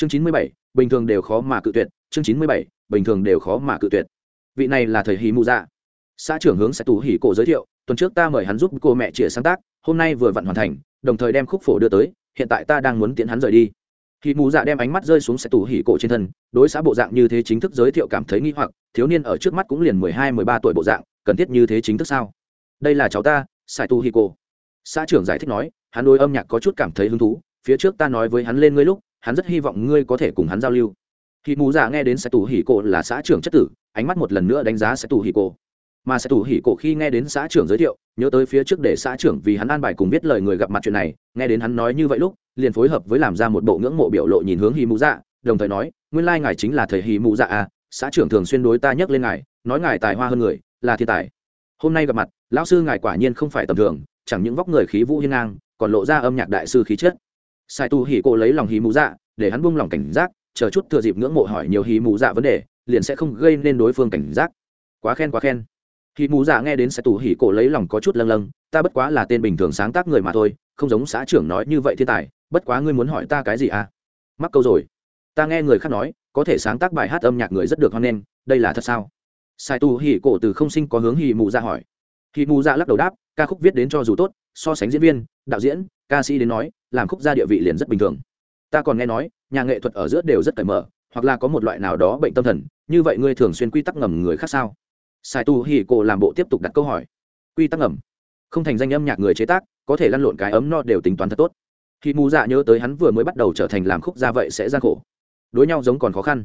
chương chín mươi bảy, bình thường đều khó mà cự tuyệt, chương chín mươi bảy, bình thường đều khó mà cự tuyệt. Vị này là thầy hì mù dạ. Xã trưởng hướng sẽ tù hỉ cổ giới thiệu, tuần trước ta mời hắn giúp cô mẹ chĩa sáng tác, hôm nay vừa vặn hoàn thành, đồng thời đem khúc phổ đưa tới, hiện tại ta đang muốn tiễn hắn rời đi. Hì mù dạ đem ánh mắt rơi xuống sẽ tù hỉ cổ trên thân, đối xã bộ dạng như thế chính thức giới thiệu cảm thấy nghi hoặc, thiếu niên ở trước mắt cũng liền mười hai, mười ba tuổi bộ dạng, cần thiết như thế chính thức sao? Đây là cháu ta sai tu hỉ cổ. Xã trưởng giải thích nói, hắn đôi âm nhạc có chút cảm thấy hứng thú, phía trước ta nói với hắn lên ngươi lúc hắn rất hy vọng ngươi có thể cùng hắn giao lưu. Khi mù dạ nghe đến sẽ tù hỉ cổ là xã trưởng chất tử, ánh mắt một lần nữa đánh giá sẽ tù hỉ cổ. Mà sẽ tù hỉ cổ khi nghe đến xã trưởng giới thiệu, nhớ tới phía trước để xã trưởng vì hắn an bài cùng biết lời người gặp mặt chuyện này, nghe đến hắn nói như vậy lúc, liền phối hợp với làm ra một bộ ngưỡng mộ biểu lộ nhìn hướng hì mù dạ đồng thời nói, nguyên lai ngài chính là thầy hì mù dạ à xã trưởng thường xuyên đối ta nhắc lên ngài, nói ngài tài hoa hơn người, là thiên tài. Hôm nay gặp mặt, lão sư ngài quả nhiên không phải tầm thường, chẳng những vóc người khí vũ hiên ngang, còn lộ ra âm nhạc đại sư khí chất sai tu hỉ cổ lấy lòng hì mù dạ để hắn buông lòng cảnh giác, chờ chút thừa dịp ngưỡng mộ hỏi nhiều hì mù dạ vấn đề, liền sẽ không gây nên đối phương cảnh giác. Quá khen quá khen. Hì mù dạ nghe đến sai tu hỉ cổ lấy lòng có chút lâng lâng, ta bất quá là tên bình thường sáng tác người mà thôi, không giống xã trưởng nói như vậy thiên tài, bất quá ngươi muốn hỏi ta cái gì à? Mắc câu rồi. Ta nghe người khác nói, có thể sáng tác bài hát âm nhạc người rất được hoan nghênh, đây là thật sao? Sai tu hỉ cổ từ không sinh có hướng hì mù dạ hỏi. Hì mù dạ lắc đầu đáp, ca khúc viết đến cho dù tốt, so sánh diễn viên, đạo diễn, ca sĩ đến nói làm khúc gia địa vị liền rất bình thường. Ta còn nghe nói, nhà nghệ thuật ở giữa đều rất cởi mở, hoặc là có một loại nào đó bệnh tâm thần, như vậy ngươi thường xuyên quy tắc ngầm người khác sao? Sai tu hỉ cổ làm bộ tiếp tục đặt câu hỏi. Quy tắc ngầm? Không thành danh âm nhạc người chế tác, có thể lăn lộn cái ấm no đều tính toán thật tốt. Khi mù dạ nhớ tới hắn vừa mới bắt đầu trở thành làm khúc gia vậy sẽ gian khổ. Đối nhau giống còn khó khăn.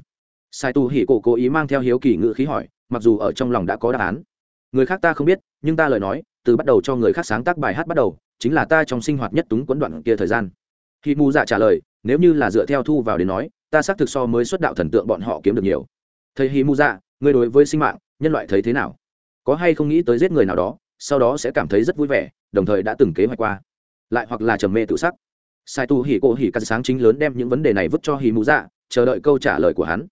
Sai tu hỉ cổ cố ý mang theo hiếu kỳ ngữ khí hỏi, mặc dù ở trong lòng đã có đáp án. Người khác ta không biết, nhưng ta lời nói, từ bắt đầu cho người khác sáng tác bài hát bắt đầu chính là ta trong sinh hoạt nhất túng quấn đoạn kia thời gian. Khi mù dạ trả lời, nếu như là dựa theo thu vào đến nói, ta xác thực so mới xuất đạo thần tượng bọn họ kiếm được nhiều. Thầy hi mù dạ người đối với sinh mạng, nhân loại thấy thế nào? Có hay không nghĩ tới giết người nào đó, sau đó sẽ cảm thấy rất vui vẻ, đồng thời đã từng kế hoạch qua. Lại hoặc là trầm mê tự sắc. Sai tu hỉ Cổ hỉ cắt sáng chính lớn đem những vấn đề này vứt cho hỉ mù dạ chờ đợi câu trả lời của hắn.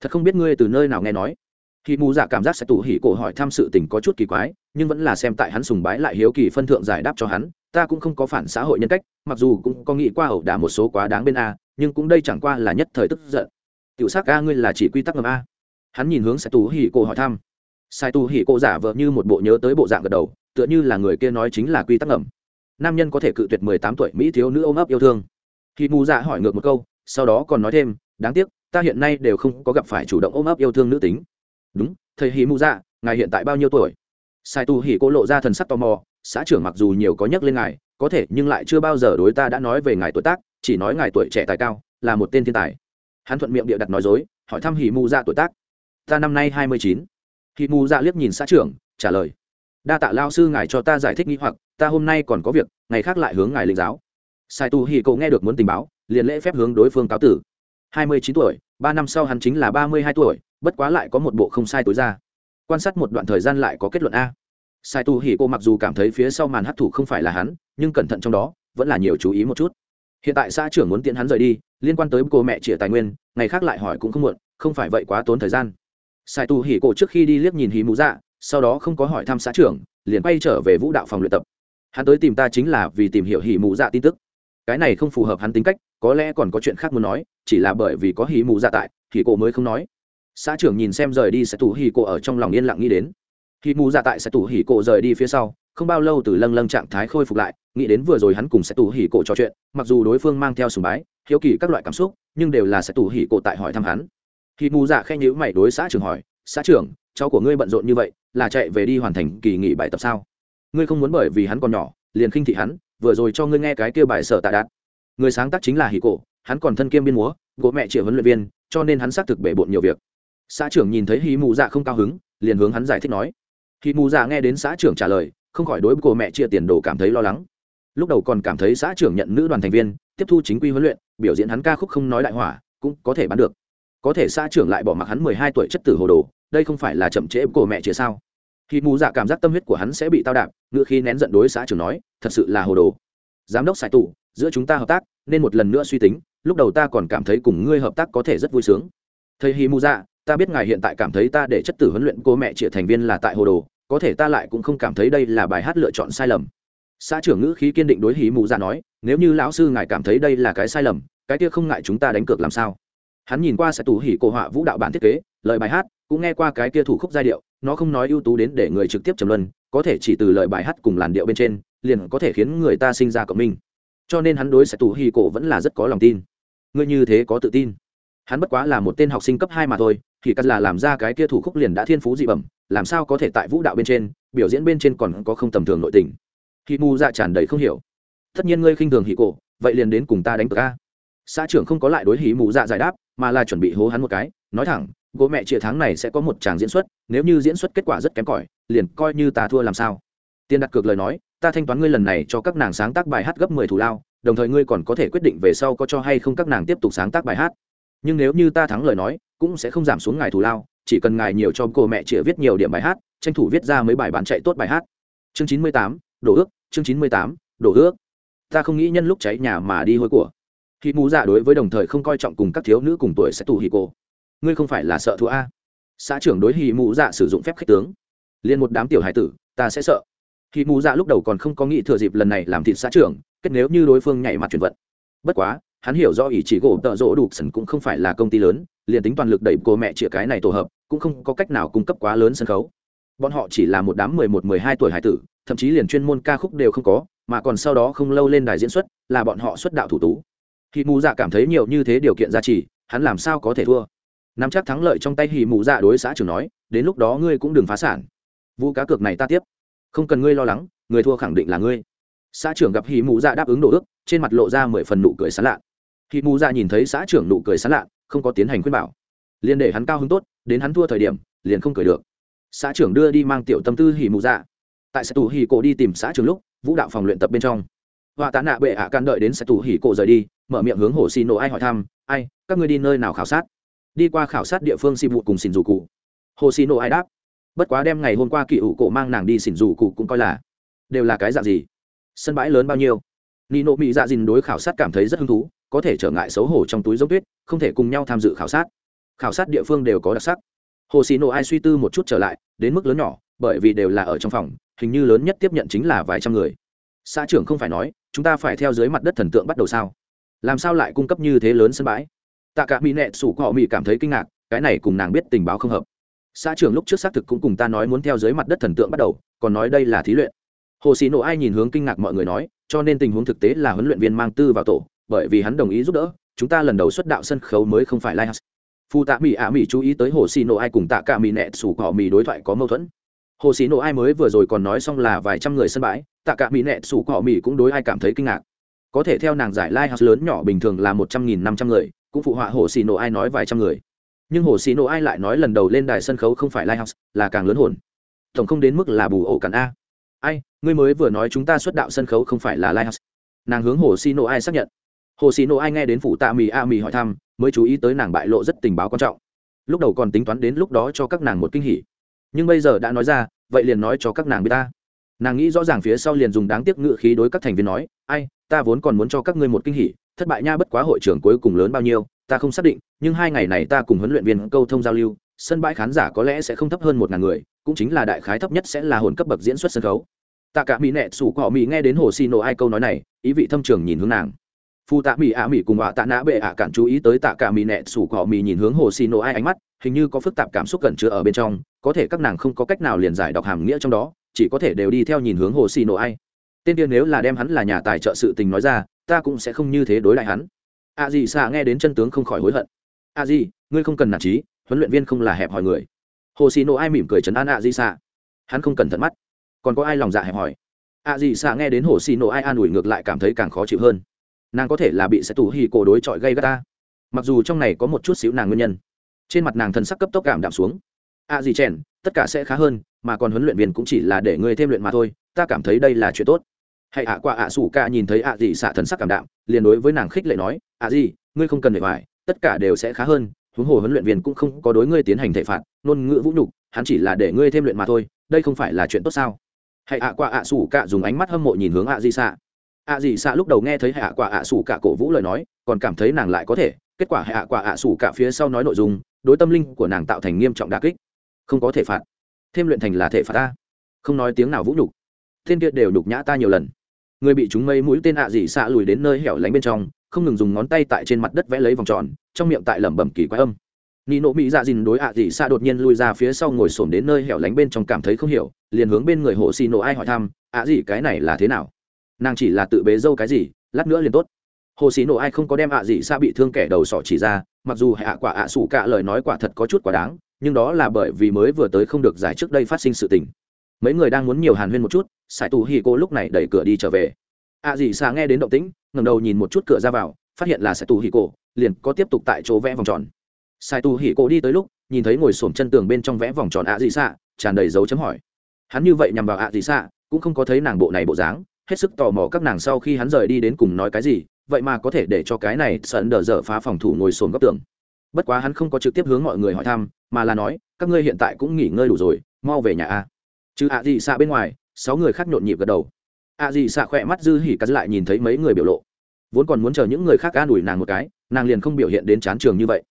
Thật không biết ngươi từ nơi nào nghe nói. Hỉ mù dạ cảm giác sai tu hỉ cổ hỏi thăm sự tình có chút kỳ quái, nhưng vẫn là xem tại hắn sùng bái lại hiếu kỳ phân thượng giải đáp cho hắn ta cũng không có phản xã hội nhân cách, mặc dù cũng có nghĩ qua ẩu đả một số quá đáng bên a, nhưng cũng đây chẳng qua là nhất thời tức giận. Tiểu sắc a, ngươi là chỉ quy tắc ngầm a. Hắn nhìn hướng sai tu hỉ cổ hỏi thăm. Sai tu hỉ cổ giả vờ như một bộ nhớ tới bộ dạng gật đầu, tựa như là người kia nói chính là quy tắc ngầm. Nam nhân có thể cự tuyệt mười tám tuổi mỹ thiếu nữ ôm ấp yêu thương. Khi mù dạ hỏi ngược một câu, sau đó còn nói thêm, đáng tiếc, ta hiện nay đều không có gặp phải chủ động ôm ấp yêu thương nữ tính. Đúng, thầy hì mù dạ ngài hiện tại bao nhiêu tuổi? Sai tu hỉ cô lộ ra thần sắc tò mò xã trưởng mặc dù nhiều có nhắc lên ngài, có thể nhưng lại chưa bao giờ đối ta đã nói về ngài tuổi tác, chỉ nói ngài tuổi trẻ tài cao, là một tên thiên tài. Hắn thuận miệng địa đặt nói dối, hỏi thăm hỉ mù dạ tuổi tác. Ta năm nay hai mươi chín. Hỉ mù dạ liếc nhìn xã trưởng, trả lời. Đa tạ lao sư ngài cho ta giải thích nghi hoặc, ta hôm nay còn có việc, ngày khác lại hướng ngài linh giáo. Sai tu hì cậu nghe được muốn tình báo, liền lễ phép hướng đối phương cáo tử. Hai mươi chín tuổi, ba năm sau hắn chính là ba mươi hai tuổi, bất quá lại có một bộ không sai tối ra. Quan sát một đoạn thời gian lại có kết luận a sai tu hỉ cô mặc dù cảm thấy phía sau màn hấp thụ không phải là hắn, nhưng cẩn thận trong đó, vẫn là nhiều chú ý một chút. Hiện tại xã trưởng muốn tiện hắn rời đi, liên quan tới cô mẹ chĩa tài nguyên, ngày khác lại hỏi cũng không muộn, không phải vậy quá tốn thời gian. Sai tu hỉ cô trước khi đi liếc nhìn hí mũ dạ sau đó không có hỏi thăm xã trưởng, liền quay trở về vũ đạo phòng luyện tập. Hắn tới tìm ta chính là vì tìm hiểu hỉ mù dạ tin tức. Cái này không phù hợp hắn tính cách, có lẽ còn có chuyện khác muốn nói, chỉ là bởi vì có hỉ mù dạ tại thì cô mới không nói. Xã trưởng nhìn xem rời đi sẽ tù hỉ cô ở trong lòng yên lặng nghĩ đến khi mù dạ tại sẽ tủ hỉ cổ rời đi phía sau, không bao lâu từ lâng lâng trạng thái khôi phục lại, nghĩ đến vừa rồi hắn cùng sẽ tủ hỉ cổ trò chuyện, mặc dù đối phương mang theo sùng bái, hiếu kỳ các loại cảm xúc, nhưng đều là sẽ tủ hỉ cổ tại hỏi thăm hắn. Khi mù dạ khen nhữ mày đối xã trưởng hỏi, xã trưởng, cháu của ngươi bận rộn như vậy, là chạy về đi hoàn thành kỳ nghỉ bài tập sao? Ngươi không muốn bởi vì hắn còn nhỏ, liền khinh thị hắn, vừa rồi cho ngươi nghe cái kia bài sở tạ đạt. Người sáng tác chính là hỉ cổ, hắn còn thân kiêm biên múa, gỗ mẹ chịa huấn luyện viên, cho nên hắn xác thực bể bộn nhiều việc. Xã trưởng nhìn thấy hí mù dạ không cao hứng, liền hướng hắn giải thích nói khi mù dạ nghe đến xã trưởng trả lời, không khỏi đối với cô mẹ chia tiền đồ cảm thấy lo lắng. Lúc đầu còn cảm thấy xã trưởng nhận nữ đoàn thành viên, tiếp thu chính quy huấn luyện, biểu diễn hắn ca khúc không nói đại hỏa, cũng có thể bán được. Có thể xã trưởng lại bỏ mặc hắn mười hai tuổi chất tử hồ đồ, đây không phải là chậm trễ cô mẹ chia sao? Khi mù dạ cảm giác tâm huyết của hắn sẽ bị tao đạp, ngựa khi nén giận đối xã trưởng nói, thật sự là hồ đồ. Giám đốc sài tù, giữa chúng ta hợp tác, nên một lần nữa suy tính, lúc đầu ta còn cảm thấy cùng ngươi hợp tác có thể rất vui sướng. Thầy hi mù dạ ta biết ngài hiện tại cảm thấy ta để chất tử huấn luyện cô mẹ trịa thành viên là tại hồ đồ có thể ta lại cũng không cảm thấy đây là bài hát lựa chọn sai lầm. Xã trưởng ngữ khí kiên định đối hí mụ dạ nói, nếu như lão sư ngài cảm thấy đây là cái sai lầm, cái kia không ngại chúng ta đánh cược làm sao? Hắn nhìn qua sẽ tù hỉ cổ họa vũ đạo bản thiết kế, lời bài hát, cũng nghe qua cái kia thủ khúc giai điệu, nó không nói ưu tú đến để người trực tiếp trầm luân, có thể chỉ từ lời bài hát cùng làn điệu bên trên, liền có thể khiến người ta sinh ra cộng minh. Cho nên hắn đối sẽ tù hỉ cổ vẫn là rất có lòng tin. Ngươi như thế có tự tin. Hắn bất quá là một tên học sinh cấp hai mà thôi, thì cắt là làm ra cái kia thủ khúc liền đã thiên phú dị bẩm làm sao có thể tại vũ đạo bên trên, biểu diễn bên trên còn có không tầm thường nội tình? Khi mù dạ tràn đầy không hiểu. Tất nhiên ngươi khinh thường hỉ cổ, vậy liền đến cùng ta đánh cược xã trưởng không có lại đối hỉ mù dạ giải đáp, mà là chuẩn bị hố hắn một cái, nói thẳng, gỗ mẹ chia tháng này sẽ có một tràng diễn xuất, nếu như diễn xuất kết quả rất kém cỏi, liền coi như ta thua làm sao? Tiền đặt cược lời nói, ta thanh toán ngươi lần này cho các nàng sáng tác bài hát gấp mười thủ lao, đồng thời ngươi còn có thể quyết định về sau có cho hay không các nàng tiếp tục sáng tác bài hát. Nhưng nếu như ta thắng lời nói, cũng sẽ không giảm xuống ngài thủ lao chỉ cần ngài nhiều cho cô mẹ chĩa viết nhiều điểm bài hát, tranh thủ viết ra mấy bài bán chạy tốt bài hát. Chương chín mươi tám, đổ ước, chương chín mươi tám, đổ ước. Ta không nghĩ nhân lúc cháy nhà mà đi hôi của. Khi mù dạ đối với đồng thời không coi trọng cùng các thiếu nữ cùng tuổi sẽ tù hì cô ngươi không phải là sợ thua a. Xã trưởng đối hì mù dạ sử dụng phép khích tướng. Liền một đám tiểu hải tử, ta sẽ sợ. Hì mù dạ lúc đầu còn không có nghĩ thừa dịp lần này làm thịt xã trưởng, kết nếu như đối phương nhảy mặt chuyển vận. Bất quá hắn hiểu do ý chỉ gỗ tợ rỗ đủ sân cũng không phải là công ty lớn, liền tính toàn lực đẩy cô mẹ chĩa cái này tổ hợp, cũng không có cách nào cung cấp quá lớn sân khấu. Bọn họ chỉ là một đám mười một, mười hai tuổi hải tử, thậm chí liền chuyên môn ca khúc đều không có, mà còn sau đó không lâu lên đài diễn xuất, là bọn họ xuất đạo thủ tú. Khi mù dạ cảm thấy nhiều như thế điều kiện gia trì, hắn làm sao có thể thua? Nắm chắc thắng lợi trong tay hì mù dạ đối xã trưởng nói, đến lúc đó ngươi cũng đừng phá sản. Vụ cá cược này ta tiếp. Không cần ngươi lo lắng, người thua khẳng định là ngươi. Xã trưởng gặp hì mù dạ đáp ứng đồ ước, trên mặt lộ ra mười phần nụ cười sán lạ khi mù dạ nhìn thấy xã trưởng nụ cười sán lạ, không có tiến hành khuyên bảo. Liền để hắn cao hứng tốt, đến hắn thua thời điểm, liền không cười được. Xã trưởng đưa đi mang tiểu tâm tư hì mù dạ. Tại sẽ tù hì cổ đi tìm xã trưởng lúc, vũ đạo phòng luyện tập bên trong. Họa tá nạ bệ hạ can đợi đến sẽ tù hì cổ rời đi, mở miệng hướng hồ xì nổ ai hỏi thăm, ai, các ngươi đi nơi nào khảo sát? Đi qua khảo sát địa phương xì vụ cùng xỉn dù cụ. Hồ xì nổ ai đáp, bất quá đem ngày hôm qua kỳ ủ cổ mang nàng đi xỉn dù cụ cũng coi là, đều là cái dạng gì? Sân bãi lớn bao nhiêu? Nị nộ mỹ dạ dìn đối khảo sát cảm thấy rất hứng thú có thể trở ngại xấu hổ trong túi giống tuyết, không thể cùng nhau tham dự khảo sát. Khảo sát địa phương đều có đặc sắc. Hồ xì nổ ai suy tư một chút trở lại, đến mức lớn nhỏ, bởi vì đều là ở trong phòng, hình như lớn nhất tiếp nhận chính là vài trăm người. Xã trưởng không phải nói, chúng ta phải theo dưới mặt đất thần tượng bắt đầu sao? Làm sao lại cung cấp như thế lớn sân bãi? Tạ cả mỹ nệ sủ họ mỹ cảm thấy kinh ngạc, cái này cùng nàng biết tình báo không hợp. Xã trưởng lúc trước xác thực cũng cùng ta nói muốn theo dưới mặt đất thần tượng bắt đầu, còn nói đây là thí luyện. Hồ xì nổ ai nhìn hướng kinh ngạc mọi người nói, cho nên tình huống thực tế là huấn luyện viên mang tư vào tổ bởi vì hắn đồng ý giúp đỡ, chúng ta lần đầu xuất đạo sân khấu mới không phải lighthouse like phu tạ mỹ ạ mỹ chú ý tới hồ xì nổ ai cùng tạ cả mỹ nệ sủ cỏ mỹ đối thoại có mâu thuẫn. Hồ xì nổ ai mới vừa rồi còn nói xong là vài trăm người sân bãi, tạ cả mỹ nệ sủ cỏ mỹ cũng đối ai cảm thấy kinh ngạc. Có thể theo nàng giải lighthouse house lớn nhỏ bình thường là một trăm nghìn năm trăm người, cũng phụ họa hồ xì nổ ai nói vài trăm người. Nhưng hồ xì nổ ai lại nói lần đầu lên đài sân khấu không phải lighthouse house là càng lớn hồn. Tổng không đến mức là bù ổ cản a. Ai, ngươi mới vừa nói chúng ta xuất đạo sân khấu không phải là lighthouse house nàng hướng hồ xì nổ ai xác nhận hồ xì nộ ai nghe đến phụ tạ mì a mì hỏi thăm, mới chú ý tới nàng bại lộ rất tình báo quan trọng. Lúc đầu còn tính toán đến lúc đó cho các nàng một kinh hỉ. Nhưng bây giờ đã nói ra, vậy liền nói cho các nàng biết ta. Nàng nghĩ rõ ràng phía sau liền dùng đáng tiếc ngự khí đối các thành viên nói, ai, ta vốn còn muốn cho các ngươi một kinh hỉ, thất bại nha bất quá hội trưởng cuối cùng lớn bao nhiêu, ta không xác định, nhưng hai ngày này ta cùng huấn luyện viên câu thông giao lưu, sân bãi khán giả có lẽ sẽ không thấp hơn một ngàn người, cũng chính là đại khái thấp nhất sẽ là hồn cấp bậc diễn xuất sân khấu. Tạ cả mỹ nẹ sủ cọ mỹ nghe đến hồ xì nổ ai câu nói này, ý vị thâm trường nhìn hướng nàng phu tạ mỹ ạ mỹ cùng họa tạ nã bệ ạ cản chú ý tới tạ cả mỹ nẹ, sủ cỏ mỹ nhìn hướng hồ xì nổ ai ánh mắt, hình như có phức tạp cảm xúc cẩn chứa ở bên trong, có thể các nàng không có cách nào liền giải đọc hàm nghĩa trong đó, chỉ có thể đều đi theo nhìn hướng hồ xì nổ ai. Tên tiên nếu là đem hắn là nhà tài trợ sự tình nói ra, ta cũng sẽ không như thế đối lại hắn. A à gì xạ nghe đến chân tướng không khỏi hối hận. A à ngươi không cần nản trí huấn luyện viên không là hẹp hòi người. Hồ xì nổ ai mỉm cười chấn an a à di xạ hắn không cần thận mắt. Còn có ai lòng dạ hẹp hòi? A dì xạ nghe đến hồ xì nổ ai an ủi ngược lại cảm thấy càng khó chịu hơn nàng có thể là bị sẽ tù hì cổ đối chọi gây gắt ta. Mặc dù trong này có một chút xíu nàng nguyên nhân. Trên mặt nàng thần sắc cấp tốc cảm đạm xuống. A gì chèn, tất cả sẽ khá hơn, mà còn huấn luyện viên cũng chỉ là để ngươi thêm luyện mà thôi, ta cảm thấy đây là chuyện tốt. Hãy ạ, qua ạ sủ ca nhìn thấy ạ gì xạ thần sắc cảm đạm, liền đối với nàng khích lệ nói, ạ gì, ngươi không cần để hoài, tất cả đều sẽ khá hơn, huống hồ huấn luyện viên cũng không có đối ngươi tiến hành thể phạt, ngôn ngữ vũ nhục, hắn chỉ là để ngươi thêm luyện mà thôi, đây không phải là chuyện tốt sao? Hãy ạ, qua ạ sủ ca dùng ánh mắt hâm mộ nhìn hướng ạ gì xạ ạ gì xạ lúc đầu nghe thấy hạ quả ạ sủ cả cổ vũ lời nói, còn cảm thấy nàng lại có thể. Kết quả hạ quả ạ sủ cả phía sau nói nội dung, đối tâm linh của nàng tạo thành nghiêm trọng đà kích. Không có thể phạt. Thêm luyện thành là thể phạt ta. Không nói tiếng nào vũ nhục. Thiên kia đều nhục nhã ta nhiều lần. Người bị chúng mây mũi tên ạ dị xạ lùi đến nơi hẻo lánh bên trong, không ngừng dùng ngón tay tại trên mặt đất vẽ lấy vòng tròn, trong miệng tại lẩm bẩm kỳ quái âm. Nị nộ mỹ dạ dìn đối ạ dị xạ đột nhiên lùi ra phía sau ngồi xổm đến nơi hẻo lánh bên trong cảm thấy không hiểu, liền hướng bên người hồ xì nộ ai hỏi thăm, ạ dị cái này là thế nào? Nàng chỉ là tự bế dâu cái gì lát nữa liền tốt. Hồ xì nổ ai không có đem ạ gì xa bị thương kẻ đầu sọ chỉ ra mặc dù hạ quả ạ sủ cả lời nói quả thật có chút quá đáng nhưng đó là bởi vì mới vừa tới không được giải trước đây phát sinh sự tình. Mấy người đang muốn nhiều hàn huyên một chút sải tù hi cô lúc này đẩy cửa đi trở về. Ạ gì xa nghe đến động tĩnh ngầm đầu nhìn một chút cửa ra vào phát hiện là sải tù hi cô liền có tiếp tục tại chỗ vẽ vòng tròn. Sai tu hỉ cô đi tới lúc nhìn thấy ngồi xổm chân tường bên trong vẽ vòng tròn ạ gì xa, tràn đầy dấu chấm hỏi. Hắn như vậy nhằm vào ạ gì xa, cũng không có thấy nàng bộ này bộ dáng hết sức tò mò các nàng sau khi hắn rời đi đến cùng nói cái gì, vậy mà có thể để cho cái này sợn đờ dở phá phòng thủ ngồi sồn góc tường. Bất quá hắn không có trực tiếp hướng mọi người hỏi thăm, mà là nói, các ngươi hiện tại cũng nghỉ ngơi đủ rồi, mau về nhà a. Chứ ạ gì xạ bên ngoài, sáu người khác nhộn nhịp gật đầu. ạ gì xạ khỏe mắt dư hỉ cắt lại nhìn thấy mấy người biểu lộ. Vốn còn muốn chờ những người khác an ủi nàng một cái, nàng liền không biểu hiện đến chán trường như vậy.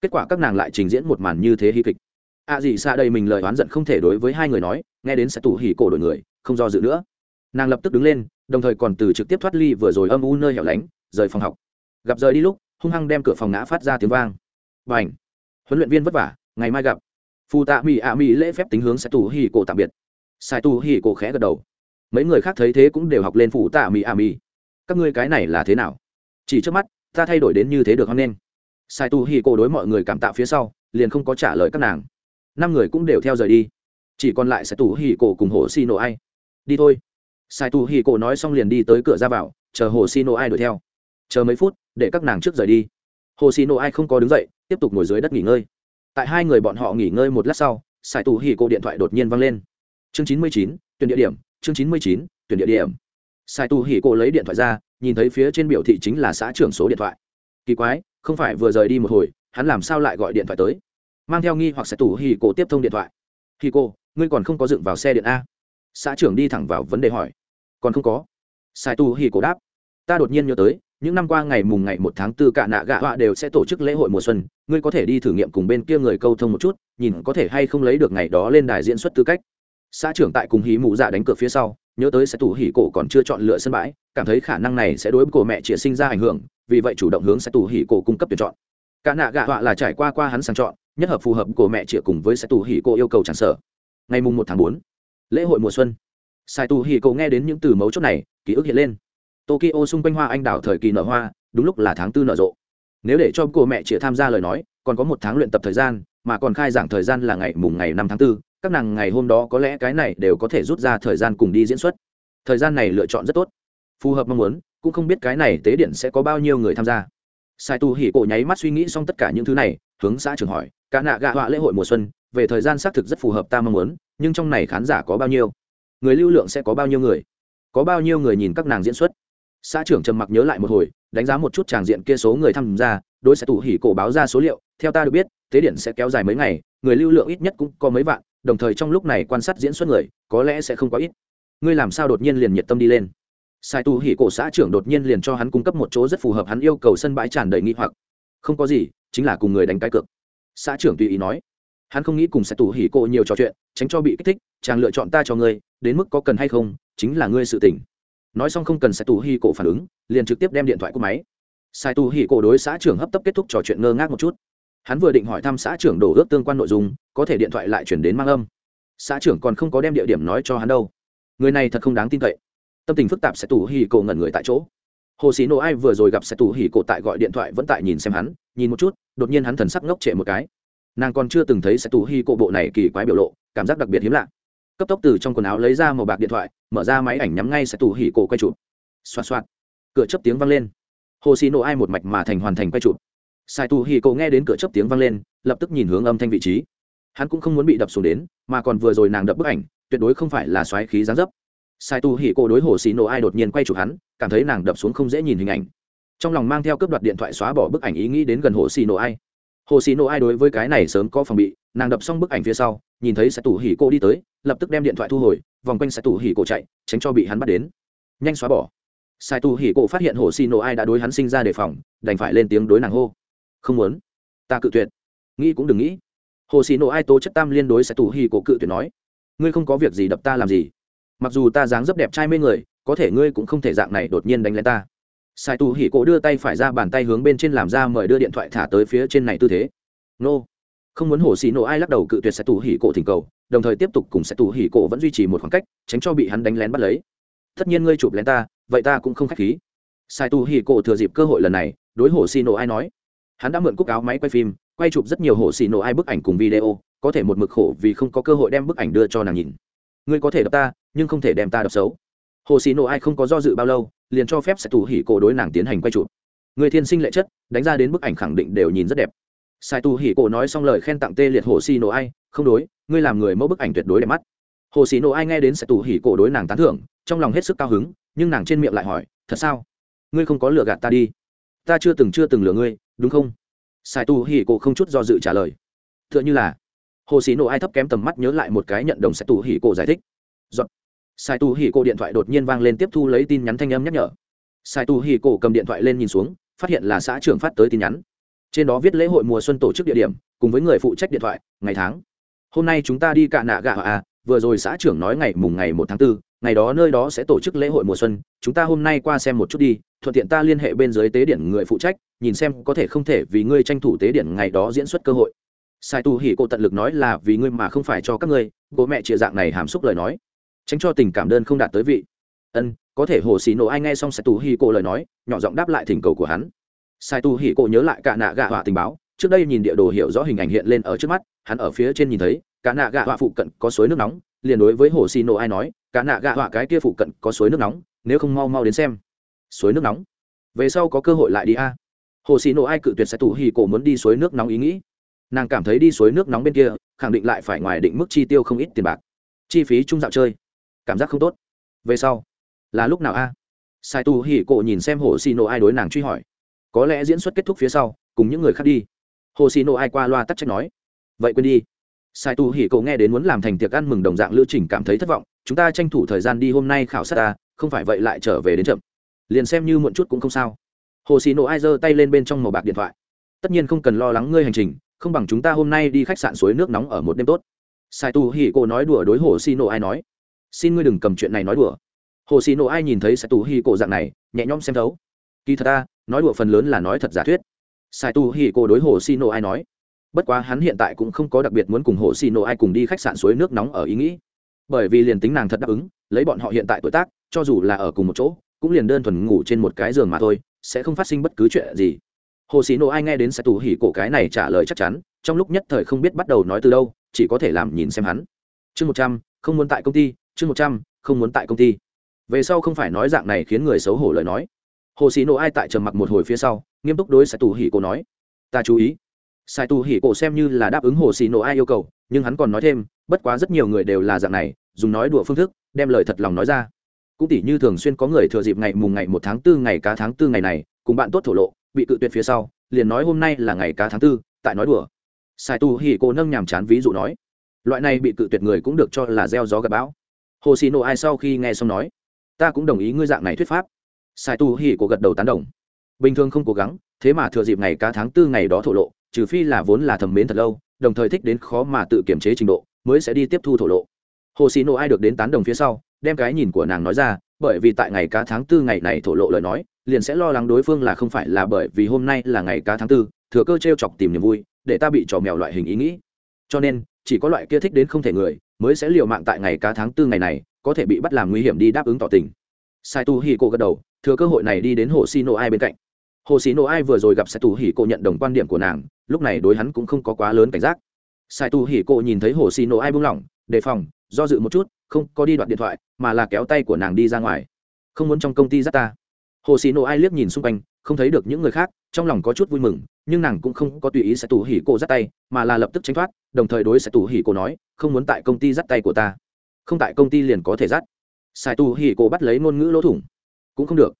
Kết quả các nàng lại trình diễn một màn như thế hy kịch. a à gì xa đây mình lời oán giận không thể đối với hai người nói, nghe đến sẽ tủ hỉ cổ đổi người, không do dự nữa nàng lập tức đứng lên, đồng thời còn từ trực tiếp thoát ly vừa rồi âm u nơi hẻo lánh, rời phòng học. Gặp rời đi lúc, hung hăng đem cửa phòng ngã phát ra tiếng vang. Và ảnh huấn luyện viên vất vả, ngày mai gặp. Phù tạ mỹ ạ mỹ lễ phép tính hướng Sài tù hì cổ tạm biệt. Sai tù hì cổ khẽ gật đầu. Mấy người khác thấy thế cũng đều học lên phù tạ mỹ ạ mỹ. Các ngươi cái này là thế nào? Chỉ trước mắt, ta thay đổi đến như thế được hoan nghênh. sai tù hì cổ đối mọi người cảm tạ phía sau, liền không có trả lời các nàng. Năm người cũng đều theo rời đi. Chỉ còn lại sai tù hì cổ cùng hồ xi nổ ai. Đi thôi sai tu hì cô nói xong liền đi tới cửa ra vào, chờ hồ xi Nô ai đuổi theo. Chờ mấy phút, để các nàng trước rời đi. Hồ xi Nô ai không có đứng dậy, tiếp tục ngồi dưới đất nghỉ ngơi. Tại hai người bọn họ nghỉ ngơi một lát sau, sai tu hì cô điện thoại đột nhiên văng lên. Chương chín mươi chín, tuyển địa điểm, chương chín mươi chín, tuyển địa điểm. Sai tu hì cô lấy điện thoại ra, nhìn thấy phía trên biểu thị chính là xã trưởng số điện thoại. Kỳ quái, không phải vừa rời đi một hồi, hắn làm sao lại gọi điện thoại tới? Mang theo nghi hoặc Sai Tu hì cổ tiếp thông điện thoại. Hì cô ngươi còn không có dựng vào xe điện a. Xã trưởng đi thẳng vào vấn đề hỏi còn không có. Sai tu hì cổ đáp, ta đột nhiên nhớ tới, những năm qua ngày mùng ngày một tháng tư cả nạ gạ họa đều sẽ tổ chức lễ hội mùa xuân. Ngươi có thể đi thử nghiệm cùng bên kia người câu thông một chút, nhìn có thể hay không lấy được ngày đó lên đài diễn xuất tư cách. Xã trưởng tại cùng hí mụ dạ đánh cược phía sau, nhớ tới sẽ tù hỉ cổ còn chưa chọn lựa sân bãi, cảm thấy khả năng này sẽ đối với cổ mẹ chĩa sinh ra ảnh hưởng, vì vậy chủ động hướng sẽ tù hỉ cổ cung cấp tuyển chọn. Cả nạ gạ họa là trải qua qua hắn sang chọn, nhất hợp phù hợp cổ mẹ chĩa cùng với sẽ tù hỉ cổ yêu cầu tràn sở. Ngày mùng một tháng bốn, lễ hội mùa xuân sai tù hì cổ nghe đến những từ mấu chốt này ký ức hiện lên. Tokyo xung quanh hoa anh đào thời kỳ nở hoa đúng lúc là tháng tư nở rộ. Nếu để cho cô mẹ chị tham gia lời nói còn có một tháng luyện tập thời gian mà còn khai giảng thời gian là ngày mùng ngày năm tháng 4, các nàng ngày hôm đó có lẽ cái này đều có thể rút ra thời gian cùng đi diễn xuất. Thời gian này lựa chọn rất tốt. Phù hợp mong muốn cũng không biết cái này tế điện sẽ có bao nhiêu người tham gia. Sai tu hỉ cổ nháy mắt suy nghĩ xong tất cả những thứ này hướng xã trường hỏi cả nạ gạ họa lễ hội mùa xuân về thời gian xác thực rất phù hợp ta mong muốn nhưng trong này khán giả có bao nhiêu? Người lưu lượng sẽ có bao nhiêu người? Có bao nhiêu người nhìn các nàng diễn xuất? Xã trưởng trầm mặc nhớ lại một hồi, đánh giá một chút tràng diện kia số người tham gia, đối sẽ tù hỉ cổ báo ra số liệu, theo ta được biết, tế điện sẽ kéo dài mấy ngày, người lưu lượng ít nhất cũng có mấy vạn, đồng thời trong lúc này quan sát diễn xuất người, có lẽ sẽ không có ít. Ngươi làm sao đột nhiên liền nhiệt tâm đi lên? Sai tu hỉ cổ xã trưởng đột nhiên liền cho hắn cung cấp một chỗ rất phù hợp, hắn yêu cầu sân bãi tràn đầy nghi hoặc. Không có gì, chính là cùng người đánh cái cược. Xã trưởng tùy ý nói hắn không nghĩ cùng sẽ tủ hỉ cộ nhiều trò chuyện, tránh cho bị kích thích, chàng lựa chọn ta cho ngươi, đến mức có cần hay không, chính là ngươi sự tỉnh nói xong không cần sai tủ hỉ cổ phản ứng, liền trực tiếp đem điện thoại của máy. Sai tu hỉ cổ đối xã trưởng hấp tấp kết thúc trò chuyện ngơ ngác một chút. Hắn vừa định hỏi thăm xã trưởng đổ ước tương quan nội dung, có thể điện thoại lại chuyển đến mang âm. Xã trưởng còn không có đem địa điểm nói cho hắn đâu. Người này thật không đáng tin cậy. Tâm tình phức tạp sẽ tù hi cổ ngẩn người tại chỗ. Hồ sĩ nổ ai vừa rồi gặp sẽ tù hi cổ tại gọi điện thoại vẫn tại nhìn xem hắn, nhìn một chút, đột nhiên hắn thần sắc ngốc trệ một cái nàng còn chưa từng thấy sẽ tù hi cổ bộ này kỳ quái biểu lộ, cảm giác đặc biệt hiếm lạ. Cấp tốc từ trong quần áo lấy ra màu bạc điện thoại, mở ra máy ảnh nhắm ngay sẽ tù hi cổ quay chụp. Xoa xoa cửa chấp tiếng vang lên. Hồ xì nổ ai một mạch mà thành hoàn thành quay chụp. Sai tù hi cổ nghe đến cửa chấp tiếng vang lên, lập tức nhìn hướng âm thanh vị trí. Hắn cũng không muốn bị đập xuống đến, mà còn vừa rồi nàng đập bức ảnh, tuyệt đối không phải là xoáy khí dáng dấp. Sai tu hỉ cổ đối hồ xì nổ ai đột nhiên quay chụp hắn, cảm thấy nàng đập xuống không dễ nhìn hình ảnh. Trong lòng mang theo cướp đoạt điện thoại xóa bỏ bức ảnh ý nghĩ đến gần hồ xì nổ ai hồ xì nổ ai đối với cái này sớm có phòng bị, nàng đập xong bức ảnh phía sau, nhìn thấy sai tu hỉ cô đi tới, lập tức đem điện thoại thu hồi, vòng quanh sai tu hỉ cổ chạy, tránh cho bị hắn bắt đến. Nhanh xóa bỏ. Sai tù hỉ cổ phát hiện hồ xì nổ ai đã đối hắn sinh ra đề phòng, đành phải lên tiếng đối nàng hô. Không muốn. Ta cự tuyệt. Nghĩ cũng đừng nghĩ. Hồ xì nổ ai tố chất tam liên đối sai tù hỉ cổ cự tuyệt nói, ngươi không có việc gì đập ta làm gì. Mặc dù ta dáng rất đẹp trai mê người, có thể ngươi cũng không thể dạng này đột nhiên đánh lên ta sai tu hỉ cổ đưa tay phải ra bàn tay hướng bên trên làm ra mời đưa điện thoại thả tới phía trên này tư thế. Nô. Không muốn hổ xì nổ ai lắc đầu cự tuyệt sai tu hỉ cổ thỉnh cầu, đồng thời tiếp tục cùng sai tu hỉ cổ vẫn duy trì một khoảng cách, tránh cho bị hắn đánh lén bắt lấy. Tất nhiên ngươi chụp lén ta, vậy ta cũng không khách khí. Sai tu hỉ cổ thừa dịp cơ hội lần này, đối hổ xì nổ ai nói. Hắn đã mượn cúc áo máy quay phim, quay chụp rất nhiều hổ xì nổ ai bức ảnh cùng video, có thể một mực khổ vì không có cơ hội đem bức ảnh đưa cho nàng nhìn. Ngươi có thể đập ta, nhưng không thể đem ta đập xấu hồ xì nổ ai không có do dự bao lâu, liền cho phép sẽ tù hỉ cổ đối nàng tiến hành quay chụp. Người thiên sinh lệ chất, đánh ra đến bức ảnh khẳng định đều nhìn rất đẹp. Sai tù hỉ cổ nói xong lời khen tặng tê liệt hồ xì nổ ai, không đối, ngươi làm người mẫu bức ảnh tuyệt đối đẹp mắt. Hồ xì nổ ai nghe đến sẽ tù hỉ cổ đối nàng tán thưởng, trong lòng hết sức cao hứng, nhưng nàng trên miệng lại hỏi, thật sao? Ngươi không có lừa gạt ta đi. Ta chưa từng chưa từng lừa ngươi, đúng không? Sai tù hỉ cổ không chút do dự trả lời t h ư ợ n h ư là. Hồ xì nổ ai thấp kém tầm mắt nhớ lại một cái nhận đồng sai tù hỉ cổ giải thích. Giọt sai tu hỉ cổ điện thoại đột nhiên vang lên tiếp thu lấy tin nhắn thanh âm nhắc nhở. Sai tu hỉ cổ cầm điện thoại lên nhìn xuống phát hiện là xã trưởng phát tới tin nhắn. Trên đó viết lễ hội mùa xuân tổ chức địa điểm cùng với người phụ trách điện thoại ngày tháng. Hôm nay chúng ta đi cạ nạ gạ à vừa rồi xã trưởng nói ngày mùng ngày một tháng 4, ngày đó nơi đó sẽ tổ chức lễ hội mùa xuân chúng ta hôm nay qua xem một chút đi thuận tiện ta liên hệ bên dưới tế điện người phụ trách nhìn xem có thể không thể vì ngươi tranh thủ tế điện ngày đó diễn xuất cơ hội. Sai tu hỉ cô tận lực nói là vì ngươi mà không phải cho các ngươi bố mẹ chia dạng này hàm xúc lời nói tránh cho tình cảm đơn không đạt tới vị. Ân, có thể hồ xì nổ ai nghe xong sai tù hì cổ lời nói, nhỏ giọng đáp lại thỉnh cầu của hắn. Sai tù hì cổ nhớ lại cả nạ gạ họa tình báo, trước đây nhìn địa đồ hiểu rõ hình ảnh hiện lên ở trước mắt, hắn ở phía trên nhìn thấy cả nạ gạ họa phụ cận có suối nước nóng, liền đối với hồ xì nổ ai nói cả nạ gạ họa cái kia phụ cận có suối nước nóng, nếu không mau mau đến xem. Suối nước nóng? Về sau có cơ hội lại đi a. Hồ xì nổ ai cự tuyệt sai tù hì cổ muốn đi suối nước nóng ý nghĩ. Nàng cảm thấy đi suối nước nóng bên kia, khẳng định lại phải ngoài định mức chi tiêu không ít tiền bạc. Chi phí chung dạo chơi cảm giác không tốt. Về sau, là lúc nào a? Sai tu hỉ cổ nhìn xem hồ xì nổ ai đối nàng truy hỏi. Có lẽ diễn xuất kết thúc phía sau, cùng những người khác đi. Hồ xì nổ ai qua loa tắc trách nói. Vậy quên đi. Sai tu hỉ cổ nghe đến muốn làm thành tiệc ăn mừng đồng dạng lưu trình cảm thấy thất vọng. Chúng ta tranh thủ thời gian đi hôm nay khảo sát ta, không phải vậy lại trở về đến chậm. Liền xem như muộn chút cũng không sao. Hồ xì nổ ai giơ tay lên bên trong màu bạc điện thoại. Tất nhiên không cần lo lắng ngươi hành trình, không bằng chúng ta hôm nay đi khách sạn suối nước nóng ở một đêm tốt. Sai tu hỉ cổ nói đùa đối hồ xì nổ ai nói xin ngươi đừng cầm chuyện này nói đùa. Hồ xì nổ ai nhìn thấy sai tu hi cổ dạng này, nhẹ nhõm xem thấu. Kỳ thật ta, nói đùa phần lớn là nói thật giả thuyết. Sai tu hi cổ đối hồ xì nổ ai nói. Bất quá hắn hiện tại cũng không có đặc biệt muốn cùng hồ xì nổ ai cùng đi khách sạn suối nước nóng ở ý nghĩ. Bởi vì liền tính nàng thật đáp ứng, lấy bọn họ hiện tại tuổi tác, cho dù là ở cùng một chỗ, cũng liền đơn thuần ngủ trên một cái giường mà thôi, sẽ không phát sinh bất cứ chuyện gì. Hồ xì nổ ai nghe đến sai tu hi cổ cái này trả lời chắc chắn, trong lúc nhất thời không biết bắt đầu nói từ đâu, chỉ có thể làm nhìn xem hắn. Chương một trăm, không muốn tại công ty chương một trăm, không muốn tại công ty. Về sau không phải nói dạng này khiến người xấu hổ lời nói. Hồ sĩ nộ ai tại trầm mặc một hồi phía sau, nghiêm túc đối sai tù hỉ cổ nói, ta chú ý. Sai tù hỉ cổ xem như là đáp ứng hồ sĩ nộ ai yêu cầu, nhưng hắn còn nói thêm, bất quá rất nhiều người đều là dạng này, dùng nói đùa phương thức, đem lời thật lòng nói ra. Cũng tỉ như thường xuyên có người thừa dịp ngày mùng ngày một tháng tư, ngày cá tháng tư ngày này, cùng bạn tốt thổ lộ, bị cự tuyệt phía sau, liền nói hôm nay là ngày cá tháng tư, tại nói đùa. Sai tu hỉ cổ nâng nhàm chán ví dụ nói, loại này bị cự tuyệt người cũng được cho là gieo gió gặp bão hồ xì nộ ai sau khi nghe xong nói, ta cũng đồng ý ngươi dạng này thuyết pháp. Sai tu hỉ cổ gật đầu tán đồng. Bình thường không cố gắng, thế mà thừa dịp ngày cá tháng tư ngày đó thổ lộ, trừ phi là vốn là thầm mến thật lâu, đồng thời thích đến khó mà tự kiểm chế trình độ, mới sẽ đi tiếp thu thổ lộ. Hồ xì nộ ai được đến tán đồng phía sau, đem cái nhìn của nàng nói ra, bởi vì tại ngày cá tháng tư ngày này thổ lộ lời nói, liền sẽ lo lắng đối phương là không phải là bởi vì hôm nay là ngày cá tháng tư, thừa cơ t r e o chọc tìm niềm vui, để ta bị trò mèo loại hình ý nghĩ. Cho nên, chỉ có loại kia thích đến không thể người mới sẽ liều mạng tại ngày cá tháng tư ngày này, có thể bị bắt làm nguy hiểm đi đáp ứng tỏ tình. Sai tu hỉ cổ gật đầu, thừa cơ hội này đi đến hồ xì Nô ai bên cạnh. Hồ xì Nô ai vừa rồi gặp sai tu hỉ cổ nhận đồng quan điểm của nàng, lúc này đối hắn cũng không có quá lớn cảnh giác. Sai tu hỉ cổ nhìn thấy hồ xì Nô ai buông lỏng, đề phòng, do dự một chút, không có đi đoạt điện thoại, mà là kéo tay của nàng đi ra ngoài. Không muốn trong công ty dắt ta. Hồ xì Nô ai liếc nhìn xung quanh, không thấy được những người khác, trong lòng có chút vui mừng nhưng nàng cũng không có tùy ý sẽ tù hỉ cổ dắt tay, mà là lập tức tránh thoát, đồng thời đối sẽ tù hỉ cổ nói, không muốn tại công ty dắt tay của ta. Không tại công ty liền có thể dắt. Sai tù hỉ cổ bắt lấy ngôn ngữ lỗ thủng. Cũng không được.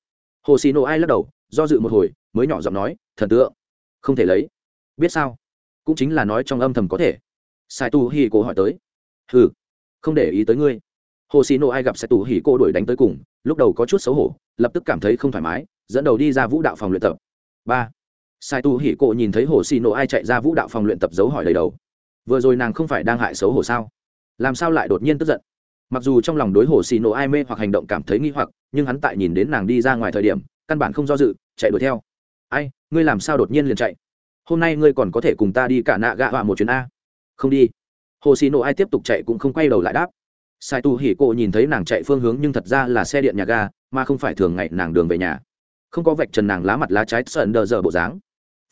Hồ xì nổ ai lắc đầu, do dự một hồi, mới nhỏ giọng nói, thần tượng, không thể lấy. Biết sao? Cũng chính là nói trong âm thầm có thể. Sai tù hỉ cổ hỏi tới. Ừ không để ý tới ngươi. Hồ xì nổ ai gặp sai tù hỉ cổ đuổi đánh tới cùng, lúc đầu có chút xấu hổ, lập tức cảm thấy không thoải mái, dẫn đầu đi ra vũ đạo phòng luyện tập. Ba sai tu hỉ cộ nhìn thấy hồ xì nổ ai chạy ra vũ đạo phòng luyện tập dấu hỏi đầy đầu. Vừa rồi nàng không phải đang hại xấu hổ sao? Làm sao lại đột nhiên tức giận? Mặc dù trong lòng đối hồ xì nổ ai mê hoặc hành động cảm thấy nghi hoặc, nhưng hắn tại nhìn đến nàng đi ra ngoài thời điểm, căn bản không do dự, chạy đuổi theo. Ai, ngươi làm sao đột nhiên liền chạy? Hôm nay ngươi còn có thể cùng ta đi cả nạ gạ họa một chuyến a? Không đi. Hồ xì nổ ai tiếp tục chạy cũng không quay đầu lại đáp. Sai tu hỉ cộ nhìn thấy nàng chạy phương hướng nhưng thật ra là xe điện nhà ga, mà không phải thường ngày nàng đường về nhà. Không có vạch trần nàng lá mặt lá trái sợn đờ dở bộ dáng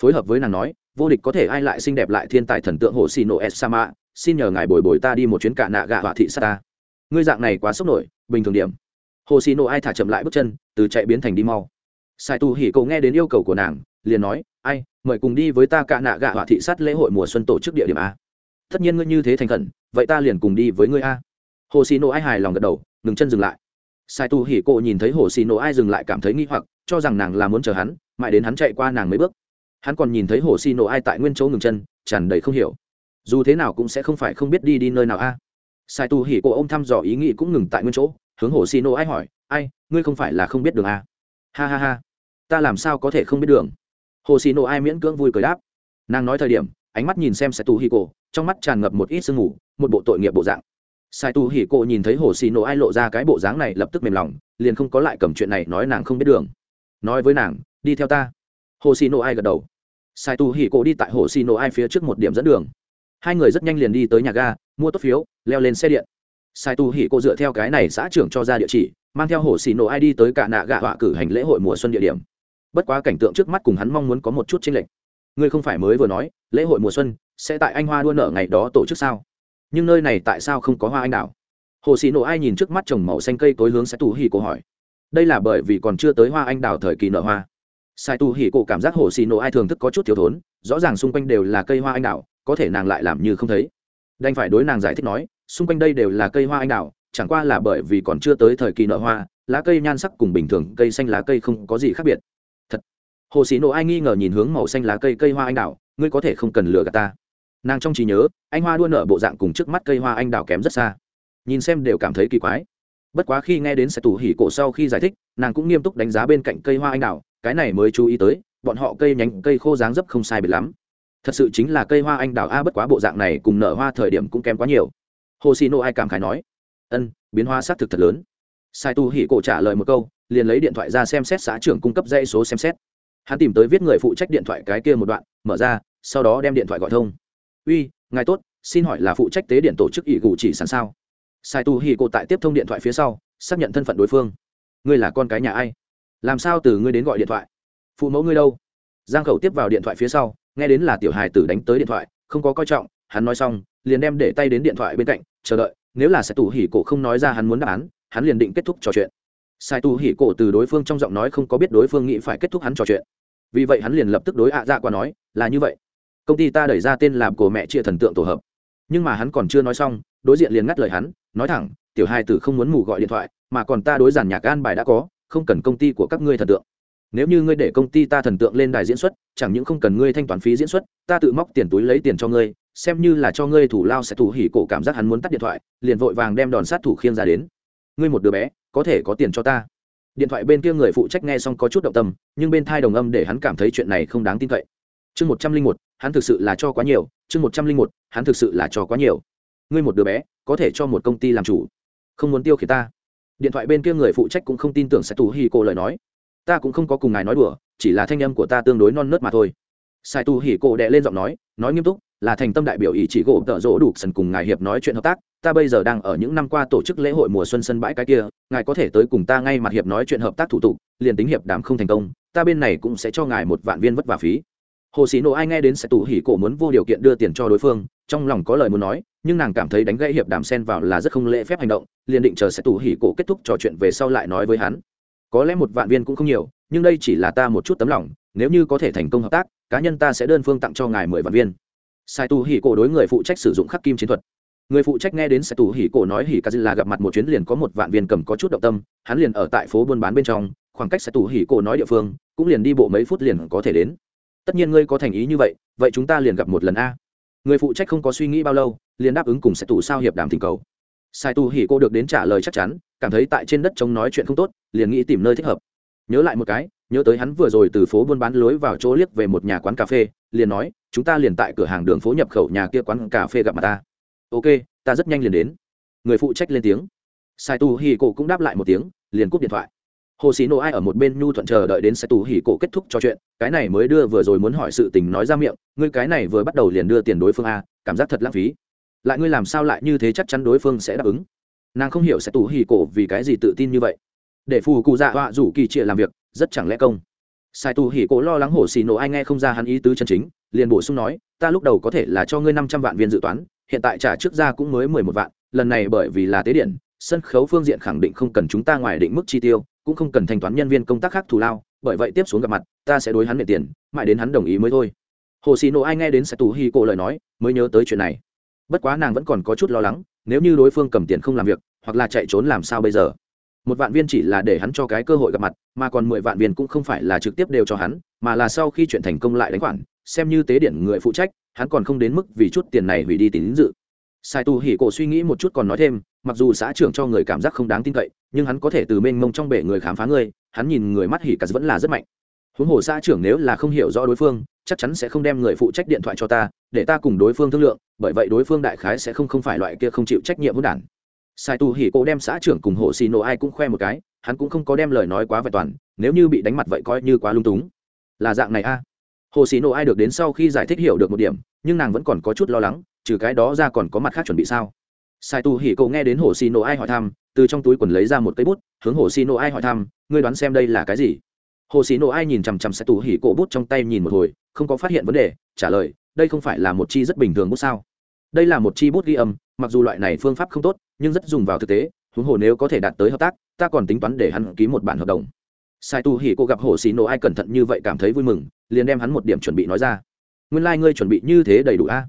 phối hợp với nàng nói, vô địch có thể ai lại xinh đẹp lại thiên tài thần tượng hồ xì nổ s sama xin nhờ ngài bồi bồi ta đi một chuyến cả nạ gạ họa thị sát ta. Ngươi dạng này quá sốc nổi, bình thường điểm. Hồ xì nổ ai thả chậm lại bước chân, từ chạy biến thành đi mau. Sai tu hỉ cầu nghe đến yêu cầu của nàng, liền nói, ai, mời cùng đi với ta cả nạ gạ họa thị sát lễ hội mùa xuân tổ chức địa điểm a. Tất nhiên ngươi như thế thành khẩn, vậy ta liền cùng đi với ngươi a. Hồ xì nổ ai hài lòng gật đầu, ngừng chân dừng lại. Sai tu hỉ cộ nhìn thấy hồ xì nổ ai dừng lại cảm thấy nghi hoặc, cho rằng nàng là muốn chờ hắn, mãi đến hắn chạy qua nàng mấy bước hắn còn nhìn thấy hồ xì nổ ai tại nguyên chỗ ngừng chân tràn đầy không hiểu. Dù thế nào cũng sẽ không phải không biết đi đi nơi nào a. Sai tu hỉ cô ô m thăm dò ý nghĩ cũng ngừng tại nguyên chỗ hướng hồ xì nổ ai hỏi ai ngươi không phải là không biết đường a? Ha ha ha. Ta làm sao có thể không biết đường? Hồ xì nổ ai miễn cưỡng vui cười đáp. Nàng nói thời điểm ánh mắt nhìn xem sai tu hỉ cô trong mắt tràn ngập một ít sương ngủ, một bộ tội nghiệp bộ dạng. Sai tu hỉ cô nhìn thấy hồ xì nổ ai lộ ra cái bộ dáng này lập tức mềm lòng liền không có lại cầm chuyện này nói nàng không biết đường. Nói với nàng đi theo ta hồ xì nổ ai gật đầu. Sai tu hỉ cô đi tại hồ xì nổ ai phía trước một điểm dẫn đường. Hai người rất nhanh liền đi tới nhà ga, mua tốt phiếu, leo lên xe điện. Sai tu hỉ cô dựa theo cái này xã trưởng cho ra địa chỉ, mang theo hồ xì nổ ai đi tới cả nạ gạ họa cử hành lễ hội mùa xuân địa điểm. Bất quá cảnh tượng trước mắt cùng hắn mong muốn có một chút chênh lệch. Ngươi không phải mới vừa nói, lễ hội mùa xuân sẽ tại anh hoa đua nở ngày đó tổ chức sao? Nhưng nơi này tại sao không có hoa anh đào hồ xì nổ ai nhìn trước mắt trồng màu xanh cây tối hướng sai tu hỉ cô hỏi. Đây là bởi vì còn chưa tới hoa anh đào thời kỳ nở hoa sai tu hỉ cổ cảm giác hồ xì nổ ai thường thức có chút thiếu thốn, rõ ràng xung quanh đều là cây hoa anh đào, có thể nàng lại làm như không thấy. Đành phải đối nàng giải thích nói, xung quanh đây đều là cây hoa anh đào, chẳng qua là bởi vì còn chưa tới thời kỳ nở hoa, lá cây nhan sắc cùng bình thường cây xanh lá cây không có gì khác biệt. Thật. Hồ xì nổ ai nghi ngờ nhìn hướng màu xanh lá cây cây hoa anh đào, ngươi có thể không cần lừa gạt ta. Nàng trong trí nhớ, anh hoa đua nở bộ dạng cùng trước mắt cây hoa anh đào kém rất xa. Nhìn xem đều cảm thấy kỳ quái. Bất quá khi nghe đến sẽ tủ hỉ cổ sau khi giải thích, nàng cũng nghiêm túc đánh giá bên cạnh cây hoa anh đào cái này mới chú ý tới, bọn họ cây nhánh, cây khô dáng dấp không sai biệt lắm. Thật sự chính là cây hoa anh đào a bất quá bộ dạng này cùng nở hoa thời điểm cũng kém quá nhiều. Hồ xì nô ai cảm khái nói, ân, biến hoa xác thực thật lớn. Sai tu hỉ cổ trả lời một câu, liền lấy điện thoại ra xem xét xã trưởng cung cấp dây số xem xét. Hắn tìm tới viết người phụ trách điện thoại cái kia một đoạn, mở ra, sau đó đem điện thoại gọi thông. Uy, ngài tốt, xin hỏi là phụ trách tế điện tổ chức ỷ gù chỉ sẵn sao? Sai tu hỉ cổ tại tiếp thông điện thoại phía sau, xác nhận thân phận đối phương. Ngươi là con cái nhà ai? Làm sao từ ngươi đến gọi điện thoại? Phụ mẫu ngươi đâu? Giang khẩu tiếp vào điện thoại phía sau, nghe đến là tiểu hài tử đánh tới điện thoại, không có coi trọng, hắn nói xong, liền đem để tay đến điện thoại bên cạnh, chờ đợi, nếu là sẽ tù hỉ cổ không nói ra hắn muốn đáp án, hắn liền định kết thúc trò chuyện. Sai tù hỉ cổ từ đối phương trong giọng nói không có biết đối phương nghĩ phải kết thúc hắn trò chuyện. Vì vậy hắn liền lập tức đối ạ dạ qua nói, là như vậy. Công ty ta đẩy ra tên làm của mẹ chia thần tượng tổ hợp. Nhưng mà hắn còn chưa nói xong, đối diện liền ngắt lời hắn, nói thẳng, tiểu hai tử không muốn ngủ gọi điện thoại, mà còn ta đối giản nhạc an bài đã có không cần công ty của các ngươi thần tượng. Nếu như ngươi để công ty ta thần tượng lên đài diễn xuất, chẳng những không cần ngươi thanh toán phí diễn xuất, ta tự móc tiền túi lấy tiền cho ngươi, xem như là cho ngươi thủ lao sẽ thủ hỉ cổ cảm giác hắn muốn tắt điện thoại, liền vội vàng đem đòn sát thủ khiêng ra đến. Ngươi một đứa bé, có thể có tiền cho ta. Điện thoại bên kia người phụ trách nghe xong có chút động tâm, nhưng bên thai đồng âm để hắn cảm thấy chuyện này không đáng tin cậy. Chương một trăm linh một, hắn thực sự là cho quá nhiều. Chương một trăm linh một, hắn thực sự là cho quá nhiều. Ngươi một đứa bé, có thể cho một công ty làm chủ. Không muốn tiêu khiển ta điện thoại bên kia người phụ trách cũng không tin tưởng sẽ tù hỉ cổ lời nói. Ta cũng không có cùng ngài nói đùa, chỉ là thanh âm của ta tương đối non nớt mà thôi. Sai tu hỉ cổ đệ lên giọng nói nói nghiêm túc, là thành tâm đại biểu ý chỉ gỗ tợ rỗ đủ sần cùng ngài hiệp nói chuyện hợp tác. Ta bây giờ đang ở những năm qua tổ chức lễ hội mùa xuân sân bãi cái kia, ngài có thể tới cùng ta ngay mặt hiệp nói chuyện hợp tác thủ tục, liền tính hiệp đàm không thành công, ta bên này cũng sẽ cho ngài một vạn viên vất vả phí. Hồ sĩ nộ ai nghe đến sẽ tù hỉ cổ muốn vô điều kiện đưa tiền cho đối phương, trong lòng có lời muốn nói nhưng nàng cảm thấy đánh gãy hiệp đàm sen vào là rất không lễ phép hành động, liền định chờ sẽ tù hỉ cổ kết thúc trò chuyện về sau lại nói với hắn. Có lẽ một vạn viên cũng không nhiều, nhưng đây chỉ là ta một chút tấm lòng, nếu như có thể thành công hợp tác, cá nhân ta sẽ đơn phương tặng cho ngài mười vạn viên. Sai tù hỉ cổ đối người phụ trách sử dụng khắc kim chiến thuật. Người phụ trách nghe đến sai tù hỉ cổ nói hỉ ca là gặp mặt một chuyến liền có một vạn viên cầm có chút động tâm, hắn liền ở tại phố buôn bán bên trong, khoảng cách sai tù hỉ cổ nói địa phương, cũng liền đi bộ mấy phút liền có thể đến. Tất nhiên ngươi có thành ý như vậy vậy chúng ta liền gặp một lần a người phụ trách không có suy nghĩ bao lâu, liền đáp ứng cùng sẽ tù sao hiệp đàm tình cầu. Sai tu hỉ cô được đến trả lời chắc chắn, cảm thấy tại trên đất trống nói chuyện không tốt, liền nghĩ tìm nơi thích hợp. Nhớ lại một cái, nhớ tới hắn vừa rồi từ phố buôn bán lối vào chỗ liếc về một nhà quán cà phê, liền nói, chúng ta liền tại cửa hàng đường phố nhập khẩu nhà kia quán cà phê gặp mặt ta. Ok, ta rất nhanh liền đến. Người phụ trách lên tiếng. Sai tu hì cổ cũng đáp lại một tiếng, liền cúp điện thoại hồ sĩ nô ai ở một bên nhu thuận chờ đợi đến xe tù hỉ cổ kết thúc trò chuyện. Cái này mới đưa vừa rồi muốn hỏi sự tình nói ra miệng. Ngươi cái này vừa bắt đầu liền đưa tiền đối phương a, cảm giác thật lãng phí. Lại ngươi làm sao lại như thế chắc chắn đối phương sẽ đáp ứng? Nàng không hiểu sai tù hỉ cổ vì cái gì tự tin như vậy. Để phù cụ dạ họa rủ kỳ trịa làm việc, rất chẳng lẽ công. Sai tù hỉ cổ lo lắng hồ xì nổ ai nghe không ra hắn ý tứ chân chính, liền bổ sung nói, ta lúc đầu có thể là cho ngươi năm trăm vạn viên dự toán, hiện tại trả trước ra cũng mới mười một vạn, lần này bởi vì là tế điện, sân khấu phương diện khẳng định không cần chúng ta ngoài định mức chi tiêu cũng không cần thanh toán nhân viên công tác khác thù lao, bởi vậy tiếp xuống gặp mặt, ta sẽ đối hắn nệ tiền, mãi đến hắn đồng ý mới thôi. Hồ xì nộ ai nghe đến sẽ tù hi cổ lời nói, mới nhớ tới chuyện này. Bất quá nàng vẫn còn có chút lo lắng, nếu như đối phương cầm tiền không làm việc, hoặc là chạy trốn làm sao bây giờ? Một vạn viên chỉ là để hắn cho cái cơ hội gặp mặt, mà còn mười vạn viên cũng không phải là trực tiếp đều cho hắn, mà là sau khi chuyện thành công lại đánh khoản, xem như tế điện người phụ trách, hắn còn không đến mức vì chút tiền này hủy đi tín dự sai tu hỉ cổ suy nghĩ một chút còn nói thêm, mặc dù xã trưởng cho người cảm giác không đáng tin cậy, nhưng hắn có thể từ mênh mông trong bể người khám phá ngươi, hắn nhìn người mắt hỉ cả vẫn là rất mạnh. Huống hồ xã trưởng nếu là không hiểu rõ đối phương, chắc chắn sẽ không đem người phụ trách điện thoại cho ta, để ta cùng đối phương thương lượng, bởi vậy đối phương đại khái sẽ không không phải loại kia không chịu trách nhiệm hỗn đản. Sai tu hỉ cổ đem xã trưởng cùng Hồ xì nổ ai cũng khoe một cái, hắn cũng không có đem lời nói quá vẹn toàn, nếu như bị đánh mặt vậy coi như quá lung túng. Là dạng này a. À. hồ xì nổ ai được đến sau khi giải thích hiểu được một điểm, nhưng nàng vẫn còn có chút lo lắng trừ cái đó ra còn có mặt khác chuẩn bị sao? Sai tu hỉ cậu nghe đến hồ xì nổ ai hỏi thăm, từ trong túi quần lấy ra một cây bút, hướng hồ xì nổ ai hỏi thăm, ngươi đoán xem đây là cái gì? Hồ xì nổ ai nhìn chằm chằm sai tu hỉ cậu bút trong tay nhìn một hồi, không có phát hiện vấn đề, trả lời, đây không phải là một chi rất bình thường bút sao? Đây là một chi bút ghi âm, mặc dù loại này phương pháp không tốt, nhưng rất dùng vào thực tế, huống hồ nếu có thể đạt tới hợp tác, ta còn tính toán để hắn ký một bản hợp đồng. Sai tu hỉ cô gặp hồ xì nổ ai cẩn thận như vậy cảm thấy vui mừng, liền đem hắn một điểm chuẩn bị nói ra. Nguyên lai、like、ngươi chuẩn bị như thế đầy đủ a?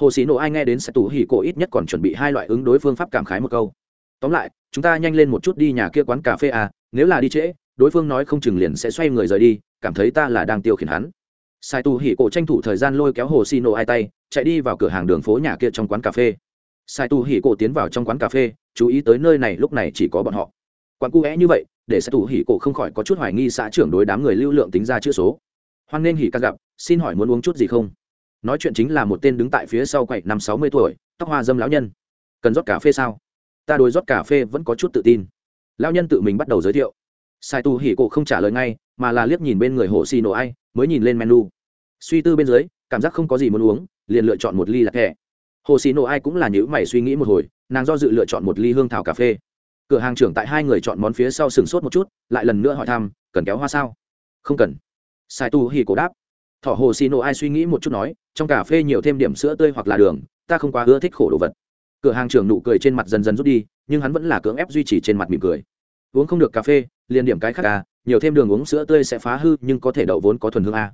Hồ sĩ nộ ai nghe đến sẽ tù hỉ Cổ ít nhất còn chuẩn bị hai loại ứng đối phương pháp cảm khái một câu. Tóm lại, chúng ta nhanh lên một chút đi nhà kia quán cà phê à nếu là đi trễ, đối phương nói không chừng liền sẽ xoay người rời đi, cảm thấy ta là đang tiêu khiển hắn. Sai tù hỉ cổ tranh thủ thời gian lôi kéo hồ xì nổ ai tay, chạy đi vào cửa hàng đường phố nhà kia trong quán cà phê. Sai tù hỉ cổ tiến vào trong quán cà phê, chú ý tới nơi này lúc này chỉ có bọn họ. Quán cu é như vậy, để sai tù hỉ cổ không khỏi có chút hoài nghi xã trưởng đối đám người lưu lượng tính ra chữ số. Hoan nên hỉ ca gặp, xin hỏi muốn uống chút gì không? Nói chuyện chính là một tên đứng tại phía sau quậy năm sáu mươi tuổi, tóc hoa dâm lão nhân. Cần rót cà phê sao? Ta đối rót cà phê vẫn có chút tự tin. Lão nhân tự mình bắt đầu giới thiệu. Sai tu hỉ cổ không trả lời ngay, mà là liếc nhìn bên người hồ xì nổ ai, mới nhìn lên menu. Suy tư bên dưới, cảm giác không có gì muốn uống, liền lựa chọn một ly lạc thẻ hồ xì nổ ai cũng là những mày suy nghĩ một hồi, nàng do dự lựa chọn một ly hương thảo cà phê. Cửa hàng trưởng tại hai người chọn món phía sau sừng sốt một chút, lại lần nữa hỏi thăm, cần kéo hoa sao? Không cần. Sai tu Hỉ cổ đáp thỏ hồ xì nổ ai suy nghĩ một chút nói, trong cà phê nhiều thêm điểm sữa tươi hoặc là đường, ta không quá ưa thích khổ đồ vật. Cửa hàng trưởng nụ cười trên mặt dần dần rút đi, nhưng hắn vẫn là cưỡng ép duy trì trên mặt mỉm cười. Uống không được cà phê, liền điểm cái khác à nhiều thêm đường uống sữa tươi sẽ phá hư, nhưng có thể đậu vốn có thuần hương a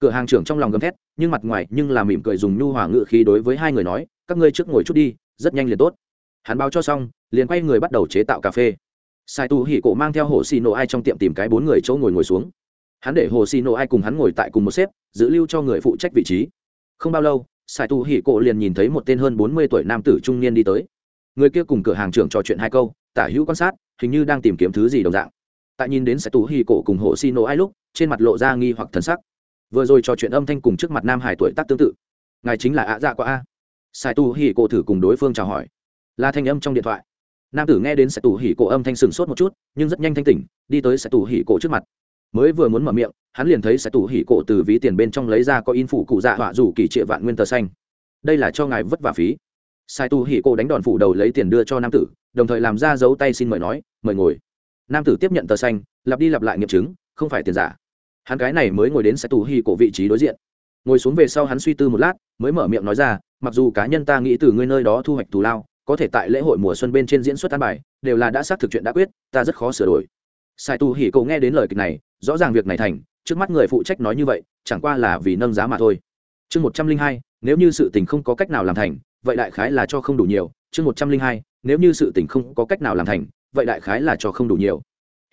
cửa hàng trưởng trong lòng gầm thét, nhưng mặt ngoài nhưng là mỉm cười dùng nhu hòa ngự khí đối với hai người nói, các ngươi trước ngồi chút đi, rất nhanh liền tốt. Hắn báo cho xong, liền quay người bắt đầu chế tạo cà phê. Sai tu hỉ cổ mang theo hồ xì nổ ai trong tiệm tìm cái bốn người chỗ ngồi ngồi xuống hắn để hồ xì nổ ai cùng hắn ngồi tại cùng một xếp, giữ lưu cho người phụ trách vị trí. Không bao lâu Sài tu hỉ cổ liền nhìn thấy một tên hơn bốn mươi tuổi nam tử trung niên đi tới. Người kia cùng cửa hàng trưởng trò chuyện hai câu, tả hữu quan sát, hình như đang tìm kiếm thứ gì đồng dạng. Tại nhìn đến Sài tu hỉ cổ cùng hồ xì nổ ai lúc, trên mặt lộ ra nghi hoặc thần sắc. Vừa rồi trò chuyện âm thanh cùng trước mặt nam hải tuổi tác tương tự. Ngài chính là ạ dạ qua a. Sài tu hỉ cổ thử cùng đối phương chào hỏi. Là thanh âm trong điện thoại. Nam tử nghe đến Sài tu hỉ cổ âm thanh sừng sốt một chút, nhưng rất nhanh thanh tỉnh, đi tới Sài tu hỉ cổ trước mặt mới vừa muốn mở miệng, hắn liền thấy sai tu hỉ cổ từ ví tiền bên trong lấy ra có in phủ cụ dạ họa rủ kỳ trịa vạn nguyên tờ xanh. Đây là cho ngài vất vả phí. Sai tu hỉ cổ đánh đòn phủ đầu lấy tiền đưa cho nam tử, đồng thời làm ra dấu tay xin mời nói, mời ngồi. Nam tử tiếp nhận tờ xanh, lặp đi lặp lại nghiệm chứng, không phải tiền giả. Hắn cái này mới ngồi đến sai tu hỉ cổ vị trí đối diện. Ngồi xuống về sau hắn suy tư một lát, mới mở miệng nói ra, mặc dù cá nhân ta nghĩ từ ngươi nơi đó thu hoạch thù lao, có thể tại lễ hội mùa xuân bên trên diễn xuất an bài, đều là đã xác thực chuyện đã quyết, ta rất khó sửa đổi. Sai tu hỉ Cổ nghe đến lời kịch này rõ ràng việc này thành, trước mắt người phụ trách nói như vậy, chẳng qua là vì nâng giá mà thôi. Chương một trăm linh hai, nếu như sự tình không có cách nào làm thành, vậy đại khái là cho không đủ nhiều. Chương một trăm linh hai, nếu như sự tình không có cách nào làm thành, vậy đại khái là cho không đủ nhiều.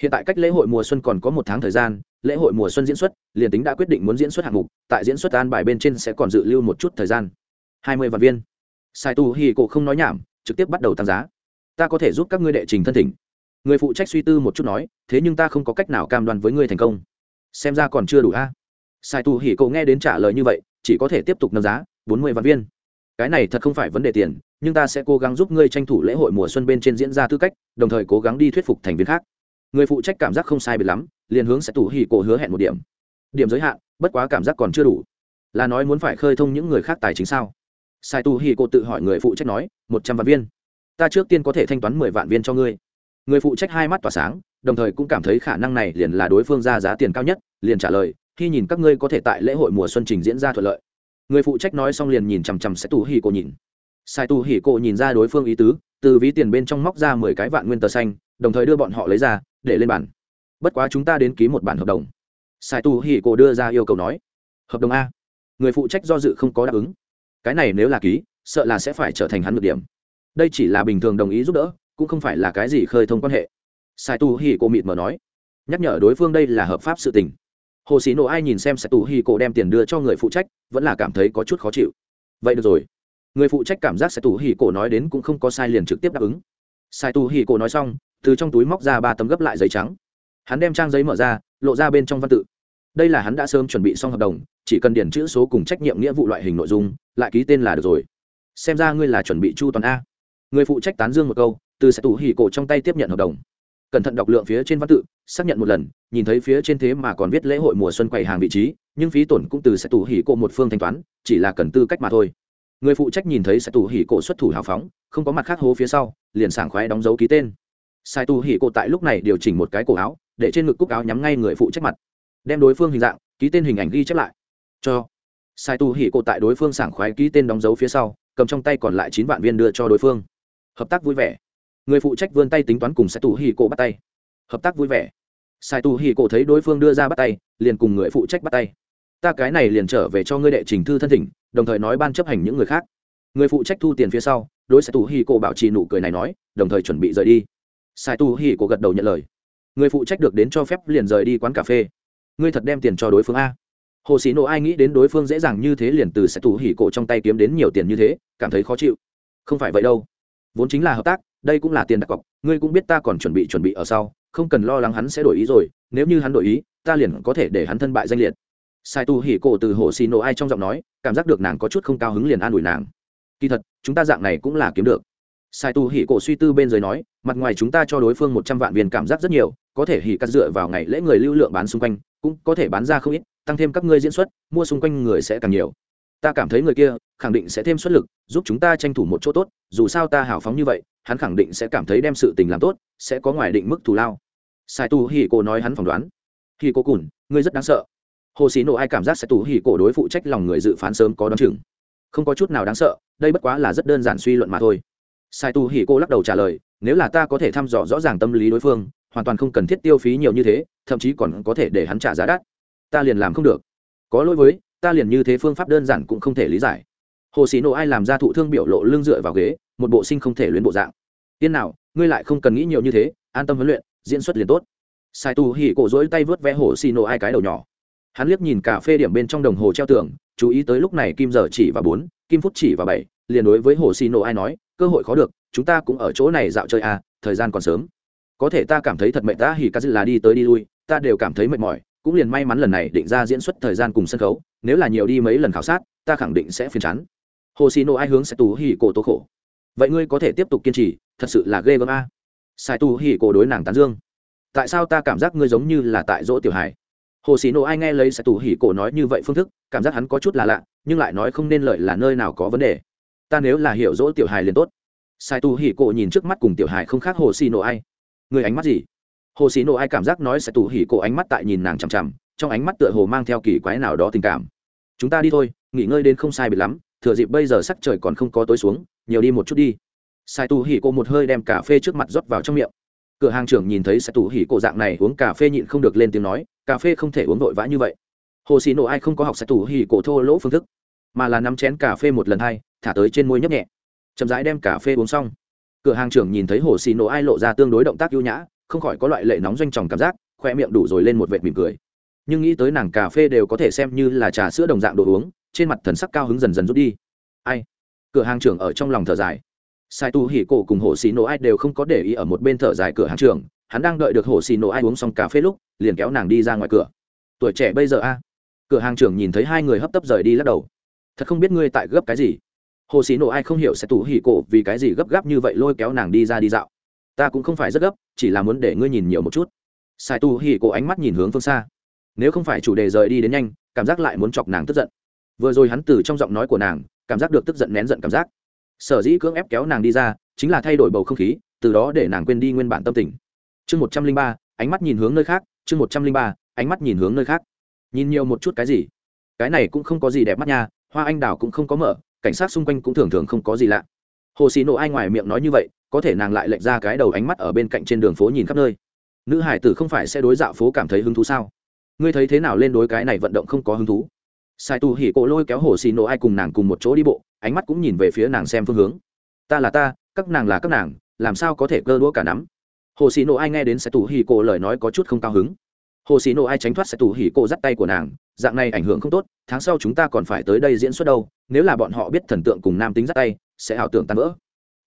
Hiện tại cách lễ hội mùa xuân còn có một tháng thời gian, lễ hội mùa xuân diễn xuất, liền tính đã quyết định muốn diễn xuất hạng mục, tại diễn xuất an bài bên trên sẽ còn dự lưu một chút thời gian. Hai mươi vạn viên. Sai tu hi cổ không nói nhảm, trực tiếp bắt đầu tăng giá. Ta có thể giúp các ngươi đệ trình thân thỉnh người phụ trách suy tư một chút nói, thế nhưng ta không có cách nào cam đoan với ngươi thành công. Xem ra còn chưa đủ a. Sai tu hỉ cậu nghe đến trả lời như vậy, chỉ có thể tiếp tục nâng giá, bốn mươi vạn viên. Cái này thật không phải vấn đề tiền, nhưng ta sẽ cố gắng giúp ngươi tranh thủ lễ hội mùa xuân bên trên diễn ra tư cách, đồng thời cố gắng đi thuyết phục thành viên khác. Người phụ trách cảm giác không sai biệt lắm, liền hướng sẽ tủ hỉ cổ hứa hẹn một điểm. Điểm giới hạn, bất quá cảm giác còn chưa đủ. Là nói muốn phải khơi thông những người khác tài chính sao? Sai tu hỉ cổ tự hỏi người phụ trách nói, một trăm vạn viên. Ta trước tiên có thể thanh toán mười vạn viên cho ngươi người phụ trách hai mắt tỏa sáng, đồng thời cũng cảm thấy khả năng này liền là đối phương ra giá tiền cao nhất, liền trả lời, khi nhìn các ngươi có thể tại lễ hội mùa xuân trình diễn ra thuận lợi. Người phụ trách nói xong liền nhìn chằm chằm sai tu hỉ cổ nhìn. Sai tu hỉ cổ nhìn ra đối phương ý tứ, từ ví tiền bên trong móc ra mười cái vạn nguyên tờ xanh, đồng thời đưa bọn họ lấy ra, để lên bản bất quá chúng ta đến ký một bản hợp đồng. Sai tu hỉ cổ đưa ra yêu cầu nói. Hợp đồng a. Người phụ trách do dự không có đáp ứng. Cái này nếu là ký, sợ là sẽ phải trở thành hắn được điểm. Đây chỉ là bình thường đồng ý giúp đỡ cũng không phải là cái gì khơi thông quan hệ. Sai tu hi cô mịt mờ nói, nhắc nhở đối phương đây là hợp pháp sự tình. Hồ sĩ nộ ai nhìn xem sai tu hi cô đem tiền đưa cho người phụ trách, vẫn là cảm thấy có chút khó chịu. Vậy được rồi. Người phụ trách cảm giác sai tu hi cô nói đến cũng không có sai liền trực tiếp đáp ứng. Sai tu hi cô nói xong, từ trong túi móc ra ba tấm gấp lại giấy trắng. Hắn đem trang giấy mở ra, lộ ra bên trong văn tự. Đây là hắn đã sớm chuẩn bị xong hợp đồng, chỉ cần điền chữ số cùng trách nhiệm nghĩa vụ loại hình nội dung, lại ký tên là được rồi. Xem ra ngươi là chuẩn bị chu toàn a. Người phụ trách tán dương một câu từ sẽ tù hỉ cổ trong tay tiếp nhận hợp đồng. Cẩn thận đọc lượng phía trên văn tự, xác nhận một lần, nhìn thấy phía trên thế mà còn viết lễ hội mùa xuân quầy hàng vị trí, nhưng phí tổn cũng từ sẽ tù hỉ cổ một phương thanh toán, chỉ là cần tư cách mà thôi. Người phụ trách nhìn thấy sẽ tù hỉ cổ xuất thủ hào phóng, không có mặt khác hố phía sau, liền sảng khoái đóng dấu ký tên. Sai tù hỉ cổ tại lúc này điều chỉnh một cái cổ áo, để trên ngực cúc áo nhắm ngay người phụ trách mặt. Đem đối phương hình dạng, ký tên hình ảnh ghi chép lại. Cho. Sai tù hỉ cổ tại đối phương sảng khoái ký tên đóng dấu phía sau, cầm trong tay còn lại chín vạn viên đưa cho đối phương. Hợp tác vui vẻ người phụ trách vươn tay tính toán cùng sai tù hì cổ bắt tay. Hợp tác vui vẻ. Sai tù hì cổ thấy đối phương đưa ra bắt tay, liền cùng người phụ trách bắt tay. Ta cái này liền trở về cho ngươi đệ trình thư thân thỉnh, đồng thời nói ban chấp hành những người khác. Người phụ trách thu tiền phía sau, đối sai tù hì cổ bảo trì nụ cười này nói, đồng thời chuẩn bị rời đi. Sai tù hì cổ gật đầu nhận lời. Người phụ trách được đến cho phép liền rời đi quán cà phê. Ngươi thật đem tiền cho đối phương a. Hồ sĩ nộ ai nghĩ đến đối phương dễ dàng như thế liền từ sài tù hỉ cổ trong tay kiếm đến nhiều tiền như thế, cảm thấy khó chịu. Không phải vậy đâu. Vốn chính là hợp tác đây cũng là tiền đặt cọc, ngươi cũng biết ta còn chuẩn bị chuẩn bị ở sau, không cần lo lắng hắn sẽ đổi ý rồi, nếu như hắn đổi ý, ta liền có thể để hắn thân bại danh liệt. Sai tu hỉ cổ từ hồ xì nổ ai trong giọng nói, cảm giác được nàng có chút không cao hứng liền an ủi nàng. Kỳ thật, chúng ta dạng này cũng là kiếm được. Sai tu hỉ cổ suy tư bên dưới nói, mặt ngoài chúng ta cho đối phương một trăm vạn viên cảm giác rất nhiều, có thể hỉ cắt dựa vào ngày lễ người lưu lượng bán xung quanh, cũng có thể bán ra không ít, tăng thêm các ngươi diễn xuất, mua xung quanh người sẽ càng nhiều. Ta cảm thấy người kia khẳng định sẽ thêm xuất lực, giúp chúng ta tranh thủ một chỗ tốt, dù sao ta hào phóng như vậy, hắn khẳng định sẽ cảm thấy đem sự tình làm tốt, sẽ có ngoài định mức thù lao. Sai tu hỉ cổ nói hắn phỏng đoán. Hỉ cổ cùn, ngươi rất đáng sợ. Hồ xí nộ ai cảm giác sai tu hỉ cổ đối phụ trách lòng người dự phán sớm có đoán chừng. Không có chút nào đáng sợ, đây bất quá là rất đơn giản suy luận mà thôi. Sai tu hỉ cô lắc đầu trả lời, nếu là ta có thể thăm dò rõ ràng tâm lý đối phương, hoàn toàn không cần thiết tiêu phí nhiều như thế, thậm chí còn có thể để hắn trả giá đắt. Ta liền làm không được. Có lỗi với, ta liền như thế phương pháp đơn giản cũng không thể lý giải hồ xì nổ ai làm ra thụ thương biểu lộ lưng dựa vào ghế, một bộ sinh không thể luyến bộ dạng. Tiên nào, ngươi lại không cần nghĩ nhiều như thế, an tâm huấn luyện, diễn xuất liền tốt. Sai tu hỉ cổ dỗi tay vớt vẽ hồ xì nổ ai cái đầu nhỏ. Hắn liếc nhìn cà phê điểm bên trong đồng hồ treo tường, chú ý tới lúc này kim giờ chỉ và bốn, kim phút chỉ và bảy, liền đối với hồ xì nổ ai nói, cơ hội khó được, chúng ta cũng ở chỗ này dạo chơi à thời gian còn sớm. Có thể ta cảm thấy thật mệt ta, hỉ ca dư là đi tới đi lui, ta đều cảm thấy mệt mỏi, cũng liền may mắn lần này định ra diễn xuất thời gian cùng sân khấu, nếu là nhiều đi mấy lần khảo sát, ta khẳng định sẽ phiền chán hồ xì nổ ai hướng Sài tù hỉ cổ tố khổ. Vậy ngươi có thể tiếp tục kiên trì, thật sự là ghê gớm a. Sai tù hỉ cổ đối nàng tán dương. Tại sao ta cảm giác ngươi giống như là tại dỗ tiểu hải hồ xì nổ ai nghe lấy sai tù hỉ cổ nói như vậy phương thức, cảm giác hắn có chút là lạ, nhưng lại nói không nên lợi là nơi nào có vấn đề. Ta nếu là hiểu dỗ tiểu Hải liền tốt. Sai tu hỉ cổ nhìn trước mắt cùng tiểu Hải không khác hồ xì nổ ai. Người ánh mắt gì? Hồ xì nổ ai cảm giác nói sai tu hỉ cổ ánh mắt tại nhìn nàng chằm chằm, trong ánh mắt tựa hồ mang theo kỳ quái nào đó tình cảm. Chúng ta đi thôi, nghỉ ngơi đến không sai biệt lắm thừa dịp bây giờ sắc trời còn không có tối xuống, nhiều đi một chút đi. Sai tu hỉ cô một hơi đem cà phê trước mặt rót vào trong miệng. Cửa hàng trưởng nhìn thấy sai tu hỉ cô dạng này uống cà phê nhịn không được lên tiếng nói, cà phê không thể uống vội vã như vậy. Hồ xì nổ ai không có học sai tu hỉ cô thô lỗ phương thức, mà là nắm chén cà phê một lần hai, thả tới trên môi nhấp nhẹ. Chậm rãi đem cà phê uống xong. Cửa hàng trưởng nhìn thấy hồ xì nổ ai lộ ra tương đối động tác ưu nhã, không khỏi có loại lệ nóng doanh tròng cảm giác, khoe miệng đủ rồi lên một vệt mỉm cười. Nhưng nghĩ tới nàng cà phê đều có thể xem như là trà sữa đồng dạng đồ uống trên mặt thần sắc cao hứng dần dần rút đi. Ai? Cửa hàng trưởng ở trong lòng thở dài. Sai tu hỉ cổ cùng hồ xì nổ ai đều không có để ý ở một bên thở dài cửa hàng trưởng, hắn đang đợi được hồ xì nổ ai uống xong cà phê lúc, liền kéo nàng đi ra ngoài cửa. Tuổi trẻ bây giờ a? Cửa hàng trưởng nhìn thấy hai người hấp tấp rời đi lắc đầu. Thật không biết ngươi tại gấp cái gì. Hồ xì nổ ai không hiểu sẽ tủ hỉ cổ vì cái gì gấp gáp như vậy lôi kéo nàng đi ra đi dạo. Ta cũng không phải rất gấp, chỉ là muốn để ngươi nhìn nhiều một chút. Sai tu hỉ cổ ánh mắt nhìn hướng phương xa. Nếu không phải chủ đề rời đi đến nhanh, cảm giác lại muốn chọc nàng tức giận vừa rồi hắn từ trong giọng nói của nàng, cảm giác được tức giận nén giận cảm giác. Sở dĩ cưỡng ép kéo nàng đi ra, chính là thay đổi bầu không khí, từ đó để nàng quên đi nguyên bản tâm tình. Chương một trăm linh ba, ánh mắt nhìn hướng nơi khác, chương một trăm linh ba, ánh mắt nhìn hướng nơi khác. Nhìn nhiều một chút cái gì? Cái này cũng không có gì đẹp mắt nha, hoa anh đào cũng không có mở, cảnh sát xung quanh cũng thường thường không có gì lạ. Hồ xì nộ ai ngoài miệng nói như vậy, có thể nàng lại lệch ra cái đầu ánh mắt ở bên cạnh trên đường phố nhìn khắp nơi. Nữ hải tử không phải sẽ đối dạo phố cảm thấy hứng thú sao? Ngươi thấy thế nào lên đối cái này vận động không có hứng thú? Sai tu hỉ cổ lôi kéo hồ xì nộ ai cùng nàng cùng một chỗ đi bộ, ánh mắt cũng nhìn về phía nàng xem phương hướng. Ta là ta, các nàng là các nàng, làm sao có thể cơ đũa cả nắm? Hồ xì nộ ai nghe đến sai tu hỉ cổ lời nói có chút không cao hứng. Hồ xì nộ ai tránh thoát sai tu hỉ cổ dắt tay của nàng, dạng này ảnh hưởng không tốt, tháng sau chúng ta còn phải tới đây diễn xuất đâu, nếu là bọn họ biết thần tượng cùng nam tính dắt tay, sẽ ảo tưởng tan vỡ.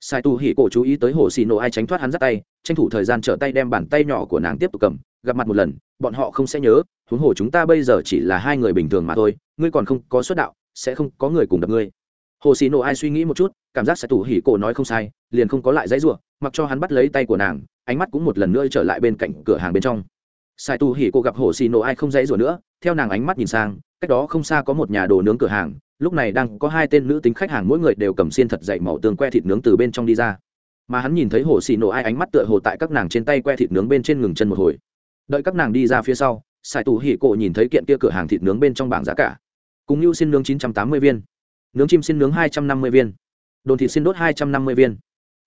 Sai tu hỉ cổ chú ý tới hồ xì nổ ai tránh thoát hắn dắt tay, tranh thủ thời gian trở tay đem bàn tay nhỏ của nàng tiếp tục cầm, gặp mặt một lần, bọn họ không sẽ nhớ, huống hồ chúng ta bây giờ chỉ là hai người bình thường mà thôi ngươi còn không có xuất đạo, sẽ không có người cùng đập ngươi. Hồ xì nổ ai suy nghĩ một chút, cảm giác sai tu hỉ cổ nói không sai, liền không có lại dãy ruộng mặc cho hắn bắt lấy tay của nàng, ánh mắt cũng một lần nữa trở lại bên cạnh cửa hàng bên trong. Sai tu hỉ cổ gặp hồ xì nổ ai không dãy ruộng nữa, theo nàng ánh mắt nhìn sang, cách đó không xa có một nhà đồ nướng cửa hàng, lúc này đang có hai tên nữ tính khách hàng mỗi người đều cầm xiên thật dậy màu tương que thịt nướng từ bên trong đi ra. Mà hắn nhìn thấy hồ xì nổ ai ánh mắt tựa hồ tại các nàng trên tay que thịt nướng bên trên ngừng chân một hồi. Đợi các nàng đi ra phía sau, sài tù hỉ cổ nhìn thấy kiện kia cửa hàng thịt nướng bên trong bảng giá cả cùng nhu xin nướng chín trăm tám mươi viên. Nướng chim xin nướng hai trăm năm mươi viên. Đồn thịt xin đốt hai trăm năm mươi viên.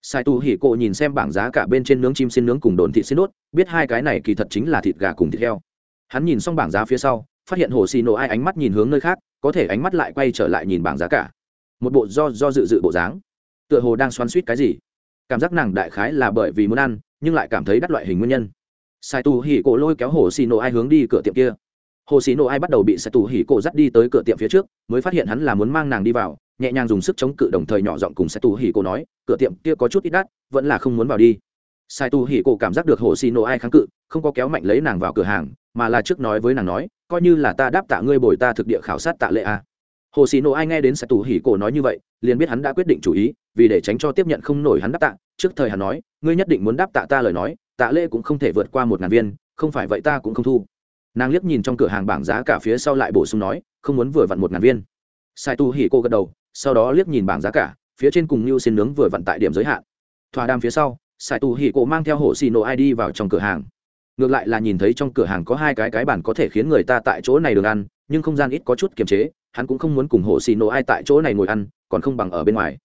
Sai tu hỉ cổ nhìn xem bảng giá cả bên trên nướng chim xin nướng cùng đồn thịt xin đốt, biết hai cái này kỳ thật chính là thịt gà cùng thịt heo. Hắn nhìn xong bảng giá phía sau, phát hiện hồ xì nổ ai ánh mắt nhìn hướng nơi khác, có thể ánh mắt lại quay trở lại nhìn bảng giá cả. Một bộ do do dự dự bộ dáng. Tựa hồ đang xoắn suýt cái gì. Cảm giác nàng đại khái là bởi vì muốn ăn, nhưng lại cảm thấy đắt loại hình nguyên nhân. Sai tu hỉ cổ lôi kéo hồ xì nổ ai hướng đi cửa tiệm kia hồ xì nổ ai bắt đầu bị sai tù hỉ cổ dắt đi tới cửa tiệm phía trước, mới phát hiện hắn là muốn mang nàng đi vào, nhẹ nhàng dùng sức chống cự đồng thời nhỏ giọng cùng sai tù hỉ cổ nói, cửa tiệm kia có chút ít đắt, vẫn là không muốn vào đi. Sai tu hỉ cổ cảm giác được hồ xì nổ ai kháng cự, không có kéo mạnh lấy nàng vào cửa hàng, mà là trước nói với nàng nói, coi như là ta đáp tạ ngươi bồi ta thực địa khảo sát tạ lệ a. Hồ xì nổ ai nghe đến sai tù hỉ cổ nói như vậy, liền biết hắn đã quyết định chủ ý, vì để tránh cho tiếp nhận không nổi hắn đáp tạ, trước thời hắn nói, ngươi nhất định muốn đáp tạ ta lời nói, tạ lệ cũng không thể vượt qua một ngàn viên, không phải vậy ta cũng không thu nàng liếc nhìn trong cửa hàng bảng giá cả phía sau lại bổ sung nói, không muốn vừa vặn một ngàn viên. Sai tu hỉ cô gật đầu, sau đó liếc nhìn bảng giá cả, phía trên cùng như xin nướng vừa vặn tại điểm giới hạn. Thỏa đàm phía sau, sai tu hỉ cô mang theo hồ xì nổ ai đi vào trong cửa hàng. Ngược lại là nhìn thấy trong cửa hàng có hai cái cái bản có thể khiến người ta tại chỗ này được ăn, nhưng không gian ít có chút kiềm chế, hắn cũng không muốn cùng hồ xì nổ ai tại chỗ này ngồi ăn, còn không bằng ở bên ngoài.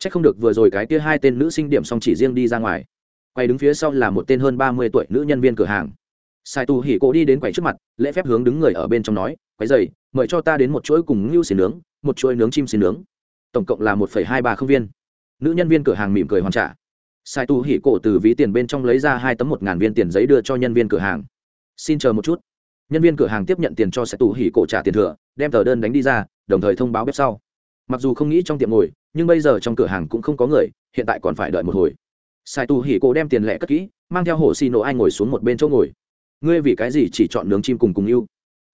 C h ắ c không được vừa rồi cái kia hai tên nữ sinh điểm xong chỉ riêng đi ra ngoài. Quay đứng phía sau là một tên hơn ba mươi tuổi nữ nhân viên cửa hàng sai tu hỉ cổ đi đến quầy trước mặt, lễ phép hướng đứng người ở bên trong nói quầy dày mời cho ta đến một chuỗi cùng ngưu xì nướng, một chuỗi nướng chim xì nướng. Tổng cộng là một phẩy hai ba không viên. Nữ nhân viên cửa hàng mỉm cười hoàn trả. Sai tu hỉ cổ từ ví tiền bên trong lấy ra hai tấm một ngàn viên tiền giấy đưa cho nhân viên cửa hàng. Xin chờ một chút. Nhân viên cửa hàng tiếp nhận tiền cho sai tu hỉ cổ trả tiền thừa, đem tờ đơn đánh đi ra, đồng thời thông báo bếp sau. Mặc dù không nghĩ trong tiệm ngồi, nhưng bây giờ trong cửa hàng cũng không có người, hiện tại còn phải đợi một hồi. Sai tu hỉ cổ đem tiền lẻ cất kỹ, mang theo hồ xì nổ ai ngồi xuống một bên chỗ ngồi ngươi vì cái gì chỉ chọn nướng chim cùng cùng yêu?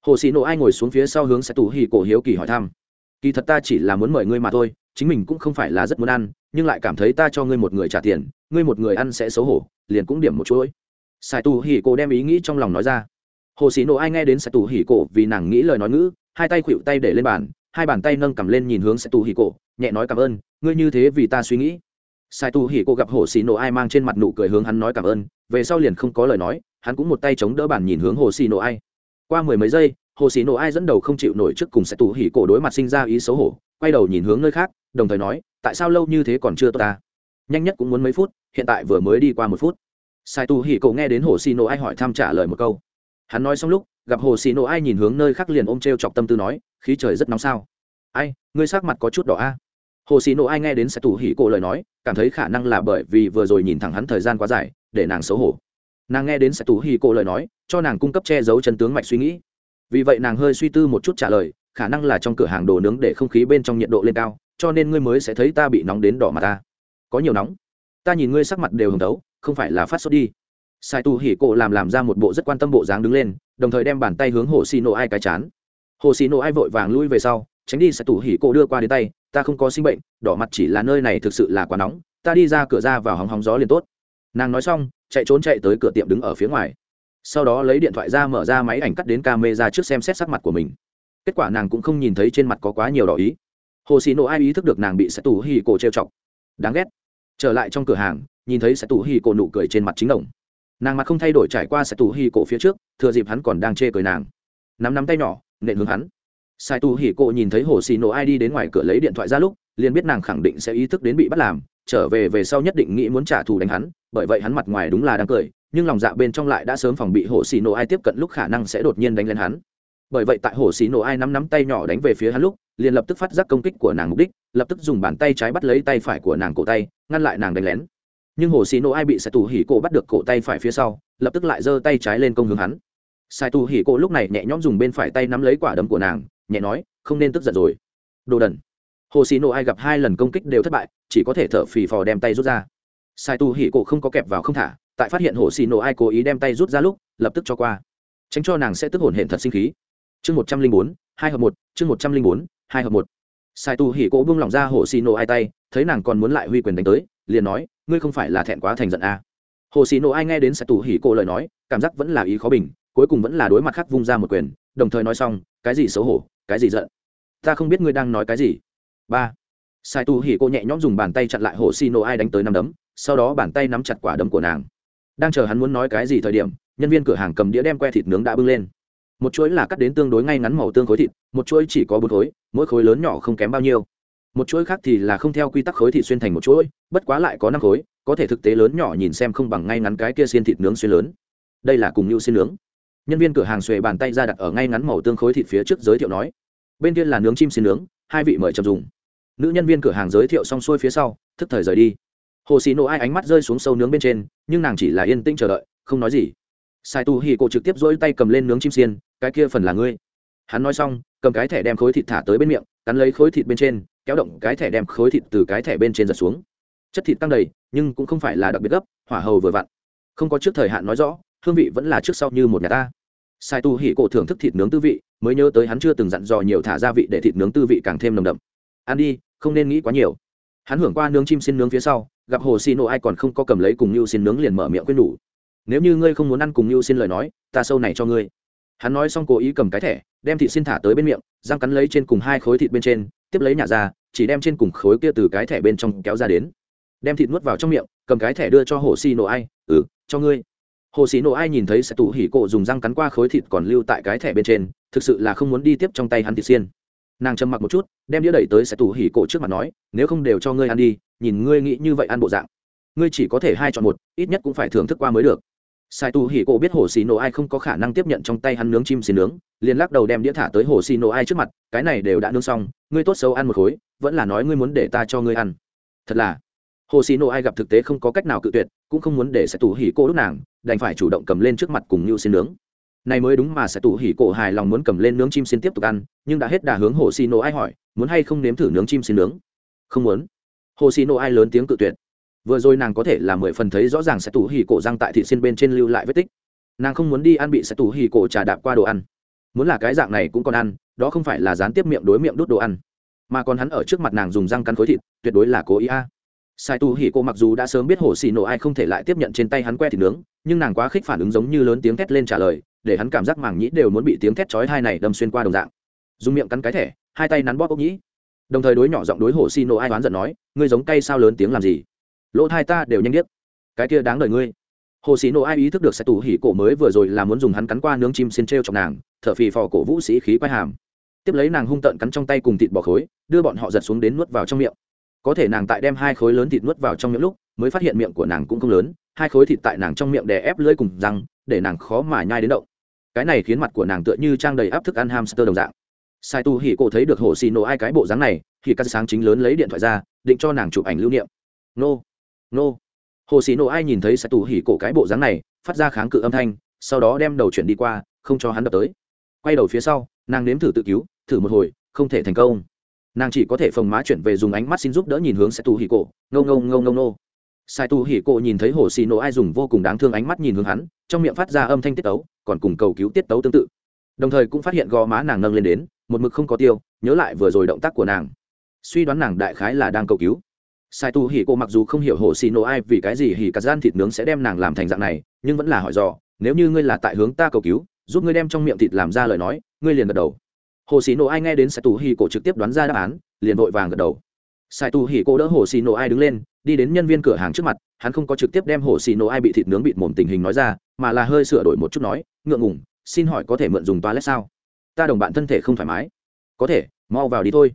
Hồ xì nổ ai ngồi xuống phía sau hướng sai tu hỉ cổ hiếu kỳ hỏi thăm. Kỳ thật ta chỉ là muốn mời ngươi mà thôi, chính mình cũng không phải là rất muốn ăn, nhưng lại cảm thấy ta cho ngươi một người trả tiền, ngươi một người ăn sẽ xấu hổ, liền cũng điểm một chuỗi. Sai tu hỉ cổ đem ý nghĩ trong lòng nói ra. Hồ xì nổ ai nghe đến sai tu hỉ cổ vì nàng nghĩ lời nói ngữ, hai tay khuỵu tay để lên bàn, hai bàn tay nâng cầm lên nhìn hướng sai tu hỉ cổ, nhẹ nói cảm ơn, ngươi như thế vì ta suy nghĩ. Sai tu hỉ cô gặp hồ xì nổ ai mang trên mặt nụ cười hướng hắn nói cảm ơn, về sau liền không có lời nói hắn cũng một tay chống đỡ bàn nhìn hướng hồ xì nổ ai. Qua mười mấy giây, hồ xì nổ ai dẫn đầu không chịu nổi trước cùng sẽ tù hỉ cổ đối mặt sinh ra ý xấu hổ, quay đầu nhìn hướng nơi khác, đồng thời nói, tại sao lâu như thế còn chưa tốt ta? Nhanh nhất cũng muốn mấy phút, hiện tại vừa mới đi qua một phút. Sai tu hỉ cổ nghe đến hồ xì nổ ai hỏi thăm trả lời một câu. Hắn nói xong lúc, gặp hồ xì nổ ai nhìn hướng nơi khác liền ôm t r e o chọc tâm tư nói, khí trời rất nóng sao? Ai, ngươi sắc mặt có chút đỏ a. Hồ xì nổ ai nghe đến sai tủ hỉ cổ lời nói, cảm thấy khả năng là bởi vì vừa rồi nhìn thẳng hắn thời gian quá dài, để nàng xấu hổ nàng nghe đến sẽ tủ hỉ cổ lời nói, cho nàng cung cấp che giấu chân tướng mạch suy nghĩ. Vì vậy nàng hơi suy tư một chút trả lời, khả năng là trong cửa hàng đồ nướng để không khí bên trong nhiệt độ lên cao, cho nên ngươi mới sẽ thấy ta bị nóng đến đỏ mặt ta. Có nhiều nóng. Ta nhìn ngươi sắc mặt đều hồng đấu, không phải là phát sốt đi. Sai tu hỉ cổ làm làm ra một bộ rất quan tâm bộ dáng đứng lên, đồng thời đem bàn tay hướng hồ xì nổ ai cái chán. Hồ xì nổ ai vội vàng lui về sau, tránh đi sai tủ hỉ cổ đưa qua đến tay, ta không có sinh bệnh, đỏ mặt chỉ là nơi này thực sự là quá nóng, ta đi ra cửa ra vào hóng hóng gió liền tốt. Nàng nói xong chạy trốn chạy tới cửa tiệm đứng ở phía ngoài. Sau đó lấy điện thoại ra mở ra máy ảnh cắt đến camera trước xem xét sắc mặt của mình. Kết quả nàng cũng không nhìn thấy trên mặt có quá nhiều đỏ ý. Hồ xì nổ ai ý thức được nàng bị sẽ tù hì cổ trêu chọc. Đáng ghét. Trở lại trong cửa hàng, nhìn thấy sẽ tù hì cổ nụ cười trên mặt chính đồng. Nàng mặt không thay đổi trải qua sẽ tù hì cổ phía trước, thừa dịp hắn còn đang chê cười nàng. Nắm nắm tay nhỏ, nện hướng hắn. Sai tù hì cổ nhìn thấy hồ xì nổ ai đi đến ngoài cửa lấy điện thoại ra lúc, liền biết nàng khẳng định sẽ ý thức đến bị bắt làm, trở về về sau nhất định nghĩ muốn trả thù đánh hắn bởi vậy hắn mặt ngoài đúng là đang cười, nhưng lòng dạ bên trong lại đã sớm phòng bị hồ xì nổ ai tiếp cận lúc khả năng sẽ đột nhiên đánh lên hắn. Bởi vậy tại hồ xì nổ ai nắm nắm tay nhỏ đánh về phía hắn lúc, liền lập tức phát giác công kích của nàng mục đích, lập tức dùng bàn tay trái bắt lấy tay phải của nàng cổ tay, ngăn lại nàng đánh lén. Nhưng hồ xì nổ ai bị sai tù hỉ cổ bắt được cổ tay phải phía sau, lập tức lại giơ tay trái lên công hướng hắn. Sai tù hỉ cổ lúc này nhẹ nhõm dùng bên phải tay nắm lấy quả đấm của nàng, nhẹ nói, không nên tức giận rồi. Đồ đần. Hồ xì nổ ai gặp hai lần công kích đều thất bại, chỉ có thể thở phì phò đem tay rút ra sai tu hỉ cổ không có kẹp vào không thả, tại phát hiện hồ xì nổ ai cố ý đem tay rút ra lúc, lập tức cho qua. Tránh cho nàng sẽ tức hồn hển thật sinh khí. Chương một trăm linh bốn, hai hợp một, chương một trăm linh bốn, hai hợp một. Sai tu hỉ cổ buông lỏng ra hồ xì nổ ai tay, thấy nàng còn muốn lại huy quyền đánh tới, liền nói, ngươi không phải là thẹn quá thành giận à. hồ xì nổ ai nghe đến sai tu hỉ cổ lời nói, cảm giác vẫn là ý khó bình, cuối cùng vẫn là đối mặt khắc vung ra một quyền, đồng thời nói xong, cái gì xấu hổ, cái gì giận? Ta không biết ngươi đang nói cái gì. Ba. Sai tu hỉ cô nhẹ nhõm dùng bàn tay chặn lại hồ xì nổ ai đánh tới năm đấm sau đó bàn tay nắm chặt quả đấm của nàng. Đang chờ hắn muốn nói cái gì thời điểm, nhân viên cửa hàng cầm đĩa đem que thịt nướng đã bưng lên. Một chuỗi là cắt đến tương đối ngay ngắn màu tương khối thịt, một chuỗi chỉ có bốn khối, mỗi khối lớn nhỏ không kém bao nhiêu. Một chuỗi khác thì là không theo quy tắc khối thịt xuyên thành một chuỗi, bất quá lại có năm khối, có thể thực tế lớn nhỏ nhìn xem không bằng ngay ngắn cái kia xiên thịt nướng xuyên lớn. Đây là cùng nhu xiên nướng. Nhân viên cửa hàng xuề bàn tay ra đặt ở ngay ngắn màu tương khối thịt phía trước giới thiệu nói. Bên kia là nướng chim xiên nướng, hai vị mời chậm dùng. Nữ nhân viên cửa hàng giới thiệu xong xuôi phía sau, thức thời rời đi hồ xì nổ ai ánh mắt rơi xuống sâu nướng bên trên, nhưng nàng chỉ là yên tĩnh chờ đợi, không nói gì. Sai tu hì cổ trực tiếp dỗi tay cầm lên nướng chim xiên, cái kia phần là ngươi. Hắn nói xong, cầm cái thẻ đem khối thịt thả tới bên miệng, cắn lấy khối thịt bên trên, kéo động cái thẻ đem khối thịt từ cái thẻ bên trên giật xuống. Chất thịt tăng đầy, nhưng cũng không phải là đặc biệt gấp, hỏa hầu vừa vặn. Không có trước thời hạn nói rõ, hương vị vẫn là trước sau như một nhà ta. Sai tu hỉ cổ thưởng thức thịt nướng tư vị, mới nhớ tới hắn chưa từng dặn dò nhiều thả gia vị để thịt nướng tư vị càng thêm nồng đậm. Ăn đi, không nên nghĩ quá nhiều hắn hưởng qua nướng chim xin nướng phía sau, gặp hồ xì nổ ai còn không có cầm lấy cùng như xin nướng liền mở miệng quên đủ. Nếu như ngươi không muốn ăn cùng như xin lời nói, ta sâu này cho ngươi. Hắn nói xong cố ý cầm cái thẻ, đem thịt xin thả tới bên miệng, răng cắn lấy trên cùng hai khối thịt bên trên, tiếp lấy nhả ra, chỉ đem trên cùng khối kia từ cái thẻ bên trong kéo ra đến. Đem thịt nuốt vào trong miệng, cầm cái thẻ đưa cho hồ xì nổ ai ừ cho ngươi. Hồ xì nổ ai nhìn thấy sẽ tủ hỉ cổ dùng răng cắn qua khối thịt còn lưu tại cái thẻ bên trên, thực sự là không muốn đi tiếp trong tay hắn thịt xiên nàng trầm mặc một chút, đem đĩa đẩy tới sẽ tù hỉ cổ trước mặt nói, nếu không đều cho ngươi ăn đi, nhìn ngươi nghĩ như vậy ăn bộ dạng. Ngươi chỉ có thể hai chọn một, ít nhất cũng phải thưởng thức qua mới được. Sai tù hỉ cổ biết hồ xì nổ ai không có khả năng tiếp nhận trong tay hắn nướng chim xì nướng, liền lắc đầu đem đĩa thả tới hồ xì nổ ai trước mặt, cái này đều đã nướng xong, ngươi tốt xấu ăn một khối, vẫn là nói ngươi muốn để ta cho ngươi ăn. Thật là, hồ xì nổ ai gặp thực tế không có cách nào cự tuyệt, cũng không muốn để sẽ tù hỉ Cổ lúc nàng, đành phải chủ động cầm lên trước mặt cùng nhu xin nướng này mới đúng mà sẽ tụ hỉ cổ hài lòng muốn cầm lên nướng chim xin tiếp tục ăn, nhưng đã hết đà hướng hồ xì nổ ai hỏi, muốn hay không nếm thử nướng chim xin nướng? Không muốn. Hồ xì nổ ai lớn tiếng cự tuyệt. Vừa rồi nàng có thể là mười phần thấy rõ ràng sẽ tụ hỉ cổ răng tại thị xin bên trên lưu lại vết tích. Nàng không muốn đi ăn bị sẽ tụ hỉ cổ trà đạp qua đồ ăn. Muốn là cái dạng này cũng còn ăn, đó không phải là gián tiếp miệng đối miệng đút đồ ăn. Mà còn hắn ở trước mặt nàng dùng răng cắn khối thịt, tuyệt đối là cố ý a. Sai tu hỉ cô mặc dù đã sớm biết hồ xì nổ ai không thể lại tiếp nhận trên tay hắn que thịt nướng, nhưng nàng quá khích phản ứng giống như lớn tiếng thét lên trả lời để hắn cảm giác màng nhĩ đều muốn bị tiếng thét chói hai này đâm xuyên qua đồng dạng. Dùng miệng cắn cái thẻ, hai tay nắn bóp ốc nhĩ. Đồng thời đối nhỏ giọng đối hồ xi nổ ai đoán giận nói, ngươi giống cay sao lớn tiếng làm gì? Lỗ thai ta đều nhanh biết cái kia đáng đời ngươi. Hồ xì nổ ai ý thức được sẽ tủ hỉ cổ mới vừa rồi là muốn dùng hắn cắn qua nướng chim xin treo trong nàng, thở phì phò cổ vũ sĩ khí quay hàm. Tiếp lấy nàng hung tợn cắn trong tay cùng thịt bò khối, đưa bọn họ giật xuống đến nuốt vào trong miệng. Có thể nàng tại đem hai khối lớn thịt nuốt vào trong miệng lúc, mới phát hiện miệng của nàng cũng không lớn, hai khối thịt tại nàng trong miệng đè ép lưỡi cùng răng, để nàng khó mà nhai đến động cái này khiến mặt của nàng tựa như trang đầy áp thức ăn hamster đồng dạng. Sai tu hỉ cổ thấy được hồ xì nổ ai cái bộ dáng này, thì cắt sáng chính lớn lấy điện thoại ra, định cho nàng chụp ảnh lưu niệm. Nô nô. Hồ xì nổ ai nhìn thấy sai tu hỉ cổ cái bộ dáng này, phát ra kháng cự âm thanh, sau đó đem đầu chuyển đi qua, không cho hắn đập tới. Quay đầu phía sau, nàng nếm thử tự cứu, thử một hồi, không thể thành công. Nàng chỉ có thể phồng má chuyển về dùng ánh mắt xin giúp đỡ nhìn hướng sai tu hỉ cổ ngâu ngâu ngâu ngâu nô sai tu hỉ cộ nhìn thấy hồ xì nổ ai dùng vô cùng đáng thương ánh mắt nhìn hướng hắn, trong miệng phát ra âm thanh tiết tấu, còn cùng cầu cứu tiết tấu tương tự. Đồng thời cũng phát hiện gò má nàng nâng lên đến, một mực không có tiêu, nhớ lại vừa rồi động tác của nàng. Suy đoán nàng đại khái là đang cầu cứu. Sai tu hỉ cô mặc dù không hiểu hồ xì nổ ai vì cái gì hỉ cắt gian thịt nướng sẽ đem nàng làm thành dạng này, nhưng vẫn là hỏi dò, nếu như ngươi là tại hướng ta cầu cứu, giúp ngươi đem trong miệng thịt làm ra lời nói, ngươi liền gật đầu. Hồ xì nổ ai nghe đến sai tu hỉ cô trực tiếp đoán ra đáp án, liền vội vàng gật đầu. Sai tu hỉ cô đỡ hồ xì nổ ai đứng lên đi đến nhân viên cửa hàng trước mặt, hắn không có trực tiếp đem hồ xì nổ ai bị thịt nướng bịt mồm tình hình nói ra, mà là hơi sửa đổi một chút nói, ngượng ngùng, xin hỏi có thể mượn dùng toilet sao? Ta đồng bạn thân thể không thoải mái. Có thể, mau vào đi thôi.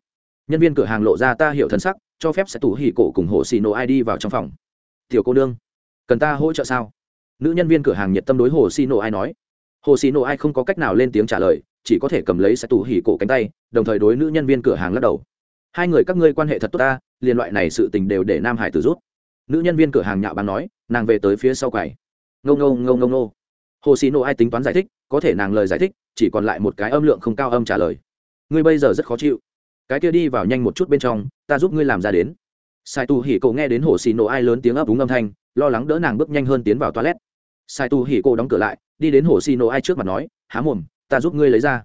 Nhân viên cửa hàng lộ ra ta hiểu thân sắc, cho phép sẽ tủ hỉ cổ cùng hồ xì nổ ai đi vào trong phòng. Tiểu cô nương, cần ta hỗ trợ sao? Nữ nhân viên cửa hàng nhiệt tâm đối hồ xì nổ ai nói. Hồ xì nổ ai không có cách nào lên tiếng trả lời, chỉ có thể cầm lấy sẽ tủ hỉ cổ cánh tay, đồng thời đối nữ nhân viên cửa hàng lắc đầu hai người các ngươi quan hệ thật tốt ta liên loại này sự tình đều để nam hải tử rút. Nữ nhân viên cửa hàng nhạo bán nói, nàng về tới phía sau quầy. Ngâu ngâu ngâu ngâu ngô. Hồ xì nổ ai tính toán giải thích, có thể nàng lời giải thích, chỉ còn lại một cái âm lượng không cao âm trả lời. Ngươi bây giờ rất khó chịu. Cái kia đi vào nhanh một chút bên trong, ta giúp ngươi làm ra đến. Sai tu hỉ cậu nghe đến hồ xì nổ ai lớn tiếng ấp úng âm thanh, lo lắng đỡ nàng bước nhanh hơn tiến vào toilet. Sai tu hỉ cậu đóng cửa lại, đi đến hồ xì nổ ai trước mặt nói, há mồm, ta giúp ngươi lấy ra.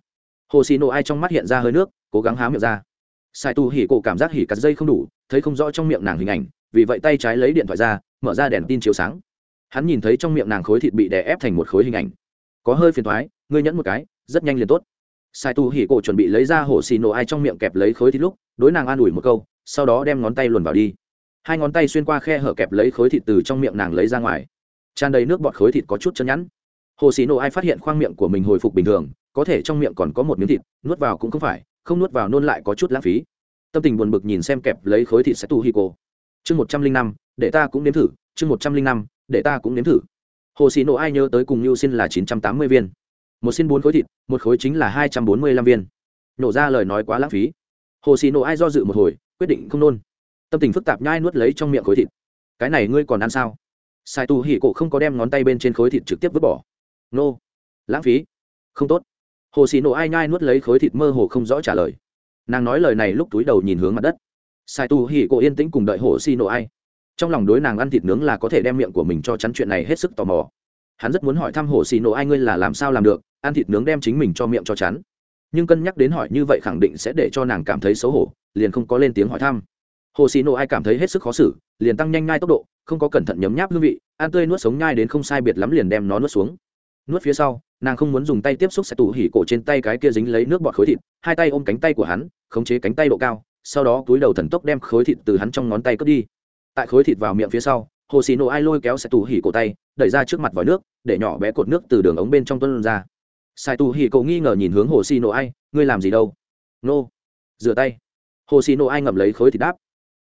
Hồ xì nổ ai trong mắt hiện ra hơi nước, cố gắng há miệng ra sai tu hỉ cổ cảm giác hỉ cắt dây không đủ, thấy không rõ trong miệng nàng hình ảnh, vì vậy tay trái lấy điện thoại ra, mở ra đèn tin chiếu sáng. Hắn nhìn thấy trong miệng nàng khối thịt bị đè ép thành một khối hình ảnh. Có hơi phiền thoái ngươi nhẫn một cái, rất nhanh liền tốt. Sai tu hỉ cổ chuẩn bị lấy ra hổ xì nổ ai trong miệng kẹp lấy khối thịt lúc, đối nàng an ủi một câu, sau đó đem ngón tay luồn vào đi. Hai ngón tay xuyên qua khe hở kẹp lấy khối thịt từ trong miệng nàng lấy ra ngoài. Tràn đầy nước bọt khối thịt có chút chân nhẵn. Hồ xì nổ ai phát hiện khoang miệng của mình hồi phục bình thường, có thể trong miệng còn có một miếng thịt, nuốt vào cũng không phải không nuốt vào nôn lại có chút lãng phí. Tâm tình buồn bực nhìn xem kẹp lấy khối thịt sẽ tu hi cô chương một trăm linh năm, để ta cũng nếm thử. Chương một trăm linh năm, để ta cũng nếm thử. Hồ xì nổ ai nhớ tới cùng mưu xin là chín trăm tám mươi viên. Một xin bốn khối thịt, một khối chính là hai trăm bốn mươi lăm viên. Nổ ra lời nói quá lãng phí. Hồ xì nổ ai do dự một hồi, quyết định không nôn. Tâm tình phức tạp nhai nuốt lấy trong miệng khối thịt. Cái này ngươi còn ăn sao? Sai tu hỉ cổ không có đem ngón tay bên trên khối thịt trực tiếp vứt bỏ. Nô, lãng phí. Không tốt hồ xì nổ ai nhai nuốt lấy khối thịt mơ hồ không rõ trả lời. Nàng nói lời này lúc túi đầu nhìn hướng mặt đất. Sai tu hỉ cổ yên tĩnh cùng đợi hồ xì nổ ai. Trong lòng đối nàng ăn thịt nướng là có thể đem miệng của mình cho chắn chuyện này hết sức tò mò. Hắn rất muốn hỏi thăm hồ xì nổ ai ngươi là làm sao làm được, ăn thịt nướng đem chính mình cho miệng cho chắn. Nhưng cân nhắc đến hỏi như vậy khẳng định sẽ để cho nàng cảm thấy xấu hổ, liền không có lên tiếng hỏi thăm. Hồ xì nổ ai cảm thấy hết sức khó xử, liền tăng nhanh ngay tốc độ, không có cẩn thận nhấm nháp hương vị, ăn tươi nuốt sống nhai đến không sai biệt lắm liền đem nó nuốt xuống nuốt phía sau, nàng không muốn dùng tay tiếp xúc sẽ tủ hỉ cổ trên tay cái kia dính lấy nước bọt khối thịt, hai tay ôm cánh tay của hắn, khống chế cánh tay độ cao, sau đó túi đầu thần tốc đem khối thịt từ hắn trong ngón tay cướp đi. Tại khối thịt vào miệng phía sau, hồ xì nổ ai lôi kéo sẽ tủ hỉ cổ tay, đẩy ra trước mặt vòi nước, để nhỏ bé cột nước từ đường ống bên trong tuân ra. Sai tù hỉ cổ nghi ngờ nhìn hướng hồ xì nổ ai, ngươi làm gì đâu? Nô. Rửa tay. Hồ xì nổ ai ngậm lấy khối thịt đáp.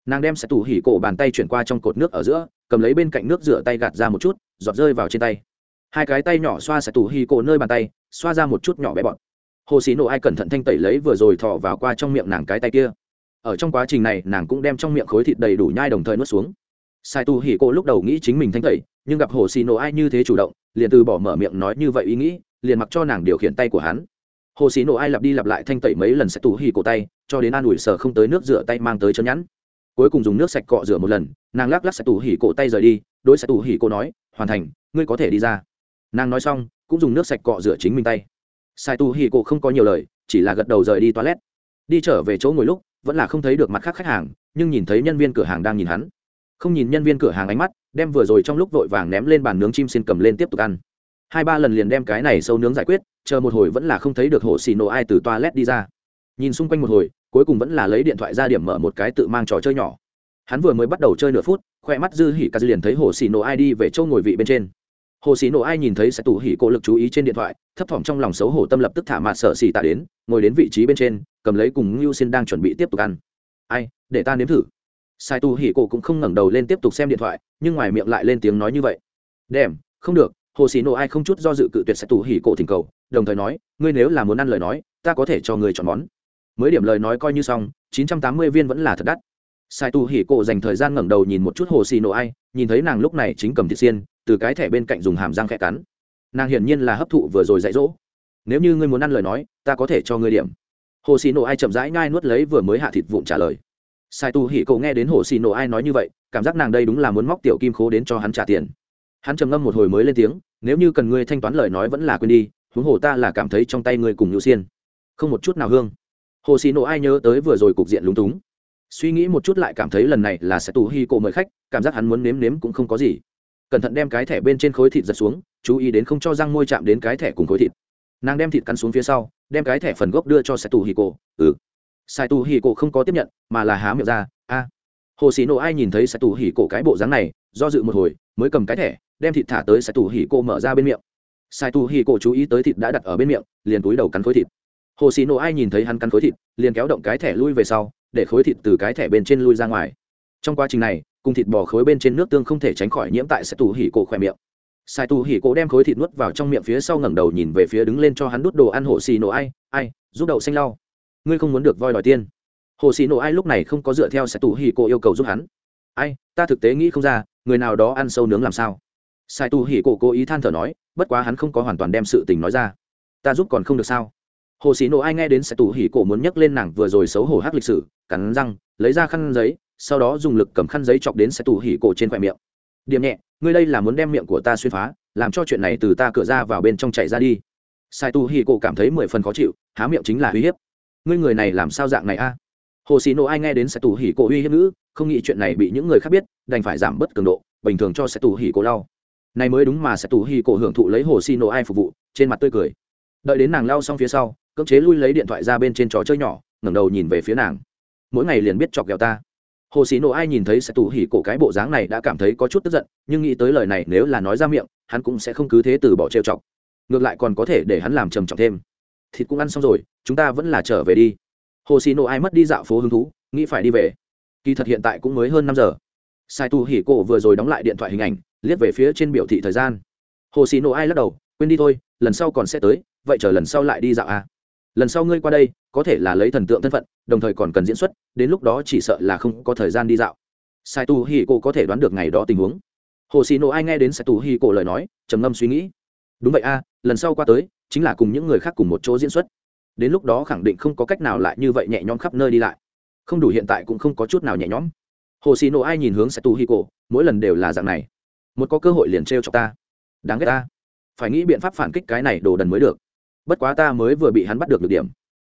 Nàng đem sẽ tù hỉ cổ bàn tay chuyển qua trong cột nước ở giữa, cầm lấy bên cạnh nước rửa tay gạt ra một chút, giọt rơi vào trên tay hai cái tay nhỏ xoa sai tù hi cổ nơi bàn tay, xoa ra một chút nhỏ bé bọt. Hồ xì nổ ai cẩn thận thanh tẩy lấy vừa rồi thọ vào qua trong miệng nàng cái tay kia. Ở trong quá trình này, nàng cũng đem trong miệng khối thịt đầy đủ nhai đồng thời nuốt xuống. Sai tu hỉ cô lúc đầu nghĩ chính mình thanh tẩy, nhưng gặp hồ xì nổ ai như thế chủ động, liền từ bỏ mở miệng nói như vậy ý nghĩ, liền mặc cho nàng điều khiển tay của hắn. Hồ xì nổ ai lặp đi lặp lại thanh tẩy mấy lần sai tu hỉ cổ tay, cho đến an ủi sờ không tới nước rửa tay mang tới chân nhẵn. Cuối cùng dùng nước sạch cọ rửa một lần, nàng lắc lắc sai tu hỉ cổ tay rời đi, đối sai tu hỉ cô nói, hoàn thành, ngươi có thể đi ra nàng nói xong, cũng dùng nước sạch cọ rửa chính mình tay. Sai tu hỉ cổ không có nhiều lời, chỉ là gật đầu rời đi toilet. Đi trở về chỗ ngồi lúc, vẫn là không thấy được mặt khác khách hàng, nhưng nhìn thấy nhân viên cửa hàng đang nhìn hắn. Không nhìn nhân viên cửa hàng ánh mắt, đem vừa rồi trong lúc vội vàng ném lên bàn nướng chim xin cầm lên tiếp tục ăn. Hai ba lần liền đem cái này sâu nướng giải quyết, chờ một hồi vẫn là không thấy được hồ xì nổ ai từ toilet đi ra. Nhìn xung quanh một hồi, cuối cùng vẫn là lấy điện thoại ra điểm mở một cái tự mang trò chơi nhỏ. Hắn vừa mới bắt đầu chơi nửa phút, khoe mắt dư hỉ cà dư liền thấy hồ xì nổ ai đi về chỗ ngồi vị bên trên hồ xì nổ ai nhìn thấy sẽ tủ hỉ cổ lực chú ý trên điện thoại, thấp thỏm trong lòng xấu hổ tâm lập tức thả mặt sợ xì tạ đến, ngồi đến vị trí bên trên, cầm lấy cùng ngưu xin đang chuẩn bị tiếp tục ăn. Ai, để ta nếm thử. Sai tu hỉ cổ cũng không ngẩng đầu lên tiếp tục xem điện thoại, nhưng ngoài miệng lại lên tiếng nói như vậy. Đèm không được, hồ xì nổ ai không chút do dự cự tuyệt sai tu hỉ cổ thỉnh cầu, đồng thời nói, ngươi nếu là muốn ăn lời nói, ta có thể cho ngươi chọn món. Mới điểm lời nói coi như xong, chín trăm tám mươi viên vẫn là thật đắt. Sai tu hỉ cổ dành thời gian ngẩng đầu nhìn một chút hồ xì nổ ai, nhìn thấy nàng lúc này chính cầm thịt xiên từ cái thẻ bên cạnh dùng hàm răng khẽ cắn. Nàng hiển nhiên là hấp thụ vừa rồi dạy dỗ. Nếu như ngươi muốn ăn lời nói, ta có thể cho ngươi điểm. Hồ xì nổ ai chậm rãi ngai nuốt lấy vừa mới hạ thịt vụn trả lời. Sai tu hỉ cậu nghe đến hồ xì nổ ai nói như vậy, cảm giác nàng đây đúng là muốn móc tiểu kim khố đến cho hắn trả tiền. Hắn trầm ngâm một hồi mới lên tiếng, nếu như cần ngươi thanh toán lời nói vẫn là quên đi, huống hồ ta là cảm thấy trong tay ngươi cùng nhũ xiên. Không một chút nào hương. Hồ xì nổ ai nhớ tới vừa rồi cục diện lúng túng. Suy nghĩ một chút lại cảm thấy lần này là sẽ tù hi cổ mời khách, cảm giác hắn muốn nếm nếm cũng không có gì cẩn thận đem cái thẻ bên trên khối thịt giật xuống, chú ý đến không cho răng môi chạm đến cái thẻ cùng khối thịt. Nàng đem thịt cắn xuống phía sau, đem cái thẻ phần gốc đưa cho sai tù hì cổ ừ. Sai tù hì cổ không có tiếp nhận, mà là há miệng ra, a. Hồ xì nổ ai nhìn thấy sai tù hì cổ cái bộ dáng này, do dự một hồi, mới cầm cái thẻ, đem thịt thả tới sai tù hì cổ mở ra bên miệng. Sai tù hì cổ chú ý tới thịt đã đặt ở bên miệng, liền túi đầu cắn khối thịt. Hồ xì nổ ai nhìn thấy hắn cắn khối thịt, liền kéo động cái thẻ lui về sau, để khối thịt từ cái thẻ bên trên lui ra ngoài. Trong quá trình này cùng thịt bò khối bên trên nước tương không thể tránh khỏi nhiễm tại sẽ tù hỉ cổ khỏe miệng. Sai tù hỉ cổ đem khối thịt nuốt vào trong miệng phía sau ngẩng đầu nhìn về phía đứng lên cho hắn đút đồ ăn hồ xì nổ ai ai, giúp đậu xanh lau. Ngươi không muốn được voi đòi tiên. Hồ xì nổ ai lúc này không có dựa theo sẽ tù hỉ cổ yêu cầu giúp hắn. Ai, ta thực tế nghĩ không ra, người nào đó ăn sâu nướng làm sao? Sai tù hỉ cổ cố ý than thở nói, bất quá hắn không có hoàn toàn đem sự tình nói ra. Ta giúp còn không được sao? Hồ sĩ nổ ai nghe đến sẽ tù hỉ cổ muốn nhắc lên nàng vừa rồi xấu hổ hát lịch sử, cắn răng, lấy ra khăn giấy sau đó dùng lực cầm khăn giấy chọc đến sẽ tù hỉ cổ trên khoe miệng. Điểm nhẹ, ngươi đây là muốn đem miệng của ta xuyên phá, làm cho chuyện này từ ta cửa ra vào bên trong chạy ra đi. Sai tù hỉ cổ cảm thấy mười phần khó chịu, há miệng chính là uy hiếp. Ngươi người này làm sao dạng này a? Hồ xì nộ ai nghe đến sẽ tù hỉ cổ uy hiếp nữ, không nghĩ chuyện này bị những người khác biết, đành phải giảm bớt cường độ, bình thường cho sẽ tù hỉ cổ lau. Này mới đúng mà sẽ tù hỉ cổ hưởng thụ lấy hồ xì nộ ai phục vụ, trên mặt tươi cười. Đợi đến nàng lau xong phía sau, cưỡng chế lui lấy điện thoại ra bên trên trò chơi nhỏ, ngẩng đầu nhìn về phía nàng. Mỗi ngày liền biết chọc ghẹo ta hồ sĩ nổ ai nhìn thấy sẽ tù hỉ cổ cái bộ dáng này đã cảm thấy có chút tức giận, nhưng nghĩ tới lời này nếu là nói ra miệng, hắn cũng sẽ không cứ thế từ bỏ trêu chọc. Ngược lại còn có thể để hắn làm trầm trọng thêm. Thịt cũng ăn xong rồi, chúng ta vẫn là trở về đi. Hồ sĩ nổ ai mất đi dạo phố hứng thú, nghĩ phải đi về. Kỳ thật hiện tại cũng mới hơn năm giờ. Sai tù hỉ cổ vừa rồi đóng lại điện thoại hình ảnh, liếc về phía trên biểu thị thời gian. Hồ sĩ nổ ai lắc đầu, quên đi thôi, lần sau còn sẽ tới, vậy chờ lần sau lại đi dạo à lần sau ngươi qua đây, có thể là lấy thần tượng thân phận, đồng thời còn cần diễn xuất, đến lúc đó chỉ sợ là không có thời gian đi dạo. Sai tu hi cô có thể đoán được ngày đó tình huống. Hồ xì nộ ai nghe đến sai tu hi cô lời nói, trầm ngâm suy nghĩ. Đúng vậy a, lần sau qua tới, chính là cùng những người khác cùng một chỗ diễn xuất. Đến lúc đó khẳng định không có cách nào lại như vậy nhẹ nhõm khắp nơi đi lại. Không đủ hiện tại cũng không có chút nào nhẹ nhõm. Hồ xì nộ ai nhìn hướng sai tu hi cô, mỗi lần đều là dạng này. Một có cơ hội liền trêu cho ta. Đáng ghét ta. Phải nghĩ biện pháp phản kích cái này đồ đần mới được bất quá ta mới vừa bị hắn bắt được được điểm.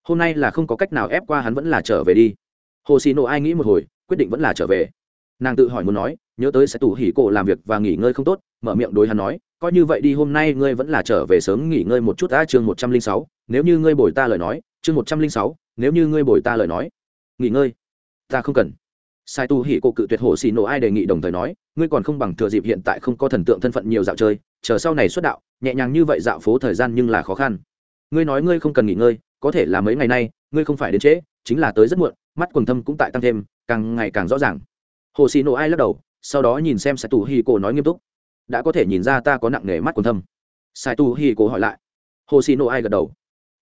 Hôm nay là không có cách nào ép qua hắn vẫn là trở về đi. Hồ xì nộ ai nghĩ một hồi, quyết định vẫn là trở về. Nàng tự hỏi muốn nói, nhớ tới sẽ tủ hỉ cổ làm việc và nghỉ ngơi không tốt, mở miệng đối hắn nói, coi như vậy đi, hôm nay ngươi vẫn là trở về sớm nghỉ ngơi một chút ta chương một trăm linh sáu, nếu như ngươi bồi ta lời nói, chương một trăm linh sáu, nếu như ngươi bồi ta lời nói. Nghỉ ngơi. Ta không cần. Sai tu hỉ cổ cự tuyệt hồ xì nổ ai đề nghị đồng thời nói, ngươi còn không bằng thừa dịp hiện tại không có thần tượng thân phận nhiều dạo chơi, chờ sau này xuất đạo, nhẹ nhàng như vậy dạo phố thời gian nhưng là khó khăn ngươi nói ngươi không cần nghỉ ngơi, có thể là mấy ngày nay, ngươi không phải đến trễ, chính là tới rất muộn, mắt quần thâm cũng tại tăng thêm, càng ngày càng rõ ràng. Hồ xì nổ ai lắc đầu, sau đó nhìn xem sai tu hi cổ nói nghiêm túc. Đã có thể nhìn ra ta có nặng nề mắt quần thâm. Sai tu hi cổ hỏi lại. Hồ xì nổ ai gật đầu.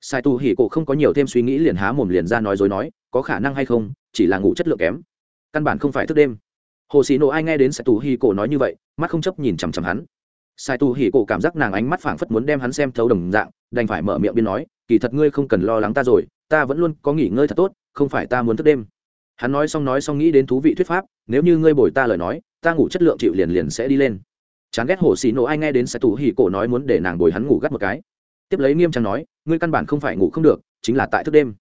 Sai tu hi cổ không có nhiều thêm suy nghĩ liền há mồm liền ra nói dối nói, có khả năng hay không, chỉ là ngủ chất lượng kém. Căn bản không phải thức đêm. Hồ xì nổ ai nghe đến sai tu hi cổ nói như vậy, mắt không chấp nhìn chằm chằm hắn sai tu hỉ cổ cảm giác nàng ánh mắt phảng phất muốn đem hắn xem thấu đồng dạng, đành phải mở miệng biên nói, kỳ thật ngươi không cần lo lắng ta rồi, ta vẫn luôn có nghỉ ngơi thật tốt, không phải ta muốn thức đêm. Hắn nói xong nói xong nghĩ đến thú vị thuyết pháp, nếu như ngươi bồi ta lời nói, ta ngủ chất lượng chịu liền liền sẽ đi lên. Chán ghét hồ xì nổ ai nghe đến sai tu hỉ cổ nói muốn để nàng bồi hắn ngủ gắt một cái. Tiếp lấy nghiêm trang nói, ngươi căn bản không phải ngủ không được, chính là tại thức đêm.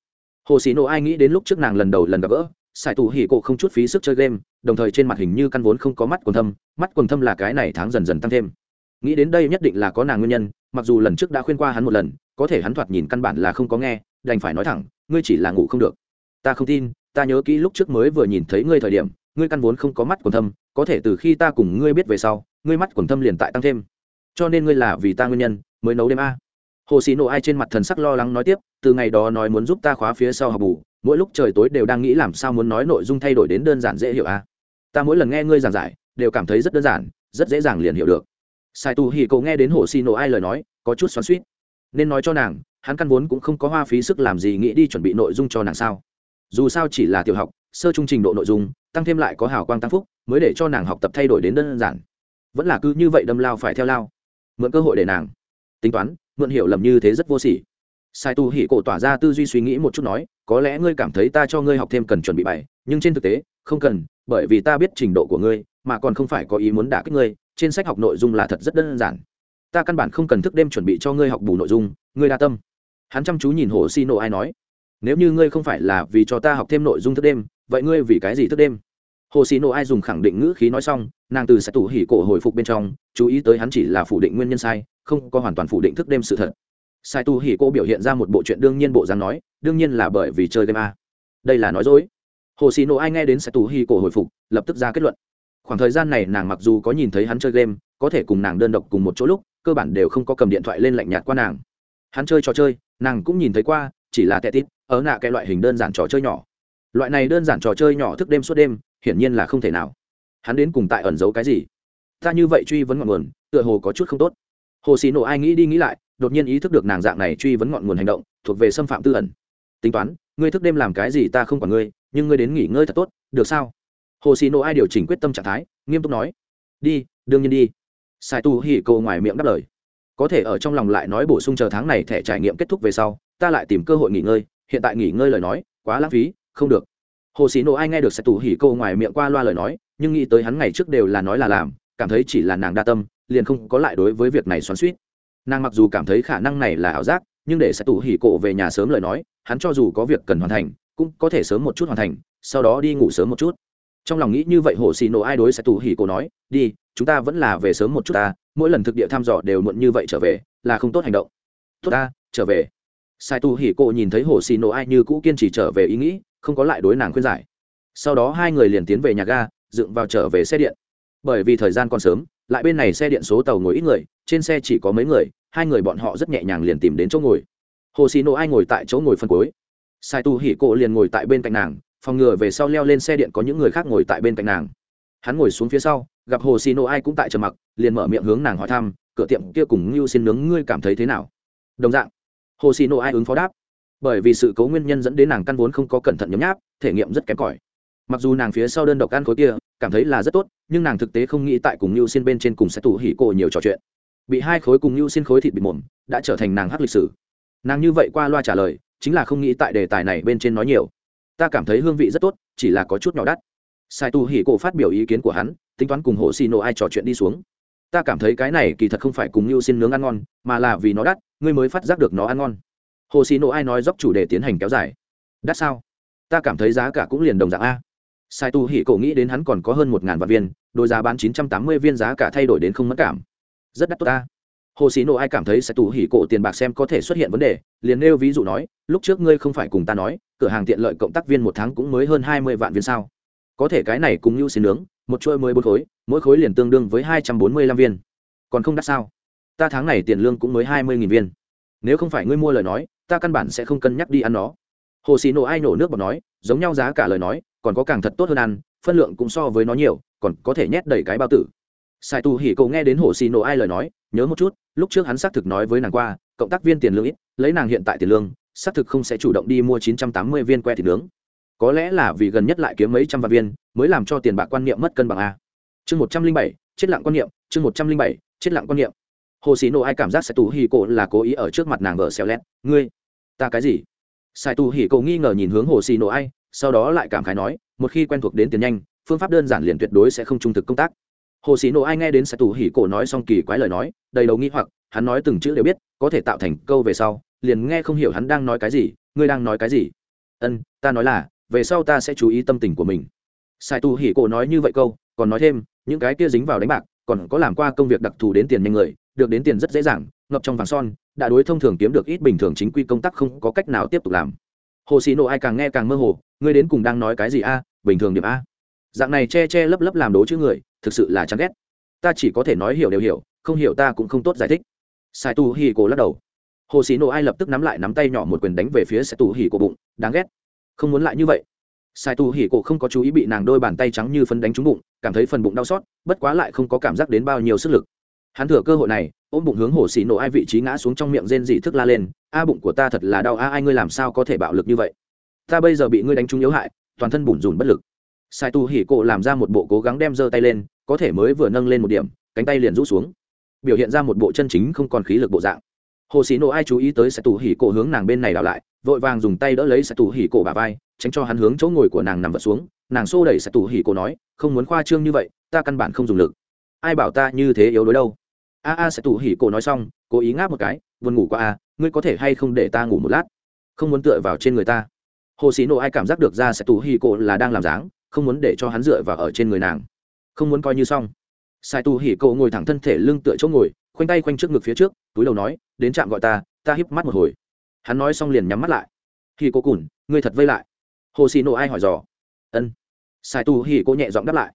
Hồ xì nổ ai nghĩ đến lúc trước nàng lần đầu lần gặp gỡ, sai tu hỉ cổ không chút phí sức chơi game, đồng thời trên mặt hình như căn vốn không có mắt quần thâm, mắt quần thâm là cái này tháng dần dần tăng thêm nghĩ đến đây nhất định là có nàng nguyên nhân, mặc dù lần trước đã khuyên qua hắn một lần, có thể hắn thoạt nhìn căn bản là không có nghe, đành phải nói thẳng, ngươi chỉ là ngủ không được. Ta không tin, ta nhớ kỹ lúc trước mới vừa nhìn thấy ngươi thời điểm, ngươi căn vốn không có mắt quần thâm, có thể từ khi ta cùng ngươi biết về sau, ngươi mắt quần thâm liền tại tăng thêm. Cho nên ngươi là vì ta nguyên nhân, mới nấu đêm a. Hồ xì nộ ai trên mặt thần sắc lo lắng nói tiếp, từ ngày đó nói muốn giúp ta khóa phía sau học bù, mỗi lúc trời tối đều đang nghĩ làm sao muốn nói nội dung thay đổi đến đơn giản dễ hiểu a. Ta mỗi lần nghe ngươi giảng giải, đều cảm thấy rất đơn giản, rất dễ dàng liền hiểu được sai tu hì cậu nghe đến hồ xì nổ ai lời nói, có chút xoắn suýt nên nói cho nàng, hắn căn vốn cũng không có hoa phí sức làm gì nghĩ đi chuẩn bị nội dung cho nàng sao. Dù sao chỉ là tiểu học, sơ trung trình độ nội dung, tăng thêm lại có hào quang tăng phúc, mới để cho nàng học tập thay đổi đến đơn giản. Vẫn là cứ như vậy đâm lao phải theo lao. Mượn cơ hội để nàng. Tính toán, mượn hiểu lầm như thế rất vô sỉ. Sai tu hỉ cổ tỏa ra tư duy suy nghĩ một chút nói, có lẽ ngươi cảm thấy ta cho ngươi học thêm cần chuẩn bị bài, nhưng trên thực tế, không cần, bởi vì ta biết trình độ của ngươi, mà còn không phải có ý muốn đả kích ngươi trên sách học nội dung là thật rất đơn giản. Ta căn bản không cần thức đêm chuẩn bị cho ngươi học bù nội dung, ngươi đa tâm. Hắn chăm chú nhìn hồ xì nộ ai nói, nếu như ngươi không phải là vì cho ta học thêm nội dung thức đêm, vậy ngươi vì cái gì thức đêm? Hồ xì nộ ai dùng khẳng định ngữ khí nói xong, nàng từ sẽ tủ hỉ cổ hồi phục bên trong, chú ý tới hắn chỉ là phủ định nguyên nhân sai, không có hoàn toàn phủ định thức đêm sự thật. Sai tu hỉ cô biểu hiện ra một bộ chuyện đương nhiên bộ dáng nói, đương nhiên là bởi vì chơi game a. Đây là nói dối. Hồ xì nổ ai nghe đến sai tu hỉ cổ hồi phục, lập tức ra kết luận khoảng thời gian này nàng mặc dù có nhìn thấy hắn chơi game, có thể cùng nàng đơn độc cùng một chỗ lúc, cơ bản đều không có cầm điện thoại lên lạnh nhạt qua nàng. Hắn chơi trò chơi, nàng cũng nhìn thấy qua, chỉ là tệ tít, ở nạ cái loại hình đơn giản trò chơi nhỏ. Loại này đơn giản trò chơi nhỏ thức đêm suốt đêm, hiển nhiên là không thể nào. Hắn đến cùng tại ẩn giấu cái gì? Ta như vậy truy vấn ngọn nguồn, tựa hồ có chút không tốt. Hồ xì nổ ai nghĩ đi nghĩ lại, đột nhiên ý thức được nàng dạng này truy vấn ngọn nguồn hành động, thuộc về xâm phạm tư ẩn. Tính toán, ngươi thức đêm làm cái gì ta không quản ngươi, nhưng ngươi đến nghỉ ngơi thật tốt, được sao? Hồ xì nổ ai điều chỉnh quyết tâm trạng thái, nghiêm túc nói, đi, đương nhiên đi. Sai tu hỉ cầu ngoài miệng đáp lời, có thể ở trong lòng lại nói bổ sung chờ tháng này thẻ trải nghiệm kết thúc về sau, ta lại tìm cơ hội nghỉ ngơi, hiện tại nghỉ ngơi lời nói, quá lãng phí, không được. Hồ sĩ nộ ai nghe được Sai Tu hỉ cầu ngoài miệng qua loa lời nói, nhưng nghĩ tới hắn ngày trước đều là nói là làm, cảm thấy chỉ là nàng đa tâm, liền không có lại đối với việc này xoắn suýt nàng mặc dù cảm thấy khả năng này là ảo giác, nhưng để sẽ Tu hỉ cổ về nhà sớm lời nói, hắn cho dù có việc cần hoàn thành, cũng có thể sớm một chút hoàn thành, sau đó đi ngủ sớm một chút trong lòng nghĩ như vậy, hồ xì nổ ai đối sẽ tù hỉ cổ nói, đi, chúng ta vẫn là về sớm một chút ta, mỗi lần thực địa thăm dò đều muộn như vậy trở về, là không tốt hành động. Tốt ta, trở về. Sai tu hỉ cổ nhìn thấy hồ xì nổ ai như cũ kiên trì trở về ý nghĩ, không có lại đối nàng khuyên giải. Sau đó hai người liền tiến về nhà ga, dựng vào trở về xe điện. Bởi vì thời gian còn sớm, lại bên này xe điện số tàu ngồi ít người, trên xe chỉ có mấy người, hai người bọn họ rất nhẹ nhàng liền tìm đến chỗ ngồi. Hồ xì nổ ai ngồi tại chỗ ngồi phân cuối. Sai tu hỉ cổ liền ngồi tại bên cạnh nàng phòng ngừa về sau leo lên xe điện có những người khác ngồi tại bên cạnh nàng. Hắn ngồi xuống phía sau, gặp hồ xì Nô ai cũng tại trầm mặc, liền mở miệng hướng nàng hỏi thăm, cửa tiệm kia cùng ngưu xin nướng ngươi cảm thấy thế nào? Đồng dạng. Hồ xì Nô ai ứng phó đáp. Bởi vì sự cấu nguyên nhân dẫn đến nàng căn vốn không có cẩn thận nhấm nháp, thể nghiệm rất kém cỏi. Mặc dù nàng phía sau đơn độc ăn khối kia, cảm thấy là rất tốt, nhưng nàng thực tế không nghĩ tại cùng ngưu xin bên trên cùng sẽ tủ hỉ cổ nhiều trò chuyện. Bị hai khối cùng ngưu xin khối thịt bị mồm, đã trở thành nàng hắc lịch sử. Nàng như vậy qua loa trả lời, chính là không nghĩ tại đề tài này bên trên nói nhiều ta cảm thấy hương vị rất tốt, chỉ là có chút nhỏ đắt. Sai tu hỉ cổ phát biểu ý kiến của hắn, tính toán cùng hồ xì nổ ai trò chuyện đi xuống. Ta cảm thấy cái này kỳ thật không phải cùng mưu xin nướng ăn ngon, mà là vì nó đắt, ngươi mới phát giác được nó ăn ngon. Hồ xì nổ ai nói dốc chủ đề tiến hành kéo dài. Đắt sao? Ta cảm thấy giá cả cũng liền đồng dạng a. Sai tu hỉ cổ nghĩ đến hắn còn có hơn một ngàn vạn viên đôi giá bán chín trăm tám mươi viên giá cả thay đổi đến không mất cảm. Rất đắt tốt ta hồ xì nổ ai cảm thấy sai tu hỉ cổ tiền bạc xem có thể xuất hiện vấn đề, liền nêu ví dụ nói, lúc trước ngươi không phải cùng ta nói cửa hàng tiện lợi cộng tác viên một tháng cũng mới hơn hai mươi vạn viên sao. Có thể cái này cùng như xin nướng, một chuỗi mới bốn khối, mỗi khối liền tương đương với hai trăm bốn mươi lăm viên. Còn không đắt sao? Ta tháng này tiền lương cũng mới hai mươi nghìn viên. Nếu không phải ngươi mua lời nói, ta căn bản sẽ không cân nhắc đi ăn nó. Hồ xì nổ ai nổ nước bọt nói, giống nhau giá cả lời nói, còn có càng thật tốt hơn ăn, phân lượng cũng so với nó nhiều, còn có thể nhét đầy cái bao tử. Sai tu hỉ cậu nghe đến hồ xì nổ ai lời nói, nhớ một chút, lúc trước hắn xác thực nói với nàng qua, cộng tác viên tiền lương ít, lấy nàng hiện tại tiền lương xác thực không sẽ chủ động đi mua chín trăm tám mươi viên que thịt nướng. Có lẽ là vì gần nhất lại kiếm mấy trăm vạn viên, mới làm cho tiền bạc quan niệm mất cân bằng a. Chương một trăm linh bảy, chết lặng quan niệm, chương một trăm linh bảy, chết lặng quan niệm. Hồ Sĩ Nộ ai cảm giác sai tu hỉ cổ là cố ý ở trước mặt nàng vợ xéo lét. Ngươi, ta cái gì? Sai tu hỉ cổ nghi ngờ nhìn hướng hồ Sĩ Nộ ai, sau đó lại cảm khái nói, một khi quen thuộc đến tiền nhanh, phương pháp đơn giản liền tuyệt đối sẽ không trung thực công tác. Hồ Sĩ Nộ ai nghe đến sai tu hỉ cổ nói xong kỳ quái lời nói, đầy đầu nghi hoặc, hắn nói từng chữ đều biết, có thể tạo thành câu về sau liền nghe không hiểu hắn đang nói cái gì, ngươi đang nói cái gì? Ân, ta nói là, về sau ta sẽ chú ý tâm tình của mình. Sai tu hỉ cổ nói như vậy câu, còn nói thêm, những cái kia dính vào đánh bạc, còn có làm qua công việc đặc thù đến tiền nhanh người, được đến tiền rất dễ dàng, ngập trong vàng son, đã đối thông thường kiếm được ít bình thường chính quy công tác không có cách nào tiếp tục làm. Hồ xì nộ ai càng nghe càng mơ hồ, ngươi đến cùng đang nói cái gì a? Bình thường điểm a? Dạng này che che lấp lấp làm đố chữ người, thực sự là chán ghét. Ta chỉ có thể nói hiểu đều hiểu, không hiểu ta cũng không tốt giải thích. Sai tu hi cổ lắc đầu hồ xì nộ ai lập tức nắm lại nắm tay nhỏ một quyền đánh về phía sai tu hì cổ bụng, đáng ghét. Không muốn lại như vậy. Sai tu hì cổ không có chú ý bị nàng đôi bàn tay trắng như phấn đánh trúng bụng, cảm thấy phần bụng đau xót, bất quá lại không có cảm giác đến bao nhiêu sức lực. Hắn thừa cơ hội này, ôm bụng hướng hồ xì nổ ai vị trí ngã xuống trong miệng rên dị thức la lên, a bụng của ta thật là đau, a, ai ngươi làm sao có thể bạo lực như vậy? Ta bây giờ bị ngươi đánh trúng yếu hại, toàn thân bủn rủn bất lực. Sai tu hỉ cổ làm ra một bộ cố gắng đem giơ tay lên, có thể mới vừa nâng lên một điểm, cánh tay liền rũ xuống. Biểu hiện ra một bộ chân chính không còn khí lực bộ dạng hồ sĩ nổ ai chú ý tới sẽ tù hỉ cổ hướng nàng bên này đảo lại, vội vàng dùng tay đỡ lấy sẽ tù hỉ cổ bà vai, tránh cho hắn hướng chỗ ngồi của nàng nằm vật xuống. Nàng xô đẩy sẽ tù hỉ cổ nói, không muốn khoa trương như vậy, ta căn bản không dùng lực. Ai bảo ta như thế yếu đuối đâu? A a, sẽ tù hỉ cổ nói xong, cố ý ngáp một cái, buồn ngủ qua a à, ngươi có thể hay không để ta ngủ một lát? Không muốn tựa vào trên người ta. Hồ sĩ nộ ai cảm giác được ra sẽ tù hỉ cổ là đang làm dáng, không muốn để cho hắn dựa vào ở trên người nàng. Không muốn coi như xong. Sai tù hỉ cổ ngồi thẳng thân thể lưng tựa chỗ ngồi khoanh tay khoanh trước ngực phía trước, túi đầu nói, đến trạm gọi ta ta híp mắt một hồi. Hắn nói xong liền nhắm mắt lại. Khi cô cùn, ngươi thật vây lại. Hồ xì nổ ai hỏi dò. Ân. Sai tù hỉ cô nhẹ giọng đáp lại.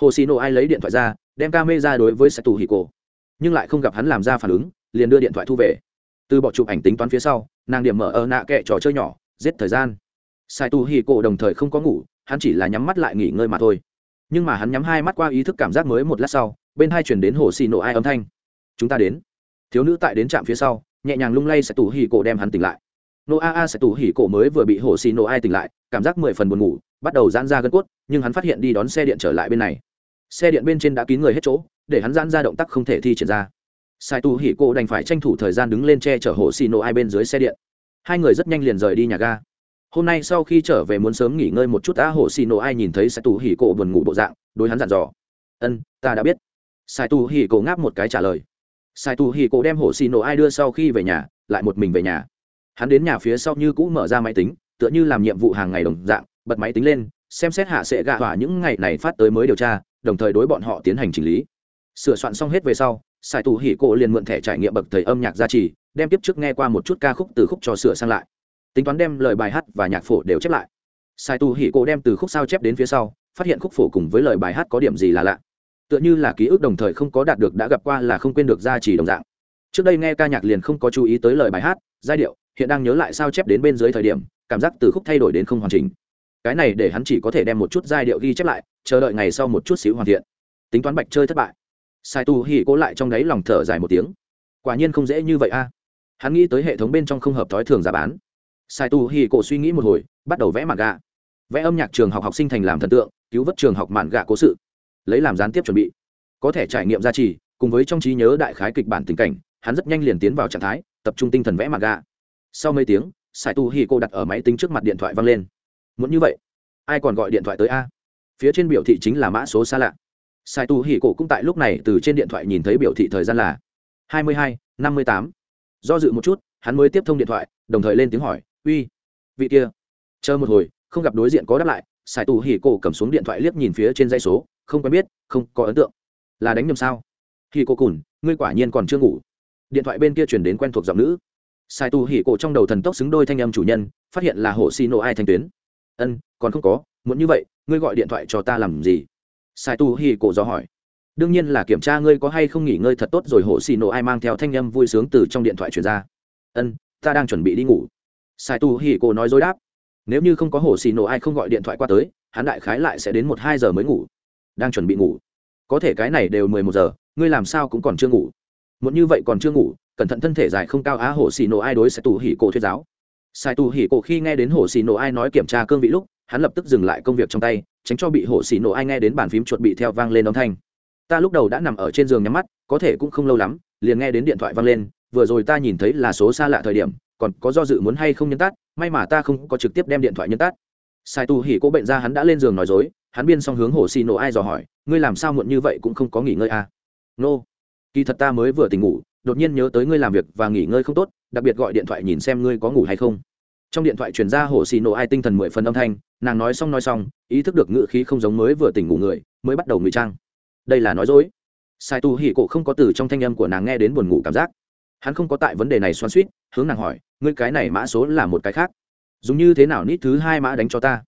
Hồ xì nổ ai lấy điện thoại ra, đem ca mê ra đối với sai tù hỉ cô. nhưng lại không gặp hắn làm ra phản ứng, liền đưa điện thoại thu về. Từ bỏ chụp ảnh tính toán phía sau, nàng điểm mở ở nạ kệ trò chơi nhỏ, giết thời gian. Sai tu hì cô đồng thời không có ngủ, hắn chỉ là nhắm mắt lại nghỉ ngơi mà thôi. Nhưng mà hắn nhắm hai mắt qua ý thức cảm giác mới một lát sau, bên hai chuyển đến hồ xì nổ ai âm thanh chúng ta đến. Thiếu nữ tại đến trạm phía sau, nhẹ nhàng lung lay sẽ tủ hì cổ đem hắn tỉnh lại. Nô a a sẽ tủ hì cổ mới vừa bị hồ xì nô ai tỉnh lại, cảm giác mười phần buồn ngủ, bắt đầu giãn ra gân cốt, nhưng hắn phát hiện đi đón xe điện trở lại bên này. Xe điện bên trên đã kín người hết chỗ, để hắn giãn ra động tác không thể thi triển ra. Sai tu hỉ Cổ đành phải tranh thủ thời gian đứng lên che chở hồ xì nô ai bên dưới xe điện. Hai người rất nhanh liền rời đi nhà ga. Hôm nay sau khi trở về muốn sớm nghỉ ngơi một chút đã hồ xì nổ ai nhìn thấy sai tu hỉ Cổ buồn ngủ bộ dạng, đối hắn dặn dò. Ân, ta đã biết. Sai tu hỉ Cổ ngáp một cái trả lời sai tu hì cô đem hồ xì nổ ai đưa sau khi về nhà, lại một mình về nhà. Hắn đến nhà phía sau như cũ mở ra máy tính, tựa như làm nhiệm vụ hàng ngày đồng dạng, bật máy tính lên, xem xét hạ sẽ gạ hỏa những ngày này phát tới mới điều tra, đồng thời đối bọn họ tiến hành chỉnh lý. Sửa soạn xong hết về sau sài tù hỉ cổ liền mượn thẻ trải nghiệm bậc thầy âm nhạc gia trì, đem tiếp trước nghe qua một chút ca khúc từ khúc cho sửa sang lại. Tính toán đem lời bài hát và nhạc phổ đều chép lại. Sài tù hỉ cổ đem từ khúc sao chép đến phía sau, phát hiện khúc phổ cùng với lời bài hát có điểm gì là lạ tựa như là ký ức đồng thời không có đạt được đã gặp qua là không quên được gia trì đồng dạng. Trước đây nghe ca nhạc liền không có chú ý tới lời bài hát, giai điệu, hiện đang nhớ lại sao chép đến bên dưới thời điểm, cảm giác từ khúc thay đổi đến không hoàn chỉnh. Cái này để hắn chỉ có thể đem một chút giai điệu ghi chép lại, chờ đợi ngày sau một chút xíu hoàn thiện. Tính toán bạch chơi thất bại. Sai tu hỉ cố lại trong đáy lòng thở dài một tiếng. Quả nhiên không dễ như vậy a. Hắn nghĩ tới hệ thống bên trong không hợp thói thường giá bán. Sai tu hỉ cổ suy nghĩ một hồi, bắt đầu vẽ màn gà. Vẽ âm nhạc trường học học sinh thành làm thần tượng, cứu vớt trường học mạn gà cố sự lấy làm gián tiếp chuẩn bị. Có thể trải nghiệm gia trì, cùng với trong trí nhớ đại khái kịch bản tình cảnh, hắn rất nhanh liền tiến vào trạng thái, tập trung tinh thần vẽ mặt gà. Sau mấy tiếng sài tu hi cô đặt ở máy tính trước mặt điện thoại văng lên. Muốn như vậy, ai còn gọi điện thoại tới a? Phía trên biểu thị chính là mã số xa lạ. Sài tu hi cổ cũng tại lúc này từ trên điện thoại nhìn thấy biểu thị thời gian là hai mươi hai, năm mươi tám. Do dự một chút, hắn mới tiếp thông điện thoại, đồng thời lên tiếng hỏi, uy, vị kia, chờ một hồi, không gặp đối diện có đáp lại. Sài tu hi cổ cầm xuống điện thoại liếc nhìn phía trên dây số không quen biết, không có ấn tượng. Là đánh nhầm sao? Hỉ cô cùn ngươi quả nhiên còn chưa ngủ. Điện thoại bên kia chuyển đến quen thuộc giọng nữ. Sai tu hỉ cổ trong đầu thần tốc xứng đôi thanh âm chủ nhân, phát hiện là hồ xì nổ ai thanh tuyến. Ân, còn không có, muốn như vậy, ngươi gọi điện thoại cho ta làm gì? Sai tu Hỉ cổ do hỏi. Đương nhiên là kiểm tra ngươi có hay không nghỉ ngơi thật tốt rồi hồ xì nổ ai mang theo thanh âm vui sướng từ trong điện thoại truyền ra. Ân, ta đang chuẩn bị đi ngủ. Sai tu Hỉ cổ nói dối đáp. Nếu như không có hồ xì nổ ai không gọi điện thoại qua tới, hắn đại khái lại sẽ đến một hai giờ mới ngủ đang chuẩn bị ngủ. Có thể cái này đều mười một giờ, ngươi làm sao cũng còn chưa ngủ. Muốn như vậy còn chưa ngủ, cẩn thận thân thể dài không cao á, hồ xì nổ ai đối sẽ tù hỉ cổ thuyết giáo. Sai tù hỉ cổ khi nghe đến hồ xì nổ ai nói kiểm tra cương vị lúc, hắn lập tức dừng lại công việc trong tay, tránh cho bị hồ xì nổ ai nghe đến bàn phím chuột bị theo vang lên âm thanh. Ta lúc đầu đã nằm ở trên giường nhắm mắt, có thể cũng không lâu lắm, liền nghe đến điện thoại vang lên, vừa rồi ta nhìn thấy là số xa lạ thời điểm, còn có do dự muốn hay không nhân tát, may mà ta không có trực tiếp đem điện thoại nhân tát. Sai tu hỉ cô bệnh ra hắn đã lên giường nói dối hắn biên xong hướng hồ xì nổ ai dò hỏi, ngươi làm sao muộn như vậy cũng không có nghỉ ngơi à? nô、no. kỳ thật ta mới vừa tỉnh ngủ, đột nhiên nhớ tới ngươi làm việc và nghỉ ngơi không tốt, đặc biệt gọi điện thoại nhìn xem ngươi có ngủ hay không. Trong điện thoại truyền ra hồ xì nổ ai tinh thần mười phần âm thanh, nàng nói xong nói xong, ý thức được ngự khí không giống mới vừa tỉnh ngủ người, mới bắt đầu ngụy trang. Đây là nói dối. Sai tu hỉ cổ không có từ trong thanh âm của nàng nghe đến buồn ngủ cảm giác. Hắn không có tại vấn đề này xoan suýt hướng nàng hỏi, ngươi cái này mã số là một cái khác? Dùng như thế nào nít thứ hai mã đánh cho ta?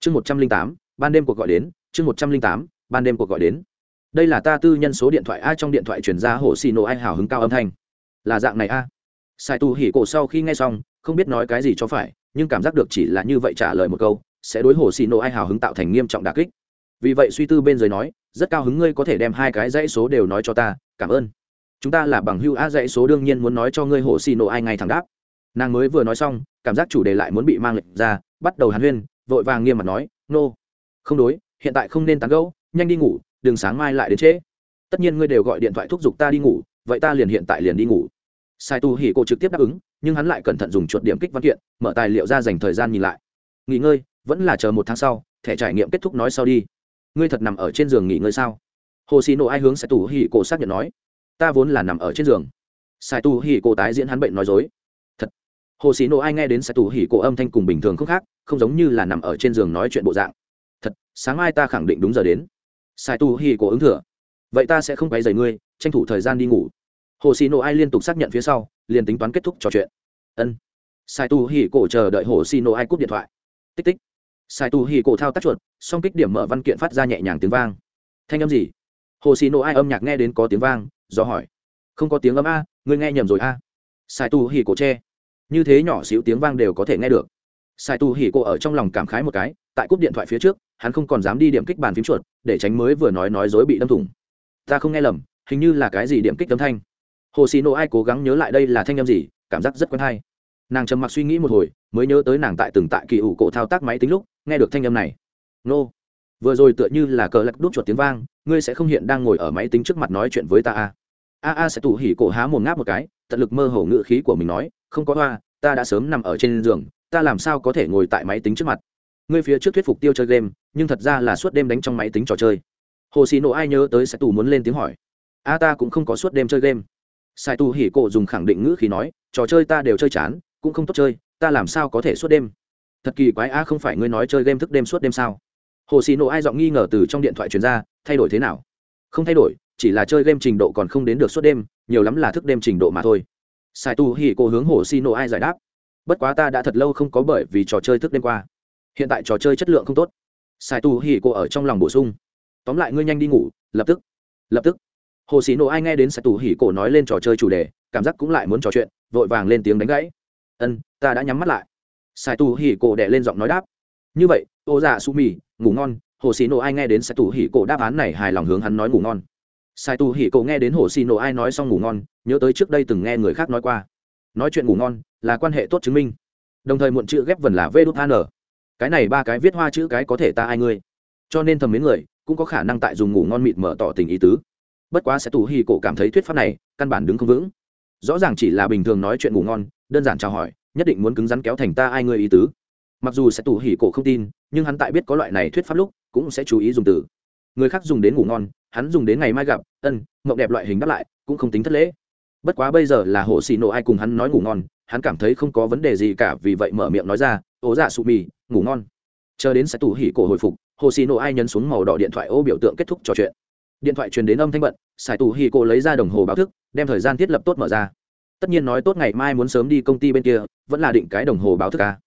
Chương một trăm linh tám ban đêm cuộc gọi đến, chương một trăm linh tám, ban đêm cuộc gọi đến. Đây là ta tư nhân số điện thoại a trong điện thoại chuyển ra hồ xì nổ ai hào hứng cao âm thanh. Là dạng này a. Sai tu hỉ cổ sau khi nghe xong, không biết nói cái gì cho phải, nhưng cảm giác được chỉ là như vậy trả lời một câu, sẽ đối hồ xì nổ ai hào hứng tạo thành nghiêm trọng đà kích. Vì vậy suy tư bên dưới nói, rất cao hứng ngươi có thể đem hai cái dãy số đều nói cho ta, cảm ơn. Chúng ta là bằng hưu a dãy số đương nhiên muốn nói cho ngươi hồ xì nổ ai ngay thẳng đáp. Nàng mới vừa nói xong, cảm giác chủ đề lại muốn bị mang lệnh ra, bắt đầu hàn huyên, vội vàng nghiêm mặt nói, nô、no không đối, hiện tại không nên tán gẫu, nhanh đi ngủ, đừng sáng mai lại đến trễ. Tất nhiên ngươi đều gọi điện thoại thúc giục ta đi ngủ, vậy ta liền hiện tại liền đi ngủ. Sai tu hỉ cô trực tiếp đáp ứng, nhưng hắn lại cẩn thận dùng chuột điểm kích văn kiện, mở tài liệu ra dành thời gian nhìn lại. Nghỉ ngơi, vẫn là chờ một tháng sau, thẻ trải nghiệm kết thúc nói sau đi. Ngươi thật nằm ở trên giường nghỉ ngơi sao? Hồ xì nổ ai hướng sai tu hỉ cô xác nhận nói. Ta vốn là nằm ở trên giường. Sai tu hỉ cô tái diễn hắn bệnh nói dối. Thật. Hồ sĩ nộ ai nghe đến sai tu hỉ cô âm thanh cùng bình thường không khác, không giống như là nằm ở trên giường nói chuyện bộ dạng thật, sáng mai ta khẳng định đúng giờ đến. Sai tu hỉ cổ ứng thừa. Vậy ta sẽ không quấy rầy ngươi, tranh thủ thời gian đi ngủ. Hồ xì nộ ai liên tục xác nhận phía sau, liền tính toán kết thúc trò chuyện. Ân. Sai tu hỉ cổ chờ đợi hồ xì nộ ai cúp điện thoại. Tích tích. Sai tu hỉ cổ thao tác chuột, song kích điểm mở văn kiện phát ra nhẹ nhàng tiếng vang. Thanh âm gì? Hồ xì nộ ai âm nhạc nghe đến có tiếng vang, do hỏi. Không có tiếng âm a, ngươi nghe nhầm rồi a. Sai tu hỉ cổ che. Như thế nhỏ xíu tiếng vang đều có thể nghe được. Sai tu hỉ cổ ở trong lòng cảm khái một cái tại cúp điện thoại phía trước, hắn không còn dám đi điểm kích bàn phím chuột, để tránh mới vừa nói nói dối bị đâm thủng. Ta không nghe lầm, hình như là cái gì điểm kích âm thanh. Hồ xì nộ ai cố gắng nhớ lại đây là thanh âm gì, cảm giác rất quen hay. Nàng trầm mặc suy nghĩ một hồi, mới nhớ tới nàng tại từng tại kỳ ủ cổ thao tác máy tính lúc, nghe được thanh âm này. Nô, vừa rồi tựa như là cờ lạch đút chuột tiếng vang, ngươi sẽ không hiện đang ngồi ở máy tính trước mặt nói chuyện với ta a a a sẽ tủ hỉ cổ há mồm ngáp một cái, tận lực mơ hồ ngự khí của mình nói, không có hoa, ta đã sớm nằm ở trên giường, ta làm sao có thể ngồi tại máy tính trước mặt? Ngươi phía trước thuyết phục tiêu chơi game, nhưng thật ra là suốt đêm đánh trong máy tính trò chơi. Hồ xì nộ ai nhớ tới Sài tù muốn lên tiếng hỏi. A, ta cũng không có suốt đêm chơi game. Sai tù hỉ cổ dùng khẳng định ngữ khi nói, trò chơi ta đều chơi chán, cũng không tốt chơi, ta làm sao có thể suốt đêm? Thật kỳ quái a, không phải ngươi nói chơi game thức đêm suốt đêm sao? Hồ xì nộ ai giọng nghi ngờ từ trong điện thoại truyền ra, thay đổi thế nào? Không thay đổi, chỉ là chơi game trình độ còn không đến được suốt đêm, nhiều lắm là thức đêm trình độ mà thôi. Sai tu hỉ cổ hướng hồ xì nộ ai giải đáp. Bất quá ta đã thật lâu không có bởi vì trò chơi thức đêm qua hiện tại trò chơi chất lượng không tốt. Sai tu hỉ cổ ở trong lòng bổ sung. Tóm lại ngươi nhanh đi ngủ, lập tức. Lập tức. Hồ sĩ nộ ai nghe đến sai tu hỉ cổ nói lên trò chơi chủ đề, cảm giác cũng lại muốn trò chuyện, vội vàng lên tiếng đánh gãy. Ân, ta đã nhắm mắt lại. Sai tu hỉ cổ đẻ lên giọng nói đáp. Như vậy, ô dạ su mì ngủ ngon. Hồ sĩ nộ ai nghe đến sai tu hỉ cổ đáp án này hài lòng hướng hắn nói ngủ ngon. Sai tu hỉ cổ nghe đến hồ sĩ nộ ai nói xong ngủ ngon, nhớ tới trước đây từng nghe người khác nói qua. Nói chuyện ngủ ngon là quan hệ tốt chứng minh. Đồng thời muộn chữ ghép vần là v đút an cái này ba cái viết hoa chữ cái có thể ta ai ngươi? Cho nên thầm mến người, cũng có khả năng tại dùng ngủ ngon mịt mở tỏ tình ý tứ. Bất quá sẽ tù hi cổ cảm thấy thuyết pháp này, căn bản đứng không vững. Rõ ràng chỉ là bình thường nói chuyện ngủ ngon, đơn giản chào hỏi, nhất định muốn cứng rắn kéo thành ta ai ngươi ý tứ. Mặc dù sẽ tù hỉ cổ không tin, nhưng hắn tại biết có loại này thuyết pháp lúc, cũng sẽ chú ý dùng từ. Người khác dùng đến ngủ ngon, hắn dùng đến ngày mai gặp, ân, mộng đẹp loại hình đáp lại, cũng không tính thất lễ. Bất quá bây giờ là hồ xì nộ ai cùng hắn nói ngủ ngon, hắn cảm thấy không có vấn đề gì cả, vì vậy mở miệng nói ra ố dạ sụ mì ngủ ngon. Chờ đến sẽ tù hỉ cổ hồi phục, hồ xì nổ ai nhấn xuống màu đỏ điện thoại ô biểu tượng kết thúc trò chuyện. Điện thoại truyền đến âm thanh bận, sài tù hì cô lấy ra đồng hồ báo thức, đem thời gian thiết lập tốt mở ra. Tất nhiên nói tốt ngày mai muốn sớm đi công ty bên kia, vẫn là định cái đồng hồ báo thức ca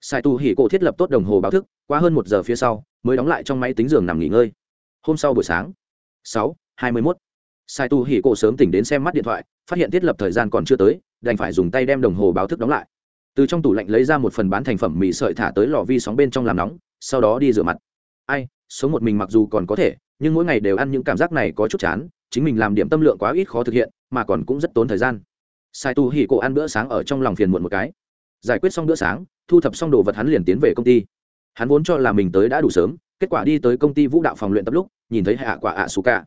sài tù hì cô thiết lập tốt đồng hồ báo thức, qua hơn một giờ phía sau, mới đóng lại trong máy tính giường nằm nghỉ ngơi. Hôm sau buổi sáng, sáu, hai mươi mốt, Sài tu hì cô sớm tỉnh đến xem mắt điện thoại, phát hiện thiết lập thời gian còn chưa tới, đành phải dùng tay đem đồng hồ báo thức đóng lại từ trong tủ lạnh lấy ra một phần bán thành phẩm mì sợi thả tới lò vi sóng bên trong làm nóng, sau đó đi rửa mặt. Ai, sống một mình mặc dù còn có thể, nhưng mỗi ngày đều ăn những cảm giác này có chút chán, chính mình làm điểm tâm lượng quá ít khó thực hiện, mà còn cũng rất tốn thời gian. Sai tu hỉ cổ ăn bữa sáng ở trong lòng phiền muộn một cái. Giải quyết xong bữa sáng, thu thập xong đồ vật hắn liền tiến về công ty. Hắn vốn cho là mình tới đã đủ sớm, kết quả đi tới công ty vũ đạo phòng luyện tập lúc, nhìn thấy hạ quả ạ xù cả.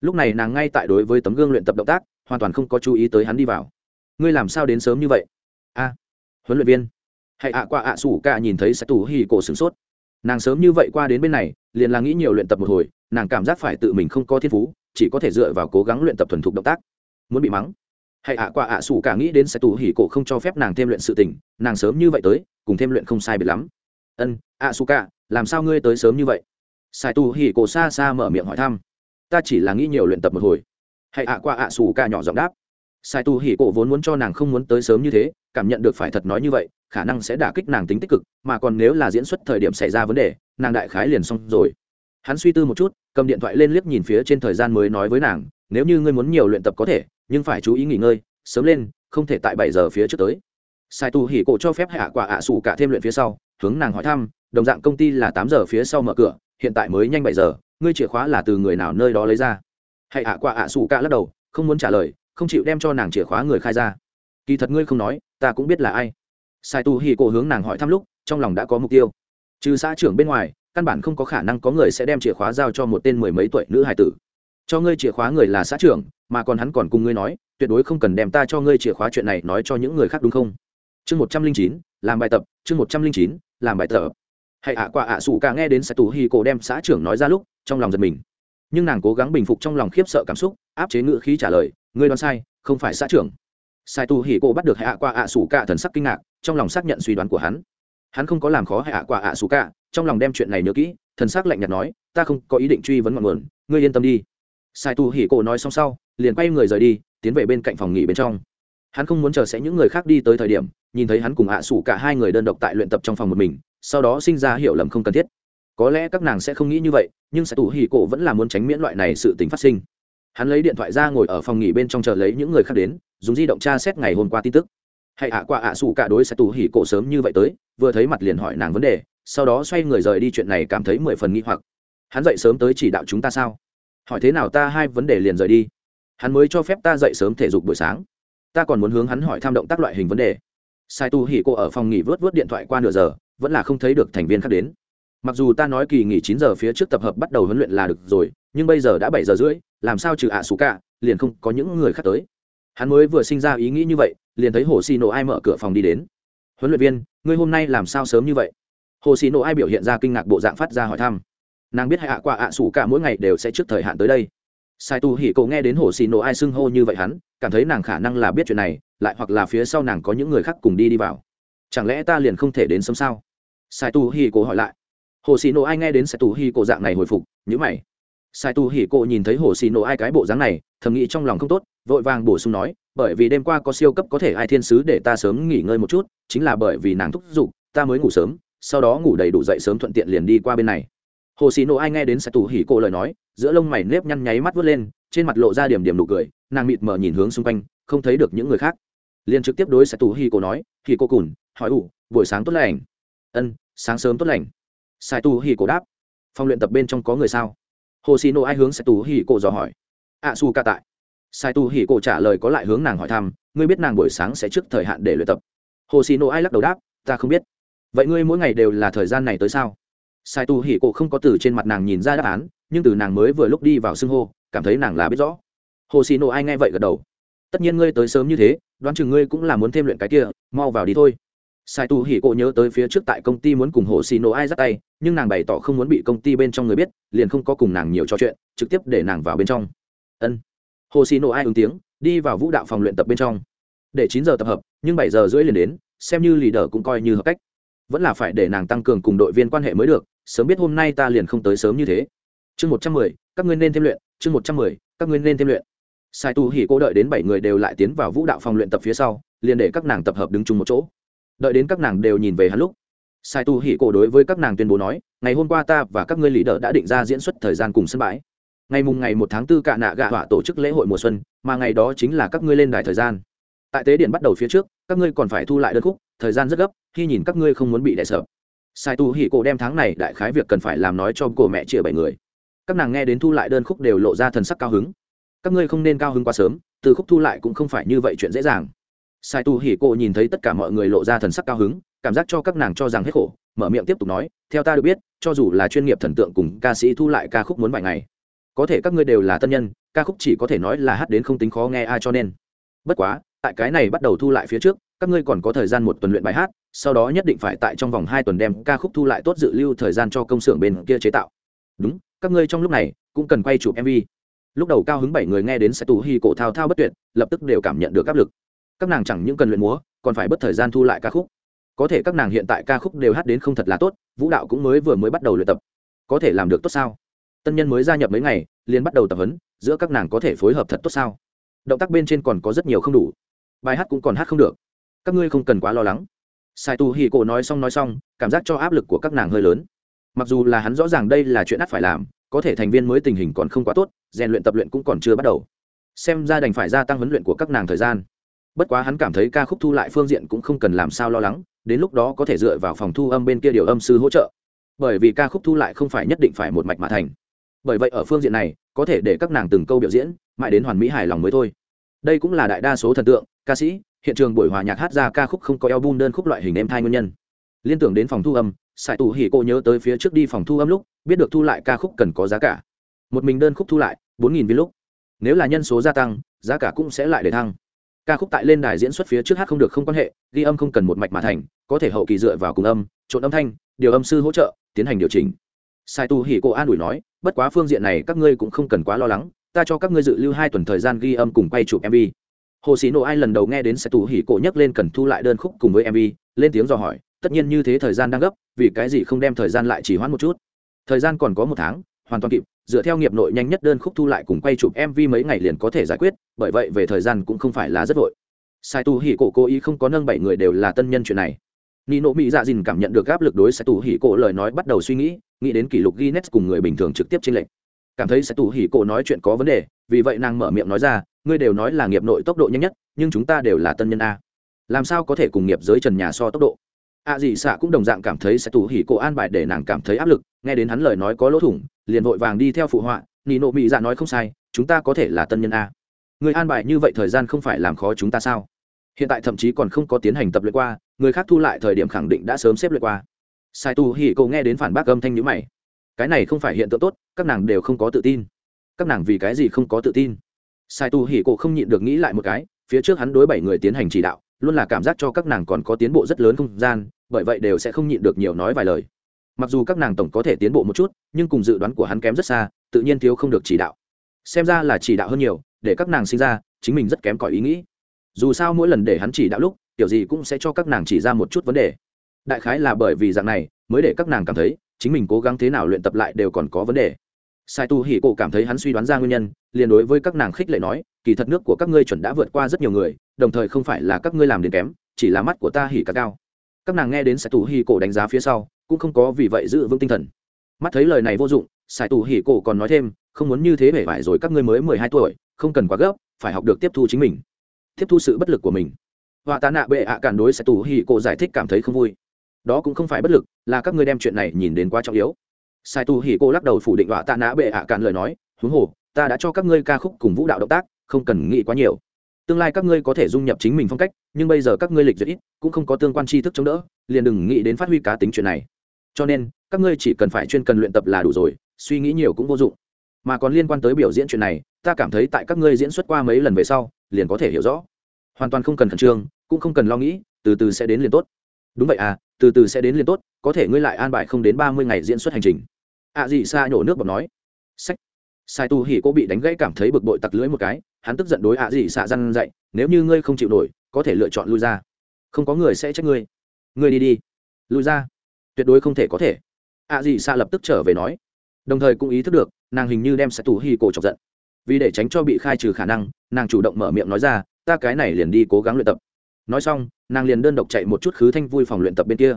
Lúc này nàng ngay tại đối với tấm gương luyện tập động tác, hoàn toàn không có chú ý tới hắn đi vào. Ngươi làm sao đến sớm như vậy? Huấn luyện viên. Hãy ạ qua ạ, sủ cả nhìn thấy sẽ tù hì cổ sửng sốt. Nàng sớm như vậy qua đến bên này, liền là nghĩ nhiều luyện tập một hồi, nàng cảm giác phải tự mình không có thiên phú, chỉ có thể dựa vào cố gắng luyện tập thuần thục động tác. Muốn bị mắng. Hãy ạ qua ạ, sủ cả nghĩ đến sẽ tù hì cổ không cho phép nàng thêm luyện sự tình, nàng sớm như vậy tới, cùng thêm luyện không sai biệt lắm. Ân, ạ, sủ cả, làm sao ngươi tới sớm như vậy? Sai tù hì cổ xa xa mở miệng hỏi thăm. Ta chỉ là nghĩ nhiều luyện tập một hồi. Hãy ạ qua ạ, sủ cả nhỏ giọng đáp sai tu hỉ cổ vốn muốn cho nàng không muốn tới sớm như thế, cảm nhận được phải thật nói như vậy, khả năng sẽ đả kích nàng tính tích cực, mà còn nếu là diễn xuất thời điểm xảy ra vấn đề, nàng đại khái liền xong rồi. Hắn suy tư một chút, cầm điện thoại lên liếc nhìn phía trên thời gian mới nói với nàng, nếu như ngươi muốn nhiều luyện tập có thể, nhưng phải chú ý nghỉ ngơi, sớm lên, không thể tại bảy giờ phía trước tới. Sai tu hỉ cổ cho phép hạ quả ạ à sủ cả thêm luyện phía sau, hướng nàng hỏi thăm, đồng dạng công ty là tám giờ phía sau mở cửa, hiện tại mới nhanh bảy giờ, ngươi chìa khóa là từ người nào nơi đó lấy ra? Hãy hạ quả ạ à sủ cả lắc đầu, không muốn trả lời không chịu đem cho nàng chìa khóa người khai ra. Kỳ thật ngươi không nói, ta cũng biết là ai. Sai tu hì cổ hướng nàng hỏi thăm lúc, trong lòng đã có mục tiêu. Trừ xã trưởng bên ngoài, căn bản không có khả năng có người sẽ đem chìa khóa giao cho một tên mười mấy tuổi nữ hải tử. Cho ngươi chìa khóa người là xã trưởng, mà còn hắn còn cùng ngươi nói, tuyệt đối không cần đem ta cho ngươi chìa khóa chuyện này nói cho những người khác đúng không? Chương một trăm linh chín, làm bài tập, chương một trăm linh chín, làm bài tập. Hãy ạ qua ạ à sủ cả nghe đến sai tu hì cổ đem xã trưởng nói ra lúc, trong lòng giật mình. Nhưng nàng cố gắng bình phục trong lòng khiếp sợ cảm xúc, áp chế ngữ khí trả lời ngươi đoán sai, không phải xã trưởng. Sai tu hỉ cô bắt được hạ qua ạ sủ cả thần sắc kinh ngạc, trong lòng xác nhận suy đoán của hắn. Hắn không có làm khó hạ qua ạ sủ cả, trong lòng đem chuyện này nhớ kỹ, thần sắc lạnh nhạt nói, ta không có ý định truy vấn ngọn nguồn, ngươi yên tâm đi. Sai tu hỉ cô nói xong sau, liền quay người rời đi, tiến về bên cạnh phòng nghỉ bên trong. Hắn không muốn chờ sẽ những người khác đi tới thời điểm, nhìn thấy hắn cùng ạ sủ cả hai người đơn độc tại luyện tập trong phòng một mình, sau đó sinh ra hiểu lầm không cần thiết. Có lẽ các nàng sẽ không nghĩ như vậy, nhưng sai tu hỉ cô vẫn là muốn tránh miễn loại này sự tình phát sinh hắn lấy điện thoại ra ngồi ở phòng nghỉ bên trong chờ lấy những người khác đến, dùng di động tra xét ngày hôm qua tin tức. Hãy ạ qua ạ xù cả đối sai tu hỉ cổ sớm như vậy tới, vừa thấy mặt liền hỏi nàng vấn đề, sau đó xoay người rời đi chuyện này cảm thấy mười phần nghi hoặc. Hắn dậy sớm tới chỉ đạo chúng ta sao? Hỏi thế nào ta hai vấn đề liền rời đi. Hắn mới cho phép ta dậy sớm thể dục buổi sáng. Ta còn muốn hướng hắn hỏi tham động tác loại hình vấn đề. Sai tu hỉ cô ở phòng nghỉ vớt vớt điện thoại qua nửa giờ, vẫn là không thấy được thành viên khác đến mặc dù ta nói kỳ nghỉ chín giờ phía trước tập hợp bắt đầu huấn luyện là được rồi, nhưng bây giờ đã bảy giờ rưỡi, làm sao trừ ạ xù cả liền không có những người khác tới. Hắn mới vừa sinh ra ý nghĩ như vậy, liền thấy hồ xì nổ ai mở cửa phòng đi đến. Huấn luyện viên, ngươi hôm nay làm sao sớm như vậy? Hồ xì nổ ai biểu hiện ra kinh ngạc bộ dạng phát ra hỏi thăm. Nàng biết hạ qua ạ xù cả mỗi ngày đều sẽ trước thời hạn tới đây. Sai tu hỉ cậu nghe đến hồ xì nổ ai xưng hô như vậy hắn, cảm thấy nàng khả năng là biết chuyện này, lại hoặc là phía sau nàng có những người khác cùng đi đi vào. Chẳng lẽ ta liền không thể đến sớm sao? Sai tu hỉ Cố hỏi lại hồ xì nổ ai nghe đến sai tù hi cổ dạng này hồi phục nhữ mày. Sai tù hi cổ nhìn thấy hồ xì nổ ai cái bộ dáng này, thầm nghĩ trong lòng không tốt, vội vàng bổ sung nói, bởi vì đêm qua có siêu cấp có thể ai thiên sứ để ta sớm nghỉ ngơi một chút, chính là bởi vì nàng thúc giục, ta mới ngủ sớm, sau đó ngủ đầy đủ dậy sớm thuận tiện liền đi qua bên này. Hồ xì nổ ai nghe đến sai tù hi cổ lời nói, giữa lông mày nếp nhăn nháy mắt vớt lên, trên mặt lộ ra điểm điểm nụ cười, nàng mịt mờ nhìn hướng xung quanh, không thấy được những người khác. Liền trực tiếp đối sai tù hi cổ nói, hi cô cùn, hỏi ủ, buổi sáng tốt lành. Ân, sáng sớm tốt lành sai tu hỉ cổ đáp. Phòng luyện tập bên trong có người sao? Hồ xì nộ ai hướng sai tu hỉ cổ dò hỏi. Ạ su ca tại. Sai tu hỉ cổ trả lời có lại hướng nàng hỏi thăm, ngươi biết nàng buổi sáng sẽ trước thời hạn để luyện tập? Hồ xì nộ ai lắc đầu đáp, ta không biết. Vậy ngươi mỗi ngày đều là thời gian này tới sao? Sai tu hỉ cổ không có từ trên mặt nàng nhìn ra đáp án, nhưng từ nàng mới vừa lúc đi vào xưng hô, cảm thấy nàng là biết rõ. Hồ xì nộ ai nghe vậy gật đầu. Tất nhiên ngươi tới sớm như thế, đoán chừng ngươi cũng là muốn thêm luyện cái kia, mau vào đi thôi sai tu hỉ cổ nhớ tới phía trước tại công ty muốn cùng hồ xì nổ ai dắt tay, nhưng nàng bày tỏ không muốn bị công ty bên trong người biết, liền không có cùng nàng nhiều trò chuyện, trực tiếp để nàng vào bên trong. Ân. Hồ xì nổ ai ứng tiếng, đi vào vũ đạo phòng luyện tập bên trong. Để chín giờ tập hợp, nhưng bảy giờ rưỡi liền đến, xem như lì đờ cũng coi như hợp cách. Vẫn là phải để nàng tăng cường cùng đội viên quan hệ mới được, sớm biết hôm nay ta liền không tới sớm như thế. Chương một trăm mười, các ngươi nên thêm luyện. Chương một trăm mười, các ngươi nên thêm luyện. Sai tu hỉ cô đợi đến bảy người đều lại tiến vào vũ đạo phòng luyện tập phía sau, liền để các nàng tập hợp đứng chung một chỗ đợi đến các nàng đều nhìn về hắn lúc, sai tu hỉ cổ đối với các nàng tuyên bố nói, ngày hôm qua ta và các ngươi lì đỡ đã định ra diễn xuất thời gian cùng sân bãi. Ngày mùng ngày một tháng tư cạ nạ gạ họa tổ chức lễ hội mùa xuân, mà ngày đó chính là các ngươi lên đài thời gian. Tại tế điện bắt đầu phía trước, các ngươi còn phải thu lại đơn khúc, thời gian rất gấp, khi nhìn các ngươi không muốn bị đại sợ sai tu hỉ cổ đem tháng này đại khái việc cần phải làm nói cho cổ mẹ chia bảy người. Các nàng nghe đến thu lại đơn khúc đều lộ ra thần sắc cao hứng. Các ngươi không nên cao hứng quá sớm, từ khúc thu lại cũng không phải như vậy chuyện dễ dàng sai tu hỉ cô nhìn thấy tất cả mọi người lộ ra thần sắc cao hứng, cảm giác cho các nàng cho rằng hết khổ, mở miệng tiếp tục nói, theo ta được biết, cho dù là chuyên nghiệp thần tượng cùng ca sĩ thu lại ca khúc muốn vài ngày, có thể các ngươi đều là tân nhân, ca khúc chỉ có thể nói là hát đến không tính khó nghe ai cho nên. Bất quá, tại cái này bắt đầu thu lại phía trước, các ngươi còn có thời gian một tuần luyện bài hát, sau đó nhất định phải tại trong vòng hai tuần đem ca khúc thu lại tốt dự lưu thời gian cho công xưởng bên kia chế tạo. Đúng, các ngươi trong lúc này cũng cần quay chụp mv lúc đầu cao hứng bảy người nghe đến sẽ tù hi cổ thao thao bất tuyệt, lập tức đều cảm nhận được áp lực các nàng chẳng những cần luyện múa, còn phải bất thời gian thu lại ca khúc. Có thể các nàng hiện tại ca khúc đều hát đến không thật là tốt, vũ đạo cũng mới vừa mới bắt đầu luyện tập. Có thể làm được tốt sao? Tân nhân mới gia nhập mấy ngày, liền bắt đầu tập huấn, giữa các nàng có thể phối hợp thật tốt sao? Động tác bên trên còn có rất nhiều không đủ. Bài hát cũng còn hát không được. Các ngươi không cần quá lo lắng. Sai tu hi cổ nói xong nói xong, cảm giác cho áp lực của các nàng hơi lớn. Mặc dù là hắn rõ ràng đây là chuyện ắt phải làm, có thể thành viên mới tình hình còn không quá tốt, rèn luyện tập luyện cũng còn chưa bắt đầu. Xem ra đành phải gia tăng huấn luyện của các nàng thời gian bất quá hắn cảm thấy ca khúc thu lại phương diện cũng không cần làm sao lo lắng, đến lúc đó có thể dựa vào phòng thu âm bên kia điều âm sư hỗ trợ. Bởi vì ca khúc thu lại không phải nhất định phải một mạch mà thành. Bởi vậy ở phương diện này, có thể để các nàng từng câu biểu diễn, mãi đến hoàn mỹ hài lòng mới thôi. Đây cũng là đại đa số thần tượng, ca sĩ, hiện trường buổi hòa nhạc hát ra ca khúc không có album đơn khúc loại hình em thai nguyên nhân. Liên tưởng đến phòng thu âm, sài tù hỉ cô nhớ tới phía trước đi phòng thu âm lúc, biết được thu lại ca khúc cần có giá cả. Một mình đơn khúc thu lại, bốn nghìn viên lúc. Nếu là nhân số gia tăng, giá cả cũng sẽ lại để thăng ca khúc tại lên đài diễn xuất phía trước hát không được không quan hệ, ghi âm không cần một mạch mà thành, có thể hậu kỳ dựa vào cùng âm, trộn âm thanh, điều âm sư hỗ trợ, tiến hành điều chỉnh. Sai tu hỉ cô an ủi nói, bất quá phương diện này các ngươi cũng không cần quá lo lắng, ta cho các ngươi dự lưu hai tuần thời gian ghi âm cùng quay chụp mv hồ sĩ nộ ai lần đầu nghe đến Sai Tu hỉ cổ nhắc lên cần thu lại đơn khúc cùng với mv lên tiếng dò hỏi, tất nhiên như thế thời gian đang gấp, vì cái gì không đem thời gian lại chỉ hoãn một chút? Thời gian còn có một tháng, hoàn toàn kịp dựa theo nghiệp nội nhanh nhất đơn khúc thu lại cùng quay chụp mv mấy ngày liền có thể giải quyết, bởi vậy về thời gian cũng không phải là rất vội. Sai tu hỉ cổ cố ý không có nâng bảy người đều là tân nhân chuyện này. Ni nộ mỹ dạ dìn cảm nhận được áp lực đối sai tu hỉ cổ lời nói bắt đầu suy nghĩ nghĩ đến kỷ lục guinness cùng người bình thường trực tiếp trên lệnh cảm thấy sai tu hỉ cổ nói chuyện có vấn đề, vì vậy nàng mở miệng nói ra, ngươi đều nói là nghiệp nội tốc độ nhanh nhất, nhưng chúng ta đều là tân nhân a. Làm sao có thể cùng nghiệp giới trần nhà so tốc độ? A à dị xạ cũng đồng dạng cảm thấy sẽ tù hỉ cổ an bài để nàng cảm thấy áp lực, nghe đến hắn lời nói có lỗ thủng liền vội vàng đi theo phụ họa nị nộ mỹ dạ nói không sai, chúng ta có thể là tân nhân a. Người an bài như vậy thời gian không phải làm khó chúng ta sao? Hiện tại thậm chí còn không có tiến hành tập luyện qua, người khác thu lại thời điểm khẳng định đã sớm xếp luyện qua. Sai tu hỉ cô nghe đến phản bác âm thanh nhữ mày. Cái này không phải hiện tượng tốt, các nàng đều không có tự tin. Các nàng vì cái gì không có tự tin? Sai tu hỉ cô không nhịn được nghĩ lại một cái, phía trước hắn đối bảy người tiến hành chỉ đạo, luôn là cảm giác cho các nàng còn có tiến bộ rất lớn không gian, bởi vậy đều sẽ không nhịn được nhiều nói vài lời mặc dù các nàng tổng có thể tiến bộ một chút, nhưng cùng dự đoán của hắn kém rất xa, tự nhiên thiếu không được chỉ đạo. Xem ra là chỉ đạo hơn nhiều, để các nàng sinh ra, chính mình rất kém cỏi ý nghĩ. Dù sao mỗi lần để hắn chỉ đạo lúc, kiểu gì cũng sẽ cho các nàng chỉ ra một chút vấn đề. Đại khái là bởi vì dạng này, mới để các nàng cảm thấy, chính mình cố gắng thế nào luyện tập lại đều còn có vấn đề. Sai tu hỉ cổ cảm thấy hắn suy đoán ra nguyên nhân, liền đối với các nàng khích lệ nói, kỳ thật nước của các ngươi chuẩn đã vượt qua rất nhiều người, đồng thời không phải là các ngươi làm đến kém, chỉ là mắt của ta hỉ cả cao. Các nàng nghe đến sai tu hỉ cổ đánh giá phía sau cũng không có vì vậy giữ vững tinh thần. Mắt thấy lời này vô dụng sai tù hỉ cổ còn nói thêm, không muốn như thế vẻ vải rồi các ngươi mới mười hai tuổi, không cần quá gấp, phải học được tiếp thu chính mình, tiếp thu sự bất lực của mình. Họa tạ nạ bệ ạ cản đối sai tù hỉ cổ giải thích cảm thấy không vui. Đó cũng không phải bất lực, là các ngươi đem chuyện này nhìn đến quá trọng yếu. Sai tù hỉ cô lắc đầu phủ định họa tạ nạ bệ ạ cản lời nói huống hồ, ta đã cho các ngươi ca khúc cùng vũ đạo động tác, không cần nghĩ quá nhiều. Tương lai các ngươi có thể dung nhập chính mình phong cách, nhưng bây giờ các ngươi lịch duyệt ít, cũng không có tương quan tri thức chống đỡ, liền đừng nghĩ đến phát huy cá tính chuyện này cho nên, các ngươi chỉ cần phải chuyên cần luyện tập là đủ rồi, suy nghĩ nhiều cũng vô dụng. Mà còn liên quan tới biểu diễn chuyện này, ta cảm thấy tại các ngươi diễn xuất qua mấy lần về sau, liền có thể hiểu rõ. Hoàn toàn không cần khẩn trương, cũng không cần lo nghĩ, từ từ sẽ đến liền tốt. Đúng vậy à từ từ sẽ đến liền tốt, có thể ngươi lại an bài không đến ba mươi ngày diễn xuất hành trình. Ạ à dị xa nhổ nước bọt nói. Sách. Sai tu hỉ cô bị đánh gãy cảm thấy bực bội tặc lưỡi một cái, hắn tức giận đối ạ à dị xạ răn dậy nếu như ngươi không chịu nổi, có thể lựa chọn lui ra. Không có người sẽ trách ngươi. Ngươi đi đi. Lui ra tuyệt đối không thể có thể. Ạ à dị xạ lập tức trở về nói. Đồng thời cũng ý thức được, nàng hình như đem sai tu hỉ cổ chọc giận. Vì để tránh cho bị khai trừ khả năng, nàng chủ động mở miệng nói ra, ta cái này liền đi cố gắng luyện tập. Nói xong, nàng liền đơn độc chạy một chút khứ thanh vui phòng luyện tập bên kia.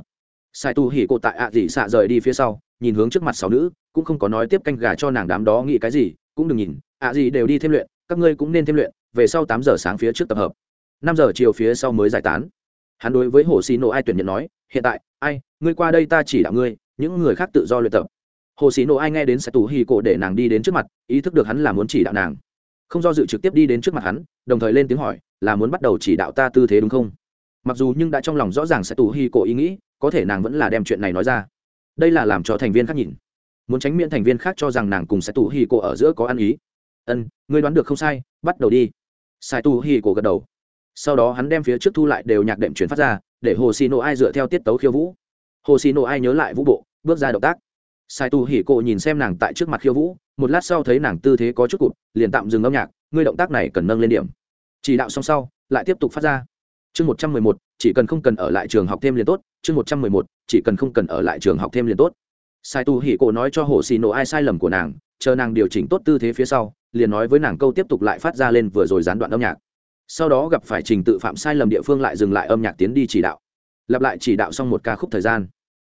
Sai tu hỉ cổ tại ạ dị xạ rời đi phía sau, nhìn hướng trước mặt sáu nữ, cũng không có nói tiếp canh gà cho nàng đám đó nghĩ cái gì, cũng đừng nhìn ạ dị đều đi thêm luyện, các ngươi cũng nên thêm luyện, về sau tám giờ sáng phía trước tập hợp. Năm giờ chiều phía sau mới giải tán. Hắn đối với hồ xì nộ ai tuyển nhận nói, hiện tại ai, ngươi qua đây ta chỉ đạo ngươi, những người khác tự do luyện tập. Hồ sĩ nộ ai nghe đến sai tù hỉ cổ để nàng đi đến trước mặt, ý thức được hắn là muốn chỉ đạo nàng. Không do dự trực tiếp đi đến trước mặt hắn, đồng thời lên tiếng hỏi, là muốn bắt đầu chỉ đạo ta tư thế đúng không? Mặc dù nhưng đã trong lòng rõ ràng sẽ tù hì cổ ý nghĩ, có thể nàng vẫn là đem chuyện này nói ra. Đây là làm cho thành viên khác nhìn. Muốn tránh miễn thành viên khác cho rằng nàng cùng sẽ tù hì cổ ở giữa có ăn ý. Ân, ngươi đoán được không sai, bắt đầu đi. Sai tù hì cổ gật đầu sau đó hắn đem phía trước thu lại đều nhạc đệm chuyển phát ra, để hồ xì nộ ai dựa theo tiết tấu khiêu vũ. Hồ xì nộ ai nhớ lại vũ bộ, bước ra động tác. Sai tu hỉ cộ nhìn xem nàng tại trước mặt khiêu vũ, một lát sau thấy nàng tư thế có chút cụt, liền tạm dừng âm nhạc, ngươi động tác này cần nâng lên điểm. Chỉ đạo xong sau, lại tiếp tục phát ra. Chương một trăm mười một, chỉ cần không cần ở lại trường học thêm liền tốt. Chương một trăm mười một, chỉ cần không cần ở lại trường học thêm liền tốt. Sai tu hỉ cộ nói cho hồ xì nổ ai sai lầm của nàng, chờ nàng điều chỉnh tốt tư thế phía sau, liền nói với nàng câu tiếp tục lại phát ra lên vừa rồi gián đoạn âm nhạc sau đó gặp phải trình tự phạm sai lầm địa phương lại dừng lại âm nhạc tiến đi chỉ đạo. Lặp lại chỉ đạo xong một ca khúc thời gian.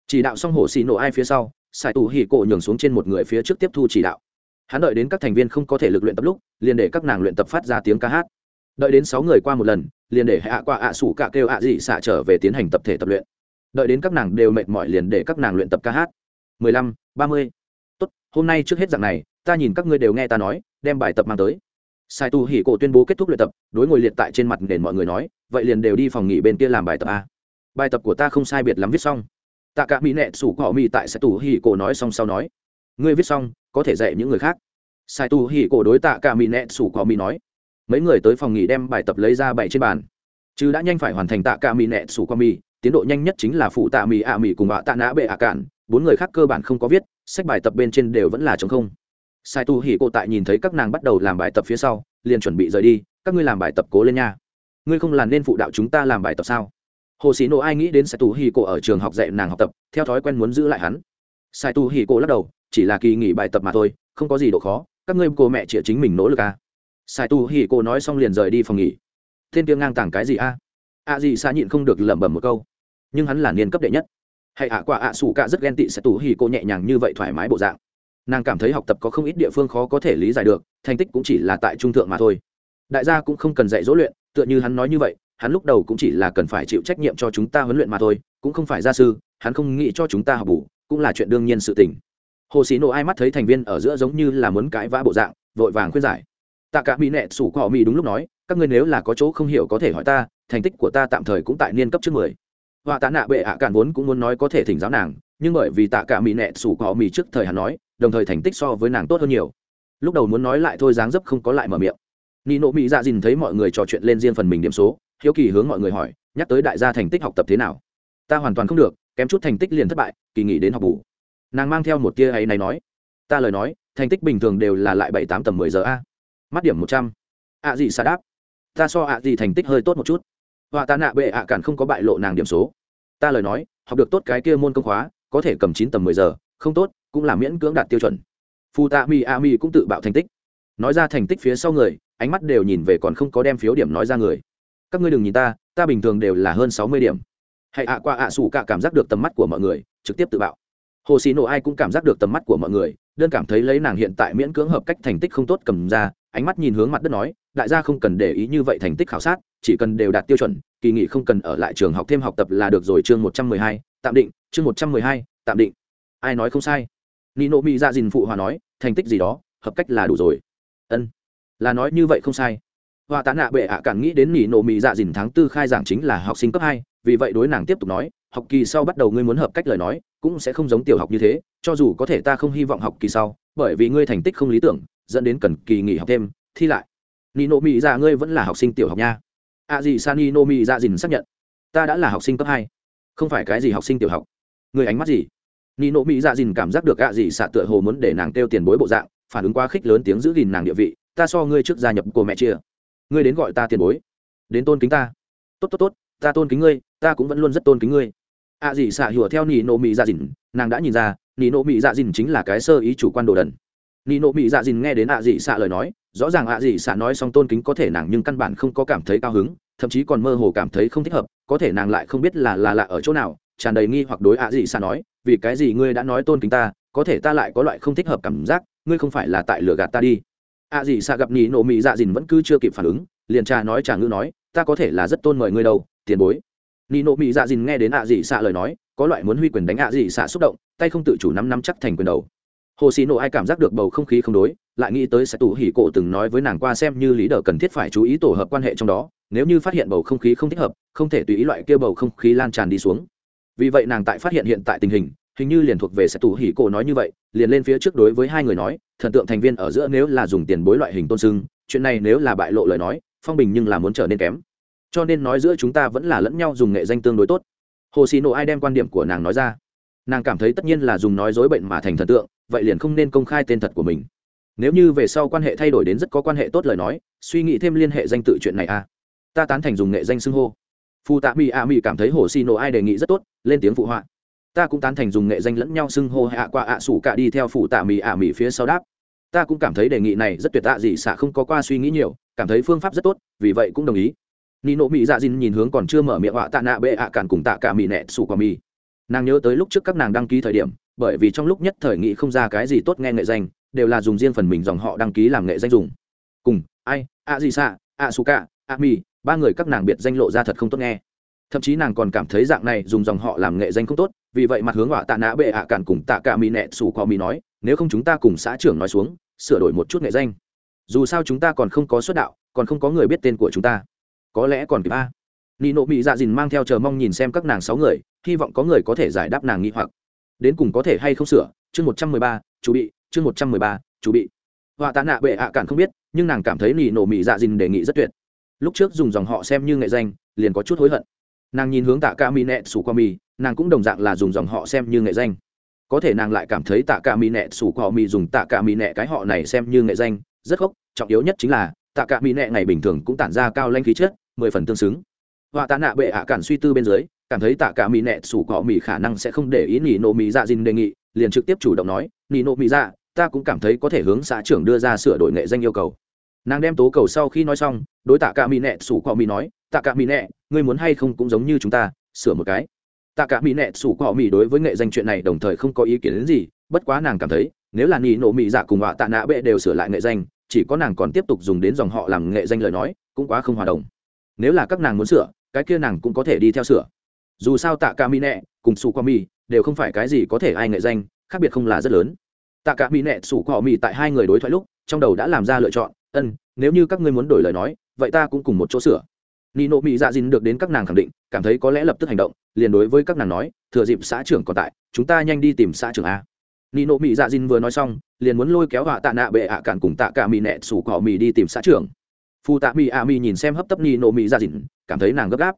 Chỉ đạo xong hồ xì nổ ai phía sau sai tù hỉ cổ nhường xuống trên một người phía trước tiếp thu chỉ đạo. Hắn đợi đến các thành viên không có thể lực luyện tập lúc, liền để các nàng luyện tập phát ra tiếng ca hát. Đợi đến sáu người qua một lần, liền để hạ qua ạ à sủ cả kêu ạ dị xạ trở về tiến hành tập thể tập luyện. Đợi đến các nàng đều mệt mỏi liền để các nàng luyện tập ca hát. Mười lăm, ba mươi. Tốt, hôm nay trước hết dạng này, ta nhìn các ngươi đều nghe ta nói, đem bài tập mang tới sai tu hỉ cổ tuyên bố kết thúc luyện tập, đối ngồi liệt tại trên mặt nền mọi người nói, vậy liền đều đi phòng nghỉ bên kia làm bài tập a bài tập của ta không sai biệt lắm viết xong. Tạ cả mỹ nệ sủ cỏ mỹ tại sai tu hỉ cổ nói xong sau nói, ngươi viết xong, có thể dạy những người khác. Sai tu hỉ cổ đối tạ cả mỹ nệ sủ cỏ mỹ nói, mấy người tới phòng nghỉ đem bài tập lấy ra bảy trên bàn. Chứ đã nhanh phải hoàn thành tạ cả mỹ nệ sủ cỏ mỹ tiến độ nhanh nhất chính là phụ tạ mỹ ạ mỹ cùng bạ tạ nã bệ ạ cạn, bốn người khác cơ bản không có viết, sách bài tập bên trên đều vẫn là chống không sai tu hỉ cô tại nhìn thấy các nàng bắt đầu làm bài tập phía sau, liền chuẩn bị rời đi, các ngươi làm bài tập cố lên nha. Ngươi không làm nên phụ đạo chúng ta làm bài tập sao? Hồ sĩ nộ ai nghĩ đến sai tu hỉ cô ở trường học dạy nàng học tập, theo thói quen muốn giữ lại hắn. Sai tu hỉ cô lắc đầu, chỉ là kỳ nghỉ bài tập mà thôi, không có gì độ khó, các ngươi cô mẹ chịa chính mình nỗ lực à. sai tu hỉ cô nói xong liền rời đi phòng nghỉ. Thiên tiêu ngang tảng cái gì a? À? a gì xa nhịn không được lẩm bẩm một câu. Nhưng hắn là niên cấp đệ nhất. Hãy ạ quả ạ sủ cả rất ghen tị sẽ tù hì cô nhẹ nhàng như vậy thoải mái bộ dạng nàng cảm thấy học tập có không ít địa phương khó có thể lý giải được, thành tích cũng chỉ là tại trung thượng mà thôi. Đại gia cũng không cần dạy dỗ luyện, tựa như hắn nói như vậy, hắn lúc đầu cũng chỉ là cần phải chịu trách nhiệm cho chúng ta huấn luyện mà thôi, cũng không phải gia sư, hắn không nghĩ cho chúng ta học bù, cũng là chuyện đương nhiên sự tình. Hồ sĩ nộ ai mắt thấy thành viên ở giữa giống như là muốn cãi vã bộ dạng, vội vàng khuyên giải. Tạ cả mỹ nẹ sủ cọ mỹ đúng lúc nói, các ngươi nếu là có chỗ không hiểu có thể hỏi ta, thành tích của ta tạm thời cũng tại niên cấp trước mười. Họa tạ nạ bệ ạ cản vốn cũng muốn nói có thể thỉnh giáo nàng, nhưng bởi vì tạ cả mỹ nẹ sủ cọ mỹ trước thời hắn nói đồng thời thành tích so với nàng tốt hơn nhiều. Lúc đầu muốn nói lại thôi dáng dấp không có lại mở miệng. Nị nộ mỹ dạ dìn thấy mọi người trò chuyện lên riêng phần mình điểm số, hiếu kỳ hướng mọi người hỏi, nhắc tới đại gia thành tích học tập thế nào? Ta hoàn toàn không được, kém chút thành tích liền thất bại, kỳ nghỉ đến học bù. Nàng mang theo một tia ấy này nói, ta lời nói, thành tích bình thường đều là lại bảy tám tầm mười giờ a. Mắt điểm một trăm. Ạ gì xa đáp. Ta so ạ gì thành tích hơi tốt một chút. Họa ta nạ bệ ạ cản không có bại lộ nàng điểm số. Ta lời nói, học được tốt cái kia môn công khóa, có thể cầm chín tầm mười giờ, không tốt cũng là miễn cưỡng đạt tiêu chuẩn. Phu tạ mi a mi cũng tự bạo thành tích. Nói ra thành tích phía sau người, ánh mắt đều nhìn về còn không có đem phiếu điểm nói ra người. Các ngươi đừng nhìn ta ta bình thường đều là hơn sáu mươi điểm. Hãy ạ qua ạ xù cả cảm giác được tầm mắt của mọi người, trực tiếp tự bạo. Hồ xì nổ ai cũng cảm giác được tầm mắt của mọi người, đơn cảm thấy lấy nàng hiện tại miễn cưỡng hợp cách thành tích không tốt cầm ra, ánh mắt nhìn hướng mặt đất nói, đại gia không cần để ý như vậy thành tích khảo sát, chỉ cần đều đạt tiêu chuẩn, kỳ nghỉ không cần ở lại trường học thêm học tập là được rồi chương một trăm mười hai, tạm định, chương một trăm mười hai, tạm định. Ai nói không sai? Nino mỹ ra dìn phụ hòa nói, thành tích gì đó, hợp cách là đủ rồi. Ân, là nói như vậy không sai. Hòa tán nạ bệ ạ cản nghĩ đến Nino Mi mỹ dạ dìn tháng tư khai giảng chính là học sinh cấp hai, vì vậy đối nàng tiếp tục nói, học kỳ sau bắt đầu ngươi muốn hợp cách lời nói, cũng sẽ không giống tiểu học như thế, cho dù có thể ta không hy vọng học kỳ sau, bởi vì ngươi thành tích không lý tưởng, dẫn đến cần kỳ nghỉ học thêm, thi lại. Nino mỹ dạ ngươi vẫn là học sinh tiểu học nha. A gì San nino mỹ dạ dìn xác nhận, ta đã là học sinh cấp hai, không phải cái gì học sinh tiểu học. Người ánh mắt gì? Nino mỹ dạ dìn cảm giác được a gì xạ tựa hồ muốn để nàng kêu tiền bối bộ dạng, phản ứng quá khích lớn tiếng giữ gìn nàng địa vị, ta so ngươi trước gia nhập cô mẹ chia. Ngươi đến gọi ta tiền bối. Đến tôn kính ta. Tốt tốt tốt, ta tôn kính ngươi, ta cũng vẫn luôn rất tôn kính ngươi. a gì xạ hùa theo nino mỹ dạ dìn, nàng đã nhìn ra nino mỹ dạ dìn chính là cái sơ ý chủ quan đồ đần. Nino mỹ dạ dìn nghe đến a dị xạ lời nói, rõ ràng ạ dị xạ nói xong tôn kính có thể nàng nhưng căn bản không có cảm thấy cao hứng, thậm chí còn mơ hồ cảm thấy không thích hợp, có thể nàng lại không biết là là lạ ở chỗ nào tràn đầy nghi hoặc đối ạ dị xạ nói, vì cái gì ngươi đã nói tôn kính ta, có thể ta lại có loại không thích hợp cảm giác, ngươi không phải là tại lừa gạt ta đi. ạ dị xạ gặp nino mỹ dạ dìn vẫn cứ chưa kịp phản ứng, liền trà nói trà ngữ nói, ta có thể là rất tôn mời ngươi đâu, tiền bối. Nino mỹ dạ dìn nghe đến ạ dị xạ lời nói, có loại muốn huy quyền đánh ạ dị xạ xúc động, tay không tự chủ nắm nắm chắc thành quyền đầu. Hồ xì nộ ai cảm giác được bầu không khí không đối, lại nghĩ tới sẽ tù hỉ cổ từng nói với nàng qua xem như lý đờ cần thiết phải chú ý tổ hợp quan hệ trong đó, nếu như phát hiện bầu không khí không thích hợp, không thể tùy ý loại kia bầu không khí lan tràn đi xuống vì vậy nàng tại phát hiện hiện tại tình hình hình như liền thuộc về sẽ tù hỉ cổ nói như vậy, liền lên phía trước đối với hai người nói, thần tượng thành viên ở giữa nếu là dùng tiền bối loại hình tôn sưng, chuyện này nếu là bại lộ lời nói, phong bình nhưng là muốn trở nên kém. Cho nên nói giữa chúng ta vẫn là lẫn nhau dùng nghệ danh tương đối tốt. Hồ xì nộ ai đem quan điểm của nàng nói ra? Nàng cảm thấy tất nhiên là dùng nói dối bệnh mà thành thần tượng, vậy liền không nên công khai tên thật của mình. Nếu như về sau quan hệ thay đổi đến rất có quan hệ tốt lời nói, suy nghĩ thêm liên hệ danh tự chuyện này a à. ta tán thành dùng nghệ danh xưng hô phù tạ mỹ ạ mỹ cảm thấy hồ xì nổ ai đề nghị rất tốt, lên tiếng phụ họa. Ta cũng tán thành dùng nghệ danh lẫn nhau xưng hô hạ qua ạ sủ cả đi theo phụ tạ mỹ ạ mỹ phía sau đáp. Ta cũng cảm thấy đề nghị này rất tuyệt tạ gì xạ không có qua suy nghĩ nhiều, cảm thấy phương pháp rất tốt, vì vậy cũng đồng ý. Nino mỹ dạ dìn nhìn hướng còn chưa mở miệng họa tạ nạ bệ ạ cản cùng tạ cả mỹ nẹ sủ qua mỹ. Nàng nhớ tới lúc trước các nàng đăng ký thời điểm, bởi vì trong lúc nhất thời nghị không ra cái gì tốt nghe nghệ danh, đều là dùng riêng phần mình dòng họ đăng ký làm nghệ danh dùng. Cùng, ai à gì xạ à su cả, ạ mi ba người các nàng biệt danh lộ ra thật không tốt nghe. Thậm chí nàng còn cảm thấy dạng này dùng dòng họ làm nghệ danh không tốt, vì vậy mặt hướng họa tạ nã bệ ạ cản cùng tạ cả mỹ nẹ sủ cò mỹ nói, nếu không chúng ta cùng xã trưởng nói xuống, sửa đổi một chút nghệ danh. Dù sao chúng ta còn không có xuất đạo, còn không có người biết tên của chúng ta. Có lẽ còn kịp a. Nị nộ mỹ dạ dìn mang theo chờ mong nhìn xem các nàng sáu người, hy vọng có người có thể giải đáp nàng nghi hoặc. Đến cùng có thể hay không sửa, chương một trăm mười ba, chú bị, chương một trăm mười ba, chú bị. Họa tạ nạ bệ ạ cản không biết, nhưng nàng cảm thấy nị nộ mỹ dạ dìn đề nghị rất tuyệt lúc trước dùng dòng họ xem như nghệ danh, liền có chút hối hận. Nàng nhìn hướng tạ ca mỹ nẹ sủ qua mì nàng cũng đồng dạng là dùng dòng họ xem như nghệ danh. Có thể nàng lại cảm thấy tạ cả mỹ nẹ sủ qua mì dùng tạ cả mỹ nẹ cái họ này xem như nghệ danh, rất gốc, trọng yếu nhất chính là, tạ cả mỹ nẹ ngày bình thường cũng tản ra cao lanh khí chất, mười phần tương xứng. Họa tạ nạ bệ hạ cản suy tư bên dưới, cảm thấy tạ cả mỹ nẹ sủ qua mỹ khả năng sẽ không để ý nỉ nộ mỹ dạ dìn đề nghị, liền trực tiếp chủ động nói nỉ nộ mỹ dạ ta cũng cảm thấy có thể hướng xã trưởng đưa ra sửa đổi nghệ danh yêu cầu nàng đem tố cầu sau khi nói xong, đối tạ cả mỹ nẹ, sủ cọ mỹ nói, tạ cả mỹ nẹ, ngươi muốn hay không cũng giống như chúng ta, sửa một cái. Tạ cả mỹ nẹ, sủ cọ mỹ đối với nghệ danh chuyện này đồng thời không có ý kiến đến gì, bất quá nàng cảm thấy, nếu là nị nộ mỹ dạ cùng họa tạ nạ bệ đều sửa lại nghệ danh, chỉ có nàng còn tiếp tục dùng đến dòng họ làm nghệ danh lời nói, cũng quá không hòa đồng. Nếu là các nàng muốn sửa, cái kia nàng cũng có thể đi theo sửa. Dù sao tạ cả mỹ nẹ cùng sủ cọ mỹ đều không phải cái gì có thể ai nghệ danh, khác biệt không là rất lớn. Tạ cả mỹ nẹ, sủ cọ mỹ tại hai người đối thoại lúc, trong đầu đã làm ra lựa chọn ân, nếu như các ngươi muốn đổi lời nói, vậy ta cũng cùng một chỗ sửa. Nino nộ mỹ dạ dìn được đến các nàng khẳng định, cảm thấy có lẽ lập tức hành động, liền đối với các nàng nói, thừa dịp xã trưởng còn tại, chúng ta nhanh đi tìm xã trưởng a. Nino nộ mỹ dạ dìn vừa nói xong, liền muốn lôi kéo họa tạ nạ bệ ạ cản cùng tạ cả mỹ nẹ sủ cỏ mỹ đi tìm xã trưởng. Phù tạ mỹ ạ mỹ nhìn xem hấp tấp Nino nộ mỹ dạ dìn, cảm thấy nàng gấp gáp.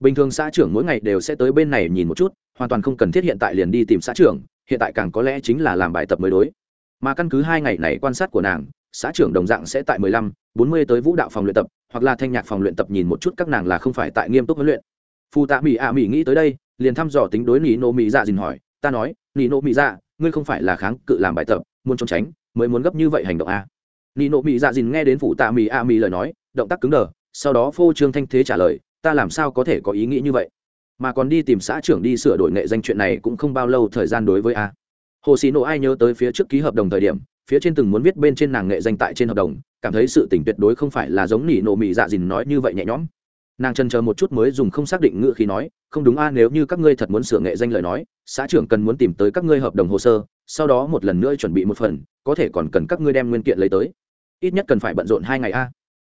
Bình thường xã trưởng mỗi ngày đều sẽ tới bên này nhìn một chút, hoàn toàn không cần thiết hiện tại liền đi tìm xã trưởng, hiện tại càng có lẽ chính là làm bài tập mới đối. Mà căn cứ hai ngày này quan sát của nàng xã trưởng đồng dạng sẽ tại mười lăm, bốn mươi tới vũ đạo phòng luyện tập, hoặc là thanh nhạc phòng luyện tập nhìn một chút các nàng là không phải tại nghiêm túc huấn luyện. Phù tạ Mị ạ Mị nghĩ tới đây, liền thăm dò tính đối nị nộ Mị dạ dìn hỏi, ta nói nị nộ Mị dạ ngươi không phải là kháng cự làm bài tập, muốn trốn tránh, mới muốn gấp như vậy hành động a à? nị nộ Mị dạ dìn nghe đến phụ tạ Mị a Mị lời nói, động tác cứng đờ, sau đó phô trương thanh thế trả lời, ta làm sao có thể có ý nghĩ như vậy? Mà còn đi tìm xã trưởng đi sửa đổi nghệ danh chuyện này cũng không bao lâu thời gian đối với a. Hồ sĩ nộ ai nhớ tới phía trước ký hợp đồng thời điểm phía trên từng muốn viết bên trên nàng nghệ danh tại trên hợp đồng, cảm thấy sự tỉnh tuyệt đối không phải là giống nỉ nộ mị dạ dìn nói như vậy nhẹ nhõm. Nàng chân chờ một chút mới dùng không xác định ngữ khi nói, không đúng a, nếu như các ngươi thật muốn sửa nghệ danh lời nói, xã trưởng cần muốn tìm tới các ngươi hợp đồng hồ sơ, sau đó một lần nữa chuẩn bị một phần, có thể còn cần các ngươi đem nguyên kiện lấy tới. Ít nhất cần phải bận rộn hai ngày a.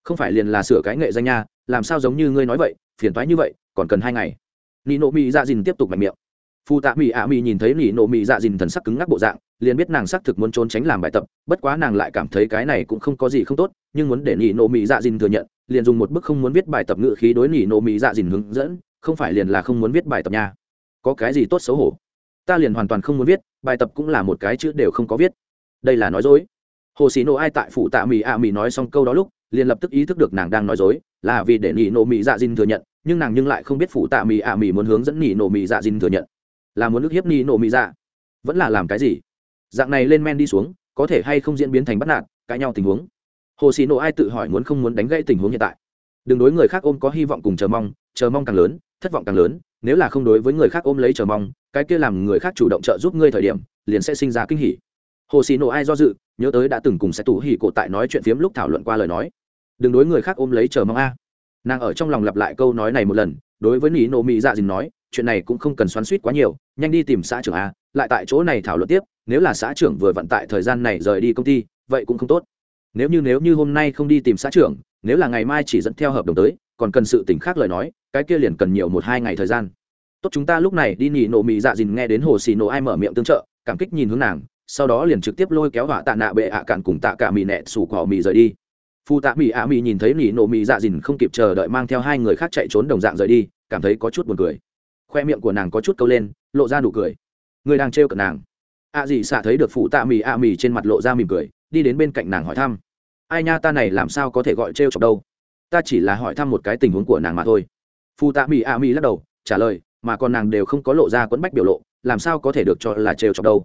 Không phải liền là sửa cái nghệ danh nha, làm sao giống như ngươi nói vậy, phiền toái như vậy, còn cần hai ngày. Nị nộ mỹ dạ dìn tiếp tục mạnh miệng phù tạ mỹ ạ mỹ nhìn thấy nị nộ mỹ dạ dìn thần sắc cứng ngắc bộ dạng, liền biết nàng xác thực muốn trốn tránh làm bài tập, bất quá nàng lại cảm thấy cái này cũng không có gì không tốt, nhưng muốn để nị nộ mỹ dạ dìn thừa nhận, liền dùng một bức không muốn viết bài tập ngự khí đối nị nộ mỹ dạ dìn hướng dẫn, không phải liền là không muốn viết bài tập nha. Có cái gì tốt xấu hổ? Ta liền hoàn toàn không muốn viết, bài tập cũng là một cái chữ đều không có viết. Đây là nói dối. Hồ sĩ nộ ai tại phụ tạ mỹ ạ mỹ nói xong câu đó lúc, liền lập tức ý thức được nàng đang nói dối, là vì để nị nộ mỹ dạ dìn thừa nhận, nhưng nàng nhưng lại không biết phụ tạ mỹ ạ mỹ muốn hướng dẫn nị nộ mỹ dạ dìn thừa nhận là muốn ức hiếp ni nộ mỹ dạ. Vẫn là làm cái gì? Dạng này lên men đi xuống, có thể hay không diễn biến thành bắt nạt, cãi nhau tình huống. Hồ sĩ nộ ai tự hỏi muốn không muốn đánh gãy tình huống hiện tại. Đừng đối người khác ôm có hy vọng cùng chờ mong chờ mong càng lớn, thất vọng càng lớn, nếu là không đối với người khác ôm lấy chờ mong, cái kia làm người khác chủ động trợ giúp ngươi thời điểm, liền sẽ sinh ra kinh hỉ. Hồ sĩ nộ ai do dự, nhớ tới đã từng cùng sẽ tủ hỉ cổ tại nói chuyện phiếm lúc thảo luận qua lời nói. Đừng đối người khác ôm lấy chờ mong a. Nàng ở trong lòng lặp lại câu nói này một lần, đối với nỉ nộ mỹ dạ dình nói chuyện này cũng không cần xoắn suýt quá nhiều, nhanh đi tìm xã trưởng a, lại tại chỗ này thảo luận tiếp, nếu là xã trưởng vừa vận tại thời gian này rời đi công ty, vậy cũng không tốt. Nếu như nếu như hôm nay không đi tìm xã trưởng, nếu là ngày mai chỉ dẫn theo hợp đồng tới, còn cần sự tình khác lời nói, cái kia liền cần nhiều một hai ngày thời gian. Tốt chúng ta lúc này đi nỉ nổ mì dạ dìn nghe đến hồ xì nổ ai mở miệng tương trợ, cảm kích nhìn hướng nàng, sau đó liền trực tiếp lôi kéo họa tạ nạ bệ ạ cạn cùng tạ cả mì nẹ sủ cỏ mì rời đi. Phu tạ mì ạ mì nhìn thấy nỉ nổ mì dạ dìn không kịp chờ đợi mang theo hai người khác chạy trốn đồng dạng rời đi, cảm thấy có chút buồn cười khoe miệng của nàng có chút câu lên, lộ ra nụ cười. Người đang trêu cận nàng. Ạ à gì xạ thấy được phụ tạ mì ạ mì trên mặt lộ ra mỉm cười, đi đến bên cạnh nàng hỏi thăm. Ai nha, ta này làm sao có thể gọi trêu chọc đâu? Ta chỉ là hỏi thăm một cái tình huống của nàng mà thôi. Phụ tạ mì ạ mì lắc đầu, trả lời, mà còn nàng đều không có lộ ra quẫn bách biểu lộ, làm sao có thể được cho là trêu chọc đâu?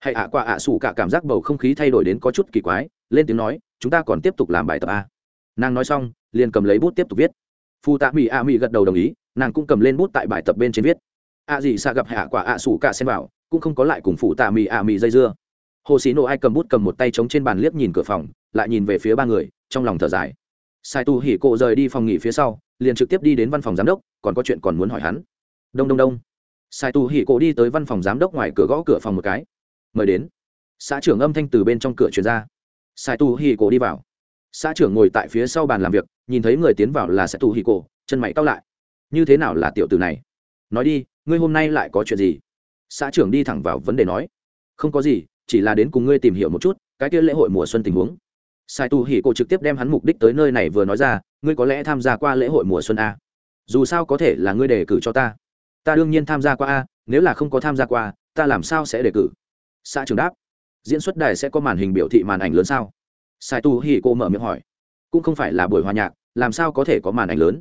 Hãy ạ qua ạ sủ cả cảm giác bầu không khí thay đổi đến có chút kỳ quái, lên tiếng nói, chúng ta còn tiếp tục làm bài tập a. Nàng nói xong, liền cầm lấy bút tiếp tục viết. Phụ tạ mỹ a mỹ gật đầu đồng ý nàng cũng cầm lên bút tại bài tập bên trên viết. Ạ gì xa gặp hạ quả ạ sủ cả xem vào cũng không có lại cùng phụ tạ mì ạ mì dây dưa. Hồ sĩ nộ ai cầm bút cầm một tay trống trên bàn liếc nhìn cửa phòng, lại nhìn về phía ba người, trong lòng thở dài. Sai tu hỉ cộ rời đi phòng nghỉ phía sau, liền trực tiếp đi đến văn phòng giám đốc, còn có chuyện còn muốn hỏi hắn. Đông đông đông. Sai tu hỉ cộ đi tới văn phòng giám đốc ngoài cửa gõ cửa phòng một cái. Mời đến. Xã trưởng âm thanh từ bên trong cửa truyền ra. Sai tu hỉ cộ đi vào. Xã trưởng ngồi tại phía sau bàn làm việc, nhìn thấy người tiến vào là sai tu hỉ cộ chân mày cau lại như thế nào là tiểu tử này? Nói đi, ngươi hôm nay lại có chuyện gì? Xã trưởng đi thẳng vào vấn đề nói. Không có gì, chỉ là đến cùng ngươi tìm hiểu một chút, cái kia lễ hội mùa xuân tình huống. Sai tu hỉ cô trực tiếp đem hắn mục đích tới nơi này vừa nói ra, ngươi có lẽ tham gia qua lễ hội mùa xuân a. Dù sao có thể là ngươi đề cử cho ta. Ta đương nhiên tham gia qua a, nếu là không có tham gia qua, ta làm sao sẽ đề cử? Xã trưởng đáp. Diễn xuất đài sẽ có màn hình biểu thị màn ảnh lớn sao? Sai tu hỉ cô mở miệng hỏi. Cũng không phải là buổi hòa nhạc, làm sao có thể có màn ảnh lớn?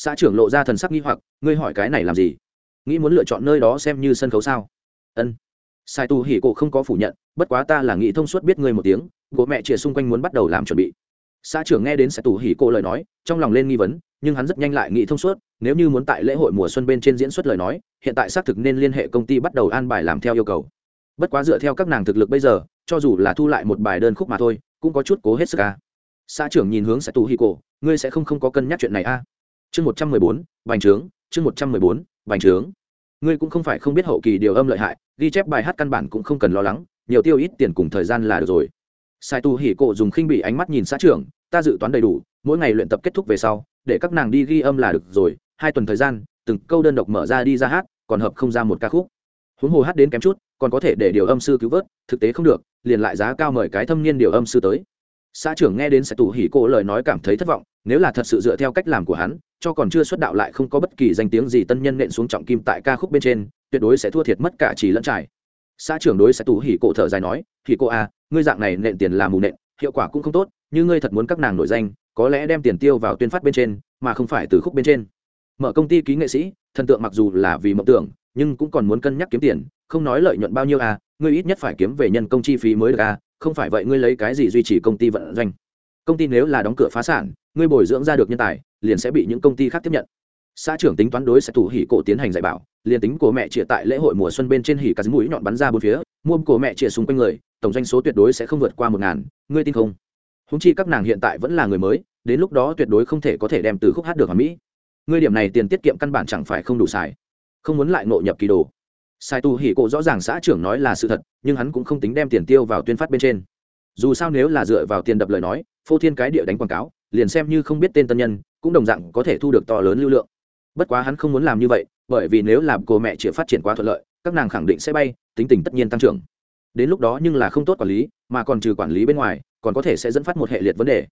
Xã trưởng lộ ra thần sắc nghi hoặc, ngươi hỏi cái này làm gì? Nghĩ muốn lựa chọn nơi đó xem như sân khấu sao? Ân. Sai tu hỉ cổ không có phủ nhận, bất quá ta là nghĩ thông suốt biết ngươi một tiếng, bố mẹ chia xung quanh muốn bắt đầu làm chuẩn bị. Xã trưởng nghe đến sai tu hỉ cổ lời nói, trong lòng lên nghi vấn, nhưng hắn rất nhanh lại nghĩ thông suốt, nếu như muốn tại lễ hội mùa xuân bên trên diễn xuất lời nói, hiện tại xác thực nên liên hệ công ty bắt đầu an bài làm theo yêu cầu. Bất quá dựa theo các nàng thực lực bây giờ, cho dù là thu lại một bài đơn khúc mà thôi, cũng có chút cố hết sức ca xã trưởng nhìn hướng sai tu hỉ cổ, ngươi sẽ không không có cân nhắc chuyện này a? Chương một trăm mười bốn, bành trướng, chương một trăm mười bốn, bành trướng. Ngươi cũng không phải không biết hậu kỳ điều âm lợi hại, ghi chép bài hát căn bản cũng không cần lo lắng, nhiều tiêu ít tiền cùng thời gian là được rồi. Sai tu hỉ cổ dùng khinh bị ánh mắt nhìn xã trưởng, ta dự toán đầy đủ, mỗi ngày luyện tập kết thúc về sau, để các nàng đi ghi âm là được rồi, hai tuần thời gian, từng câu đơn độc mở ra đi ra hát, còn hợp không ra một ca khúc. Huống hồ hát đến kém chút, còn có thể để điều âm sư cứu vớt, thực tế không được, liền lại giá cao mời cái thâm niên điều âm sư tới. Xã trưởng nghe đến sẽ tù hỉ cổ lời nói cảm thấy thất vọng nếu là thật sự dựa theo cách làm của hắn cho còn chưa xuất đạo lại không có bất kỳ danh tiếng gì tân nhân nện xuống trọng kim tại ca khúc bên trên tuyệt đối sẽ thua thiệt mất cả chỉ lẫn trải. Xã trưởng đối sẽ tù hỉ cổ thở dài nói hỉ cô à, ngươi dạng này nện tiền là mù nện hiệu quả cũng không tốt như ngươi thật muốn các nàng nổi danh có lẽ đem tiền tiêu vào tuyên phát bên trên mà không phải từ khúc bên trên. Mở công ty ký nghệ sĩ thần tượng mặc dù là vì mộng tưởng nhưng cũng còn muốn cân nhắc kiếm tiền không nói lợi nhuận bao nhiêu à ngươi ít nhất phải kiếm về nhân công chi phí mới được à không phải vậy ngươi lấy cái gì duy trì công ty vận doanh công ty nếu là đóng cửa phá sản, ngươi bồi dưỡng ra được nhân tài, liền sẽ bị những công ty khác tiếp nhận. Xã trưởng tính toán đối sẽ thủ hỉ cổ tiến hành dạy bảo, liền tính của mẹ chĩa tại lễ hội mùa xuân bên trên hỉ cả mũi nhọn bắn ra bốn phía, mua của mẹ chĩa xung quanh người, tổng doanh số tuyệt đối sẽ không vượt qua một ngàn, ngươi tin không? Húng chi các nàng hiện tại vẫn là người mới, đến lúc đó tuyệt đối không thể có thể đem từ khúc hát được ở mỹ. Ngươi điểm này tiền tiết kiệm căn bản chẳng phải không đủ xài. Không muốn lại ngộ nhập kỳ đồ. Sai tu hỉ cổ rõ ràng xã trưởng nói là sự thật, nhưng hắn cũng không tính đem tiền tiêu vào tuyên phát bên trên. Dù sao nếu là dựa vào tiền đập lời nói phô thiên cái địa đánh quảng cáo, liền xem như không biết tên tân nhân, cũng đồng dạng có thể thu được to lớn lưu lượng. Bất quá hắn không muốn làm như vậy, bởi vì nếu làm cô mẹ chịu phát triển quá thuận lợi, các nàng khẳng định sẽ bay, tính tình tất nhiên tăng trưởng. Đến lúc đó nhưng là không tốt quản lý, mà còn trừ quản lý bên ngoài, còn có thể sẽ dẫn phát một hệ liệt vấn đề.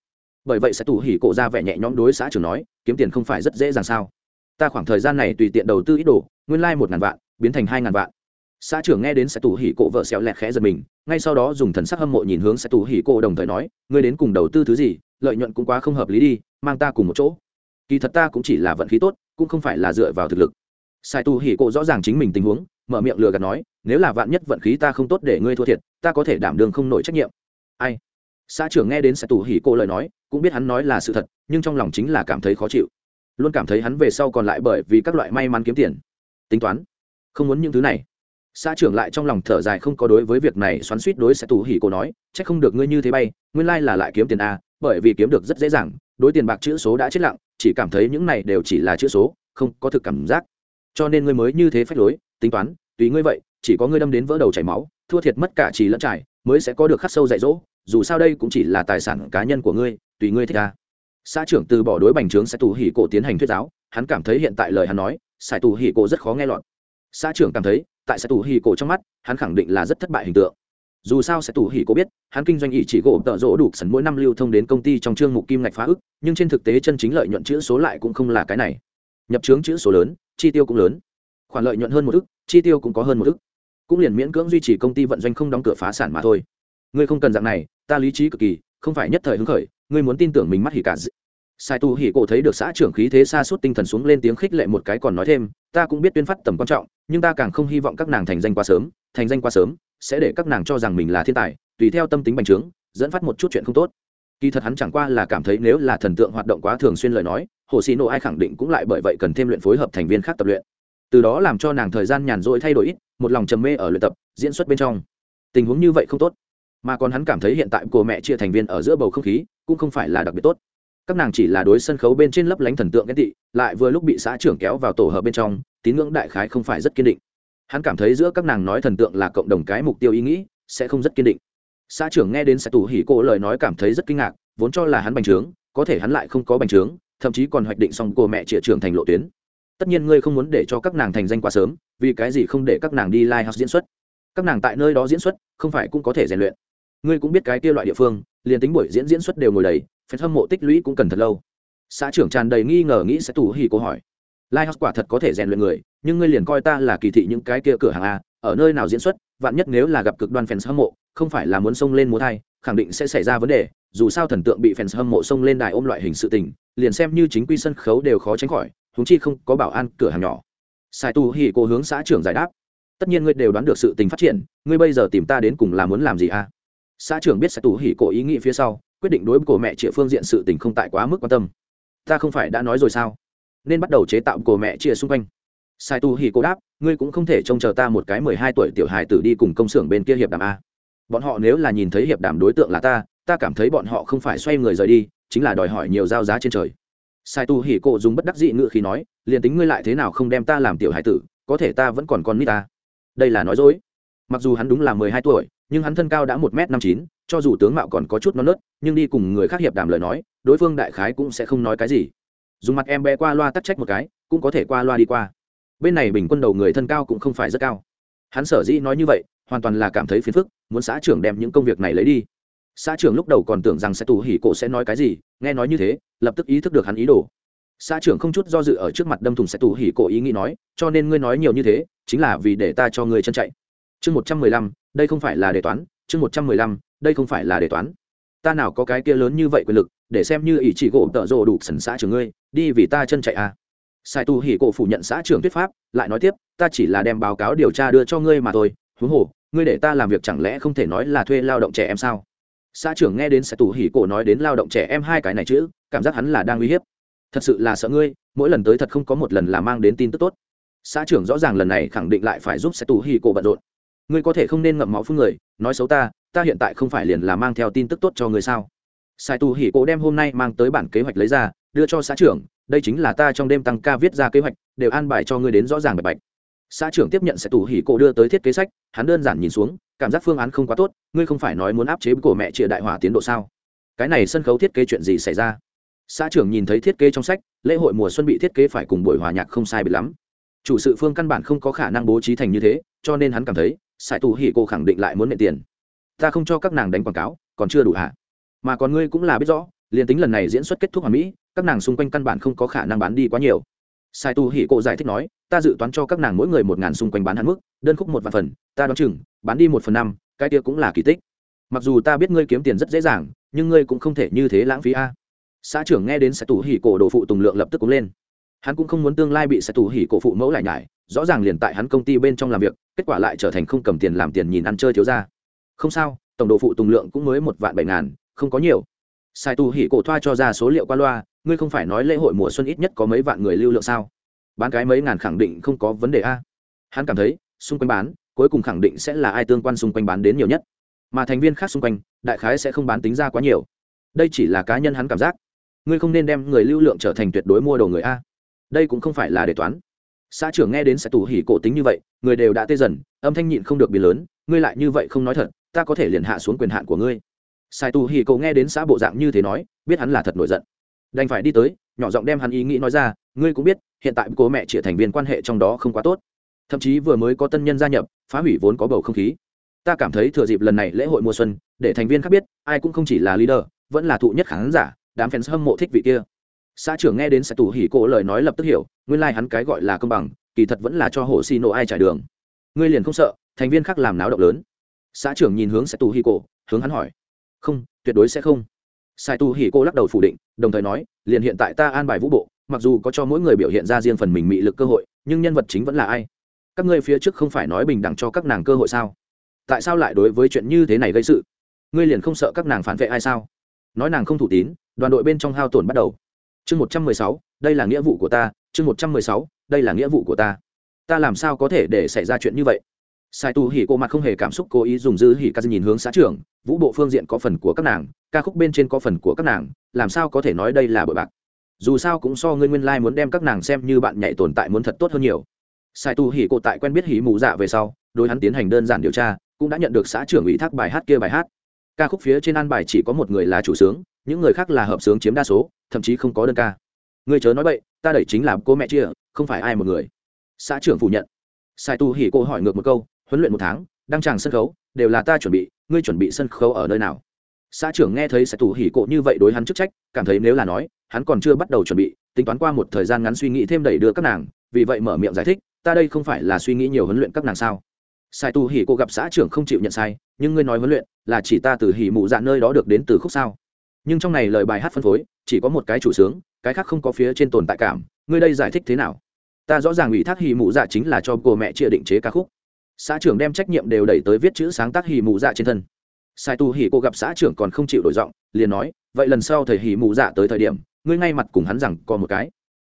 Bởi vậy sẽ tủ hỉ cổ ra vẻ nhẹ nhõm đối xã trưởng nói, kiếm tiền không phải rất dễ dàng sao? Ta khoảng thời gian này tùy tiện đầu tư ít đồ, nguyên lai một ngàn vạn, biến thành hai ngàn vạn xã trưởng nghe đến sẽ tù hỉ cổ vợ xẹo lẹt khẽ giật mình, ngay sau đó dùng thần sắc hâm mộ nhìn hướng sẽ tù hỉ cổ đồng thời nói, ngươi đến cùng đầu tư thứ gì, lợi nhuận cũng quá không hợp lý đi, mang ta cùng một chỗ. Kỳ thật ta cũng chỉ là vận khí tốt, cũng không phải là dựa vào thực lực. Sai tù hỉ cổ rõ ràng chính mình tình huống, mở miệng lừa gạt nói, nếu là vạn nhất vận khí ta không tốt để ngươi thua thiệt, ta có thể đảm đường không nổi trách nhiệm. Ai? Xã trưởng nghe đến sai tù hỉ cổ lời nói, cũng biết hắn nói là sự thật, nhưng trong lòng chính là cảm thấy khó chịu. Luôn cảm thấy hắn về sau còn lại bởi vì các loại may mắn kiếm tiền, tính toán, không muốn những thứ này xã trưởng lại trong lòng thở dài không có đối với việc này xoắn suýt đối sẽ tù hỉ cổ nói c h ắ c không được ngươi như thế bay, nguyên lai là lại kiếm tiền a, bởi vì kiếm được rất dễ dàng, đối tiền bạc chữ số đã chết lặng, chỉ cảm thấy những này đều chỉ là chữ số, không có thực cảm giác. Cho nên ngươi mới như thế phách lối, tính toán, tùy ngươi vậy, chỉ có ngươi đâm đến vỡ đầu chảy máu, thua thiệt mất cả trì lẫn trải, mới sẽ có được khắc sâu dạy dỗ, dù sao đây cũng chỉ là tài sản cá nhân của ngươi, tùy ngươi thích a. Xã trưởng từ bỏ đối bành trướng sẽ tù hỉ cổ tiến hành thuyết giáo, hắn cảm thấy hiện tại lời hắn nói sài tù hỉ cổ rất khó nghe lọt xã trưởng cảm thấy tại sẽ tù hỉ cổ trong mắt, hắn khẳng định là rất thất bại hình tượng. Dù sao sẽ tù hỉ cổ biết, hắn kinh doanh ý chỉ gỗ tợ rỗ đủ sần mỗi năm lưu thông đến công ty trong chương mục kim ngạch phá ức, nhưng trên thực tế chân chính lợi nhuận chữ số lại cũng không là cái này. Nhập trướng chữ số lớn, chi tiêu cũng lớn. Khoản lợi nhuận hơn một ức, chi tiêu cũng có hơn một ức. Cũng liền miễn cưỡng duy trì công ty vận doanh không đóng cửa phá sản mà thôi. Ngươi không cần dạng này, ta lý trí cực kỳ, không phải nhất thời hứng khởi, ngươi muốn tin tưởng mình mắt hỉ cả sai tu hỉ cổ thấy được xã trưởng khí thế xa suốt tinh thần xuống lên tiếng khích lệ một cái còn nói thêm, ta cũng biết tuyên phát tầm quan trọng, nhưng ta càng không hy vọng các nàng thành danh quá sớm, thành danh quá sớm sẽ để các nàng cho rằng mình là thiên tài, tùy theo tâm tính bành trướng, dẫn phát một chút chuyện không tốt. Kỳ thật hắn chẳng qua là cảm thấy nếu là thần tượng hoạt động quá thường xuyên lời nói, hồ sĩ nộ ai khẳng định cũng lại bởi vậy cần thêm luyện phối hợp thành viên khác tập luyện. Từ đó làm cho nàng thời gian nhàn rỗi thay đổi ít, một lòng trầm mê ở luyện tập, diễn xuất bên trong. Tình huống như vậy không tốt. Mà còn hắn cảm thấy hiện tại cô mẹ chia thành viên ở giữa bầu không khí cũng không phải là đặc biệt tốt các nàng chỉ là đối sân khấu bên trên lấp lánh thần tượng ghen tị, lại vừa lúc bị xã trưởng kéo vào tổ hợp bên trong, tín ngưỡng đại khái không phải rất kiên định. Hắn cảm thấy giữa các nàng nói thần tượng là cộng đồng cái mục tiêu ý nghĩ, sẽ không rất kiên định. Xã trưởng nghe đến sẽ tù hỉ cô lời nói cảm thấy rất kinh ngạc, vốn cho là hắn bành trướng, có thể hắn lại không có bành trướng, thậm chí còn hoạch định xong cô mẹ trịa trưởng thành lộ tuyến. Tất nhiên ngươi không muốn để cho các nàng thành danh quá sớm, vì cái gì không để các nàng đi live house diễn xuất? Các nàng tại nơi đó diễn xuất, không phải cũng có thể rèn luyện. Ngươi cũng biết cái kia loại địa phương, liền tính buổi diễn diễn xuất đều ngồi đầy phần hâm mộ tích lũy cũng cần thật lâu xã trưởng tràn đầy nghi ngờ nghĩ sẽ tù hỉ cô hỏi Lighthouse quả thật có thể rèn luyện người, nhưng ngươi liền coi ta là kỳ thị những cái kia cửa hàng a, ở nơi nào diễn xuất, vạn nhất nếu là gặp cực đoan fans hâm mộ, không phải là muốn xông lên múa thai, khẳng định sẽ xảy ra vấn đề, dù sao thần tượng bị fans hâm mộ xông lên đài ôm loại hình sự tình, liền xem như chính quy sân khấu đều khó tránh khỏi, huống chi không có bảo an cửa hàng nhỏ. Sai Tu Hỉ cô hướng xã trưởng giải đáp. Tất nhiên ngươi đều đoán được sự tình phát triển, ngươi bây giờ tìm ta đến cùng là muốn làm gì a? Xã trưởng biết Sai Tu Hỉ cô ý nghĩ phía sau, quyết định đối với cổ mẹ chĩa phương diện sự tình không tại quá mức quan tâm. Ta không phải đã nói rồi sao? nên bắt đầu chế tạo cổ mẹ chĩa xung quanh. Sai tu hỉ cô đáp, ngươi cũng không thể trông chờ ta một cái mười hai tuổi tiểu hài tử đi cùng công xưởng bên kia hiệp đàm a. Bọn họ nếu là nhìn thấy hiệp đàm đối tượng là ta ta cảm thấy bọn họ không phải xoay người rời đi, chính là đòi hỏi nhiều giao giá trên trời. Sai tu hỉ cô dùng bất đắc dị ngự khi nói, liền tính ngươi lại thế nào không đem ta làm tiểu hài tử, có thể ta vẫn còn con nít ta. Đây là nói dối. Mặc dù hắn đúng là mười hai tuổi nhưng hắn thân cao đã một m năm chín, cho dù tướng mạo còn có chút non nớt, nhưng đi cùng người khác hiệp đàm lời nói, đối phương đại khái cũng sẽ không nói cái gì. Dùng mặt em bé qua loa tắc trách một cái, cũng có thể qua loa đi qua. Bên này bình quân đầu người thân cao cũng không phải rất cao. Hắn sở dĩ nói như vậy, hoàn toàn là cảm thấy phiền phức, muốn xã trưởng đem những công việc này lấy đi. Xã trưởng lúc đầu còn tưởng rằng sẽ tù hỉ cổ sẽ nói cái gì, nghe nói như thế, lập tức ý thức được hắn ý đồ. Xã trưởng không chút do dự ở trước mặt đâm thùng sẽ tù hỉ cổ ý nghĩ nói, cho nên ngươi nói nhiều như thế, chính là vì để ta cho ngươi chân chạy. Chương một trăm mười lăm đây không phải là đề toán, chương một trăm mười lăm, đây không phải là đề toán. Ta nào có cái kia lớn như vậy quyền lực, để xem như ý chỉ gỗ tợ rộ đủ sần xã trưởng ngươi, đi vì ta chân chạy à. sai tu hỉ cổ phủ nhận xã trưởng thuyết pháp, lại nói tiếp, ta chỉ là đem báo cáo điều tra đưa cho ngươi mà thôi, huống hồ, ngươi để ta làm việc chẳng lẽ không thể nói là thuê lao động trẻ em sao? Xã trưởng nghe đến sai tu hỉ cổ nói đến lao động trẻ em hai cái này chứ cảm giác hắn là đang uy hiếp. Thật sự là sợ ngươi, mỗi lần tới thật không có một lần là mang đến tin tức tốt. Xã trưởng rõ ràng lần này khẳng định lại phải giúp sai tu hỉ cổ bận rộn ngươi có thể không nên ngậm máu phương người, nói xấu ta ta hiện tại không phải liền là mang theo tin tức tốt cho người sao? Sai tu hỉ cổ đem hôm nay mang tới bản kế hoạch lấy ra, đưa cho xã trưởng, đây chính là ta trong đêm tăng ca viết ra kế hoạch, đều an bài cho ngươi đến rõ ràng bạch bạch. Xã trưởng tiếp nhận sẽ tù hỉ cổ đưa tới thiết kế sách, hắn đơn giản nhìn xuống, cảm giác phương án không quá tốt, ngươi không phải nói muốn áp chế của mẹ trịa đại hỏa tiến độ sao? Cái này sân khấu thiết kế chuyện gì xảy ra? Xã trưởng nhìn thấy thiết kế trong sách, lễ hội mùa xuân bị thiết kế phải cùng buổi hòa nhạc không sai bị lắm. Chủ sự phương căn bản không có khả năng bố trí thành như thế, cho nên hắn cảm thấy sải tù hỉ cổ khẳng định lại muốn nệ tiền. Ta không cho các nàng đánh quảng cáo, còn chưa đủ hả? Mà còn ngươi cũng là biết rõ, liền tính lần này diễn xuất kết thúc hoàn mỹ, các nàng xung quanh căn bản không có khả năng bán đi quá nhiều. Sai tu hỉ cổ giải thích nói, ta dự toán cho các nàng mỗi người một ngàn xung quanh bán hạn mức, đơn khúc một vạn phần, ta đoán chừng, bán đi một phần năm, cái kia cũng là kỳ tích. Mặc dù ta biết ngươi kiếm tiền rất dễ dàng, nhưng ngươi cũng không thể như thế lãng phí a. Xã trưởng nghe đến sai tu hỉ cổ đồ phụ tùng lượng lập tức cũng lên. Hắn cũng không muốn tương lai bị sai tu hỉ cổ phụ mẫu lại nhải rõ ràng liền tại hắn công ty bên trong làm việc, kết quả lại trở thành không cầm tiền làm tiền nhìn ăn chơi thiếu ra không sao, tổng đồ phụ tùng lượng cũng mới một vạn bảy ngàn, không có nhiều. Sai tu hỉ cổ thoa cho ra số liệu qua loa, ngươi không phải nói lễ hội mùa xuân ít nhất có mấy vạn người lưu lượng sao? Bán cái mấy ngàn khẳng định không có vấn đề a. Hắn cảm thấy, xung quanh bán, cuối cùng khẳng định sẽ là ai tương quan xung quanh bán đến nhiều nhất. Mà thành viên khác xung quanh, đại khái sẽ không bán tính ra quá nhiều. Đây chỉ là cá nhân hắn cảm giác. Ngươi không nên đem người lưu lượng trở thành tuyệt đối mua đồ người a. Đây cũng không phải là đề toán xã trưởng nghe đến sẽ tù hỉ cổ tính như vậy, người đều đã tê dần, âm thanh nhịn không được biến lớn, ngươi lại như vậy không nói thật, ta có thể liền hạ xuống quyền hạn của ngươi. Sai tù hỉ cổ nghe đến xã bộ dạng như thế nói, biết hắn là thật nổi giận. Đành phải đi tới, nhỏ giọng đem hắn ý nghĩ nói ra, ngươi cũng biết, hiện tại cô mẹ chỉ thành viên quan hệ trong đó không quá tốt. Thậm chí vừa mới có tân nhân gia nhập, phá hủy vốn có bầu không khí. Ta cảm thấy thừa dịp lần này lễ hội mùa xuân, để thành viên khác biết, ai cũng không chỉ là leader, vẫn là thụ nhất khán giả, đám fans hâm mộ thích vị kia xã trưởng nghe đến sẽ tù hỉ cổ lời nói lập tức hiểu, nguyên lai、like、hắn cái gọi là công bằng, kỳ thật vẫn là cho hồ xì nổ ai trải đường. Ngươi liền không sợ, thành viên khác làm náo động lớn. Xã trưởng nhìn hướng sẽ tù hỉ cổ, hướng hắn hỏi. Không, tuyệt đối sẽ không. Sai tu hỉ cô lắc đầu phủ định, đồng thời nói, liền hiện tại ta an bài vũ bộ, mặc dù có cho mỗi người biểu hiện ra riêng phần mình mị lực cơ hội, nhưng nhân vật chính vẫn là ai? Các ngươi phía trước không phải nói bình đẳng cho các nàng cơ hội sao? Tại sao lại đối với chuyện như thế này gây sự? Ngươi liền không sợ các nàng phản vệ ai sao? Nói nàng không thủ tín, đoàn đội bên trong hao tổn bắt đầu chương một trăm mười sáu, đây là nghĩa vụ của ta, chương một trăm mười sáu, đây là nghĩa vụ của ta. Ta làm sao có thể để xảy ra chuyện như vậy? Sai tu hỉ cô mặt không hề cảm xúc, cố ý dùng dư hỉ ca nhìn hướng xã trưởng, vũ bộ phương diện có phần của các nàng, ca khúc bên trên có phần của các nàng, làm sao có thể nói đây là bội bạc? Dù sao cũng so ngươi nguyên lai、like、muốn đem các nàng xem như bạn nhảy tồn tại muốn thật tốt hơn nhiều. Sai tu hỉ cô tại quen biết hỉ mù dạ về sau, đối hắn tiến hành đơn giản điều tra, cũng đã nhận được xã trưởng ủy thác bài hát kia bài hát. Ca khúc phía trên an bài chỉ có một người là chủ sướng, những người khác là hợp sướng chiếm đa số thậm chí không có đơn ca. Người chớ nói vậy ta đẩy chính là cô mẹ chia, không phải ai một người. Xã trưởng phủ nhận. Sai tu hỉ cô hỏi ngược một câu, huấn luyện một tháng, đăng tràng sân khấu, đều là ta chuẩn bị, ngươi chuẩn bị sân khấu ở nơi nào? Xã trưởng nghe thấy sai tu hỉ cô như vậy đối hắn chức trách, cảm thấy nếu là nói, hắn còn chưa bắt đầu chuẩn bị, tính toán qua một thời gian ngắn suy nghĩ thêm đẩy đưa các nàng, vì vậy mở miệng giải thích, ta đây không phải là suy nghĩ nhiều huấn luyện các nàng sao? Sai tu hỉ cô gặp xã trưởng không chịu nhận sai, nhưng ngươi nói huấn luyện, là chỉ ta từ hỉ mụ dạ nơi đó được đến từ khúc sao? Nhưng trong này lời bài hát phân phối, chỉ có một cái chủ sướng, cái khác không có phía trên tồn tại cảm. Ngươi đây giải thích thế nào? Ta rõ ràng ủy thác hỉ mụ dạ chính là cho cô mẹ chia định chế ca khúc. Xã trưởng đem trách nhiệm đều đẩy tới viết chữ sáng tác hỉ mụ dạ trên thân. Sai tu hỉ cô gặp xã trưởng còn không chịu đổi giọng, liền nói, vậy lần sau thầy hỉ mụ dạ tới thời điểm, ngươi ngay mặt cùng hắn rằng có một cái.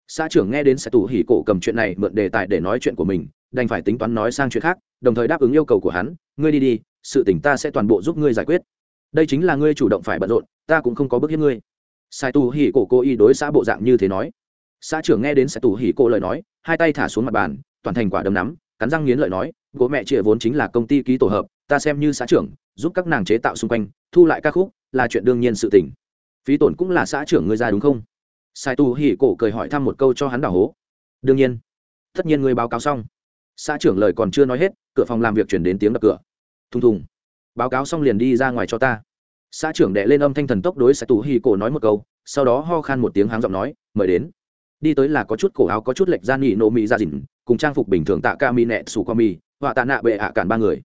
Xã trưởng nghe đến sai tu hỉ cổ cầm chuyện này mượn đề tài để nói chuyện của mình, đành phải tính toán nói sang chuyện khác, đồng thời đáp ứng yêu cầu của hắn, ngươi đi đi, sự tỉnh ta sẽ toàn bộ giúp ngươi giải quyết đây chính là ngươi chủ động phải bận rộn, ta cũng không có bức hiếp ngươi. Sai tu hỉ cổ cô y đối xã bộ dạng như thế nói. Xã trưởng nghe đến sai tu hỉ cổ lời nói, hai tay thả xuống mặt bàn, toàn thành quả đấm nắm, cắn răng nghiến lợi nói, gỗ mẹ chịa vốn chính là công ty ký tổ hợp, ta xem như xã trưởng, giúp các nàng chế tạo xung quanh, thu lại ca khúc, là chuyện đương nhiên sự tình. Phí tổn cũng là xã trưởng ngươi ra đúng không? Sai tu hỉ cổ cười hỏi thăm một câu cho hắn đảo hố. Đương nhiên. Tất nhiên ngươi báo cáo xong. Xã trưởng lời còn chưa nói hết, cửa phòng làm việc chuyển đến tiếng đập cửa. Thùng thùng báo cáo xong liền đi ra ngoài cho ta. Xã trưởng đệ lên âm thanh thần tốc đối sai tù hì cổ nói một câu, sau đó ho khan một tiếng háng giọng nói, mời đến. Đi tới là có chút cổ áo, có chút lệch gian nhị nộ mỹ ra dìn cùng trang phục bình thường tạ ca mi nẹ sủ qua mi họa tạ nạ bệ ạ cản ba người.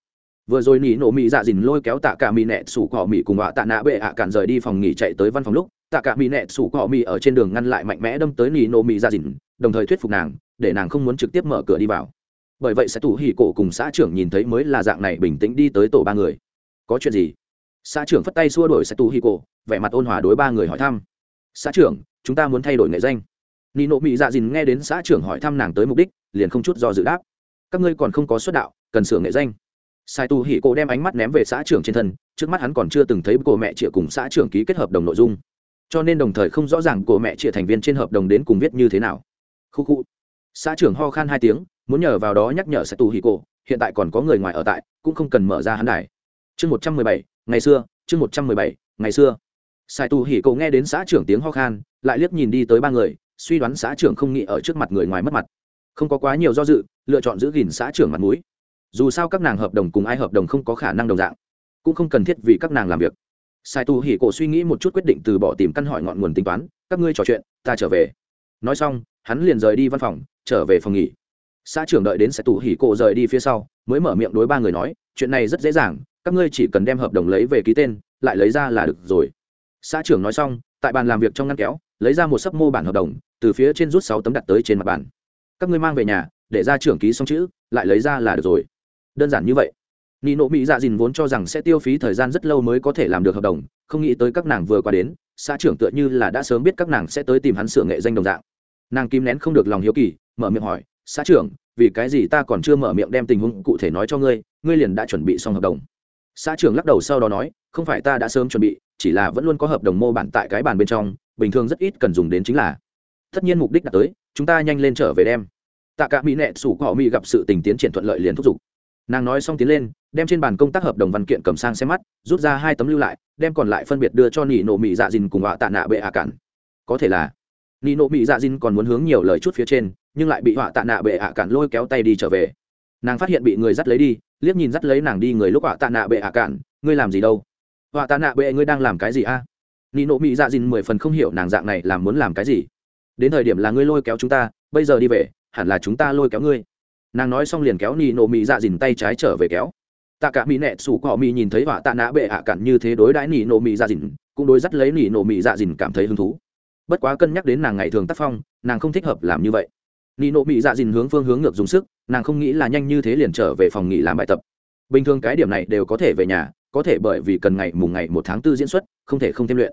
Vừa rồi nỉ nổ mỹ dạ dìn lôi kéo tạ cả mỹ nẹ sủ cọ mỹ cùng họa tạ nạ bệ ạ cản rời đi phòng nghỉ chạy tới văn phòng lúc, tạ cả mỹ nẹ sủ cọ mỹ ở trên đường ngăn lại mạnh mẽ đâm tới nỉ nổ mỹ dạ dìn đồng thời thuyết phục nàng, để nàng không muốn trực tiếp mở cửa đi vào. Bởi vậy sẽ tủ hỉ cổ cùng xã trưởng nhìn thấy mới là dạng này bình tĩnh đi tới tổ ba người có chuyện gì? Xã trưởng phất tay xua đổi sẽ tủ hi cổ vẻ mặt ôn hòa đối ba người hỏi thăm. Xã trưởng, chúng ta muốn thay đổi nghệ danh. Nị nộ mỹ dạ dìn nghe đến xã trưởng hỏi thăm nàng tới mục đích, liền không chút do dự đáp. Các ngươi còn không có xuất đạo, cần sửa nghệ danh. Sai tu hỉ cổ đem ánh mắt ném về xã trưởng trên thân, trước mắt hắn còn chưa từng thấy cô mẹ chịa cùng xã trưởng ký kết hợp đồng nội dung. Cho nên đồng thời không rõ ràng cô mẹ chịa thành viên trên hợp đồng đến cùng viết như thế nào. Khu khu. Xã trưởng ho khan hai tiếng, muốn nhờ vào đó nhắc nhở sai tu hỉ cổ hiện tại còn có người ngoài ở tại, cũng không cần mở ra hắn đài chương một trăm mười bảy, ngày xưa, chương một trăm mười bảy, ngày xưa. Sai tu hỉ cậu nghe đến xã trưởng tiếng ho khan, lại liếc nhìn đi tới ba người, suy đoán xã trưởng không nghĩ ở trước mặt người ngoài mất mặt. Không có quá nhiều do dự, lựa chọn giữ gìn xã trưởng mặt mũi. Dù sao các nàng hợp đồng cùng ai hợp đồng không có khả năng đồng dạng. Cũng không cần thiết vì các nàng làm việc. Sai tu hỉ cổ suy nghĩ một chút quyết định từ bỏ tìm căn hỏi ngọn nguồn tính toán, các ngươi trò chuyện, ta trở về. Nói xong, hắn liền rời đi văn phòng, trở về phòng nghỉ. Xã trưởng đợi đến sai tu hỉ cổ rời đi phía sau, mới mở miệng đối ba người nói, chuyện này rất dễ dàng các ngươi chỉ cần đem hợp đồng lấy về ký tên, lại lấy ra là được rồi. Xã trưởng nói xong, tại bàn làm việc trong ngăn kéo, lấy ra một sấp mô bản hợp đồng, từ phía trên rút sáu tấm đặt tới trên mặt bàn. Các ngươi mang về nhà, để ra trưởng ký xong chữ, lại lấy ra là được rồi. Đơn giản như vậy. Nị nộ mỹ dạ dìn vốn cho rằng sẽ tiêu phí thời gian rất lâu mới có thể làm được hợp đồng, không nghĩ tới các nàng vừa qua đến, xã trưởng tựa như là đã sớm biết các nàng sẽ tới tìm hắn sửa nghệ danh đồng dạng. Nàng kim nén không được lòng hiếu kỳ, mở miệng hỏi, xã trưởng, vì cái gì ta còn chưa mở miệng đem tình huống cụ thể nói cho ngươi? Ngươi liền đã chuẩn bị xong hợp đồng xã trưởng lắc đầu sau đó nói không phải ta đã sớm chuẩn bị chỉ là vẫn luôn có hợp đồng mô bản tại cái bàn bên trong bình thường rất ít cần dùng đến chính là. Tất nhiên mục đích đã tới chúng ta nhanh lên trở về đem. Tạ cả mỹ nệ, sủ họ mỹ gặp sự tình tiến triển thuận lợi liền thúc giục. Nàng nói xong tiến lên đem trên bàn công tác hợp đồng văn kiện cầm sang xem mắt rút ra hai tấm lưu lại đem còn lại phân biệt đưa cho nị nộ mỹ dạ dìn cùng họa tạ nạ bệ hạ cản có thể là nị nộ mỹ dạ dìn còn muốn hướng nhiều lời chút phía trên nhưng lại bị họa tạ nạ bệ hạ cản lôi kéo tay đi trở về nàng phát hiện bị người dắt lấy đi, liếc nhìn dắt lấy nàng đi người lúc họa tạ nạ bệ hạ cản ngươi làm gì đâu? Họa tạ nạ bệ, ngươi đang làm cái gì a? À? nị nộ mỹ dạ dìn mười phần không hiểu nàng dạng này làm muốn làm cái gì. Đến thời điểm là ngươi lôi kéo chúng ta, bây giờ đi về, hẳn là chúng ta lôi kéo ngươi. Nàng nói xong liền kéo nị nộ mỹ dạ dìn tay trái trở về kéo. Tạ cả mỹ nẹ sủ cọ mỹ nhìn thấy họa tạ nạ bệ hạ cản như thế đối đãi nị nộ mỹ dạ dìn, cũng đối dắt lấy nị nộ mỹ dạ dìn cảm thấy hứng thú. Bất quá cân nhắc đến nàng ngày thường tác phong, nàng không thích hợp làm như vậy nị nộ mỹ dạ dìn hướng phương hướng ngược dùng sức, nàng không nghĩ là nhanh như thế liền trở về phòng nghỉ làm bài tập. Bình thường cái điểm này đều có thể về nhà, có thể bởi vì cần ngày mùng ngày một tháng tư diễn xuất, không thể không thêm luyện.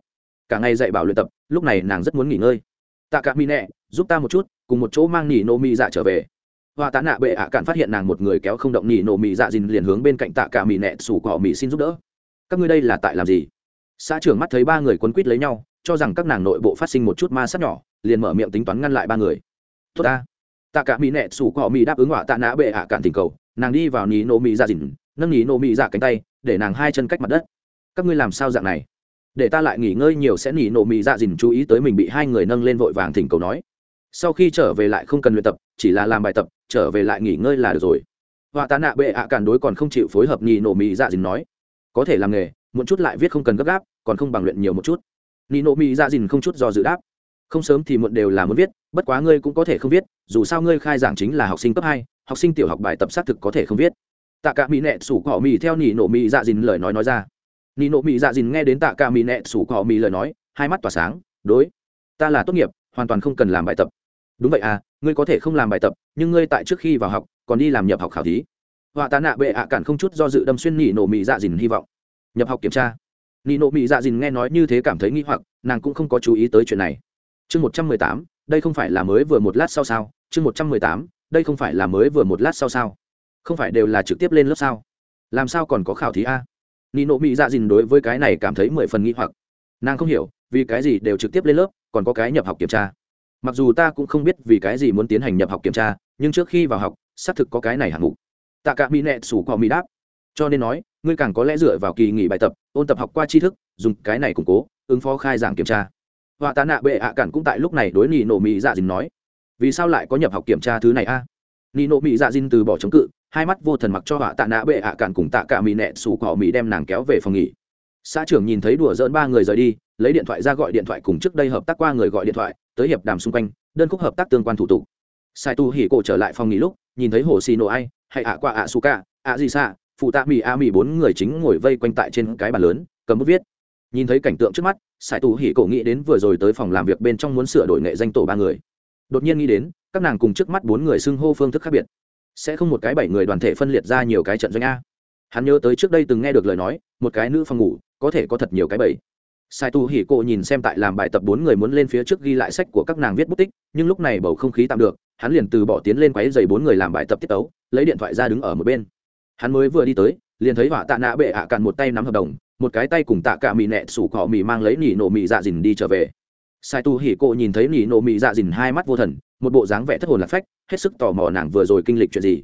Cả ngày dạy bảo luyện tập, lúc này nàng rất muốn nghỉ ngơi. Tạ cả mỹ nẹ, giúp ta một chút, cùng một chỗ mang nỉ nô mỹ dạ trở về. Hoa tạ nạ bệ ạ cạn phát hiện nàng một người kéo không động nỉ nô mỹ dạ dìn liền hướng bên cạnh tạ cả mỹ nẹ, sủ cỏ mỹ xin giúp đỡ. Các ngươi đây là tại làm gì? Xã trưởng mắt thấy ba người quấn quýt lấy nhau, cho rằng các nàng nội bộ phát sinh một chút ma sát nhỏ, liền mở miệng tính toán ngăn lại ba người. Tốt ta tạ cả mỹ nẹ sủ cọ mỹ đáp ứng họa tạ nã bệ hạ cạn tình cầu, nàng đi vào nỉ nô mỹ ra dìn nâng nỉ nô mỹ ra cánh tay, để nàng hai chân cách mặt đất. Các ngươi làm sao dạng này? Để ta lại nghỉ ngơi nhiều sẽ nỉ nổ mì dạ dìn chú ý tới mình bị hai người nâng lên vội vàng thỉnh cầu nói. Sau khi trở về lại không cần luyện tập, chỉ là làm bài tập, trở về lại nghỉ ngơi là được rồi. Họa tạ nạ bệ ạ cản đối còn không chịu phối hợp nỉ nổ mì dạ dìn nói. Có thể làm nghề một chút lại viết không cần gấp gáp, còn không bằng luyện nhiều một chút. Nỉ nổ mì dạ dìn không chút do dự đáp không sớm thì muộn đều là muốn viết, bất quá ngươi cũng có thể không viết, dù sao ngươi khai giảng chính là học sinh cấp hai, học sinh tiểu học bài tập xác thực có thể không viết. Tạ cả mỹ nẹ sủ cỏ mì theo nỉ nổ mì dạ dìn lời nói nói ra. Nỉ nổ mì dạ dìn nghe đến tạ cả mỹ nẹ sủ cỏ mì lời nói, hai mắt tỏa sáng, đối, ta là tốt nghiệp, hoàn toàn không cần làm bài tập. Đúng vậy à ngươi có thể không làm bài tập, nhưng ngươi tại trước khi vào học, còn đi làm nhập học khảo thí. Họa tá nạ bệ ạ cản không chút do dự đâm xuyên nỉ nổ mì dạ dìn hy vọng. Nhập học kiểm tra. Nỉ nổ mì dạ dìn nghe nói như thế cảm thấy nghi hoặc, nàng cũng không có chú ý tới chuyện này chương một trăm mười tám, đây không phải là mới vừa một lát sau sao? Chương một trăm mười tám, đây không phải là mới vừa một lát sau sao? Không phải đều là trực tiếp lên lớp sao? Làm sao còn có khảo thí a? Nị nộ mỹ dạ dìn đối với cái này cảm thấy mười phần nghi hoặc. Nàng không hiểu, vì cái gì đều trực tiếp lên lớp, còn có cái nhập học kiểm tra. Mặc dù ta cũng không biết vì cái gì muốn tiến hành nhập học kiểm tra, nhưng trước khi vào học, xác thực có cái này hạng mục. Tạ cả mỹ nẹ sủ cọ mỹ đáp. Cho nên nói, ngươi càng có lẽ dựa vào kỳ nghỉ bài tập, ôn tập học qua tri thức, dùng cái này củng cố, ứng phó khai giảng kiểm tra họa tạ nạ bệ ạ cản cũng tại lúc này đối nị nổ mỹ dạ dìn nói, vì sao lại có nhập học kiểm tra thứ này a? À? nị nổ mỹ dạ dìn từ bỏ chống cự, hai mắt vô thần mặc cho họa tạ nạ bệ ạ cản cùng tạ cả mỹ nẹ sủ cỏ mỹ đem nàng kéo về phòng nghỉ. Xã trưởng nhìn thấy đùa dỡn ba người rời đi, lấy điện thoại ra gọi điện thoại cùng trước đây hợp tác qua người gọi điện thoại, tới hiệp đàm xung quanh, đơn khúc hợp tác tương quan thủ tục. Sai tu hỉ cổ trở lại phòng nghỉ lúc, nhìn thấy hồ xì nổ ai, hay ạ qua ạ su ca, ạ gì xạ phụ tạ mỹ a mỹ bốn người chính ngồi vây quanh tại trên cái bàn lớn, cầm bút viết. Nhìn thấy cảnh tượng trước mắt sai tu hỉ cổ nghĩ đến vừa rồi tới phòng làm việc bên trong muốn sửa đổi nghệ danh tổ ba người. Đột nhiên nghĩ đến, các nàng cùng trước mắt bốn người xưng hô phương thức khác biệt. Sẽ không một cái bảy người đoàn thể phân liệt ra nhiều cái trận doanh a. Hắn nhớ tới trước đây từng nghe được lời nói, một cái nữ phòng ngủ, có thể có thật nhiều cái bảy. Sai tu hỉ cộ nhìn xem tại làm bài tập bốn người muốn lên phía trước ghi lại sách của các nàng viết bút tích, nhưng lúc này bầu không khí tạm được, hắn liền từ bỏ tiến lên quáy dày bốn người làm bài tập tiết tấu, lấy điện thoại ra đứng ở một bên. Hắn mới vừa đi tới, liền thấy họa tạ nạ bệ ạ cạn một tay nắm hợp đồng một cái tay cùng tạ cả mì nẹ sủ cỏ mì mang lấy nỉ nổ mì dạ dìn đi trở về. Sai tu hỉ cộ nhìn thấy nỉ nổ mì dạ dìn hai mắt vô thần, một bộ dáng vẻ thất hồn lạc phách, hết sức tò mò nàng vừa rồi kinh lịch chuyện gì.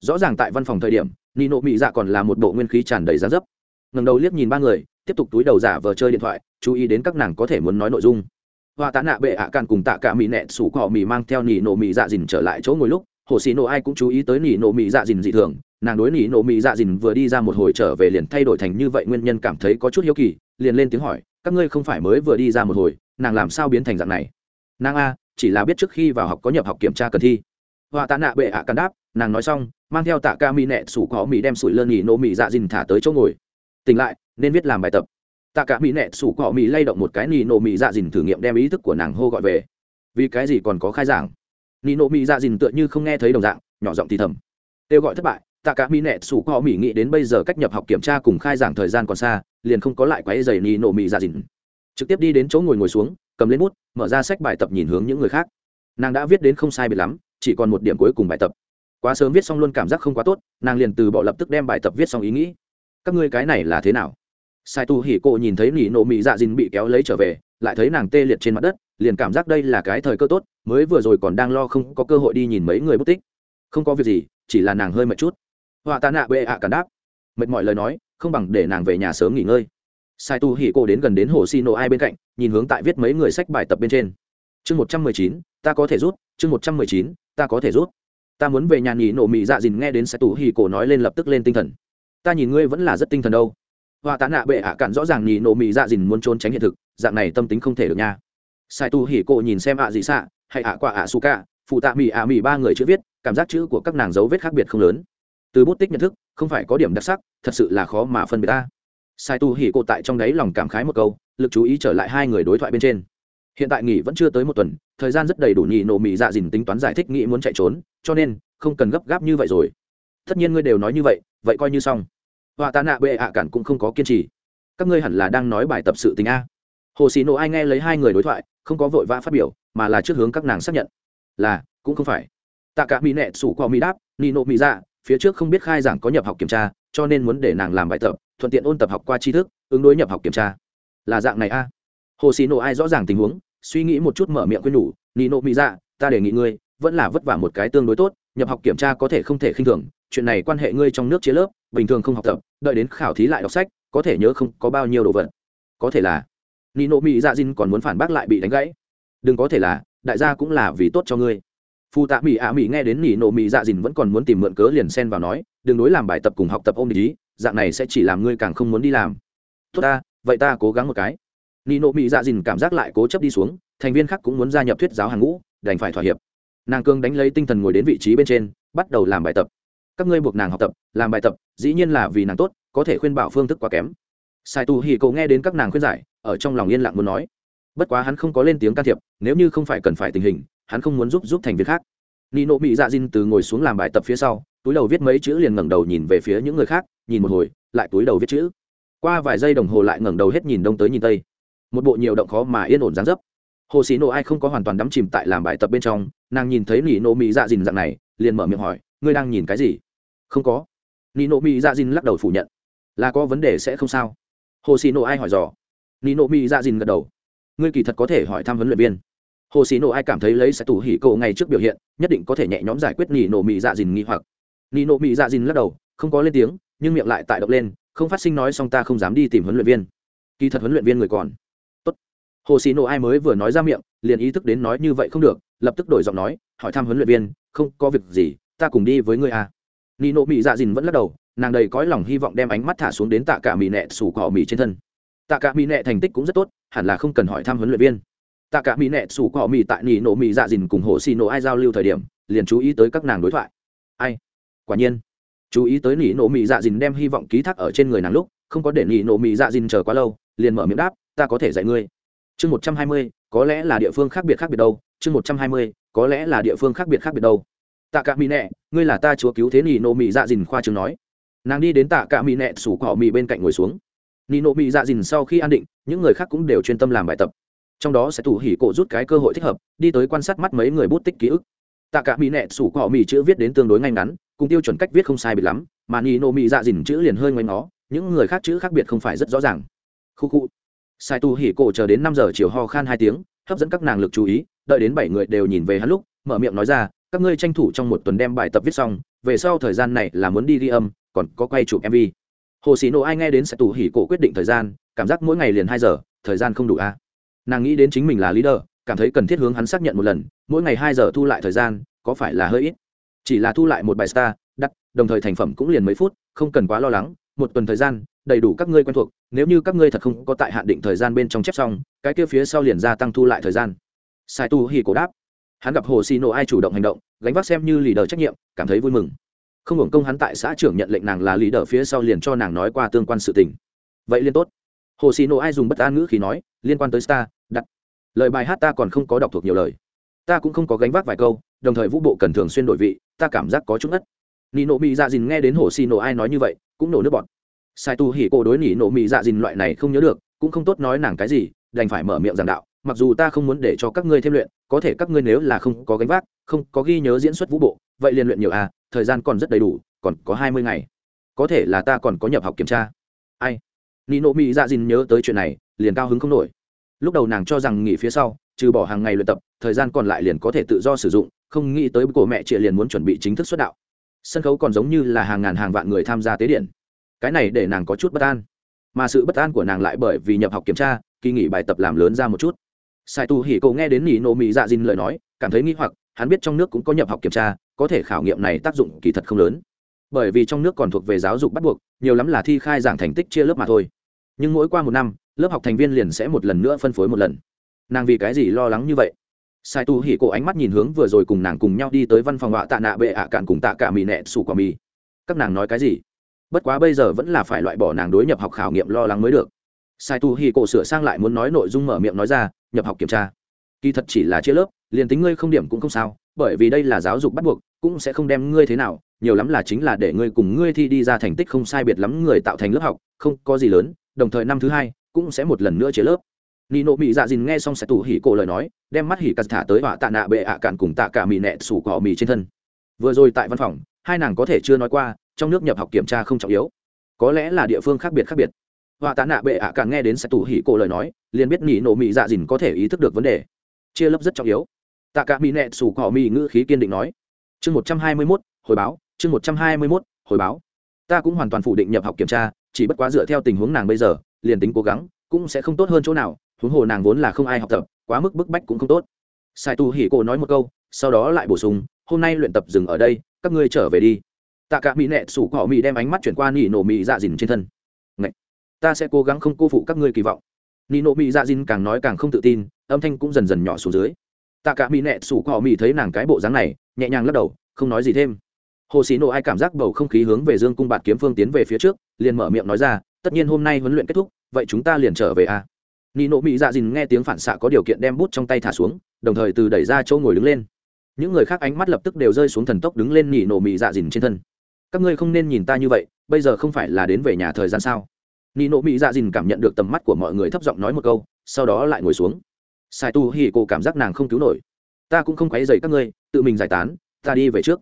Rõ ràng tại văn phòng thời điểm, nỉ nổ mì dạ còn là một bộ nguyên khí tràn đầy giá dấp. Ngầm đầu liếc nhìn ba người, tiếp tục túi đầu giả vờ chơi điện thoại, chú ý đến các nàng có thể muốn nói nội dung. Hoa tạ nạ bệ ạ càn cùng tạ cả mì nẹ sủ cỏ mì mang theo nỉ nổ mì dạ dìn trở lại chỗ ngồi lúc, hồ xì nổ ai cũng chú ý tới nỉ nổ mì dạ dìn dị thường nàng đối nỉ nổ mỹ dạ dìn vừa đi ra một hồi trở về liền thay đổi thành như vậy nguyên nhân cảm thấy có chút hiếu kỳ, liền lên tiếng hỏi, các ngươi không phải mới vừa đi ra một hồi, nàng làm sao biến thành dạng này? Nàng a, chỉ là biết trước khi vào học có nhập học kiểm tra cần thi. Họa tạ nạ bệ ạ cắn đáp, nàng nói xong, mang theo tạ ca mỹ nẹ sủ cỏ mỹ đem sủi lơ nỉ nổ mỹ dạ dìn thả tới chỗ ngồi. Tỉnh lại, nên viết làm bài tập. Tạ cả mỹ nẹ sủ cọ mỹ lay động một cái nỉ nổ mỹ dạ dìn thử nghiệm đem ý thức của nàng hô gọi về. Vì cái gì còn có khai giảng? Nỉ nổ mỹ dạ dìn tựa như không nghe thấy đồng dạng, nhỏ giọng thì thầm. Kêu gọi thất bại tạ cả mỹ nẹ sủ họ mỹ nghĩ đến bây giờ cách nhập học kiểm tra cùng khai giảng thời gian còn xa, liền không có lại quáy giày nỉ nổ mỹ dạ dìn. Trực tiếp đi đến chỗ ngồi ngồi xuống, cầm lên bút, mở ra sách bài tập nhìn hướng những người khác. Nàng đã viết đến không sai biệt lắm, chỉ còn một điểm cuối cùng bài tập. Quá sớm viết xong luôn cảm giác không quá tốt, nàng liền từ bỏ lập tức đem bài tập viết xong ý nghĩ. Các ngươi cái này là thế nào? Sai tu hỉ cô nhìn thấy nỉ nộ mỹ dạ dìn bị kéo lấy trở về, lại thấy nàng tê liệt trên mặt đất, liền cảm giác đây là cái thời cơ tốt, mới vừa rồi còn đang lo không có cơ hội đi nhìn mấy người bất tích. Không có việc gì, chỉ là nàng hơi mệt chút họa tạ nạ bệ ạ cản đáp. Mệt mỏi lời nói, không bằng để nàng về nhà sớm nghỉ ngơi. Sai tu hỉ cô đến gần đến hồ xi nộ ai bên cạnh, nhìn hướng tại viết mấy người sách bài tập bên trên. Chương một trăm mười chín, ta có thể rút. Chương một trăm mười chín, ta có thể rút. Ta muốn về nhà nghỉ nộ mị dạ dìn nghe đến sai tu hỉ cô nói lên lập tức lên tinh thần. Ta nhìn ngươi vẫn là rất tinh thần đâu. Họa tạ nạ bệ hạ cản rõ ràng nghỉ nổ mị dạ dìn muốn trốn tránh hiện thực, dạng này tâm tính không thể được nha. Sai tu hỉ cô nhìn xem ạ dị xạ, hay ạ qua ạ su ca phụ tạ mị ạ mị ba người chữ viết, cảm giác chữ của các nàng dấu vết khác biệt không lớn từ bút tích nhận thức, không phải có điểm đặc sắc, thật sự là khó mà phân biệt ta. Sai tu hỉ cô tại trong đấy lòng cảm khái một câu, lực chú ý trở lại hai người đối thoại bên trên. Hiện tại nghỉ vẫn chưa tới một tuần, thời gian rất đầy đủ nhị nổ mị dạ dìn tính toán giải thích nghĩ muốn chạy trốn, cho nên, không cần gấp gáp như vậy rồi. Tất nhiên ngươi đều nói như vậy vậy coi như xong. Họa tạ nạ bệ ạ cản cũng không có kiên trì. Các ngươi hẳn là đang nói bài tập sự tình a. Hồ xì nộ ai nghe lấy hai người đối thoại, không có vội vã phát biểu, mà là trước hướng các nàng xác nhận. Là, cũng không phải. Tạ cả mỹ nẹ sủ qua mỹ đáp, nị nộ mỹ dạ phía trước không biết khai giảng có nhập học kiểm tra, cho nên muốn để nàng làm bài tập, thuận tiện ôn tập học qua tri thức, ứng đối nhập học kiểm tra. Là dạng này a. Hồ xì nộ ai rõ ràng tình huống, suy nghĩ một chút mở miệng quên nhủ, nị nộ mỹ dạ ta đề nghị ngươi, vẫn là vất vả một cái tương đối tốt, nhập học kiểm tra có thể không thể khinh thường, chuyện này quan hệ ngươi trong nước chia lớp, bình thường không học tập, đợi đến khảo thí lại đọc sách, có thể nhớ không có bao nhiêu đồ vật. Có thể là nino mỹ dạ dinh còn muốn phản bác lại bị đánh gãy. Đừng có thể là, đại gia cũng là vì tốt cho ngươi. Phu tạ mỹ ạ mỹ nghe đến nỉ nộ mỹ dạ dìn vẫn còn muốn tìm mượn cớ liền xen vào nói, đừng đối làm bài tập cùng học tập ôm ý, dạng này sẽ chỉ làm ngươi càng không muốn đi làm. Tốt ta, vậy ta cố gắng một cái. Nỉ nộ mỹ dạ dìn cảm giác lại cố chấp đi xuống, thành viên khác cũng muốn gia nhập thuyết giáo hàng ngũ, đành phải thỏa hiệp. Nàng cương đánh lấy tinh thần ngồi đến vị trí bên trên, bắt đầu làm bài tập. Các ngươi buộc nàng học tập, làm bài tập, dĩ nhiên là vì nàng tốt, có thể khuyên bảo phương thức quá kém. Sai tu hì cậu nghe đến các nàng khuyên giải, ở trong lòng yên lặng muốn nói. Bất quá hắn không có lên tiếng can thiệp, nếu như không phải cần phải tình hình hắn không muốn giúp giúp thành viên khác. Nị nộ mỹ dạ dinh từ ngồi xuống làm bài tập phía sau, túi đầu viết mấy chữ liền ngẩng đầu nhìn về phía những người khác, nhìn một hồi, lại túi đầu viết chữ. Qua vài giây đồng hồ lại ngẩng đầu hết nhìn đông tới nhìn tây. Một bộ nhiều động khó mà yên ổn dáng dấp. Hồ sĩ nộ ai không có hoàn toàn đắm chìm tại làm bài tập bên trong, nàng nhìn thấy nị nộ mỹ dạ dìn dạng này, liền mở miệng hỏi, ngươi đang nhìn cái gì? Không có. Nị nộ mỹ dạ dìn lắc đầu phủ nhận. Là có vấn đề sẽ không sao. Hồ sĩ nộ ai hỏi dò. Nị nộ mỹ dạ dìn gật đầu. Ngươi kỳ thật có thể hỏi thăm huấn luyện viên hồ sĩ nổ ai cảm thấy lấy sẽ tủ hỉ cậu ngay trước biểu hiện, nhất định có thể nhẹ nhõm giải quyết nỉ nổ mỹ dạ dìn nghi hoặc. Nỉ nổ mỹ dạ dìn lắc đầu, không có lên tiếng, nhưng miệng lại tại động lên, không phát sinh nói xong ta không dám đi tìm huấn luyện viên. Kỳ thật huấn luyện viên người còn. Tốt. hồ sĩ nổ ai mới vừa nói ra miệng, liền ý thức đến nói như vậy không được, lập tức đổi giọng nói, hỏi thăm huấn luyện viên, không, có việc gì, ta cùng đi với ngươi à. Nỉ nổ mỹ dạ dìn vẫn lắc đầu, nàng đầy cõi lòng hy vọng đem ánh mắt thả xuống đến tạ cả mì nẹ sủ cỏ mì trên thân. Tạ cả mì nẹ thành tích cũng rất tốt, hẳn là không cần hỏi thăm huấn luyện viên tạ cả mỹ nẹ sủ cỏ mì tại nỉ nổ mì dạ dìn cùng hồ xì nổ ai giao lưu thời điểm, liền chú ý tới các nàng đối thoại. Ai? Quả nhiên. Chú ý tới nỉ nổ mì dạ dìn đem hy vọng ký thác ở trên người nàng lúc, không có để nỉ nổ mì dạ dìn chờ quá lâu, liền mở miệng đáp, ta có thể dạy ngươi. Chương một trăm hai mươi, có lẽ là địa phương khác biệt khác biệt đâu. Chương một trăm hai mươi, có lẽ là địa phương khác biệt khác biệt đâu. Tạ cả mỹ nẹ, ngươi là ta chúa cứu thế nỉ nổ mì dạ dìn khoa trường nói. Nàng đi đến tạ cả mỹ nẹ sủ cỏ mì bên cạnh ngồi xuống. Nỉ nổ mì dạ dìn sau khi an định, những người khác cũng đều chuyên tâm làm bài tập trong đó sẽ tủ hỉ cổ rút cái cơ hội thích hợp, đi tới quan sát mắt mấy người bút tích ký ức. Tạ cả mỹ nẹ, sủ cỏ mì chữ viết đến tương đối ngay ngắn, cùng tiêu chuẩn cách viết không sai biệt lắm, mà ni nô mì dạ dìn chữ liền hơi ngoanh nó những người khác chữ khác biệt không phải rất rõ ràng. Khu khu. Sai tu hỉ cổ chờ đến năm giờ chiều ho khan hai tiếng, hấp dẫn các nàng lực chú ý, đợi đến bảy người đều nhìn về hắn lúc, mở miệng nói ra, các ngươi tranh thủ trong một tuần đem bài tập viết xong, về sau thời gian này là muốn đi ghi âm, còn có quay chụp mv hồ sĩ nô ai nghe đến sẽ tu hỉ cổ quyết định thời gian, cảm giác mỗi ngày liền hai giờ, thời gian không đủ a. à nàng nghĩ đến chính mình là leader, cảm thấy cần thiết hướng hắn xác nhận một lần, mỗi ngày hai giờ thu lại thời gian, có phải là hơi ít? Chỉ là thu lại một bài star, đắt, đồng thời thành phẩm cũng liền mấy phút, không cần quá lo lắng, một tuần thời gian, đầy đủ các ngươi quen thuộc, nếu như các ngươi thật không có tại hạn định thời gian bên trong chép xong, cái kia phía sau liền gia tăng thu lại thời gian. Sai tu hì cổ đáp. Hắn gặp hồ xì nộ ai chủ động hành động, gánh vác xem như lì đờ trách nhiệm, cảm thấy vui mừng. Không hưởng công hắn tại xã trưởng nhận lệnh nàng là lì đờ phía sau liền cho nàng nói qua tương quan sự tình. Vậy liên tốt hồ xì nộ ai dùng bất an ngữ khi nói, liên quan tới star, đặt. Lời bài hát ta còn không có đọc thuộc nhiều lời. Ta cũng không có gánh vác vài câu, đồng thời vũ bộ cần thường xuyên đổi vị, ta cảm giác có chút ngất. Nị nộ mỹ dạ dìn nghe đến hồ xì nộ ai nói như vậy, cũng nổ nước bọt. Sai tu hỉ cổ đối nị nộ mỹ dạ dìn loại này không nhớ được, cũng không tốt nói nàng cái gì, đành phải mở miệng giảng đạo, mặc dù ta không muốn để cho các ngươi thêm luyện, có thể các ngươi nếu là không có gánh vác, không có ghi nhớ diễn xuất vũ bộ, vậy liền luyện nhiều à thời gian còn rất đầy đủ, còn có hai mươi ngày. Có thể là ta còn có nhập học kiểm tra. Ai? Nị nộ mỹ dạ dìn nhớ tới chuyện này, liền cao hứng không nổi. Lúc đầu nàng cho rằng nghỉ phía sau, trừ bỏ hàng ngày luyện tập, thời gian còn lại liền có thể tự do sử dụng, không nghĩ tới cổ mẹ chị liền muốn chuẩn bị chính thức xuất đạo. Sân khấu còn giống như là hàng ngàn hàng vạn người tham gia tế điện. Cái này để nàng có chút bất an. Mà sự bất an của nàng lại bởi vì nhập học kiểm tra, kỳ nghỉ bài tập làm lớn ra một chút. Sai tu hỉ cậu nghe đến nỉ nộ mỹ dạ dìn lời nói, cảm thấy nghi hoặc, hắn biết trong nước cũng có nhập học kiểm tra, có thể khảo nghiệm này tác dụng kỳ thật không lớn bởi vì trong nước còn thuộc về giáo dục bắt buộc, nhiều lắm là thi khai giảng thành tích chia lớp mà thôi. Nhưng mỗi qua một năm, lớp học thành viên liền sẽ một lần nữa phân phối một lần. Nàng vì cái gì lo lắng như vậy? Sai tu hỉ cổ ánh mắt nhìn hướng vừa rồi cùng nàng cùng nhau đi tới văn phòng họa tạ nạ bệ ạ cạn cùng tạ cả mì nẹ sủ quả mì. Các nàng nói cái gì? Bất quá bây giờ vẫn là phải loại bỏ nàng đối nhập học khảo nghiệm lo lắng mới được. Sai tu hỉ cổ sửa sang lại muốn nói nội dung mở miệng nói ra, nhập học kiểm tra. Kỳ thật chỉ là chia lớp, liền tính ngươi không điểm cũng không sao, bởi vì đây là giáo dục bắt buộc cũng sẽ không đem ngươi thế nào, nhiều lắm là chính là để ngươi cùng ngươi thi đi ra thành tích không sai biệt lắm người tạo thành lớp học, không có gì lớn, đồng thời năm thứ hai cũng sẽ một lần nữa chia lớp. Nị nộ mỹ dạ dìn nghe xong sẽ tủ hỉ cổ lời nói, đem mắt hỉ cắt thả tới họa tạ nạ bệ ạ cạn cùng tạ cả mì nẹ sủ cỏ mì trên thân. Vừa rồi tại văn phòng, hai nàng có thể chưa nói qua, trong nước nhập học kiểm tra không trọng yếu. Có lẽ là địa phương khác biệt khác biệt. Họa tạ nạ bệ ạ cạn nghe đến sẽ tủ hỉ cổ lời nói, liền biết nị nộ mỹ dạ dìn có thể ý thức được vấn đề. Chia lớp rất trọng yếu. Tạ cả mì nẹ sủ cỏ mì ngữ khí kiên định nói chương một trăm hai mươi mốt, hồi báo, chương một trăm hai mươi mốt, hồi báo. Ta cũng hoàn toàn phủ định nhập học kiểm tra, chỉ bất quá dựa theo tình huống nàng bây giờ, liền tính cố gắng, cũng sẽ không tốt hơn chỗ nào, huống hồ nàng vốn là không ai học tập, quá mức bức bách cũng không tốt. Sai tu hỉ cổ nói một câu, sau đó lại bổ sung, hôm nay luyện tập dừng ở đây, các ngươi trở về đi. Tạ cả mỹ nẹ sủ cỏ mỹ đem ánh mắt chuyển qua nỉ nổ mỹ dạ dìn trên thân. Ngậy! ta sẽ cố gắng không cô phụ các ngươi kỳ vọng. Nỉ nộ mỹ dạ dìn càng nói càng không tự tin, âm thanh cũng dần dần nhỏ xuống dưới tạ cả mỹ nẹ sủ cọ mỹ thấy nàng cái bộ dáng này, nhẹ nhàng lắc đầu, không nói gì thêm. Hồ sĩ nộ ai cảm giác bầu không khí hướng về dương cung bạt kiếm phương tiến về phía trước, liền mở miệng nói ra, tất nhiên hôm nay huấn luyện kết thúc, vậy chúng ta liền trở về a à? nị nộ mỹ dạ dìn nghe tiếng phản xạ có điều kiện đem bút trong tay thả xuống, đồng thời từ đẩy ra chỗ ngồi đứng lên. Những người khác ánh mắt lập tức đều rơi xuống thần tốc đứng lên nị nộ mỹ dạ dìn trên thân. Các ngươi không nên nhìn ta như vậy, bây giờ không phải là đến về nhà thời gian sao? Nị nộ mỹ dạ dìn cảm nhận được tầm mắt của mọi người thấp giọng nói một câu, sau đó lại ngồi xuống sai tu hì cô cảm giác nàng không cứu nổi. Ta cũng không quấy dày các ngươi, tự mình giải tán, ta đi về trước.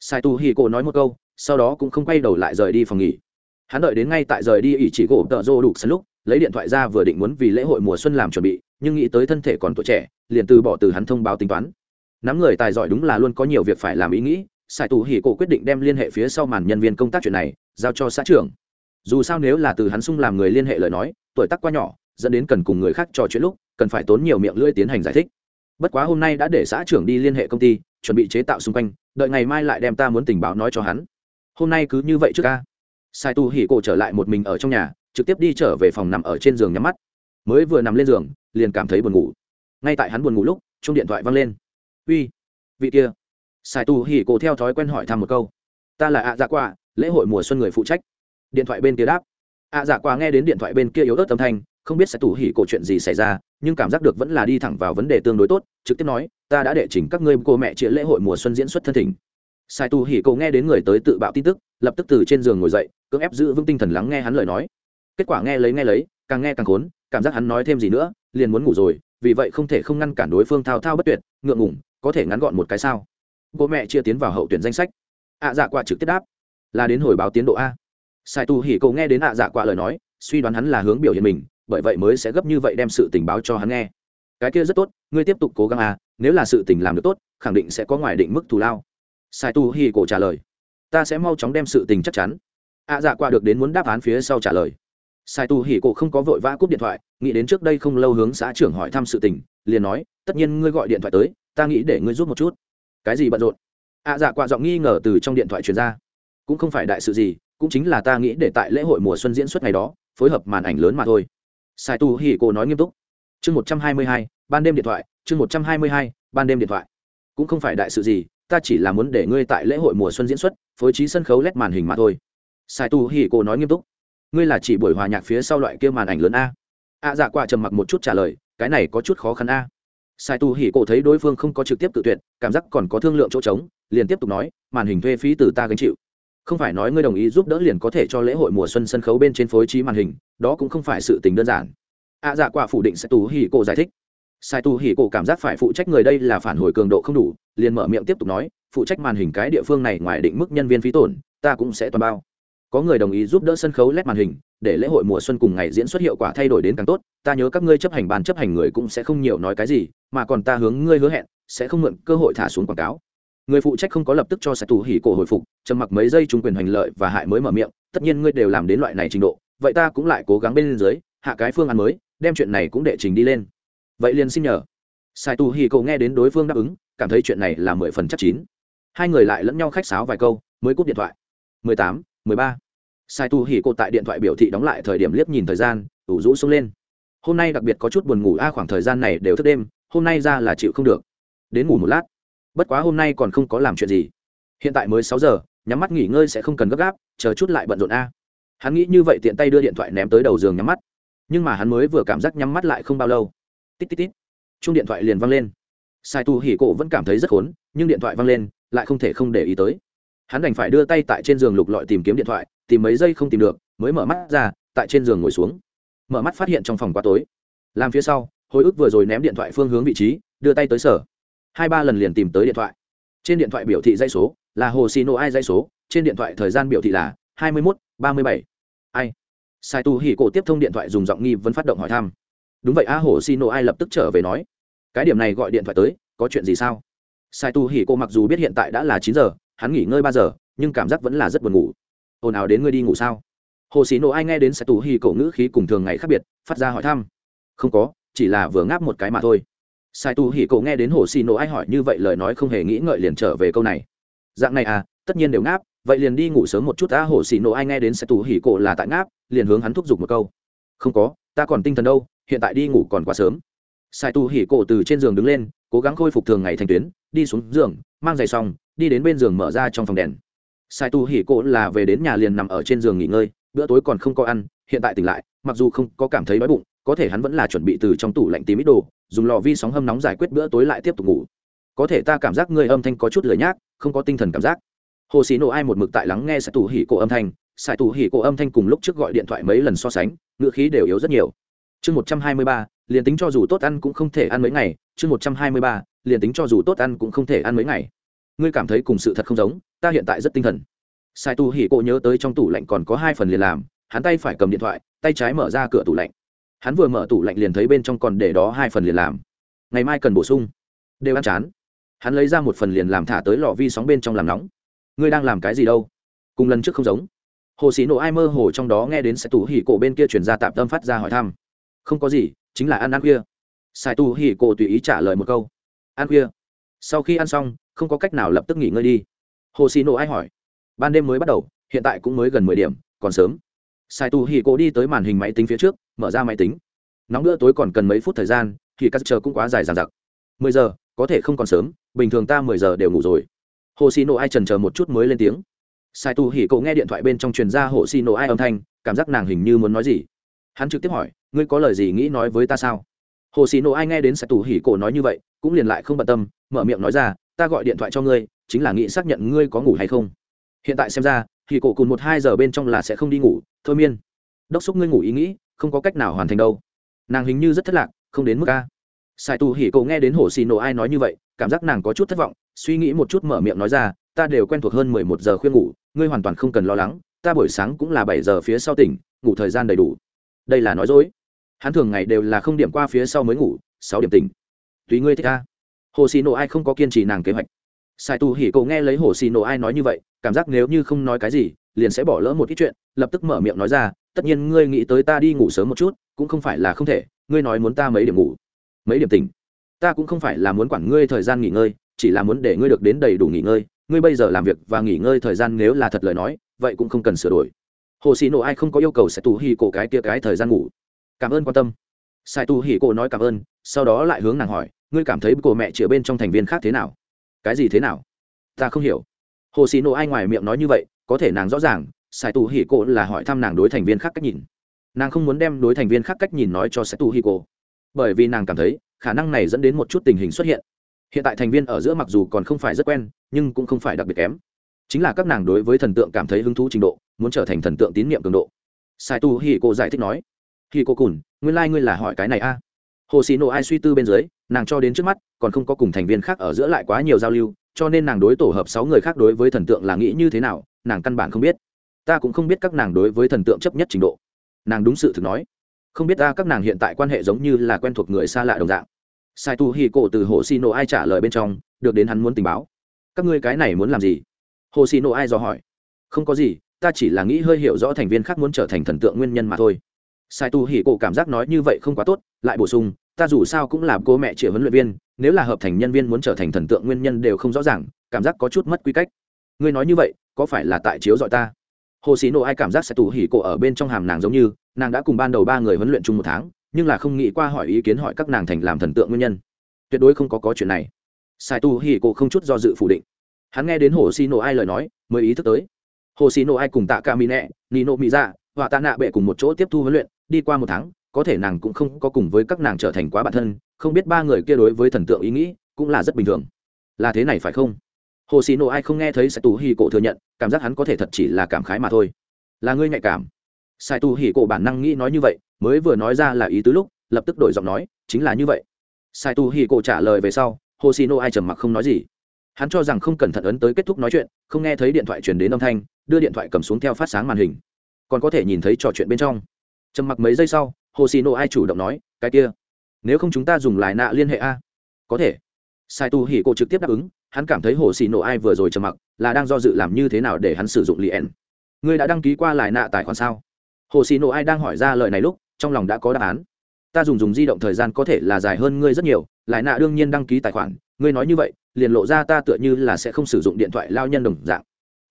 Sai tu hì cô nói một câu, sau đó cũng không quay đầu lại rời đi phòng nghỉ. Hắn đợi đến ngay tại rời đi ỷ chỉ gỗ tợ rô đủ sân lúc, lấy điện thoại ra vừa định muốn vì lễ hội mùa xuân làm chuẩn bị, nhưng nghĩ tới thân thể còn tuổi trẻ, liền từ bỏ từ hắn thông báo tính toán. Nắm người tài giỏi đúng là luôn có nhiều việc phải làm ý nghĩ sài tù hỉ cổ quyết định đem liên hệ phía sau màn nhân viên công tác chuyện này, giao cho xã trưởng. Dù sao nếu là từ hắn sung làm người liên hệ lời nói, tuổi tác quá nhỏ, dẫn đến cần cùng người khác trò chuyện lúc cần phải tốn nhiều miệng lưỡi tiến hành giải thích. Bất quá hôm nay đã để xã trưởng đi liên hệ công ty, chuẩn bị chế tạo xung quanh, đợi ngày mai lại đem ta muốn tình báo nói cho hắn. Hôm nay cứ như vậy trước ca. Sai tu hỉ cổ trở lại một mình ở trong nhà, trực tiếp đi trở về phòng nằm ở trên giường nhắm mắt. Mới vừa nằm lên giường, liền cảm thấy buồn ngủ. Ngay tại hắn buồn ngủ lúc chung điện thoại văng lên. Uy, vị kia. Sai tu hỉ cổ theo thói quen hỏi thăm một câu. Ta là ạ dạ quạ, lễ hội mùa xuân người phụ trách. Điện thoại bên kia đáp. Ạ dạ quạ nghe đến điện thoại bên kia yếu ớt âm thanh không biết sai tu hỉ cổ chuyện gì xảy ra, nhưng cảm giác được vẫn là đi thẳng vào vấn đề tương đối tốt, trực tiếp nói, ta đã đệ trình các ngươi cô mẹ chĩa lễ hội mùa xuân diễn xuất thân thỉnh. Sai tu hỉ cổ nghe đến người tới tự bạo tin tức, lập tức từ trên giường ngồi dậy, cưỡng ép giữ vững tinh thần lắng nghe hắn lời nói. Kết quả nghe lấy nghe lấy, càng nghe càng khốn, cảm giác hắn nói thêm gì nữa, liền muốn ngủ rồi, vì vậy không thể không ngăn cản đối phương thao thao bất tuyệt, ngượng ngủng có thể ngắn gọn một cái sao? Bố mẹ chia tiến vào hậu tuyển danh sách. Ạ dạ quạ trực tiếp đáp, là đến hồi báo tiến độ a. Sai tu hỉ cổ nghe đến ạ dạ quạ lời nói, suy đoán hắn là hướng biểu hiện mình bởi vậy mới sẽ gấp như vậy đem sự tình báo cho hắn nghe. Cái kia rất tốt, ngươi tiếp tục cố gắng a nếu là sự tình làm được tốt, khẳng định sẽ có ngoài định mức thù lao. Sai tu hỉ cổ trả lời. Ta sẽ mau chóng đem sự tình chắc chắn. Ạ dạ qua được đến muốn đáp án phía sau trả lời. Sai tu hỉ cổ không có vội vã cúp điện thoại, nghĩ đến trước đây không lâu hướng xã trưởng hỏi thăm sự tình, liền nói, tất nhiên ngươi gọi điện thoại tới, ta nghĩ để ngươi giúp một chút. Cái gì bận rộn? Ạ dạ qua giọng nghi ngờ từ trong điện thoại truyền ra. Cũng không phải đại sự gì, cũng chính là ta nghĩ để tại lễ hội mùa xuân diễn xuất ngày đó, phối hợp màn ảnh lớn mà thôi sai tu hì cổ nói nghiêm túc. Chương một trăm hai mươi hai, ban đêm điện thoại, chương một trăm hai mươi hai, ban đêm điện thoại. Cũng không phải đại sự gì, ta chỉ là muốn để ngươi tại lễ hội mùa xuân diễn xuất, phối trí sân khấu lét màn hình mà thôi. Sai tu hì cổ nói nghiêm túc. Ngươi là chỉ buổi hòa nhạc phía sau loại kia màn ảnh lớn a. A dạ quả trầm mặc một chút trả lời, cái này có chút khó khăn a. Sai tu hỉ cổ thấy đối phương không có trực tiếp tự tuyệt, cảm giác còn có thương lượng chỗ trống, liền tiếp tục nói, màn hình thuê phí từ ta gánh chịu không phải nói ngươi đồng ý giúp đỡ liền có thể cho lễ hội mùa xuân sân khấu bên trên phối trí màn hình, đó cũng không phải sự tình đơn giản. À dạ quả phủ định sai tu hỉ cổ giải thích. Sai tu hỉ cổ cảm giác phải phụ trách người đây là phản hồi cường độ không đủ, liền mở miệng tiếp tục nói, phụ trách màn hình cái địa phương này ngoài định mức nhân viên phí tổn, ta cũng sẽ toàn bao. Có người đồng ý giúp đỡ sân khấu led màn hình, để lễ hội mùa xuân cùng ngày diễn xuất hiệu quả thay đổi đến càng tốt, ta nhớ các ngươi chấp hành ban chấp hành người cũng sẽ không nhiều nói cái gì, mà còn ta hướng ngươi hứa hẹn, sẽ không mượn cơ hội thả xuống quảng cáo người phụ trách không có lập tức cho sẽ tù hỉ cổ hồi phục, trầm mặc mấy giây trung quyền hành lợi và hại mới mở miệng, tất nhiên ngươi đều làm đến loại này trình độ, vậy ta cũng lại cố gắng bên dưới, hạ cái phương án mới, đem chuyện này cũng đệ trình đi lên. Vậy liền xin nhờ. Sai tù hỉ cổ nghe đến đối phương đáp ứng, cảm thấy chuyện này là mười phần chắc chín. Hai người lại lẫn nhau khách sáo vài câu, mới cúp điện thoại. Mười tám, mười ba. Sai tu hỉ cô tại điện thoại biểu thị đóng lại thời điểm liếc nhìn thời gian, ủ rũ xông lên. Hôm nay đặc biệt có chút buồn ngủ, a, khoảng thời gian này đều thức đêm, hôm nay ra là chịu không được. Đến ngủ một lát bất quá hôm nay còn không có làm chuyện gì. Hiện tại mới sáu giờ, nhắm mắt nghỉ ngơi sẽ không cần gấp gáp, chờ chút lại bận rộn a. Hắn nghĩ như vậy tiện tay đưa điện thoại ném tới đầu giường nhắm mắt. Nhưng mà hắn mới vừa cảm giác nhắm mắt lại không bao lâu. Tít tít tít. Chung điện thoại liền văng lên. Sai tu hỉ cổ vẫn cảm thấy rất khốn, nhưng điện thoại văng lên, lại không thể không để ý tới. Hắn đành phải đưa tay tại trên giường lục lọi tìm kiếm điện thoại, tìm mấy giây không tìm được, mới mở mắt ra, tại trên giường ngồi xuống. Mở mắt phát hiện trong phòng quá tối. Làm phía sau, hồi ức vừa rồi ném điện thoại phương hướng vị trí, đưa tay tới sở hai ba lần liền tìm tới điện thoại. Trên điện thoại biểu thị dây số là hồ xì nổ ai dây số, trên điện thoại thời gian biểu thị là hai mươi mốt ba mươi bảy. Ai? Sai tu hỉ cổ tiếp thông điện thoại dùng giọng nghi vấn phát động hỏi thăm. Đúng vậy a hồ xì nổ ai lập tức trở về nói, cái điểm này gọi điện thoại tới, có chuyện gì sao? Sai tu hỉ cổ mặc dù biết hiện tại đã là chín giờ, hắn nghỉ ngơi ba giờ, nhưng cảm giác vẫn là rất buồn ngủ. Ồn ào đến ngươi đi ngủ sao? Hồ xì nộ ai nghe đến sai tu hỉ cổ ngữ khí cùng thường ngày khác biệt, phát ra hỏi thăm. Không có, chỉ là vừa ngáp một cái mà thôi sai tu hỉ cổ nghe đến hồ sĩ nổ ai hỏi như vậy lời nói không hề nghĩ ngợi liền trở về câu này. Dạng này à tất nhiên đều ngáp, vậy liền đi ngủ sớm một chút ta hồ sĩ nổ ai nghe đến sai tu hỉ cổ là tại ngáp, liền hướng hắn thúc giục một câu. Không có, ta còn tinh thần đâu, hiện tại đi ngủ còn quá sớm. Sai tu hỉ cổ từ trên giường đứng lên, cố gắng khôi phục thường ngày thành tuyến, đi xuống giường, mang giày xong, đi đến bên giường mở ra trong phòng đèn. Sai tu hỉ cổ là về đến nhà liền nằm ở trên giường nghỉ ngơi, bữa tối còn không có ăn, hiện tại tỉnh lại, mặc dù không có cảm thấy đói bụng có thể hắn vẫn là chuẩn bị từ trong tủ lạnh tìm ít đồ, dùng lò vi sóng hâm nóng giải quyết bữa tối lại tiếp tục ngủ. Có thể ta cảm giác người âm thanh có chút lười nhác, không có tinh thần cảm giác. Hồ xì nổ ai một mực tại lắng nghe sài tù hỉ cổ âm thanh. Sài tù hỉ cổ âm thanh cùng lúc trước gọi điện thoại mấy lần so sánh ngựa khí đều yếu rất nhiều. Chương một trăm hai mươi ba, liền tính cho dù tốt ăn cũng không thể ăn mấy ngày. Chương một trăm hai mươi ba, liền tính cho dù tốt ăn cũng không thể ăn mấy ngày. Ngươi cảm thấy cùng sự thật không giống, ta hiện tại rất tinh thần. Sai tu hỉ cổ nhớ tới trong tủ lạnh còn có hai phần liền làm. Hắn tay phải cầm điện thoại, tay trái mở ra cửa tủ lạnh hắn vừa mở tủ lạnh liền thấy bên trong còn để đó hai phần liền làm. Ngày mai cần bổ sung. Đều ăn chán. Hắn lấy ra một phần liền làm thả tới lò vi sóng bên trong làm nóng. Ngươi đang làm cái gì đâu? Cùng lần trước không giống. Hồ sĩ nổ ai mơ hồ trong đó nghe đến sai tù hỉ cổ bên kia chuyển ra tạm tâm phát ra hỏi thăm. Không có gì, chính là ăn ăn khuya. Sai tù hỉ cổ tùy ý trả lời một câu. Ăn khuya. Sau khi ăn xong, không có cách nào lập tức nghỉ ngơi đi. Hồ sĩ nổ ai hỏi. Ban đêm mới bắt đầu, hiện tại cũng mới gần mười điểm, còn sớm. Sai tù hỉ cổ đi tới màn hình máy tính phía trước mở ra máy tính. Nóng bữa tối còn cần mấy phút thời gian, thì các chờ cũng quá dài dằng dặc. Mười giờ, có thể không còn sớm, bình thường ta mười giờ đều ngủ rồi. Hồ xì nổ ai trần chờ một chút mới lên tiếng. Sai tu hỉ cậu nghe điện thoại bên trong truyền ra hồ xì nổ ai âm thanh, cảm giác nàng hình như muốn nói gì. Hắn trực tiếp hỏi, ngươi có lời gì nghĩ nói với ta sao? Hồ xì nổ ai nghe đến sai tu hỉ cậu nói như vậy, cũng liền lại không bận tâm, mở miệng nói ra, ta gọi điện thoại cho ngươi, chính là nghĩ xác nhận ngươi có ngủ hay không. Hiện tại xem ra, thì cổ cùng một hai giờ bên trong là sẽ không đi ngủ, thôi miên. Đốc xúc ngươi ngủ ý nghĩ không có cách nào hoàn thành đâu. Nàng hình như rất thất lạc, không đến mức a sai tu hỉ cậu nghe đến hồ xì nổ ai nói như vậy, cảm giác nàng có chút thất vọng, suy nghĩ một chút mở miệng nói ra, ta đều quen thuộc hơn mười một giờ khuyên ngủ, ngươi hoàn toàn không cần lo lắng, ta buổi sáng cũng là bảy giờ phía sau tỉnh, ngủ thời gian đầy đủ. Đây là nói dối. Hắn thường ngày đều là không điểm qua phía sau mới ngủ, sáu điểm tỉnh. Tùy ngươi thích ta hồ xì nổ ai không có kiên trì nàng kế hoạch. Sai tu hỉ cậu nghe lấy hồ xì nổ ai nói như vậy, cảm giác nếu như không nói cái gì, liền sẽ bỏ lỡ một ít chuyện, lập tức mở miệng nói ra tất nhiên ngươi nghĩ tới ta đi ngủ sớm một chút, cũng không phải là không thể, ngươi nói muốn ta mấy điểm ngủ, mấy điểm tỉnh. Ta cũng không phải là muốn quản ngươi thời gian nghỉ ngơi, chỉ là muốn để ngươi được đến đầy đủ nghỉ ngơi. Ngươi bây giờ làm việc và nghỉ ngơi thời gian nếu là thật lời nói, vậy cũng không cần sửa đổi. Hồ sĩ nộ ai không có yêu cầu sẽ tù hì cổ cái kia cái thời gian ngủ. Cảm ơn quan tâm. Sai tù hì cổ nói cảm ơn, sau đó lại hướng nàng hỏi, ngươi cảm thấy cô mẹ chữa bên trong thành viên khác thế nào? Cái gì thế nào? Ta không hiểu. Hồ sĩ nộ ai ngoài miệng nói như vậy, có thể nàng rõ ràng sai tù hì cổ là hỏi thăm nàng đối thành viên khác cách nhìn. Nàng không muốn đem đối thành viên khác cách nhìn nói cho sai tù hì cổ. Bởi vì nàng cảm thấy, khả năng này dẫn đến một chút tình hình xuất hiện. Hiện tại thành viên ở giữa mặc dù còn không phải rất quen, nhưng cũng không phải đặc biệt kém. Chính là các nàng đối với thần tượng cảm thấy hứng thú trình độ, muốn trở thành thần tượng tín nhiệm cường độ. Sai tu hi cô giải thích nói hi cô cùn, nguyên lai、like、ngươi là hỏi cái này a. À? hồ xì nộ ai suy tư bên dưới, nàng cho đến trước mắt, còn không có cùng thành viên khác ở giữa lại quá nhiều giao lưu, cho nên nàng đối tổ hợp sáu người khác đối với thần tượng là nghĩ như thế nào, nàng căn bản không biết ta cũng không biết các nàng đối với thần tượng chấp nhất trình độ. Nàng đúng sự thực nói. Không biết ta các nàng hiện tại quan hệ giống như là quen thuộc người xa lạ đồng dạng. Sai tu hi cổ từ hồ xì nổ ai trả lời bên trong, được đến hắn muốn tình báo. Các ngươi cái này muốn làm gì? Hồ xì nổ ai dò hỏi. Không có gì, ta chỉ là nghĩ hơi hiểu rõ thành viên khác muốn trở thành thần tượng nguyên nhân mà thôi. Sai tu hỉ cổ cảm giác nói như vậy không quá tốt, lại bổ sung, ta dù sao cũng là cô mẹ chị huấn luyện viên, nếu là hợp thành nhân viên muốn trở thành thần tượng nguyên nhân đều không rõ ràng, cảm giác có chút mất quy cách. Ngươi nói như vậy, có phải là tại chiếu dọi ta? Hồ xí nộ ai cảm giác sẽ tù hỉ cổ ở bên trong hàm nàng giống như, nàng đã cùng ban đầu ba người huấn luyện chung một tháng, nhưng là không nghĩ qua hỏi ý kiến hỏi các nàng thành làm thần tượng nguyên nhân. Tuyệt đối không có có chuyện này. Sai tu hỉ cổ không chút do dự phủ định. Hắn nghe đến hồ xì nổ ai lời nói, mới ý thức tới. Hồ xì nổ ai cùng tạ ca mỹ nẹ, nị nộ mỹ dạ và tạ nạ bệ cùng một chỗ tiếp thu huấn luyện, đi qua một tháng, có thể nàng cũng không có cùng với các nàng trở thành quá bản thân, không biết ba người kia đối với thần tượng ý nghĩ cũng là rất bình thường. Là thế này phải không? Hồ xì nổ ai không nghe thấy sai tu hỉ cổ thừa nhận, cảm giác hắn có thể thật chỉ là cảm khái mà thôi. Là ngươi nhạy cảm. Sai tu hỉ cổ bản năng nghĩ nói như vậy, mới vừa nói ra là ý tứ lúc, lập tức đổi giọng nói, chính là như vậy. Sai tu hỉ cổ trả lời về sau, hồ xì nổ ai trầm mặc không nói gì. Hắn cho rằng không cẩn thận ấn tới kết thúc nói chuyện, không nghe thấy điện thoại truyền đến âm thanh, đưa điện thoại cầm xuống theo phát sáng màn hình. Còn có thể nhìn thấy trò chuyện bên trong. Trầm mặc mấy giây sau, hồ xì nổ ai chủ động nói, cái kia, nếu không chúng ta dùng lại nạ liên hệ a? Có thể. Sai tu hỉ cổ trực tiếp đáp ứng hắn cảm thấy hồ xì nổ ai vừa rồi trầm mặc, là đang do dự làm như thế nào để hắn sử dụng liền ngươi đã đăng ký qua lại nạ tài khoản sao? Hồ xì nổ ai đang hỏi ra lời này lúc, trong lòng đã có đáp án. Ta dùng dùng di động thời gian có thể là dài hơn ngươi rất nhiều, lại nạ đương nhiên đăng ký tài khoản, ngươi nói như vậy, liền lộ ra ta tựa như là sẽ không sử dụng điện thoại lao nhân đồng dạng.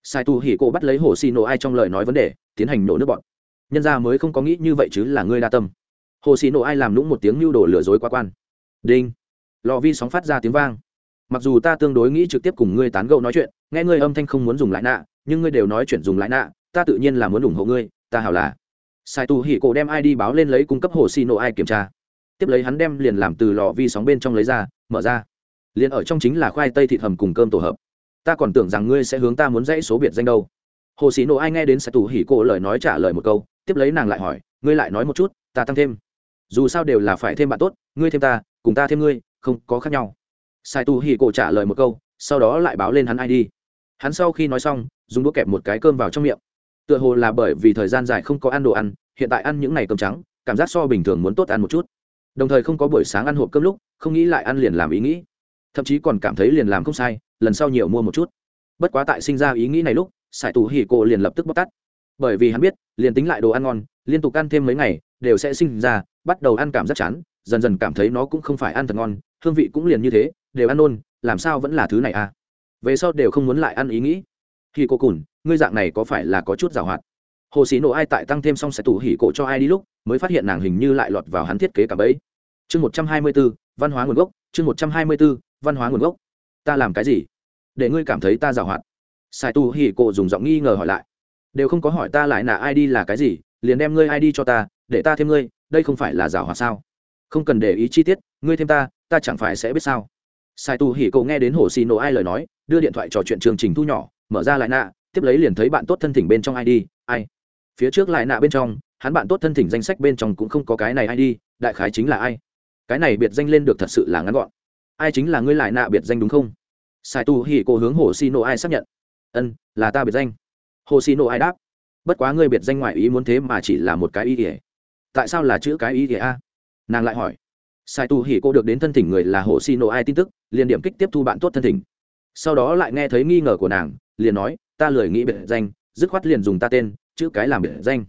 Sai tu hỉ cô bắt lấy hồ xì nổ ai trong lời nói vấn đề, tiến hành nổ nước bọn. Nhân ra mới không có nghĩ như vậy chứ là ngươi đa tâm. Hồ xì nổ ai làm lũng một tiếng mưu đồ lừa dối quá quan. Đinh. Lò vi sóng phát ra tiếng vang mặc dù ta tương đối nghĩ trực tiếp cùng ngươi tán gẫu nói chuyện, nghe ngươi âm thanh không muốn dùng lại nạ, nhưng ngươi đều nói chuyện dùng lại nạ, ta tự nhiên là muốn ủng hộ ngươi, ta hảo là. Sai tu hỉ cổ đem id báo lên lấy cung cấp hồ xì nộ ai kiểm tra. Tiếp lấy hắn đem liền làm từ lò vi sóng bên trong lấy ra, mở ra. Liền ở trong chính là khoai tây thịt hầm cùng cơm tổ hợp. Ta còn tưởng rằng ngươi sẽ hướng ta muốn dãy số biệt danh đâu. Hồ xì nộ ai nghe đến sai tu hỉ cổ lời nói trả lời một câu, tiếp lấy nàng lại hỏi, ngươi lại nói một chút, ta tăng thêm. Dù sao đều là phải thêm bạn tốt, ngươi thêm ta, cùng ta thêm ngươi, không có khác nhau sai tu hỉ cổ trả lời một câu, sau đó lại báo lên hắn id hắn sau khi nói xong, dùng đũa kẹp một cái cơm vào trong miệng. Tựa hồ là bởi vì thời gian dài không có ăn đồ ăn, hiện tại ăn những ngày cơm trắng, cảm giác so bình thường muốn tốt ăn một chút. Đồng thời không có buổi sáng ăn hộp cơm lúc, không nghĩ lại ăn liền làm ý nghĩ. Thậm chí còn cảm thấy liền làm không sai, lần sau nhiều mua một chút. Bất quá tại sinh ra ý nghĩ này lúc sải tù hỉ cổ liền lập tức bóc tắt bởi vì hắn biết, liền tính lại đồ ăn ngon, liên tục ăn thêm mấy ngày, đều sẽ sinh ra, bắt đầu ăn cảm giác chán, dần dần cảm thấy nó cũng không phải ăn thật ngon, hương vị cũng liền như thế đều ăn nôn, làm sao vẫn là thứ này à? Về sau đều không muốn lại ăn ý nghĩ. Khi cô cùn, ngươi dạng này có phải là có chút giảo hoạt? Hồ sĩ nổ ai tại tăng thêm xong sẽ tủ hỉ cổ cho ai đi lúc, mới phát hiện nàng hình như lại lọt vào hắn thiết kế cả bẫy. Chương một trăm hai mươi b ố văn hóa nguồn gốc, chương một trăm hai mươi b ố văn hóa nguồn gốc. Ta làm cái gì? Để ngươi cảm thấy ta giảo hoạt. Sai tu hỉ cổ dùng giọng nghi ngờ hỏi lại. Đều không có hỏi ta lại là ai đi là cái gì, liền đem ngươi ai đi cho ta, để ta thêm ngươi, đây không phải là giảo hoạt sao? Không cần để ý chi tiết, ngươi thêm ta ta chẳng phải sẽ biết sao? Sai tu hỉ cậu nghe đến hồ xì nổ ai lời nói, đưa điện thoại trò chuyện chương trình thu nhỏ, mở ra lại nạ, tiếp lấy liền thấy bạn tốt thân thỉnh bên trong id ai? Phía trước lại nạ bên trong, hắn bạn tốt thân thỉnh danh sách bên trong cũng không có cái này id đại khái chính là ai? Cái này biệt danh lên được thật sự là ngắn gọn. Ai chính là ngươi lại nạ biệt danh đúng không? Sai tu hỉ cô hướng hồ xì nổ ai xác nhận. Ân, là ta biệt danh. Hồ xì nổ ai đáp. Bất quá ngươi biệt danh ngoại ý muốn thế mà chỉ là một cái ý ỉa tại sao là chữ cái ý ỉa a? Nàng lại hỏi sai tu hỉ cô được đến thân thỉnh người là hồ xì nổ ai tin tức, liền điểm kích tiếp thu bạn tốt thân thỉnh. Sau đó lại nghe thấy nghi ngờ của nàng, liền nói, ta lười nghĩ biệt danh, dứt khoát liền dùng ta tên, chữ cái làm biệt danh.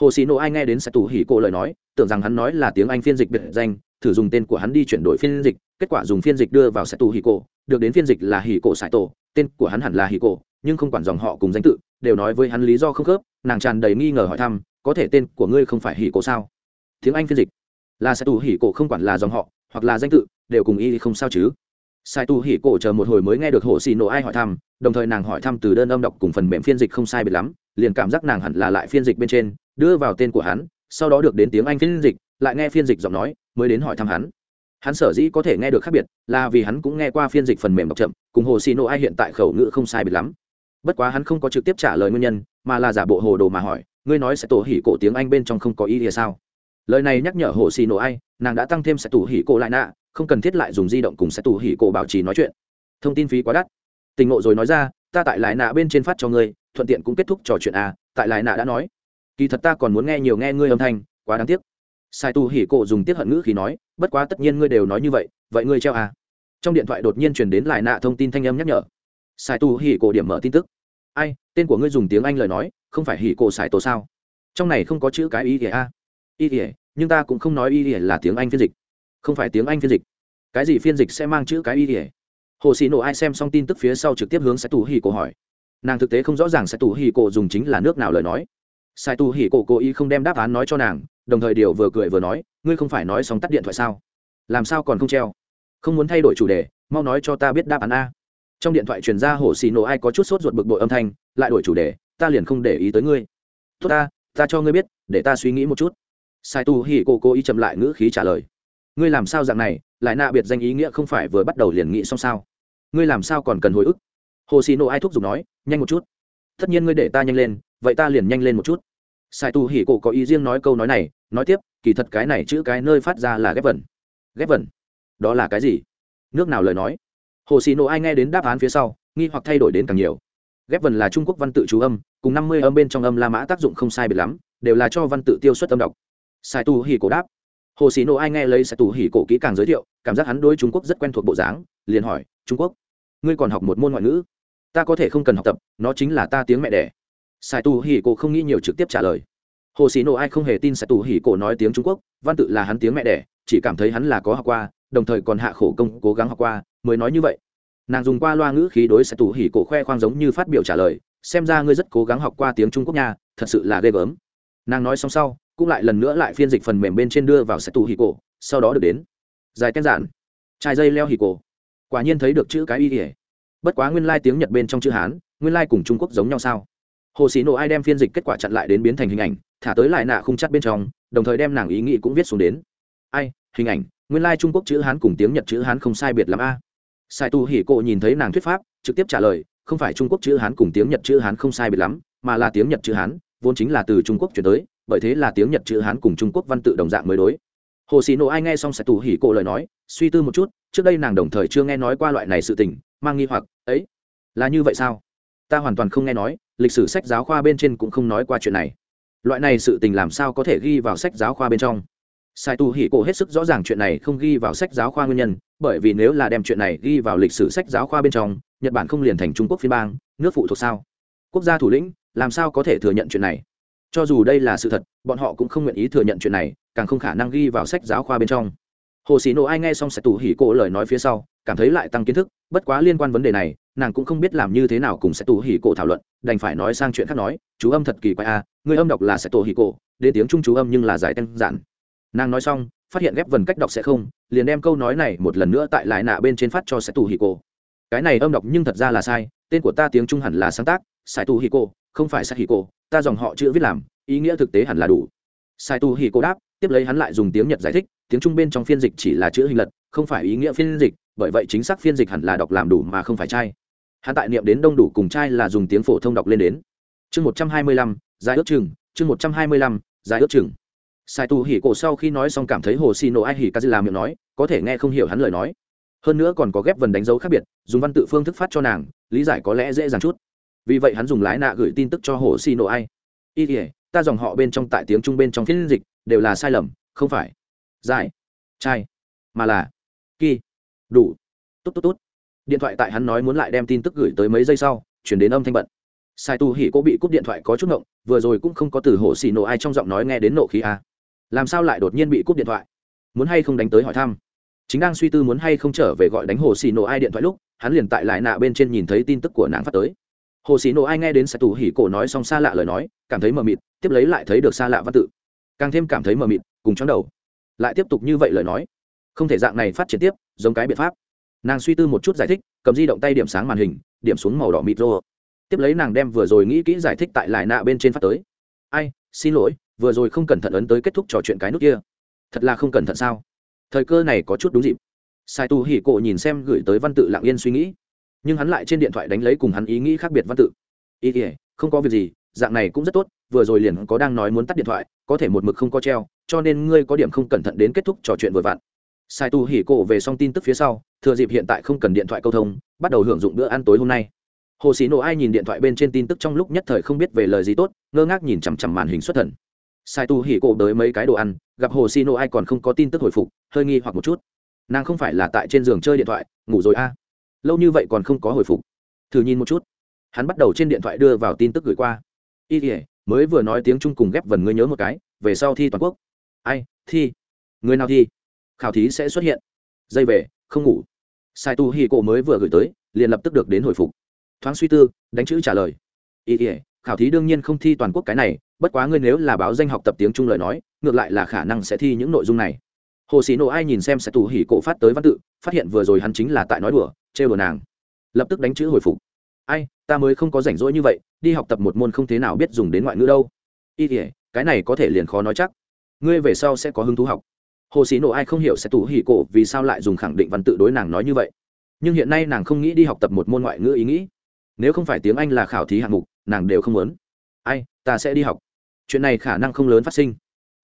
Hồ xì nổ ai nghe đến sai tu hỉ cô lời nói, tưởng rằng hắn nói là tiếng anh phiên dịch biệt danh, thử dùng tên của hắn đi chuyển đổi phiên dịch, kết quả dùng phiên dịch đưa vào sai tu hỉ cô, được đến phiên dịch là hỉ cổ Sai tổ, tên của hắn hẳn là hỉ cổ nhưng không quản dòng họ cùng danh tự, đều nói với hắn lý do không khớp, nàng tràn đầy nghi ngờ hỏi thăm, có thể tên của ngươi không phải hỉ cổ sao? Tiếng anh phiên dịch là sai tu hỉ cổ không quản là dòng họ, hoặc là danh tự, đều cùng y không sao chứ. Sai tu hỉ cổ chờ một hồi mới nghe được hồ xì nổ ai hỏi thăm, đồng thời nàng hỏi thăm từ đơn âm đọc cùng phần mềm phiên dịch không sai biệt lắm, liền cảm giác nàng hẳn là lại phiên dịch bên trên, đưa vào tên của hắn, sau đó được đến tiếng anh phiên dịch, lại nghe phiên dịch giọng nói, mới đến hỏi thăm hắn. Hắn sở dĩ có thể nghe được khác biệt, là vì hắn cũng nghe qua phiên dịch phần mềm đọc chậm, cùng hồ xì nổ ai hiện tại khẩu ngữ không sai biệt lắm. Bất quá hắn không có trực tiếp trả lời nguyên nhân, mà là giả bộ hồ đồ mà hỏi, ngươi nói sẽ tổ hỉ cổ tiếng anh bên trong không có ý nghĩa sao? Lời này nhắc nhở hồ xì nổ ai, nàng đã tăng thêm sẽ tủ hỉ cổ lại nạ, không cần thiết lại dùng di động cùng sẽ tủ hỉ cổ bảo trì nói chuyện. Thông tin phí quá đắt. Tình ngộ rồi nói ra, ta tại lại nạ bên trên phát cho ngươi, thuận tiện cũng kết thúc trò chuyện à tại lại nạ đã nói. Kỳ thật ta còn muốn nghe nhiều nghe ngươi âm thanh, quá đáng tiếc. Sai tu hỉ cổ dùng tiết hận ngữ khi nói, bất quá tất nhiên ngươi đều nói như vậy vậy ngươi treo à? Trong điện thoại đột nhiên truyền đến lại nạ thông tin thanh âm nhắc nhở. Sai tu hỉ cổ điểm mở tin tức. Ai, tên của ngươi dùng tiếng anh lời nói, không phải hỉ cổ sải tổ sao? Trong này không có chữ cái ý ỉa a à? Y ỉa nhưng ta cũng không nói y ỉa là tiếng anh phiên dịch. Không phải tiếng anh phiên dịch. Cái gì phiên dịch sẽ mang chữ cái y ỉa hồ sĩ nổ ai xem xong tin tức phía sau trực tiếp hướng sai tu hì cổ hỏi. Nàng thực tế không rõ ràng sai tu hì cổ dùng chính là nước nào lời nói. Sai tu hì cổ cố ý không đem đáp án nói cho nàng, đồng thời điều vừa cười vừa nói, ngươi không phải nói xong tắt điện thoại sao? Làm sao còn không treo? Không muốn thay đổi chủ đề, mau nói cho ta biết đáp án a. Trong điện thoại truyền ra hồ xì nổ ai có chút sốt ruột bực bội âm thanh, lại đổi chủ đề, ta liền không để ý tới ngươi. Tốt ta ta cho ngươi biết, để ta suy nghĩ một chút sai tu hỉ cô cố ý chậm lại ngữ khí trả lời. Ngươi làm sao dạng này, lại nạ biệt danh ý nghĩa không phải vừa bắt đầu liền nghĩ xong sao? Ngươi làm sao còn cần hồi ức? Hồ xì Nộ ai thúc giục nói, nhanh một chút. Tất nhiên ngươi để ta nhanh lên, vậy ta liền nhanh lên một chút. Sai tu hỉ cổ có ý riêng nói câu nói này, nói tiếp, kỳ thật cái này chữ cái nơi phát ra là ghép vần. Ghép vần? Đó là cái gì? Nước nào lời nói? Hồ xì Nộ ai nghe đến đáp án phía sau, nghi hoặc thay đổi đến càng nhiều. Ghép vần là trung quốc văn tự chú âm, cùng năm mươi âm bên trong âm la mã tác dụng không sai biệt lắm, đều là cho văn tự tiêu xuất âm đọc sai tu hỉ cổ đáp. Hồ sĩ nộ ai nghe lấy sai tu hỉ cổ kỹ càng giới thiệu, cảm giác hắn đối trung quốc rất quen thuộc bộ dáng, liền hỏi, trung quốc, ngươi còn học một môn ngoại ngữ? Ta có thể không cần học tập, nó chính là ta tiếng mẹ đẻ. Sai tu hỉ cổ không nghĩ nhiều trực tiếp trả lời. Hồ sĩ nộ ai không hề tin sai tu hỉ cổ nói tiếng trung quốc, văn tự là hắn tiếng mẹ đẻ, chỉ cảm thấy hắn là có học qua, đồng thời còn hạ khổ công cố gắng học qua, mới nói như vậy. Nàng dùng qua loa ngữ khí đối sẽ Tu hỉ cổ khoe khoang giống như phát biểu trả lời, xem ra ngươi rất cố gắng học qua tiếng trung quốc nha, thật sự là ghê gớm. Nàng nói xong sau cũng lại lần nữa lại phiên dịch phần mềm bên trên đưa vào sách tù hì cổ sau đó được đến. Dài tên giản. Chai dây leo hì cổ quả nhiên thấy được chữ cái y ỉa bất quá nguyên lai tiếng nhật bên trong chữ hán, nguyên lai cùng trung quốc giống nhau sao? Hồ sĩ nộ ai đem phiên dịch kết quả chặn lại đến biến thành hình ảnh, thả tới lại nạ khung chắt bên trong, đồng thời đem nàng ý nghĩ cũng viết xuống đến. Ai, hình ảnh, nguyên lai trung quốc chữ hán cùng tiếng nhật chữ hán không sai biệt l a. Sai tu hỉ cộ nhìn thấy nàng thuyết pháp, trực tiếp trả lời, không phải trung quốc chữ hán cùng tiếng nhật chữ hán không sai biệt lắm, mà là tiếng nhật chữ hán, vốn chính là từ trung quốc chuyển tới bởi thế là tiếng nhật chữ hán cùng trung quốc văn tự đồng dạng mới đối. Hồ sĩ nộ ai nghe xong sai tù hỉ cộ lời nói, suy tư một chút, trước đây nàng đồng thời chưa nghe nói qua loại này sự tình, mang nghi hoặc, ấy, là như vậy sao? Ta hoàn toàn không nghe nói, lịch sử sách giáo khoa bên trên cũng không nói qua chuyện này. Loại này sự tình làm sao có thể ghi vào sách giáo khoa bên trong? Sai tu hỉ cổ hết sức rõ ràng chuyện này không ghi vào sách giáo khoa nguyên nhân, bởi vì nếu là đem chuyện này ghi vào lịch sử sách giáo khoa bên trong, nhật bản không liền thành trung quốc phiên bang, nước phụ thuộc sao? Quốc gia thủ lĩnh, làm sao có thể thừa nhận chuyện này? Cho dù đây là sự thật bọn họ cũng không nguyện ý thừa nhận chuyện này càng không khả năng ghi vào sách giáo khoa bên trong hồ sĩ nộ ai nghe xong sẽ tủ hỉ cổ lời nói phía sau cảm thấy lại tăng kiến thức bất quá liên quan vấn đề này nàng cũng không biết làm như thế nào cùng sẽ tủ hỉ cổ thảo luận đành phải nói sang chuyện khác nói chú âm thật kỳ quái a à, người âm đọc là sẽ tổ hỉ cổ đến tiếng trung chú âm nhưng là giải tên giản nàng nói xong phát hiện ghép vần cách đọc sẽ không liền đem câu nói này một lần nữa tại lại nạ bên trên phát cho sẽ tù hỉ cổ. cái này âm đọc nhưng thật ra là sai tên của ta tiếng trung hẳn là sáng tác sai tù hỉ cổ, không phải sai hỉ cổ ta dòng họ chữ viết làm, ý nghĩa thực tế hẳn là đủ. Sai Tu hì cô đáp, tiếp lấy hắn lại dùng tiếng nhật giải thích, tiếng trung bên trong phiên dịch chỉ là chữ hình lật, không phải ý nghĩa phiên dịch, bởi vậy chính xác phiên dịch hẳn là đọc làm đủ mà không phải trai hắn tại niệm đến đông đủ cùng trai là dùng tiếng phổ thông đọc lên đến. Chương một trăm hai mươi lăm, giải ước chừng, chương một trăm hai mươi lăm, giải ước chừng. Sai tu hỉ cổ sau khi nói xong cảm thấy hồ xì nổ ai hỉ ca làm miệng nói, có thể nghe không hiểu hắn lời nói. Hơn nữa còn có ghép vần đánh dấu khác biệt, dùng văn tự phương thức phát cho nàng, lý giải có lẽ dễ dàng chút vì vậy hắn dùng lái nạ gửi tin tức cho hồ xì nổ ai. Y ỉa ta dòng họ bên trong tại tiếng trung bên trong phiên dịch đều là sai lầm, không phải. Giải. Trai mà là kỳ đủ. Tốt tốt tốt. Điện thoại tại hắn nói muốn lại đem tin tức gửi tới mấy giây sau, chuyển đến âm thanh bận. Sai tu hỉ cô bị cúp điện thoại có chút ngộng, vừa rồi cũng không có từ hồ xì nổ ai trong giọng nói nghe đến nộ khí a làm sao lại đột nhiên bị cúp điện thoại? Muốn hay không đánh tới hỏi thăm? Chính đang suy tư muốn hay không trở về gọi đánh hồ xì nổ ai điện thoại lúc, hắn liền tại lại nạ bên trên nhìn thấy tin tức của nàng phát tới hồ sĩ nộ ai nghe đến sai tù hỉ cổ nói xong xa lạ lời nói, cảm thấy mờ mịt, tiếp lấy lại thấy được xa lạ văn tự. Càng thêm cảm thấy mờ mịt, cùng chóng đầu. Lại tiếp tục như vậy lời nói. Không thể dạng này phát triển tiếp, giống cái biện pháp. Nàng suy tư một chút giải thích, cầm di động tay điểm sáng màn hình, điểm xuống màu đỏ mịt rô. Tiếp lấy nàng đem vừa rồi nghĩ kỹ giải thích tại lại nạ bên trên phát tới. Ai, xin lỗi, vừa rồi không cẩn thận ấn tới kết thúc trò chuyện cái nút kia. Thật là không cẩn thận sao? Thời cơ này có chút đúng dịp. Sai tu hỉ cộ nhìn xem gửi tới văn tự lặng yên suy nghĩ nhưng hắn lại trên điện thoại đánh lấy cùng hắn ý nghĩ khác biệt văn tự. Ý ỉa không có việc gì, dạng này cũng rất tốt, vừa rồi liền có đang nói muốn tắt điện thoại, có thể một mực không có treo, cho nên ngươi có điểm không cẩn thận đến kết thúc trò chuyện vừa vặn. Sai tu hỉ cổ về xong tin tức phía sau, thừa dịp hiện tại không cần điện thoại câu thông, bắt đầu hưởng dụng bữa ăn tối hôm nay. Hồ sĩ nổ ai nhìn điện thoại bên trên tin tức trong lúc nhất thời không biết về lời gì tốt, ngơ ngác nhìn chằm chằm màn hình xuất thần. Sai tu hỉ cổ tới mấy cái đồ ăn, gặp hồ sĩ nổ ai còn không có tin tức hồi phục, hơi nghi hoặc một chút. Nàng không phải là tại trên giường chơi điện thoại, ngủ rồi a. à lâu như vậy còn không có hồi phục. Thử nhìn một chút. Hắn bắt đầu trên điện thoại đưa vào tin tức gửi qua. Y ỉa mới vừa nói tiếng trung cùng ghép vần ngươi nhớ một cái, về sau thi toàn quốc. Ai, thi? Người nào thi? Khảo thí sẽ xuất hiện. Dây về, không ngủ. Sai tu hỉ cổ mới vừa gửi tới, liền lập tức được đến hồi phục. Thoáng suy tư, đánh chữ trả lời. Y ỉa khảo thí đương nhiên không thi toàn quốc cái này, bất quá ngươi nếu là báo danh học tập tiếng trung lời nói, ngược lại là khả năng sẽ thi những nội dung này hồ sĩ nộ ai nhìn xem sẽ tù hỉ cổ phát tới văn tự, phát hiện vừa rồi hắn chính là tại nói đùa, trêu đùa nàng. Lập tức đánh chữ hồi phục. Ai, ta mới không có rảnh rỗi như vậy, đi học tập một môn không thế nào biết dùng đến ngoại ngữ đâu. Y thể cái này có thể liền khó nói chắc. Ngươi về sau sẽ có hứng thú học. Hồ sĩ nộ ai không hiểu sẽ tù hỉ cổ vì sao lại dùng khẳng định văn tự đối nàng nói như vậy. Nhưng hiện nay nàng không nghĩ đi học tập một môn ngoại ngữ ý nghĩ. Nếu không phải tiếng anh là khảo thí hạng mục, nàng đều không muốn. Ai, ta sẽ đi học. Chuyện này khả năng không lớn phát sinh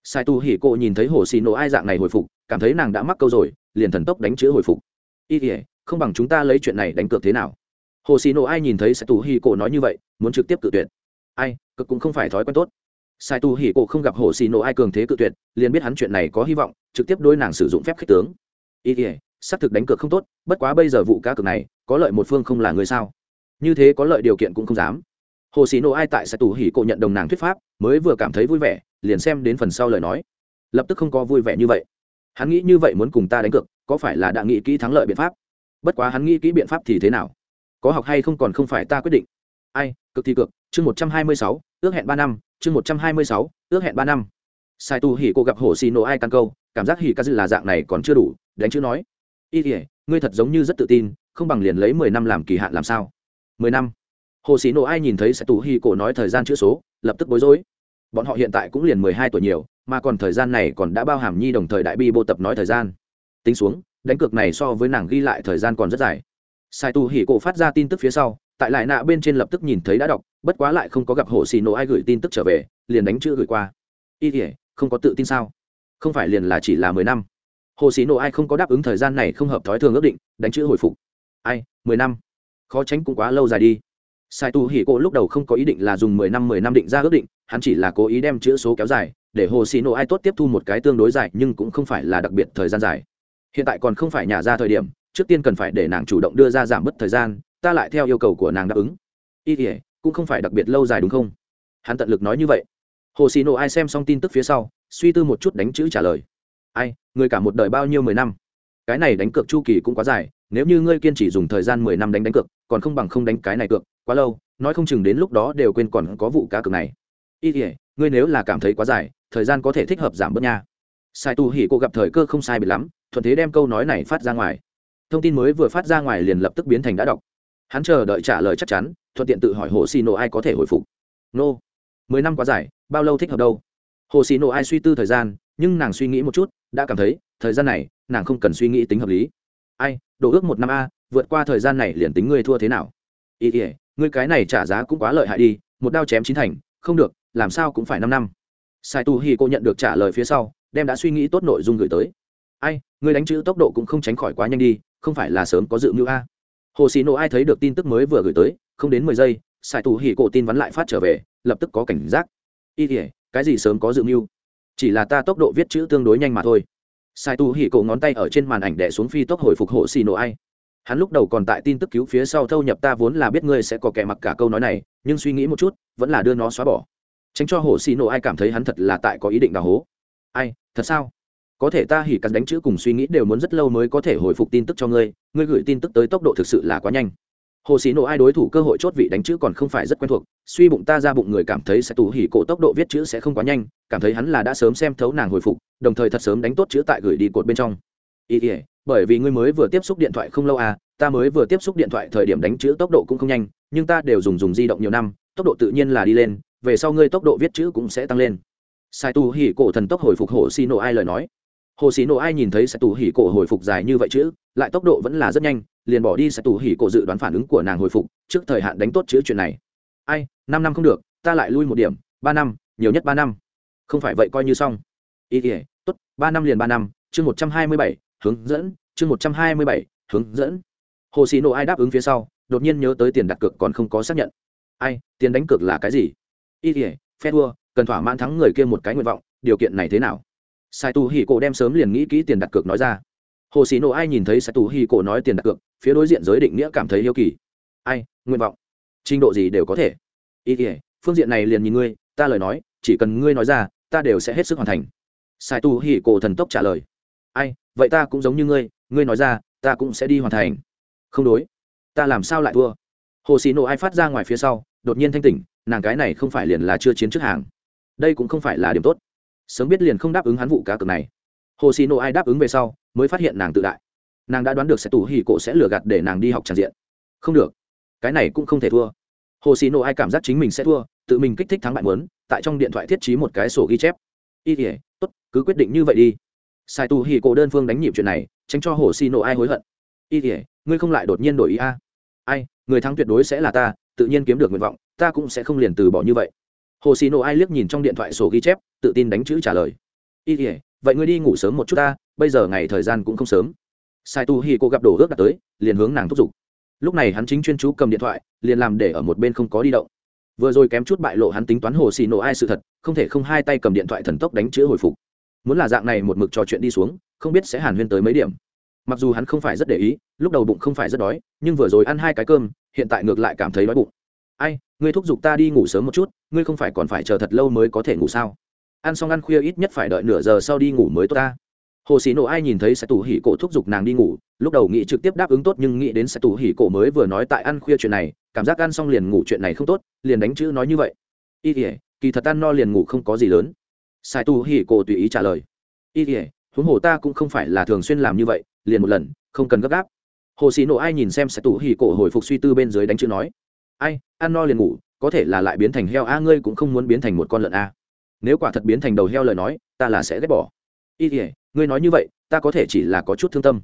sai tu hỉ cộ nhìn thấy hồ xì nổ ai dạng này hồi phục, cảm thấy nàng đã mắc câu rồi, liền thần tốc đánh chữ hồi phục. Y tỉa không bằng chúng ta lấy chuyện này đánh cược thế nào? Hồ xì nổ ai nhìn thấy sai tu hỉ cộ nói như vậy, muốn trực tiếp cự tuyệt. Ai cực cũng không phải thói quen tốt. Sai tu hỉ cộ không gặp hồ xì nổ ai cường thế cự tuyệt, liền biết hắn chuyện này có hy vọng, trực tiếp đôi nàng sử dụng phép khích tướng. Y tỉa xác thực đánh cược không tốt, bất quá bây giờ vụ cá cược này, có lợi một phương không là người sao? Như thế có lợi điều kiện cũng không dám hồ sĩ nộ ai tại sẽ tù hỉ cộ nhận đồng nàng thuyết pháp, mới vừa cảm thấy vui vẻ, liền xem đến phần sau lời nói. Lập tức không có vui vẻ như vậy. Hắn nghĩ như vậy muốn cùng ta đánh cược, có phải là đã nghĩ kỹ thắng lợi biện pháp? Bất quá hắn nghĩ kỹ biện pháp thì thế nào? Có học hay không còn không phải ta quyết định. Ai, cực thì cực, chương một trăm hai mươi sáu, ước hẹn ba năm, chương một trăm hai mươi sáu, ước hẹn ba năm. Sai tu hỉ cô gặp hồ xì nổ ai căn câu, cảm giác hỉ ca dư là dạng này còn chưa đủ, đánh chữ nói. Y ỉa ngươi thật giống như rất tự tin, không bằng liền lấy mười năm làm kỳ hạn làm sao? Mười năm hồ sĩ nộ ai nhìn thấy sẽ tu hỉ Cổ nói thời gian chữ số, lập tức bối rối. Bọn họ hiện tại cũng liền mười hai tuổi nhiều, mà còn thời gian này còn đã bao hàm nhi đồng thời đại bi bộ tập nói thời gian. Tính xuống, đánh cược này so với nàng ghi lại thời gian còn rất dài. Sai tu hỉ cổ phát ra tin tức phía sau, tại lại nạ bên trên lập tức nhìn thấy đã đọc, bất quá lại không có gặp hồ xì nổ ai gửi tin tức trở về, liền đánh chữ gửi qua. Y thể không có tự tin sao? Không phải liền là chỉ là mười năm. Hồ xì nổ ai không có đáp ứng thời gian này không hợp thói thường ước định, đánh chữ hồi phục. Ai, mười năm? Khó tránh cũng quá lâu dài đi sai tu hỉ cổ lúc đầu không có ý định là dùng mười năm mười năm định ra ước định, hắn chỉ là cố ý đem chữ số kéo dài, để hồ xì nổ ai tốt tiếp thu một cái tương đối dài, nhưng cũng không phải là đặc biệt thời gian dài. Hiện tại còn không phải nhà ra thời điểm, trước tiên cần phải để nàng chủ động đưa ra giảm bớt thời gian, ta lại theo yêu cầu của nàng đáp ứng. Y thể cũng không phải đặc biệt lâu dài đúng không? Hắn tận lực nói như vậy. Hồ xì nổ ai xem xong tin tức phía sau, suy tư một chút đánh chữ trả lời. Ai, người cả một đời bao nhiêu mười năm? Cái này đánh cược chu kỳ cũng quá dài nếu như ngươi kiên trì dùng thời gian mười năm đánh đánh cược, còn không bằng không đánh cái này cược, quá lâu, nói không chừng đến lúc đó đều quên còn có vụ cá cược này. Y thể ngươi nếu là cảm thấy quá dài, thời gian có thể thích hợp giảm bớt nha. Sai tu hỉ cô gặp thời cơ không sai bị lắm, thuận thế đem câu nói này phát ra ngoài. Thông tin mới vừa phát ra ngoài liền lập tức biến thành đã đọc. Hắn chờ đợi trả lời chắc chắn, thuận tiện tự hỏi hồ xì ai có thể hồi phục. Nô, mười năm quá dài, bao lâu thích hợp đâu? Hồ xì ai suy tư thời gian, nhưng nàng suy nghĩ một chút, đã cảm thấy, thời gian này, nàng không cần suy nghĩ tính hợp lý. Ai đổ ước một năm a, vượt qua thời gian này liền tính ngươi thua thế nào. Ý ỉa ngươi cái này trả giá cũng quá lợi hại đi, một đao chém chín thành, không được, làm sao cũng phải năm năm. Sai tu hi cô nhận được trả lời phía sau, đem đã suy nghĩ tốt nội dung gửi tới. Ai, ngươi đánh chữ tốc độ cũng không tránh khỏi quá nhanh đi, không phải là sớm có dự mưu a. Hồ xì nộ ai thấy được tin tức mới vừa gửi tới, không đến mười giây, sai tu hỉ cổ tin vắn lại phát trở về, lập tức có cảnh giác. Ý ỉa cái gì sớm có dự mưu? Chỉ là ta tốc độ viết chữ tương đối nhanh mà thôi sai tu hỉ cổ ngón tay ở trên màn ảnh đẻ xuống phi tốc hồi phục hộ xì nổ ai. Hắn lúc đầu còn tại tin tức cứu phía sau thâu nhập ta vốn là biết ngươi sẽ có kẻ mặc cả câu nói này, nhưng suy nghĩ một chút, vẫn là đưa nó xóa bỏ. Tránh cho hồ xì nổ ai cảm thấy hắn thật là tại có ý định đào hố. Ai, thật sao? Có thể ta hỉ cắn đánh chữ cùng suy nghĩ đều muốn rất lâu mới có thể hồi phục tin tức cho ngươi ngươi gửi tin tức tới tốc độ thực sự là quá nhanh hồ xì nổ ai đối thủ cơ hội chốt vị đánh chữ còn không phải rất quen thuộc, suy bụng ta ra bụng người cảm thấy sẽ tù hỉ cổ tốc độ viết chữ sẽ không quá nhanh, cảm thấy hắn là đã sớm xem thấu nàng hồi phục, đồng thời thật sớm đánh tốt chữ tại gửi đi cột bên trong. Ý ỉa bởi vì ngươi mới vừa tiếp xúc điện thoại không lâu à ta mới vừa tiếp xúc điện thoại thời điểm đánh chữ tốc độ cũng không nhanh, nhưng ta đều dùng dùng di động nhiều năm, tốc độ tự nhiên là đi lên, về sau ngươi tốc độ viết chữ cũng sẽ tăng lên. Sai tu hỉ cổ thần tốc hồi phục hồ xì nổ ai lời nói. Hồ xì nổ ai nhìn thấy sai tù hỉ cổ hồi phục dài như vậy chữ, lại tốc độ vẫn là rất nhanh liền bỏ đi sẽ tù hỉ cổ dự đoán phản ứng của nàng hồi phục, trước thời hạn đánh tốt chữ chuyện này. Ai, năm năm không được, ta lại lui một điểm, ba năm, nhiều nhất ba năm. Không phải vậy coi như xong. Ý ỉa tốt, ba năm liền ba năm, chương một trăm hai mươi bảy, hướng dẫn, chương một trăm hai mươi bảy, hướng dẫn. Hồ xì nộ ai đáp ứng phía sau, đột nhiên nhớ tới tiền đặt cược còn không có xác nhận. Ai, tiền đánh cược là cái gì? Ý ỉa phe thua, cần thỏa mãn thắng người kia một cái nguyện vọng, điều kiện này thế nào? Sai tu hỉ cổ đem sớm liền nghĩ kỹ tiền đặt cược nói ra hồ sĩ nộ ai nhìn thấy sai tù hi cổ nói tiền đặt cược, phía đối diện giới định nghĩa cảm thấy yêu kỳ. Ai, nguyện vọng. Trình độ gì đều có thể. Ý ỉa phương diện này liền nhìn ngươi, ta lời nói, chỉ cần ngươi nói ra, ta đều sẽ hết sức hoàn thành. Sai tù hi cổ thần tốc trả lời. Ai, vậy ta cũng giống như ngươi ngươi nói ra, ta cũng sẽ đi hoàn thành. Không đối. Ta làm sao lại thua? Hồ sĩ nộ ai phát ra ngoài phía sau, đột nhiên thanh tỉnh, nàng cái này không phải liền là chưa chiến trước hàng. Đây cũng không phải là điểm tốt. Sớm biết liền không đáp ứng hắn vụ cá cược này hồ xì nộ ai đáp ứng về sau, mới phát hiện nàng tự đại. Nàng đã đoán được sẽ tù hì cổ sẽ lừa gạt để nàng đi học tràn diện. Không được. Cái này cũng không thể thua. Hồ xì nộ ai cảm giác chính mình sẽ thua, tự mình kích thích thắng bại muốn, tại trong điện thoại thiết trí một cái sổ ghi chép. Y thể tốt, cứ quyết định như vậy đi. Sai tù hì cổ đơn phương đánh nhịp chuyện này, tránh cho hồ xì nộ ai hối hận. Y thể ngươi không lại đột nhiên đổi ý a? Ai, người thắng tuyệt đối sẽ là ta, tự nhiên kiếm được nguyện vọng, ta cũng sẽ không liền từ bỏ như vậy. Hồ xì nộ ai liếc nhìn trong điện thoại sổ ghi chép, tự tin đánh chữ trả lời. Y ỉa vậy ngươi đi ngủ sớm một chút ta, bây giờ ngày thời gian cũng không sớm. Sai tu hi cô gặp đồ ước đã tới, liền hướng nàng thúc giục. Lúc này hắn chính chuyên chú cầm điện thoại, liền làm để ở một bên không có đi động. Vừa rồi kém chút bại lộ hắn tính toán hồ xì nổ ai sự thật, không thể không hai tay cầm điện thoại thần tốc đánh chữ hồi phục. Muốn là dạng này một mực trò chuyện đi xuống, không biết sẽ hàn huyên tới mấy điểm. Mặc dù hắn không phải rất để ý, lúc đầu bụng không phải rất đói, nhưng vừa rồi ăn hai cái cơm, hiện tại ngược lại cảm thấy đói bụng. Ai, ngươi thúc giục ta đi ngủ sớm một chút, ngươi không phải còn phải chờ thật lâu mới có thể ngủ sao? Ăn xong ăn khuya ít nhất phải đợi nửa giờ sau đi ngủ mới tốt ta. Hồ sĩ nổ ai nhìn thấy sẽ tủ hỉ cổ thúc giục nàng đi ngủ, lúc đầu nghĩ trực tiếp đáp ứng tốt nhưng nghĩ đến sẽ tủ hỉ cổ mới vừa nói tại ăn khuya chuyện này, cảm giác ăn xong liền ngủ chuyện này không tốt, liền đánh chữ nói như vậy. Y ỉa kỳ thật ăn no liền ngủ không có gì lớn. Sai tù hỉ cổ tùy ý trả lời. Y ỉa huống hồ ta cũng không phải là thường xuyên làm như vậy, liền một lần, không cần gấp gáp. Hồ sĩ nổ ai nhìn xem sai tù hỉ cổ hồi phục suy tư bên dưới đánh chữ nói. Ai, ăn no liền ngủ, có thể là lại biến thành heo a, ngươi cũng không muốn biến thành một con lợn a nếu quả thật biến thành đầu heo lời nói, ta là sẽ ghét bỏ. Y ỉa ngươi nói như vậy, ta có thể chỉ là có chút thương tâm.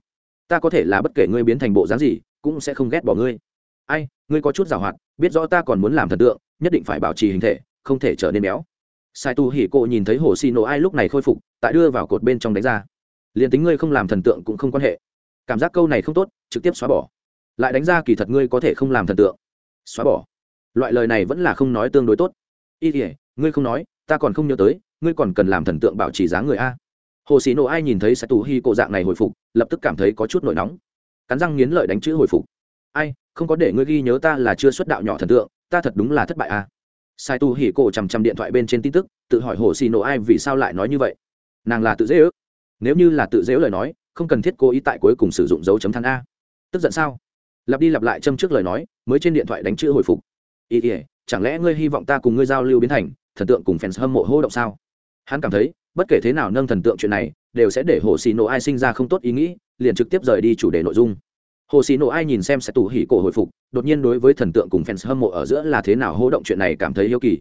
Ta có thể là bất kể ngươi biến thành bộ dáng gì, cũng sẽ không ghét bỏ ngươi. Ai, ngươi có chút giảo hoạt, biết rõ ta còn muốn làm thần tượng, nhất định phải bảo trì hình thể, không thể trở nên béo. Sai tu hỉ cộ nhìn thấy hồ xì nổ ai lúc này khôi phục, tại đưa vào cột bên trong đánh ra. Liền tính ngươi không làm thần tượng cũng không quan hệ. Cảm giác câu này không tốt, trực tiếp xóa bỏ. Lại đánh ra kỳ thật ngươi có thể không làm thần tượng. Xóa bỏ. Loại lời này vẫn là không nói tương đối tốt. Y thể ngươi không nói ta còn không nhớ tới, ngươi còn cần làm thần tượng bảo trì dáng người a. Hồ sĩ nộ ai nhìn thấy sai tu hi cổ dạng này hồi phục, lập tức cảm thấy có chút nổi nóng. Cắn răng nghiến lợi đánh chữ hồi phục. Ai, không có để ngươi ghi nhớ ta là chưa xuất đạo nhỏ thần tượng, ta thật đúng là thất bại a. Sai tu hỉ cổ chằm chằm điện thoại bên trên tin tức, tự hỏi hồ xì nổ ai vì sao lại nói như vậy. Nàng là tự dễ ước. Nếu như là tự dễ lời nói, không cần thiết cố ý tại cuối cùng sử dụng dấu chấm than a. Tức giận sao? Lặp đi lặp lại châm trước lời nói, mới trên điện thoại đánh chữ hồi phục. Ý ỉa chẳng lẽ ngươi hy vọng ta cùng ngươi giao lưu biến thành thần tượng cùng fans hâm mộ hô động sao? Hắn cảm thấy, bất kể thế nào nâng thần tượng chuyện này, đều sẽ để hồ xì nổ ai sinh ra không tốt ý nghĩ, liền trực tiếp rời đi chủ đề nội dung. Hồ xì nổ ai nhìn xem sẽ tủ hỉ cổ hồi phục, đột nhiên đối với thần tượng cùng fans hâm mộ ở giữa là thế nào hô động chuyện này cảm thấy yêu kỳ.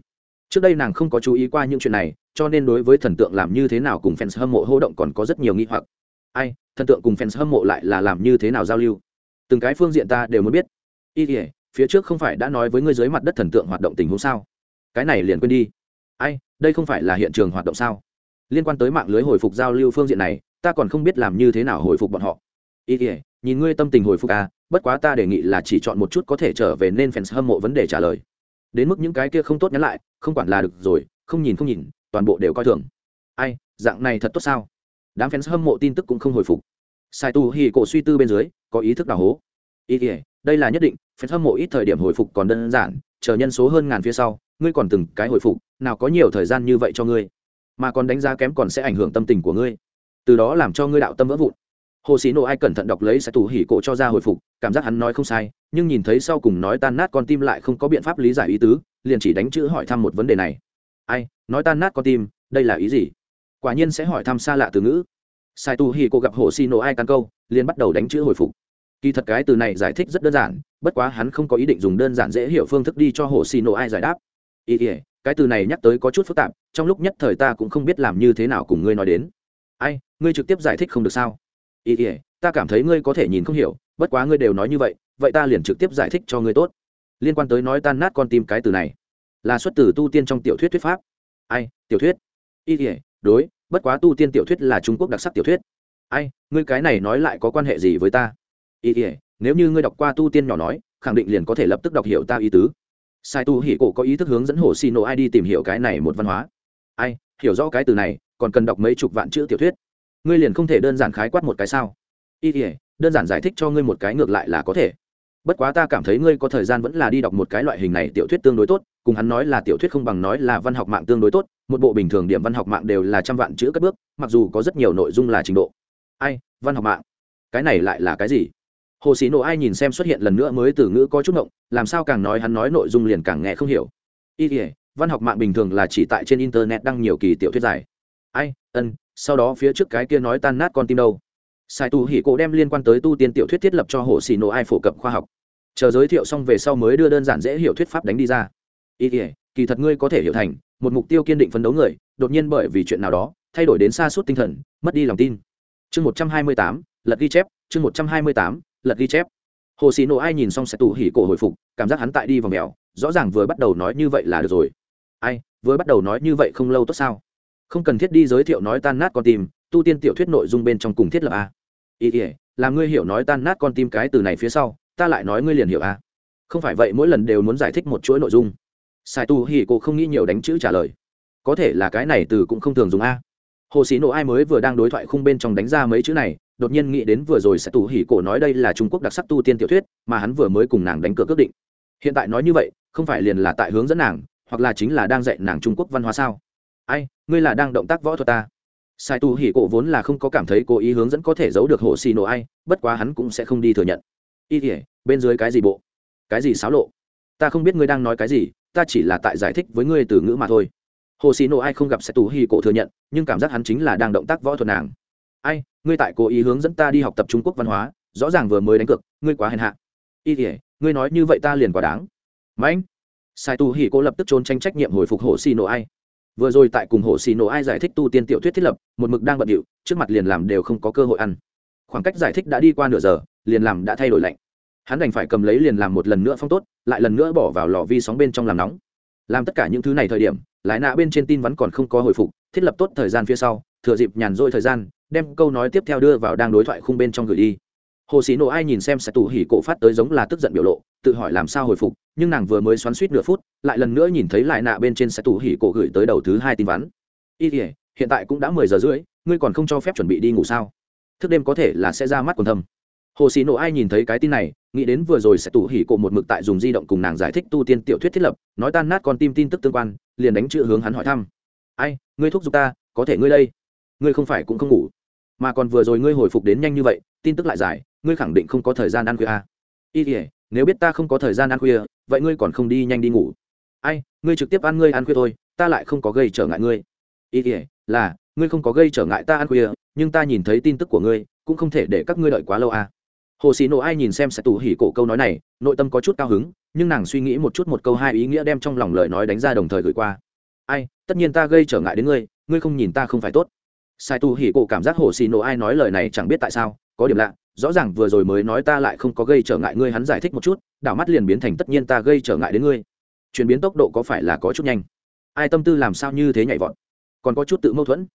Trước đây nàng không có chú ý qua những chuyện này, cho nên đối với thần tượng làm như thế nào cùng fans hâm mộ hô động còn có rất nhiều nghi hoặc. Ai, thần tượng cùng fans hâm mộ lại là làm như thế nào giao lưu? Từng cái phương diện ta đều muốn biết. Y thể phía trước không phải đã nói với ngươi dưới mặt đất thần tượng hoạt động tình huống sao? Cái này liền quên đi ai, đây không phải là hiện trường hoạt động sao? Liên quan tới mạng lưới hồi phục giao lưu phương diện này, ta còn không biết làm như thế nào hồi phục bọn họ. Ý thể nhìn ngươi tâm tình hồi phục à bất quá ta đề nghị là chỉ chọn một chút có thể trở về nên fans hâm mộ vấn đề trả lời. Đến mức những cái kia không tốt nhắn lại, không quản là được rồi, không nhìn không nhìn, toàn bộ đều coi thường. Ai, dạng này thật tốt sao? Đám fans hâm mộ tin tức cũng không hồi phục. Sai tu hì cổ suy tư bên dưới, có ý thức đào hố. Ý ỉa đây là nhất định, fans hâm mộ ít thời điểm hồi phục còn đơn giản, chờ nhân số hơn ngàn phía sau, ngươi còn từng cái hồi phục nào có nhiều thời gian như vậy cho ngươi, mà còn đánh giá kém còn sẽ ảnh hưởng tâm tình của ngươi. Từ đó làm cho ngươi đạo tâm vỡ vụn. Hồ sĩ nộ ai cẩn thận đọc lấy sẽ tù hỉ cổ cho ra hồi phục, cảm giác hắn nói không sai, nhưng nhìn thấy sau cùng nói tan nát con tim lại không có biện pháp lý giải ý tứ, liền chỉ đánh chữ hỏi thăm một vấn đề này. Ai, nói tan nát con tim, đây là ý gì? Quả nhiên sẽ hỏi thăm xa lạ từ ngữ. Sai tu hỉ cổ gặp hồ sĩ nộ ai căn câu, liền bắt đầu đánh chữ hồi phục. Kỳ thật cái từ này giải thích rất đơn giản, bất quá hắn không có ý định dùng đơn giản dễ hiểu phương thức đi cho hồ sĩ nộ ai giải đáp. Ý ỉa cái từ này nhắc tới có chút phức tạp, trong lúc nhất thời ta cũng không biết làm như thế nào cùng ngươi nói đến. Ai, ngươi trực tiếp giải thích không được sao? Ý ỉa ta cảm thấy ngươi có thể nhìn không hiểu, bất quá ngươi đều nói như vậy vậy ta liền trực tiếp giải thích cho ngươi tốt. Liên quan tới nói tan nát con tim cái từ này, là xuất từ tu tiên trong tiểu thuyết thuyết pháp. Ai, tiểu thuyết? Ý ỉa đối, bất quá tu tiên tiểu thuyết là trung quốc đặc sắc tiểu thuyết. Ai, ngươi cái này nói lại có quan hệ gì với ta? Ý ỉa nếu như ngươi đọc qua tu tiên nhỏ nói, khẳng định liền có thể lập tức đọc hiểu ta ý tứ sai tu hỉ cổ có ý thức hướng dẫn hồ xì nổ ai đi tìm hiểu cái này một văn hóa. Ai, hiểu rõ cái từ này, còn cần đọc mấy chục vạn chữ tiểu thuyết. Ngươi liền không thể đơn giản khái quát một cái sao? Y ỉa đơn giản giải thích cho ngươi một cái ngược lại là có thể. Bất quá ta cảm thấy ngươi có thời gian vẫn là đi đọc một cái loại hình này tiểu thuyết tương đối tốt, cùng hắn nói là tiểu thuyết không bằng nói là văn học mạng tương đối tốt, một bộ bình thường điểm văn học mạng đều là trăm vạn chữ cất bước, mặc dù có rất nhiều nội dung là trình độ. Ai, văn học mạng? Cái này lại là cái gì? Hồ sĩ nộ ai nhìn xem xuất hiện lần nữa mới từ ngữ có chút ngộng, làm sao càng nói hắn nói nội dung liền càng nghe không hiểu. Y ỉa văn học mạng bình thường là chỉ tại trên internet đăng nhiều kỳ tiểu thuyết dài. Ai, ân, sau đó phía trước cái kia nói tan nát con tim đâu. Sai tu hỉ cổ đem liên quan tới tu tiên tiểu thuyết thiết lập cho hồ xì nổ ai phổ cập khoa học. Chờ giới thiệu xong về sau mới đưa đơn giản dễ hiểu thuyết pháp đánh đi ra. Y ỉa kỳ thật ngươi có thể hiểu thành, một mục tiêu kiên định phấn đấu người, đột nhiên bởi vì chuyện nào đó, thay đổi đến xa suốt tinh thần, mất đi lòng tin. Chương một trăm hai mươi tám, lật ghi chép, chương một trăm hai mươi tám lật ghi chép. Hồ xì nổ ai nhìn xong sẽ tù hỉ cổ hồi phục, cảm giác hắn tại đi vào mèo, rõ ràng vừa bắt đầu nói như vậy là được rồi. Ai, vừa bắt đầu nói như vậy không lâu tốt sao? Không cần thiết đi giới thiệu nói tan nát con tim, tu tiên tiểu thuyết nội dung bên trong cùng thiết lập a ý ỉa làm ngươi hiểu nói tan nát con tim cái từ này phía sau, ta lại nói ngươi liền hiểu a không phải vậy, mỗi lần đều muốn giải thích một chuỗi nội dung. Sai tu hỉ cô không nghĩ nhiều đánh chữ trả lời. Có thể là cái này từ cũng không thường dùng a hồ sĩ nộ ai mới vừa đang đối thoại khung bên trong đánh ra mấy chữ này đột nhiên nghĩ đến vừa rồi sẽ tu hỉ cổ nói đây là trung quốc đặc sắc tu tiên tiểu thuyết, mà hắn vừa mới cùng nàng đánh cược ước định. Hiện tại nói như vậy, không phải liền là tại hướng dẫn nàng, hoặc là chính là đang dạy nàng trung quốc văn hóa sao? Ai, ngươi là đang động tác võ thuật ta. Sai tu hỉ cổ vốn là không có cảm thấy cố ý hướng dẫn có thể giấu được hồ xì nổ ai, bất quá hắn cũng sẽ không đi thừa nhận. Y tỉa bên dưới cái gì bộ? Cái gì xáo lộ? Ta không biết ngươi đang nói cái gì, ta chỉ là tại giải thích với ngươi từ ngữ mà thôi. Hồ xì nổ ai không gặp sai tu hỉ cổ thừa nhận, nhưng cảm giác hắn chính là đang động tác võ thuật nàng. Ai ngươi tại cố ý hướng dẫn ta đi học tập trung quốc văn hóa, rõ ràng vừa mới đánh cược, ngươi quá hèn hạ. Y thể ngươi nói như vậy ta liền quá đáng. Mãnh sai tu Hỉ cô lập tức trốn tranh trách nhiệm hồi phục hồ xì nổ ai. Vừa rồi tại cùng hồ xì nổ ai giải thích tu tiên tiểu thuyết thiết lập, một mực đang bận điệu, trước mặt liền làm đều không có cơ hội ăn. Khoảng cách giải thích đã đi qua nửa giờ, liền làm đã thay đổi lạnh. Hắn đành phải cầm lấy liền làm một lần nữa phong tốt, lại lần nữa bỏ vào lò vi sóng bên trong làm nóng. Làm tất cả những thứ này thời điểm lại nạ bên trên tin vắn còn không có hồi phục, thiết lập tốt thời gian phía sau, thừa dịp nhàn rỗi thời gian đem câu nói tiếp theo đưa vào đang đối thoại khung bên trong gửi đi. Hồ sĩ nộ ai nhìn xem sẽ tù hỉ cổ phát tới giống là tức giận biểu lộ, tự hỏi làm sao hồi phục, nhưng nàng vừa mới xoắn suýt nửa phút, lại lần nữa nhìn thấy lại nạ bên trên sẽ tù hỉ cổ gửi tới đầu thứ hai tin vắn. Y thể hiện tại cũng đã mười giờ rưỡi, ngươi còn không cho phép chuẩn bị đi ngủ sao? Thức đêm có thể là sẽ ra mắt còn thâm. Hồ sĩ nộ ai nhìn thấy cái tin này, nghĩ đến vừa rồi sẽ tù hỉ cổ một mực tại dùng di động cùng nàng giải thích tu tiên tiểu thuyết thiết lập, nói tan nát con tim tin tức tương quan, liền đánh chữ hướng hắn hỏi thăm. Ai, ngươi thúc giục ta, có thể ngươi đây? Ngươi không phải cũng không ngủ mà còn vừa rồi ngươi hồi phục đến nhanh như vậy, tin tức lại dài ngươi khẳng định không có thời gian ăn khuya à. y thể nếu biết ta không có thời gian ăn khuya, vậy ngươi còn không đi nhanh đi ngủ. Ai, ngươi trực tiếp ăn ngươi ăn khuya thôi, ta lại không có gây trở ngại ngươi. Y thể là, ngươi không có gây trở ngại ta ăn khuya, nhưng ta nhìn thấy tin tức của ngươi, cũng không thể để các ngươi đợi quá lâu à. Hồ sĩ nộ ai nhìn xem sẽ tủ hỉ cổ câu nói này, nội tâm có chút cao hứng, nhưng nàng suy nghĩ một chút một câu hai ý nghĩa đem trong lòng lời nói đánh ra đồng thời gửi qua. Ai, tất nhiên ta gây trở ngại đến ngươi ngươi không nhìn ta không phải tốt sai tu hỉ cổ cảm giác hồ sĩ nổ ai nói lời này chẳng biết tại sao, có điểm lạ, rõ ràng vừa rồi mới nói ta lại không có gây trở ngại ngươi, hắn giải thích một chút, đảo mắt liền biến thành tất nhiên ta gây trở ngại đến ngươi. Chuyển biến tốc độ có phải là có chút nhanh? Ai tâm tư làm sao như thế nhảy vọt? Còn có chút tự mâu thuẫn.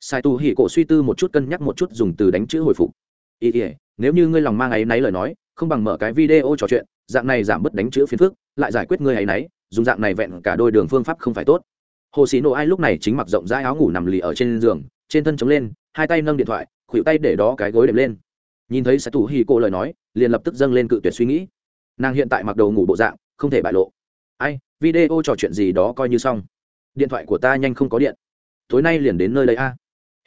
Sai tu hỉ cổ suy tư một chút, cân nhắc một chút, dùng từ đánh chữ hồi phục. Ý ỉa nếu như ngươi lòng mang ấy náy lời nói, không bằng mở cái video trò chuyện, dạng này giảm bớt đánh chữ phiền phức, lại giải quyết ngươi ấy náy, dùng dạng này vẹn cả đôi đường phương pháp không phải tốt. Hồ sĩ nộ ai lúc này chính mặc rộng rãi áo ngủ nằm lì ở trên giường trên thân chống lên, hai tay nâng điện thoại khuỵu tay để đó cái gối đệm lên. Nhìn thấy sẽ tù hì cô lời nói, liền lập tức dâng lên cự tuyệt suy nghĩ. Nàng hiện tại mặc đầu ngủ bộ dạng, không thể bại lộ. Ai, video trò chuyện gì đó coi như xong. Điện thoại của ta nhanh không có điện. Tối nay liền đến nơi đây a.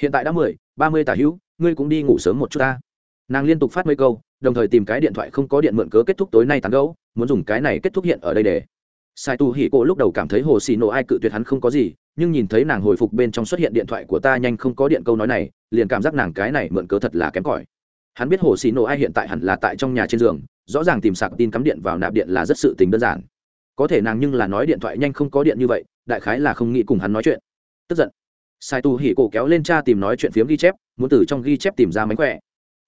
Hiện tại đã mười, ba mươi tả hữu, ngươi cũng đi ngủ sớm một chút ta. Nàng liên tục phát mấy câu, đồng thời tìm cái điện thoại không có điện mượn cớ kết thúc tối nay tàn gấu muốn dùng cái này kết thúc hiện ở đây để. Sai tu hỉ cô lúc đầu cảm thấy hồ xì nổ ai cự tuyệt hắn không có gì nhưng nhìn thấy nàng hồi phục bên trong xuất hiện điện thoại của ta nhanh không có điện câu nói này, liền cảm giác nàng cái này mượn cớ thật là kém cỏi. Hắn biết hồ xì nổ ai hiện tại hẳn là tại trong nhà trên giường, rõ ràng tìm sạc tin cắm điện vào nạp điện là rất sự tình đơn giản. Có thể nàng nhưng là nói điện thoại nhanh không có điện như vậy, đại khái là không nghĩ cùng hắn nói chuyện. Tức giận. Sai tu hỉ cổ kéo lên cha tìm nói chuyện phiếm ghi chép, muốn từ trong ghi chép tìm ra mánh khỏe.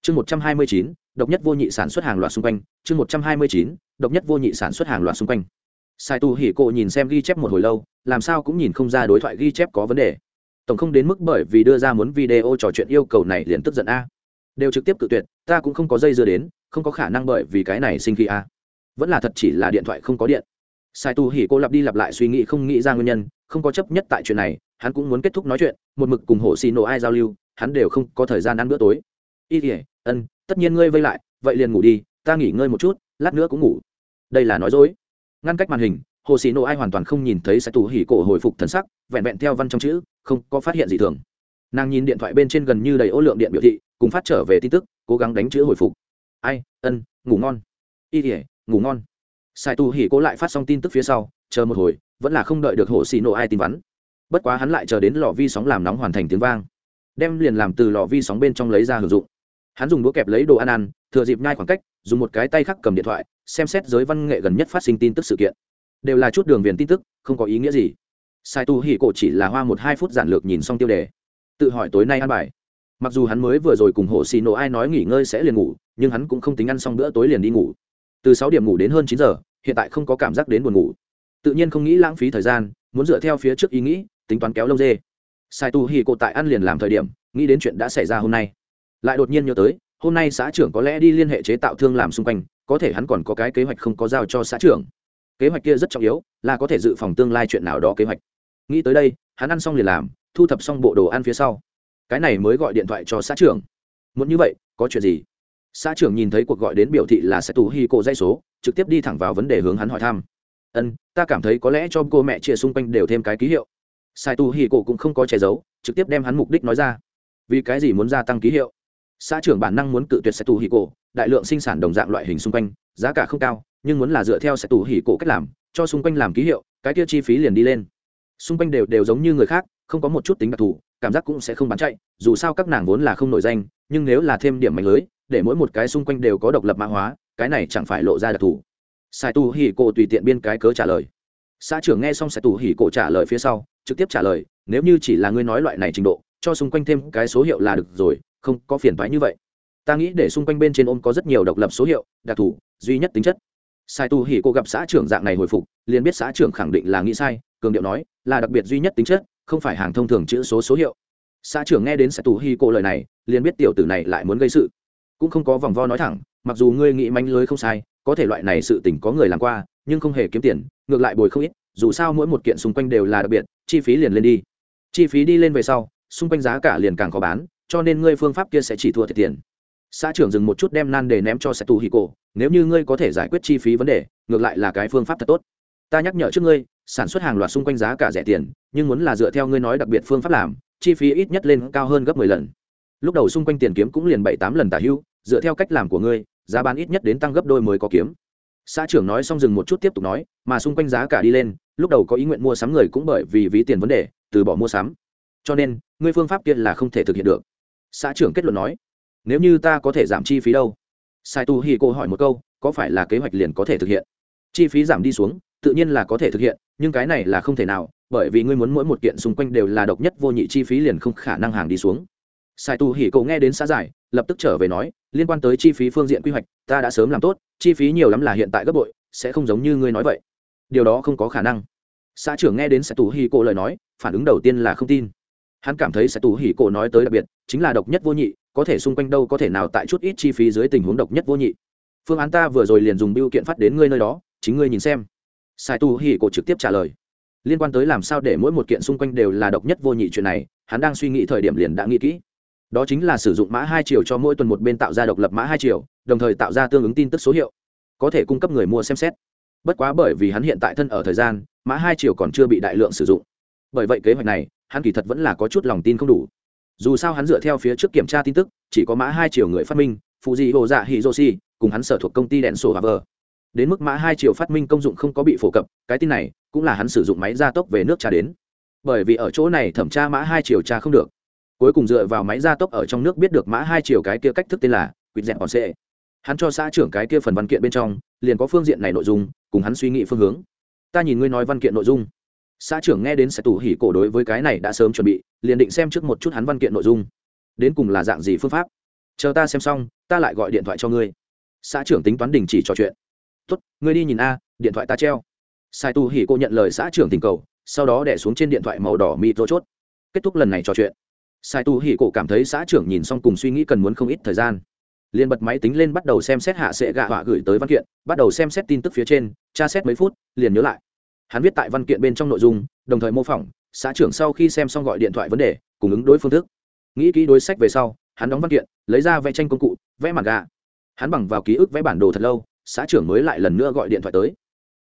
Chương một trăm hai mươi chín, độc nhất vô nhị sản xuất hàng loạt xung quanh. Chương một trăm hai mươi chín, độc nhất vô nhị sản xuất hàng loạt xung quanh. Sai tu hỉ cổ nhìn xem ghi chép một hồi lâu làm sao cũng nhìn không ra đối thoại ghi chép có vấn đề. Tổng không đến mức bởi vì đưa ra muốn video trò chuyện yêu cầu này liền tức giận a. Đều trực tiếp cự tuyệt, ta cũng không có dây dưa đến, không có khả năng bởi vì cái này sinh khi a. Vẫn là thật chỉ là điện thoại không có điện. Sai tu hỉ cô lặp đi lặp lại suy nghĩ không nghĩ ra nguyên nhân, không có chấp nhất tại chuyện này, hắn cũng muốn kết thúc nói chuyện, một mực cùng hồ xì nổ ai giao lưu, hắn đều không có thời gian ăn bữa tối. Y thể ân, tất nhiên ngươi vây lại, vậy liền ngủ đi, ta nghỉ ngơi một chút, lát nữa cũng ngủ. Đây là nói dối. Ngăn cách màn hình hồ sĩ nộ ai hoàn toàn không nhìn thấy sai tu hỉ cổ hồi phục thần sắc, vẹn vẹn theo văn trong chữ, không có phát hiện gì thường. Nàng nhìn điện thoại bên trên gần như đầy ô lượng điện biểu thị, cùng phát trở về tin tức, cố gắng đánh chữ hồi phục. Ai, ân, ngủ ngon. Y thể ngủ ngon. Sai tu hỉ cố lại phát xong tin tức phía sau, chờ một hồi, vẫn là không đợi được hồ xì nổ ai tin vắn. Bất quá hắn lại chờ đến lò vi sóng làm nóng hoàn thành tiếng vang. Đem liền làm từ lò vi sóng bên trong lấy ra hưởng dụng. Hắn dùng đũa kẹp lấy đồ ăn ăn, thừa dịp nhai khoảng cách, dùng một cái tay khác cầm điện thoại, xem xét giới văn nghệ gần nhất phát sinh tin tức sự kiện đều là chút đường viền tin tức, không có ý nghĩa gì. Sai tu hỉ cổ chỉ là hoa một hai phút giản lược nhìn xong tiêu đề, tự hỏi tối nay ăn bài. Mặc dù hắn mới vừa rồi cùng hồ xì nổ ai nói nghỉ ngơi sẽ liền ngủ, nhưng hắn cũng không tính ăn xong bữa tối liền đi ngủ. Từ sáu điểm ngủ đến hơn chín giờ, hiện tại không có cảm giác đến buồn ngủ. Tự nhiên không nghĩ lãng phí thời gian, muốn dựa theo phía trước ý nghĩ, tính toán kéo lông dê. Sai tu hì Cổ tại ăn liền làm thời điểm, nghĩ đến chuyện đã xảy ra hôm nay. Lại đột nhiên nhớ tới, hôm nay xã trưởng có lẽ đi liên hệ chế tạo thương làm xung quanh, có thể hắn còn có cái kế hoạch không có giao cho xã trưởng kế hoạch kia rất trọng yếu, là có thể dự phòng tương lai chuyện nào đó kế hoạch. Nghĩ tới đây, hắn ăn xong liền làm, thu thập xong bộ đồ ăn phía sau. Cái này mới gọi điện thoại cho xã trưởng. Muốn như vậy, có chuyện gì? Xã trưởng nhìn thấy cuộc gọi đến biểu thị là sẽ tù hi cô dây số, trực tiếp đi thẳng vào vấn đề hướng hắn hỏi thăm. Ân, ta cảm thấy có lẽ cho cô mẹ chia xung quanh đều thêm cái ký hiệu. Sai tu hi cô cũng không có che giấu, trực tiếp đem hắn mục đích nói ra. Vì cái gì muốn gia tăng ký hiệu? Xã trưởng bản năng muốn cự tuyệt sai tù hi cô, đại lượng sinh sản đồng dạng loại hình xung quanh, giá cả không cao nhưng muốn là dựa theo sẽ tù hỉ cổ cách làm, cho xung quanh làm ký hiệu, cái kia chi phí liền đi lên. Xung quanh đều đều giống như người khác, không có một chút tính đặc thù, cảm giác cũng sẽ không bán chạy, dù sao các nàng vốn là không nổi danh, nhưng nếu là thêm điểm mạnh lưới, để mỗi một cái xung quanh đều có độc lập mã hóa, cái này chẳng phải lộ ra đặc thù. Sai tu hỉ cổ tùy tiện biên cái cớ trả lời. Xã trưởng nghe xong sai tu hỉ cổ trả lời phía sau, trực tiếp trả lời, nếu như chỉ là ngươi nói loại này trình độ, cho xung quanh thêm cái số hiệu là được rồi, không có phiền toái như vậy. Ta nghĩ để xung quanh bên trên ôm có rất nhiều độc lập số hiệu, đặc thù, duy nhất tính chất sai tu hỉ cô gặp xã trưởng dạng này hồi phục, liền biết xã trưởng khẳng định là nghĩ sai, cường điệu nói, là đặc biệt duy nhất tính chất, không phải hàng thông thường chữ số số hiệu. Xã trưởng nghe đến sai tu hỉ cô lời này, liền biết tiểu tử này lại muốn gây sự. Cũng không có vòng vo nói thẳng, mặc dù ngươi nghĩ manh lưới không sai, có thể loại này sự tình có người làm qua, nhưng không hề kiếm tiền, ngược lại bồi không ít, dù sao mỗi một kiện xung quanh đều là đặc biệt, chi phí liền lên đi. Chi phí đi lên về sau, xung quanh giá cả liền càng khó bán, cho nên ngươi phương pháp kia sẽ chỉ thua thiệt tiền xã trưởng dừng một chút đem nan để ném cho sẽ tù hì cổ nếu như ngươi có thể giải quyết chi phí vấn đề, ngược lại là cái phương pháp thật tốt. Ta nhắc nhở trước ngươi, sản xuất hàng loạt xung quanh giá cả rẻ tiền, nhưng muốn là dựa theo ngươi nói đặc biệt phương pháp làm, chi phí ít nhất lên cao hơn gấp mười lần. Lúc đầu xung quanh tiền kiếm cũng liền bảy tám lần tả hưu, dựa theo cách làm của ngươi, giá bán ít nhất đến tăng gấp đôi mới có kiếm. Xã trưởng nói xong dừng một chút tiếp tục nói, mà xung quanh giá cả đi lên, lúc đầu có ý nguyện mua sắm người cũng bởi vì ví tiền vấn đề, từ bỏ mua sắm. Cho nên, ngươi phương pháp kia là không thể thực hiện được. Xã trưởng kết luận nói nếu như ta có thể giảm chi phí đâu? Sai tu hi cô hỏi một câu, có phải là kế hoạch liền có thể thực hiện? Chi phí giảm đi xuống, tự nhiên là có thể thực hiện, nhưng cái này là không thể nào, bởi vì ngươi muốn mỗi một kiện xung quanh đều là độc nhất vô nhị chi phí liền không khả năng hàng đi xuống. Sai tu hỉ cậu nghe đến xã giải, lập tức trở về nói, liên quan tới chi phí phương diện quy hoạch, ta đã sớm làm tốt, chi phí nhiều lắm là hiện tại gấp bội, sẽ không giống như ngươi nói vậy. Điều đó không có khả năng. Xã trưởng nghe đến sai tu hỉ cậu lời nói, phản ứng đầu tiên là không tin. Hắn cảm thấy sai tu hỉ cậu nói tới đặc biệt, chính là độc nhất vô nhị có thể xung quanh đâu có thể nào tại chút ít chi phí dưới tình huống độc nhất vô nhị. Phương án ta vừa rồi liền dùng biêu kiện phát đến ngươi nơi đó, chính ngươi nhìn xem. Sai tu hỉ cổ trực tiếp trả lời. Liên quan tới làm sao để mỗi một kiện xung quanh đều là độc nhất vô nhị chuyện này, hắn đang suy nghĩ thời điểm liền đã nghĩ kỹ. Đó chính là sử dụng mã hai chiều cho mỗi tuần một bên tạo ra độc lập mã hai chiều, đồng thời tạo ra tương ứng tin tức số hiệu. Có thể cung cấp người mua xem xét. Bất quá bởi vì hắn hiện tại thân ở thời gian, mã hai chiều còn chưa bị đại lượng sử dụng. Bởi vậy kế hoạch này, hắn kỳ thật vẫn là có chút lòng tin không đủ dù sao hắn dựa theo phía trước kiểm tra tin tức, chỉ có mã hai triệu người phát minh phụ dị hồ dạ hì dô si cùng hắn sở thuộc công ty đèn sổ hà vờ đến mức mã hai triệu phát minh công dụng không có bị phổ cập, cái tin này cũng là hắn sử dụng máy gia tốc về nước trà đến. Bởi vì ở chỗ này thẩm tra mã hai triệu tra không được. Cuối cùng dựa vào máy gia tốc ở trong nước biết được mã hai triệu cái kia cách thức tên là quýt dẹn còn xệ hắn cho xã trưởng cái kia phần văn kiện bên trong, liền có phương diện này nội dung, cùng hắn suy nghĩ phương hướng. Ta nhìn ngươi nói văn kiện nội dung xã trưởng nghe đến sẽ tù hỉ cổ đối với cái này đã sớm chuẩn bị, liền định xem trước một chút hắn văn kiện nội dung. Đến cùng là dạng gì phương pháp? Chờ ta xem xong, ta lại gọi điện thoại cho ngươi. Xã trưởng tính toán đình chỉ trò chuyện. Tốt, ngươi đi nhìn a, điện thoại ta treo. Sai tu hỉ cô nhận lời xã trưởng tình cầu, sau đó đẻ xuống trên điện thoại màu đỏ mịt rô chốt. Kết thúc lần này trò chuyện. Sai tu hỉ cổ cảm thấy xã trưởng nhìn xong cùng suy nghĩ cần muốn không ít thời gian. Liền bật máy tính lên bắt đầu xem xét hạ sẽ gạ họa gửi tới văn kiện, bắt đầu xem xét tin tức phía trên, tra xét mấy phút, liền nhớ lại hắn viết tại văn kiện bên trong nội dung, đồng thời mô phỏng, xã trưởng sau khi xem xong gọi điện thoại vấn đề, cùng ứng đối phương thức. Nghĩ kỹ đối sách về sau, hắn đóng văn kiện, lấy ra vẽ tranh công cụ, vẽ mặt gà. Hắn bằng vào ký ức vẽ bản đồ thật lâu, xã trưởng mới lại lần nữa gọi điện thoại tới.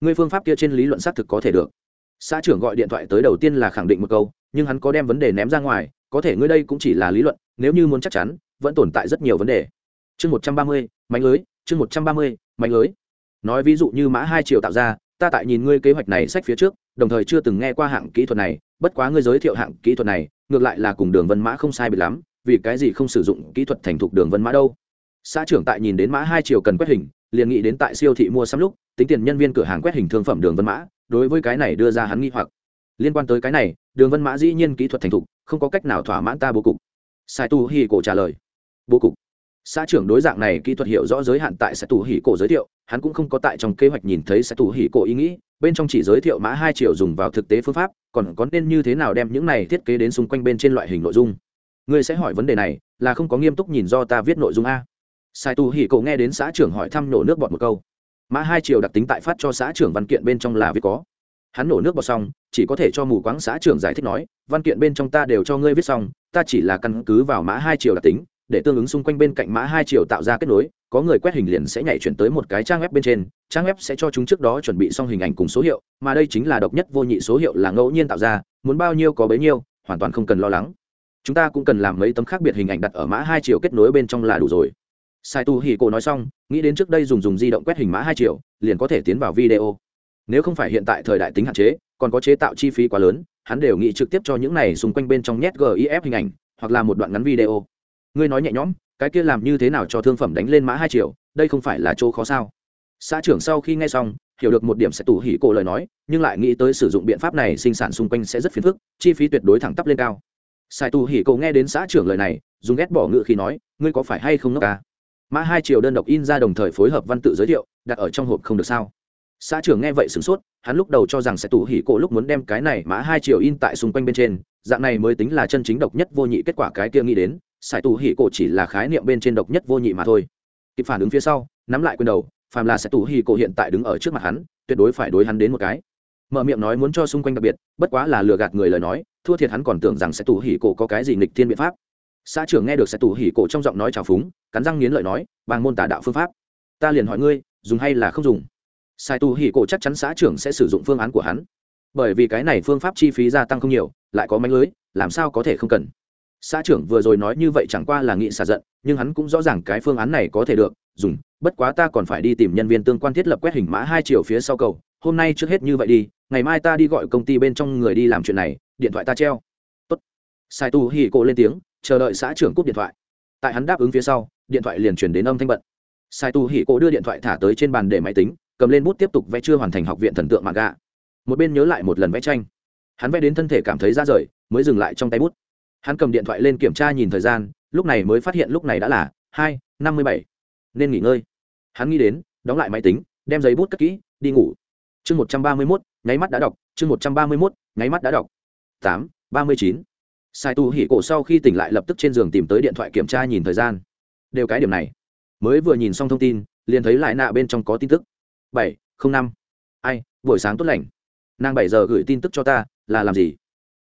Người phương pháp kia trên lý luận xác thực có thể được. Xã trưởng gọi điện thoại tới đầu tiên là khẳng định một câu, nhưng hắn có đem vấn đề ném ra ngoài, có thể ngươi đây cũng chỉ là lý luận, nếu như muốn chắc chắn, vẫn tồn tại rất nhiều vấn đề. Chương một trăm ba mươi mạnh lưới, chương một trăm ba mươi mạnh lưới. Nói ví dụ như mã hai triệu tạo ra ta tại nhìn ngươi kế hoạch này sách phía trước, đồng thời chưa từng nghe qua hạng kỹ thuật này, bất quá ngươi giới thiệu hạng kỹ thuật này, ngược lại là cùng đường vân mã không sai bị lắm, vì cái gì không sử dụng kỹ thuật thành thục đường vân mã đâu. Xã trưởng tại nhìn đến mã hai chiều cần quét hình, liền nghĩ đến tại siêu thị mua sắm lúc, tính tiền nhân viên cửa hàng quét hình thương phẩm đường vân mã, đối với cái này đưa ra hắn nghi hoặc. Liên quan tới cái này, đường vân mã dĩ nhiên kỹ thuật thành thục, không có cách nào thỏa mãn ta bố cục. Sai tu hi cổ trả lời. Bố cục? Xã trưởng đối dạng này kỹ thuật hiểu rõ giới hạn tại sẽ tù hỉ cổ giới thiệu, hắn cũng không có tại trong kế hoạch nhìn thấy sẽ tù hỉ cổ ý nghĩ, bên trong chỉ giới thiệu mã hai triệu dùng vào thực tế phương pháp, còn có nên như thế nào đem những này thiết kế đến xung quanh bên trên loại hình nội dung. Ngươi sẽ hỏi vấn đề này, là không có nghiêm túc nhìn do ta viết nội dung a. Sai tù hỉ cổ nghe đến xã trưởng hỏi thăm nổ nước bọt một câu. Mã hai triệu đặc tính tại phát cho xã trưởng văn kiện bên trong là viết có. Hắn nổ nước bọt xong, chỉ có thể cho mù quáng xã trưởng giải thích nói, văn kiện bên trong ta đều cho ngươi viết xong, ta chỉ là căn cứ vào mã hai triệu đặc tính để tương ứng xung quanh bên cạnh mã hai triệu tạo ra kết nối, có người quét hình liền sẽ nhảy chuyển tới một cái trang web bên trên. Trang web sẽ cho chúng trước đó chuẩn bị xong hình ảnh cùng số hiệu, mà đây chính là độc nhất vô nhị số hiệu là ngẫu nhiên tạo ra, muốn bao nhiêu có bấy nhiêu, hoàn toàn không cần lo lắng. Chúng ta cũng cần làm mấy tấm khác biệt hình ảnh đặt ở mã hai triệu kết nối bên trong là đủ rồi. Sai tu hì cổ nói xong, nghĩ đến trước đây dùng dùng di động quét hình mã hai triệu liền có thể tiến vào video. Nếu không phải hiện tại thời đại tính hạn chế, còn có chế tạo chi phí quá lớn, hắn đều nghĩ trực tiếp cho những này xung quanh bên trong nhét gif hình ảnh, hoặc là một đoạn ngắn video ngươi nói nhẹ nhõm, cái kia làm như thế nào cho thương phẩm đánh lên mã hai triệu, đây không phải là chỗ khó sao? Xã trưởng sau khi nghe xong, hiểu được một điểm sẽ tủ hỉ cổ lời nói, nhưng lại nghĩ tới sử dụng biện pháp này sinh sản xung quanh sẽ rất phiền phức, chi phí tuyệt đối thẳng tắp lên cao. Sai tù hỉ cổ nghe đến xã trưởng lời này, dùng ghét bỏ ngự khi nói, ngươi có phải hay không nước ca? Mã hai triệu đơn độc in ra đồng thời phối hợp văn tự giới thiệu, đặt ở trong hộp không được sao? Xã trưởng nghe vậy sửng sốt, hắn lúc đầu cho rằng sẽ tủ hỉ cổ lúc muốn đem cái này mã hai triệu in tại xung quanh bên trên, dạng này mới tính là chân chính độc nhất vô nhị kết quả cái kia nghĩ đến sải tù hỉ cổ chỉ là khái niệm bên trên độc nhất vô nhị mà thôi. Kịp phản ứng phía sau, nắm lại quyền đầu, phàm là sải tù hỉ cổ hiện tại đứng ở trước mặt hắn, tuyệt đối phải đối hắn đến một cái. Mở miệng nói muốn cho xung quanh đặc biệt, bất quá là lừa gạt người lời nói, thua thiệt hắn còn tưởng rằng sẽ tù hỉ cổ có cái gì nghịch thiên biện pháp. Xã trưởng nghe được sẽ tù hỉ cổ trong giọng nói trào phúng, cắn răng nghiến lợi nói bằng môn tà đạo phương pháp, ta liền hỏi ngươi, dùng hay là không dùng? Sai tù hỉ cổ chắc chắn xã trưởng sẽ sử dụng phương án của hắn. Bởi vì cái này phương pháp chi phí gia tăng không nhiều, lại có mánh lưới, làm sao có thể không cần? Xã trưởng vừa rồi nói như vậy chẳng qua là nghị xả giận, nhưng hắn cũng rõ ràng cái phương án này có thể được, dùng, bất quá ta còn phải đi tìm nhân viên tương quan thiết lập quét hình mã hai chiều phía sau cầu, hôm nay trước hết như vậy đi, ngày mai ta đi gọi công ty bên trong người đi làm chuyện này, điện thoại ta treo. Tốt. Sai tu hì cộ lên tiếng, chờ đợi xã trưởng cúp điện thoại. Tại hắn đáp ứng phía sau, điện thoại liền chuyển đến âm thanh bận. Sai tu hì cộ đưa điện thoại thả tới trên bàn để máy tính, cầm lên bút tiếp tục vẽ chưa hoàn thành học viện thần tượng mạng gạ một bên nhớ lại một lần vẽ tranh. Hắn vẽ đến thân thể cảm thấy ra rời, mới dừng lại trong tay bút hắn cầm điện thoại lên kiểm tra nhìn thời gian, lúc này mới phát hiện lúc này đã là hai năm mươi bảy. Nên nghỉ ngơi. Hắn nghĩ đến, đóng lại máy tính, đem giấy bút cất kỹ, đi ngủ. Chương một trăm ba mươi mốt, nháy mắt đã đọc. Chương một trăm ba mươi mốt, nháy mắt đã đọc. Tám, ba mươi chín. Sai tu hỉ cổ sau khi tỉnh lại lập tức trên giường tìm tới điện thoại kiểm tra nhìn thời gian. Đều cái điểm này. Mới vừa nhìn xong thông tin, liền thấy lại nạ bên trong có tin tức. Bảy, không năm. Ai, buổi sáng tốt lành. Nàng bảy giờ gửi tin tức cho ta, là làm gì?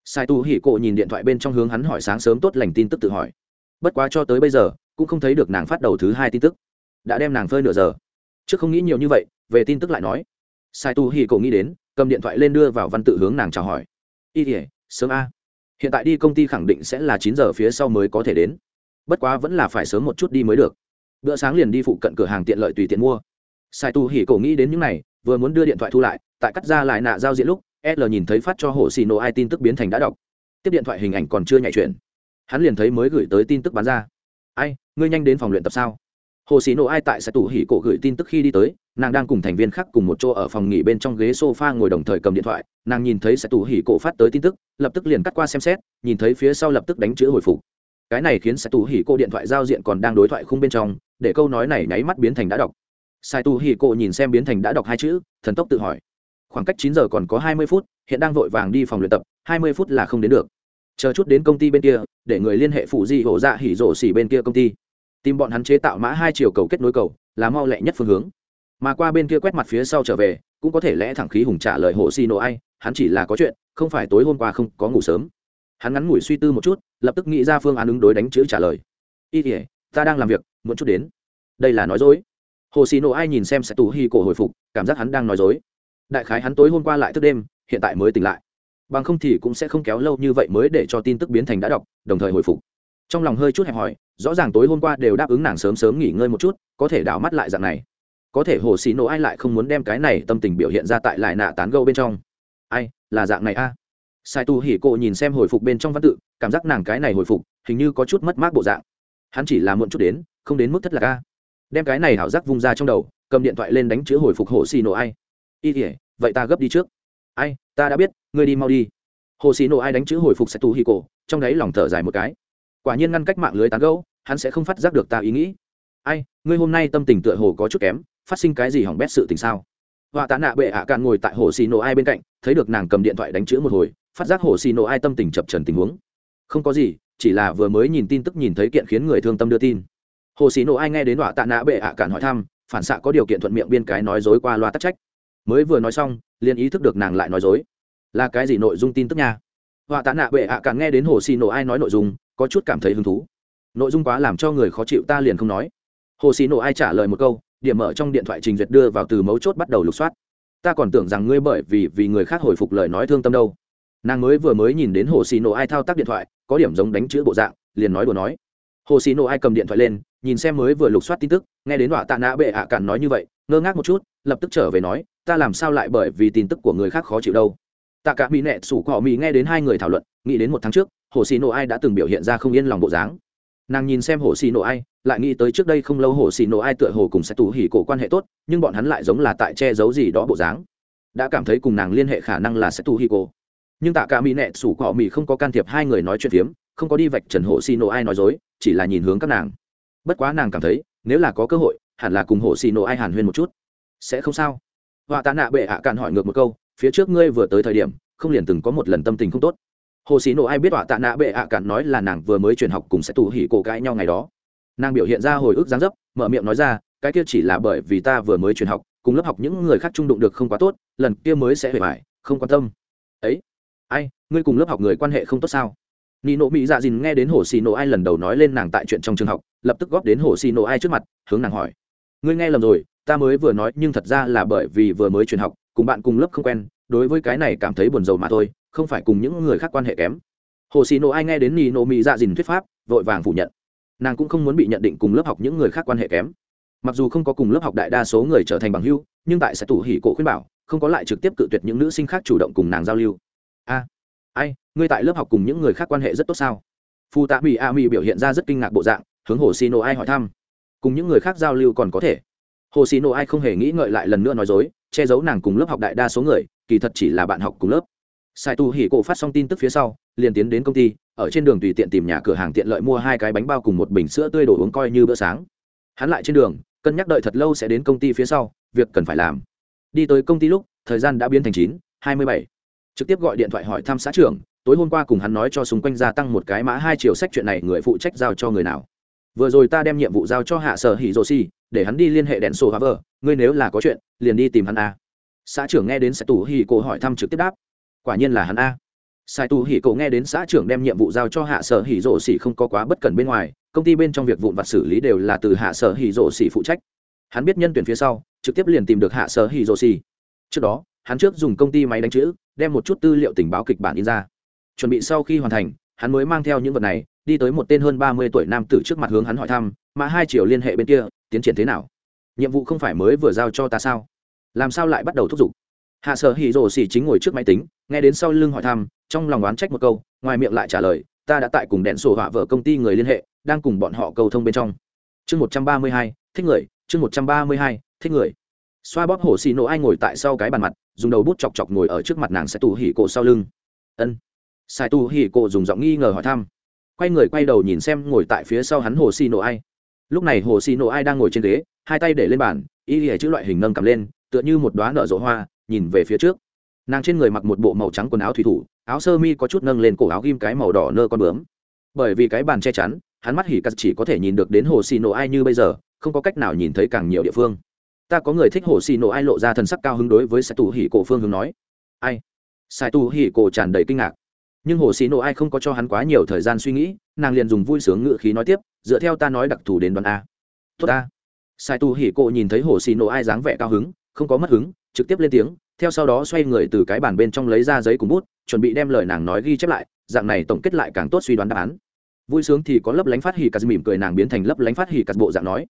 Sai tu hỉ cổ nhìn điện thoại bên trong hướng hắn hỏi sáng sớm tốt lành tin tức tự hỏi. Bất quá cho tới bây giờ, cũng không thấy được nàng phát đầu thứ hai tin tức. Đã đem nàng phơi nửa giờ. Trước không nghĩ nhiều như vậy, về tin tức lại nói. Sai tu hỉ cổ nghĩ đến, cầm điện thoại lên đưa vào văn tự hướng nàng chào hỏi. Y ỉa sớm a. Hiện tại đi công ty khẳng định sẽ là chín giờ phía sau mới có thể đến. Bất quá vẫn là phải sớm một chút đi mới được. Bữa sáng liền đi phụ cận cửa hàng tiện lợi tùy tiện mua. Sai tu hỉ cổ nghĩ đến những này, vừa muốn đưa điện thoại thu lại, tại cắt ra lại nạ giao diện lúc l nhìn thấy phát cho hồ xì nổ ai tin tức biến thành đã đọc. Tiếp điện thoại hình ảnh còn chưa nhảy chuyển. Hắn liền thấy mới gửi tới tin tức bán ra. Ai, ngươi nhanh đến phòng luyện tập sao? Hồ xì nổ ai tại sẽ tủ hỉ cổ gửi tin tức khi đi tới, nàng đang cùng thành viên khác cùng một chỗ ở phòng nghỉ bên trong ghế s o f a ngồi đồng thời cầm điện thoại. Nàng nhìn thấy sẽ tủ hỉ cổ phát tới tin tức, lập tức liền cắt qua xem xét, nhìn thấy phía sau lập tức đánh chữ hồi phục. Cái này khiến sẽ tủ hỉ cổ điện thoại giao diện còn đang đối thoại khung bên trong, để câu nói này nháy mắt biến thành đã đọc. Sai tu hỉ cổ nhìn xem biến thành đã đọc hai chữ, thần tốc tự hỏi khoảng cách chín giờ còn có hai mươi phút, hiện đang vội vàng đi phòng luyện tập, hai mươi phút là không đến được. Chờ chút đến công ty bên kia, để người liên hệ phụ di hổ dạ hỉ rổ xỉ bên kia công ty. Tìm bọn hắn chế tạo mã hai chiều cầu kết nối cầu, là mau lẹ nhất phương hướng. Mà qua bên kia quét mặt phía sau trở về, cũng có thể lẽ thẳng khí hùng trả lời hộ xì nổ ai, hắn chỉ là có chuyện, không phải tối hôm qua không có ngủ sớm. Hắn ngắn ngủi suy tư một chút, lập tức nghĩ ra phương án ứng đối đánh chữ trả lời. Y tỉa ta đang làm việc muốn chút đến. Đây là nói dối. Hồ xì nổ ai nhìn xem sẽ tù hi cổ hồi phục, cảm giác hắn đang nói dối đại khái hắn tối hôm qua lại thức đêm, hiện tại mới tỉnh lại. Bằng không thì cũng sẽ không kéo lâu như vậy mới để cho tin tức biến thành đã đọc, đồng thời hồi phục. Trong lòng hơi chút hẹp hòi, rõ ràng tối hôm qua đều đáp ứng nàng sớm sớm nghỉ ngơi một chút, có thể đảo mắt lại dạng này. Có thể hồ xì nổ ai lại không muốn đem cái này tâm tình biểu hiện ra tại lại nạ tán gâu bên trong. Ai, là dạng này a. Sai tu hỉ cộ nhìn xem hồi phục bên trong văn tự, cảm giác nàng cái này hồi phục, hình như có chút mất mát bộ dạng. Hắn chỉ là muộn chút đến, không đến mức thất lạc a. Đem cái này hảo giác vung ra trong đầu, cầm điện thoại lên đánh chữ hồi phục hồ xì nổ ai y tỉa vậy ta gấp đi trước. Ai, ta đã biết, ngươi đi mau đi. Hồ xì nổ ai đánh chữ hồi phục sẽ tù hi cổ, trong đấy lòng thở dài một cái. Quả nhiên ngăn cách mạng lưới tán gẫu, hắn sẽ không phát giác được ta ý nghĩ. Ai, ngươi hôm nay tâm tình tựa hồ có chút kém, phát sinh cái gì hỏng bét sự tình sao? Họa tạ nạ bệ ạ cạn ngồi tại hồ xì nổ ai bên cạnh, thấy được nàng cầm điện thoại đánh chữ một hồi, phát giác hồ xì nổ ai tâm tình chập trần tình huống. Không có gì, chỉ là vừa mới nhìn tin tức nhìn thấy kiện khiến người thương tâm đưa tin. Hồ xì nổ ai nghe đến họa tạ nạ bệ ạ cạn hỏi thăm, phản xạ có điều kiện thuận miệng biên cái nói dối qua loa tắc trách mới vừa nói xong, liền ý thức được nàng lại nói dối. Là cái gì nội dung tin tức nha? Họa tạ nạ bệ ạ càng nghe đến hồ xì nổ ai nói nội dung, có chút cảm thấy hứng thú. Nội dung quá làm cho người khó chịu ta liền không nói. Hồ xì nổ ai trả lời một câu, điểm mở trong điện thoại trình duyệt đưa vào từ mấu chốt bắt đầu lục soát. Ta còn tưởng rằng ngươi bởi vì vì người khác hồi phục lời nói thương tâm đâu. Nàng mới vừa mới nhìn đến hồ xì nổ ai thao tác điện thoại, có điểm giống đánh chữ bộ dạng, liền nói đùa nói. Hồ xì nổ ai cầm điện thoại lên nhìn xem mới vừa lục soát tin tức, nghe đến đọa tạ nạ bệ ạ cạn nói như vậy, ngơ ngác một chút, lập tức trở về nói, ta làm sao lại bởi vì tin tức của người khác khó chịu đâu? Tạ cả mỹ nẹ sủ cọ mỹ nghe đến hai người thảo luận, nghĩ đến một tháng trước, hồ xì nổ ai đã từng biểu hiện ra không yên lòng bộ dáng. Nàng nhìn xem hồ xì nổ ai, lại nghĩ tới trước đây không lâu hồ xì nổ ai tựa hồ cùng sẽ tù hỉ cổ quan hệ tốt, nhưng bọn hắn lại giống là tại che giấu gì đó bộ dáng. Đã cảm thấy cùng nàng liên hệ khả năng là sẽ tù hỉ cổ. Nhưng tạ cả mỹ nẹ sủ cọ mỹ không có can thiệp hai người nói chuyện phiếm, không có đi vạch trần hồ xì nổ ai nói dối, chỉ là nhìn hướng các nàng bất quá nàng cảm thấy, nếu là có cơ hội, hẳn là cùng hồ xì nổ ai hàn huyên một chút. Sẽ không sao. Họa tạ nạ bệ hạ cạn hỏi ngược một câu, phía trước ngươi vừa tới thời điểm, không liền từng có một lần tâm tình không tốt. Hồ xì nổ ai biết họa tạ nạ bệ hạ cạn nói là nàng vừa mới chuyển học cùng sẽ tù hỉ cổ cãi nhau ngày đó. Nàng biểu hiện ra hồi ức dáng dấp, mở miệng nói ra, cái kia chỉ là bởi vì ta vừa mới chuyển học, cùng lớp học những người khác trung đụng được không quá tốt, lần kia mới sẽ hề mải không quan tâm. Ấy, ai, ngươi cùng lớp học người quan hệ không tốt sao? Nị nộ mỹ dạ dìn nghe đến hồ xì nộ ai lần đầu nói lên nàng tại chuyện trong trường học, lập tức góp đến hồ xì nộ ai trước mặt, hướng nàng hỏi. Ngươi nghe lầm rồi, ta mới vừa nói, nhưng thật ra là bởi vì vừa mới chuyển học, cùng bạn cùng lớp không quen, đối với cái này cảm thấy buồn rầu mà thôi, không phải cùng những người khác quan hệ kém. Hồ xì nộ ai nghe đến nị nộ mỹ dạ dìn thuyết pháp, vội vàng phủ nhận. Nàng cũng không muốn bị nhận định cùng lớp học những người khác quan hệ kém. Mặc dù không có cùng lớp học đại đa số người trở thành bằng hưu nhưng tại sẽ tủ hỉ cổ khuyên bảo, không có lại trực tiếp cự tuyệt những nữ sinh khác chủ động cùng nàng giao lưu ai, ngươi tại lớp học cùng những người khác quan hệ rất tốt sao? Phù tạ mỹ a mỹ biểu hiện ra rất kinh ngạc bộ dạng, hướng hồ xì nổ ai hỏi thăm. Cùng những người khác giao lưu còn có thể. Hồ xì nổ ai không hề nghĩ ngợi lại lần nữa nói dối, che giấu nàng cùng lớp học đại đa số người, kỳ thật chỉ là bạn học cùng lớp. Sai tu hỉ cổ phát xong tin tức phía sau, liền tiến đến công ty, ở trên đường tùy tiện tìm nhà cửa hàng tiện lợi mua hai cái bánh bao cùng một bình sữa tươi đồ uống coi như bữa sáng. Hắn lại trên đường, cân nhắc đợi thật lâu sẽ đến công ty phía sau, việc cần phải làm. Đi tới công ty lúc, thời gian đã biến thành chín, hai mươi bảy trực tiếp gọi điện thoại hỏi thăm xã trưởng, tối hôm qua cùng hắn nói cho xung quanh gia tăng một cái mã hai chiều sách chuyện này người phụ trách giao cho người nào. Vừa rồi ta đem nhiệm vụ giao cho hạ sở hỉ rô si, để hắn đi liên hệ đèn sổ hóa vợ, ngươi nếu là có chuyện, liền đi tìm hắn a. Xã trưởng nghe đến sẽ tù hỉ cổ hỏi thăm trực tiếp đáp. Quả nhiên là hắn a. Sai tu hỉ cổ nghe đến xã trưởng đem nhiệm vụ giao cho hạ sở hỉ rô si không có quá bất cần bên ngoài, công ty bên trong việc vụn vặt xử lý đều là từ hạ sở hỉ rô si phụ trách. Hắn biết nhân tuyển phía sau, trực tiếp liền tìm được hạ sở hỉ rô si. Trước đó hắn trước dùng công ty máy đánh chữ, đem một chút tư liệu tình báo kịch bản in ra. Chuẩn bị sau khi hoàn thành, hắn mới mang theo những vật này, đi tới một tên hơn ba mươi tuổi nam tử trước mặt hướng hắn hỏi thăm, mà hai chiều liên hệ bên kia, tiến triển thế nào? Nhiệm vụ không phải mới vừa giao cho ta sao? Làm sao lại bắt đầu thúc giục? Hạ sở hỉ rồ xỉ chính ngồi trước máy tính, nghe đến sau lưng hỏi thăm, trong lòng oán trách một câu, ngoài miệng lại trả lời, ta đã tại cùng đèn sổ họa vợ công ty người liên hệ, đang cùng bọn họ cầu thông bên trong. Chương một trăm ba mươi hai, thích người, chương một trăm ba mươi hai, thích người. Xoa bóp hổ xì nổ ai ngồi tại sau cái bàn mặt dùng đầu bút chọc chọc ngồi ở trước mặt nàng sẽ tù hỉ cổ sau lưng. Ân. Sai tù hỉ cổ dùng giọng nghi ngờ hỏi thăm. Quay người quay đầu nhìn xem ngồi tại phía sau hắn hồ xì nổ ai lúc này hồ xì nổ ai đang ngồi trên ghế, hai tay để lên bàn, y lìa chữ loại hình nâng cầm lên, tựa như một đoá nở rộ hoa, nhìn về phía trước. Nàng trên người mặc một bộ màu trắng quần áo thủy thủ, áo sơ mi có chút nâng lên cổ áo ghim cái màu đỏ nơ con bướm. Bởi vì cái bàn che chắn, hắn mắt hỉ cắt chỉ có thể nhìn được đến hồ xì nổ ai như bây giờ, không có cách nào nhìn thấy càng nhiều địa phương ta có người thích hồ xì nổ ai lộ ra thần sắc cao hứng đối với sai tù hỉ cổ phương hướng nói. Ai? Sai tù hỉ cổ tràn đầy kinh ngạc. Nhưng hồ xì nổ ai không có cho hắn quá nhiều thời gian suy nghĩ, nàng liền dùng vui sướng ngự khí nói tiếp, dựa theo ta nói đặc thù đến đoàn a. Tốt a. Sai tù hỉ cổ nhìn thấy hồ xì nổ ai dáng vẻ cao hứng, không có mất hứng, trực tiếp lên tiếng, theo sau đó xoay người từ cái bàn bên trong lấy ra giấy cùng bút, chuẩn bị đem lời nàng nói ghi chép lại, dạng này tổng kết lại càng tốt suy đoán đáp án. Vui sướng thì có lấp lánh phát hỉ cà mỉm cười nàng biến thành lấp lánh phát hỉ cà bộ dạng nói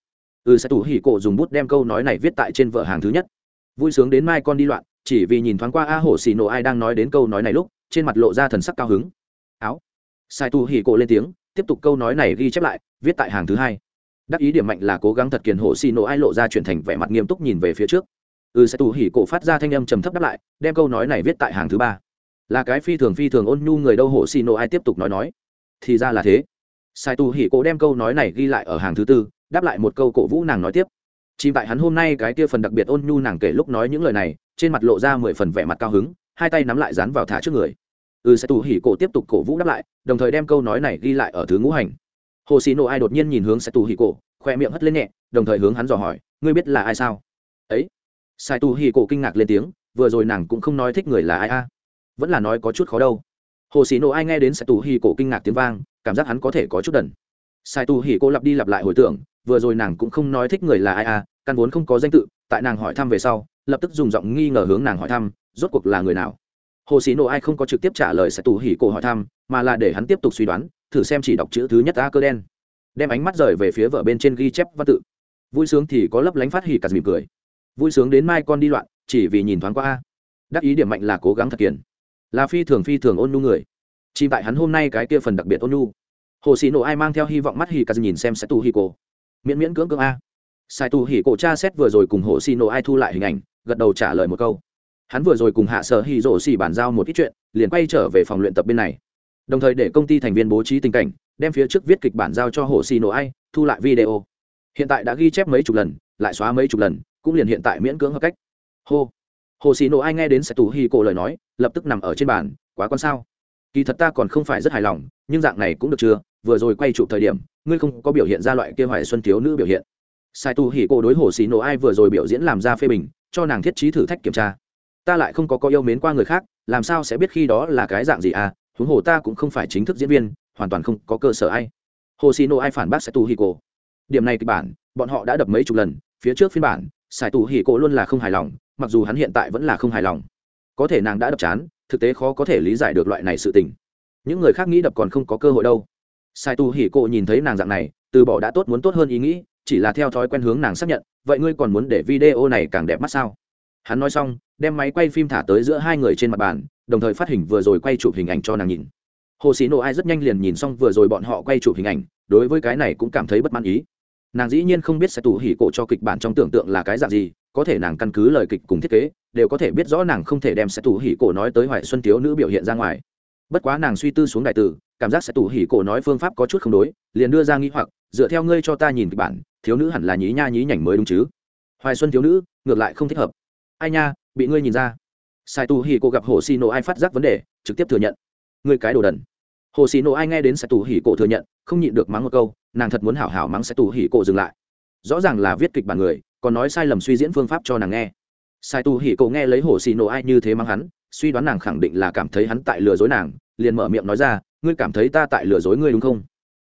ừ sẽ tủ hỉ cổ dùng bút đem câu nói này viết tại trên vợ hàng thứ nhất. Vui sướng đến mai con đi loạn, chỉ vì nhìn thoáng qua a hổ xì nổ ai đang nói đến câu nói này lúc, trên mặt lộ ra thần sắc cao hứng. Áo. Sai tu hỉ cổ lên tiếng, tiếp tục câu nói này ghi chép lại, viết tại hàng thứ hai. Đắc ý điểm mạnh là cố gắng thật kiền hổ xì nổ ai lộ ra chuyển thành vẻ mặt nghiêm túc nhìn về phía trước. Ừ sẽ tù hỉ cổ phát ra thanh âm trầm thấp đáp lại, đem câu nói này viết tại hàng thứ ba. Là cái phi thường phi thường ôn nhu người đâu hổ xì nổ ai tiếp tục nói nói. Thì ra là thế. Sai tu hỉ cổ đem câu nói này ghi lại ở hàng thứ tư đáp lại một câu cổ vũ nàng nói tiếp. Chìm tại hắn hôm nay cái kia phần đặc biệt ôn nhu nàng kể lúc nói những lời này, trên mặt lộ ra mười phần vẻ mặt cao hứng, hai tay nắm lại dán vào thả trước người. Ừ sẽ tù hỉ cổ tiếp tục cổ vũ đáp lại, đồng thời đem câu nói này ghi lại ở thứ ngũ hành. Hồ xì nộ ai đột nhiên nhìn hướng sẽ tù hỉ cổ, khoe miệng hất lên nhẹ, đồng thời hướng hắn dò hỏi, ngươi biết là ai sao? Ấy. Sai tù hỉ cổ kinh ngạc lên tiếng, vừa rồi nàng cũng không nói thích người là ai a. Vẫn là nói có chút khó đâu. Hồ xì nộ ai nghe đến sai tù hỉ cổ kinh ngạc tiếng vang, cảm giác hắn có thể có chút đần. Sai tù hỉ cổ lặp đi lặp lại hồi tưởng vừa rồi nàng cũng không nói thích người là ai a căn vốn không có danh tự, tại nàng hỏi thăm về sau, lập tức dùng giọng nghi ngờ hướng nàng hỏi thăm, rốt cuộc là người nào? Hồ sĩ nộ ai không có trực tiếp trả lời sẽ tù hỉ cổ hỏi thăm, mà là để hắn tiếp tục suy đoán, thử xem chỉ đọc chữ thứ nhất a cơ đen. Đem ánh mắt rời về phía vợ bên trên ghi chép văn tự. Vui sướng thì có lấp lánh phát hỉ cà mỉm cười. Vui sướng đến mai con đi loạn, chỉ vì nhìn thoáng qua a. Đắc ý điểm mạnh là cố gắng thật kiền là phi thường phi thường ôn nhu người. Chỉ tại hắn hôm nay cái kia phần đặc biệt ôn nhu. Hồ sĩ nộ ai mang theo hy vọng mắt hì cà nhìn xem sẽ tù hì cổ miễn miễn cưỡng cưỡng a. Sai tù hỉ cổ cha xét vừa rồi cùng hồ xì nổ ai thu lại hình ảnh, gật đầu trả lời một câu. Hắn vừa rồi cùng hạ sở hỉ rổ xì bàn giao một ít chuyện, liền quay trở về phòng luyện tập bên này. Đồng thời để công ty thành viên bố trí tình cảnh, đem phía trước viết kịch bản giao cho hồ xì nổ ai, thu lại video. Hiện tại đã ghi chép mấy chục lần, lại xóa mấy chục lần, cũng liền hiện tại miễn cưỡng hợp cách. Hô. Hồ xì nổ ai nghe đến sai tù hi cổ lời nói, lập tức nằm ở trên bàn, quá con sao. Kỳ thật ta còn không phải rất hài lòng, nhưng dạng này cũng được chưa? Vừa rồi quay chụp thời điểm ngươi không có biểu hiện ra loại kia hoài xuân thiếu nữ biểu hiện. Sai tu hỉ cô đối hồ xì nổ ai vừa rồi biểu diễn làm ra phê bình, cho nàng thiết trí thử thách kiểm tra. Ta lại không có có yêu mến qua người khác, làm sao sẽ biết khi đó là cái dạng gì à? Huống hồ ta cũng không phải chính thức diễn viên, hoàn toàn không có cơ sở ai. Hồ xì nổ ai phản bác sai tu hỉ cô. điểm này kịch bản, bọn họ đã đập mấy chục lần, phía trước phiên bản, sai tu hỉ cô luôn là không hài lòng, mặc dù hắn hiện tại vẫn là không hài lòng. Có thể nàng đã đập chán, thực tế khó có thể lý giải được loại này sự tình. Những người khác nghĩ đập còn không có cơ hội đâu sai tu hỉ cổ nhìn thấy nàng dạng này, từ bỏ đã tốt muốn tốt hơn ý nghĩ, chỉ là theo thói quen hướng nàng xác nhận, vậy ngươi còn muốn để video này càng đẹp mắt sao? Hắn nói xong, đem máy quay phim thả tới giữa hai người trên mặt bàn, đồng thời phát hình vừa rồi quay chụp hình ảnh cho nàng nhìn. Hồ sĩ nộ ai rất nhanh liền nhìn xong vừa rồi bọn họ quay chụp hình ảnh, đối với cái này cũng cảm thấy bất mãn ý. Nàng dĩ nhiên không biết sẽ tù hỉ cổ cho kịch bản trong tưởng tượng là cái dạng gì, có thể nàng căn cứ lời kịch cùng thiết kế, đều có thể biết rõ nàng không thể đem sẽ tù hỉ cổ nói tới hoài xuân thiếu nữ biểu hiện ra ngoài bất quá nàng suy tư xuống đại tử, cảm giác sẽ tủ hỉ cổ nói phương pháp có chút không đối, liền đưa ra nghĩ hoặc, dựa theo ngươi cho ta nhìn kịch bản, thiếu nữ hẳn là nhí nha nhí nhảnh mới đúng chứ. Hoài xuân thiếu nữ, ngược lại không thích hợp. Ai nha, bị ngươi nhìn ra. Sai tù hỉ cổ gặp hồ xì nổ ai phát giác vấn đề, trực tiếp thừa nhận. Ngươi cái đồ đần. Hồ xì nổ ai nghe đến sai tù hỉ cổ thừa nhận, không nhịn được mắng một câu, nàng thật muốn hảo hảo mắng sai tù hỉ cổ dừng lại. Rõ ràng là viết kịch bản người, còn nói sai lầm suy diễn phương pháp cho nàng nghe. Sai tù hỉ cổ nghe lấy hồ xì nổ ai như thế mắng hắn suy đoán nàng khẳng định là cảm thấy hắn tại lừa dối nàng, liền mở miệng nói ra, ngươi cảm thấy ta tại lừa dối ngươi đúng không?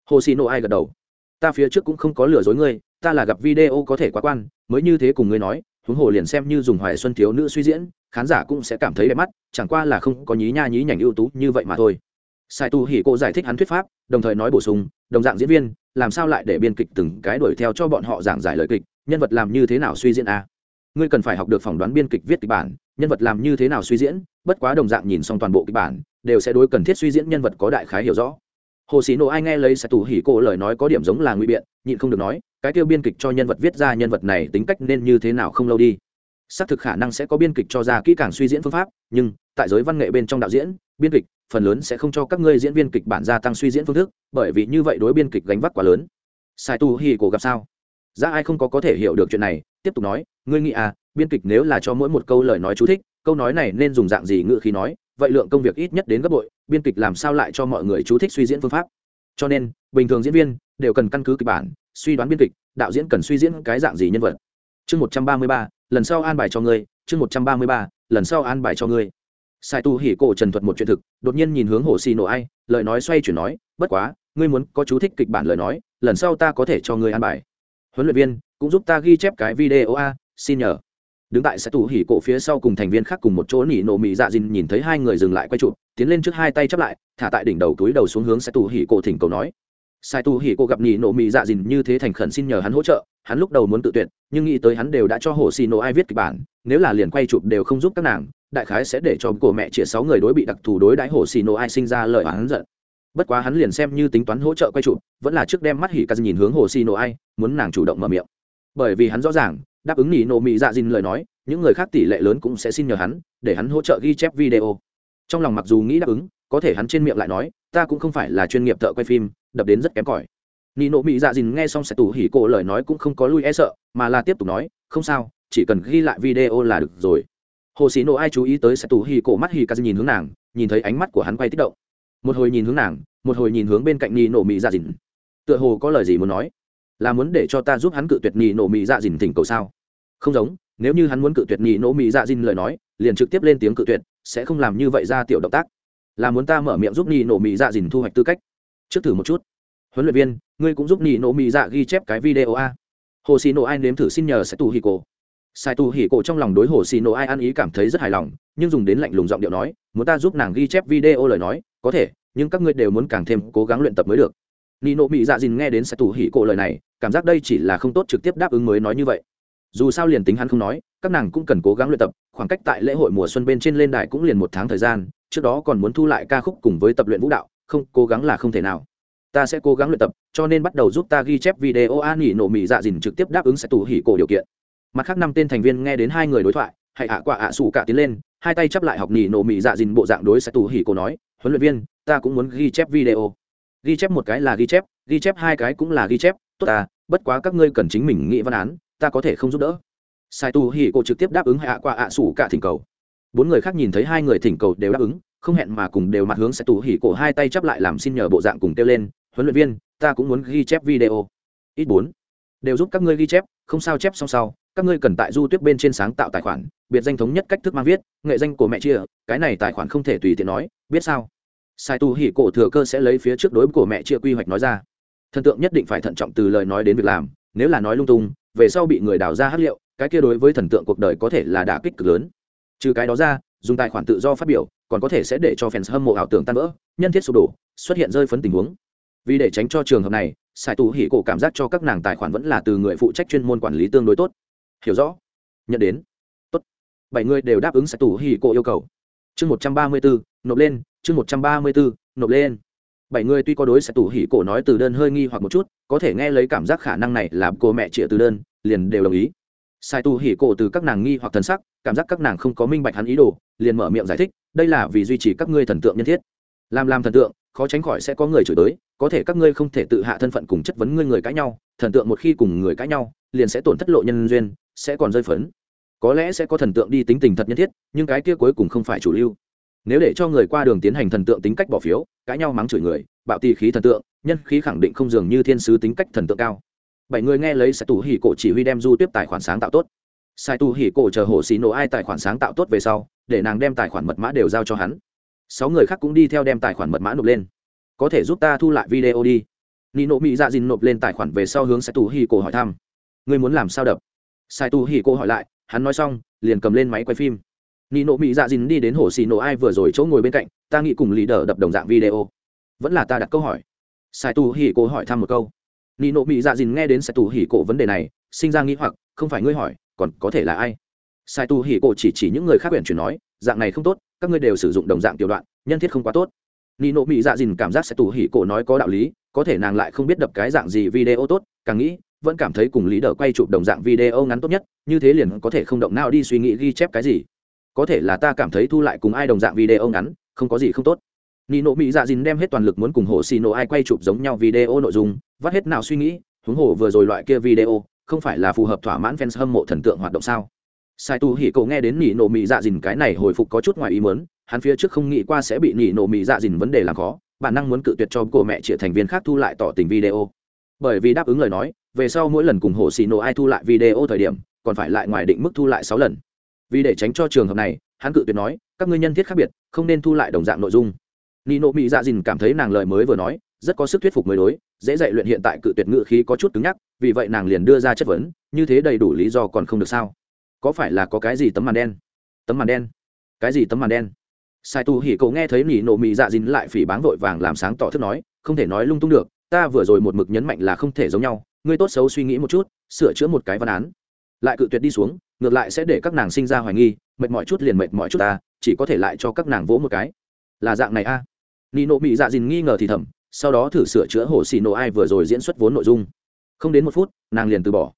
Hồ xì nộ ai gật đầu. Ta phía trước cũng không có lừa dối ngươi, ta là gặp video có thể quá quan, mới như thế cùng ngươi nói, huống hồ liền xem như dùng hoài xuân thiếu nữ suy diễn, khán giả cũng sẽ cảm thấy đẹp mắt, chẳng qua là không có nhí nha nhí nhảnh ưu tú như vậy mà thôi. Sai tu hỉ cô giải thích hắn thuyết pháp, đồng thời nói bổ sung, đồng dạng diễn viên, làm sao lại để biên kịch từng cái đuổi theo cho bọn họ giảng giải lời kịch, nhân vật làm như thế nào suy diễn a à? ngươi cần phải học được phỏng đoán biên kịch viết kịch bản nhân vật làm như thế nào suy diễn, bất quá đồng dạng nhìn xong toàn bộ kịch bản, đều sẽ đối cần thiết suy diễn nhân vật có đại khái hiểu rõ. Hồ sĩ nộ ai nghe lấy sẽ tù hỉ cổ lời nói có điểm giống là ngụy biện, nhịn không được nói, cái tiêu biên kịch cho nhân vật viết ra nhân vật này tính cách nên như thế nào không lâu đi. Xác thực khả năng sẽ có biên kịch cho ra kỹ càng suy diễn phương pháp, nhưng, tại giới văn nghệ bên trong đạo diễn, biên kịch, phần lớn sẽ không cho các ngươi diễn viên kịch bản gia tăng suy diễn phương thức, bởi vì như vậy đối biên kịch gánh vác quá lớn. Sai tu hỉ cổ gặp sao? Ra ai không có có thể hiểu được chuyện này, tiếp tục nói, ngươi nghĩ à biên kịch nếu là cho mỗi một câu lời nói chú thích, câu nói này nên dùng dạng gì ngự khi nói, vậy lượng công việc ít nhất đến gấp bội, biên kịch làm sao lại cho mọi người chú thích suy diễn phương pháp? Cho nên, bình thường diễn viên đều cần căn cứ kịch bản, suy đoán biên kịch, đạo diễn cần suy diễn cái dạng gì nhân vật. Chương một trăm ba mươi ba, lần sau an bài cho ngươi, chương một trăm ba mươi ba, lần sau an bài cho ngươi. Sai tu hỉ cổ trần thuật một chuyện thực, đột nhiên nhìn hướng hồ xì nổ ai, lời nói xoay chuyển nói, bất quá, ngươi muốn có chú thích kịch bản lời nói, lần sau ta có thể cho ngươi an bài huấn luyện viên, cũng giúp ta ghi chép cái video a, xin nhờ. Đứng tại sẽ tù hỉ cổ phía sau cùng thành viên khác cùng một chỗ nỉ nổ mị dạ dìn nhìn thấy hai người dừng lại quay chụp, tiến lên trước hai tay chắp lại, thả tại đỉnh đầu túi đầu xuống hướng sẽ tù hỉ cổ thỉnh cầu nói. Sai tù hỉ cô gặp nỉ nộ mị dạ dìn như thế thành khẩn xin nhờ hắn hỗ trợ, hắn lúc đầu muốn tự tuyệt, nhưng nghĩ tới hắn đều đã cho hồ xì nộ ai viết kịch bản, nếu là liền quay chụp đều không giúp các nàng, đại khái sẽ để cho cổ mẹ chia sáu người đối bị đặc thù đối đãi hồ xì nộ ai sinh ra lời hắn giận bất quá hắn liền xem như tính toán hỗ trợ quay trụ vẫn là trước đem mắt hỉ ca nhìn hướng hồ xì nổ ai, muốn nàng chủ động mở miệng. Bởi vì hắn rõ ràng, đáp ứng nỉ nổ mỹ dạ dìn lời nói, những người khác tỷ lệ lớn cũng sẽ xin nhờ hắn, để hắn hỗ trợ ghi chép video. Trong lòng mặc dù nghĩ đáp ứng, có thể hắn trên miệng lại nói, ta cũng không phải là chuyên nghiệp thợ quay phim, đập đến rất kém cỏi. Nị nộ mỹ dạ dìn nghe xong sẽ tủ hỉ cổ lời nói cũng không có lui e sợ, mà là tiếp tục nói, không sao, chỉ cần ghi lại video là được rồi. Hồ sĩ nộ ai chú ý tới sẽ tủ hỉ cổ mắt hỉ ca nhìn hướng nàng, nhìn thấy ánh mắt của hắn quay tích động một hồi nhìn hướng nàng, một hồi nhìn hướng bên cạnh nị Nổ mỹ dạ dìn. Tựa hồ có lời gì muốn nói. Là muốn để cho ta giúp hắn cự tuyệt nị Nổ mỹ dạ dìn thỉnh cầu sao? Không giống, nếu như hắn muốn cự tuyệt nị Nổ mỹ dạ dìn lời nói, liền trực tiếp lên tiếng cự tuyệt, sẽ không làm như vậy ra tiểu động tác. Là muốn ta mở miệng giúp nị Nổ mỹ dạ dìn thu hoạch tư cách. Trước thử một chút. Huấn luyện viên, ngươi cũng giúp nị Nổ mỹ dạ ghi chép cái video a. Hồ xì nổ ai nếm thử xin nhờ sẽ tù hì cổ sai tù hỉ cổ trong lòng đối hồ xì nổ ai ăn ý cảm thấy rất hài lòng, nhưng dùng đến lạnh lùng giọng điệu nói, muốn ta giúp nàng ghi chép video lời nói, có thể, nhưng các ngươi đều muốn càng thêm cố gắng luyện tập mới được. Nị nộ mỹ dạ dìn nghe đến sai tù hỉ cổ lời này, cảm giác đây chỉ là không tốt trực tiếp đáp ứng mới nói như vậy. Dù sao liền tính hắn không nói, các nàng cũng cần cố gắng luyện tập, khoảng cách tại lễ hội mùa xuân bên trên lên đài cũng liền một tháng thời gian, trước đó còn muốn thu lại ca khúc cùng với tập luyện vũ đạo, không, cố gắng là không thể nào. Ta sẽ cố gắng luyện tập, cho nên bắt đầu giúp ta ghi chép video an nghỉ nổ mỹ dạ dìn trực tiếp đáp ứng sẽ tù hỉ cổ điều kiện mặt khác năm tên thành viên nghe đến hai người đối thoại hãy ạ quả ạ xù cả tiến lên hai tay chắp lại học nỉ nổ mì dạ dìn bộ dạng đối sẽ tù hỉ cổ nói huấn luyện viên ta cũng muốn ghi chép video. Ghi chép một cái là ghi chép ghi chép hai cái cũng là ghi chép tốt à, bất quá các ngươi cần chính mình nghĩ văn án ta có thể không giúp đỡ. Sai tu hỉ cổ trực tiếp đáp ứng hạ qua ạ sủ cả thỉnh cầu. Bốn người khác nhìn thấy hai người thỉnh cầu đều đáp ứng không hẹn mà cùng đều mặt hướng sai tù hỉ cổ hai tay chắp lại làm xin nhờ bộ dạng cùng kêu lên huấn luyện viên ta cũng muốn ghi chép video. Ít bốn đều giúp các ngươi ghi chép không sao chép xong sau các ngươi cần tại du tuyết bên trên sáng tạo tài khoản, biệt danh thống nhất cách thức mang viết, nghệ danh của mẹ chia, cái này tài khoản không thể tùy tiện nói, biết sao? Sai tu hỉ cổ thừa cơ sẽ lấy phía trước đối của mẹ chia quy hoạch nói ra. Thần tượng nhất định phải thận trọng từ lời nói đến việc làm, nếu là nói lung tung, về sau bị người đào ra hát liệu, cái kia đối với thần tượng cuộc đời có thể là đả kích cực lớn. Trừ cái đó ra, dùng tài khoản tự do phát biểu, còn có thể sẽ để cho fans hâm mộ ảo tưởng tan vỡ, nhân thiết sụp đổ, xuất hiện rơi phấn tình huống. Vì để tránh cho trường hợp này sài tù hỉ cổ cảm giác cho các nàng tài khoản vẫn là từ người phụ trách chuyên môn quản lý tương đối tốt hiểu rõ. Nhận đến. Tốt. Bảy người đều đáp ứng sạch tù hỉ cổ yêu cầu. Chương một trăm ba mươi bốn, nộp lên. Chương một trăm ba mươi bốn, nộp lên. Bảy người tuy có đối sạch tù hỉ cổ nói từ đơn hơi nghi hoặc một chút, có thể nghe lấy cảm giác khả năng này là cô mẹ chịa từ đơn, liền đều đồng ý. Sai tu hỉ cổ từ các nàng nghi hoặc thần sắc, cảm giác các nàng không có minh bạch hắn ý đồ, liền mở miệng giải thích, đây là vì duy trì các ngươi thần tượng nhân thiết. Làm làm thần tượng khó tránh khỏi sẽ có người chửi tới, có thể các ngươi không thể tự hạ thân phận cùng chất vấn ngươi người cãi nhau, thần tượng một khi cùng người cãi nhau, liền sẽ tổn thất lộ nhân duyên, sẽ còn rơi phấn. Có lẽ sẽ có thần tượng đi tính tình thật nhân thiết, nhưng cái kia cuối cùng không phải chủ lưu. Nếu để cho người qua đường tiến hành thần tượng tính cách bỏ phiếu, cãi nhau mắng chửi người, bạo tì khí thần tượng, nhân khí khẳng định không dường như thiên sứ tính cách thần tượng cao. Bảy người nghe lấy sai tù hỉ cổ chỉ huy đem du tiếp tài khoản sáng tạo tốt. Sai tù hỉ cổ chờ hồ xì nổ ai tài khoản sáng tạo tốt về sau, để nàng đem tài khoản mật mã đều giao cho hắn sáu người khác cũng đi theo đem tài khoản mật mã nộp lên. Có thể giúp ta thu lại video đi. Nị nộ mỹ dạ dìn nộp lên tài khoản về sau hướng sai tù hỉ cổ hỏi thăm. Ngươi muốn làm sao đập? Sai tù hỉ cổ hỏi lại, hắn nói xong, liền cầm lên máy quay phim. Nị nộ mỹ dạ dìn đi đến hồ xì nổ ai vừa rồi chỗ ngồi bên cạnh, ta nghĩ cùng lì đờ đập đồng dạng video. Vẫn là ta đặt câu hỏi. Sai tù hỉ cổ hỏi thăm một câu. Nị nộ mỹ dạ dìn nghe đến sai tù hỉ cổ vấn đề này, sinh ra nghĩ hoặc, không phải ngươi hỏi, còn có thể là ai? Sai tu hỉ cổ chỉ chỉ những người khác quyển chuyển nói, dạng này không tốt, các ngươi đều sử dụng đồng dạng tiểu đoạn, nhân thiết không quá tốt. Nị nộ mỹ dạ dìn cảm giác sai tu hỉ cổ nói có đạo lý, có thể nàng lại không biết đập cái dạng gì video tốt, càng nghĩ, vẫn cảm thấy cùng lý đờ quay chụp đồng dạng video ngắn tốt nhất, như thế liền có thể không động nào đi suy nghĩ ghi chép cái gì. Có thể là ta cảm thấy thu lại cùng ai đồng dạng video ngắn, không có gì không tốt. Nị nộ mỹ dạ dìn đem hết toàn lực muốn cùng hồ xì nộ ai quay chụp giống nhau video nội dung, vắt hết nào suy nghĩ, huống hồ vừa rồi loại kia video, không phải là phù hợp thỏa mãn fans hâm mộ thần tượng hoạt động sao? Sai tu hỉ cậu nghe đến nỉ nổ mỹ dạ dìn cái này hồi phục có chút ngoài ý muốn, hắn phía trước không nghĩ qua sẽ bị nỉ nổ mỹ dạ dìn vấn đề làm khó, bản năng muốn cự tuyệt cho cô mẹ chị thành viên khác thu lại tỏ tình video. Bởi vì đáp ứng lời nói, về sau mỗi lần cùng hồ xì nổ ai thu lại video thời điểm, còn phải lại ngoài định mức thu lại sáu lần. Vì để tránh cho trường hợp này, hắn cự tuyệt nói, các ngươi nhân thiết khác biệt, không nên thu lại đồng dạng nội dung. Nị nộ mỹ dạ dìn cảm thấy nàng lời mới vừa nói, rất có sức thuyết phục mới đối, dễ dạy luyện hiện tại cự tuyệt ngự khí có chút cứng nhắc, vì vậy nàng liền đưa ra chất vấn, như thế đầy đủ lý do còn không được sao? Có phải là có cái gì tấm màn đen? Tấm màn đen? Cái gì tấm màn đen? Sai tu hỉ cậu nghe thấy nỉ nộ mị dạ dín lại phỉ báng vội vàng làm sáng tỏ thức nói, không thể nói lung tung được, ta vừa rồi một mực nhấn mạnh là không thể giống nhau, ngươi tốt xấu suy nghĩ một chút, sửa chữa một cái văn án. Lại cự tuyệt đi xuống, ngược lại sẽ để các nàng sinh ra hoài nghi, mệt mỏi chút liền mệt mỏi chút ta, chỉ có thể lại cho các nàng vỗ một cái. Là dạng này a. À. nị nộ mị dạ dìn nghi ngờ thì thầm, sau đó thử sửa chữa hồ xì nộ ai vừa rồi diễn xuất vốn nội dung. Không đến một phút, nàng liền từ bỏ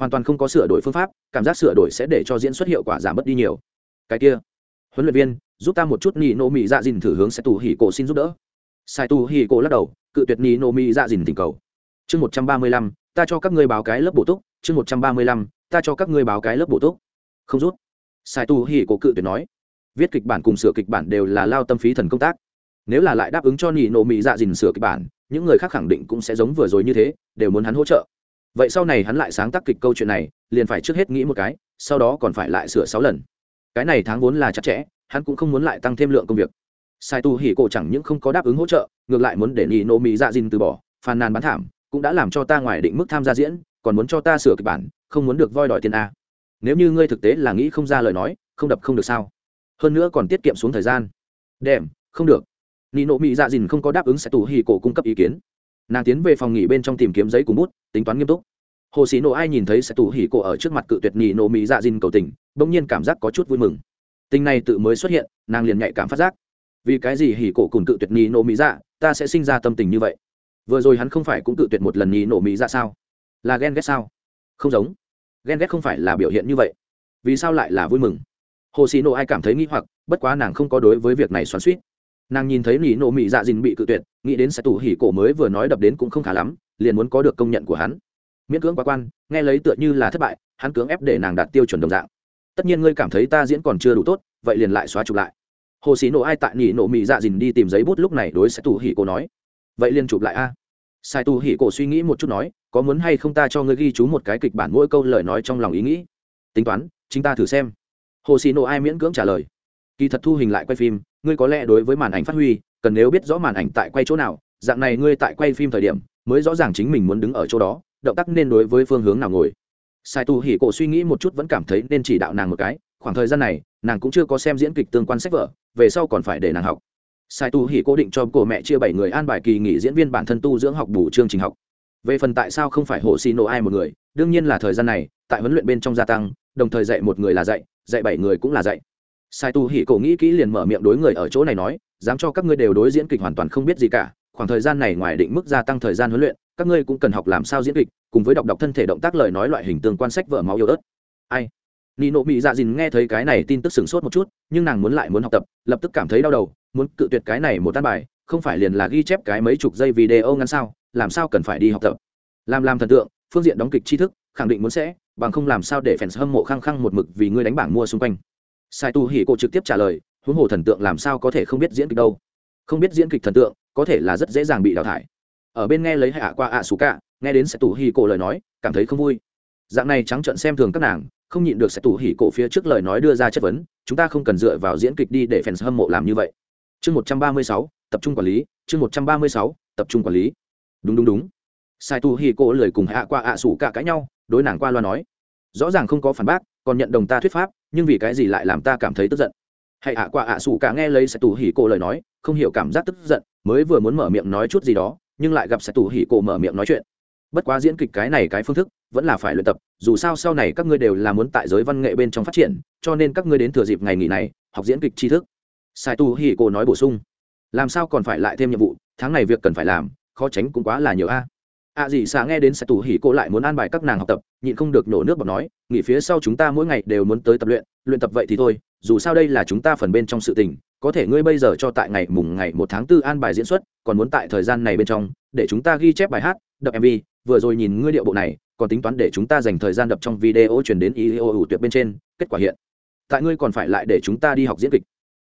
hoàn toàn không có sửa đổi phương pháp, cảm giác sửa đổi sẽ để cho diễn xuất hiệu quả giảm bớt đi nhiều. Cái kia, huấn luyện viên, giúp ta một chút nị nô mỹ dạ dìn thử hướng sai tù hỉ cổ xin giúp đỡ. Sai tù hỉ cổ lắc đầu, cự tuyệt nị nô mỹ dạ dìn tình cầu. Chương một trăm ba mươi lăm, ta cho các ngươi báo cái lớp bổ túc. Chương một trăm ba mươi lăm, ta cho các ngươi báo cái lớp bổ túc. Không rút. Sai tù hỉ cổ cự tuyệt nói. Viết kịch bản cùng sửa kịch bản đều là lao tâm phí thần công tác. Nếu là lại đáp ứng cho nị nô mỹ dạ dìn sửa kịch bản, những người khác khẳng định cũng sẽ giống vừa rồi như thế, đều muốn hắn hỗ trợ vậy sau này hắn lại sáng tác kịch câu chuyện này, liền phải trước hết nghĩ một cái, sau đó còn phải lại sửa sáu lần. Cái này tháng vốn là chặt chẽ, hắn cũng không muốn lại tăng thêm lượng công việc. Sai tu hỉ cổ chẳng những không có đáp ứng hỗ trợ, ngược lại muốn để nị nộ mỹ dạ dìn từ bỏ, phàn nàn bán thảm, cũng đã làm cho ta ngoài định mức tham gia diễn, còn muốn cho ta sửa kịch bản, không muốn được voi đòi tiền a. Nếu như ngươi thực tế là nghĩ không ra lời nói, không đập không được sao? Hơn nữa còn tiết kiệm xuống thời gian. Đệm, không được. Nị nộ mỹ dạ dìn không có đáp ứng sẽ tù hì cổ cung cấp ý kiến nàng tiến về phòng nghỉ bên trong tìm kiếm giấy cùng bút, tính toán nghiêm túc. Hồ sĩ nổ ai nhìn thấy sẽ tù hỉ cổ ở trước mặt cự tuyệt nhị nổ mỹ dạ dìn cầu tình, bỗng nhiên cảm giác có chút vui mừng. Tình này tự mới xuất hiện, nàng liền nhạy cảm phát giác. Vì cái gì hỉ cổ cùng cự tuyệt nhị nổ mỹ dạ ta sẽ sinh ra tâm tình như vậy? Vừa rồi hắn không phải cũng cự tuyệt một lần nhị nổ mỹ dạ sao? Là ghen ghét sao? Không giống. Ghen ghét không phải là biểu hiện như vậy. Vì sao lại là vui mừng? Hồ sĩ nổ ai cảm thấy nghi hoặc, bất quá nàng không có đối với việc này xoắn suýt nàng nhìn thấy nỉ nộ mỹ dạ dìn bị cự tuyệt, nghĩ đến sẽ tù hỉ cổ mới vừa nói đập đến cũng không khá lắm, liền muốn có được công nhận của hắn. Miễn cưỡng quá quan, nghe lấy tựa như là thất bại, hắn cưỡng ép để nàng đạt tiêu chuẩn đồng dạng. Tất nhiên ngươi cảm thấy ta diễn còn chưa đủ tốt, vậy liền lại xóa chụp lại. Hồ sĩ nổ ai tại nỉ nộ mỹ dạ dìn đi tìm giấy bút lúc này đối sẽ tù hỉ cổ nói. Vậy liền chụp lại a. Sai tù hỉ cổ suy nghĩ một chút nói, có muốn hay không ta cho ngươi ghi chú một cái kịch bản mỗi câu lời nói trong lòng ý nghĩ. Tính toán, chính ta thử xem. Hồ sĩ nộ ai miễn cưỡng trả lời. Kỳ thật thu hình lại quay phim ngươi có lẽ đối với màn ảnh phát huy, cần nếu biết rõ màn ảnh tại quay chỗ nào, dạng này ngươi tại quay phim thời điểm, mới rõ ràng chính mình muốn đứng ở chỗ đó, động tác nên đối với phương hướng nào ngồi. Sai tu hỉ cổ suy nghĩ một chút vẫn cảm thấy nên chỉ đạo nàng một cái, khoảng thời gian này, nàng cũng chưa có xem diễn kịch tương quan sách vở, về sau còn phải để nàng học. Sai tu hỉ cố định cho cổ mẹ chia bảy người an bài kỳ nghỉ diễn viên bản thân tu dưỡng học bù chương trình học. Về phần tại sao không phải hộ xì nổ ai một người, đương nhiên là thời gian này, tại huấn luyện bên trong gia tăng, đồng thời dạy một người là dạy dạy bảy người cũng là dạy sai tu hỉ cổ nghĩ kỹ liền mở miệng đối người ở chỗ này nói, dám cho các ngươi đều đối diễn kịch hoàn toàn không biết gì cả, khoảng thời gian này ngoài định mức gia tăng thời gian huấn luyện, các ngươi cũng cần học làm sao diễn kịch, cùng với đọc đọc thân thể động tác lời nói loại hình tương quan sách vở máu yêu ớt. Ai? Nị nộ mỹ dạ dìn nghe thấy cái này tin tức sửng sốt một chút, nhưng nàng muốn lại muốn học tập, lập tức cảm thấy đau đầu, muốn cự tuyệt cái này một tan bài, không phải liền là ghi chép cái mấy chục giây video ngắn sao, làm sao cần phải đi học tập? Làm làm thần tượng, phương diện đóng kịch tri thức, khẳng định muốn sẽ, bằng không làm sao để fans hâm mộ khăng khăng một mực vì ngươi đánh bảng mua xung quanh sai tu hỉ cổ trực tiếp trả lời, huống hồ thần tượng làm sao có thể không biết diễn kịch đâu? Không biết diễn kịch thần tượng, có thể là rất dễ dàng bị đào thải. Ở bên nghe lấy hạ qua ạ xù cả nghe đến sẽ tù hỉ cổ lời nói, cảm thấy không vui. Dạng này trắng trợn xem thường các nàng, không nhịn được sẽ tù hỉ cổ phía trước lời nói đưa ra chất vấn, chúng ta không cần dựa vào diễn kịch đi để fans hâm mộ làm như vậy. Chương một trăm ba mươi sáu, tập trung quản lý, chương một trăm ba mươi sáu, tập trung quản lý. Đúng đúng đúng. Sai tu hỉ cổ lời cùng hạ qua ạ xù cả cãi nhau, đối nàng qua loa nói. Rõ ràng không có phản bác còn nhận đồng ta thuyết pháp, nhưng vì cái gì lại làm ta cảm thấy tức giận? Hãy ạ qua ạ xù cả nghe lấy sẽ tù hỉ cổ lời nói, không hiểu cảm giác tức giận, mới vừa muốn mở miệng nói chút gì đó, nhưng lại gặp sẽ tù hỉ cổ mở miệng nói chuyện. Bất quá diễn kịch cái này cái phương thức, vẫn là phải luyện tập, dù sao sau này các ngươi đều là muốn tại giới văn nghệ bên trong phát triển, cho nên các ngươi đến thừa dịp ngày nghỉ này, học diễn kịch tri thức. Sai tu hỉ cổ nói bổ sung, làm sao còn phải lại thêm nhiệm vụ, tháng này việc cần phải làm, khó tránh cũng quá là nhiều a ạ à gì xạ nghe đến sẽ tù hỉ cô lại muốn an bài các nàng học tập, nhịn không được nổ nước bọc nói, nghỉ phía sau chúng ta mỗi ngày đều muốn tới tập luyện luyện tập vậy thì thôi, dù sao đây là chúng ta phần bên trong sự tình, có thể ngươi bây giờ cho tại ngày mùng ngày một tháng tư an bài diễn xuất, còn muốn tại thời gian này bên trong, để chúng ta ghi chép bài hát, đập mv vừa rồi nhìn ngươi điệu bộ này, còn tính toán để chúng ta dành thời gian đập trong video chuyển đến ý ô ủ tuyệt bên trên, kết quả hiện. Tại ngươi còn phải lại để chúng ta đi học diễn kịch.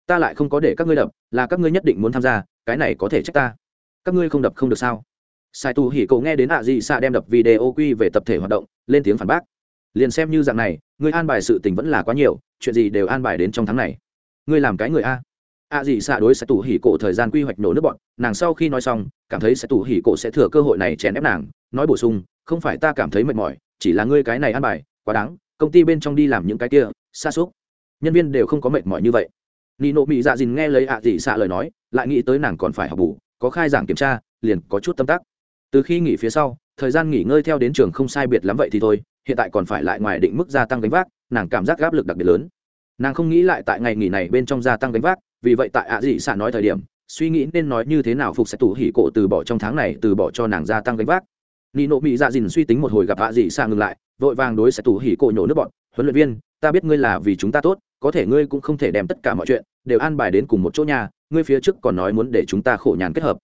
Ta lại không có để các ngươi đập, là các ngươi nhất định muốn tham gia, cái này có thể trách ta. Các ngươi không đập không được sao? Sai tu hỉ cậu nghe đến ạ dị xạ đem đập video quy về tập thể hoạt động, lên tiếng phản bác. Liền xem như dạng này ngươi an bài sự tình vẫn là quá nhiều, chuyện gì đều an bài đến trong tháng này. Ngươi làm cái người a. Ạ dị xạ đối sai tu hỉ cậu thời gian quy hoạch nổ nước bọn, nàng sau khi nói xong, cảm thấy sai tu hỉ cậu sẽ thừa cơ hội này chèn ép nàng, nói bổ sung, không phải ta cảm thấy mệt mỏi, chỉ là ngươi cái này an bài, quá đáng, công ty bên trong đi làm những cái kia, xa xúc. Nhân viên đều không có mệt mỏi như vậy. Nị nộ mỹ dạ dìn nghe lấy ạ dị xạ lời nói, lại nghĩ tới nàng còn phải học bù, có khai giảng kiểm tra, liền có chút tâm tắc từ khi nghỉ phía sau, thời gian nghỉ ngơi theo đến trường không sai biệt lắm vậy thì thôi, hiện tại còn phải lại ngoài định mức gia tăng gánh vác, nàng cảm giác áp lực đặc biệt lớn. Nàng không nghĩ lại tại ngày nghỉ này bên trong gia tăng gánh vác, vì vậy tại ạ dị xạ nói thời điểm, suy nghĩ nên nói như thế nào phục sẽ tủ hỉ cổ từ bỏ trong tháng này, từ bỏ cho nàng gia tăng gánh vác. Nị nộ mỹ dạ dìn suy tính một hồi gặp ạ dị xạ ngừng lại, vội vàng đối sẽ tủ hỉ cổ nhổ nước bọn, huấn luyện viên, ta biết ngươi là vì chúng ta tốt, có thể ngươi cũng không thể đem tất cả mọi chuyện đều an bài đến cùng một chỗ nhà, ngươi phía trước còn nói muốn để chúng ta khổ nhàn kết hợp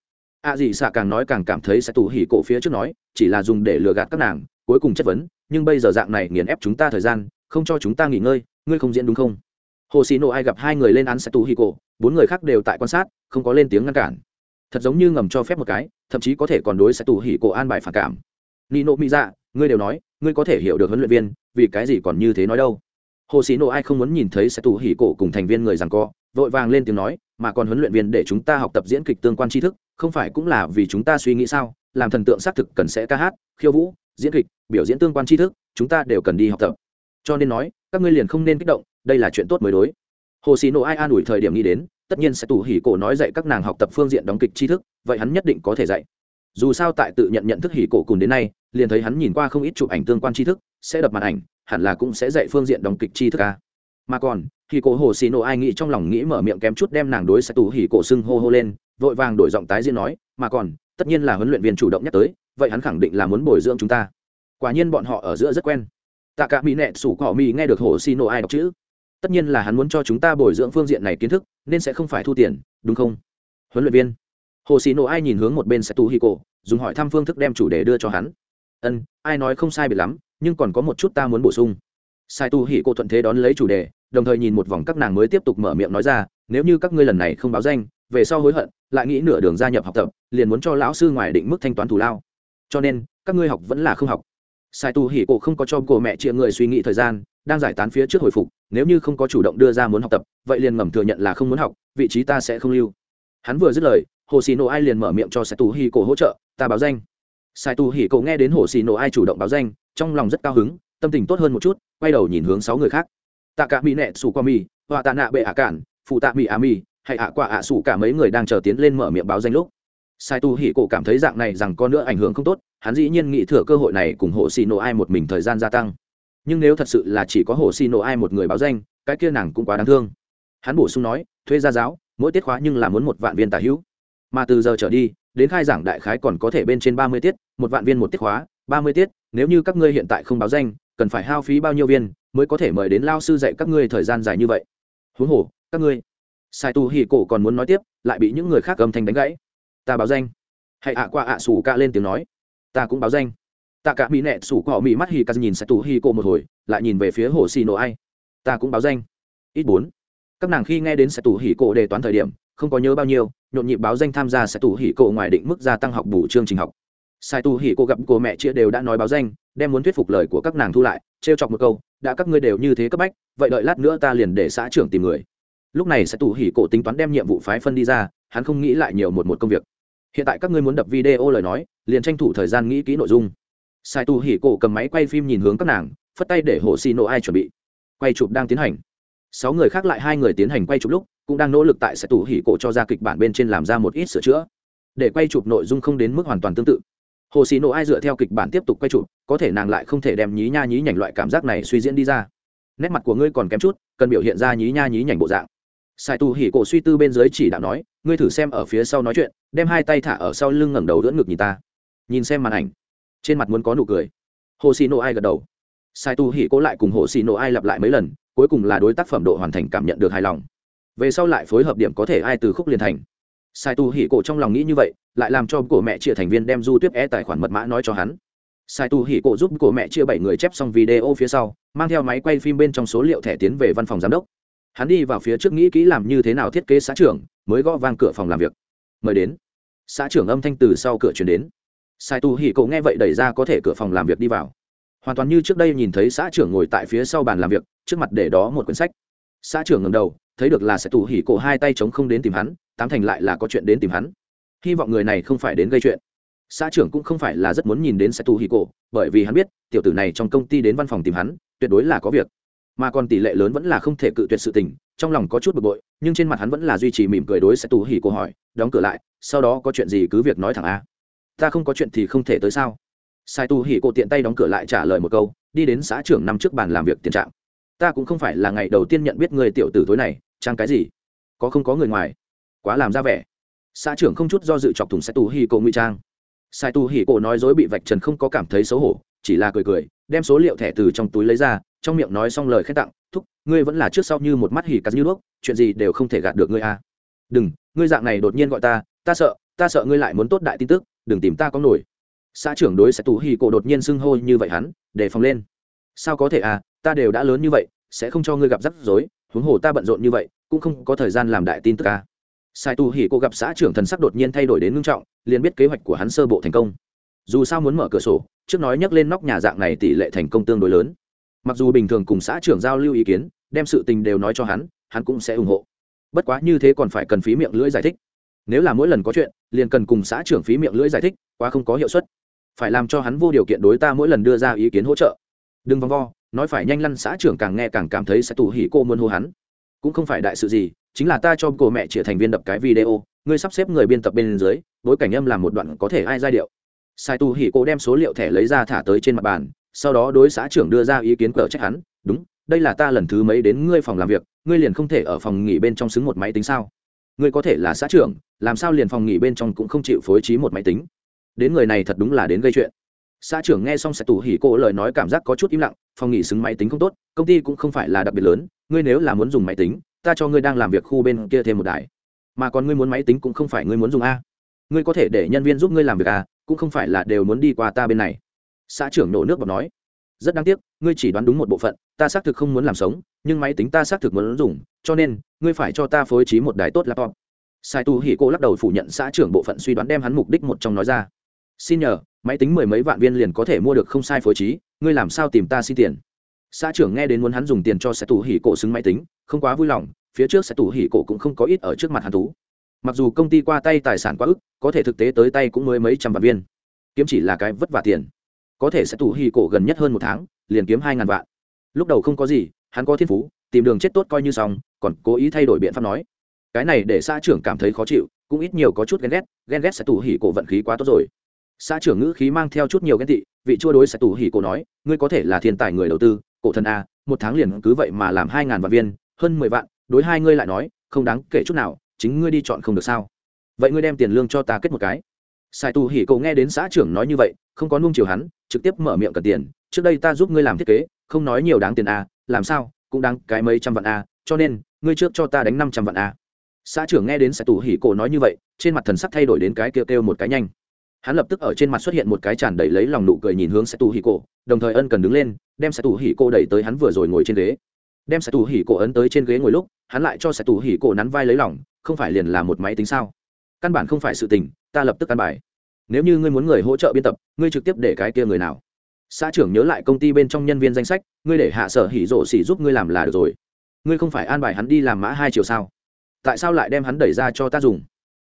a à gì xạ càng nói càng cảm thấy sẽ tù hỉ cổ phía trước nói, chỉ là dùng để lừa gạt các nàng, cuối cùng chất vấn, nhưng bây giờ dạng này nghiền ép chúng ta thời gian, không cho chúng ta nghỉ ngơi, ngươi không diễn đúng không? Hồ xì nộ ai gặp hai người lên án sẽ tù hỉ cổ, bốn người khác đều tại quan sát, không có lên tiếng ngăn cản. Thật giống như ngầm cho phép một cái, thậm chí có thể còn đối sẽ tù hỉ cổ an bài phản cảm. Nị nộ mỹ dạ ngươi đều nói, ngươi có thể hiểu được huấn luyện viên, vì cái gì còn như thế nói đâu. Hồ sĩ nộ ai không muốn nhìn thấy sẽ tù hỉ cổ cùng thành viên người rằng co, vội vàng lên tiếng nói, mà còn huấn luyện viên để chúng ta học tập diễn kịch tương quan tri thức không phải cũng là vì chúng ta suy nghĩ sao? Làm thần tượng xác thực cần sẽ ca hát, khiêu vũ, diễn kịch, biểu diễn tương quan tri thức, chúng ta đều cần đi học tập. Cho nên nói, các ngươi liền không nên kích động, đây là chuyện tốt mới đối. Hồ sĩ nộ ai an ủi thời điểm nghĩ đến, tất nhiên sẽ tù hỉ cổ nói dạy các nàng học tập phương diện đóng kịch tri thức, vậy hắn nhất định có thể dạy. Dù sao tại tự nhận nhận thức hỉ cổ cùng đến nay, liền thấy hắn nhìn qua không ít chụp ảnh tương quan tri thức, sẽ đập màn ảnh, hẳn là cũng sẽ dạy phương diện đóng kịch tri thức ca mà còn, hỉ cổ hồ xì nổ ai nghĩ trong lòng nghĩ mở miệng kém chút đem nàng đối sẽ tù hỉ cổ sưng hô hô lên vội vàng đổi giọng tái diễn nói, mà còn, tất nhiên là huấn luyện viên chủ động nhắc tới, vậy hắn khẳng định là muốn bồi dưỡng chúng ta. Quả nhiên bọn họ ở giữa rất quen. Tạ cả mỹ nẹ sủ cỏ mỹ nghe được hồ xì nổ ai đọc chữ, tất nhiên là hắn muốn cho chúng ta bồi dưỡng phương diện này kiến thức, nên sẽ không phải thu tiền, đúng không? Huấn luyện viên. Hồ xì nổ ai nhìn hướng một bên sẽ tù hỉ cổ dùng hỏi thăm phương thức đem chủ đề đưa cho hắn. Ân, ai nói không sai biệt lắm, nhưng còn có một chút ta muốn bổ sung. Sai tu hỉ cô thuận thế đón lấy chủ đề, đồng thời nhìn một vòng các nàng mới tiếp tục mở miệng nói ra, nếu như các ngươi lần này không báo danh về sau hối hận, lại nghĩ nửa đường gia nhập học tập, liền muốn cho lão sư ngoài định mức thanh toán thù lao. Cho nên, các ngươi học vẫn là không học. Sai tu hỉ cổ không có cho cô mẹ chia người suy nghĩ thời gian, đang giải tán phía trước hồi phục, nếu như không có chủ động đưa ra muốn học tập, vậy liền ngầm thừa nhận là không muốn học, vị trí ta sẽ không lưu. Hắn vừa dứt lời, hồ xì nổ ai liền mở miệng cho sai tu hỉ cổ hỗ trợ, ta báo danh. Sai tu hỉ cổ nghe đến hồ xì nổ ai chủ động báo danh, trong lòng rất cao hứng, tâm tình tốt hơn một chút, quay đầu nhìn hướng sáu người khác. Tạ cả mỹ nẹ sủ qua mi họa tạ nạ bệ ả cản, phụ tạ mỹ a mi hay ạ quả ạ sủ cả mấy người đang chờ tiến lên mở miệng báo danh lúc. Sai tu hỉ cổ cảm thấy dạng này rằng có nữa ảnh hưởng không tốt, hắn dĩ nhiên nghĩ thừa cơ hội này cùng hộ xì nổ ai một mình thời gian gia tăng. Nhưng nếu thật sự là chỉ có hộ xì nổ ai một người báo danh, cái kia nàng cũng quá đáng thương. Hắn bổ sung nói, thuê gia giáo, mỗi tiết khóa nhưng là muốn một vạn viên tả hữu. Mà từ giờ trở đi, đến khai giảng đại khái còn có thể bên trên ba mươi tiết, một vạn viên một tiết khóa, ba mươi tiết, nếu như các ngươi hiện tại không báo danh, cần phải hao phí bao nhiêu viên mới có thể mời đến lao sư dạy các ngươi thời gian dài như vậy? Huống hồ, các ngươi sai tu hì cổ còn muốn nói tiếp, lại bị những người khác âm thanh đánh gãy. Ta báo danh. Hãy ạ qua ạ sủ ca lên tiếng nói. Ta cũng báo danh. Tạ cả mỹ nẹ sủ cọ mỹ mắt hì ca nhìn sai tu hì cổ một hồi, lại nhìn về phía hồ xì nổ ai. Ta cũng báo danh. Ít bốn. Các nàng khi nghe đến sai tu hì cổ đề toán thời điểm, không có nhớ bao nhiêu, nhộn nhịp báo danh tham gia sai tu hì cổ ngoài định mức gia tăng học bù chương trình học. Sai tu hỉ cô gặp cô mẹ chia đều đã nói báo danh, đem muốn thuyết phục lời của các nàng thu lại, trêu chọc một câu, đã các ngươi đều như thế cấp bách, vậy đợi lát nữa ta liền để xã trưởng tìm người lúc này sẽ tù hỉ cổ tính toán đem nhiệm vụ phái phân đi ra, hắn không nghĩ lại nhiều một một công việc. Hiện tại các ngươi muốn đập video lời nói, liền tranh thủ thời gian nghĩ kỹ nội dung. Sai tù hỉ cổ cầm máy quay phim nhìn hướng các nàng, phất tay để hồ xì nộ ai chuẩn bị. Quay chụp đang tiến hành. Sáu người khác lại hai người tiến hành quay chụp lúc, cũng đang nỗ lực tại sẽ tù hỉ cổ cho ra kịch bản bên trên làm ra một ít sửa chữa. Để quay chụp nội dung không đến mức hoàn toàn tương tự. Hồ xì nộ ai dựa theo kịch bản tiếp tục quay chụp, có thể nàng lại không thể đem nhí nha nhí nhảnh loại cảm giác này suy diễn đi ra. Nét mặt của ngươi còn kém chút, cần biểu hiện ra nhí nha nhí nhảnh bộ dạng sai tu hỉ cổ suy tư bên dưới chỉ đạo nói, ngươi thử xem ở phía sau nói chuyện, đem hai tay thả ở sau lưng ngẩng đầu đỡ ngực nhìn ta. Nhìn xem màn ảnh, trên mặt muốn có nụ cười. Hồ xì nộ ai gật đầu. Sai tu hỉ cổ lại cùng hồ xì nộ ai lặp lại mấy lần, cuối cùng là đối tác phẩm độ hoàn thành cảm nhận được hài lòng. Về sau lại phối hợp điểm có thể ai từ khúc liền thành. Sai tu hỉ cổ trong lòng nghĩ như vậy, lại làm cho cổ mẹ chia thành viên đem du tiếp e tài khoản mật mã nói cho hắn. Sai tu hỉ cổ giúp cổ mẹ chia bảy người chép xong video phía sau, mang theo máy quay phim bên trong số liệu thẻ tiến về văn phòng giám đốc hắn đi vào phía trước nghĩ kỹ làm như thế nào thiết kế xã trưởng, mới gõ vang cửa phòng làm việc. Mời đến. Xã trưởng âm thanh từ sau cửa chuyển đến. Sai tu hỉ cổ nghe vậy đẩy ra có thể cửa phòng làm việc đi vào. Hoàn toàn như trước đây nhìn thấy xã trưởng ngồi tại phía sau bàn làm việc, trước mặt để đó một quyển sách. Xã trưởng ngầm đầu, thấy được là sẽ tù hỉ cổ hai tay chống không đến tìm hắn, tám thành lại là có chuyện đến tìm hắn. Hy vọng người này không phải đến gây chuyện. Xã trưởng cũng không phải là rất muốn nhìn đến sẽ tù hỉ cổ bởi vì hắn biết, tiểu tử này trong công ty đến văn phòng tìm hắn, tuyệt đối là có việc mà còn tỷ lệ lớn vẫn là không thể cự tuyệt sự tình, trong lòng có chút bực bội, nhưng trên mặt hắn vẫn là duy trì mỉm cười đối sẽ tù hỉ cô hỏi, đóng cửa lại, sau đó có chuyện gì cứ việc nói thẳng a. Ta không có chuyện thì không thể tới sao? Sai tu hỉ cô tiện tay đóng cửa lại trả lời một câu, đi đến xã trưởng nằm trước bàn làm việc tiền trạng ta cũng không phải là ngày đầu tiên nhận biết người tiểu tử tối này, trang cái gì? Có không có người ngoài? Quá làm ra vẻ. Xã trưởng không chút do dự chọc thùng sai tu hỉ cô ngụy trang. Sai tu hỉ cô nói dối bị vạch trần không có cảm thấy xấu hổ, chỉ là cười cười, đem số liệu thẻ từ trong túi lấy ra trong miệng nói xong lời khen tặng, thúc, ngươi vẫn là trước sau như một mắt hỉ cắt như đuốc, chuyện gì đều không thể gạt được ngươi à. đừng, ngươi dạng này đột nhiên gọi ta ta sợ ta sợ ngươi lại muốn tốt đại tin tức, đừng tìm ta có nổi. Xã trưởng đối sẽ tù hì cổ đột nhiên xưng hô như vậy hắn, để phòng lên. Sao có thể à ta đều đã lớn như vậy, sẽ không cho ngươi gặp rắc rối, huống hồ ta bận rộn như vậy, cũng không có thời gian làm đại tin tức à. Sai tu hỉ cô gặp xã trưởng thần sắc đột nhiên thay đổi đến ngưng trọng, liền biết kế hoạch của hắn sơ bộ thành công. Dù sao muốn mở cửa sổ, trước nói nhắc lên nóc nhà dạng này tỷ lệ thành công tương đối lớn mặc dù bình thường cùng xã trưởng giao lưu ý kiến, đem sự tình đều nói cho hắn hắn cũng sẽ ủng hộ. Bất quá như thế còn phải cần phí miệng lưỡi giải thích. Nếu là mỗi lần có chuyện, liền cần cùng xã trưởng phí miệng lưỡi giải thích, quá không có hiệu suất. Phải làm cho hắn vô điều kiện đối ta mỗi lần đưa ra ý kiến hỗ trợ. Đừng vòng vo, nói phải nhanh lăn xã trưởng càng nghe càng cảm thấy sẽ tù hỉ cô muốn hô hắn. Cũng không phải đại sự gì, chính là ta cho cô mẹ trở thành viên đập cái video, ngươi sắp xếp người biên tập bên dưới, bối cảnh âm làm một đoạn có thể ai giai điệu. Sai tù hỉ cô đem số liệu thẻ lấy ra thả tới trên mặt bàn sau đó đối xã trưởng đưa ra ý kiến cờ trách hắn, đúng, đây là ta lần thứ mấy đến ngươi phòng làm việc, ngươi liền không thể ở phòng nghỉ bên trong xứng một máy tính sao? Ngươi có thể là xã trưởng, làm sao liền phòng nghỉ bên trong cũng không chịu phối trí một máy tính? Đến người này thật đúng là đến gây chuyện. Xã trưởng nghe xong sẽ tủ hỉ cổ lời nói cảm giác có chút im lặng, phòng nghỉ xứng máy tính không tốt, công ty cũng không phải là đặc biệt lớn, ngươi nếu là muốn dùng máy tính, ta cho ngươi đang làm việc khu bên kia thêm một đài. Mà còn ngươi muốn máy tính cũng không phải ngươi muốn dùng a. Ngươi có thể để nhân viên giúp ngươi làm việc a cũng không phải là đều muốn đi qua ta bên này xã trưởng nổ nước bọc nói, rất đáng tiếc, ngươi chỉ đoán đúng một bộ phận, ta xác thực không muốn làm sống, nhưng máy tính ta xác thực muốn dùng, cho nên, ngươi phải cho ta phối trí một đài tốt laptop. Sai tu hỉ cô lắc đầu phủ nhận xã trưởng bộ phận suy đoán đem hắn mục đích một trong nói ra. Xin nhờ, máy tính mười mấy vạn viên liền có thể mua được không sai phối trí, ngươi làm sao tìm ta xin tiền? Xã trưởng nghe đến muốn hắn dùng tiền cho sẽ tù hỉ cổ xứng máy tính, không quá vui lòng, phía trước sẽ tù hỉ cổ cũng không có ít ở trước mặt hắn tú. Mặc dù công ty qua tay tài sản quá ức, có thể thực tế tới tay cũng mới mấy trăm vạn viên. Kiếm chỉ là cái vất vả tiền có thể sẽ tù hì cổ gần nhất hơn một tháng, liền kiếm hai ngàn vạn. Lúc đầu không có gì, hắn có thiên phú, tìm đường chết tốt coi như xong, còn cố ý thay đổi biện pháp nói. Cái này để xã trưởng cảm thấy khó chịu, cũng ít nhiều có chút ghen ghét ghen ghét sẽ tù hỉ cổ vận khí quá tốt rồi. Xã trưởng ngữ khí mang theo chút nhiều ghen tị, vị chua đối sẽ tù hỉ cổ nói, ngươi có thể là thiên tài người đầu tư, cổ thần a, một tháng liền cứ vậy mà làm hai ngàn vạn viên, hơn mười vạn, đối hai ngươi lại nói, không đáng kể chút nào, chính ngươi đi chọn không được sao. Vậy ngươi đem tiền lương cho ta kết một cái. Sai tù hỉ cổ nghe đến xã trưởng nói như vậy, không có nung chiều hắn trực tiếp mở miệng cần tiền, trước đây ta giúp ngươi làm thiết kế, không nói nhiều đáng tiền a làm sao, cũng đáng cái mấy trăm vạn a cho nên, ngươi trước cho ta đánh năm trăm vạn a xã trưởng nghe đến sai tù hỉ cổ nói như vậy, trên mặt thần sắc thay đổi đến cái kêu kêu một cái nhanh. Hắn lập tức ở trên mặt xuất hiện một cái tràn đầy lấy lòng nụ cười nhìn hướng sẽ tù hỉ cổ, đồng thời ân cần đứng lên, đem sẽ tù hỉ cổ đẩy tới hắn vừa rồi ngồi trên ghế. Đem sẽ tù hỉ cổ ấn tới trên ghế ngồi lúc, hắn lại cho sẽ tù hỉ cổ nắn vai lấy lòng, không phải liền là một máy tính sao? Căn bản không phải sự tình, ta lập tức căn bài nếu như ngươi muốn người hỗ trợ biên tập, ngươi trực tiếp để cái kia người nào? Xã trưởng nhớ lại công ty bên trong nhân viên danh sách, ngươi để hạ sở hỉ rộ xỉ giúp ngươi làm là được rồi. Ngươi không phải an bài hắn đi làm mã hai triệu sao? Tại sao lại đem hắn đẩy ra cho ta dùng?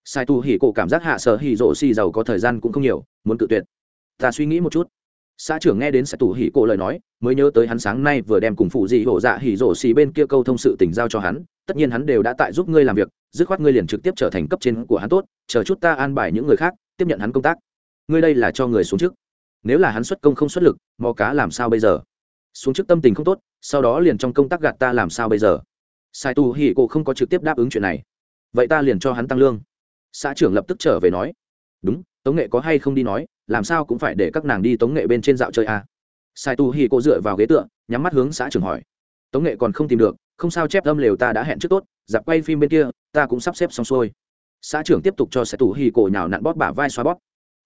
Sai tu hỉ cổ cảm giác hạ sở hỉ rộ xì giàu có thời gian cũng không nhiều, muốn cự tuyệt. Ta suy nghĩ một chút. Xã trưởng nghe đến sai tu hỉ cổ lời nói, mới nhớ tới hắn sáng nay vừa đem cùng phụ dị hổ dạ hỉ rộ xì bên kia câu thông sự tình giao cho hắn. Tất nhiên hắn đều đã tại giúp ngươi làm việc, dứt khoát ngươi liền trực tiếp trở thành cấp trên của hắn tốt, chờ chút ta an bài những người khác tiếp nhận hắn công tác. Ngươi đây là cho người xuống trước nếu là hắn xuất công không xuất lực, mò cá làm sao bây giờ? Xuống trước tâm tình không tốt, sau đó liền trong công tác gạt ta làm sao bây giờ? Sai tu hỉ cổ không có trực tiếp đáp ứng chuyện này. Vậy ta liền cho hắn tăng lương. Xã trưởng lập tức trở về nói. Đúng, tống nghệ có hay không đi nói, làm sao cũng phải để các nàng đi tống nghệ bên trên dạo chơi à. sai tu hi cô dựa vào ghế tựa, nhắm mắt hướng xã trưởng hỏi. Tống nghệ còn không tìm được, không sao chép âm lều ta đã hẹn trước tốt, dạp quay phim bên kia, ta cũng sắp xếp xong xuôi xã trưởng tiếp tục cho sai tu hì cổ nhào nặn bóp bả vai xoa bóp.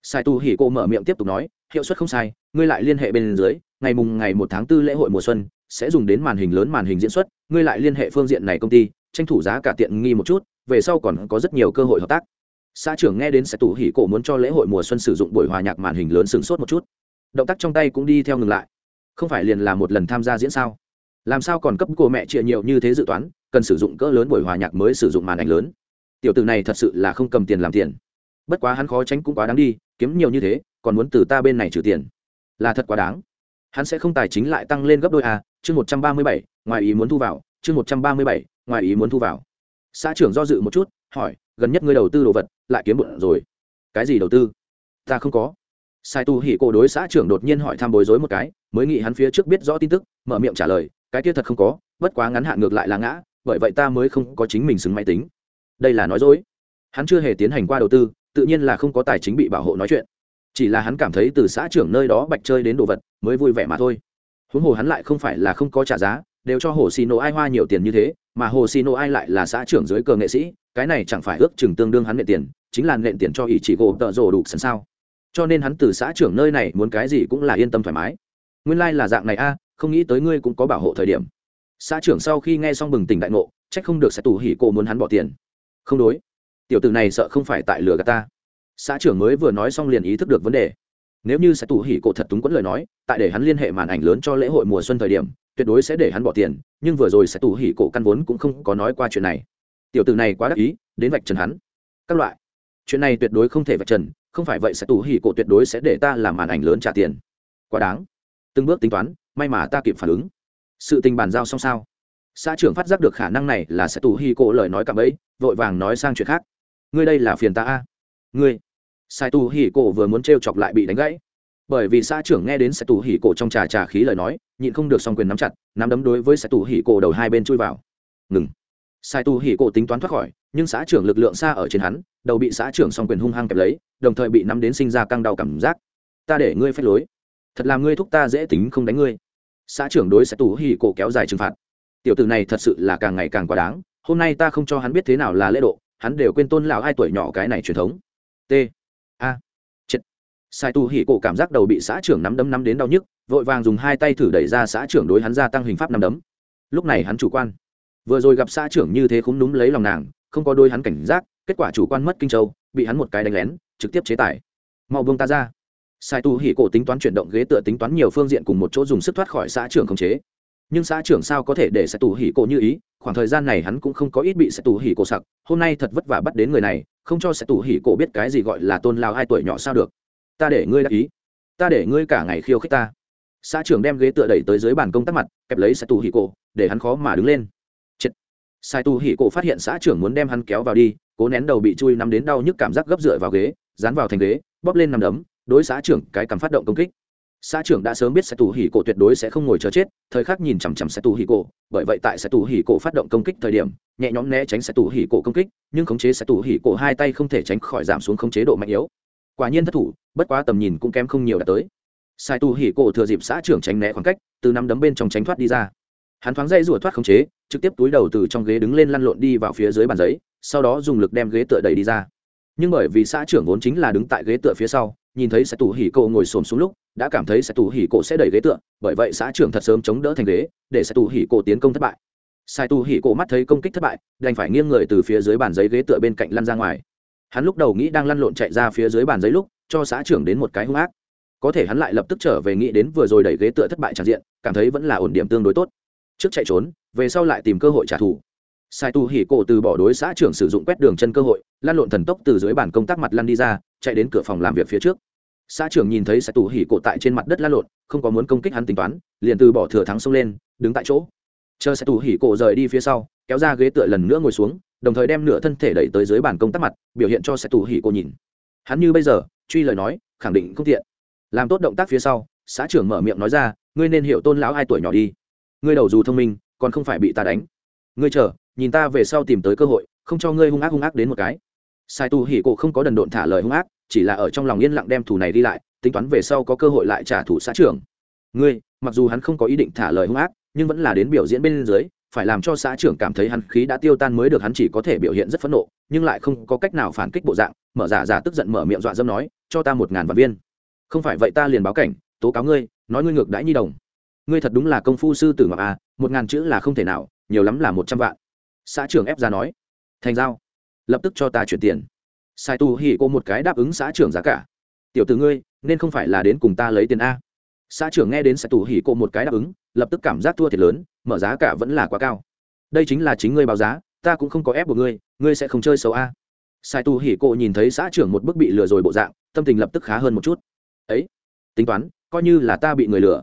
Sai tu hì cô mở miệng tiếp tục nói, hiệu suất không sai, ngươi lại liên hệ bên dưới, ngày mùng ngày một tháng tư lễ hội mùa xuân, sẽ dùng đến màn hình lớn màn hình diễn xuất, ngươi lại liên hệ phương diện này công ty, tranh thủ giá cả tiện nghi một chút, về sau còn có rất nhiều cơ hội hợp tác. Xã trưởng nghe đến sẽ tủ hỉ cổ muốn cho lễ hội mùa xuân sử dụng buổi hòa nhạc màn hình lớn sửng sốt một chút. Động tác trong tay cũng đi theo ngừng lại. Không phải liền là một lần tham gia diễn sao? Làm sao còn cấp cô mẹ chia nhiều như thế dự toán, cần sử dụng cỡ lớn buổi hòa nhạc mới sử dụng màn ảnh lớn? Tiểu tử này thật sự là không cầm tiền làm tiền. Bất quá hắn khó tránh cũng quá đáng đi, kiếm nhiều như thế, còn muốn từ ta bên này trừ tiền. Là thật quá đáng. Hắn sẽ không tài chính lại tăng lên gấp đôi a chương một trăm ba mươi bảy, ngoài ý muốn thu vào, chương một trăm ba mươi bảy, ngoài ý muốn thu vào. Xã trưởng do dự một chút, hỏi, gần nhất ngươi đầu tư đồ vật, lại kiếm bụng rồi. Cái gì đầu tư? Ta không có. Sai tu hỉ cổ đối xã trưởng đột nhiên hỏi thăm bối rối một cái, mới nghĩ hắn phía trước biết rõ tin tức, mở miệng trả lời, cái kia thật không có, bất quá ngắn hạn ngược lại là ngã, bởi vậy ta mới không có chính mình xứng máy tính đây là nói dối. Hắn chưa hề tiến hành qua đầu tư, tự nhiên là không có tài chính bị bảo hộ nói chuyện. Chỉ là hắn cảm thấy từ xã trưởng nơi đó bạch chơi đến đồ vật, mới vui vẻ mà thôi. Huống hồ hắn lại không phải là không có trả giá, đều cho hồ xì nổ ai hoa nhiều tiền như thế, mà hồ xì nổ ai lại là xã trưởng dưới cờ nghệ sĩ, cái này chẳng phải ước chừng tương đương hắn nện tiền, chính là nện tiền cho ý chỉ gỗ tợ rồ đủ sẵn sao. Cho nên hắn từ xã trưởng nơi này muốn cái gì cũng là yên tâm thoải mái. Nguyên lai、like、là dạng này a, không nghĩ tới ngươi cũng có bảo hộ thời điểm. Xã trưởng sau khi nghe xong bừng tỉnh đại ngộ trách không được sẽ tù hỉ cô muốn hắn bỏ tiền không đối. Tiểu t ử này sợ không phải tại lừa gạt ta. Xã trưởng mới vừa nói xong liền ý thức được vấn đề. Nếu như sẽ tù hỉ cổ thật túng quẫn lời nói, tại để hắn liên hệ màn ảnh lớn cho lễ hội mùa xuân thời điểm, tuyệt đối sẽ để hắn bỏ tiền, nhưng vừa rồi sẽ tù hỉ cổ căn vốn cũng không có nói qua chuyện này. Tiểu tử này quá đắc ý, đến vạch trần hắn. Các loại. Chuyện này tuyệt đối không thể vạch trần, không phải vậy sẽ tù hỉ cổ tuyệt đối sẽ để ta làm màn ảnh lớn trả tiền. Quá đáng. Từng bước tính toán, may mà ta kịp phản ứng. Sự tình bàn giao xong sao? Xã trưởng phát giác được khả năng này là sẽ tù hỉ cổ lời nói cạm ấy, vội vàng nói sang chuyện khác. Ngươi đây là phiền ta a. Ngươi. Sai tu hỉ cổ vừa muốn t chọc lại bị đánh gãy. Bởi vì xã trưởng nghe đến sẽ tu hỉ cổ trong trà trà khí lời nói, nhịn không được song quyền nắm chặt, nắm đấm đối với sẽ tu hỉ cổ đầu hai bên chui vào. Ngừng. Sai tu hỉ cổ tính toán thoát khỏi, nhưng xã trưởng lực lượng xa ở trên hắn, đầu bị xã trưởng song quyền hung hăng kẹp lấy, đồng thời bị nắm đến sinh ra căng đau cảm giác. Ta để ngươi phép lối. Thật là ngươi thúc ta dễ tính không đánh ngươi. Xã trưởng đối sẽ tu hỉ cổ kéo dài trừng phạt tiểu tử này thật sự là càng ngày càng quá đáng, hôm nay ta không cho hắn biết thế nào là lễ độ, hắn đều quên tôn lão hai tuổi nhỏ cái này truyền thống. T. A. Chết sai tu hỉ cổ cảm giác đầu bị xã trưởng nắm đấm nắm đến đau nhức, vội vàng dùng hai tay thử đẩy ra xã trưởng đối hắn gia tăng hình pháp nắm đấm. Lúc này hắn chủ quan. Vừa rồi gặp xã trưởng như thế cũng núm lấy lòng nàng, không có đôi hắn cảnh giác, kết quả chủ quan mất kinh châu, bị hắn một cái đánh lén, trực tiếp chế tài. Mau buông ta ra. Sai tu hỉ cổ tính toán chuyển động ghế tựa tính toán nhiều phương diện cùng một chỗ dùng sức thoát khỏi xã trưởng khống chế nhưng xã trưởng sao có thể để sẽ tù hỉ cổ như ý? Khoảng thời gian này hắn cũng không có ít bị sẽ tù hỉ cổ sặc. Hôm nay thật vất vả bắt đến người này, không cho sẽ tù hỉ cổ biết cái gì gọi là tôn lao hai tuổi nhỏ sao được. Ta để ngươi đắc ý. Ta để ngươi cả ngày khiêu khích ta. Xã trưởng đem ghế tựa đẩy tới dưới bàn công tác mặt, kẹp lấy sai tù hỉ cổ, để hắn khó mà đứng lên. Sai tù hỉ cổ phát hiện xã trưởng muốn đem hắn kéo vào đi, cố nén đầu bị chui nắm đến đau nhức cảm giác gấp dựa vào ghế, dán vào thành ghế, bóp lên nằm đấm, đối xã trưởng cái cằm phát động công kích xã trưởng đã sớm biết sẽ tù hỉ cổ tuyệt đối sẽ không ngồi chờ chết, thời khắc nhìn chằm chằm sẽ tù hỉ cổ, bởi vậy tại sẽ tù hỉ cổ phát động công kích thời điểm, nhẹ nhõm né tránh sẽ tù hỉ cổ công kích, nhưng khống chế sẽ tù hỉ cổ hai tay không thể tránh khỏi giảm xuống khống chế độ mạnh yếu. Quả nhiên thất thủ, bất quá tầm nhìn cũng kém không nhiều đã tới. Sai tù hỉ cổ thừa dịp xã trưởng tránh né khoảng cách, từ năm đấm bên trong tránh thoát đi ra. Hắn thoáng dây rủa thoát khống chế, trực tiếp túi đầu từ trong ghế đứng lên lăn lộn đi vào phía dưới bàn giấy, sau đó dùng lực đem ghế tựa đẩy đi ra nhưng bởi vì xã trưởng vốn chính là đứng tại ghế tựa phía sau, nhìn thấy sẽ tù hỉ cổ ngồi xổm xuống lúc, đã cảm thấy sẽ tù hỉ cổ sẽ đẩy ghế tựa, bởi vậy xã trưởng thật sớm chống đỡ thành ghế, để sẽ tù hỉ cổ tiến công thất bại. Sai tù hỉ cổ mắt thấy công kích thất bại, đành phải nghiêng người từ phía dưới bàn giấy ghế tựa bên cạnh lăn ra ngoài. Hắn lúc đầu nghĩ đang lăn lộn chạy ra phía dưới bàn giấy lúc, cho xã trưởng đến một cái hung ác. Có thể hắn lại lập tức trở về nghĩ đến vừa rồi đẩy ghế tựa thất bại tràn diện, cảm thấy vẫn là ổn điểm tương đối tốt. Trước chạy trốn, về sau lại tìm cơ hội trả thù sai tu hỉ cổ từ bỏ đối xã trưởng sử dụng quét đường chân cơ hội, lan lộn thần tốc từ dưới bàn công tác mặt lăn đi ra, chạy đến cửa phòng làm việc phía trước. Xã trưởng nhìn thấy sai tu hỉ cổ tại trên mặt đất lan lộn, không có muốn công kích hắn tính toán, liền từ bỏ thừa thắng xông lên, đứng tại chỗ. Chờ sai tu hỉ cổ rời đi phía sau, kéo ra ghế tựa lần nữa ngồi xuống, đồng thời đem nửa thân thể đẩy tới dưới bàn công tác mặt, biểu hiện cho sai tu hỉ cổ nhìn. Hắn như bây giờ, truy lời nói, khẳng định không tiện. Làm tốt động tác phía sau, xã trưởng mở miệng nói ra, ngươi nên hiểu tôn lão hai tuổi nhỏ đi. Ngươi đầu dù thông minh, còn không phải bị ta đánh ngươi chờ, nhìn ta về sau tìm tới cơ hội, không cho ngươi hung ác hung ác đến một cái. Sai tu hỉ cổ không có đần độn thả lời hung ác, chỉ là ở trong lòng yên lặng đem thủ này đi lại, tính toán về sau có cơ hội lại trả thù xã trưởng. Ngươi, mặc dù hắn không có ý định thả lời hung ác, nhưng vẫn là đến biểu diễn bên dưới, phải làm cho xã trưởng cảm thấy hắn khí đã tiêu tan mới được hắn chỉ có thể biểu hiện rất phẫn nộ, nhưng lại không có cách nào phản kích bộ dạng, mở giả giả tức giận mở miệng dọa dâm nói, cho ta một ngàn vạn viên. Không phải vậy ta liền báo cảnh, tố cáo ngươi, nói ngươi ngược đãi nhi đồng. Ngươi thật đúng là công phu sư tử ngọc à một ngàn chữ là không thể nào nhiều lắm là một trăm vạn. Xã trưởng ép ra nói, thành giao, lập tức cho ta chuyển tiền. Sai tu hỉ cô một cái đáp ứng xã trưởng giá cả. Tiểu từ ngươi, nên không phải là đến cùng ta lấy tiền a. Xã trưởng nghe đến sai tu hỉ cô một cái đáp ứng, lập tức cảm giác thua thiệt lớn, mở giá cả vẫn là quá cao. Đây chính là chính ngươi báo giá, ta cũng không có ép của ngươi ngươi sẽ không chơi xấu a. Sai tu hỉ cô nhìn thấy xã trưởng một bức bị lừa rồi bộ dạng, tâm tình lập tức khá hơn một chút. Ấy, tính toán, coi như là ta bị người lừa.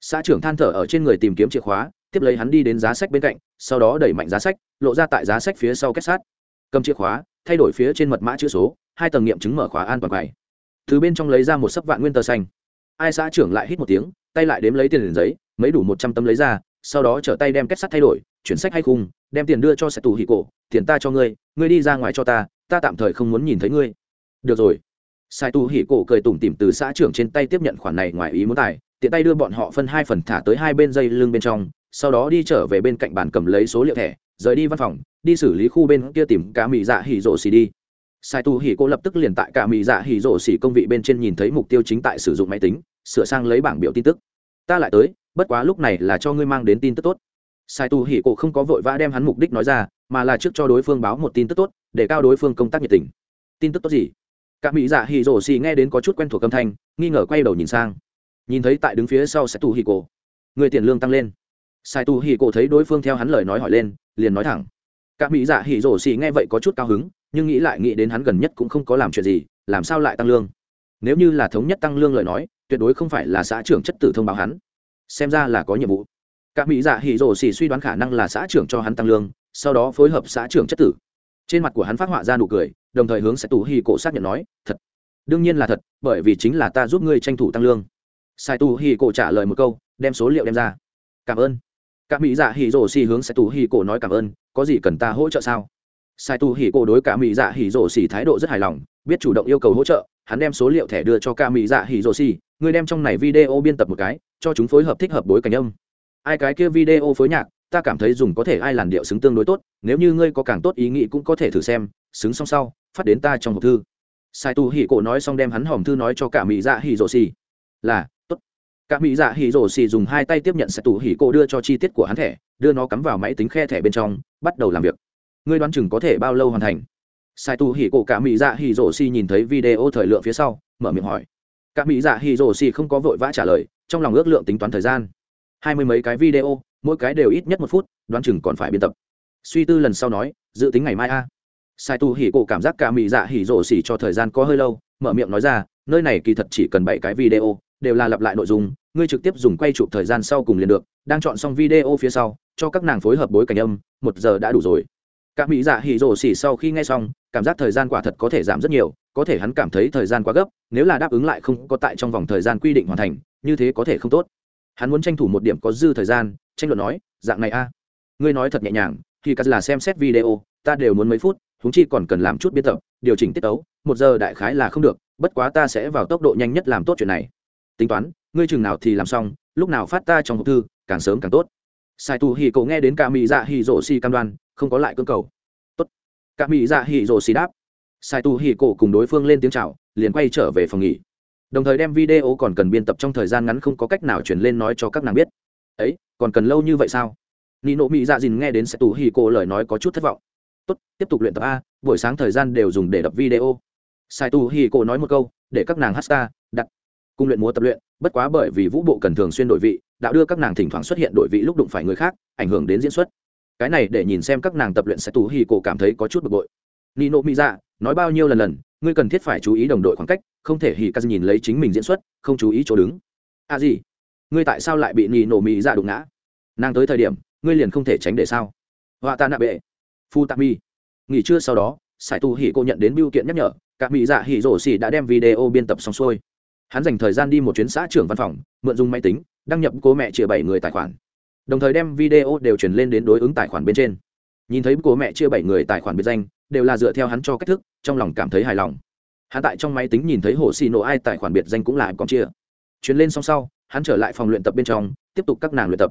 Xã trưởng than thở ở trên người tìm kiếm chìa khóa tiếp lấy hắn đi đến giá sách bên cạnh, sau đó đẩy mạnh giá sách, lộ ra tại giá sách phía sau kết sát. Cầm chìa khóa, thay đổi phía trên mật mã chữ số, hai tầng nghiệm chứng mở khóa an toàn quầy. Từ bên trong lấy ra một sấp vạn nguyên tờ xanh. Ai xã trưởng lại hít một tiếng, tay lại đếm lấy tiền liền giấy, mấy đủ một trăm tấm lấy ra, sau đó trở tay đem kết sắt thay đổi, chuyển sách hay khung, đem tiền đưa cho sẽ tù hì cổ, tiền ta cho ngươi ngươi đi ra ngoài cho ta ta tạm thời không muốn nhìn thấy ngươi. Được rồi. Sai tu hỉ cổ cười tủm tỉm từ xã trưởng trên tay tiếp nhận khoản này ngoài ý muốn tài, tiện tay đưa bọn họ phân hai phần thả tới hai bên dây lưng bên trong sau đó đi trở về bên cạnh bàn cầm lấy số liệu thẻ, rời đi văn phòng, đi xử lý khu bên kia tìm cả mỹ dạ hỉ rộ xì đi. Sai tu hỉ cô lập tức liền tại cả mỹ dạ hỉ rộ xì công vị bên trên nhìn thấy mục tiêu chính tại sử dụng máy tính, sửa sang lấy bảng biểu tin tức. Ta lại tới, bất quá lúc này là cho ngươi mang đến tin tức tốt. Sai tu hỉ cô không có vội vã đem hắn mục đích nói ra, mà là trước cho đối phương báo một tin tức tốt, để cao đối phương công tác nhiệt tình. Tin tức tốt gì? Cả mỹ dạ hỉ rộ xì nghe đến có chút quen thuộc âm thanh, nghi ngờ quay đầu nhìn sang. Nhìn thấy tại đứng phía sau sai tu hỉ cô, người tiền lương tăng lên sai tu hỉ cổ thấy đối phương theo hắn lời nói hỏi lên, liền nói thẳng. Các mỹ dạ hỉ rổ xì nghe vậy có chút cao hứng, nhưng nghĩ lại nghĩ đến hắn gần nhất cũng không có làm chuyện gì, làm sao lại tăng lương? Nếu như là thống nhất tăng lương lời nói, tuyệt đối không phải là xã trưởng chất tử thông báo hắn. Xem ra là có nhiệm vụ. Các mỹ dạ hỉ rổ xì suy đoán khả năng là xã trưởng cho hắn tăng lương, sau đó phối hợp xã trưởng chất tử. Trên mặt của hắn phát họa ra nụ cười, đồng thời hướng sẽ tù hì cổ xác nhận nói, thật. Đương nhiên là thật, bởi vì chính là ta giúp ngươi tranh thủ tăng lương. Sai tù hì cổ trả lời một câu, đem số liệu đem ra. Cảm ơn cả mỹ dạ hỉ rổ xì hướng sai tù Hỉ cổ nói cảm ơn, có gì cần ta hỗ trợ sao? Sai tù Hỉ cổ đối cả mỹ dạ hỉ rổ xì thái độ rất hài lòng, biết chủ động yêu cầu hỗ trợ, hắn đem số liệu thẻ đưa cho cả mỹ dạ hỉ rổ xì ngươi đem trong này video biên tập một cái, cho chúng phối hợp thích hợp bối cảnh âm. Ai cái kia video phối nhạc, ta cảm thấy dùng có thể ai làn điệu xứng tương đối tốt, nếu như ngươi có càng tốt ý nghĩ cũng có thể thử xem, xứng xong sau, phát đến ta trong hộp thư. Sai tu hỉ cổ nói xong đem hắn hòm thư nói cho cả mỹ dạ hỉ rổ xì. Là cả mỹ dạ hỉ rổ xì dùng hai tay tiếp nhận sai tu hỉ cổ đưa cho chi tiết của hắn thẻ, đưa nó cắm vào máy tính khe thẻ bên trong, bắt đầu làm việc. Ngươi đoán chừng có thể bao lâu hoàn thành? Sai tu hỉ cổ cả mỹ dạ hỉ rổ xì nhìn thấy video thời lượng phía sau, mở miệng hỏi. Cả mỹ dạ hỉ rổ xì không có vội vã trả lời, trong lòng ước lượng tính toán thời gian. Hai mươi mấy cái video, mỗi cái đều ít nhất một phút, đoán chừng còn phải biên tập. Suy tư lần sau nói, dự tính ngày mai a. Sai tu hỉ cổ cảm giác cả mỹ dạ hỉ rổ xỉ cho thời gian có hơi lâu, mở miệng nói ra, nơi này kỳ thật chỉ cần bảy cái video, đều là lặp lại nội dung ngươi trực tiếp dùng quay chụp thời gian sau cùng liền được, đang chọn xong video phía sau, cho các nàng phối hợp bối cảnh âm, một giờ đã đủ rồi. Các mỹ dạ hỉ rổ xỉ sau khi nghe xong, cảm giác thời gian quả thật có thể giảm rất nhiều, có thể hắn cảm thấy thời gian quá gấp, nếu là đáp ứng lại không có tại trong vòng thời gian quy định hoàn thành, như thế có thể không tốt. Hắn muốn tranh thủ một điểm có dư thời gian, tranh luận nói, dạng này a, ngươi nói thật nhẹ nhàng, Thì cắt là xem xét video, ta đều muốn mấy phút chúng chi còn cần làm chút biên tập, điều chỉnh tiết tấu, một giờ đại khái là không được, bất quá ta sẽ vào tốc độ nhanh nhất làm tốt chuyện này. Tính toán ngươi chừng nào thì làm xong, lúc nào phát ta trong hộp thư, càng sớm càng tốt. Sai tu hì cậu nghe đến cả mỹ dạ hì rổ xì cam đoan, không có lại cơ cầu. Tốt. Cả mỹ dạ hì rổ xì đáp. Sai tu hì cổ cùng đối phương lên tiếng chào, liền quay trở về phòng nghỉ. Đồng thời đem video còn cần biên tập trong thời gian ngắn không có cách nào chuyển lên nói cho các nàng biết. Ấy, còn cần lâu như vậy sao? Nino mỹ dạ dìn nghe đến Sai tù hì cậu lời nói có chút thất vọng. Tốt, tiếp tục luyện tập a, buổi sáng thời gian đều dùng để đập video. Sai tù hì cậu nói một câu, để các nàng hát ta, đặt. Cung luyện múa tập luyện bất quá bởi vì vũ bộ cần thường xuyên đổi vị đã đưa các nàng thỉnh thoảng xuất hiện đổi vị lúc đụng phải người khác, ảnh hưởng đến diễn xuất. Cái này để nhìn xem các nàng tập luyện sẽ tù hì cô cảm thấy có chút bực bội. Nino mỹ dạ nói bao nhiêu lần lần, ngươi cần thiết phải chú ý đồng đội khoảng cách, không thể hì cắt nhìn lấy chính mình diễn xuất, không chú ý chỗ đứng. À gì? Ngươi tại sao lại bị nino nổ mỹ dạ đụng ngã? Nàng tới thời điểm, ngươi liền không thể tránh để sao? Họa ta nạ bệ. Phu tạ mi. Nghỉ trưa sau đó, sải tù hỉ cô nhận đến biêu kiện nhắc nhở các mỹ dạ hỉ rổ xỉ đã đem video biên tập xong xuôi hắn dành thời gian đi một chuyến xã trưởng văn phòng, mượn dùng máy tính, đăng nhập cô mẹ chia bảy người tài khoản. Đồng thời đem video đều truyền lên đến đối ứng tài khoản bên trên. Nhìn thấy cô mẹ chia bảy người tài khoản biệt danh, đều là dựa theo hắn cho cách thức, trong lòng cảm thấy hài lòng. Hắn tại trong máy tính nhìn thấy hồ xì nổ ai tài khoản biệt danh cũng là còn chia. Chuyến lên xong sau, hắn trở lại phòng luyện tập bên trong, tiếp tục các nàng luyện tập.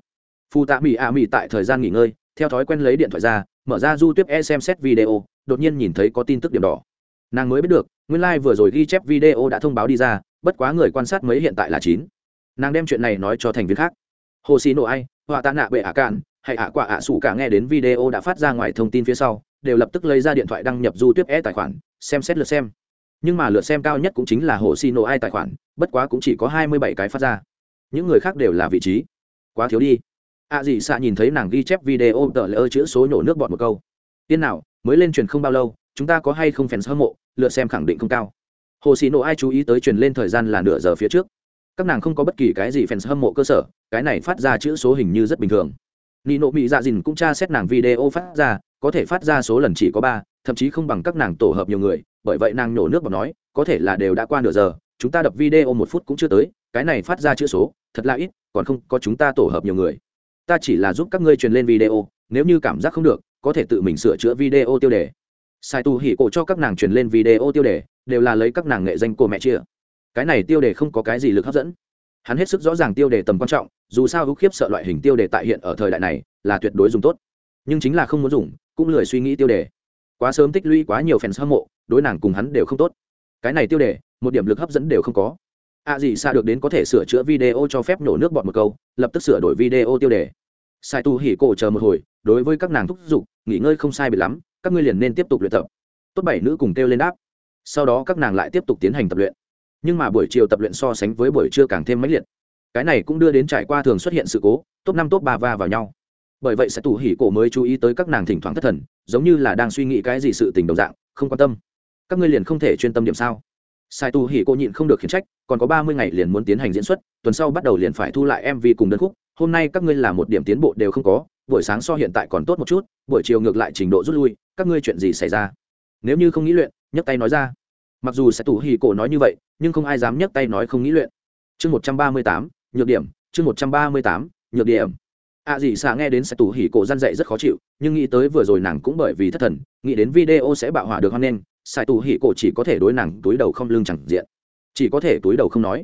Phu tạ mỹ a mỹ tại thời gian nghỉ ngơi, theo thói quen lấy điện thoại ra, mở ra du tuyếp e xem xét video, đột nhiên nhìn thấy có tin tức điểm đỏ. Nàng mới biết được, nguyên lai、like、vừa rồi ghi chép video đã thông báo đi ra bất quá người quan sát mấy hiện tại là chín. Nàng đem chuyện này nói cho thành viên khác. Hồ xì nổ ai họa tạ nạ bệ ả cạn, hay ả quả ả sủ cả nghe đến video đã phát ra ngoài thông tin phía sau, đều lập tức lấy ra điện thoại đăng nhập du tuyết e tài khoản, xem xét lượt xem. Nhưng mà lượt xem cao nhất cũng chính là hồ xì nổ ai tài khoản, bất quá cũng chỉ có hai mươi bảy cái phát ra. Những người khác đều là vị trí. Quá thiếu đi. Ạ à dị xạ nhìn thấy nàng ghi chép video tờ lỡ chữ số nhổ nước bọt một câu. Tiên nào, mới lên truyền không bao lâu, chúng ta có hay không fans hâm mộ, lượt xem khẳng định không cao hồ xì nổ ai chú ý tới truyền lên thời gian là nửa giờ phía trước. Các nàng không có bất kỳ cái gì fans hâm mộ cơ sở, cái này phát ra chữ số hình như rất bình thường. Nino mỹ dạ dìn cũng tra xét nàng video phát ra, có thể phát ra số lần chỉ có ba, thậm chí không bằng các nàng tổ hợp nhiều người, bởi vậy nàng nổ nước bọt nói, có thể là đều đã qua nửa giờ, chúng ta đập video một phút cũng chưa tới, cái này phát ra chữ số, thật là ít, còn không có chúng ta tổ hợp nhiều người. Ta chỉ là giúp các ngươi truyền lên video, nếu như cảm giác không được, có thể tự mình sửa chữa video tiêu đề sai tu hỉ cổ cho các nàng truyền lên video tiêu đề, đều là lấy các nàng nghệ danh cô mẹ chia. Cái này tiêu đề không có cái gì lực hấp dẫn. Hắn hết sức rõ ràng tiêu đề tầm quan trọng, dù sao hữu khiếp sợ loại hình tiêu đề tại hiện ở thời đại này là tuyệt đối dùng tốt. Nhưng chính là không muốn dùng, cũng lười suy nghĩ tiêu đề. Quá sớm tích lũy quá nhiều fans hâm mộ, đối nàng cùng hắn đều không tốt. Cái này tiêu đề, một điểm lực hấp dẫn đều không có. A à gì xa được đến có thể sửa chữa video cho phép nổ nước bọt một câu, lập tức sửa đổi video tiêu đề. Sai tu hỉ cổ chờ một hồi, đối với các nàng thúc giục, nghỉ ngơi không sai bị lắm các ngươi liền nên tiếp tục luyện tập. Tốt bảy nữ cùng kêu lên đáp. Sau đó các nàng lại tiếp tục tiến hành tập luyện. Nhưng mà buổi chiều tập luyện so sánh với buổi trưa càng thêm mãnh liệt. Cái này cũng đưa đến trải qua thường xuất hiện sự cố, top năm top ba va vào nhau. Bởi vậy sẽ tủ hỉ cổ mới chú ý tới các nàng thỉnh thoảng thất thần, giống như là đang suy nghĩ cái gì sự tình đồng dạng, không quan tâm. Các ngươi liền không thể chuyên tâm điểm sao? Sai tù hỉ cô nhịn không được khiển trách, còn có ba mươi ngày liền muốn tiến hành diễn xuất, tuần sau bắt đầu liền phải thu lại mv cùng đơn khúc. Hôm nay các ngươi là một điểm tiến bộ đều không có, buổi sáng so hiện tại còn tốt một chút, buổi chiều ngược lại trình độ rút lui các ngươi chuyện gì xảy ra? Nếu như không nghĩ luyện, nhấc tay nói ra. Mặc dù sẽ tủ hì cổ nói như vậy, nhưng không ai dám nhấc tay nói không nghĩ luyện. Chương một trăm ba mươi tám, nhược điểm. Chương một trăm ba mươi tám, nhược điểm. Ạ à gì xạ nghe đến sẽ tủ hỉ cổ gian dậy rất khó chịu, nhưng nghĩ tới vừa rồi nàng cũng bởi vì thất thần, nghĩ đến video sẽ bạo hỏa được hoan nghênh sai tù hỉ cổ chỉ có thể đối nàng túi đầu không lưng chẳng diện. Chỉ có thể túi đầu không nói.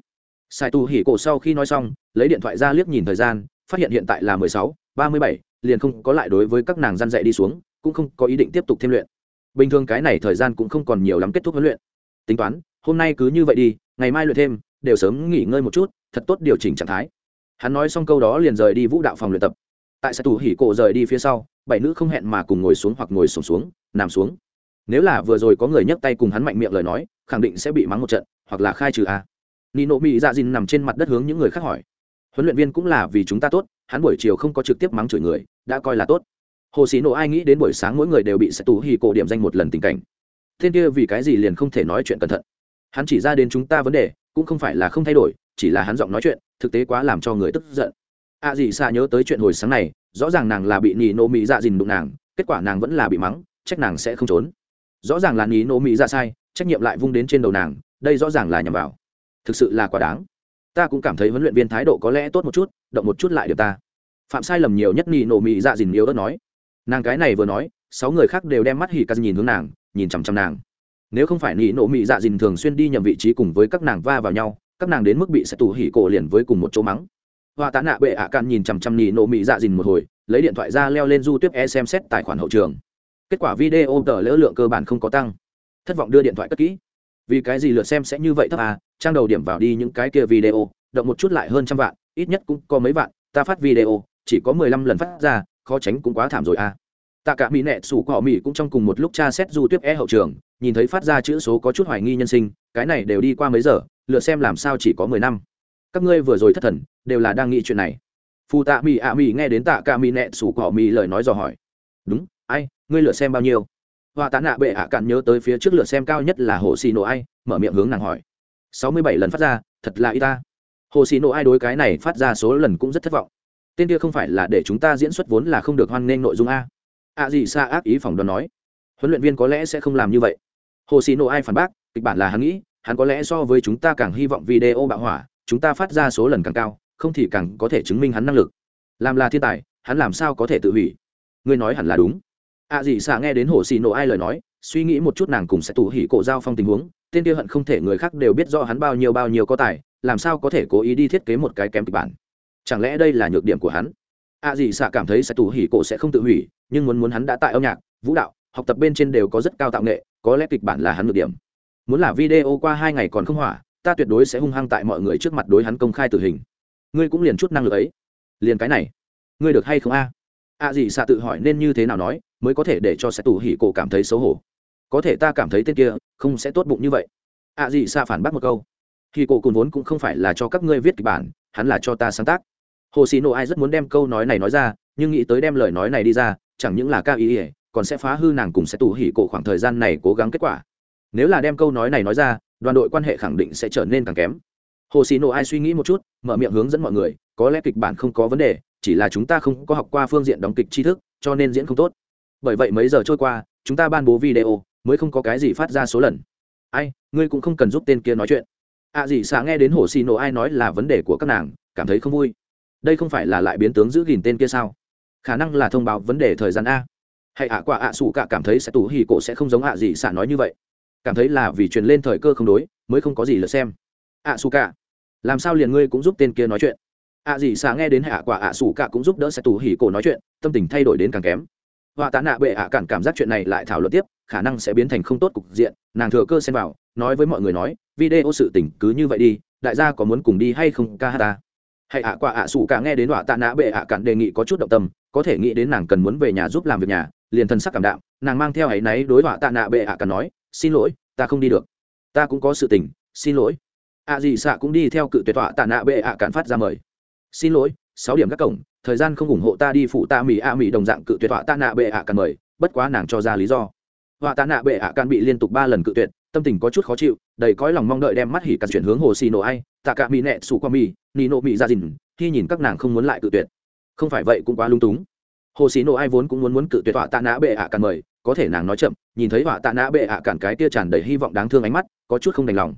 Sai tù hỉ cổ sau khi nói xong, lấy điện thoại ra liếc nhìn thời gian, phát hiện hiện tại là mười sáu, ba mươi bảy, liền không có lại đối với các nàng gian dạy đi xuống cũng không có ý định tiếp tục thêm luyện. Bình thường cái này thời gian cũng không còn nhiều lắm kết thúc huấn luyện. Tính toán hôm nay cứ như vậy đi ngày mai luyện thêm đều sớm nghỉ ngơi một chút thật tốt điều chỉnh trạng thái. Hắn nói xong câu đó liền rời đi vũ đạo phòng luyện tập. Tại sao tù hỉ cổ rời đi phía sau bảy nữ không hẹn mà cùng ngồi xuống hoặc ngồi sổm xuống, xuống nằm xuống. Nếu là vừa rồi có người nhấc tay cùng hắn mạnh miệng lời nói khẳng định sẽ bị mắng một trận hoặc là khai trừ a. Nino mỹ dạ dìn nằm trên mặt đất hướng những người khác hỏi. Huấn luyện viên cũng là vì chúng ta tốt hắn buổi chiều không có trực tiếp mắng chửi người đã coi là tốt hồ sĩ nộ ai nghĩ đến buổi sáng mỗi người đều bị sẽ tù hì cổ điểm danh một lần tình cảnh. Thiên kia vì cái gì liền không thể nói chuyện cẩn thận? Hắn chỉ ra đến chúng ta vấn đề, cũng không phải là không thay đổi, chỉ là hắn giọng nói chuyện, thực tế quá làm cho người tức giận. A à gì xa nhớ tới chuyện hồi sáng này, rõ ràng nàng là bị nỉ nô mỹ dạ dìn đụng nàng, kết quả nàng vẫn là bị mắng, trách nàng sẽ không trốn. Rõ ràng là nỉ nô mỹ dạ sai, trách nhiệm lại vung đến trên đầu nàng, đây rõ ràng là nhầm vào. Thực sự là quá đáng. Ta cũng cảm thấy huấn luyện viên thái độ có lẽ tốt một chút, động một chút lại được ta. Phạm sai lầm nhiều nhất nỉ nô mỹ dạ dìn yếu ớt nói nàng cái này vừa nói, sáu người khác đều đem mắt hỉ cắt nhìn hướng nàng, nhìn chằm chằm nàng. Nếu không phải nị nộ Mị dạ dìn thường xuyên đi nhầm vị trí cùng với các nàng va vào nhau, các nàng đến mức bị sẽ tù hỉ cổ liền với cùng một chỗ mắng. Hoa tá nạ bệ ạ à can nhìn chằm chằm nị nộ Mị dạ dìn một hồi, lấy điện thoại ra leo lên du tiếp e xem xét tài khoản hậu trường. Kết quả video tờ lỡ lượng cơ bản không có tăng. Thất vọng đưa điện thoại cất kỹ. Vì cái gì lượt xem sẽ như vậy thấp à? Trang đầu điểm vào đi những cái kia video, động một chút lại hơn trăm vạn, ít nhất cũng có mấy vạn, ta phát video, chỉ có mười lăm lần phát ra khó tránh cũng quá thảm rồi à. Tạ cả mỹ Nẹt sủ cọ mỹ cũng trong cùng một lúc tra xét du tuyết e hậu trường, nhìn thấy phát ra chữ số có chút hoài nghi nhân sinh, cái này đều đi qua mấy giờ, lựa xem làm sao chỉ có mười năm. Các ngươi vừa rồi thất thần, đều là đang nghĩ chuyện này. Phù tạ mỹ ạ mỹ nghe đến tạ cả mỹ Nẹt sủ cọ mỹ lời nói dò hỏi. Đúng, ai, ngươi lựa xem bao nhiêu? Hoa tạ nạ bệ ạ cạn nhớ tới phía trước lựa xem cao nhất là hồ xì nổ ai, mở miệng hướng nàng hỏi. Sáu mươi bảy lần phát ra, thật là y ta. Hồ xì nổ ai đối cái này phát ra số lần cũng rất thất vọng tên kia không phải là để chúng ta diễn xuất vốn là không được hoan nghênh nội dung a. À gì xa ác ý phỏng đoán nói. Huấn luyện viên có lẽ sẽ không làm như vậy. Hồ xì nộ ai phản bác, kịch bản là hắn nghĩ, hắn có lẽ so với chúng ta càng hy vọng video bạo hỏa, chúng ta phát ra số lần càng cao, không thì càng có thể chứng minh hắn năng lực. Làm là thiên tài, hắn làm sao có thể tự hủy? Ngươi nói hẳn là đúng. À gì xa nghe đến hồ xì nộ ai lời nói, suy nghĩ một chút nàng cùng sẽ tủ hỉ cổ giao phong tình huống, tên kia hận không thể người khác đều biết rõ hắn bao nhiêu bao nhiêu có tài, làm sao có thể cố ý đi thiết kế một cái kém kịch bản chẳng lẽ đây là nhược điểm của hắn? A dì xạ cảm thấy sẽ tù hỉ cổ sẽ không tự hủy, nhưng muốn muốn hắn đã tại âm nhạc, vũ đạo, học tập bên trên đều có rất cao tạo nghệ, có lẽ kịch bản là hắn nhược điểm. Muốn là video qua hai ngày còn không hỏa, ta tuyệt đối sẽ hung hăng tại mọi người trước mặt đối hắn công khai tử hình. Ngươi cũng liền chút năng lực ấy. Liền cái này. Ngươi được hay không a? A dì xạ tự hỏi nên như thế nào nói, mới có thể để cho sẽ tù hỉ cổ cảm thấy xấu hổ. Có thể ta cảm thấy tên kia, không sẽ tốt bụng như vậy. A dì xạ phản bác một câu. Thì cổ cùn vốn cũng không phải là cho các ngươi viết kịch bản, hắn là cho ta sáng tác hồ xì nộ ai rất muốn đem câu nói này nói ra, nhưng nghĩ tới đem lời nói này đi ra, chẳng những là ca ý ỉa còn sẽ phá hư nàng cùng sẽ tù hỉ cổ khoảng thời gian này cố gắng kết quả. Nếu là đem câu nói này nói ra, đoàn đội quan hệ khẳng định sẽ trở nên càng kém. Hồ xì nộ ai suy nghĩ một chút, mở miệng hướng dẫn mọi người, có lẽ kịch bản không có vấn đề, chỉ là chúng ta không có học qua phương diện đóng kịch tri thức, cho nên diễn không tốt. Bởi vậy mấy giờ trôi qua, chúng ta ban bố video, mới không có cái gì phát ra số lần. Ai, ngươi cũng không cần giúp tên kia nói chuyện. À gì, xạ nghe đến hồ xì nộ ai nói là vấn đề của các nàng, cảm thấy không vui đây không phải là lại biến tướng giữ gìn tên kia sao? Khả năng là thông báo vấn đề thời gian a. Hay ạ quả ạ sủ cả cảm thấy sẽ tù hì cổ sẽ không giống ạ gì xả nói như vậy. Cảm thấy là vì truyền lên thời cơ không đối, mới không có gì lượt xem. Ạ sủ cả, làm sao liền ngươi cũng giúp tên kia nói chuyện? Ạ gì xả nghe đến hạ quả ạ sủ cả cũng giúp đỡ sẽ tù hì cổ nói chuyện, tâm tình thay đổi đến càng kém. Họa tá nạ bệ ạ cản cảm giác chuyện này lại thảo luận tiếp, khả năng sẽ biến thành không tốt cục diện, nàng thừa cơ xem vào, nói với mọi người nói, video sự tình cứ như vậy đi, đại gia có muốn cùng đi hay không ca hát ta? Hãy ạ qua ạ, sủ cả nghe đến họa tạ nạ bệ ạ, cản đề nghị có chút động tâm, có thể nghĩ đến nàng cần muốn về nhà giúp làm việc nhà, liền thân sắc cảm đạm, nàng mang theo áy náy đối họa tạ nạ bệ ạ cản nói, xin lỗi, ta không đi được. Ta cũng có sự tình, xin lỗi. Ạ gì xạ cũng đi theo cự tuyệt họa tạ nạ bệ ạ cản phát ra mời. Xin lỗi, sáu điểm các cổng, thời gian không ủng hộ ta đi phụ ta mỹ a mỹ đồng dạng cự tuyệt họa tạ nạ bệ ạ cản mời, bất quá nàng cho ra lý do. Họa tạ nạ bệ ạ cản bị liên tục ba lần cự tuyệt tâm tình có chút khó chịu, đầy cõi lòng mong đợi đem mắt hỉ cắt chuyển hướng hồ xì nổ ai, tạ cả mỹ nẹ sủ qua mỹ nị nộ mỹ ra dìn, khi nhìn các nàng không muốn lại cự tuyệt. Không phải vậy cũng quá lung túng. Hồ xì nổ ai vốn cũng muốn muốn cự tuyệt tọa tạ nã bệ ạ à càn mời, có thể nàng nói chậm, nhìn thấy họa tạ nạ bệ ạ cản cái tia tràn đầy hy vọng đáng thương ánh mắt, có chút không đành lòng.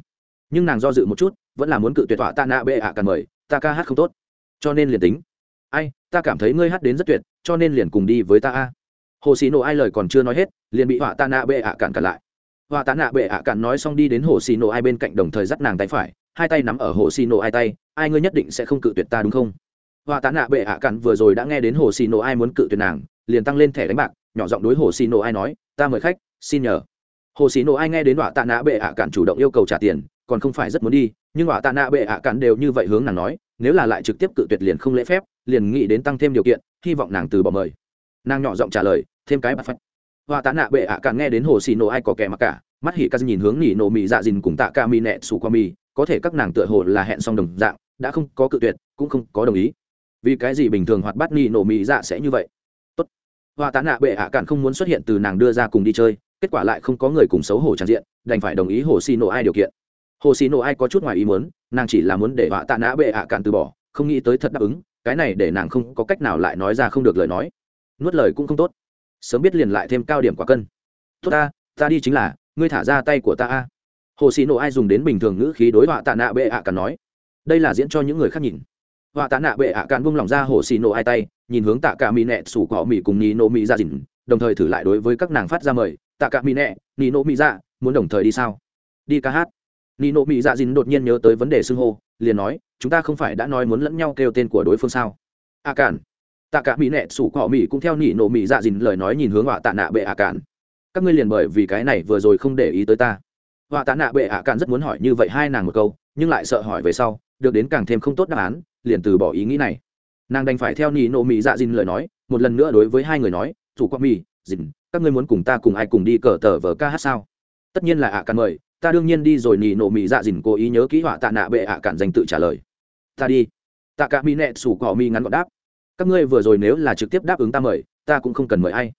Nhưng nàng do dự một chút, vẫn là muốn cự tuyệt họa tạ nạ bệ ạ cản mời, ta ca hát không tốt. Cho nên liền tính. Ai, ta cảm thấy ngươi hát đến rất tuyệt, cho nên liền cùng đi với ta a. Hồ xì nổ ai lời còn chưa nói hết, liền bị họa tạ nạ bệ ạ cản cản lại họa tạ nạ bệ ạ Cạn nói xong đi đến hồ xì nổ ai bên cạnh đồng thời dắt nàng tay phải, hai tay nắm ở hồ xì nổ ai tay, ai ngươi nhất định sẽ không cự tuyệt ta đúng không? Họa tạ nạ bệ ạ Cạn vừa rồi đã nghe đến hồ xì nổ ai muốn cự tuyệt nàng, liền tăng lên thẻ đánh bạc, nhỏ giọng đối hồ xì nổ ai nói, ta mời khách, xin nhờ. Hồ xì nổ ai nghe đến họa tạ nạ bệ ạ Cạn chủ động yêu cầu trả tiền, còn không phải rất muốn đi, nhưng họa tạ nạ bệ ạ Cạn đều như vậy hướng nàng nói, nếu là lại trực tiếp cự tuyệt liền không lễ phép, liền nghĩ đến tăng thêm điều kiện, hy vọng nàng từ bỏ mời. Nàng nhỏ giọng trả lời, thêm cái bà phách hoa tạ nạ bệ ạ cản nghe đến hồ xì nổ ai có kẻ mặc cả, mắt hỉ ca nhìn hướng nỉ nổ mì dạ dìn cùng tạ ca mi nẹ sủ qua mi, có thể các nàng tựa hồ là hẹn xong đồng dạng, đã không có cự tuyệt, cũng không có đồng ý. Vì cái gì bình thường hoạt bát nỉ nổ mì dạ sẽ như vậy? Tốt. Hoa tạ nạ bệ ạ cản không muốn xuất hiện từ nàng đưa ra cùng đi chơi, kết quả lại không có người cùng xấu hổ tràn diện, đành phải đồng ý hồ xì nổ ai điều kiện. Hồ xì nổ ai có chút ngoài ý muốn, nàng chỉ là muốn để họa tạ nạ bệ ạ cản từ bỏ, không nghĩ tới thật đáp ứng, cái này để nàng không có cách nào lại nói ra không được lời nói. Nuốt lời cũng không tốt sớm biết liền lại thêm cao điểm quả cân. Tốt ta ta đi chính là, ngươi thả ra tay của ta a. Hồ xì nổ ai dùng đến bình thường ngữ khí đối họa tạ nạ bệ ạ càn nói. Đây là diễn cho những người khác nhìn. Họa tạ nạ bệ ạ càn buông lỏng ra hồ xì nổ ai tay, nhìn hướng tạ cả mỹ nẹ sủ cỏ mỹ cùng nì nổ mỹ ra dìn dạ đồng thời thử lại đối với các nàng phát ra mời, tạ cả mỹ nẹ, nì nổ mỹ ra muốn đồng thời đi sao? Đi ca hát. Nì nổ mỹ dạ dìn đột nhiên nhớ tới vấn đề xưng hô, liền nói, chúng ta không phải đã nói muốn lẫn nhau kêu tên của đối phương sao? A càn tạ cả mỹ nẹ sủ cọ mỹ cũng theo nỉ nổ mỹ dạ dìn lời nói nhìn hướng họa tạ nạ bệ ạ cản các ngươi liền bởi vì cái này vừa rồi không để ý tới ta. Họa tạ nạ bệ ạ cản rất muốn hỏi như vậy hai nàng một câu, nhưng lại sợ hỏi về sau, được đến càng thêm không tốt đáp án, liền từ bỏ ý nghĩ này. Nàng đành phải theo nỉ nổ mỹ dạ dìn lời nói, một lần nữa đối với hai người nói chủ cọ mỹ, dìn, các ngươi muốn cùng ta cùng ai cùng đi cờ tờ vờ ca hát sao? Tất nhiên là ạ cản mời, ta đương nhiên đi rồi, nỉ nổ mỹ dạ dìn cố ý nhớ kỹ họa tạ nạ bệ ạ cản danh tự trả lời. Ta đi. Tạ cả mỹ nẹ sủ cọ mỹ ngắn gọn đáp các ngươi vừa rồi nếu là trực tiếp đáp ứng ta mời, ta cũng không cần mời ai.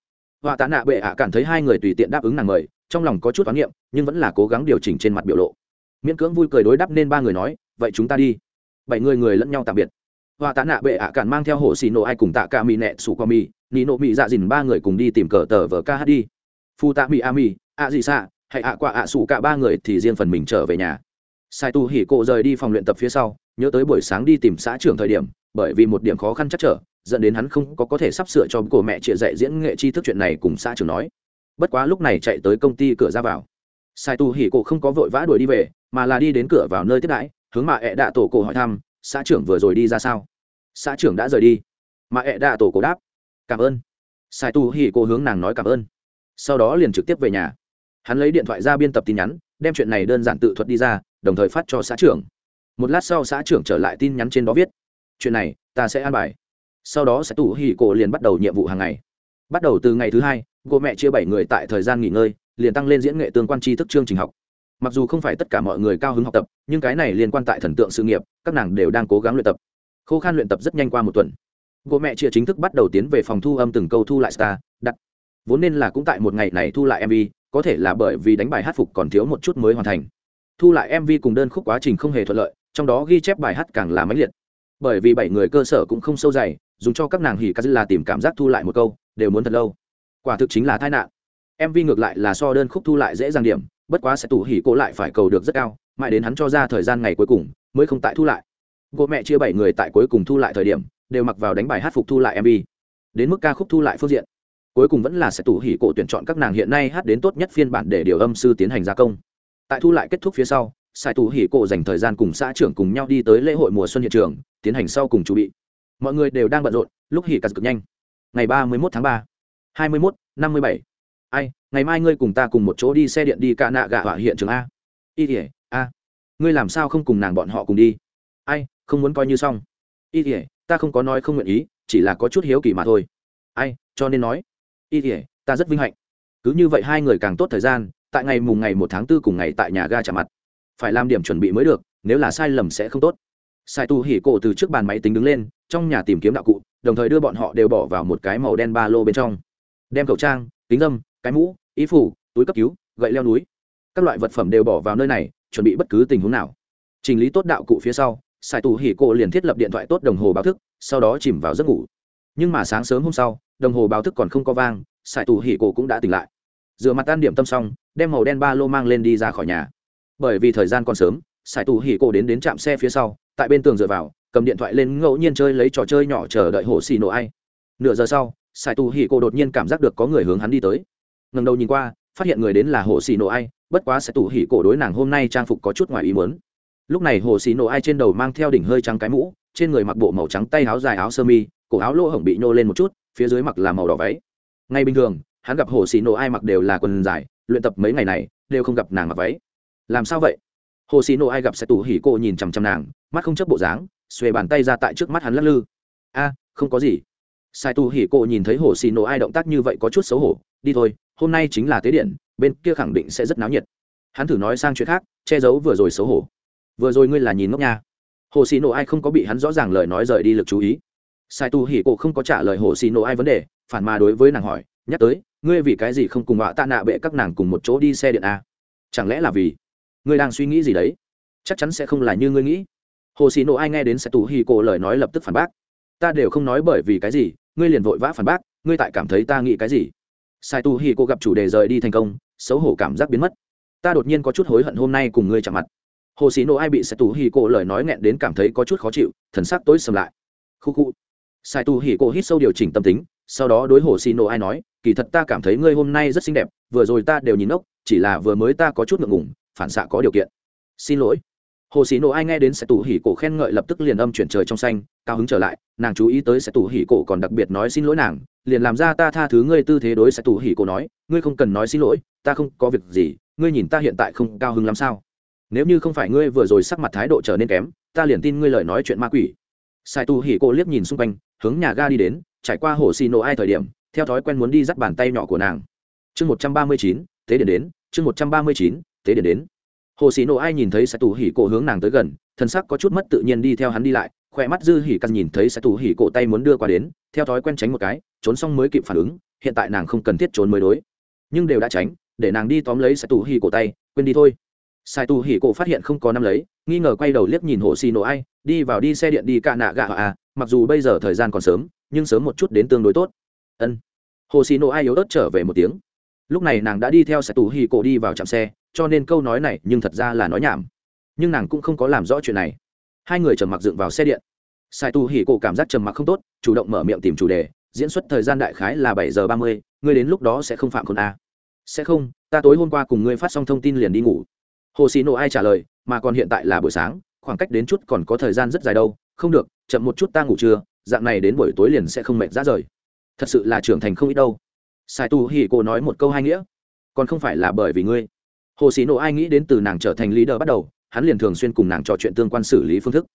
Họa tạ nạ bệ ạ cảm thấy hai người tùy tiện đáp ứng nàng mời, trong lòng có chút toán niệm, nhưng vẫn là cố gắng điều chỉnh trên mặt biểu lộ. Miễn cưỡng vui cười đối đáp nên ba người nói, vậy chúng ta đi. Bảy người người lẫn nhau tạm biệt. Họa tạ nạ bệ ạ cản mang theo hồ xì nổ ai cùng tạ ca mỹ nẹ sủ qua mi nị nộ mỹ dạ dìn ba người cùng đi tìm cờ tờ vờ ca hát đi phu tạ mỹ a mi a gì xạ, hãy ạ qua ạ sủ cả ba người thì riêng phần mình trở về nhà. Sai tu hỉ cộ rời đi phòng luyện tập phía sau, nhớ tới buổi sáng đi tìm xã trưởng thời điểm bởi vì một điểm khó khăn chắc trở, dẫn đến hắn không có có thể sắp sửa cho cổ mẹ chia dạy diễn nghệ tri thức chuyện này cùng xã trưởng nói. Bất quá lúc này chạy tới công ty cửa ra vào. Sai tu hỉ cổ không có vội vã đuổi đi về, mà là đi đến cửa vào nơi tiếp đãi, hướng mà ẹ đạ tổ cổ hỏi thăm, xã trưởng vừa rồi đi ra sao? Xã trưởng đã rời đi. Mà ẹ đạ tổ cổ đáp, cảm ơn. Sai tu hỉ cổ hướng nàng nói cảm ơn. Sau đó liền trực tiếp về nhà. Hắn lấy điện thoại ra biên tập tin nhắn, đem chuyện này đơn giản tự thuật đi ra, đồng thời phát cho xã trưởng. Một lát sau xã trưởng trở lại tin nhắn trên đó viết chuyện này ta sẽ an bài. Sau đó sẽ tủ hỉ cổ liền bắt đầu nhiệm vụ hàng ngày. Bắt đầu từ ngày thứ hai, cô mẹ chia bảy người tại thời gian nghỉ ngơi, liền tăng lên diễn nghệ tương quan tri thức chương trình học. Mặc dù không phải tất cả mọi người cao hứng học tập, nhưng cái này liên quan tại thần tượng sự nghiệp, các nàng đều đang cố gắng luyện tập. Khô khan luyện tập rất nhanh qua một tuần. Cô mẹ chia chính thức bắt đầu tiến về phòng thu âm từng câu thu lại star, đặt. Vốn nên là cũng tại một ngày này thu lại mv có thể là bởi vì đánh bài hát phục còn thiếu một chút mới hoàn thành. Thu lại mv cùng đơn khúc quá trình không hề thuận lợi, trong đó ghi chép bài hát càng là mãnh liệt bởi vì bảy người cơ sở cũng không sâu dày, dùng cho các nàng hỉ ca là tìm cảm giác thu lại một câu, đều muốn thật lâu. Quả thực chính là tai nạn. Mv ngược lại là so đơn khúc thu lại dễ dàng điểm, bất quá sẽ tủ hỉ cô lại phải cầu được rất cao, mãi đến hắn cho ra thời gian ngày cuối cùng, mới không tại thu lại. Cô mẹ chia bảy người tại cuối cùng thu lại thời điểm, đều mặc vào đánh bài hát phục thu lại mv đến mức ca khúc thu lại phương diện, cuối cùng vẫn là sẽ tủ hỉ cổ tuyển chọn các nàng hiện nay hát đến tốt nhất phiên bản để điều âm sư tiến hành gia công. Tại thu lại kết thúc phía sau sai tù hỉ cổ dành thời gian cùng xã trưởng cùng nhau đi tới lễ hội mùa xuân hiện trường, tiến hành sau cùng chuẩn bị. Mọi người đều đang bận rộn, lúc hỉ cắt cực nhanh. Ngày ba mươi một tháng ba, hai mươi một năm mươi bảy. Ai, ngày mai ngươi cùng ta cùng một chỗ đi xe điện đi ca nạ gạ hỏa hiện trường a. Y tỉa a. Ngươi làm sao không cùng nàng bọn họ cùng đi? Ai, không muốn coi như xong. Y tỉa ta không có nói không nguyện ý, chỉ là có chút hiếu kỳ mà thôi. Ai, cho nên nói. Y tỉa ta rất vinh hạnh. Cứ như vậy hai người càng tốt thời gian, tại ngày mùng ngày một tháng tư cùng ngày tại nhà ga trả mặt phải làm điểm chuẩn bị mới được, nếu là sai lầm sẽ không tốt. Sai tu hỉ cổ từ trước bàn máy tính đứng lên, trong nhà tìm kiếm đạo cụ, đồng thời đưa bọn họ đều bỏ vào một cái màu đen ba lô bên trong. Đem khẩu trang, kính dâm, cái mũ ý phủ túi cấp cứu, gậy leo núi, các loại vật phẩm đều bỏ vào nơi này, chuẩn bị bất cứ tình huống nào. Trình lý tốt đạo cụ phía sau, sai tu hỉ cổ liền thiết lập điện thoại tốt đồng hồ báo thức, sau đó chìm vào giấc ngủ. Nhưng mà sáng sớm hôm sau, đồng hồ báo thức còn không có vang, sai tu hỉ cổ cũng đã tỉnh lại. Rửa mặt tan điểm tâm xong, đem màu đen ba lô mang lên đi ra khỏi nhà bởi vì thời gian còn sớm sài tù hỉ cổ đến đến trạm xe phía sau, tại bên tường dựa vào, cầm điện thoại lên ngẫu nhiên chơi lấy trò chơi nhỏ chờ đợi hồ xì nổ ai. Nửa giờ sau sài tù hỉ cổ đột nhiên cảm giác được có người hướng hắn đi tới. Ngần đầu nhìn qua, phát hiện người đến là hồ xì nổ ai, bất quá sài tù hỉ cổ đối nàng hôm nay trang phục có chút ngoài ý muốn. Lúc này hồ xì nổ ai trên đầu mang theo đỉnh hơi trắng cái mũ, trên người mặc bộ màu trắng tay áo dài áo sơ mi, cổ áo lỗ hổng bị nhô lên một chút, phía dưới mặc là màu đỏ váy. Ngay bình thường, hắn gặp hồ xì nổ ai mặc đều là quần dài, luyện tập mấy ngày này, đều không gặp nàng mặc váy làm sao vậy? Hồ xì nổ ai gặp sẽ tù hỉ cô nhìn chằm chằm nàng, mắt không chấp bộ dáng, xuề bàn tay ra tại trước mắt hắn lắc lư. A, không có gì. Sai tù hỉ cô nhìn thấy hồ xì nổ ai động tác như vậy có chút xấu hổ, đi thôi, hôm nay chính là tế điện, bên kia khẳng định sẽ rất náo nhiệt. Hắn thử nói sang chuyện khác, che giấu vừa rồi xấu hổ. Vừa rồi ngươi là nhìn ngốc nha. Hồ xì nổ ai không có bị hắn rõ ràng lời nói rời đi lực chú ý. Sai tu hỉ cổ không có trả lời hồ xì nổ ai vấn đề, phản mà đối với nàng hỏi, nhắc tới, ngươi vì cái gì không cùng họa tạ nạ bệ các nàng cùng một chỗ đi xe điện a chẳng lẽ là vì ngươi đang suy nghĩ gì đấy? Chắc chắn sẽ không là như ngươi nghĩ. Hồ xì nộ ai nghe đến sẽ tù hi cổ lời nói lập tức phản bác. Ta đều không nói bởi vì cái gì, ngươi liền vội vã phản bác, ngươi tại cảm thấy ta nghĩ cái gì? Sai tu hi cổ gặp chủ đề rời đi thành công, xấu hổ cảm giác biến mất. Ta đột nhiên có chút hối hận hôm nay cùng ngươi chạm mặt. Hồ xì nộ ai bị sai tù hi cổ lời nói nghẹn đến cảm thấy có chút khó chịu, thần sắc tối sầm lại. Khu khu. Sai tu hi cổ hít sâu điều chỉnh tâm tính, sau đó đối hồ xì nộ ai nói, kỳ thật ta cảm thấy ngươi hôm nay rất xinh đẹp, vừa rồi ta đều nhìn ốc, chỉ là vừa mới ta có chút ngượng ngùng phản xạ có điều kiện. Xin lỗi. Hồ xì nổ ai nghe đến sẽ tù hỉ cổ khen ngợi lập tức liền âm chuyển trời trong xanh, cao hứng trở lại, nàng chú ý tới sẽ tù hỉ cổ còn đặc biệt nói xin lỗi nàng, liền làm ra ta tha thứ ngươi tư thế đối sẽ tù hỉ cổ nói, ngươi không cần nói xin lỗi, ta không có việc gì, ngươi nhìn ta hiện tại không cao hứng lắm sao? Nếu như không phải ngươi vừa rồi sắc mặt thái độ trở nên kém, ta liền tin ngươi lời nói chuyện ma quỷ. Sai tu hỉ cổ liếc nhìn xung quanh, hướng nhà ga đi đến, trải qua hồ xì nổ ai thời điểm, theo thói quen muốn đi dắt bàn tay nhỏ của nàng. Chương một trăm ba mươi chín, thế điện đến, chương một trăm ba mươi chín tế điện đến. Hồ sĩ nộ ai nhìn thấy sai tù hỉ cổ hướng nàng tới gần thân sắc có chút mất tự nhiên đi theo hắn đi lại, khỏe mắt dư hỉ căn nhìn thấy sai tù hỉ cổ tay muốn đưa qua đến, theo thói quen tránh một cái, trốn xong mới kịp phản ứng, hiện tại nàng không cần thiết trốn mới đối. Nhưng đều đã tránh, để nàng đi tóm lấy sai tù hỉ cổ tay, quên đi thôi. Sai tù hỉ cổ phát hiện không có năm lấy, nghi ngờ quay đầu liếc nhìn hồ xì nổ ai, đi vào đi xe điện đi cạ nạ gạ à mặc dù bây giờ thời gian còn sớm, nhưng sớm một chút đến tương đối tốt. Ân. Hồ xì nổ ai yếu ớt trở về một tiếng lúc này nàng đã đi theo sai tu hì cổ đi vào trạm xe, cho nên câu nói này nhưng thật ra là nói nhảm. Nhưng nàng cũng không có làm rõ chuyện này. Hai người trầm mặc dựng vào xe điện. Sai tu hỉ cổ cảm giác trầm mặc không tốt, chủ động mở miệng tìm chủ đề, diễn xuất thời gian đại khái là bảy giờ ba mươi, ngươi đến lúc đó sẽ không phạm khôn a. Sẽ không, ta tối hôm qua cùng ngươi phát xong thông tin liền đi ngủ. Hồ xì nổ ai trả lời, mà còn hiện tại là buổi sáng, khoảng cách đến chút còn có thời gian rất dài đâu. Không được, chậm một chút ta ngủ trưa, dạng này đến buổi tối liền sẽ không mệt ra rời. Thật sự là trưởng thành không ít đâu sai tu hì cô nói một câu hai nghĩa. Còn không phải là bởi vì ngươi. Hồ sĩ nộ ai nghĩ đến từ nàng trở thành lý đờ bắt đầu, hắn liền thường xuyên cùng nàng trò chuyện tương quan xử lý phương thức.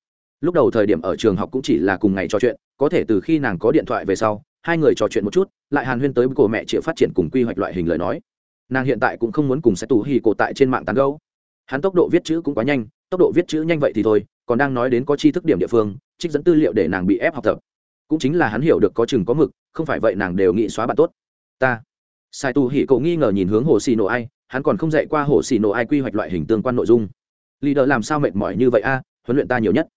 Lúc đầu thời điểm ở trường học cũng chỉ là cùng ngày trò chuyện, có thể từ khi nàng có điện thoại về sau, hai người trò chuyện một chút, lại hàn huyên tới cổ mẹ chịu phát triển cùng quy hoạch loại hình lời nói. Nàng hiện tại cũng không muốn cùng sẽ tù hì cổ tại trên mạng tán gấu hắn tốc độ viết chữ cũng quá nhanh, tốc độ viết chữ nhanh vậy thì thôi, còn đang nói đến có chi thức điểm địa phương, trích dẫn tư liệu để nàng bị ép học tập. Cũng chính là hắn hiểu được có chừng có mực, không phải vậy nàng đều nghĩ xóa bạn tốt ta. Sai tu hỉ cậu nghi ngờ nhìn hướng hồ xì nổ ai, hắn còn không dạy qua hồ xì nổ ai quy hoạch loại hình tương quan nội dung. Leader làm sao mệt mỏi như vậy a? Huấn luyện ta nhiều nhất.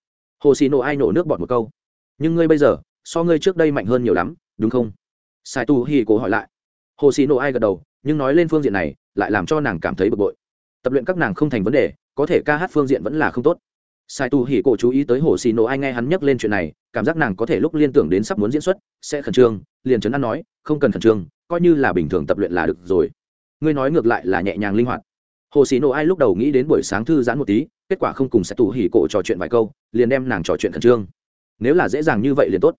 Hồ xì nổ ai nổ nước bọt một câu. Nhưng ngươi bây giờ, so ngươi trước đây mạnh hơn nhiều lắm, đúng không? Sai tu hỉ cổ hỏi lại. Hồ xì nổ ai gật đầu, nhưng nói lên phương diện này, lại làm cho nàng cảm thấy bực bội. Tập luyện các nàng không thành vấn đề, có thể ca hát phương diện vẫn là không tốt. Sai tu hỉ cổ chú ý tới hồ xì nổ ai nghe hắn nhắc lên chuyện này, cảm giác nàng có thể lúc liên tưởng đến sắp muốn diễn xuất, sẽ khẩn trương, liền chấn an nói, không cần khẩn trương coi như là bình thường tập luyện là được rồi. Ngươi nói ngược lại là nhẹ nhàng linh hoạt. Hồ sĩ nộ ai lúc đầu nghĩ đến buổi sáng thư giãn một tí, kết quả không cùng sẽ tù hỉ cổ trò chuyện vài câu, liền đem nàng trò chuyện khẩn trương. Nếu là dễ dàng như vậy liền tốt.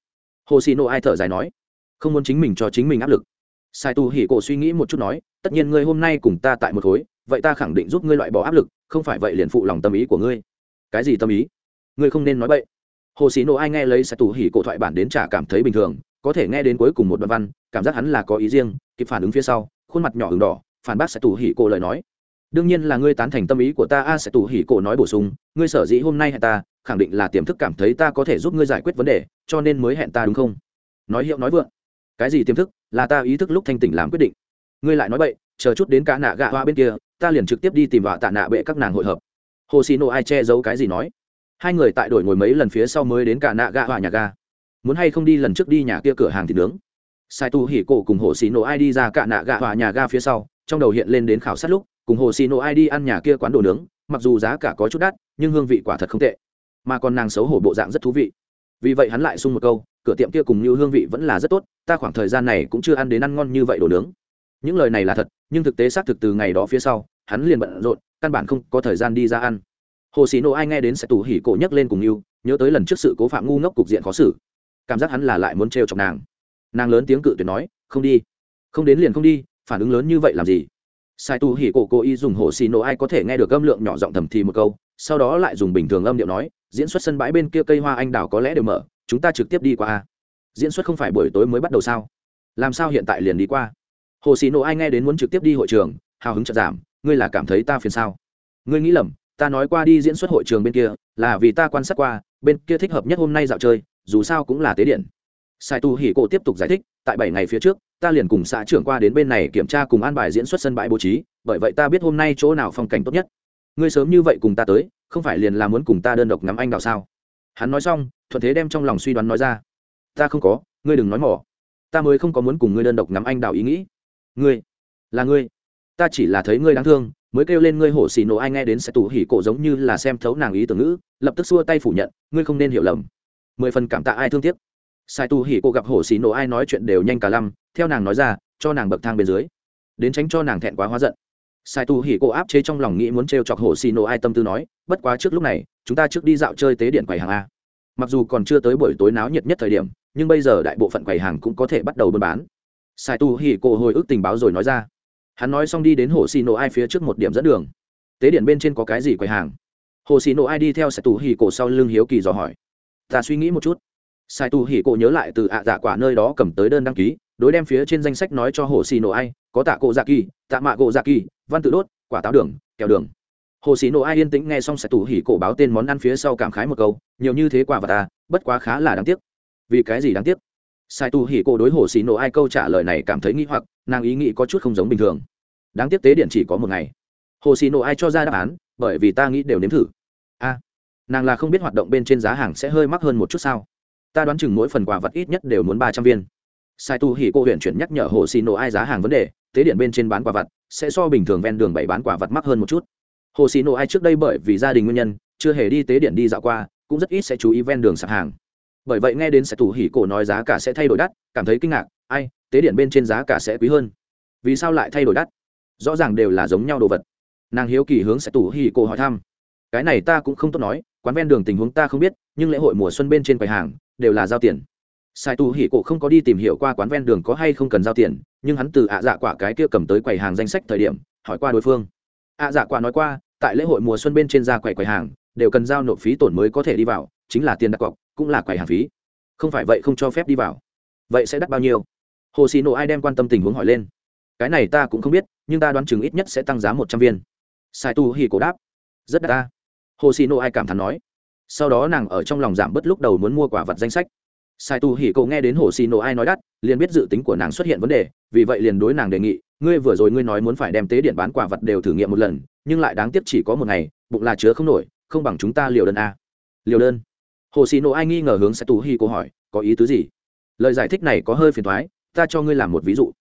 Hồ sĩ nộ ai thở dài nói, không muốn chính mình cho chính mình áp lực. Sai tu hỉ cổ suy nghĩ một chút nói, tất nhiên ngươi hôm nay cùng ta tại một khối, vậy ta khẳng định giúp ngươi loại bỏ áp lực, không phải vậy liền phụ lòng tâm ý của ngươi. Cái gì tâm ý? Ngươi không nên nói vậy hồ sĩ nộ ai nghe lấy sai tu hỉ cổ thoại bản đến chả cảm thấy bình thường có thể nghe đến cuối cùng một đoạn văn, cảm giác hắn là có ý riêng, kịp phản ứng phía sau, khuôn mặt nhỏ hừng đỏ, phản bác sẽ tù hỉ cổ lời nói. Đương nhiên là ngươi tán thành tâm ý của ta, a, sẽ tù hỉ cổ nói bổ sung, ngươi sở dĩ hôm nay hẹn ta, khẳng định là tiềm thức cảm thấy ta có thể giúp ngươi giải quyết vấn đề, cho nên mới hẹn ta đúng không? Nói hiệu nói vượng. Cái gì tiềm thức? Là ta ý thức lúc thanh tỉnh làm quyết định. Ngươi lại nói vậy chờ chút đến cả nạ gạ hoa bên kia, ta liền trực tiếp đi tìm vạ tạ nạ bệ các nàng hội hợp. Hồ xì nộ ai che giấu cái gì nói. Hai người tại đổi ngồi mấy lần phía sau mới đến cả nạ gạ hoa nhà ga muốn hay không đi lần trước đi nhà kia cửa hàng thịt nướng. Sai tu hỉ cổ cùng hồ xì nổ ai đi ra cạ nạ gạ hòa nhà ga phía sau, trong đầu hiện lên đến khảo sát lúc, cùng hồ xì nổ ai đi ăn nhà kia quán đồ nướng, mặc dù giá cả có chút đắt, nhưng hương vị quả thật không tệ. Mà còn nàng xấu hổ bộ dạng rất thú vị. Vì vậy hắn lại sung một câu, cửa tiệm kia cùng như hương vị vẫn là rất tốt, ta khoảng thời gian này cũng chưa ăn đến ăn ngon như vậy đồ nướng. Những lời này là thật, nhưng thực tế xác thực từ ngày đó phía sau, hắn liền bận rộn, căn bản không có thời gian đi ra ăn. Hồ xì nổ ai nghe đến sẽ tù hỉ cổ nhấc lên cùng như, nhớ tới lần trước sự cố phạm ngu ngốc cục diện khó xử cảm giác hắn là lại muốn trêu chọc nàng. Nàng lớn tiếng cự tuyệt nói, không đi, không đến liền không đi, phản ứng lớn như vậy làm gì? Sai tu hỉ cổ cô y dùng hồ xì nổ ai có thể nghe được âm lượng nhỏ giọng thầm thì một câu, sau đó lại dùng bình thường âm điệu nói, diễn xuất sân bãi bên kia cây hoa anh đào có lẽ đều mở, chúng ta trực tiếp đi qua diễn xuất không phải buổi tối mới bắt đầu sao? Làm sao hiện tại liền đi qua? Hồ xì nổ ai nghe đến muốn trực tiếp đi hội trường, hào hứng chợt giảm, ngươi là cảm thấy ta phiền sao? Ngươi nghĩ lầm, ta nói qua đi diễn xuất hội trường bên kia, là vì ta quan sát qua, bên kia thích hợp nhất hôm nay dạo chơi dù sao cũng là tế điện. Sai tu hỉ cổ tiếp tục giải thích, tại bảy ngày phía trước, ta liền cùng xã trưởng qua đến bên này kiểm tra cùng an bài diễn xuất sân bãi bố trí, bởi vậy ta biết hôm nay chỗ nào phong cảnh tốt nhất. Ngươi sớm như vậy cùng ta tới, không phải liền là muốn cùng ta đơn độc ngắm anh đào sao? Hắn nói xong, thuận thế đem trong lòng suy đoán nói ra. Ta không có, ngươi đừng nói mỏ. Ta mới không có muốn cùng ngươi đơn độc ngắm anh đào ý nghĩ. Ngươi, là ngươi. Ta chỉ là thấy ngươi đáng thương, mới kêu lên ngươi hổ xì nổ ai nghe đến sẽ tủ hỉ cổ giống như là xem thấu nàng ý tưởng ngữ, lập tức xua tay phủ nhận, ngươi không nên hiểu lầm mười phần cảm tạ ai thương tiếc. Sai tu hỉ cô gặp hổ xì nổ ai nói chuyện đều nhanh cả lăm, theo nàng nói ra, cho nàng bậc thang bên dưới. Đến tránh cho nàng thẹn quá hóa giận. Sai tu hỉ cô áp chế trong lòng nghĩ muốn t chọc hổ xì nổ ai tâm tư nói, bất quá trước lúc này, chúng ta trước đi dạo chơi tế điện quầy hàng a. Mặc dù còn chưa tới buổi tối náo nhiệt nhất thời điểm, nhưng bây giờ đại bộ phận quầy hàng cũng có thể bắt đầu buôn bán. Sai tu hỉ cô hồi ức tình báo rồi nói ra. Hắn nói xong đi đến hồ xì nổ ai phía trước một điểm dẫn đường. Tế điện bên trên có cái gì quầy hàng? Hồ xì nổ ai đi theo sai tu hỉ cô sau lưng hiếu kỳ dò hỏi ta suy nghĩ một chút. Sai tu hỉ cổ nhớ lại từ ạ dạ quả nơi đó cầm tới đơn đăng ký, đối đem phía trên danh sách nói cho hồ xì nổ ai, có tạ cổ dạ kỳ, tạ mạ cổ dạ kỳ, văn tự đốt, quả táo đường, kẹo đường. Hồ xì nổ ai yên tĩnh nghe xong sai tu hỉ cổ báo tên món ăn phía sau cảm khái một câu, nhiều như thế quả và ta, bất quá khá là đáng tiếc. Vì cái gì đáng tiếc? Sai tu hỉ cổ đối hồ xì nổ ai câu trả lời này cảm thấy nghĩ hoặc, nàng ý nghĩ có chút không giống bình thường. Đáng tiếc tế điện chỉ có một ngày. Hồ xì nổ ai cho ra đáp án, bởi vì ta nghĩ đều nếm thử. A nàng là không biết hoạt động bên trên giá hàng sẽ hơi mắc hơn một chút sao. Ta đoán chừng mỗi phần quà vật ít nhất đều muốn ba trăm viên. Sai tu hỉ cô huyện chuyển nhắc nhở hồ xì nổ ai giá hàng vấn đề, tế điện bên trên bán quà vật sẽ so bình thường ven đường bảy bán quà vật mắc hơn một chút. Hồ xì nổ ai trước đây bởi vì gia đình nguyên nhân, chưa hề đi tế điện đi dạo qua, cũng rất ít sẽ chú ý ven đường sạp hàng. Bởi vậy nghe đến sẽ tủ hỉ cổ nói giá cả sẽ thay đổi đắt, cảm thấy kinh ngạc, ai, tế điện bên trên giá cả sẽ quý hơn. Vì sao lại thay đổi đắt? Rõ ràng đều là giống nhau đồ vật. Nàng hiếu kỳ hướng sẽ tủ hỉ cổ hỏi thăm. Cái này ta cũng không tốt nói quán ven đường tình huống ta không biết, nhưng lễ hội mùa xuân bên trên quầy hàng đều là giao tiền. Sai tu hỉ cổ không có đi tìm hiểu qua quán ven đường có hay không cần giao tiền, nhưng hắn từ ạ dạ quả cái kia cầm tới quầy hàng danh sách thời điểm, hỏi qua đối phương. Ạ dạ quả nói qua, tại lễ hội mùa xuân bên trên ra quầy quầy hàng, đều cần giao nộp phí tổn mới có thể đi vào, chính là tiền đặt cọc, cũng là quầy hàng phí. Không phải vậy không cho phép đi vào. Vậy sẽ đắt bao nhiêu? Hồ xì nộ ai đem quan tâm tình huống hỏi lên. Cái này ta cũng không biết, nhưng ta đoán chừng ít nhất sẽ tăng giá một trăm viên. Sai tu hì cổ đáp. Rất đắt ta hồ xì nộ ai cảm thán nói. Sau đó nàng ở trong lòng giảm bớt lúc đầu muốn mua quả vật danh sách. Sai tu hỉ cậu nghe đến hồ xì nổ ai nói đắt, liền biết dự tính của nàng xuất hiện vấn đề, vì vậy liền đối nàng đề nghị, ngươi vừa rồi ngươi nói muốn phải đem tế điện bán quả vật đều thử nghiệm một lần, nhưng lại đáng tiếc chỉ có một ngày, bụng là chứa không nổi, không bằng chúng ta liều đơn a. Liều đơn? Hồ xì nổ ai nghi ngờ hướng sai tu hỉ cô hỏi, có ý tứ gì? Lời giải thích này có hơi phiền thoái ta cho ngươi làm một ví dụ.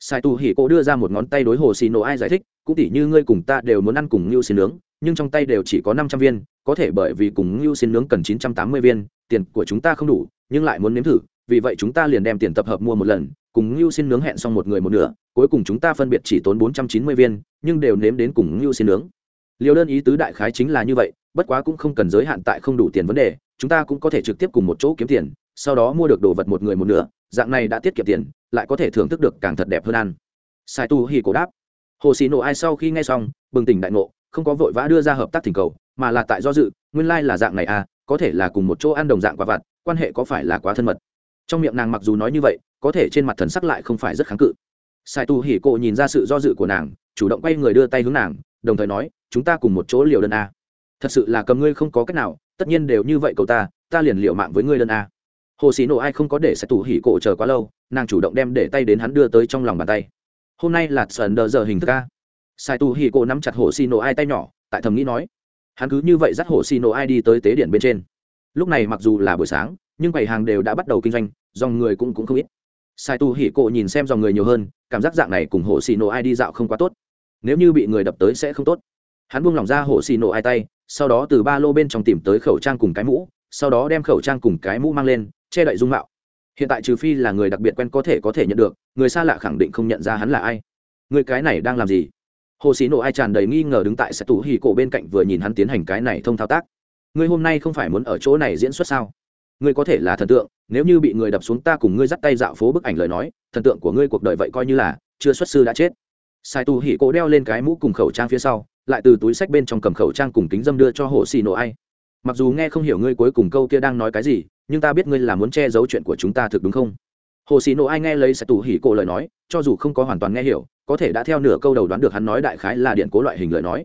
Sai tu hỉ cô đưa ra một ngón tay đối hồ xì nổ ai giải thích, cũng tỉ như ngươi cùng ta đều muốn ăn cùng ngưu xì nướng nhưng trong tay đều chỉ có năm trăm viên, có thể bởi vì cùng ngưu xin nướng cần chín trăm tám mươi viên, tiền của chúng ta không đủ, nhưng lại muốn nếm thử, vì vậy chúng ta liền đem tiền tập hợp mua một lần, cùng ngưu xin nướng hẹn xong một người một nửa, cuối cùng chúng ta phân biệt chỉ tốn bốn trăm chín mươi viên, nhưng đều nếm đến cùng ngưu xin nướng. Liều đơn ý tứ đại khái chính là như vậy, bất quá cũng không cần giới hạn tại không đủ tiền vấn đề, chúng ta cũng có thể trực tiếp cùng một chỗ kiếm tiền, sau đó mua được đồ vật một người một nửa, dạng này đã tiết kiệm tiền, lại có thể thưởng thức được càng thật đẹp hơn ăn. Sai tu hi cổ đáp. Hồ xì nổ ai sau khi nghe xong, bừng tỉnh đại ngộ không có vội vã đưa ra hợp tác thỉnh cầu, mà là tại do dự, nguyên lai、like、là dạng này à có thể là cùng một chỗ ăn đồng dạng quả vặt, quan hệ có phải là quá thân mật. Trong miệng nàng mặc dù nói như vậy, có thể trên mặt thần sắc lại không phải rất kháng cự. Sai tu hỉ cộ nhìn ra sự do dự của nàng, chủ động quay người đưa tay hướng nàng, đồng thời nói, chúng ta cùng một chỗ liều đơn a. Thật sự là cầm ngươi không có cách nào, tất nhiên đều như vậy cậu ta ta liền liệu mạng với ngươi đơn a. Hồ xì nổ ai không có để sai tu hỉ cộ chờ quá lâu, nàng chủ động đem để tay đến hắn đưa tới trong lòng bàn tay. Hôm nay là sờn đờ giờ hình thức a sai tu hì cô nắm chặt hồ xì nổ ai tay nhỏ, tại thầm nghĩ nói, hắn cứ như vậy dắt hồ xì nổ ai đi tới tế điện bên trên. Lúc này mặc dù là buổi sáng, nhưng quầy hàng đều đã bắt đầu kinh doanh, dòng người cũng cũng không ít. Sai tu hỉ cô nhìn xem dòng người nhiều hơn, cảm giác dạng này cùng hồ xì nổ ai đi dạo không quá tốt. Nếu như bị người đập tới sẽ không tốt. Hắn buông lỏng ra hồ xì nổ ai tay, sau đó từ ba lô bên trong tìm tới khẩu trang cùng cái mũ, sau đó đem khẩu trang cùng cái mũ mang lên, che đậy dung mạo. Hiện tại trừ phi là người đặc biệt quen có thể có thể nhận được, người xa lạ khẳng định không nhận ra hắn là ai. Người cái này đang làm gì? Hồ xì nổ ai tràn đầy nghi ngờ đứng tại sẽ tủ hì cổ bên cạnh vừa nhìn hắn tiến hành cái này thông thao tác. Ngươi hôm nay không phải muốn ở chỗ này diễn xuất sao? Ngươi có thể là thần tượng, nếu như bị người đập xuống ta cùng ngươi dắt tay dạo phố bức ảnh lời nói, thần tượng của ngươi cuộc đời vậy coi như là chưa xuất sư đã chết. Sai tu hỉ cổ đeo lên cái mũ cùng khẩu trang phía sau, lại từ túi sách bên trong cầm khẩu trang cùng kính dâm đưa cho hồ xì nổ ai. Mặc dù nghe không hiểu ngươi cuối cùng câu kia đang nói cái gì, nhưng ta biết ngươi là muốn che giấu chuyện của chúng ta thực đúng không? Hồ xì nổ ai nghe lấy sẽ tù hỉ cổ lời nói, cho dù không có hoàn toàn nghe hiểu, có thể đã theo nửa câu đầu đoán được hắn nói đại khái là điện cố loại hình lời nói.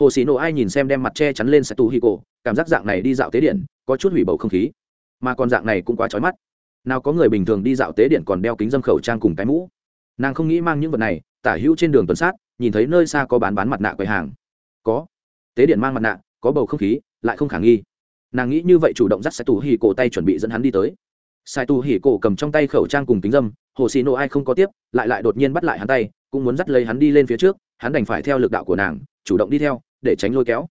Hồ xì nổ ai nhìn xem đem mặt che chắn lên sẽ tù hỉ cổ, cảm giác dạng này đi dạo tế điện, có chút hủy bầu không khí. Mà còn dạng này cũng quá trói mắt. Nào có người bình thường đi dạo tế điện còn đeo kính dâm khẩu trang cùng cái mũ. Nàng không nghĩ mang những vật này, tả hữu trên đường tuần sát, nhìn thấy nơi xa có bán bán mặt nạ quầy hàng. Có. Tế điện mang mặt nạ, có bầu không khí, lại không khả nghi. Nàng nghĩ như vậy chủ động dắt xe tù hỉ cổ tay chuẩn bị dẫn hắn đi tới sai tù hỉ cổ cầm trong tay khẩu trang cùng kính dâm, hồ xì nộ ai không có tiếp, lại lại đột nhiên bắt lại hắn tay, cũng muốn dắt lấy hắn đi lên phía trước, hắn đành phải theo lực đạo của nàng, chủ động đi theo, để tránh lôi kéo.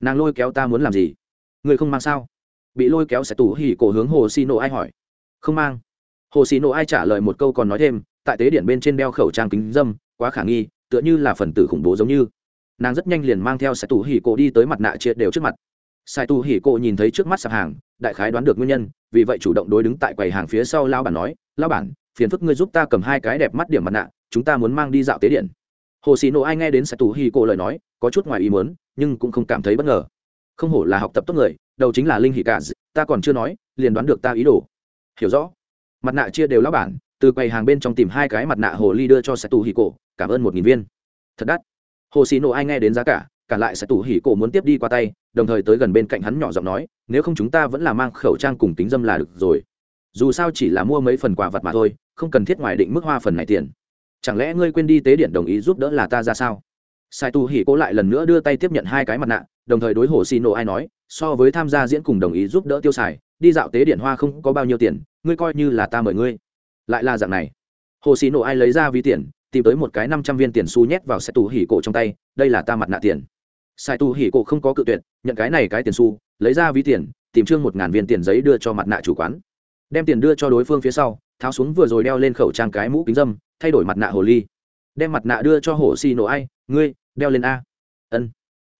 Nàng lôi kéo ta muốn làm gì? Người không mang sao? Bị lôi kéo sẽ tù hỉ cổ hướng hồ xì nộ ai hỏi. Không mang. Hồ xì nộ ai trả lời một câu còn nói thêm, tại tế điện bên trên đeo khẩu trang kính dâm, quá khả nghi, tựa như là phần tử khủng bố giống như. Nàng rất nhanh liền mang theo sai tù hỉ cổ đi tới mặt nạ triệt đều trước mặt. Sai tù hỉ cổ nhìn thấy trước mắt sạp hàng đại khái đoán được nguyên nhân, vì vậy chủ động đối đứng tại quầy hàng phía sau lao bản nói lao bản, phiền phức ngươi giúp ta cầm hai cái đẹp mắt điểm mặt nạ, chúng ta muốn mang đi dạo tế điện. Hồ xì nộ ai nghe đến sai tù hỉ cổ lời nói, có chút ngoài ý muốn, nhưng cũng không cảm thấy bất ngờ. Không hổ là học tập tốt người, đầu chính là linh hỉ cả ta còn chưa nói, liền đoán được ta ý đồ. Hiểu rõ. Mặt nạ chia đều lao bản, từ quầy hàng bên trong tìm hai cái mặt nạ hồ ly đưa cho sai tù hỉ cổ, cảm ơn một nghìn viên. Thật đắt. Hồ xì nộ ai nghe đến giá cả cả lại sẽ tủ hỉ cổ muốn tiếp đi qua tay, đồng thời tới gần bên cạnh hắn nhỏ giọng nói, nếu không chúng ta vẫn là mang khẩu trang cùng tính dâm là được rồi. Dù sao chỉ là mua mấy phần quà vật mà thôi, không cần thiết ngoài định mức hoa phần này tiền. Chẳng lẽ ngươi quên đi tế điện đồng ý giúp đỡ là ta ra sao? Sai tu hỉ cố lại lần nữa đưa tay tiếp nhận hai cái mặt nạ, đồng thời đối hồ xì nổ ai nói, so với tham gia diễn cùng đồng ý giúp đỡ tiêu xài, đi dạo tế điện hoa không có bao nhiêu tiền, ngươi coi như là ta mời ngươi. Lại là dạng này. Hồ xì nổ ai lấy ra ví tiền, tìm tới một cái năm trăm viên tiền xu nhét vào xe tù hỉ cổ trong tay, đây là ta mặt nạ tiền sai tù hỉ cổ không có cự tuyệt, nhận cái này cái tiền xu, lấy ra ví tiền, tìm trương một ngàn viên tiền giấy đưa cho mặt nạ chủ quán. Đem tiền đưa cho đối phương phía sau, tháo xuống vừa rồi đeo lên khẩu trang cái mũ kính dâm, thay đổi mặt nạ hồ ly. Đem mặt nạ đưa cho hồ xì nổ ai, ngươi, đeo lên a. Ân.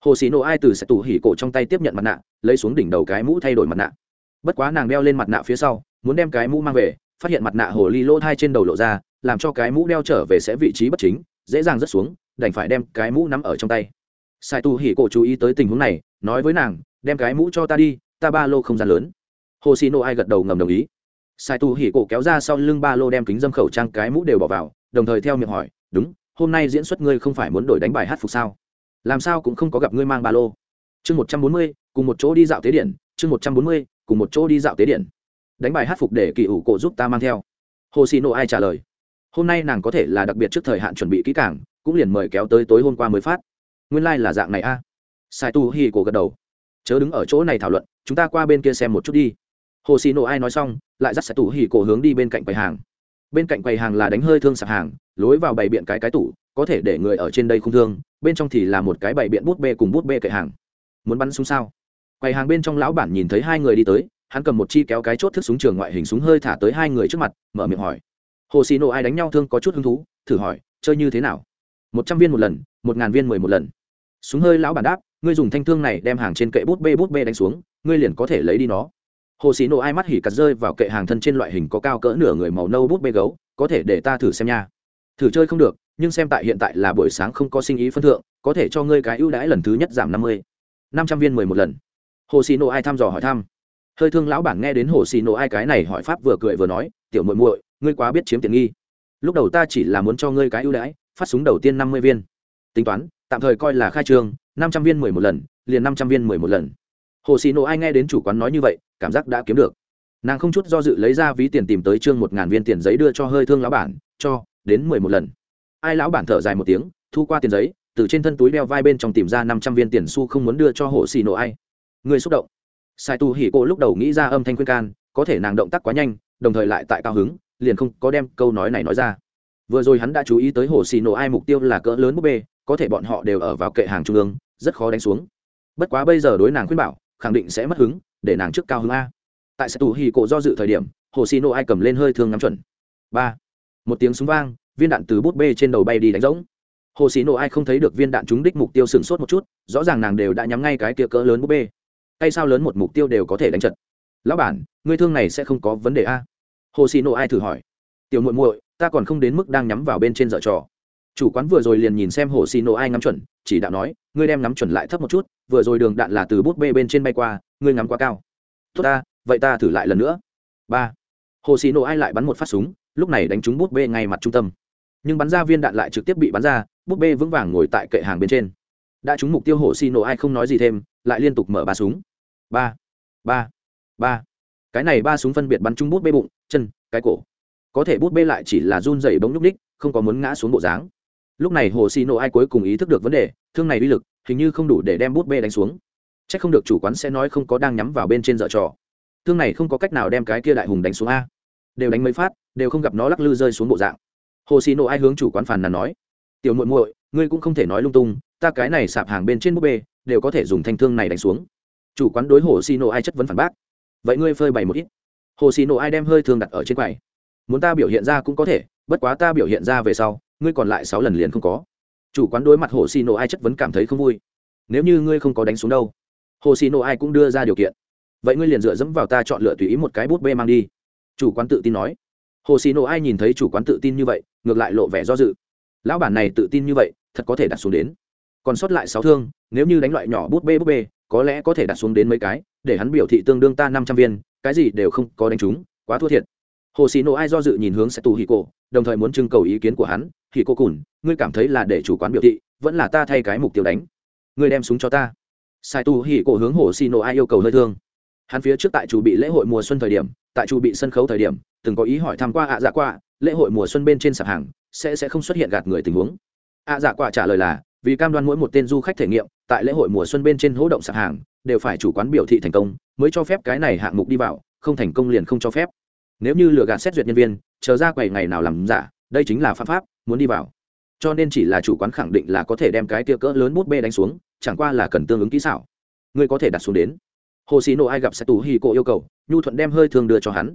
Hồ xì nổ ai từ sai tù hỉ cổ trong tay tiếp nhận mặt nạ, lấy xuống đỉnh đầu cái mũ thay đổi mặt nạ. Bất quá nàng đeo lên mặt nạ phía sau, muốn đem cái mũ mang về, phát hiện mặt nạ hồ ly lỗ thai trên đầu lộ ra, làm cho cái mũ đeo trở về sẽ vị trí bất chính, dễ dàng rớt xuống, đành phải đem cái mũ nắm ở trong tay sai tu hỉ cổ chú ý tới tình huống này, nói với nàng, đem cái mũ cho ta đi, ta ba lô không gian lớn. Hồ xì Nô ai gật đầu ngầm đồng ý. Sai tu hỉ cổ kéo ra sau lưng ba lô đem kính dâm khẩu trang cái mũ đều bỏ vào, đồng thời theo miệng hỏi, đúng, hôm nay diễn xuất ngươi không phải muốn đổi đánh bài hát phục sao? Làm sao cũng không có gặp ngươi mang ba lô? Chương một trăm bốn mươi, cùng một chỗ đi dạo tế điện, chương một trăm bốn mươi, cùng một chỗ đi dạo tế điện. Đánh bài hát phục để kỳ ủ cổ giúp ta mang theo. Hồ xì Nô ai trả lời, hôm nay nàng có thể là đặc biệt trước thời hạn chuẩn bị kỹ càng, cũng liền mời kéo tới tối hôm qua mới phát nguyên lai、like、là dạng này a. À. sai tu hi cổ gật đầu. Chớ đứng ở chỗ này thảo luận, chúng ta qua bên kia xem một chút đi. Hồ xì nổ ai nói xong, lại dắt sai tu hi cổ hướng đi bên cạnh quầy hàng. Bên cạnh quầy hàng là đánh hơi thương sạp hàng, lối vào bày biện cái cái tủ, có thể để người ở trên đây không thương, bên trong thì là một cái bày biện bút bê cùng bút bê cậy hàng. Muốn bắn súng sao? Quầy hàng bên trong lão bản nhìn thấy hai người đi tới, hắn cầm một chi kéo cái chốt thức súng trường ngoại hình súng hơi thả tới hai người trước mặt, mở miệng hỏi. Hồ xì nổ ai đánh nhau thương có chút hứng thú, thử hỏi, chơi như thế nào? Một trăm viên một lần, một ngàn viên mười một lần súng hơi lão bản đáp, ngươi dùng thanh thương này đem hàng trên kệ bút bê bút bê đánh xuống, ngươi liền có thể lấy đi nó. Hồ xì nổ ai mắt hỉ cặt rơi vào kệ hàng thân trên loại hình có cao cỡ nửa người màu nâu bút bê gấu, có thể để ta thử xem nha. Thử chơi không được, nhưng xem tại hiện tại là buổi sáng không có sinh ý phân thượng, có thể cho ngươi cái ưu đãi lần thứ nhất giảm năm mươi, năm trăm viên mười một lần. Hồ xì nổ ai thăm dò hỏi thăm. Hơi thương lão bản nghe đến hồ xì nổ ai cái này hỏi pháp vừa cười vừa nói, tiểu muội muội, ngươi quá biết chiếm tiện nghi. Lúc đầu ta chỉ là muốn cho ngươi cái ưu đãi, phát súng đầu tiên năm mươi viên. Tính toán tạm thời coi là khai trương, năm trăm viên mười một lần, liền năm trăm viên mười một lần. Hồ xì nổ ai nghe đến chủ quán nói như vậy, cảm giác đã kiếm được. Nàng không chút do dự lấy ra ví tiền tìm tới trương một ngàn viên tiền giấy đưa cho hơi thương lão bản, cho, đến mười một lần. Ai lão bản thở dài một tiếng, thu qua tiền giấy, từ trên thân túi đeo vai bên trong tìm ra năm trăm viên tiền xu không muốn đưa cho hồ xì nổ ai. Người xúc động. Sai tu hỉ cô lúc đầu nghĩ ra âm thanh khuyên can, có thể nàng động tác quá nhanh, đồng thời lại tại cao hứng, liền không có đem câu nói này nói ra. Vừa rồi hắn đã chú ý tới hồ xì nổ ai mục tiêu là cỡ lớn búp bê có thể bọn họ đều ở vào kệ hàng trung ương, rất khó đánh xuống. Bất quá bây giờ đối nàng khuyên bảo, khẳng định sẽ mất hứng, để nàng trước cao hứng a. Tại sẽ tù hì cổ do dự thời điểm, hồ xì nổ ai cầm lên hơi thương ngắm chuẩn. Ba. Một tiếng súng vang, viên đạn từ bút bê trên đầu bay đi đánh rỗng. Hồ xì nổ ai không thấy được viên đạn trúng đích mục tiêu sửng sốt một chút, rõ ràng nàng đều đã nhắm ngay cái kia cỡ lớn bút bê. Tay sao lớn một mục tiêu đều có thể đánh trận. Lão bản, ngươi thương này sẽ không có vấn đề a. Hồ xì nổ ai thử hỏi. Tiểu muội muội, ta còn không đến mức đang nhắm vào bên trên dở trò chủ quán vừa rồi liền nhìn xem hồ xì nổ ai ngắm chuẩn, chỉ đạo nói, ngươi đem ngắm chuẩn lại thấp một chút, vừa rồi đường đạn là từ bút bê bên trên bay qua, ngươi ngắm quá cao. Tốt ta, vậy ta thử lại lần nữa. Ba. Hồ xì nổ ai lại bắn một phát súng, lúc này đánh trúng bút bê ngay mặt trung tâm. Nhưng bắn ra viên đạn lại trực tiếp bị bắn ra, bút bê vững vàng ngồi tại kệ hàng bên trên. Đã trúng mục tiêu hồ xì nổ ai không nói gì thêm, lại liên tục mở ba súng. Ba. Ba. Ba. Cái này ba súng phân biệt bắn trúng bút bê bụng, chân, cái cổ. Có thể bút bê lại chỉ là run dày bóng nhúc ních không có muốn ngã xuống bộ dáng lúc này hồ xì nộ ai cuối cùng ý thức được vấn đề, thương này uy lực, hình như không đủ để đem bút bê đánh xuống. C h ắ c không được chủ quán sẽ nói không có đang nhắm vào bên trên dở trò. Thương này không có cách nào đem cái kia đại hùng đánh xuống a. Đều đánh mấy phát, đều không gặp nó lắc lư rơi xuống bộ dạng. Hồ xì nộ ai hướng chủ quán phàn nàn nói, tiểu muội muội, ngươi cũng không thể nói lung tung, ta cái này sạp hàng bên trên bút bê, đều có thể dùng thanh thương này đánh xuống. Chủ quán đối hồ xì nộ ai chất vấn phản bác, vậy ngươi phơi bày một ít. Hồ xì nộ ai đem hơi thương đặt ở trên quầy, muốn ta biểu hiện ra cũng có thể, bất quá ta biểu hiện ra về sau ngươi còn lại sáu lần liền không có. Chủ quán đối mặt hồ xì nổ ai chất vấn cảm thấy không vui. Nếu như ngươi không có đánh xuống đâu, hồ xì nổ ai cũng đưa ra điều kiện. Vậy ngươi liền dựa dẫm vào ta chọn lựa tùy ý một cái bút bê mang đi. Chủ quán tự tin nói. Hồ xì nổ ai nhìn thấy chủ quán tự tin như vậy, ngược lại lộ vẻ do dự. Lão bản này tự tin như vậy, thật có thể đặt xuống đến. Còn sót lại sáu thương, nếu như đánh loại nhỏ bút bê bút bê, có lẽ có thể đặt xuống đến mấy cái, để hắn biểu thị tương đương ta năm trăm viên, cái gì đều không có đánh trúng, quá thua thiệt hồ xì nổ ai do dự nhìn hướng sẽ tù hì cổ đồng thời muốn trưng cầu ý kiến của hắn. Hì cô cùn ngươi cảm thấy là để chủ quán biểu thị, vẫn là ta thay cái mục tiêu đánh. Ngươi đem súng cho ta. Sai tu hì cổ hướng hồ xì nổ ai yêu cầu hơi thương. Hắn phía trước tại chủ bị lễ hội mùa xuân thời điểm, tại chủ bị sân khấu thời điểm, từng có ý hỏi tham q u a ạ dạ qua lễ hội mùa xuân bên trên sạp hàng, sẽ sẽ không xuất hiện gạt người tình huống. Ạ dạ qua trả lời là, vì cam đoan mỗi một tên du khách thể nghiệm, tại lễ hội mùa xuân bên trên hỗ động sạp hàng, đều phải chủ quán biểu thị thành công, mới cho phép cái này hạng mục đi vào, không thành công liền không cho phép nếu như lừa gạt xét duyệt nhân viên, chờ ra quầy ngày nào làm giả, đây chính là pháp pháp, muốn đi vào. Cho nên chỉ là chủ quán khẳng định là có thể đem cái tia cỡ lớn bút bê đánh xuống, chẳng qua là cần tương ứng kỹ xảo. Ngươi có thể đặt xuống đến. Hồ xì nộ ai gặp sẽ tù hi cổ yêu cầu, nhu thuận đem hơi thương đưa cho hắn.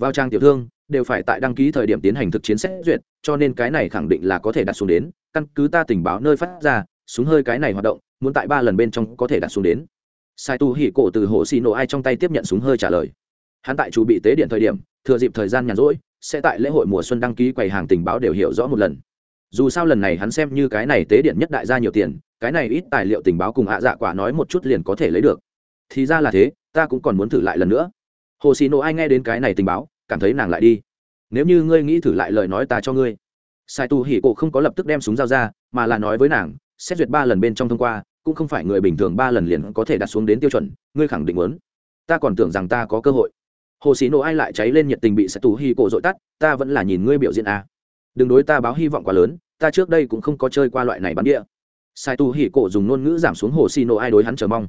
Vào trang tiểu thương, đều phải tại đăng ký thời điểm tiến hành thực chiến xét duyệt, cho nên cái này khẳng định là có thể đặt xuống đến, căn cứ ta tình báo nơi phát ra, súng hơi cái này hoạt động, muốn tại ba lần bên trong có thể đặt xuống đến. Sai tu hỉ cổ từ hồ xì nổ ai trong tay tiếp nhận súng hơi trả lời. Hắn tại chủ bị tế điện thời điểm thừa dịp thời gian nhàn rỗi, sẽ tại lễ hội mùa xuân đăng ký quầy hàng tình báo đều hiểu rõ một lần. Dù sao lần này hắn xem như cái này tế điện nhất đại gia nhiều tiền, cái này ít tài liệu tình báo cùng hạ dạ quả nói một chút liền có thể lấy được. Thì ra là thế, ta cũng còn muốn thử lại lần nữa. Hồ xì nộ ai nghe đến cái này tình báo, cảm thấy nàng lại đi. Nếu như ngươi nghĩ thử lại lời nói ta cho ngươi. Sai tu hỉ cổ không có lập tức đem súng dao ra, mà là nói với nàng, xét duyệt ba lần bên trong thông qua, cũng không phải người bình thường ba lần liền có thể đặt xuống đến tiêu chuẩn, ngươi khẳng định muốn. Ta còn tưởng rằng ta có cơ hội hồ xì nổ ai lại cháy lên nhiệt tình bị sai tu hỉ cổ dội tắt, ta vẫn là nhìn ngươi biểu diễn à. đừng đối ta báo hy vọng quá lớn, ta trước đây cũng không có chơi qua loại này bắn địa. Sai tu hỉ cổ dùng ngôn ngữ giảm xuống hồ xì nổ ai đối hắn chờ mong.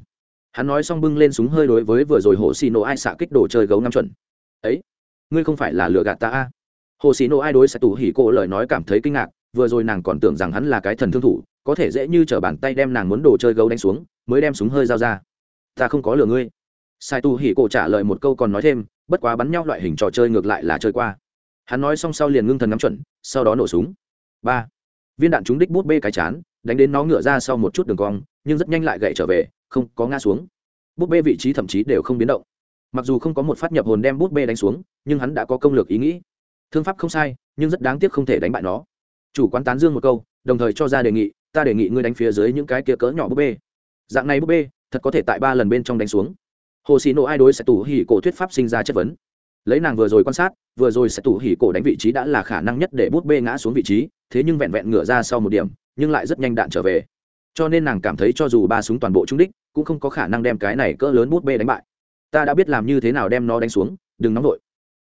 Hắn nói xong bưng lên súng hơi đối với vừa rồi hồ xì nổ ai xạ kích đồ chơi gấu năm chuẩn. Ấy, ngươi không phải là lừa gạt ta à? hồ xì nổ ai đối sẽ tù hỉ cổ lời nói cảm thấy kinh ngạc, vừa rồi nàng còn tưởng rằng hắn là cái thần thương thủ, có thể dễ như t r ở bàn tay đem nàng muốn đồ chơi gấu đánh xuống, mới đem súng hơi giao ra. Ta không có lừa ngươi. Sai tu hỉ cổ trả lời một câu còn nói thêm bất quá bắn nhau loại hình trò chơi ngược lại là chơi qua. Hắn nói xong sau liền ngưng thần ngắm chuẩn, sau đó nổ súng. Ba. Viên đạn trúng đích bút bê cái chán, đánh đến nó ngựa ra sau một chút đường cong, nhưng rất nhanh lại gậy trở về, không có ngã xuống. Bút bê vị trí thậm chí đều không biến động. Mặc dù không có một phát nhập hồn đem bút bê đánh xuống, nhưng hắn đã có công lược ý nghĩ. Thương pháp không sai, nhưng rất đáng tiếc không thể đánh bại nó. Chủ quán tán dương một câu, đồng thời cho ra đề nghị, ta đề nghị ngươi đánh phía dưới những cái kia cỡ nhỏ bút bê. Dạng này bút bê, thật có thể tại ba lần bên trong đánh xuống hồ xì nổ ai đối sẽ tủ hỉ cổ thuyết pháp sinh ra chất vấn. Lấy nàng vừa rồi quan sát, vừa rồi sẽ tủ hỉ cổ đánh vị trí đã là khả năng nhất để bút bê ngã xuống vị trí, thế nhưng vẹn vẹn ngửa ra sau một điểm, nhưng lại rất nhanh đạn trở về. Cho nên nàng cảm thấy cho dù ba súng toàn bộ trúng đích, cũng không có khả năng đem cái này cỡ lớn bút bê đánh bại. Ta đã biết làm như thế nào đem nó đánh xuống, đừng nóng vội.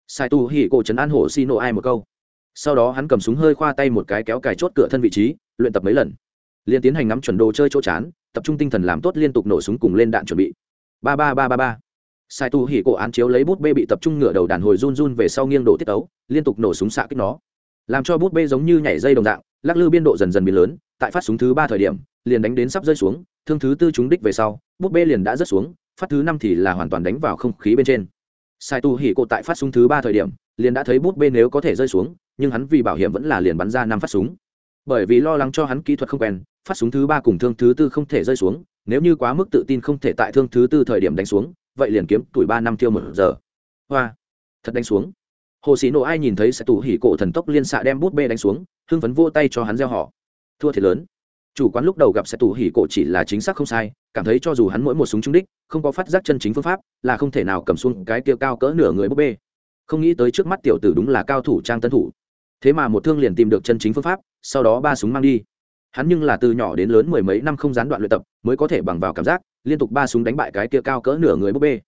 Sai tu hỉ cổ trấn an hổ xi nộ ai một câu. Sau đó hắn cầm súng hơi khoa tay một cái kéo cài chốt cửa thân vị trí, luyện tập mấy lần. Liền tiến hành ngắm chuẩn đồ chơi chỗ chán, tập trung tinh thần làm tốt liên tục nổ súng cùng lên đạn chuẩn bị ba ba ba ba ba. Sai tu hỉ cổ án chiếu lấy bút bê bị tập trung ngửa đầu đàn hồi run run về sau nghiêng đổ tiết tấu liên tục nổ súng xạ kích nó. Làm cho bút bê giống như nhảy dây đồng dạng, lắc lư biên độ dần dần biến lớn, tại phát súng thứ ba thời điểm, liền đánh đến sắp rơi xuống, thương thứ tư trúng đích về sau, bút bê liền đã rớt xuống, phát thứ năm thì là hoàn toàn đánh vào không khí bên trên. Sai tu hỉ cổ tại phát súng thứ ba thời điểm, liền đã thấy bút bê nếu có thể rơi xuống, nhưng hắn vì bảo hiểm vẫn là liền bắn ra năm phát súng. Bởi vì lo lắng cho hắn kỹ thuật không quen, phát súng thứ ba cùng thương thứ tư không thể rơi xuống nếu như quá mức tự tin không thể tại thương thứ tư thời điểm đánh xuống, vậy liền kiếm tuổi ba năm tiêu một giờ. Hoa, thật đánh xuống. Hồ sĩ nộ ai nhìn thấy sẽ tủ hỉ cổ thần tốc liên xạ đem bút bê đánh xuống, hưng phấn vô tay cho hắn gieo họ. Thua thiệt lớn. Chủ quán lúc đầu gặp sẽ tủ hỉ cổ chỉ là chính xác không sai, cảm thấy cho dù hắn mỗi một súng trúng đích, không có phát giác chân chính phương pháp, là không thể nào cầm xuống cái kia cao cỡ nửa người bút bê. Không nghĩ tới trước mắt tiểu tử đúng là cao thủ trang tân thủ. Thế mà một thương liền tìm được chân chính phương pháp, sau đó ba súng mang đi hắn nhưng là từ nhỏ đến lớn mười mấy năm không gián đoạn luyện tập, mới có thể bằng vào cảm giác, liên tục ba súng đánh bại cái kia cao cỡ nửa người búp bê.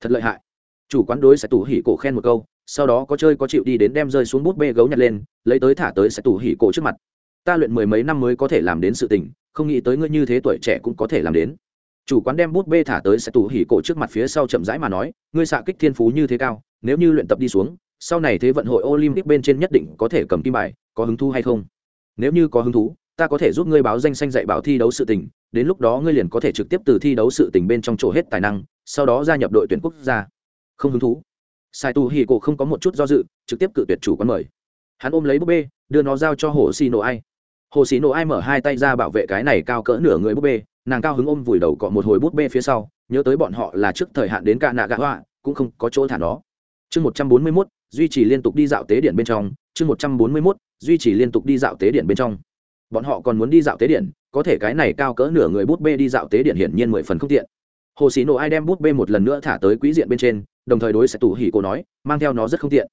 Thật lợi hại. Chủ quán đối sẽ tủ hỉ cổ khen một câu, sau đó có chơi có chịu đi đến đem rơi xuống bút bê gấu nhặt lên, lấy tới thả tới sẽ tủ hỉ cổ trước mặt. Ta luyện mười mấy năm mới có thể làm đến sự tình, không nghĩ tới ngươi như thế tuổi trẻ cũng có thể làm đến. Chủ quán đem bút bê thả tới sẽ tủ hỉ cổ trước mặt phía sau chậm rãi mà nói, ngươi xạ kích thiên phú như thế cao, nếu như luyện tập đi xuống, sau này thế vận hội olympic bên trên nhất định có thể cầm kim bài, có hứng thú hay không? Nếu như có hứng thú ta có thể giúp ngươi báo danh sanh dạy bảo thi đấu sự tình, đến lúc đó ngươi liền có thể trực tiếp từ thi đấu sự tình bên trong chỗ hết tài năng, sau đó gia nhập đội tuyển quốc gia. Không hứng thú. Sai tu hì cổ không có một chút do dự, trực tiếp cự tuyệt chủ quán mời. Hắn ôm lấy búp bê, đưa nó giao cho hồ xì nổ ai. Hồ xì nổ ai mở hai tay ra bảo vệ cái này cao cỡ nửa người búp bê, nàng cao hứng ôm vùi đầu cọ một hồi búp bê phía sau, nhớ tới bọn họ là trước thời hạn đến cả nạ gạ họa cũng không có chỗ thả nó. Chương một trăm bốn mươi mốt, duy trì liên tục đi dạo tế điện bên trong. Chương một trăm bốn mươi mốt, duy trì liên tục đi dạo tế điện bên trong bọn họ còn muốn đi dạo tế điện, có thể cái này cao cỡ nửa người bút bê đi dạo tế điện hiển nhiên mười phần không tiện. Hồ sĩ nổ ai đem bút bê một lần nữa thả tới quỹ diện bên trên, đồng thời đối sẽ tù hỉ cô nói, mang theo nó rất không tiện.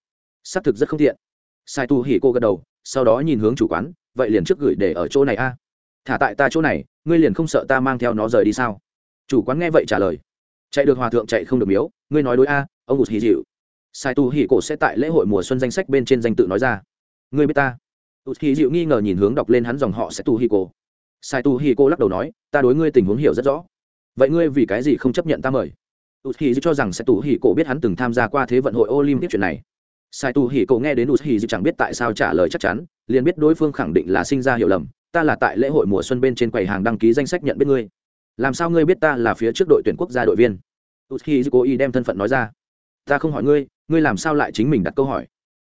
Xác thực rất không tiện. Sai tù hỉ cô gật đầu, sau đó nhìn hướng chủ quán, vậy liền trước gửi để ở chỗ này a. Thả tại ta chỗ này, ngươi liền không sợ ta mang theo nó rời đi sao? Chủ quán nghe vậy trả lời. Chạy được hòa thượng chạy không được miếu, ngươi nói đối a, ông ngụt hỉ dịu. Sai tu hỉ cổ sẽ tại lễ hội mùa xuân danh sách bên trên danh tự nói ra. Ngươi biết ta? Tụt hỉ dịu nghi ngờ nhìn hướng đọc lên hắn dòng họ sẽ tu hi cô. sai tu hi cô lắc đầu nói, ta đối ngươi tình huống hiểu rất rõ. Vậy ngươi vì cái gì không chấp nhận ta mời? Tụt hỉ dịu cho rằng sẽ tu hi cô biết hắn từng tham gia qua thế vận hội olympic chuyện này. Sai tu hi cô nghe đến tụt hỉ dịu chẳng biết tại sao trả lời chắc chắn, liền biết đối phương khẳng định là sinh ra hiểu lầm. Ta là tại lễ hội mùa xuân bên trên quầy hàng đăng ký danh sách nhận biết ngươi. Làm sao ngươi biết ta là phía trước đội tuyển quốc gia đội viên? Tụt hỉ dịu cố ý đem thân phận nói ra. Ta không hỏi ngươi ngươi làm sao lại chính mình đặt câu hỏi?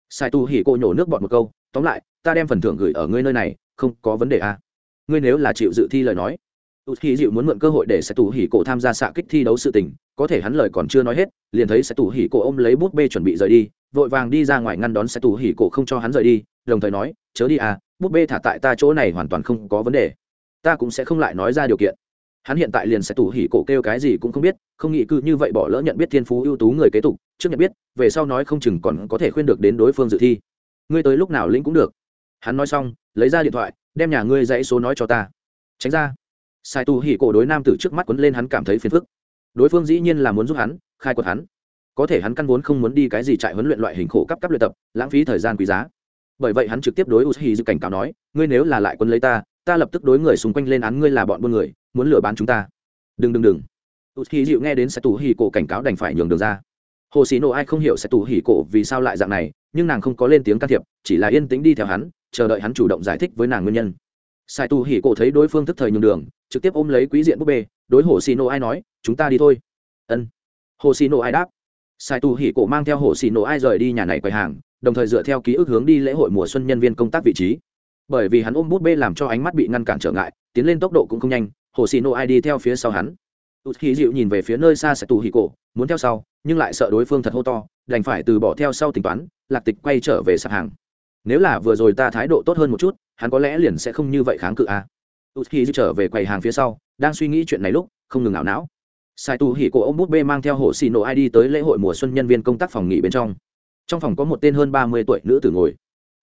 Sai tu hỉ cô nhổ nước bọt một câu, tóm lại ta đem phần thưởng gửi ở ngươi nơi này, không có vấn đề à. ngươi nếu là chịu dự thi lời nói, tụt hỉ dịu muốn mượn cơ hội để sẽ tù hỉ cổ tham gia xạ kích thi đấu sự tình, có thể hắn lời còn chưa nói hết, liền thấy sẽ tù hỉ cổ ôm lấy bút bê chuẩn bị rời đi, vội vàng đi ra ngoài ngăn đón sẽ tù hỉ cổ không cho hắn rời đi, đồng thời nói, chớ đi à bút bê thả tại ta chỗ này hoàn toàn không có vấn đề. Ta cũng sẽ không lại nói ra điều kiện. Hắn hiện tại liền sẽ tù hỉ cổ kêu cái gì cũng không biết, không nghĩ cứ như vậy bỏ lỡ nhận biết thiên phú ưu tú người kế tục, trước nhận biết, về sau nói không chừng còn có thể khuyên được đến đối phương dự thi. Ngươi tới lúc nào lĩnh cũng được hắn nói xong, lấy ra điện thoại, đem nhà ngươi dãy số nói cho ta. Tránh ra. Sai tu hỉ cổ đối nam tử trước mắt quấn lên hắn cảm thấy phiền phức. Đối phương dĩ nhiên là muốn giúp hắn, khai quật hắn. Có thể hắn căn vốn không muốn đi cái gì trại huấn luyện loại hình khổ cấp cấp luyện tập, lãng phí thời gian quý giá. Bởi vậy hắn trực tiếp đối u hỉ dự cảnh cáo nói, ngươi nếu là lại quân lấy ta ta lập tức đối người xung quanh lên án ngươi là bọn buôn người, muốn lừa bán chúng ta. Đừng đừng đừng. U hì dịu nghe đến Sai Tu Hỉ cổ cảnh cáo đành phải nhường đường ra. Hồ sĩ nộ ai không hiểu Sai Tu Hỉ cổ vì sao lại dạng này, nhưng nàng không có lên tiếng can thiệp, chỉ là yên tĩnh đi theo hắn chờ đợi hắn chủ động giải thích với nàng nguyên nhân. Sai Tu Hỉ cổ thấy đối phương thức thời nhường đường, trực tiếp ôm lấy quý diện búp bê, đối hồ sĩ nổ ai nói, chúng ta đi thôi. Ân. Hồ sĩ nổ ai đáp. Sai Tu Hỉ cổ mang theo hồ sĩ nổ ai rời đi nhà này quầy hàng, đồng thời dựa theo ký ức hướng đi lễ hội mùa xuân nhân viên công tác vị trí. Bởi vì hắn ôm bút bê làm cho ánh mắt bị ngăn cản trở ngại, tiến lên tốc độ cũng không nhanh, hồ xì nổ ai đi theo phía sau hắn. Tụt khí dịu nhìn về phía nơi xa Sai Tu Hỉ cổ, muốn theo sau, nhưng lại sợ đối phương thật hô to, đành phải từ bỏ theo sau tính toán, lạc tịch quay trở về sạp hàng nếu là vừa rồi ta thái độ tốt hơn một chút, hắn có lẽ liền sẽ không như vậy kháng cự a à. tụt khí trở về quầy hàng phía sau, đang suy nghĩ chuyện này lúc, không ngừng ảo não. Sai tù hỉ cổ ông bút bê mang theo hồ xì nổ ai đi tới lễ hội mùa xuân nhân viên công tác phòng nghỉ bên trong. Trong phòng có một tên hơn ba mươi tuổi nữ tử ngồi.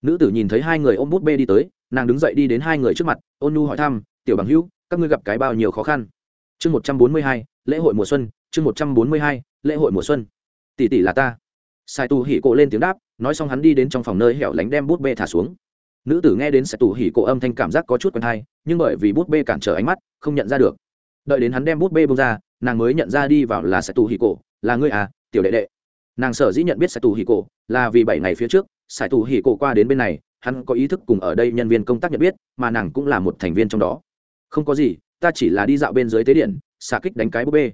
Nữ tử nhìn thấy hai người ôm bút bê đi tới, nàng đứng dậy đi đến hai người trước mặt, ôn nu hỏi thăm, tiểu bằng hữu, các ngươi gặp cái bao nhiêu khó khăn? Chương một trăm bốn mươi hai, lễ hội mùa xuân, chương một trăm bốn mươi hai, lễ hội mùa xuân. Tỷ tỷ là ta. Sai tu hỉ cổ lên tiếng đáp nói xong hắn đi đến trong phòng nơi hẻo lánh đem bút bê thả xuống. Nữ tử nghe đến sẽ tù hỉ cổ âm thanh cảm giác có chút quen hay, nhưng bởi vì bút bê cản trở ánh mắt, không nhận ra được. Đợi đến hắn đem bút bê bông ra, nàng mới nhận ra đi vào là sẽ tù hỉ cổ, là ngươi à tiểu đệ đệ. Nàng sở dĩ nhận biết sẽ tù hỉ cổ, là vì bảy ngày phía trước sải tù hỉ cổ qua đến bên này, hắn có ý thức cùng ở đây nhân viên công tác nhận biết, mà nàng cũng là một thành viên trong đó. Không có gì, ta chỉ là đi dạo bên dưới tế điện xạ kích đánh cái búp bê.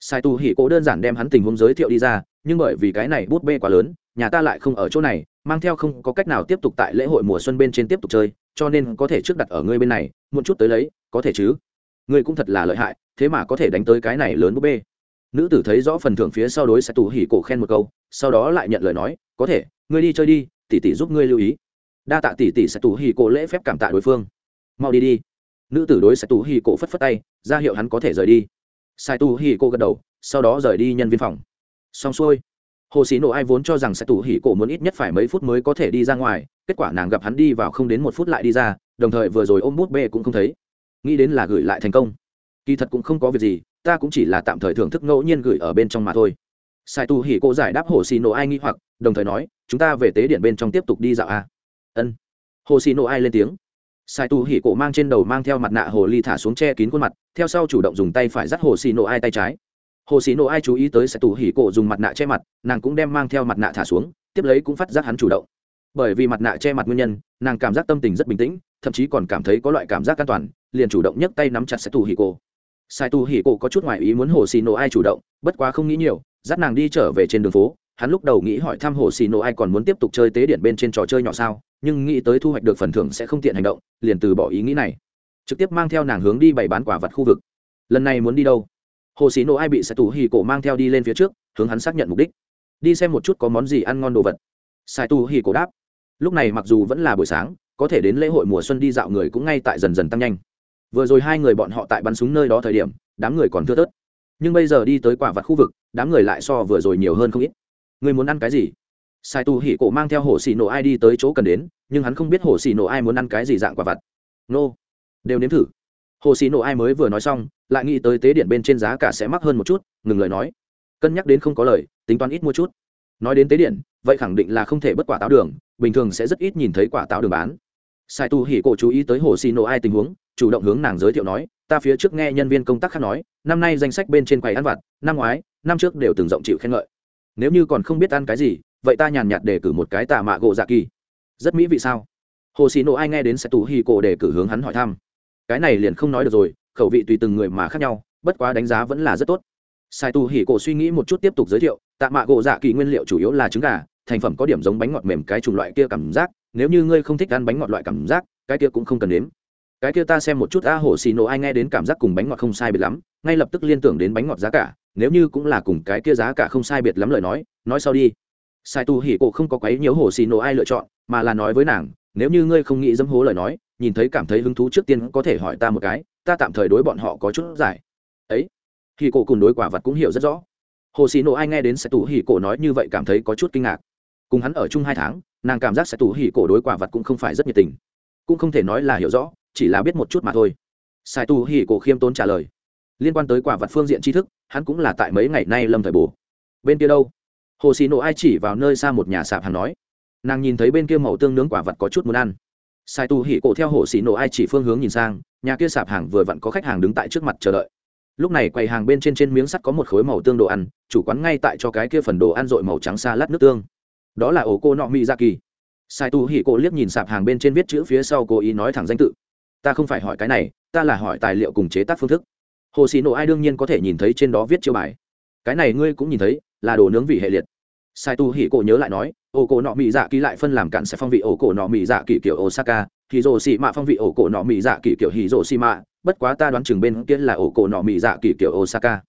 Sai tù hỉ cổ đơn giản đem hắn tình huống giới thiệu đi ra nhưng bởi vì cái này bút bê quá lớn, nhà ta lại không ở chỗ này, mang theo không có cách nào tiếp tục tại lễ hội mùa xuân bên trên tiếp tục chơi, cho nên có thể trước đặt ở ngươi bên này một chút tới lấy, có thể chứ? Ngươi cũng thật là lợi hại, thế mà có thể đánh tới cái này lớn búp bê. Nữ tử thấy rõ phần thưởng phía sau đối sẽ tù hỉ cổ khen một câu, sau đó lại nhận lời nói, có thể, ngươi đi chơi đi, tỷ tỷ giúp ngươi lưu ý. Đa tạ tỷ tỷ sẽ tù hỉ cổ lễ phép cảm tạ đối phương. Mau đi đi. Nữ tử đối sẽ tù hỉ cổ phất phất tay, ra hiệu hắn có thể rời đi. Sai tù hỉ cổ gật đầu, sau đó rời đi nhân viên phòng xong xuôi. Hồ sĩ nộ ai vốn cho rằng sẽ tủ hỉ cổ muốn ít nhất phải mấy phút mới có thể đi ra ngoài, kết quả nàng gặp hắn đi vào không đến một phút lại đi ra, đồng thời vừa rồi ôm bút bê cũng không thấy. Nghĩ đến là gửi lại thành công. Kỳ thật cũng không có việc gì, ta cũng chỉ là tạm thời thưởng thức ngẫu nhiên gửi ở bên trong mà thôi. Sai tu hỉ cô giải đáp hồ xì nổ ai nghi hoặc, đồng thời nói, chúng ta về tế điện bên trong tiếp tục đi dạo a. À? ân. Hồ xì nổ ai lên tiếng. Sai tu hỉ cổ mang trên đầu mang theo mặt nạ hồ ly thả xuống che kín khuôn mặt, theo sau chủ động dùng tay phải dắt hồ xì nổ ai tay trái hồ xì nổ ai chú ý tới sẽ tu hỉ cổ dùng mặt nạ che mặt, nàng cũng đem mang theo mặt nạ thả xuống, tiếp lấy cũng phát giác hắn chủ động. Bởi vì mặt nạ che mặt nguyên nhân, nàng cảm giác tâm tình rất bình tĩnh, thậm chí còn cảm thấy có loại cảm giác an toàn, liền chủ động nhấc tay nắm chặt sẽ tu hỉ cổ. Sai tu hỉ cổ có chút ngoại ý muốn hồ xì nổ ai chủ động, bất quá không nghĩ nhiều, dắt nàng đi trở về trên đường phố, hắn lúc đầu nghĩ hỏi thăm hồ xì nổ ai còn muốn tiếp tục chơi tế điện bên trên trò chơi nhỏ sao, nhưng nghĩ tới thu hoạch được phần thưởng sẽ không tiện hành động, liền từ bỏ ý nghĩ này. Trực tiếp mang theo nàng hướng đi bày bán quả vật khu vực. Lần này muốn đi đâu? Hồ xí nổ ai bị sai tù hỉ cổ mang theo đi lên phía trước, hướng hắn xác nhận mục đích. Đi xem một chút có món gì ăn ngon đồ vật. Sai tù hỉ cổ đáp. Lúc này mặc dù vẫn là buổi sáng, có thể đến lễ hội mùa xuân đi dạo người cũng ngay tại dần dần tăng nhanh. Vừa rồi hai người bọn họ tại bắn súng nơi đó thời điểm, đám người còn thưa tớt nhưng bây giờ đi tới quả vặt khu vực, đám người lại so vừa rồi nhiều hơn không ít. Người muốn ăn cái gì? Sai tu hỉ cổ mang theo hồ xì nổ ai đi tới chỗ cần đến, nhưng hắn không biết hồ xì nổ ai muốn ăn cái gì dạng quả vặt. Nô. Đều nếm thử hồ xì nổ ai mới vừa nói xong, lại nghĩ tới tế điện bên trên giá cả sẽ mắc hơn một chút, ngừng lời nói. Cân nhắc đến không có lời, tính toán ít mua chút. Nói đến tế điện, vậy khẳng định là không thể bất quả táo đường, bình thường sẽ rất ít nhìn thấy quả táo đường bán. Sai tu hỉ cổ chú ý tới hồ xì nổ ai tình huống, chủ động hướng nàng giới thiệu nói, ta phía trước nghe nhân viên công tác khác nói, năm nay danh sách bên trên quầy ăn vặt, năm ngoái, năm trước đều từng rộng chịu khen ngợi. Nếu như còn không biết ăn cái gì, vậy ta nhàn nhạt để cử một cái tà mạ gỗ dạ kỳ. Rất mỹ vị sao? Hồ xì nổ ai nghe đến sai tu hỉ cổ để cử hướng hắn hỏi thăm cái này liền không nói được rồi, khẩu vị tùy từng người mà khác nhau, bất quá đánh giá vẫn là rất tốt. Sai Tu hỉ cổ suy nghĩ một chút tiếp tục giới thiệu, tạ mạ gỗ dạ kỳ nguyên liệu chủ yếu là trứng gà, thành phẩm có điểm giống bánh ngọt mềm cái chủng loại kia cảm giác, nếu như ngươi không thích ăn bánh ngọt loại cảm giác, cái kia cũng không cần đến cái kia ta xem một chút a hổ xì nổ ai nghe đến cảm giác cùng bánh ngọt không sai biệt lắm, ngay lập tức liên tưởng đến bánh ngọt giá cả, nếu như cũng là cùng cái kia giá cả không sai biệt lắm lời nói nói sau đi. Sai tu hỉ cổ không có quấy nhiễu hổ xì nổ ai lựa chọn, mà là nói với nàng nếu như ngươi không nghĩ dâm hố lời nói, nhìn thấy cảm thấy hứng thú trước tiên có thể hỏi ta một cái, ta tạm thời đối bọn họ có chút giải. Ấy, hỉ cổ cùng đối quả vật cũng hiểu rất rõ. Hồ xì nổ ai nghe đến sai tù hỉ cổ nói như vậy cảm thấy có chút kinh ngạc. Cùng hắn ở chung hai tháng, nàng cảm giác sai tù hỉ cổ đối quả vật cũng không phải rất nhiệt tình. Cũng không thể nói là hiểu rõ, chỉ là biết một chút mà thôi. Sai tu hỉ cổ khiêm tốn trả lời. Liên quan tới quả vật phương diện tri thức, hắn cũng là tại mấy ngày nay lâm thời bổ bên kia đâu? Hồ xì nổ ai chỉ vào nơi xa một nhà sạp hắn nói nàng nhìn thấy bên kia màu tương nướng quả vật có chút muốn ăn. Sai tu hỉ cổ theo hồ xì nổ ai chỉ phương hướng nhìn sang, nhà kia sạp hàng vừa vặn có khách hàng đứng tại trước mặt chờ đợi. Lúc này quầy hàng bên trên trên miếng sắt có một khối màu tương đồ ăn, chủ quán ngay tại cho cái kia phần đồ ăn dội màu trắng xa lát nước tương. Đó là ổ cô nọ mỹ ra kỳ sai tu hỉ cổ liếc nhìn sạp hàng bên trên viết chữ phía sau cố ý nói thẳng danh tự. Ta không phải hỏi cái này, ta là hỏi tài liệu cùng chế tác phương thức. Hồ xì nổ ai đương nhiên có thể nhìn thấy trên đó viết chiêu bài. Cái này ngươi cũng nhìn thấy, là đồ nướng vị hệ liệt sai tu hỉ cổ nhớ lại nói, ổ cổ nọ mỹ dạ kỳ lại phân làm cạn sẽ phong vị ổ cổ nọ mỹ dạ kỳ kiểu osaka hì rồ xì mạ phong vị ổ cổ nọ mỹ dạ kỳ kiểu hì rồ xì mạ bất quá ta đoán chừng bên kia là ổ cổ nọ mỹ dạ kỳ kiểu osaka.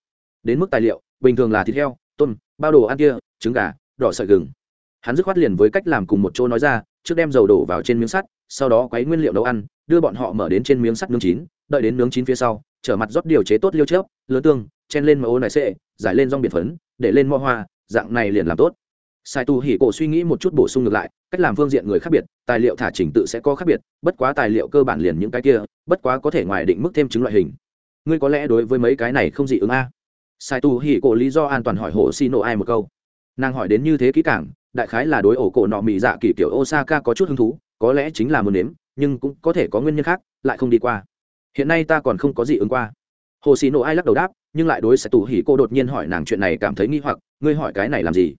Đến mức tài liệu, bình thường là thịt heo, tôm, bao đồ ăn kia, trứng gà, đỏ sợi gừng. Hắn dứt khoát liền với cách làm cùng một chỗ nói ra, trước đem dầu đổ vào trên miếng sắt, sau đó quấy nguyên liệu nấu ăn, đưa bọn họ mở đến trên miếng sắt nướng chín, đợi đến nướng chín phía sau, trở mặt rót điều chế tốt liêu chớp lứa tương, chen lên mà ô nải xệ giải lên rong biển phấn, để lên mo hoa dạng này liền làm tốt. Sai tu hỉ cổ suy nghĩ một chút bổ sung ngược lại, cách làm phương diện người khác biệt, tài liệu thả trình tự sẽ có khác biệt, bất quá tài liệu cơ bản liền những cái kia, bất quá có thể ngoài định mức thêm chứng loại hình. Ngươi có lẽ đối với mấy cái này không dị ứng a? Sai tu hỉ cổ lý do an toàn hỏi hồ xi nộ ai một câu. Nàng hỏi đến như thế kỹ càng, đại khái là đối ổ cổ nọ mỹ dạ kỳ kiểu osaka có chút hứng thú, có lẽ chính là muốn nếm, nhưng cũng có thể có nguyên nhân khác, lại không đi qua. Hiện nay ta còn không có gì ứng qua. Hồ xì nổ ai lắc đầu đáp nhưng lại đối sẽ tù hỉ cô đột nhiên hỏi nàng chuyện này cảm thấy nghi hoặc, ngươi hỏi cái này làm gì?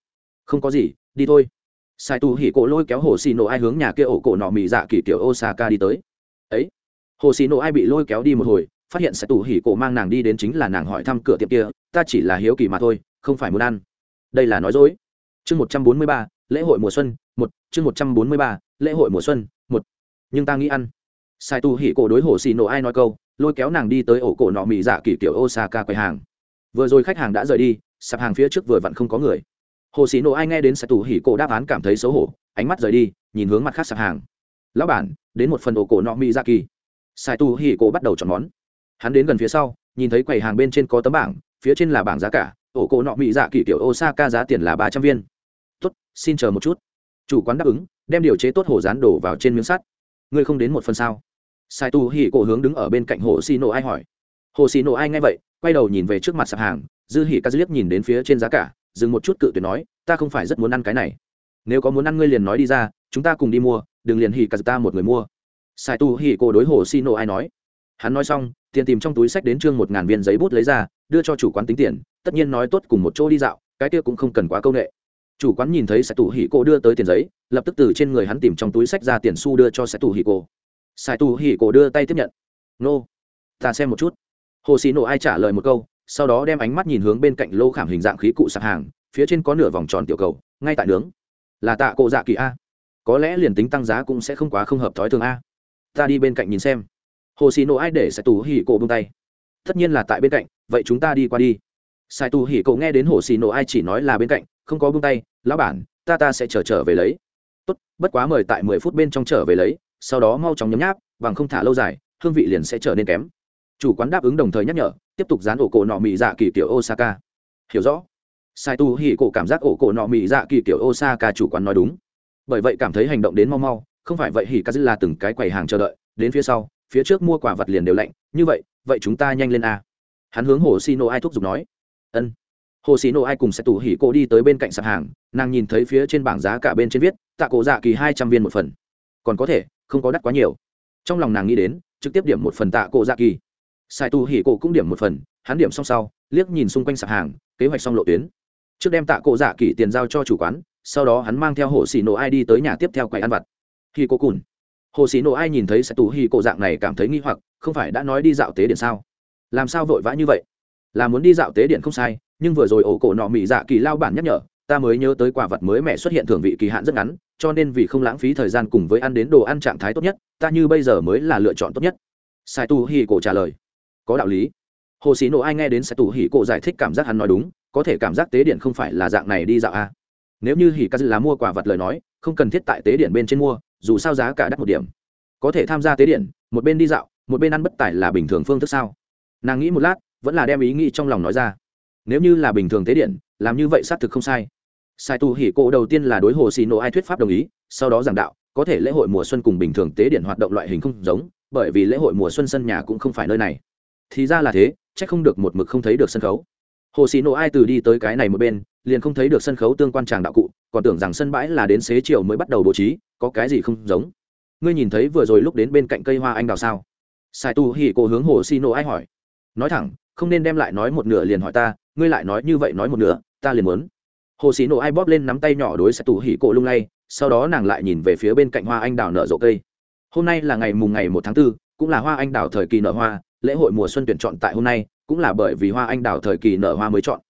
Không có gì, đi thôi. Sai tù hỉ cô lôi kéo hồ xì nổ ai hướng nhà kia ổ cổ nọ mì dạ kỳ kiểu osaka đi tới. Ấy? Hồ xì nổ ai bị lôi kéo đi một hồi, phát hiện sai tù hỉ cô mang nàng đi đến chính là nàng hỏi thăm cửa tiệm kia, ta chỉ là hiếu kỳ mà thôi, không phải muốn ăn. Đây là nói dối. Chương một trăm bốn mươi ba, lễ hội mùa xuân, một, chương một trăm bốn mươi ba, lễ hội mùa xuân, một. Nhưng ta nghĩ ăn. Sai tu hỉ cổ đối hồ xì nổ ai nói câu lôi kéo nàng đi tới ổ cổ nọ mỹ dạ kỳ kiểu osaka quầy hàng. Vừa rồi khách hàng đã rời đi, sạp hàng phía trước vừa vặn không có người. Hồ sĩ nộ ai nghe đến sai tù hỉ cổ đáp án cảm thấy xấu hổ, ánh mắt rời đi, nhìn hướng mặt khác sạp hàng. Lão bản, đến một phần ổ cổ nọ mỹ dạ kỳ sai tù hỉ cổ bắt đầu chọn món. Hắn đến gần phía sau, nhìn thấy quầy hàng bên trên có tấm bảng, phía trên là bảng giá cả, ổ cổ nọ mỹ dạ kỳ kiểu osaka giá tiền là ba trăm viên. Tốt, xin chờ một chút. Chủ quán đáp ứng, đem điều chế tốt hồ rán đổ vào trên miếng sắt. Ngươi không đến một phần sao? Sai tu hỉ cổ hướng đứng ở bên cạnh hồ xì nổ ai hỏi. Hồ xì nổ ai nghe vậy, quay đầu nhìn về trước mặt sạp hàng, dư hỉ ca liếc nhìn đến phía trên giá cả, dừng một chút cự tuyệt nói, ta không phải rất muốn ăn cái này. Nếu có muốn ăn ngươi liền nói đi ra, chúng ta cùng đi mua, đừng liền hỉ ca ta một người mua. Sai tu hỉ cổ đối hồ xì nổ ai nói. Hắn nói xong, tiền tìm trong túi sách đến trương một ngàn viên giấy bút lấy ra, đưa cho chủ quán tính tiền, tất nhiên nói tốt cùng một chỗ đi dạo, cái kia cũng không cần quá công nghệ chủ quán nhìn thấy sai tù hỉ Cô đưa tới tiền giấy, lập tức từ trên người hắn tìm trong túi sách ra tiền xu đưa cho sai tù hỉ Cô sai tù hỉ cổ đưa tay tiếp nhận. Nô ta xem một chút. Hồ xì nổ ai trả lời một câu sau đó đem ánh mắt nhìn hướng bên cạnh lô khảm hình dạng khí cụ sạp hàng phía trên có nửa vòng tròn tiểu cầu ngay tại nướng. Là tạ cổ dạ kỳ a. Có lẽ liền tính tăng giá cũng sẽ không quá không hợp thói thường a. Ta đi bên cạnh nhìn xem. Hồ xì nổ ai để sai tù hỉ cổ bông tay. Tất nhiên là tại bên cạnh vậy chúng ta đi qua đi. Sai tù hỉ cổ nghe đến hồ xì nổ ai chỉ nói là bên cạnh không có bông tay lão bản ta ta sẽ chờ trở, trở về lấy. Tốt bất quá mời tại mười phút bên trong trở về lấy sau đó mau chóng nhấm nháp, bằng không thả lâu dài, hương vị liền sẽ trở nên kém. Chủ quán đáp ứng đồng thời nhắc nhở, tiếp tục dán ổ cổ nọ mì dạ kỳ kiểu osaka. Hiểu rõ. Sai tu hỉ cổ cảm giác ổ cổ nọ mì dạ kỳ kiểu osaka chủ quán nói đúng. Bởi vậy cảm thấy hành động đến mau mau, không phải vậy hỉ ca dư là từng cái quầy hàng chờ đợi, đến phía sau, phía trước mua quả vật liền đều lạnh, như vậy vậy chúng ta nhanh lên a. Hắn hướng hồ xino ai thúc giục nói. Ân. Hồ xì nổ ai cùng sẽ tủ hỉ cô đi tới bên cạnh sạp hàng, nàng nhìn thấy phía trên bảng giá cả bên trên viết, tạ cổ dạ kỳ hai trăm viên một phần. Còn có thể không có đắt quá nhiều. Trong lòng nàng nghĩ đến, trực tiếp điểm một phần tạ cổ dạ kỳ. Sai tu hỉ cổ cũng điểm một phần, hắn điểm xong sau, liếc nhìn xung quanh sạp hàng, kế hoạch xong lộ tuyến. Trước đem tạ cổ dạ kỳ tiền giao cho chủ quán, sau đó hắn mang theo hồ xì nổ ai đi tới nhà tiếp theo quầy ăn vặt. Khi cô cùn. Hồ xì nổ ai nhìn thấy sai tu hỉ cổ dạng này cảm thấy nghi hoặc, không phải đã nói đi dạo tế điện sao? Làm sao vội vã như vậy? Là muốn đi dạo tế điện không sai, nhưng vừa rồi ổ cổ nọ mỹ dạ kỳ lao bản nhắc nhở ta mới nhớ tới quả vật mới mẻ xuất hiện thưởng vị kỳ hạn rất ngắn, cho nên vì không lãng phí thời gian cùng với ăn đến đồ ăn trạng thái tốt nhất, ta như bây giờ mới là lựa chọn tốt nhất. Sai tu hi cổ trả lời. Có đạo lý. Hồ sĩ nộ ai nghe đến sai tu hi cổ giải thích cảm giác hắn nói đúng, có thể cảm giác tế điện không phải là dạng này đi dạo a à. nếu như hỉ ca là mua quả vật lời nói, không cần thiết tại tế điện bên trên mua, dù sao giá cả đắt một điểm. Có thể tham gia tế điện, một bên đi dạo, một bên ăn bất tải là bình thường phương thức sao? Nàng nghĩ một lát, vẫn là đem ý nghĩ trong lòng nói ra. Nếu như là bình thường tế điện, làm như vậy xác thực không sai sai tu hỉ cổ đầu tiên là đối hồ xì nổ ai thuyết pháp đồng ý, sau đó giảng đạo, có thể lễ hội mùa xuân cùng bình thường tế điện hoạt động loại hình không giống, bởi vì lễ hội mùa xuân sân nhà cũng không phải nơi này. Thì ra là thế c h ắ c không được một mực không thấy được sân khấu. Hồ xì nổ ai từ đi tới cái này một bên, liền không thấy được sân khấu tương quan tràng đạo cụ, còn tưởng rằng sân bãi là đến xế chiều mới bắt đầu bố trí, có cái gì không giống. Ngươi nhìn thấy vừa rồi lúc đến bên cạnh cây hoa anh đào sao? Sai tu hỉ cổ hướng hồ xì nổ ai hỏi. Nói thẳng, không nên đem lại nói một nửa liền hỏi ta, ngươi lại nói như vậy nói một nửa, ta liền muốn hồ sĩ nổ ai bóp lên nắm tay nhỏ đối sẽ tủ hỉ cổ lung lay sau đó nàng lại nhìn về phía bên cạnh hoa anh đào nở rộ cây. Hôm nay là ngày mùng ngày một tháng 4, cũng là hoa anh đào thời kỳ nở hoa lễ hội mùa xuân tuyển chọn tại hôm nay cũng là bởi vì hoa anh đào thời kỳ nở hoa mới chọn.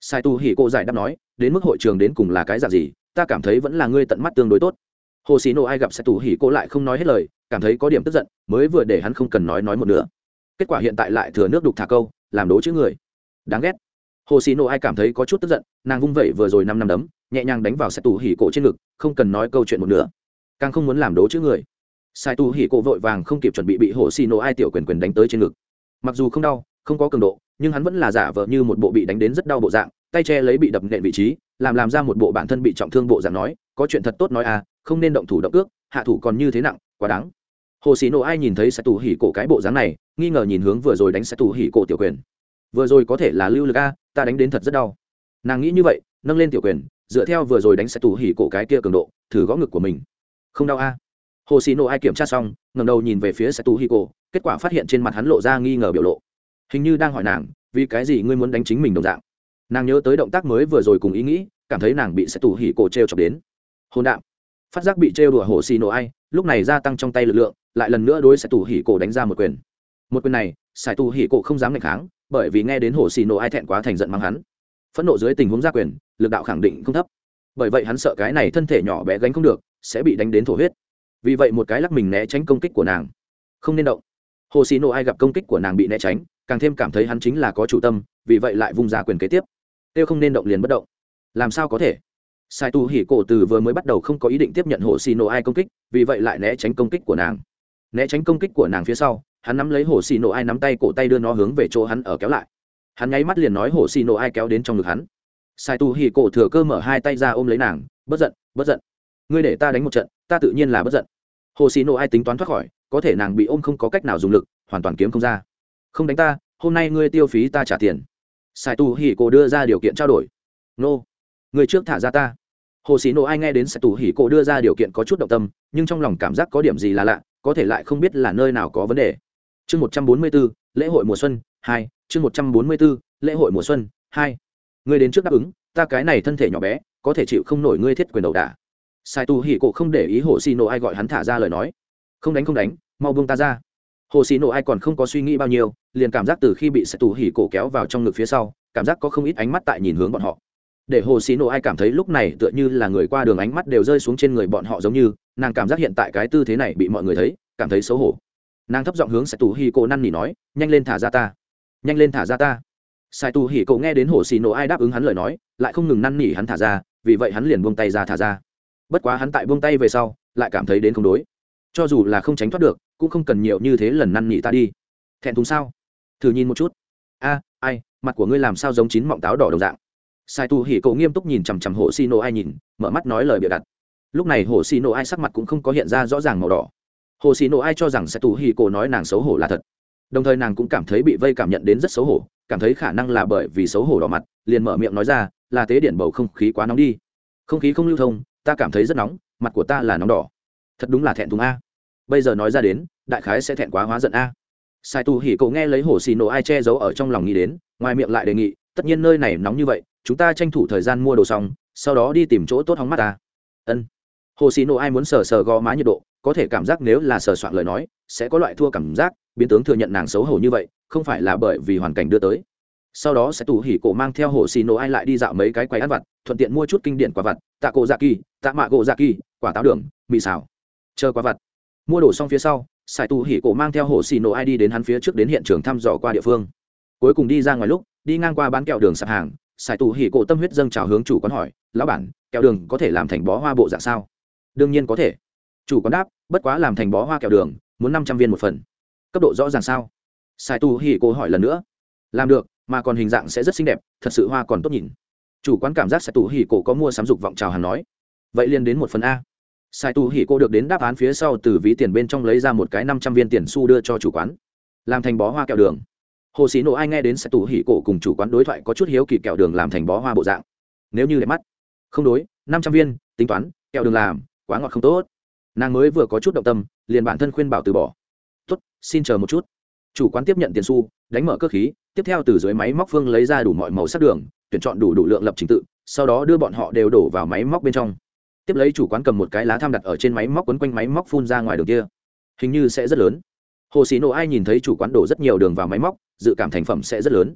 Sai tu hỉ cô giải đáp nói đến mức hội trường đến cùng là cái dạng gì ta cảm thấy vẫn là ngươi tận mắt tương đối tốt. Hồ sĩ nổ ai gặp sai tu hỉ cô lại không nói hết lời cảm thấy có điểm tức giận mới vừa để hắn không cần nói nói một nữa kết quả hiện tại lại thừa nước đục thả câu làm đố chữ người. Đáng ghét hồ xì nổ ai cảm thấy có chút tức giận, nàng vung vẩy vừa rồi năm năm đấm, nhẹ nhàng đánh vào sai tù hỉ cổ trên ngực, không cần nói câu chuyện một nữa càng không muốn làm đố chữ người. Sai tù hỉ cổ vội vàng không kịp chuẩn bị bị hồ xì nổ ai tiểu quyền quyền đánh tới trên ngực. Mặc dù không đau, không có cường độ, nhưng hắn vẫn là giả vờ như một bộ bị đánh đến rất đau bộ dạng, tay che lấy bị đập nện vị trí, làm làm ra một bộ bản thân bị trọng thương bộ dạng nói, có chuyện thật tốt nói à không nên động thủ động cước, hạ thủ còn như thế nặng, quá đáng. Hồ sĩ nổ ai nhìn thấy sai tù hỉ cổ cái bộ dáng này, nghi ngờ nhìn hướng vừa rồi đánh sai tù hỉ cổ tiểu quyền. Vừa rồi có thể là lưu lực a ta đánh đến thật rất đau. Nàng nghĩ như vậy, nâng lên tiểu quyền, dựa theo vừa rồi đánh xe tù hỉ cổ cái kia cường độ, thử gõ ngực của mình. Không đau a. Hồ xì nổ ai kiểm tra xong ngầm đầu nhìn về phía xe tù hỉ cổ, kết quả phát hiện trên mặt hắn lộ ra nghi ngờ biểu lộ. Hình như đang hỏi nàng, vì cái gì ngươi muốn đánh chính mình đồng dạng. Nàng nhớ tới động tác mới vừa rồi cùng ý nghĩ, cảm thấy nàng bị xe tù hỉ cổ t r e o chọc đến. Hôn đạm. Phát giác bị trêu đùa hồ xì nổ ai, lúc này gia tăng trong tay lực lượng, lại lần nữa đối xe tù hỉ cổ đánh ra một quyền. Một quyền này sài tù hỉ cổ không dám ngạch kháng bởi vì nghe đến hồ xì nổ ai thẹn quá thành giận mắng hắn. Phẫn nộ dưới tình huống gia quyền, lực đạo khẳng định không thấp. Bởi vậy hắn sợ cái này thân thể nhỏ bé gánh không được, sẽ bị đánh đến thổ huyết. Vì vậy một cái lắc mình né tránh công kích của nàng. Không nên động. Hồ xì nổ ai gặp công kích của nàng bị né tránh, càng thêm cảm thấy hắn chính là có chủ tâm, vì vậy lại vung ra quyền kế tiếp. Tiêu không nên động liền bất động. Làm sao có thể? Sai tu hỉ cổ từ vừa mới bắt đầu không có ý định tiếp nhận hồ xì nổ ai công kích, vì vậy lại né tránh công kích của nàng. Né tránh công kích của nàng phía sau hắn nắm lấy hồ xì nổ ai nắm tay cổ tay đưa nó hướng về chỗ hắn ở kéo lại. Hắn nháy mắt liền nói hồ xì nổ ai kéo đến trong ngực hắn. Sai tu hỉ cổ thừa cơ mở hai tay ra ôm lấy nàng, bất giận bất giận. Ngươi để ta đánh một trận, ta tự nhiên là bất giận. Hồ xì nổ ai tính toán thoát khỏi, có thể nàng bị ôm không có cách nào dùng lực, hoàn toàn kiếm không ra. Không đánh ta, hôm nay ngươi tiêu phí ta trả tiền. Sai tu hỉ cổ đưa ra điều kiện trao đổi. Nô, người trước thả ra ta. Hồ xì nổ ai nghe đến sai tu hỉ cổ đưa ra điều kiện có chút động tâm, nhưng trong lòng cảm giác có điểm gì là lạ, có thể lại không biết là nơi nào có vấn đề chương một trăm bốn mươi b ố lễ hội mùa xuân, hai, chương một trăm bốn mươi b ố lễ hội mùa xuân, hai. Ngươi đến trước đáp ứng, ta cái này thân thể nhỏ bé, có thể chịu không nổi ngươi thiết quyền đầu đà sai tu hỉ cổ không để ý hồ xì nộ ai gọi hắn thả ra lời nói. Không đánh không đánh, mau buông ta ra. Hồ xì nộ ai còn không có suy nghĩ bao nhiêu, liền cảm giác từ khi bị sai tu hỉ cổ kéo vào trong ngực phía sau, cảm giác có không ít ánh mắt tại nhìn hướng bọn họ. Để hồ xì nộ ai cảm thấy lúc này tựa như là người qua đường ánh mắt đều rơi xuống trên người bọn họ giống như, nàng cảm giác hiện tại cái tư thế này bị mọi người thấy, cảm thấy xấu hổ nàng thấp giọng hướng sai tu hì cổ năn nỉ nói, nhanh lên thả ra ta. Nhanh lên thả ra ta. Sai tu hì cổ nghe đến hồ xì nổ ai đáp ứng hắn lời nói, lại không ngừng năn nỉ hắn thả ra, vì vậy hắn liền buông tay ra thả ra. Bất quá hắn tại buông tay về sau, lại cảm thấy đến không đối. Cho dù là không tránh thoát được, cũng không cần nhiều như thế lần năn nỉ ta đi. Thẹn thùng sao? Thử nhìn một chút. A, ai, mặt của ngươi làm sao giống chín mọng táo đỏ đồng dạng? Sai tu hỉ cậu nghiêm túc nhìn chằm chằm hồ xì nổ ai nhìn, mở mắt nói lời bịa đặt. Lúc này hồ xì nổ ai sắc mặt cũng không có hiện ra rõ ràng màu đỏ hồ xì nổ ai cho rằng sai tu hỉ Cổ nói nàng xấu hổ là thật. Đồng thời nàng cũng cảm thấy bị vây cảm nhận đến rất xấu hổ, cảm thấy khả năng là bởi vì xấu hổ đỏ mặt, liền mở miệng nói ra, là tế điện bầu không khí quá nóng đi. Không khí không lưu thông, ta cảm thấy rất nóng, mặt của ta là nóng đỏ. Thật đúng là thẹn thùng a. Bây giờ nói ra đến, đại khái sẽ thẹn quá hóa giận a. Sai tu hỉ cậu nghe lấy hồ xì nổ ai che giấu ở trong lòng nghĩ đến, ngoài miệng lại đề nghị, tất nhiên nơi này nóng như vậy, chúng ta tranh thủ thời gian mua đồ xong, sau đó đi tìm chỗ tốt hóng mắt ta. Ân. Hồ xì nổ ai muốn sờ sờ gò má nhiệt độ có thể cảm giác nếu là sờ soạn lời nói, sẽ có loại thua cảm giác, biến tướng thừa nhận nàng xấu hổ như vậy, không phải là bởi vì hoàn cảnh đưa tới. Sau đó sẽ tù hỉ cổ mang theo hồ xì nổ ai lại đi dạo mấy cái quầy ăn vặt, thuận tiện mua chút kinh điển quả vặt, tạ cổ dạ kỳ, tạ mạ cổ dạ kỳ, quả táo đường, mì xào. Chờ quả vặt. Mua đồ xong phía sau sài tù hỉ cổ mang theo hồ xì nổ ai đi đến hắn phía trước đến hiện trường thăm dò qua địa phương. Cuối cùng đi ra ngoài lúc, đi ngang qua bán kẹo đường sạp hàng sài tù hỉ cổ tâm huyết dâng chào hướng chủ quán hỏi, lão bản, kẹo đường có thể làm thành bó hoa bộ dạng sao? Đương nhiên có thể. Chủ quán đáp bất quá làm thành bó hoa kẹo đường, muốn năm trăm viên một phần. Cấp độ rõ ràng sao? Sai Tu hỉ Cô hỏi lần nữa. Làm được, mà còn hình dạng sẽ rất xinh đẹp, thật sự hoa còn tốt nhìn. Chủ quán cảm giác Sai Tu hỉ Cô có mua sắm dục vọng chào hàng nói. Vậy liền đến một phần a. Sai tu hỉ cô được đến đáp án phía sau từ ví tiền bên trong lấy ra một cái năm trăm viên tiền xu đưa cho chủ quán. Làm thành bó hoa kẹo đường. Hồ sĩ nộ ai nghe đến sai tu hỉ Cô cùng chủ quán đối thoại có chút hiếu kỳ kẹo đường làm thành bó hoa bộ dạng. Nếu như đẹp mắt. Không đối, năm trăm viên, tính toán, kẹo đường làm, quá ngọt không tốt nàng mới vừa có chút động tâm, liền bản thân khuyên bảo từ bỏ. Tốt, xin chờ một chút. Chủ quán tiếp nhận tiền xu, đánh mở cơ khí, tiếp theo từ dưới máy móc phương lấy ra đủ mọi màu sắc đường, tuyển chọn đủ đủ lượng lập trình tự, sau đó đưa bọn họ đều đổ vào máy móc bên trong. Tiếp lấy chủ quán cầm một cái lá tham đặt ở trên máy móc quấn quanh máy móc phun ra ngoài đường kia. Hình như sẽ rất lớn. Hồ sĩ nổ ai nhìn thấy chủ quán đổ rất nhiều đường vào máy móc, dự cảm thành phẩm sẽ rất lớn.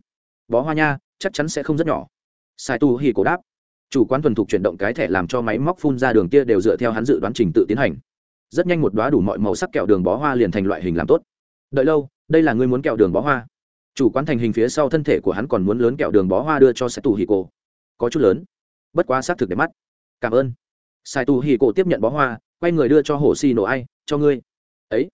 Bó hoa nha, chắc chắn sẽ không rất nhỏ. Sai tu hì cổ đáp. Chủ quán thuần thục chuyển động cái thẻ làm cho máy móc phun ra đường kia đều dựa theo hắn dự đoán trình tự tiến hành rất nhanh một đoá đủ mọi màu sắc kẹo đường bó hoa liền thành loại hình làm tốt. Đợi lâu, đây là ngươi muốn kẹo đường bó hoa. Chủ quán thành hình phía sau thân thể của hắn còn muốn lớn kẹo đường bó hoa đưa cho sai tu hì cổ có chút lớn, bất quá xác thực để mắt. Cảm ơn. Sai tu hì cổ tiếp nhận bó hoa, quay người đưa cho hồ xì nổ ai, cho ngươi. Ấy,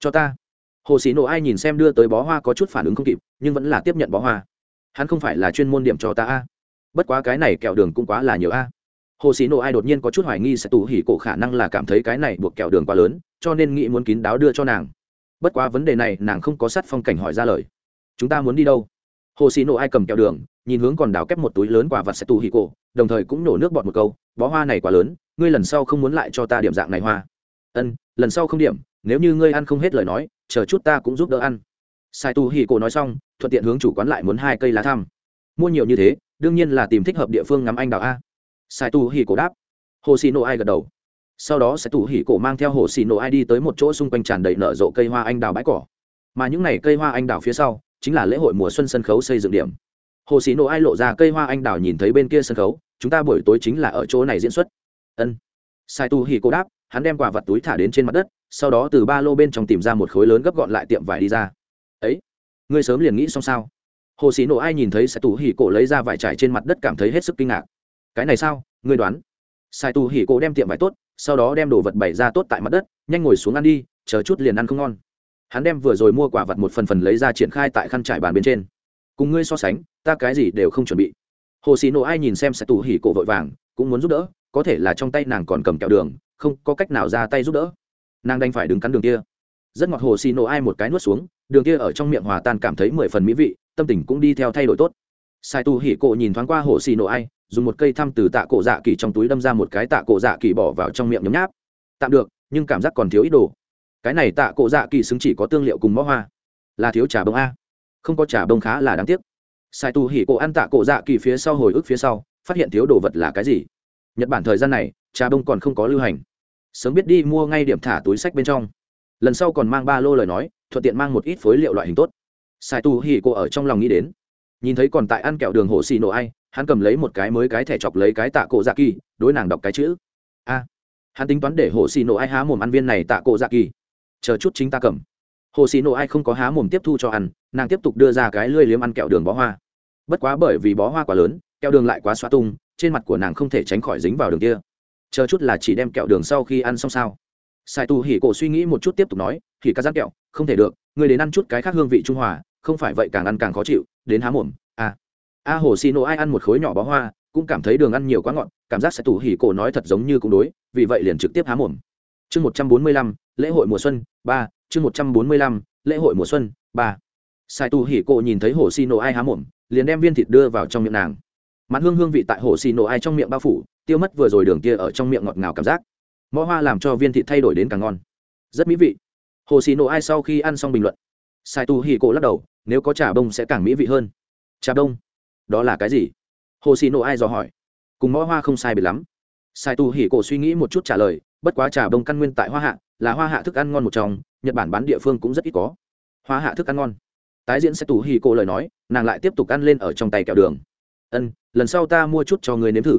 cho ta. Hồ xì nổ ai nhìn xem đưa tới bó hoa có chút phản ứng không kịp, nhưng vẫn là tiếp nhận bó hoa. Hắn không phải là chuyên môn điểm cho ta a. Bất quá cái này kẹo đường cũng quá là nhiều a hồ xì nổ ai đột nhiên có chút hoài nghi sẽ tù hỉ cổ khả năng là cảm thấy cái này buộc kẹo đường quá lớn, cho nên nghĩ muốn kín đáo đưa cho nàng. Bất quá vấn đề này nàng không có sát phong cảnh hỏi ra lời. Chúng ta muốn đi đâu? Hồ xì nổ ai cầm kẹo đường, nhìn hướng còn đào kép một túi lớn quả vặt sẽ tù hỉ cổ, đồng thời cũng nổ nước bọt một câu, bó hoa này quá lớn, ngươi lần sau không muốn lại cho ta điểm dạng này hoa. Ân, lần sau không điểm, nếu như ngươi ăn không hết lời nói, chờ chút ta cũng giúp đỡ ăn. Sai tu hỉ cổ nói xong, thuận tiện hướng chủ quán lại muốn hai cây lá thăm. Mua nhiều như thế, đương nhiên là tìm thích hợp địa phương ngắm anh đào a sai tu hỉ cổ đáp. Hồ xì nổ ai gật đầu. Sau đó sẽ tủ hỉ cổ mang theo hồ xì nổ ai đi tới một chỗ xung quanh tràn đầy nở rộ cây hoa anh đào bãi cỏ. Mà những n à y cây hoa anh đào phía sau, chính là lễ hội mùa xuân sân khấu xây dựng điểm. Hồ xì nổ ai lộ ra cây hoa anh đào nhìn thấy bên kia sân khấu, chúng ta buổi tối chính là ở chỗ này diễn xuất. Ân. Sai tu hỉ cổ đáp, hắn đem quả vật túi thả đến trên mặt đất, sau đó từ ba lô bên trong tìm ra một khối lớn gấp gọn lại tiệm vải đi ra. Ấy, ngươi sớm liền nghĩ xong sao? Hồ sĩ nổ ai nhìn thấy sai tu hỉ cổ lấy ra vải trải trên mặt đất cảm thấy hết sức kinh ngạc cái này sao, ngươi đoán. Sai tu hỉ cổ đem tiệm vải tốt, sau đó đem đồ vật bày ra tốt tại mặt đất, nhanh ngồi xuống ăn đi, chờ chút liền ăn không ngon. Hắn đem vừa rồi mua quả vật một phần phần lấy ra triển khai tại khăn trải bàn bên trên. Cùng ngươi so sánh, ta cái gì đều không chuẩn bị. Hồ xì nổ ai nhìn xem Sai tù hỉ cổ vội vàng, cũng muốn giúp đỡ, có thể là trong tay nàng còn cầm kẹo đường, không có cách nào ra tay giúp đỡ. Nàng đành phải đứng cắn đường kia. Rất ngọt, hồ xì nổ ai một cái nuốt xuống, đường kia ở trong miệng hòa tan cảm thấy mười phần mỹ vị, tâm tình cũng đi theo thay đổi tốt. Sai tu hỉ cổ nhìn thoáng qua hồ xì nổ ai dùng một cây thăm từ tạ cổ dạ kỳ trong túi đâm ra một cái tạ cổ dạ kỳ bỏ vào trong miệng nhấm nháp. Tạm được, nhưng cảm giác còn thiếu ít đồ. Cái này tạ cổ dạ kỳ xứng chỉ có tương liệu cùng mõ hoa. Là thiếu trà bông a. Không có trà bông khá là đáng tiếc. Sai tu hỉ cổ ăn tạ cổ dạ kỳ phía sau hồi ức phía sau, phát hiện thiếu đồ vật là cái gì? Nhật bản thời gian này, trà bông còn không có lưu hành. Sớm biết đi mua ngay điểm thả túi sách bên trong. Lần sau còn mang ba lô lời nói, thuận tiện mang một ít phối liệu loại hình tốt. Sai tu hỉ cổ ở trong lòng nghĩ đến nhìn thấy còn tại ăn kẹo đường hồ xì nổ ai, hắn cầm lấy một cái mới cái thẻ chọc lấy cái tạ cổ dạ kỳ, đối nàng đọc cái chữ. A. Hắn tính toán để hồ xì nổ ai há mồm ăn viên này tạ cổ dạ kỳ. Chờ chút chính ta cầm. Hồ xì nổ ai không có há mồm tiếp thu cho ăn, nàng tiếp tục đưa ra cái lưỡi liếm ăn kẹo đường bó hoa. Bất quá bởi vì bó hoa quá lớn, kẹo đường lại quá xoa tung, trên mặt của nàng không thể tránh khỏi dính vào đường kia. Chờ chút là chỉ đem kẹo đường sau khi ăn xong sao. Sai tu hỉ cổ suy nghĩ một chút tiếp tục nói thì ca rác kẹo, không thể được người đến ăn chút cái khác hương vị trung hòa không phải vậy càng ăn càng khó chịu, đến há mồm a a hồ xì nổ ai ăn một khối nhỏ bó hoa, cũng cảm thấy đường ăn nhiều quá ngọt, cảm giác sẽ tủ hỉ cổ nói thật giống như cũng đối, vì vậy liền trực tiếp há mồm. Chương một trăm bốn mươi lăm, lễ hội mùa xuân, ba. Chương một trăm bốn mươi lăm, lễ hội mùa xuân, ba. Sai tu hỉ cổ nhìn thấy hồ xì nổ ai há mồm, liền đem viên thịt đưa vào trong miệng nàng. Mặn hương hương vị tại hồ xì nổ ai trong miệng bao phủ, tiêu mất vừa rồi đường kia ở trong miệng ngọt ngào cảm giác. Mõ hoa làm cho viên thịt thay đổi đến càng ngon. Rất mỹ vị. Hồ xì nổ ai sau khi ăn xong bình luận, sai tu hỉ cổ lắc đầu nếu có trà bông sẽ càng mỹ vị hơn. Trà bông? Đó là cái gì? Hồ xì nộ ai dò hỏi. Cùng mõ hoa không sai biệt lắm. Sai tu hỉ cổ suy nghĩ một chút trả lời, bất quá trà bông căn nguyên tại hoa hạ, là hoa hạ thức ăn ngon một trong, nhật bản bán địa phương cũng rất ít có. Hoa hạ thức ăn ngon. Tái diễn sẽ tu hỉ cổ lời nói, nàng lại tiếp tục ăn lên ở trong tay kẹo đường. Ân, lần sau ta mua chút cho người nếm thử.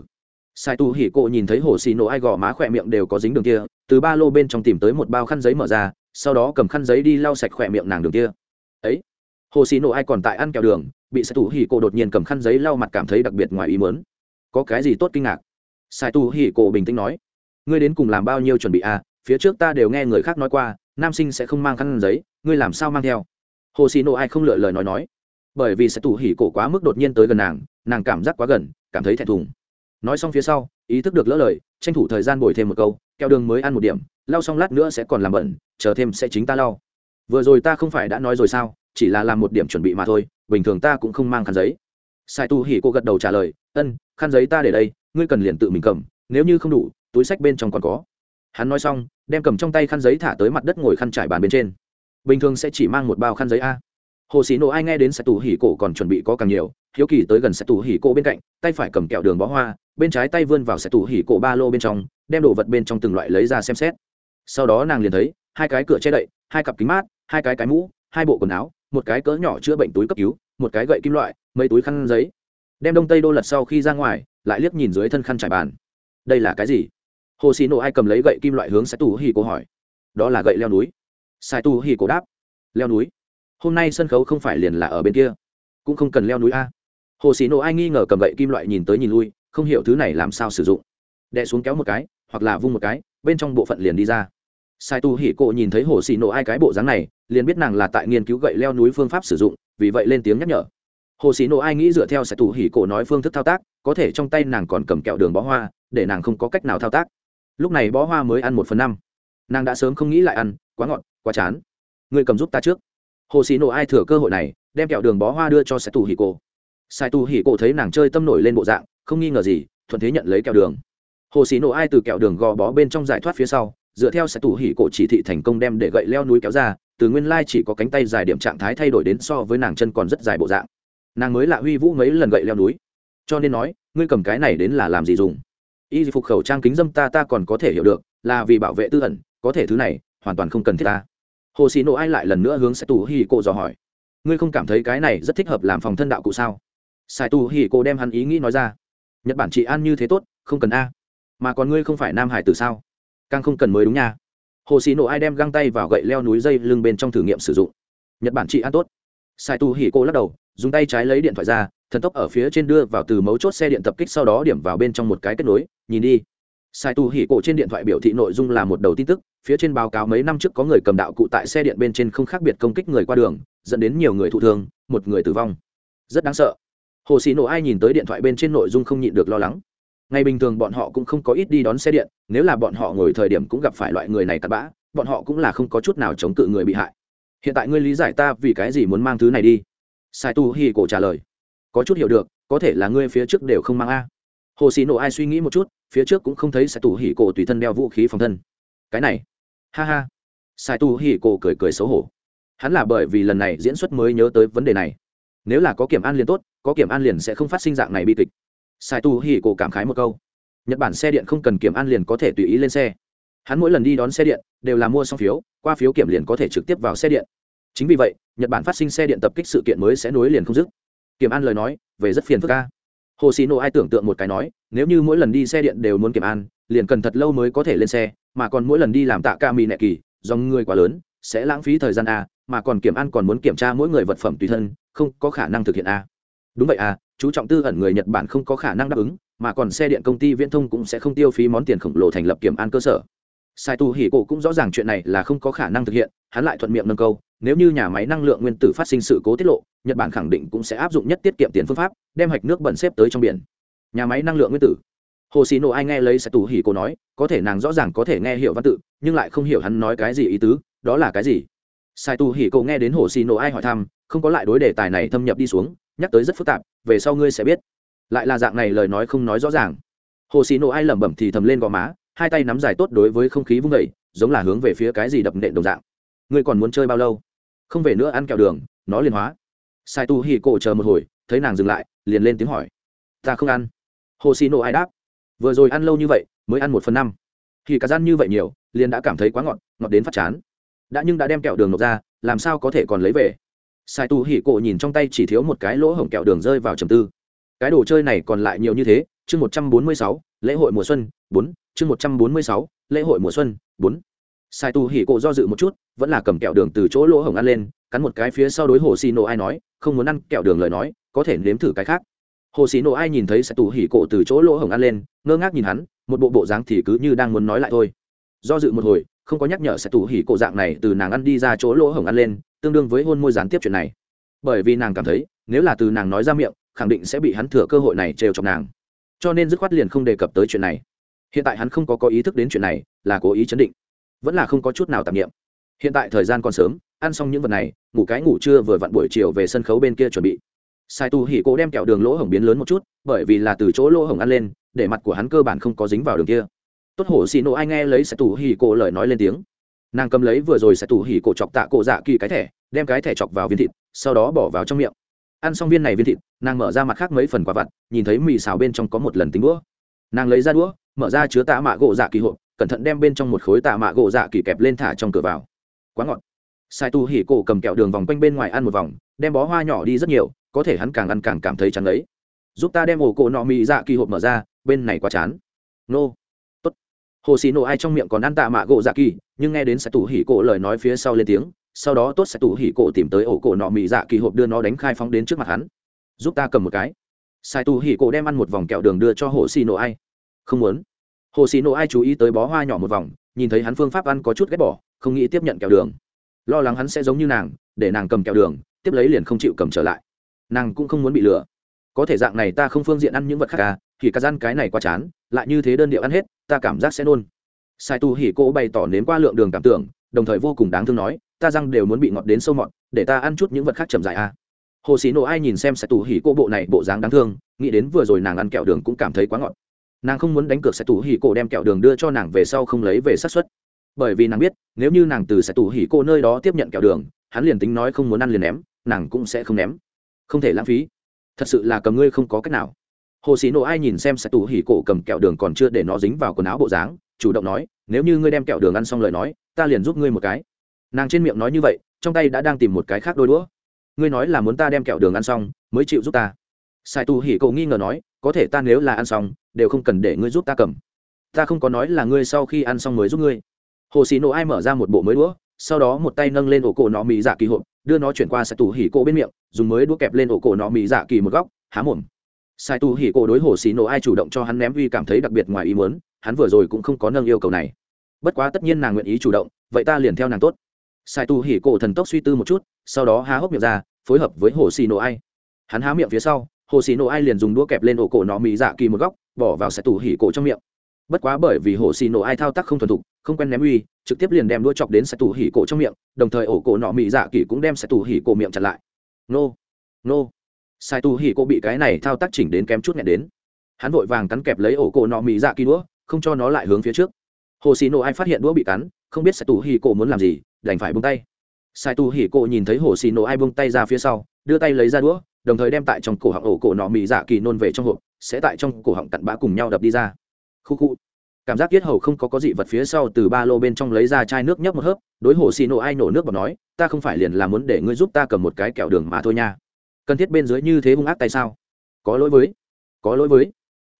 Sai tu hỉ cổ nhìn thấy hồ xì nộ ai gò má khỏe miệng đều có dính đường kia, từ ba lô bên trong tìm tới một bao khăn giấy mở ra, sau đó cầm khăn giấy đi lau sạch khỏe miệng nàng đường kia. Ấy hồ xì nổ ai còn tại ăn kẹo đường, bị sai tù hỉ cổ đột nhiên cầm khăn giấy lau mặt cảm thấy đặc biệt ngoài ý mớn có cái gì tốt kinh ngạc? Sai tù hỉ cổ bình tĩnh nói. Ngươi đến cùng làm bao nhiêu chuẩn bị à? Phía trước ta đều nghe người khác nói qua, nam sinh sẽ không mang khăn giấy, ngươi làm sao mang theo? Hồ xì nổ ai không lựa lời nói nói. Bởi vì sai tù hỉ cổ quá mức đột nhiên tới gần nàng nàng cảm giác quá gần, cảm thấy thẹn thùng. Nói xong phía sau, ý thức được lỡ lời, tranh thủ thời gian bồi thêm một câu, kẹo đường mới ăn một điểm, lau xong lát nữa sẽ còn làm bẩn, chờ thêm sẽ chính ta lau. Vừa rồi ta không phải đã nói rồi sao? Chỉ là làm một điểm chuẩn bị mà thôi, bình thường ta cũng không mang khăn giấy. Sai tu hỉ cô gật đầu trả lời, ân, khăn giấy ta để đây, ngươi cần liền tự mình cầm, nếu như không đủ, túi sách bên trong còn có. Hắn nói xong, đem cầm trong tay khăn giấy thả tới mặt đất ngồi khăn trải bàn bên trên. Bình thường sẽ chỉ mang một bao khăn giấy a. Hồ sĩ nộ ai nghe đến sai tu hỉ cổ còn chuẩn bị có càng nhiều, hiếu kỳ tới gần sai tu hỉ cổ bên cạnh, tay phải cầm kẹo đường bó hoa, bên trái tay vươn vào sai tu hỉ cổ ba lô bên trong, đem đồ vật bên trong từng loại lấy ra xem xét. Sau đó nàng liền thấy, hai cái cửa che đậy, hai cặp kính mát, hai cái cái mũ, hai bộ quần áo một cái cỡ nhỏ chữa bệnh túi cấp cứu, một cái gậy kim loại, mấy túi khăn giấy. Đem đông tây đô lật sau khi ra ngoài, lại liếc nhìn dưới thân khăn trải bàn. Đây là cái gì? Hồ xì nổ ai cầm lấy gậy kim loại hướng sai tù hì cổ hỏi. Đó là gậy leo núi. Sai tù hì cổ đáp. Leo núi. Hôm nay sân khấu không phải liền là ở bên kia. Cũng không cần leo núi a. Hồ xì nổ ai nghi ngờ cầm gậy kim loại nhìn tới nhìn lui, không hiểu thứ này làm sao sử dụng. Đè xuống kéo một cái, hoặc là vung một cái, bên trong bộ phận liền đi ra. Sai tu hỉ cổ nhìn thấy hồ xì nổ ai cái bộ dáng này liền biết nàng là tại nghiên cứu gậy leo núi phương pháp sử dụng, vì vậy lên tiếng nhắc nhở. Hồ sĩ nổ ai nghĩ dựa theo sẽ tù hỉ cổ nói phương thức thao tác, có thể trong tay nàng còn cầm kẹo đường bó hoa, để nàng không có cách nào thao tác. Lúc này bó hoa mới ăn một phần năm. Nàng đã sớm không nghĩ lại ăn, quá ngọt, quá chán. Người cầm giúp ta trước. Hồ sĩ nổ ai thừa cơ hội này, đem kẹo đường bó hoa đưa cho sai tù hỉ cổ. Sai tù hỉ cổ thấy nàng chơi tâm nổi lên bộ dạng, không nghi ngờ gì, thuận thế nhận lấy kẹo đường. Hồ sĩ nổ ai từ kẹo đường gò bó bên trong giải thoát phía sau, dựa theo sẽ tủ hỉ cổ chỉ thị thành công đem để gậy leo núi kéo ra từ nguyên lai chỉ có cánh tay dài điểm trạng thái thay đổi đến so với nàng chân còn rất dài bộ dạng. Nàng mới lạ huy vũ mấy lần gậy leo núi. Cho nên nói, ngươi cầm cái này đến là làm gì dùng? Y phục khẩu trang kính dâm ta ta còn có thể hiểu được, là vì bảo vệ tư ẩn, có thể thứ này, hoàn toàn không cần thiết ta. Hồ xì nộ ai lại lần nữa hướng sai tù hi cô dò hỏi. Ngươi không cảm thấy cái này rất thích hợp làm phòng thân đạo cụ sao? Sai tù hi cô đem hắn ý nghĩ nói ra. Nhật bản chị an như thế tốt, không cần a. Mà còn ngươi không phải nam hải từ sao? Càng không cần mới đúng nha hồ xì nổ ai đem găng tay vào gậy leo núi dây lưng bên trong thử nghiệm sử dụng. Nhật bản chị an tốt. Sai tu hỉ cô lắc đầu, dùng tay trái lấy điện thoại ra, thần tốc ở phía trên đưa vào từ mấu chốt xe điện tập kích sau đó điểm vào bên trong một cái kết nối, nhìn đi. Sai tu hỉ cổ trên điện thoại biểu thị nội dung là một đầu tin tức, phía trên báo cáo mấy năm trước có người cầm đạo cụ tại xe điện bên trên không khác biệt công kích người qua đường, dẫn đến nhiều người thụ thương, một người tử vong. Rất đáng sợ. Hồ xì nổ ai nhìn tới điện thoại bên trên nội dung không nhịn được lo lắng ngày bình thường bọn họ cũng không có ít đi đón xe điện, nếu là bọn họ ngồi thời điểm cũng gặp phải loại người này tạt bã, bọn họ cũng là không có chút nào chống cự người bị hại. Hiện tại ngươi lý giải ta vì cái gì muốn mang thứ này đi? Sai tu hi cổ trả lời. Có chút hiểu được, có thể là ngươi phía trước đều không mang a. Hồ xì nổ ai suy nghĩ một chút, phía trước cũng không thấy sai tu hi cổ tùy thân đeo vũ khí phòng thân. Cái này. Ha ha. Sai tu hi cổ cười cười xấu hổ. Hắn là bởi vì lần này diễn xuất mới nhớ tới vấn đề này. Nếu là có kiểm an liền tốt, có kiểm an liền sẽ không phát sinh dạng này bi kịch sai tu hì cổ cảm khái một câu. Nhật bản xe điện không cần kiểm an liền có thể tùy ý lên xe. Hắn mỗi lần đi đón xe điện, đều là mua xong phiếu, qua phiếu kiểm liền có thể trực tiếp vào xe điện. Chính vì vậy, nhật bản phát sinh xe điện tập kích sự kiện mới sẽ nối liền không dứt. Kiểm an lời nói, về rất phiền phức ca hồ xì nộ ai tưởng tượng một cái nói, nếu như mỗi lần đi xe điện đều muốn kiểm an, liền cần thật lâu mới có thể lên xe, mà còn mỗi lần đi làm tạ ca mì nẹ kỳ, dòng người quá lớn, sẽ lãng phí thời gian a, mà còn kiểm an còn muốn kiểm tra mỗi người vật phẩm tùy thân, không có khả năng thực hiện a. Đúng vậy à chú trọng tư ẩn người nhật bản không có khả năng đáp ứng, mà còn xe điện công ty viễn thông cũng sẽ không tiêu phí món tiền khổng lồ thành lập kiểm an cơ sở. Sai tu hỉ cổ cũng rõ ràng chuyện này là không có khả năng thực hiện, hắn lại thuận miệng nâng câu, nếu như nhà máy năng lượng nguyên tử phát sinh sự cố tiết lộ, nhật bản khẳng định cũng sẽ áp dụng nhất tiết kiệm tiền phương pháp, đem hạch nước bẩn xếp tới trong biển. Nhà máy năng lượng nguyên tử. Hồ xì nổ ai nghe lấy sai tu hỉ cổ nói, có thể nàng rõ ràng có thể nghe hiểu văn tự, nhưng lại không hiểu hắn nói cái gì ý tứ, đó là cái gì? Sai tu hỉ cổ nghe đến hồ xì nổ ai hỏi thăm, không có lại đối đề tài này thâm nhập đi xuống nhắc tới rất phức tạp, về sau ngươi sẽ biết. Lại là dạng này lời nói không nói rõ ràng. Hồ xì nộ ai lẩm bẩm thì thầm lên gò má, hai tay nắm dài tốt đối với không khí vung vẩy giống là hướng về phía cái gì đập nện đồng dạng. Ngươi còn muốn chơi bao lâu? Không về nữa ăn kẹo đường, nó liền hóa. Sai tu hì cổ chờ một hồi, thấy nàng dừng lại, liền lên tiếng hỏi. Ta không ăn. Hồ xì nộ ai đáp. Vừa rồi ăn lâu như vậy, mới ăn một phần năm. Thì cả gian như vậy nhiều, liền đã cảm thấy quá ngọt ngọt đến phát chán. Đã nhưng đã đem kẹo đường nộp ra, làm sao có thể còn lấy về? Sai tu hỉ cổ nhìn trong tay chỉ thiếu một cái lỗ hổng kẹo đường rơi vào trầm tư. Cái đồ chơi này còn lại nhiều như thế, chương một trăm bốn mươi sáu, lễ hội mùa xuân, bốn, chương một trăm bốn mươi sáu, lễ hội mùa xuân, bốn. Sai tu hỉ cổ do dự một chút, vẫn là cầm kẹo đường từ chỗ lỗ hổng ăn lên, cắn một cái phía sau đối hồ xì nổ ai nói, không muốn ăn kẹo đường lời nói, có thể nếm thử cái khác. Hồ xì nổ ai nhìn thấy sai tu hỉ cổ từ chỗ lỗ hổng ăn lên, ngơ ngác nhìn hắn, một bộ bộ dáng thì cứ như đang muốn nói lại thôi. Do dự một hồi không có nhắc nhở sẽ tủ hỉ cổ dạng này từ nàng ăn đi ra chỗ lỗ hổng ăn lên, tương đương với hôn môi gián tiếp chuyện này. Bởi vì nàng cảm thấy, nếu là từ nàng nói ra miệng, khẳng định sẽ bị hắn thừa cơ hội này trêu chọc nàng. Cho nên dứt khoát liền không đề cập tới chuyện này. Hiện tại hắn không có có ý thức đến chuyện này, là cố ý chấn định. Vẫn là không có chút nào tạp nghiệm hiện tại thời gian còn sớm, ăn xong những vật này, ngủ cái ngủ trưa vừa vặn buổi chiều về sân khấu bên kia chuẩn bị. Sai tu hỉ cố đem kẹo đường lỗ hổng biến lớn một chút, bởi vì là từ chỗ lỗ hổng ăn lên, để mặt của hắn cơ bản không có dính vào đường kia tốt hổ xì nổ ai nghe lấy sai tù hỉ cổ lời nói lên tiếng. Nàng cầm lấy vừa rồi sai tù hỉ cổ chọc tạ cổ dạ kỳ cái thẻ, đem cái thẻ chọc vào viên thịt, sau đó bỏ vào trong miệng. Ăn xong viên này viên thịt, nàng mở ra mặt khác mấy phần quả vặt, nhìn thấy mì xào bên trong có một lần tính đũa. Nàng lấy ra đũa, mở ra chứa tạ mạ gỗ dạ kỳ hộp, cẩn thận đem bên trong một khối tạ mạ gỗ dạ kỳ kẹp lên thả trong cửa vào. Quá ngọt. Sai tu hỉ cổ cầm kẹo đường vòng quanh bên ngoài ăn một vòng, đem bó hoa nhỏ đi rất nhiều, có thể hắn càng ăn càng cảm thấy chán lấy giúp ta đem ổ cổ nọ mì dạ kỳ hộp mở ra, bên này quá chán. Nô hồ xì nổ ai trong miệng còn ăn tạ mạ gỗ dạ kỳ, nhưng nghe đến sai tu hỉ cổ lời nói phía sau lên tiếng, sau đó tốt sai tu hỉ cổ tìm tới ổ cổ nọ mị dạ kỳ hộp đưa nó đánh khai phóng đến trước mặt hắn. Giúp ta cầm một cái. Sai tu hỉ cổ đem ăn một vòng kẹo đường đưa cho hồ xì nổ ai. Không muốn. Hồ xì nổ ai chú ý tới bó hoa nhỏ một vòng, nhìn thấy hắn phương pháp ăn có chút ghét bỏ, không nghĩ tiếp nhận kẹo đường. Lo lắng hắn sẽ giống như nàng, để nàng cầm kẹo đường, tiếp lấy liền không chịu cầm trở lại. Nàng cũng không muốn bị lừa. Có thể dạng này ta không phương diện ăn những vật khác à thì cả gian cái này quá chán, lại như thế đơn điệu ăn hết, ta cảm giác sẽ nôn. Sai tu hỉ cô bày tỏ nếm qua lượng đường cảm tưởng, đồng thời vô cùng đáng thương nói, ta răng đều muốn bị ngọt đến sâu mọt, để ta ăn chút những vật khác chậm dài à. Hồ sĩ nổ ai nhìn xem sai tu hỉ cô bộ này bộ dáng đáng thương, nghĩ đến vừa rồi nàng ăn kẹo đường cũng cảm thấy quá ngọt. Nàng không muốn đánh cược sai tu hỉ cô đem kẹo đường đưa cho nàng về sau không lấy về xác suất. Bởi vì nàng biết, nếu như nàng từ sai tu hỉ cô nơi đó tiếp nhận kẹo đường, hắn liền tính nói không muốn ăn liền ném, nàng cũng sẽ không ném. Không thể lãng phí. Thật sự là cầm ngươi không có cách nào hồ sĩ nổ ai nhìn xem sẽ tủ hỉ cổ cầm kẹo đường còn chưa để nó dính vào quần áo bộ dáng, chủ động nói, nếu như ngươi đem kẹo đường ăn xong lời nói, ta liền giúp ngươi một cái. Nàng trên miệng nói như vậy, trong tay đã đang tìm một cái khác đôi đũa. Ngươi nói là muốn ta đem kẹo đường ăn xong, mới chịu giúp ta. Sai tu hỉ cậu nghi ngờ nói, có thể ta nếu là ăn xong, đều không cần để ngươi giúp ta cầm. Ta không có nói là ngươi sau khi ăn xong mới giúp ngươi. Hồ xì nổ ai mở ra một bộ mới đũa, sau đó một tay nâng lên ổ cổ nó mỹ dạ kỳ hộp, đưa nó chuyển qua sai tu hỉ cậu bên miệng, dùng mới đũa kẹp lên ổ cổ nó mỹ dạ kỳ một góc, há mồm sai tu hỉ cổ đối hồ xì nổ ai chủ động cho hắn ném uy cảm thấy đặc biệt ngoài ý muốn, hắn vừa rồi cũng không có nâng yêu cầu này. Bất quá tất nhiên nàng nguyện ý chủ động, vậy ta liền theo nàng tốt. Sai tu hỉ cổ thần tốc suy tư một chút, sau đó há hốc miệng ra, phối hợp với hồ xì nổ ai. Hắn há miệng phía sau, hồ xì nổ ai liền dùng đũa kẹp lên ổ cổ nó mỹ dạ kỳ một góc, bỏ vào sai tu hỉ cổ trong miệng. Bất quá bởi vì hồ xì nổ ai thao tác không thuần thục, không quen ném uy, trực tiếp liền đem đũa chọc đến sai tu hỉ cổ trong miệng, đồng thời ổ cổ nọ mỹ dạ kỳ cũng đem sai tu hỉ cổ miệng chặt lại. Nô nô sai tu hỉ cô bị cái này thao tác chỉnh đến kém chút nhẹ đến. Hắn vội vàng cắn kẹp lấy ổ cổ nọ mỹ dạ kỳ đũa, không cho nó lại hướng phía trước. Hồ xì nổ ai phát hiện đũa bị cắn, không biết sai tu hỉ cô muốn làm gì, đành phải buông tay. Sai tu hỉ cô nhìn thấy hồ xì nổ ai buông tay ra phía sau, đưa tay lấy ra đũa, đồng thời đem tại trong cổ họng ổ cổ nọ mì dạ kỳ nôn về trong hộp, sẽ tại trong cổ họng cặn bã cùng nhau đập đi ra. Khu khu. Cảm giác yết hầu không có có gì vật phía sau từ ba lô bên trong lấy ra chai nước nhấp một hớp, đối hồ xì nổ ai nổ nước và nói, ta không phải liền là muốn để ngươi giúp ta cầm một cái kẹo đường mà thôi nha cần thiết bên dưới như thế hung ác tay sao? Có lỗi với, có lỗi với.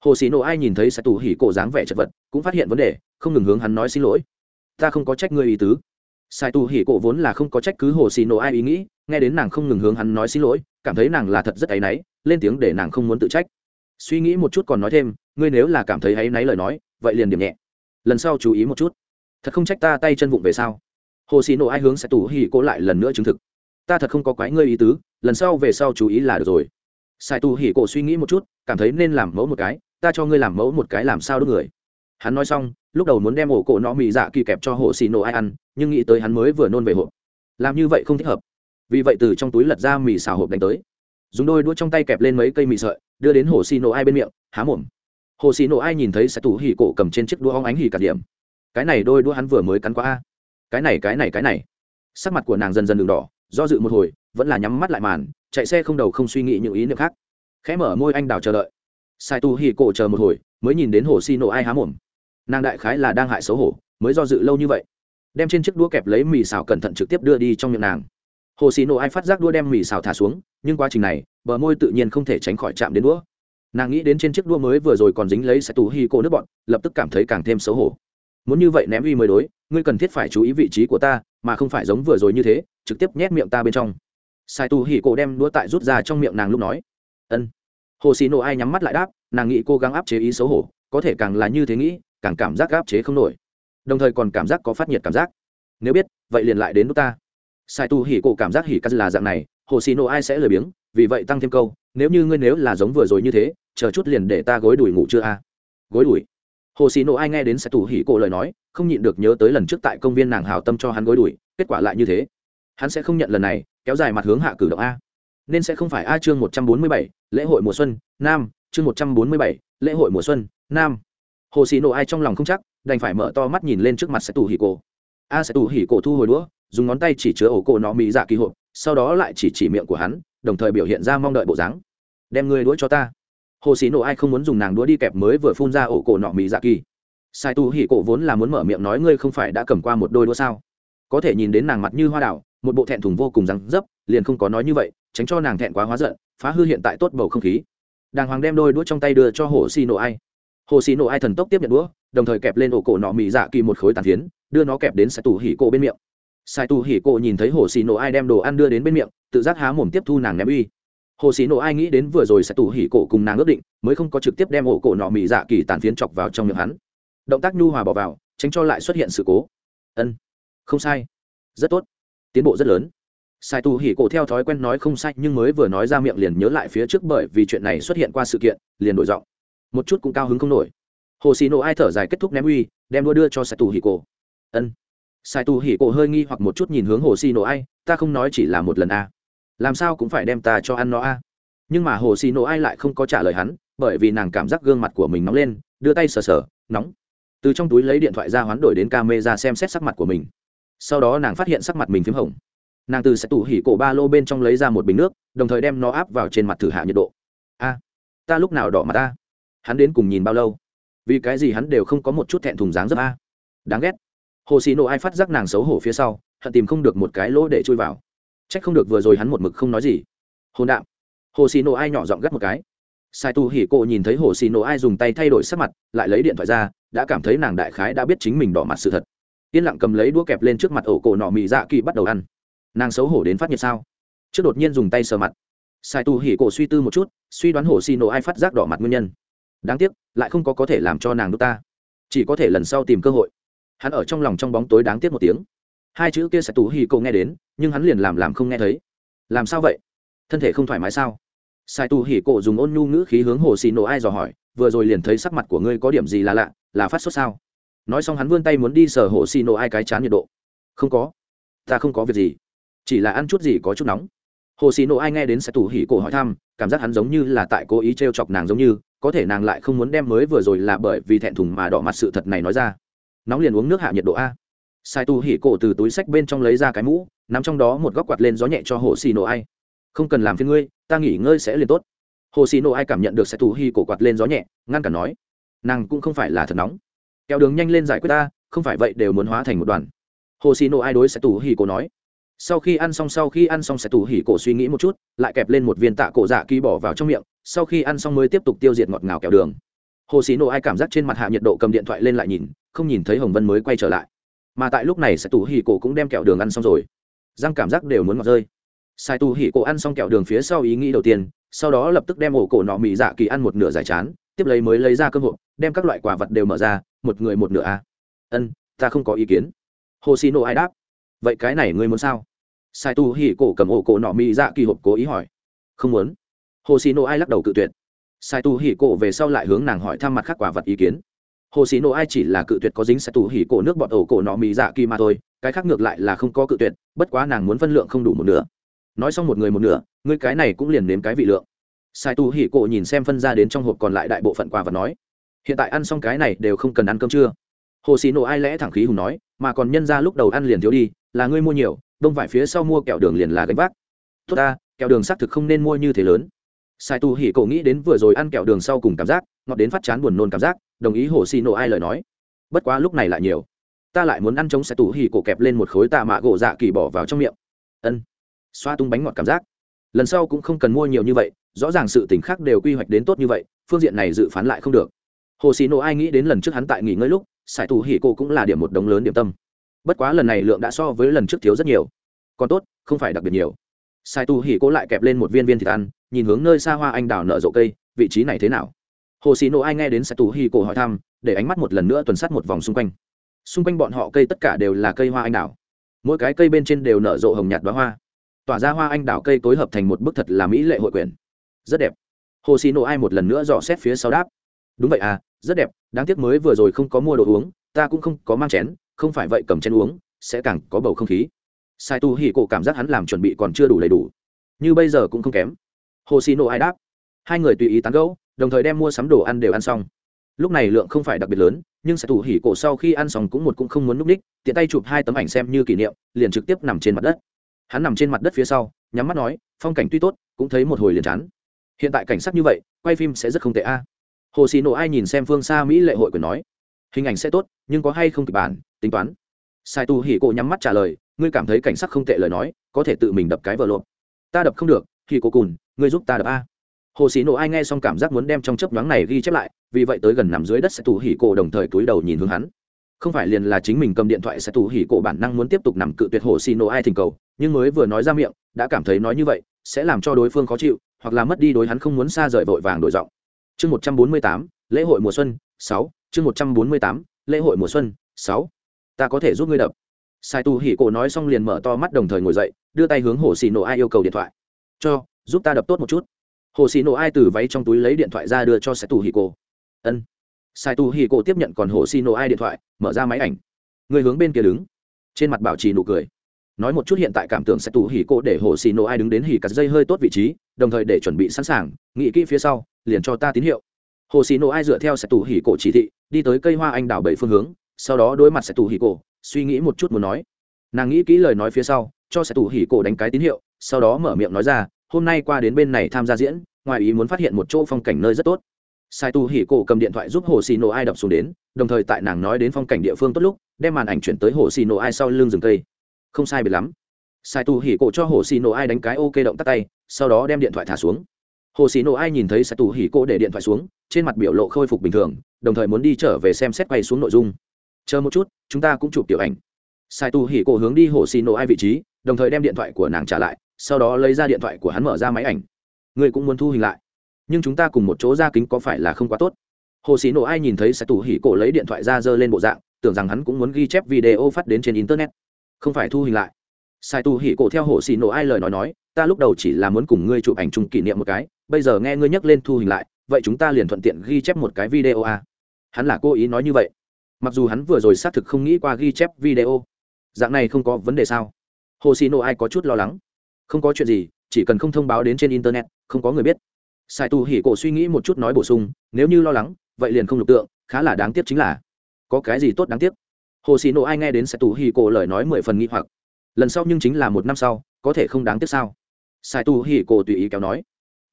Hồ xì nộ ai nhìn thấy sai tu hỉ cổ dáng vẻ chật vật, cũng phát hiện vấn đề, không ngừng hướng hắn nói xin lỗi. Ta không có trách ngươi ý tứ. Sai tu hỉ cổ vốn là không có trách cứ hồ xì nộ ai ý nghĩ, nghe đến nàng không ngừng hướng hắn nói xin lỗi, cảm thấy nàng là thật rất áy náy, lên tiếng để nàng không muốn tự trách. Suy nghĩ một chút còn nói thêm, ngươi nếu là cảm thấy áy náy lời nói, vậy liền điểm nhẹ. Lần sau chú ý một chút. Thật không trách ta tay chân vụng về sao? Hồ xì nộ ai hướng sai tù hỉ cổ lại lần nữa chứng thực. Ta thật không có quái ngươi ý tứ lần sau về sau chú ý là được rồi. Sai tu hỉ cổ suy nghĩ một chút, cảm thấy nên làm mẫu một cái, ta cho ngươi làm mẫu một cái làm sao đốt người. Hắn nói xong, lúc đầu muốn đem ổ cổ nó mì dạ kỳ kẹp cho hồ xì nổ ai ăn, nhưng nghĩ tới hắn mới vừa nôn về hộp. Làm như vậy không thích hợp. Vì vậy từ trong túi lật ra mì xào hộp đánh tới. Dùng đôi đũa trong tay kẹp lên mấy cây mì sợi, đưa đến hồ xì nổ ai bên miệng, há mồm. Hồ xì nổ ai nhìn thấy sẽ tủ hỉ cổ cầm trên chiếc đũa óng ánh hỉ cả điểm. Cái này đôi đũa hắn vừa mới cắn qua a. Cái này cái này cái này. Sắc mặt của nàng dần dần đường đỏ, do dự một hồi vẫn là nhắm mắt lại màn, chạy xe không đầu không suy nghĩ những ý niệm khác. Khẽ mở môi anh đào chờ đợi. Sai tu hỉ cổ chờ một hồi, mới nhìn đến hồ xì nổ ai há mồm. Nàng đại khái là đang hại xấu hổ, mới do dự lâu như vậy. Đem trên chiếc đũa kẹp lấy mì xào cẩn thận trực tiếp đưa đi trong miệng nàng. Hồ xì nổ ai phát giác đua đem mì xào thả xuống, nhưng quá trình này, bờ môi tự nhiên không thể tránh khỏi chạm đến đũa. Nàng nghĩ đến trên chiếc đua mới vừa rồi còn dính lấy sẽ tù hi cô nước bọn lập tức cảm thấy càng thêm xấu hổ. Muốn như vậy ném uy mới đối, ngươi cần thiết phải chú ý vị trí của ta, mà không phải giống vừa rồi như thế, trực tiếp nhét miệng ta bên trong sai tu hỉ cổ đem đũa tại rút ra trong miệng nàng lúc nói. Ân. Hồ xì nổ ai nhắm mắt lại đáp, nàng nghĩ cố gắng áp chế ý xấu hổ, có thể càng là như thế nghĩ, càng cảm giác áp chế không nổi. Đồng thời còn cảm giác có phát nhiệt cảm giác. Nếu biết, vậy liền lại đến nước ta. Sai tu hỉ cổ cảm giác hỉ cắt là dạng này, hồ xì nổ ai sẽ lười biếng, vì vậy tăng thêm câu, nếu như ngươi nếu là giống vừa rồi như thế, chờ chút liền để ta gối đuổi ngủ chưa a? Gối đuổi hồ xì nổ ai nghe đến sai tu hỉ cổ lời nói, không nhịn được nhớ tới lần trước tại công viên nàng hào tâm cho hắn gối đuổi kết quả lại như thế. Hắn sẽ không nhận lần này kéo dài mặt hướng hạ cử động a. Nên sẽ không phải a chương một trăm bốn mươi bảy, lễ hội mùa xuân, nam, chương một trăm bốn mươi bảy, lễ hội mùa xuân, nam. Hồ xì nổ ai trong lòng không chắc, đành phải mở to mắt nhìn lên trước mặt sẽ tù hỉ cổ. A sẽ tù hỉ cổ thu hồi đũa, dùng ngón tay chỉ chứa ổ cổ nó mỹ dạ kỳ hộp, sau đó lại chỉ chỉ miệng của hắn, đồng thời biểu hiện ra mong đợi bộ dáng. Đem ngươi đũa cho ta. Hồ xì nổ ai không muốn dùng nàng đũa đi kẹp mới vừa phun ra ổ cổ nọ mỹ dạ kỳ. Sai tu hỉ cổ vốn là muốn mở miệng nói ngươi không phải đã cầm qua một đôi đũa sao? Có thể nhìn đến nàng mặt như hoa đảo một bộ thẹn thùng vô cùng rắn dấp, liền không có nói như vậy, tránh cho nàng thẹn quá hóa giận, phá hư hiện tại tốt bầu không khí. Đàng hoàng đem đôi đũa trong tay đưa cho hồ xì nổ ai. Hồ xì nổ ai thần tốc tiếp nhận đũa, đồng thời kẹp lên ổ cổ nọ mì dạ kỳ một khối tàn phiến, đưa nó kẹp đến sai tù hỉ cổ bên miệng. Sai tù hỉ cổ nhìn thấy hồ xì nổ ai đem đồ ăn đưa đến bên miệng, tự giác há mồm tiếp thu nàng ném uy. Hồ xì nổ ai nghĩ đến vừa rồi sai tù hỉ cổ cùng nàng ước định, mới không có trực tiếp đem ổ cổ nọ mì dạ kỳ tàn phiến chọc vào trong miệng hắn. Động tác nhu hòa bỏ vào, tránh cho lại xuất hiện sự cố. Ân, không sai. Rất tốt tiến bộ rất lớn. Sai tu hỉ cổ theo thói quen nói không sai, nhưng mới vừa nói ra miệng liền nhớ lại phía trước bởi vì chuyện này xuất hiện qua sự kiện, liền đổi giọng. Một chút cũng cao hứng không nổi. Hồ xì nổ ai thở dài kết thúc ném uy, đem đua đưa cho sai tu hỉ cổ. Ân. Sai tu hỉ cổ hơi nghi hoặc một chút nhìn hướng hồ xì nổ ai, ta không nói chỉ là một lần a. À. làm sao cũng phải đem ta cho ăn nó a. À. nhưng mà hồ xì nổ ai lại không có trả lời hắn, bởi vì nàng cảm giác gương mặt của mình nóng lên, đưa tay sờ sờ, nóng. Từ trong túi lấy điện thoại ra hoán đổi đến ca mê ra xem xét sắc mặt của mình sau đó nàng phát hiện sắc mặt mình p h í m hồng. Nàng từ sẽ tủ hỉ cổ ba lô bên trong lấy ra một bình nước, đồng thời đem nó áp vào trên mặt thử hạ nhiệt độ. A, ta lúc nào đỏ mặt ta? Hắn đến cùng nhìn bao lâu? Vì cái gì hắn đều không có một chút thẹn thùng dáng dấp a? Đáng ghét. Hồ xì nộ ai phát giác nàng xấu hổ phía sau, hận tìm không được một cái lỗ để chui vào. C h ắ c không được vừa rồi hắn một mực không nói gì. Hồn đạm. Hồ xì nộ ai nhỏ giọng gắt một cái. Sai tu hỉ cộ nhìn thấy hồ xì nổ ai dùng tay thay đổi sắc mặt, lại lấy điện thoại ra, đã cảm thấy nàng đại khái đã biết chính mình đỏ mặt sự thật yên lặng cầm lấy đũa kẹp lên trước mặt ổ cổ nọ mị dạ kỳ bắt đầu ăn. Nàng xấu hổ đến phát nhiệt sao? Trước đột nhiên dùng tay sờ mặt. Sai tu hỉ cổ suy tư một chút, suy đoán hồ xì nổ ai phát giác đỏ mặt nguyên nhân. Đáng tiếc, lại không có có thể làm cho nàng đốt ta. Chỉ có thể lần sau tìm cơ hội. Hắn ở trong lòng trong bóng tối đáng tiếc một tiếng. Hai chữ kia sai tu hỉ cổ nghe đến, nhưng hắn liền làm làm không nghe thấy. Làm sao vậy? Thân thể không thoải mái sao? Sai tu hỉ cổ dùng ôn nhu ngữ khí hướng hồ xì nổ ai dò hỏi, vừa rồi liền thấy sắc mặt của ngươi có điểm gì là lạ, là phát sốt sao? Nói xong hắn vươn tay muốn đi sờ hộ xì nổ ai cái chán nhiệt độ. Không có. Ta không có việc gì. Chỉ là ăn chút gì có chút nóng. Hồ xì nổ ai nghe đến sai tủ hỉ cổ hỏi thăm, cảm giác hắn giống như là tại cố ý t r e o chọc nàng giống như, có thể nàng lại không muốn đem mới vừa rồi là bởi vì thẹn thùng mà đỏ mặt sự thật này nói ra. Nóng liền uống nước hạ nhiệt độ a. Sai tu hỉ cổ từ túi sách bên trong lấy ra cái mũ, nắm trong đó một góc quạt lên gió nhẹ cho hồ xì nổ ai. Không cần làm phiên ngươi, ta nghỉ ngơi sẽ liền tốt. Hồ xì nổ ai cảm nhận được sẽ tù hi cổ quạt lên gió nhẹ, ngăn cản nói, nàng cũng không phải là thật nóng kéo đường nhanh lên giải quyết ta, không phải vậy đều muốn hóa thành một đoàn. Hồ xì nộ ai đối sẽ tù hì cổ nói. Sau khi ăn xong, sau khi ăn xong sẽ tù hỉ cổ suy nghĩ một chút, lại kẹp lên một viên tạ cổ dạ kỳ bỏ vào trong miệng, sau khi ăn xong mới tiếp tục tiêu diệt ngọt ngào kẹo đường. Hồ xì nổ ai cảm giác trên mặt hạ nhiệt độ cầm điện thoại lên lại nhìn, không nhìn thấy hồng vân mới quay trở lại. Mà tại lúc này sẽ tù hỉ cổ cũng đem kẹo đường ăn xong rồi. Răng cảm giác đều muốn ngọt rơi. Sai tù hỉ cổ ăn xong kẹo đường phía sau ý nghĩ đầu tiên, sau đó lập tức đem ổ cổ nọ mị dạ kỳ ăn một nửa giải chán, tiếp lấy mới lấy ra cơ hội đem các loại quả vật đều mở ra một người một nửa à. ân, ta không có ý kiến. Hồ xì nộ ai đáp? Vậy cái này ngươi muốn sao? Sai tu hỉ cổ cầm ổ cổ nọ mỹ dạ kỳ hộp cố ý hỏi. Không muốn. Hồ xì nộ ai lắc đầu cự tuyệt. Sai tu hỉ cổ về sau lại hướng nàng hỏi thăm mặt khác quả vật ý kiến. Hồ xì nộ ai chỉ là cự tuyệt có dính sai tu hỉ cổ nước bọt ổ cổ nọ mỹ dạ kỳ mà thôi, cái khác ngược lại là không có cự tuyệt, bất quá nàng muốn phân lượng không đủ một nửa. Nói xong một người một nửa, ngươi cái này cũng liền nếm cái vị lượng. Sai tu hỉ cổ nhìn xem phân ra đến trong hộp còn lại đại bộ phận quà vật nói hiện tại ăn xong cái này đều không cần ăn cơm trưa. Hồ xì nổ ai lẽ thẳng khí hùng nói, mà còn nhân ra lúc đầu ăn liền thiếu đi, là ngươi mua nhiều, đông vải phía sau mua kẹo đường liền là gánh vác. Tốt ta, kẹo đường xác thực không nên mua như thế lớn. Sai tu hỉ cổ nghĩ đến vừa rồi ăn kẹo đường sau cùng cảm giác, ngọt đến phát chán buồn nôn cảm giác, đồng ý hồ xì nổ ai lời nói. Bất quá lúc này lại nhiều. Ta lại muốn ăn chống sai tu hỉ cổ kẹp lên một khối tạ mạ gỗ dạ kỳ bỏ vào trong miệng. Ân. Xoa tung bánh ngọt cảm giác. Lần sau cũng không cần mua nhiều như vậy, rõ ràng sự t khác đều quy hoạch đến tốt như vậy, phương diện này dự phán lại không được hồ xì nổ ai nghĩ đến lần trước hắn tại nghỉ ngơi lúc, sải tù hỉ cô cũng là điểm một đống lớn điểm tâm. Bất quá lần này lượng đã so với lần trước thiếu rất nhiều. Còn tốt, không phải đặc biệt nhiều. Sai tu hỉ cô lại kẹp lên một viên viên thịt ăn, nhìn hướng nơi xa hoa anh đào nở rộ cây, vị trí này thế nào? Hồ xì nổ ai nghe đến sai tu hỉ cô hỏi thăm, để ánh mắt một lần nữa tuần sát một vòng xung quanh. Xung quanh bọn họ cây tất cả đều là cây hoa anh đào. Mỗi cái cây bên trên đều nở rộ hồng nhạt bá hoa. Tỏa ra hoa anh đào cây tối hợp thành một bức thật là mỹ lệ hội quyển. Rất đẹp. Hồ xì nổ ai một lần nữa dò xét phía sau đáp. Đúng vậy à rất đẹp, đáng tiếc mới vừa rồi không có mua đồ uống, ta cũng không có mang chén, không phải vậy cầm chén uống, sẽ càng có bầu không khí. Sai tu hỉ cổ cảm giác hắn làm chuẩn bị còn chưa đủ đầy đủ. Như bây giờ cũng không kém. Hồ xì nổ ai đáp. Hai người tùy ý tán gẫu, đồng thời đem mua sắm đồ ăn đều ăn xong. Lúc này lượng không phải đặc biệt lớn, nhưng sai tu hỉ cổ sau khi ăn xong cũng một cũng không muốn núp ních, tiện tay chụp hai tấm ảnh xem như kỷ niệm, liền trực tiếp nằm trên mặt đất. Hắn nằm trên mặt đất phía sau, nhắm mắt nói, phong cảnh tuy tốt, cũng thấy một hồi liền chán. Hiện tại cảnh sắc như vậy, quay phim sẽ rất không tệ a hồ xì nổ ai nhìn xem phương xa mỹ lệ hội quyền nói, hình ảnh sẽ tốt, nhưng có hay không kịch bản, tính toán. Sai tu hỉ cổ nhắm mắt trả lời, ngươi cảm thấy cảnh sắc không tệ lời nói, có thể tự mình đập cái vợ lộn. Ta đập không được thì cô cùn, ngươi giúp ta đập a. Hồ xì nổ ai nghe xong cảm giác muốn đem trong chấp nhoáng này ghi chép lại, vì vậy tới gần nằm dưới đất sẽ tù hỉ cổ đồng thời túi đầu nhìn hướng hắn. Không phải liền là chính mình cầm điện thoại sẽ tù hỉ cổ bản năng muốn tiếp tục nằm cự tuyệt hồ xì nổ ai thỉnh cầu, nhưng mới vừa nói ra miệng, đã cảm thấy nói như vậy, sẽ làm cho đối phương khó chịu, hoặc là mất đi đối hắn không muốn xa rời vội vàng đổi giọng chương một trăm bốn mươi tám, lễ hội mùa xuân, sáu, chương một trăm bốn mươi tám, lễ hội mùa xuân, sáu. Ta có thể giúp ngươi đập. Sai tu hỉ cổ nói xong liền mở to mắt đồng thời ngồi dậy, đưa tay hướng hồ xì nổ ai yêu cầu điện thoại. Cho, giúp ta đập tốt một chút. Hồ xì nổ ai từ váy trong túi lấy điện thoại ra đưa cho sai tu hỉ cổ. Ân. Sai tu hỉ cổ tiếp nhận còn hồ xì nổ ai điện thoại, mở ra máy ảnh. Người hướng bên kia đứng. Trên mặt bảo trì nụ cười. Nói một chút hiện tại cảm tưởng sẽ tù hỉ cô để hồ xì nổ ai đứng đến hỉ cắt dây hơi tốt vị trí, đồng thời để chuẩn bị sẵn sàng, nghĩ kỹ phía sau liền cho ta tín hiệu. Hồ xì nổ ai dựa theo sẽ tù hỉ cổ chỉ thị, đi tới cây hoa anh đào bảy phương hướng, sau đó đối mặt sẽ tù hỉ cổ, suy nghĩ một chút muốn nói. Nàng nghĩ kỹ lời nói phía sau, cho sẽ tù hỉ cổ đánh cái tín hiệu, sau đó mở miệng nói ra, hôm nay qua đến bên này tham gia diễn, ngoài ý muốn phát hiện một chỗ phong cảnh nơi rất tốt. Sai tu hỉ cổ cầm điện thoại giúp hồ xì nổ ai đập xuống đến, đồng thời tại nàng nói đến phong cảnh địa phương tốt lúc, đem màn ảnh chuyển tới hồ xì nổ ai sau lưng rừng cây. Không sai biệt lắm. Sai tu hỉ cổ cho hồ xì nổ ai đánh cái ok động tắt tay, sau đó đem điện thoại thả xuống hồ Sĩ nổ ai nhìn thấy sai tu hỉ cổ để điện thoại xuống, trên mặt biểu lộ khôi phục bình thường, đồng thời muốn đi trở về xem xét quay xuống nội dung. Chờ một chút, chúng ta cũng chụp tiểu ảnh. Sai tu hỉ cổ hướng đi hồ Sĩ nổ ai vị trí, đồng thời đem điện thoại của nàng trả lại, sau đó lấy ra điện thoại của hắn mở ra máy ảnh. Người cũng muốn thu hình lại. Nhưng chúng ta cùng một chỗ ra kính có phải là không quá tốt? Hồ sĩ nổ ai nhìn thấy sai tu hỉ cổ lấy điện thoại ra giơ lên bộ dạng, tưởng rằng hắn cũng muốn ghi chép video phát đến trên internet. Không phải thu hình lại. Sai tu hỉ cổ theo hồ sĩ nổ ai lời nói nói, ta lúc đầu chỉ là muốn cùng ngươi chụp ảnh chung kỷ niệm một cái bây giờ nghe ngươi nhắc lên thu hình lại, vậy chúng ta liền thuận tiện ghi chép một cái video à. hắn là cố ý nói như vậy. Mặc dù hắn vừa rồi xác thực không nghĩ qua ghi chép video. Dạng này không có vấn đề sao? Hồ xì nộ ai có chút lo lắng. Không có chuyện gì, chỉ cần không thông báo đến trên internet, không có người biết. Sai tu hỉ cổ suy nghĩ một chút nói bổ sung, nếu như lo lắng, vậy liền không lục tượng, khá là đáng tiếc chính là. Có cái gì tốt đáng tiếc? Hồ xì nộ ai nghe đến sai tu hỉ cổ lời nói mười phần nghi hoặc. Lần sau nhưng chính là một năm sau, có thể không đáng tiếc sao? Sai tu hỉ cổ tùy ý kéo nói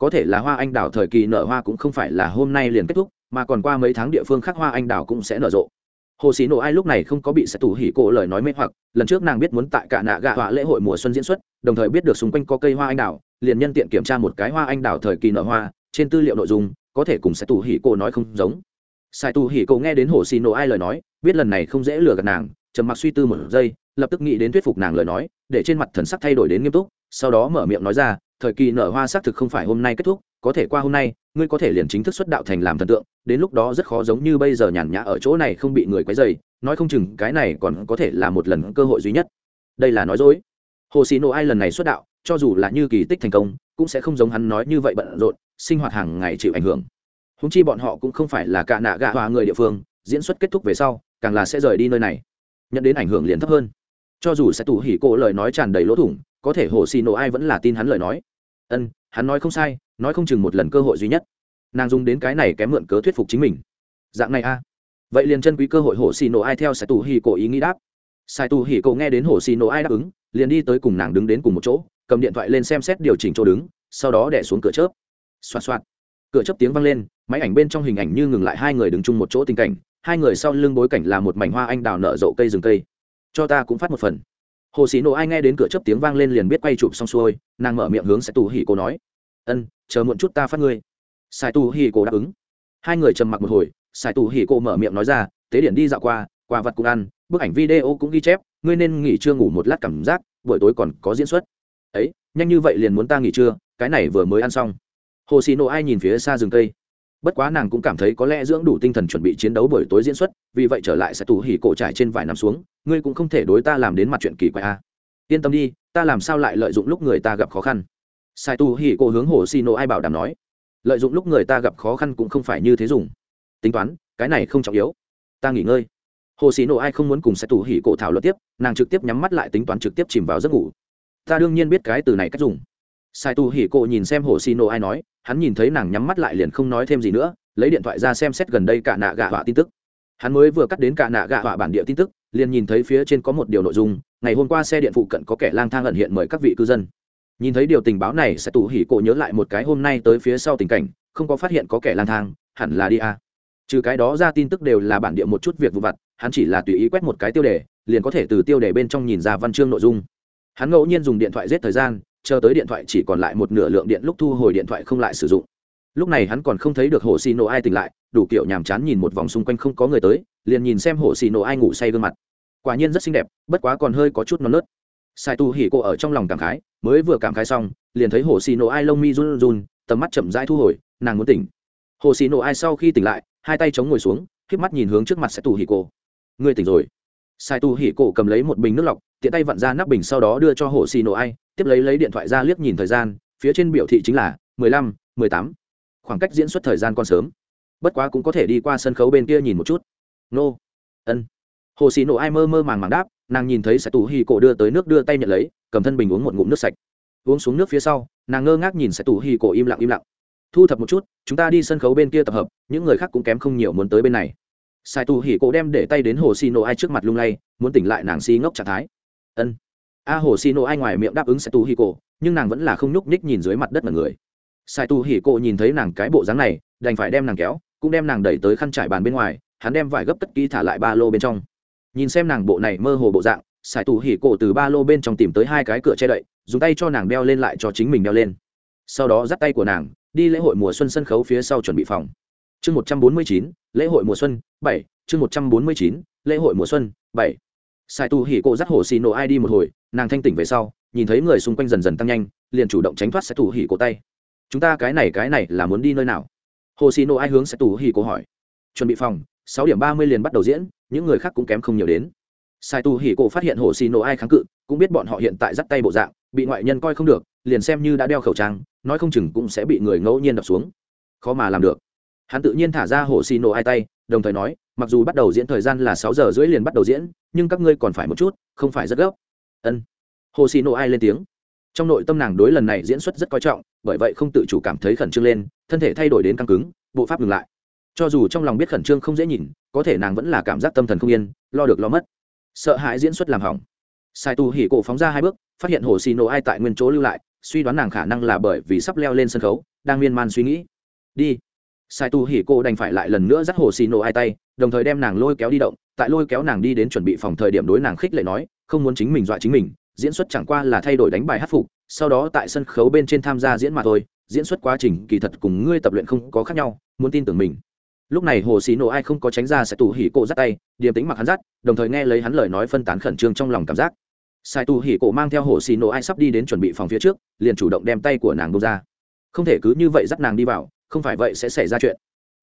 có thể là hoa anh đào thời kỳ nở hoa cũng không phải là hôm nay liền kết thúc, mà còn qua mấy tháng địa phương khác hoa anh đào cũng sẽ nở rộ. Hồ sĩ nổ ai lúc này không có bị sẽ tủ hỉ cổ lời nói mê hoặc, lần trước nàng biết muốn tại cả nạ gạ họa lễ hội mùa xuân diễn xuất, đồng thời biết được xung quanh có cây hoa anh đào, liền nhân tiện kiểm tra một cái hoa anh đào thời kỳ nở hoa, trên tư liệu nội dung, có thể cùng sẽ tủ hỉ cổ nói không giống. Sai tù hỉ cổ nghe đến hồ xì nổ ai lời nói, biết lần này không dễ lừa gạt nàng, trầm mặc suy tư một giây, lập tức nghĩ đến thuyết phục nàng lời nói, để trên mặt thần sắc thay đổi đến nghiêm túc, sau đó mở miệng nói ra thời kỳ nở hoa xác thực không phải hôm nay kết thúc, có thể qua hôm nay, ngươi có thể liền chính thức xuất đạo thành làm thần tượng, đến lúc đó rất khó giống như bây giờ nhàn nhã ở chỗ này không bị người quấy dày nói không chừng cái này còn có thể là một lần cơ hội duy nhất. Đây là nói dối. Hồ sĩ nộ ai lần này xuất đạo, cho dù là như kỳ tích thành công, cũng sẽ không giống hắn nói như vậy bận rộn, sinh hoạt hàng ngày chịu ảnh hưởng. Húng chi bọn họ cũng không phải là cả nạ gạ hòa người địa phương, diễn xuất kết thúc về sau, càng là sẽ rời đi nơi này. Nhận đến ảnh hưởng liền thấp hơn. Cho dù sẽ tủ hỉ cổ lời nói tràn đầy lỗ thủng, có thể hồ xì Nộ ai vẫn là tin hắn lời nói ân, hắn nói không sai, nói không chừng một lần cơ hội duy nhất. Nàng dùng đến cái này kém mượn cớ thuyết phục chính mình. Dạng này a. Vậy liền chân quý cơ hội hồ xì nổ ai theo sai tù hì cổ ý nghĩ đáp. Sai tù hì cổ nghe đến hồ xì nổ ai đáp ứng, liền đi tới cùng nàng đứng đến cùng một chỗ, cầm điện thoại lên xem xét điều chỉnh chỗ đứng, sau đó đẻ xuống cửa chớp. Xoạt xoạt. Cửa chớp tiếng vang lên, máy ảnh bên trong hình ảnh như ngừng lại hai người đứng chung một chỗ tình cảnh, hai người sau lưng bối cảnh là một mảnh hoa anh đào nở rộ cây rừng cây. Cho ta cũng phát một phần hồ sĩ nổ ai nghe đến cửa chớp tiếng vang lên liền biết quay chụp xong xuôi, nàng mở miệng hướng sai tù hì cổ nói, ân, chờ muộn chút ta phát ngươi. Sai tù hì cổ đáp ứng. Hai người trầm mặc một hồi sai tù hì cổ mở miệng nói ra, tế điện đi dạo qua, quà vật cũng ăn, bức ảnh video cũng ghi chép, ngươi nên nghỉ trưa ngủ một lát cảm giác, buổi tối còn có diễn xuất. Ấy, nhanh như vậy liền muốn ta nghỉ trưa, cái này vừa mới ăn xong. Hồ xì nổ ai nhìn phía xa rừng cây bất quá nàng cũng cảm thấy có lẽ dưỡng đủ tinh thần chuẩn bị chiến đấu buổi tối diễn xuất, vì vậy trở lại sẽ tù hỉ cổ trải trên vài năm xuống, ngươi cũng không thể đối ta làm đến mặt chuyện kỳ quái a yên tâm đi, ta làm sao lại lợi dụng lúc người ta gặp khó khăn. Sai Tù hỉ cổ hướng hồ xì nổ ai bảo đảm nói. Lợi dụng lúc người ta gặp khó khăn cũng không phải như thế dùng. Tính toán, cái này không trọng yếu. Ta nghỉ ngơi. Hồ xì nổ ai không muốn cùng sai Tù hỉ cổ thảo luận tiếp, nàng trực tiếp nhắm mắt lại tính toán trực tiếp chìm vào giấc ngủ. Ta đương nhiên biết cái từ này cách dùng sai tu hỉ cộ nhìn xem hồ xì nổ ai nói, hắn nhìn thấy nàng nhắm mắt lại liền không nói thêm gì nữa, lấy điện thoại ra xem xét gần đây cả nạ gạ họa tin tức. Hắn mới vừa cắt đến cả nạ gạ họa bản địa tin tức, liền nhìn thấy phía trên có một điều nội dung, ngày hôm qua xe điện phụ cận có kẻ lang thang ẩn hiện mời các vị cư dân. Nhìn thấy điều tình báo này sẽ Tu hỉ cộ nhớ lại một cái hôm nay tới phía sau tình cảnh, không có phát hiện có kẻ lang thang, hẳn là đi a. À. trừ cái đó ra tin tức đều là bản địa một chút việc vụ vặt, hắn chỉ là tùy ý quét một cái tiêu đề, liền có thể từ tiêu đề bên trong nhìn ra văn chương nội dung. Hắn ngẫu nhiên dùng điện thoại giết thời gian chờ tới điện thoại chỉ còn lại một nửa lượng điện lúc thu hồi điện thoại không lại sử dụng. Lúc này hắn còn không thấy được hồ xì nổ ai tỉnh lại, đủ kiểu nhàm chán nhìn một vòng xung quanh không có người tới, liền nhìn xem hồ xì nổ ai ngủ say gương mặt. Quả nhiên rất xinh đẹp, bất quá còn hơi có chút non nớt. Sai tu hỉ cô ở trong lòng cảm khái, mới vừa cảm khái xong, liền thấy hồ xì nổ ai lông mi run run tầm mắt chậm rãi thu hồi, nàng muốn tỉnh. Hồ xì nổ ai sau khi tỉnh lại, hai tay chống ngồi xuống k mắt nhìn hướng trước mặt sai tu hỉ cô. Ngươi tỉnh rồi. Sai tu hỉ cô cầm lấy một bình nước lọc tiện tay vặn ra nắp bình sau đó đưa cho hồ xì nổ ai, tiếp lấy lấy điện thoại ra liếc nhìn thời gian, phía trên biểu thị chính là mười lăm, mười tám. Khoảng cách diễn xuất thời gian còn sớm. Bất quá cũng có thể đi qua sân khấu bên kia nhìn một chút. Nô. Ân. Hồ xì nổ ai mơ mơ màng màng đáp, nàng nhìn thấy sẽ tù hì cổ đưa tới nước đưa tay nhận lấy, cầm thân bình uống một ngụm nước sạch. Uống xuống nước phía sau, nàng ngơ ngác nhìn sẽ tù hì cổ im lặng im lặng. Thu thập một chút, chúng ta đi sân khấu bên kia tập hợp, những người khác cũng kém không nhiều muốn tới bên này. Sai tù hỉ cổ đem để tay đến hồ xì nổ ai trước mặt lung lay, muốn tỉnh lại nàng xi ngốc trạng thái ân. A hồ xì nổ ai ngoài miệng đáp ứng sai tu hỉ cổ nhưng nàng vẫn là không nhúc nhích nhìn dưới mặt đất mọi người. Sai tu hỉ cổ nhìn thấy nàng cái bộ dáng này, đành phải đem nàng kéo, cũng đem nàng đẩy tới khăn trải bàn bên ngoài, hắn đem vải gấp tất kỹ thả lại ba lô bên trong. Nhìn xem nàng bộ này mơ hồ bộ dạng sài tù hỉ cổ từ ba lô bên trong tìm tới hai cái cửa che đậy, dùng tay cho nàng đeo lên lại cho chính mình đeo lên. Sau đó dắt tay của nàng, đi lễ hội mùa xuân sân khấu phía sau chuẩn bị phòng. Chương một trăm bốn mươi chín, lễ hội mùa xuân bảy, chương một trăm bốn mươi chín, lễ hội mùa xuân bảy. Sai Tu hỉ cổ dắt hồ xì nổ ai đi một hồi, nàng thanh tỉnh về sau, nhìn thấy người xung quanh dần dần tăng nhanh, liền chủ động tránh thoát sài Tu hỉ cổ tay. Chúng ta cái này cái này là muốn đi nơi nào? Hồ xì nổ ai hướng sài Tu hỉ cổ hỏi. Chuẩn bị phòng, sáu điểm ba mươi liền bắt đầu diễn, những người khác cũng kém không nhiều đến. Sai tu hỉ cổ phát hiện hồ xì nổ ai kháng cự, cũng biết bọn họ hiện tại dắt tay bộ dạng, bị ngoại nhân coi không được, liền xem như đã đeo khẩu trang, nói không chừng cũng sẽ bị người ngẫu nhiên đập xuống. Khó mà làm được. Hắn tự nhiên thả ra hồ xì nổ ai tay đồng thời nói, mặc dù bắt đầu diễn thời gian là sáu giờ rưỡi liền bắt đầu diễn, nhưng các ngươi còn phải một chút, không phải rất gấp. Ân. Hồ xì nộ ai lên tiếng. Trong nội tâm nàng đối lần này diễn xuất rất coi trọng, bởi vậy không tự chủ cảm thấy khẩn trương lên, thân thể thay đổi đến căng cứng, bộ pháp ngừng lại. Cho dù trong lòng biết khẩn trương không dễ nhìn, có thể nàng vẫn là cảm giác tâm thần không yên, lo được lo mất. Sợ hãi diễn xuất làm hỏng. Sai tu hỉ cổ phóng ra hai bước, phát hiện hồ xì nổ ai tại nguyên chỗ lưu lại, suy đoán nàng khả năng là bởi vì sắp leo lên sân khấu, đang miên man suy nghĩ. Đi sai tu hỉ Cô đành phải lại lần nữa dắt hồ xì nổ ai tay, đồng thời đem nàng lôi kéo đi động. Tại lôi kéo nàng đi đến chuẩn bị phòng thời điểm đối nàng khích lệ nói, không muốn chính mình dọa chính mình, diễn xuất chẳng qua là thay đổi đánh bài hát phục, sau đó tại sân khấu bên trên tham gia diễn mà thôi, diễn xuất quá trình, kỳ thật cùng ngươi tập luyện không có khác nhau, muốn tin tưởng mình. Lúc này hồ xì nổ ai không có tránh ra Sai Tu hỉ Cô dắt tay, điềm tính mặc hắn dắt, đồng thời nghe lấy hắn lời nói phân tán khẩn trương trong lòng cảm giác. Sai Tu hỉ cổ mang theo hồ xì nổ ai sắp đi đến chuẩn bị phòng phía trước, liền chủ động đem tay của nàng bông ra. Không thể cứ như vậy dắt nàng đi vào không phải vậy sẽ xảy ra chuyện.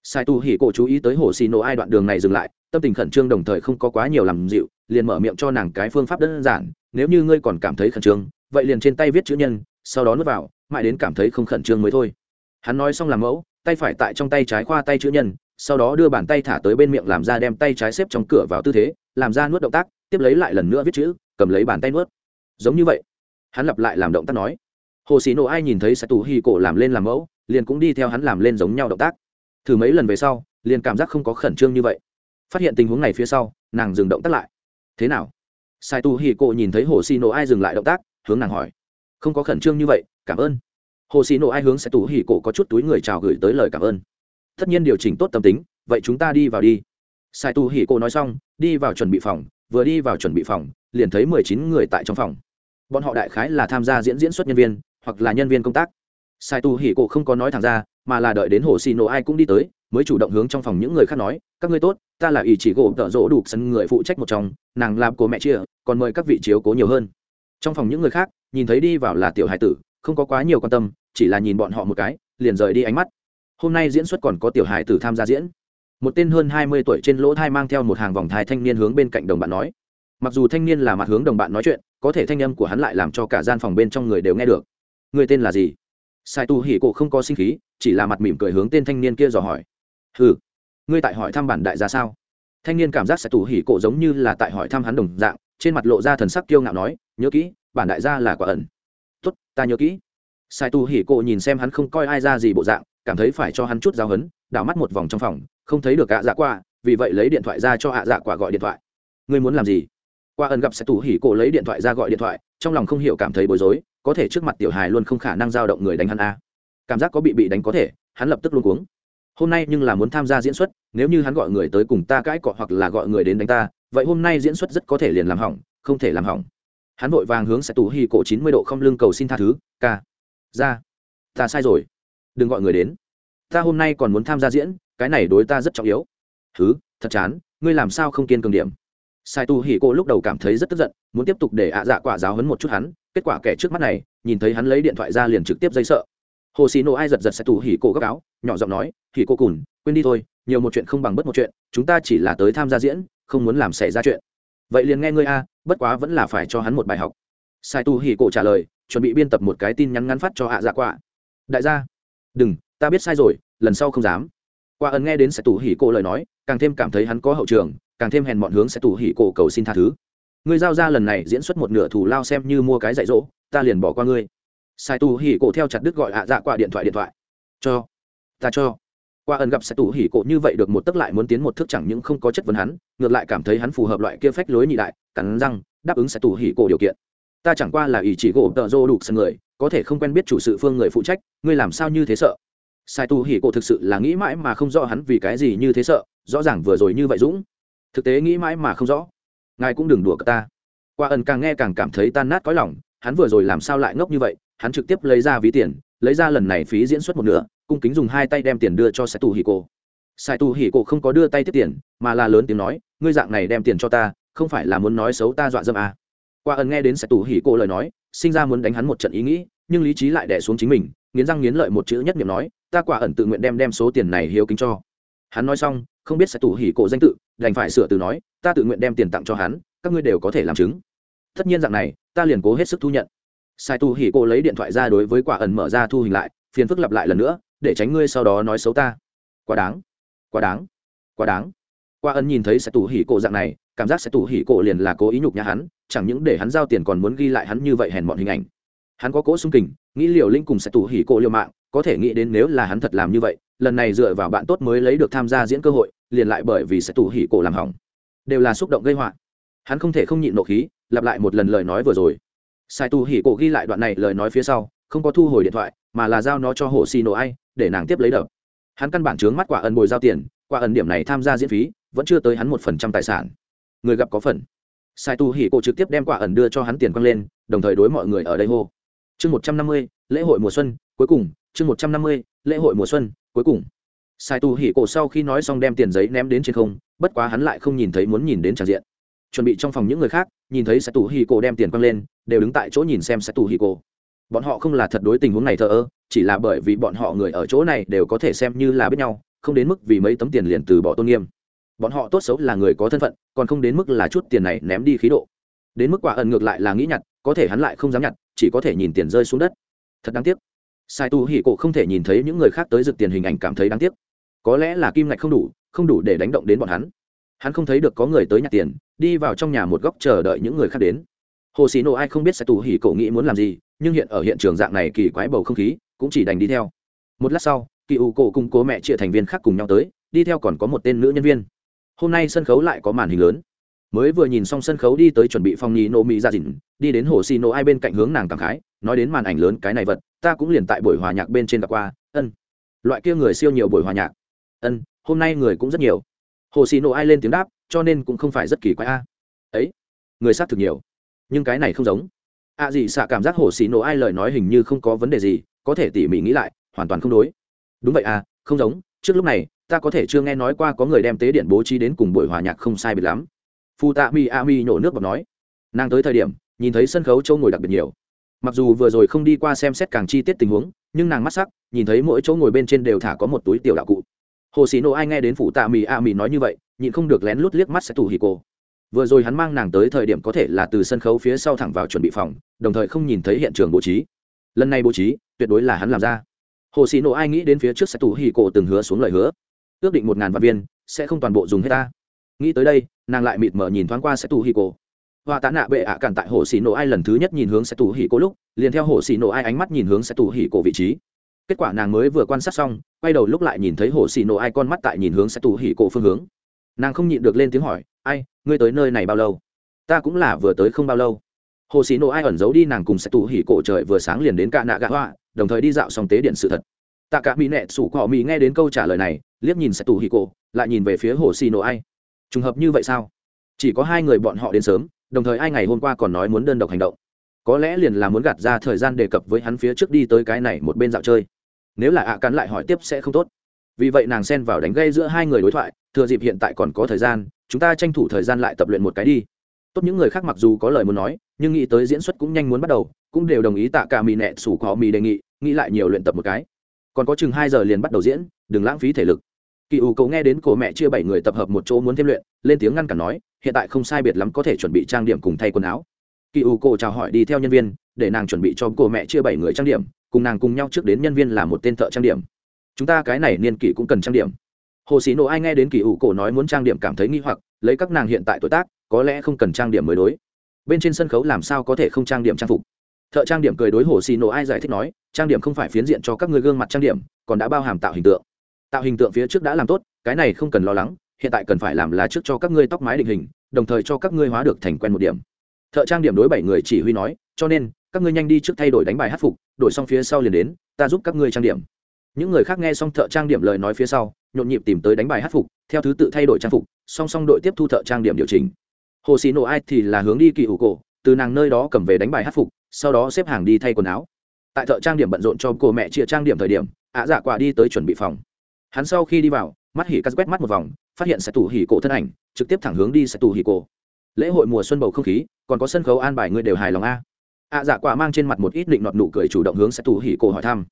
Sai Tu hỉ cổ chú ý tới hồ xì nổ ai đoạn đường này dừng lại, tâm tình khẩn trương đồng thời không có quá nhiều làm dịu, liền mở miệng cho nàng cái phương pháp đơn giản, nếu như ngươi còn cảm thấy khẩn trương, vậy liền trên tay viết chữ nhân, sau đó nuốt vào, mãi đến cảm thấy không khẩn trương mới thôi. Hắn nói xong làm mẫu, tay phải tại trong tay trái khoa tay chữ nhân, sau đó đưa bàn tay thả tới bên miệng làm ra đem tay trái xếp trong cửa vào tư thế, làm ra nuốt động tác, tiếp lấy lại lần nữa viết chữ, cầm lấy bàn tay nuốt. Giống như vậy, hắn lặp lại làm động tác nói. Hồ xì nổ ai nhìn thấy Sai Tu Hỉ cổ làm lên làm mẫu liền cũng đi theo hắn làm lên giống nhau động tác. Thử mấy lần về sau, liền cảm giác không có khẩn trương như vậy. Phát hiện tình huống này phía sau, nàng dừng động tác lại. Thế nào? Sai tu hì cộ nhìn thấy hồ xì nổ ai dừng lại động tác, hướng nàng hỏi. Không có khẩn trương như vậy, cảm ơn. Hồ xì nổ ai hướng sai tu hì cộ có chút túi người chào gửi tới lời cảm ơn. Tất nhiên điều chỉnh tốt tâm tính, vậy chúng ta đi vào đi. Sai tu hỉ cô nói xong, đi vào chuẩn bị phòng, vừa đi vào chuẩn bị phòng, liền thấy mười chín người tại trong phòng. Bọn họ đại khái là tham gia diễn diễn xuất nhân viên, hoặc là nhân viên công tác sai tu hỉ cổ không có nói thẳng ra, mà là đợi đến hồ xì nổ ai cũng đi tới, mới chủ động hướng trong phòng những người khác nói, các ngươi tốt, ta là ý chỉ gỗ tợ rỗ đủ sân người phụ trách một chồng nàng làm cô mẹ chia, còn mời các vị chiếu cố nhiều hơn. Trong phòng những người khác, nhìn thấy đi vào là tiểu hải tử, không có quá nhiều quan tâm, chỉ là nhìn bọn họ một cái, liền rời đi ánh mắt. Hôm nay diễn xuất còn có tiểu hải tử tham gia diễn. Một tên hơn hai mươi tuổi trên lỗ thai mang theo một hàng vòng thai thanh niên hướng bên cạnh đồng bạn nói. Mặc dù thanh niên là mặt hướng đồng bạn nói chuyện, có thể thanh âm của hắn lại làm cho cả gian phòng bên trong người đều nghe được. Người tên là gì? Sai tu hỉ cổ không có sinh khí, chỉ là mặt mỉm cười hướng tên thanh niên kia dò hỏi. Ừ ngươi tại hỏi thăm bản đại gia sao? Thanh niên cảm giác sai tu hỉ cổ giống như là tại hỏi thăm hắn đồng dạng, trên mặt lộ ra thần sắc kiêu ngạo nói, nhớ kỹ, bản đại gia là quả ẩn. Tốt, ta nhớ kỹ. Sai tu hỉ cổ nhìn xem hắn không coi ai ra gì bộ dạng, cảm thấy phải cho hắn chút giao hấn, đảo mắt một vòng trong phòng, không thấy được ạ dạ qua vì vậy lấy điện thoại ra cho ạ dạ quả gọi điện thoại. Ngươi muốn làm gì? Qua ẩn gặp Sai Tu hỉ cổ lấy điện thoại ra gọi điện thoại, trong lòng không hiểu cảm thấy bối rối có thể trước mặt tiểu hài luôn không khả năng giao động người đánh hắn a. Cảm giác có bị bị đánh có thể, hắn lập tức luôn cuống. Hôm nay nhưng là muốn tham gia diễn xuất, nếu như hắn gọi người tới cùng ta cãi cọ hoặc là gọi người đến đánh ta, vậy hôm nay diễn xuất rất có thể liền làm hỏng, không thể làm hỏng. Hắn vội vàng hướng sẽ tù hỉ cổ chín mươi độ không lưng cầu xin tha thứ, ca, ra, ta sai rồi, đừng gọi người đến. Ta hôm nay còn muốn tham gia diễn, cái này đối ta rất trọng yếu. Thứ thật chán, ngươi làm sao không kiên cường điểm? Sai tu hỉ cô lúc đầu cảm thấy rất tức giận, muốn tiếp tục để ạ dạ quả giáo hấn một chút hắn kết quả kẻ trước mắt này nhìn thấy hắn lấy điện thoại ra liền trực tiếp dây sợ. Hồ xì nổ ai giật giật sai tu hỉ Cổ gấp áo nhỏ giọng nói hỉ cô cùn quên đi thôi nhiều một chuyện không bằng bất một chuyện chúng ta chỉ là tới tham gia diễn không muốn làm xảy ra chuyện. Vậy liền nghe ngươi a bất quá vẫn là phải cho hắn một bài học. Sai tu hỉ cổ trả lời chuẩn bị biên tập một cái tin nhắn ngắn phát cho Hạ dạ Quạ, đại gia đừng ta biết sai rồi lần sau không dám. Qua ẩn nghe đến sẽ tù hỉ cổ lời nói càng thêm cảm thấy hắn có hậu trường càng thêm hèn mọn hướng sẽ tù hỉ cổ cầu xin tha thứ ngươi giao ra lần này diễn xuất một nửa thù lao xem như mua cái dạy dỗ, ta liền bỏ qua ngươi. Sai tù hỉ cổ theo chặt đứt gọi ạ dạ qua điện thoại điện thoại. Cho, ta cho. Qua ẩn gặp Sai Tu hỉ cổ như vậy được một tấc lại muốn tiến một thước chẳng những không có chất vấn hắn, ngược lại cảm thấy hắn phù hợp loại kia phách lối nhị đại, cắn răng, đáp ứng Sai Tu hỉ cổ điều kiện. Ta chẳng qua là ý chỉ gỗ tợ dô đủ sân người, có thể không quen biết chủ sự phương người phụ trách, ngươi làm sao như thế sợ? Sai tu hỉ cổ thực sự là nghĩ mãi mà không rõ hắn vì cái gì như thế sợ, rõ ràng vừa rồi như vậy dũng. Thực tế nghĩ mãi mà không rõ ngài cũng đừng đùa cả ta. Qua ẩn càng nghe càng cảm thấy tan nát cõi lòng, hắn vừa rồi làm sao lại ngốc như vậy, hắn trực tiếp lấy ra ví tiền, lấy ra lần này phí diễn xuất một nửa, cung kính dùng hai tay đem tiền đưa cho sai tù hì cổ sai tù hì cổ không có đưa tay tiếp tiền, mà là lớn tiếng nói, ngươi dạng này đem tiền cho ta, không phải là muốn nói xấu ta dọa dâm à. qua ẩn nghe đến sai tù hì cổ lời nói, sinh ra muốn đánh hắn một trận ý nghĩ, nhưng lý trí lại đẻ xuống chính mình, nghiến răng nghiến lợi một chữ nhất niệm nói, ta quả ẩn tự nguyện đem đem số tiền này hiếu kính cho. Hắn nói xong, không biết sài tù hì cổ danh tự, đành phải sửa từ nói ta tự nguyện đem tiền tặng cho hắn, các ngươi đều có thể làm chứng. Tất nhiên dạng này, ta liền cố hết sức thu nhận. Sai tu hỉ cô lấy điện thoại ra đối với quả ẩn mở ra thu hình lại, phiền phức lặp lại lần nữa, để tránh ngươi sau đó nói xấu ta. Quá đáng quá đáng quá đáng. Quả ẩn nhìn thấy sai Tu hỉ cô dạng này, cảm giác sai Tu hỉ cô liền là cố ý nhục nhã hắn, chẳng những để hắn giao tiền còn muốn ghi lại hắn như vậy hèn mọn hình ảnh. Hắn có cỗ sung kình, nghĩ liều linh cùng sai tù hỉ cô liều mạng, có thể nghĩ đến nếu là hắn thật làm như vậy, lần này dựa vào bạn tốt mới lấy được tham gia diễn cơ hội, liền lại bởi vì sẽ tù hỉ cổ làm hỏng đều là xúc động gây họa. Hắn không thể không nhịn nộ khí, lặp lại một lần lời nói vừa rồi. Sai Tu hỉ cổ ghi lại đoạn này lời nói phía sau, không có thu hồi điện thoại, mà là giao nó cho hồ xì nổ ai, để nàng tiếp lấy đập. Hắn căn bản chướng mắt quả ẩn bồi giao tiền, quả ẩn điểm này tham gia diễn phí, vẫn chưa tới hắn một phần trăm tài sản. Người gặp có phần. Sai tu hỉ cổ trực tiếp đem quả ẩn đưa cho hắn tiền quăng lên, đồng thời đối mọi người ở đây hô. Chương một trăm năm mươi, lễ hội mùa xuân, cuối cùng. Chương một trăm năm mươi, lễ hội mùa xuân, cuối cùng sai tu hỉ cổ sau khi nói xong đem tiền giấy ném đến trên không, bất quá hắn lại không nhìn thấy muốn nhìn đến tràn diện. Chuẩn bị trong phòng những người khác, nhìn thấy sai tu hỉ cổ đem tiền quăng lên, đều đứng tại chỗ nhìn xem sai tu hỉ cổ. Bọn họ không là thật đối tình huống này thờ ơ, chỉ là bởi vì bọn họ người ở chỗ này đều có thể xem như là biết nhau, không đến mức vì mấy tấm tiền liền từ bỏ tôn nghiêm. Bọn họ tốt xấu là người có thân phận, còn không đến mức là chút tiền này ném đi khí độ. Đến mức quả ẩn ngược lại là nghĩ nhặt, có thể hắn lại không dám nhặt, chỉ có thể nhìn tiền rơi xuống đất. Thật đáng tiếc. Sai tu hỉ cổ không thể nhìn thấy những người khác tới rực tiền hình ảnh cảm thấy đáng tiếc có lẽ là kim ngạch không đủ không đủ để đánh động đến bọn hắn. Hắn không thấy được có người tới nhặt tiền, đi vào trong nhà một góc chờ đợi những người khác đến. Hồ xì nộ ai không biết sẽ tù hỉ cổ nghĩ muốn làm gì, nhưng hiện ở hiện trường dạng này kỳ quái bầu không khí, cũng chỉ đành đi theo. Một lát sau, kỳ ủ cổ cùng cố mẹ chia thành viên khác cùng nhau tới, đi theo còn có một tên nữ nhân viên. Hôm nay sân khấu lại có màn hình lớn. Mới vừa nhìn xong sân khấu đi tới chuẩn bị phong nhì nô mỹ ra dìn dạ đi đến hồ xì nô ai bên cạnh hướng nàng cảm khái, nói đến màn ảnh lớn cái này vật, ta cũng liền tại buổi hòa nhạc bên trên gặp qua, ân. Loại kia người siêu nhiều buổi hòa nhạc ân, hôm nay người cũng rất nhiều. Hồ xì nổ ai lên tiếng đáp, cho nên cũng không phải rất kỳ quái a. Ấy, người sát thực nhiều, nhưng cái này không giống. Ạ à gì xạ cảm giác hồ xì nổ ai lời nói hình như không có vấn đề gì, có thể tỉ mỉ nghĩ lại, hoàn toàn không đối. Đúng vậy à không giống, trước lúc này, ta có thể chưa nghe nói qua có người đem tế điện bố trí đến cùng buổi hòa nhạc không sai biệt lắm. Phu tạ mi a mi nhổ nước bọc nói. Nàng tới thời điểm, nhìn thấy sân khấu châu ngồi đặc biệt nhiều. Mặc dù vừa rồi không đi qua xem xét càng chi tiết tình huống, nhưng nàng mắt sắc, nhìn thấy mỗi chỗ ngồi bên trên đều thả có một túi tiểu đạo cụ hồ xì nổ ai nghe đến phụ tạ mì a mì nói như vậy, nhịn không được lén lút liếc mắt sẽ tù hì cô vừa rồi hắn mang nàng tới thời điểm có thể là từ sân khấu phía sau thẳng vào chuẩn bị phòng, đồng thời không nhìn thấy hiện trường bố trí. Lần này bố trí, tuyệt đối là hắn làm ra. Hồ xì nổ ai nghĩ đến phía trước sẽ tù hì cổ từng hứa xuống lời hứa. Ước định một ngàn vạn viên, sẽ không toàn bộ dùng hết ta. Nghĩ tới đây, nàng lại mịt mờ nhìn thoáng qua sẽ tù hì cổ. Hoa tạ nạ bệ ạ cản tại hồ xì nổ ai lần thứ nhất nhìn hướng sẽ tù hì cổ lúc, liền theo hồ xì nổ ai ánh mắt nhìn hướng sẽ tù hì cổ vị trí kết quả nàng mới vừa quan sát xong, quay đầu lúc lại nhìn thấy hồ xì nổ ai con mắt tại nhìn hướng sẽ tù Hỉ cổ phương hướng. Nàng không nhịn được lên tiếng hỏi, ai, ngươi tới nơi này bao lâu? Ta cũng là vừa tới không bao lâu. Hồ xì nổ ai ẩn giấu đi nàng cùng sẽ tù hỉ cổ trời vừa sáng liền đến cạ nạ gạ hoa đồng thời đi dạo xong tế điện sự thật. Tạ cả mỹ nẹ sủ cọ mỹ nghe đến câu trả lời này, liếc nhìn sẽ tù hỉ cổ, lại nhìn về phía hồ xì nổ ai. Trùng hợp như vậy sao? Chỉ có hai người bọn họ đến sớm, đồng thời ai ngày hôm qua còn nói muốn đơn độc hành động. Có lẽ liền là muốn gạt ra thời gian đề cập với hắn phía trước đi tới cái này một bên dạo chơi nếu là ạ à cắn lại hỏi tiếp sẽ không tốt. Vì vậy nàng xen vào đánh gây giữa hai người đối thoại, thừa dịp hiện tại còn có thời gian, chúng ta tranh thủ thời gian lại tập luyện một cái đi. Tốt những người khác mặc dù có lời muốn nói, nhưng nghĩ tới diễn xuất cũng nhanh muốn bắt đầu, cũng đều đồng ý tạ cả mì nẹ sủ có mì đề nghị, nghĩ lại nhiều luyện tập một cái. Còn có chừng hai giờ liền bắt đầu diễn, đừng lãng phí thể lực. Kỳ ủ cầu nghe đến cổ mẹ chia bảy người tập hợp một chỗ muốn thêm luyện, lên tiếng ngăn cản nói, hiện tại không sai biệt lắm có thể chuẩn bị trang điểm cùng thay quần áo. Kỳ ủ cậu chào hỏi đi theo nhân viên để nàng chuẩn bị cho cô mẹ chia bảy người trang điểm, cùng nàng cùng nhau trước đến nhân viên là một tên thợ trang điểm. Chúng ta cái này niên kỷ cũng cần trang điểm. Hồ sĩ nộ ai nghe đến kỳ ủ cổ nói muốn trang điểm cảm thấy nghi hoặc, lấy các nàng hiện tại tuổi tác, có lẽ không cần trang điểm mới đối. Bên trên sân khấu làm sao có thể không trang điểm trang phục? Thợ trang điểm cười đối hồ xì nổ ai giải thích nói, trang điểm không phải phiến diện cho các người gương mặt trang điểm, còn đã bao hàm tạo hình tượng. Tạo hình tượng phía trước đã làm tốt, cái này không cần lo lắng, hiện tại cần phải làm là trước cho các ngươi tóc mái định hình, đồng thời cho các ngươi hóa được thành quen một điểm. Thợ trang điểm đối bảy người chỉ huy nói, cho nên các ngươi nhanh đi trước thay đổi đánh bài hát phục, đổi xong phía sau liền đến, ta giúp các ngươi trang điểm. Những người khác nghe xong thợ trang điểm lời nói phía sau, nhộn nhịp tìm tới đánh bài hát phục, theo thứ tự thay đổi trang phục, song song đội tiếp thu thợ trang điểm điều chỉnh. Hồ xì nổ ai thì là hướng đi kỳ hủ cổ, từ nàng nơi đó cầm về đánh bài hát phục, sau đó xếp hàng đi thay quần áo. Tại thợ trang điểm bận rộn cho cô mẹ chia trang điểm thời điểm, ạ dạ quả đi tới chuẩn bị phòng. Hắn sau khi đi vào, mắt hỉ cắt quét mắt một vòng, phát hiện sẽ tủ hỉ cổ thân ảnh, trực tiếp thẳng hướng đi sẽ tủ hỉ cổ. Lễ hội mùa xuân bầu không khí, còn có sân khấu an bài ngươi đều hài lòng a ạ dạ quả mang trên mặt một ít định nọt nụ cười chủ động hướng sai tu hỉ cổ hỏi thăm.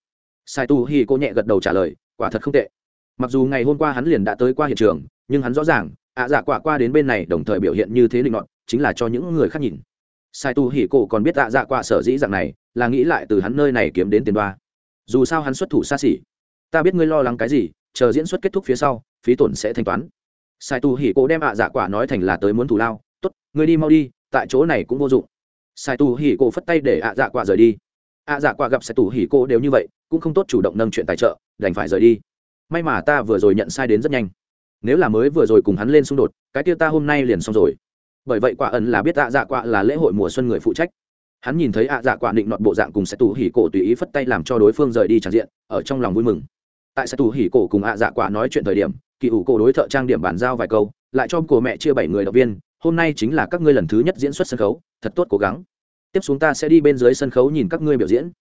Sai tù hỉ cổ nhẹ gật đầu trả lời, quả thật không tệ. Mặc dù ngày hôm qua hắn liền đã tới qua hiện trường, nhưng hắn rõ ràng, ạ dạ quả qua đến bên này đồng thời biểu hiện như thế định nọt, chính là cho những người khác nhìn. Sai tu hỉ cổ còn biết ạ dạ quả sở dĩ dạng này, là nghĩ lại từ hắn nơi này kiếm đến tiền đoa. Dù sao hắn xuất thủ xa xỉ. Ta biết ngươi lo lắng cái gì, chờ diễn xuất kết thúc phía sau, phí tổn sẽ thanh toán. Sai tu hỉ Cô đem ạ dạ quả nói thành là tới muốn thủ lao, tốt, ngươi đi mau đi, tại chỗ này cũng vô dụng sai tu hỉ cổ phất tay để ạ dạ quả rời đi. Ạ dạ quả gặp sai tu hỉ cổ đều như vậy, cũng không tốt chủ động nâng chuyện tài trợ, đành phải rời đi. May mà ta vừa rồi nhận sai đến rất nhanh. Nếu là mới vừa rồi cùng hắn lên xung đột, cái kia ta hôm nay liền xong rồi. Bởi vậy quả ẩn là biết ạ dạ quả là lễ hội mùa xuân người phụ trách. Hắn nhìn thấy ạ dạ quả định nọt bộ dạng cùng sẽ tù hỉ cổ tùy ý phất tay làm cho đối phương rời đi tràn diện, ở trong lòng vui mừng tại sẽ tù hỉ cổ cùng ạ dạ quả nói chuyện thời điểm, kỳ ủ cổ đối thợ trang điểm bàn giao vài câu, lại cho cổ mẹ chia bảy người động viên, hôm nay chính là các ngươi lần thứ nhất diễn xuất sân khấu, thật tốt cố gắng. Tiếp xuống ta sẽ đi bên dưới sân khấu nhìn các ngươi biểu diễn.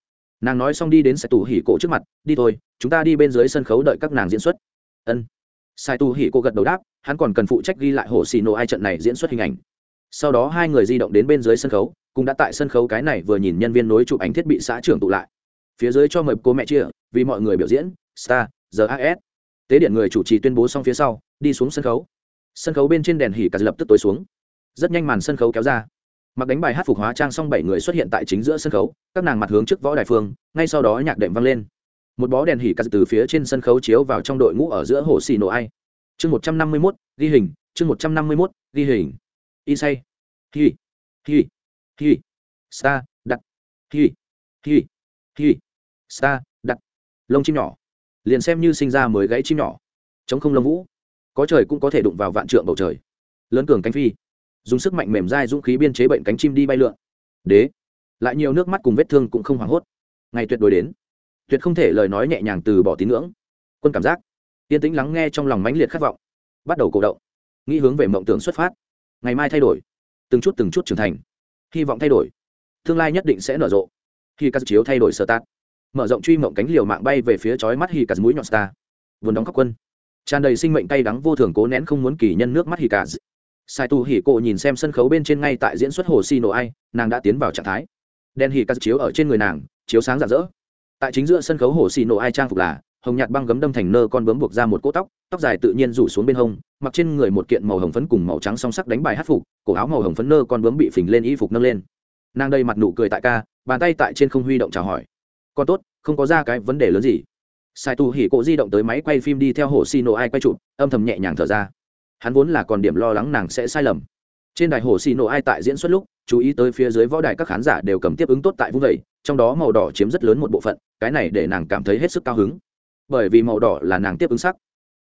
Nàng nói xong đi đến sẽ tù hỉ cổ trước mặt, đi thôi, chúng ta đi bên dưới sân khấu đợi các nàng diễn xuất. Ân. Sai tu hỉ cổ gật đầu đáp, hắn còn cần phụ trách ghi lại hồ xì nổ ai trận này diễn xuất hình ảnh. Sau đó hai người di động đến bên dưới sân khấu, cũng đã tại sân khấu cái này vừa nhìn nhân viên nối chụp ảnh thiết bị xã trưởng tụ lại. Phía dưới cho mời cô mẹ chia, vì mọi người biểu diễn star gas tế điện người chủ trì tuyên bố xong phía sau, đi xuống sân khấu. Sân khấu bên trên đèn hỉ cả lập tức tối xuống. Rất nhanh màn sân khấu kéo ra. Mặc đánh bài hát phục hóa trang xong bảy người xuất hiện tại chính giữa sân khấu, các nàng mặt hướng trước võ đài phương, ngay sau đó nhạc đệm vang lên. Một bó đèn hỉ cắt từ phía trên sân khấu chiếu vào trong đội ngũ ở giữa hồ xì nổ ai. Chương một trăm năm mươi mốt, ghi hình, chương một trăm năm mươi mốt, ghi hình. Y say hi. Hi. Hi. Star đặt hi. Hi. Hi. Star đặt lông chim nhỏ liền xem như sinh ra mới gãy chim nhỏ. Chống không lông vũ. Có trời cũng có thể đụng vào vạn trượng bầu trời. Lớn cường cánh phi. Dùng sức mạnh mềm dai dũng khí biên chế bệnh cánh chim đi bay lượn. Đế. Lại nhiều nước mắt cùng vết thương cũng không hoảng hốt. Ngày tuyệt đối đến. Tuyệt không thể lời nói nhẹ nhàng từ bỏ tín ngưỡng. Quân cảm giác. Yên tĩnh lắng nghe trong lòng mãnh liệt khát vọng. Bắt đầu cổ động. Nghĩ hướng về mộng tưởng xuất phát. Ngày mai thay đổi. Từng chút từng chút trưởng thành. Hy vọng thay đổi. Tương lai nhất định sẽ nở rộ. Khi các chiếu thay đổi sơ tát mở rộng truy mộng cánh liều mạng bay về phía chói mắt hì cà mũi nhọn star. Vốn đóng khóc quân. Tràn đầy sinh mệnh cay đắng vô thường cố nén không muốn kỳ nhân nước mắt hì cà sai tu hỉ cộ nhìn xem sân khấu bên trên ngay tại diễn xuất hồ si nổ ai, nàng đã tiến vào trạng thái. Đen hỉ cà chiếu ở trên người nàng, chiếu sáng rạng rỡ. Tại chính giữa sân khấu hồ xì nổ ai trang phục là hồng nhạt băng gấm đâm thành nơ con bướm buộc ra một cỗ tóc tóc dài tự nhiên rủ xuống bên hông, mặc trên người một kiện màu hồng phấn cùng màu trắng song sắc đánh bài hát phục, cổ áo màu hồng phấn nơ con bướm bị phình lên y phục nâng lên. Nàng đây mặt nụ cười tại ca, bàn tay tại trên không huy động chào hỏi còn tốt, không có ra cái vấn đề lớn gì. Sai tu hỉ cộ di động tới máy quay phim đi theo hồ xì nổ ai quay chụp, âm thầm nhẹ nhàng thở ra. Hắn vốn là còn điểm lo lắng nàng sẽ sai lầm. Trên đài hồ xì nổ ai tại diễn xuất lúc, chú ý tới phía dưới võ đài các khán giả đều cầm tiếp ứng tốt tại vung vẩy trong đó màu đỏ chiếm rất lớn một bộ phận, cái này để nàng cảm thấy hết sức cao hứng. Bởi vì màu đỏ là nàng tiếp ứng sắc.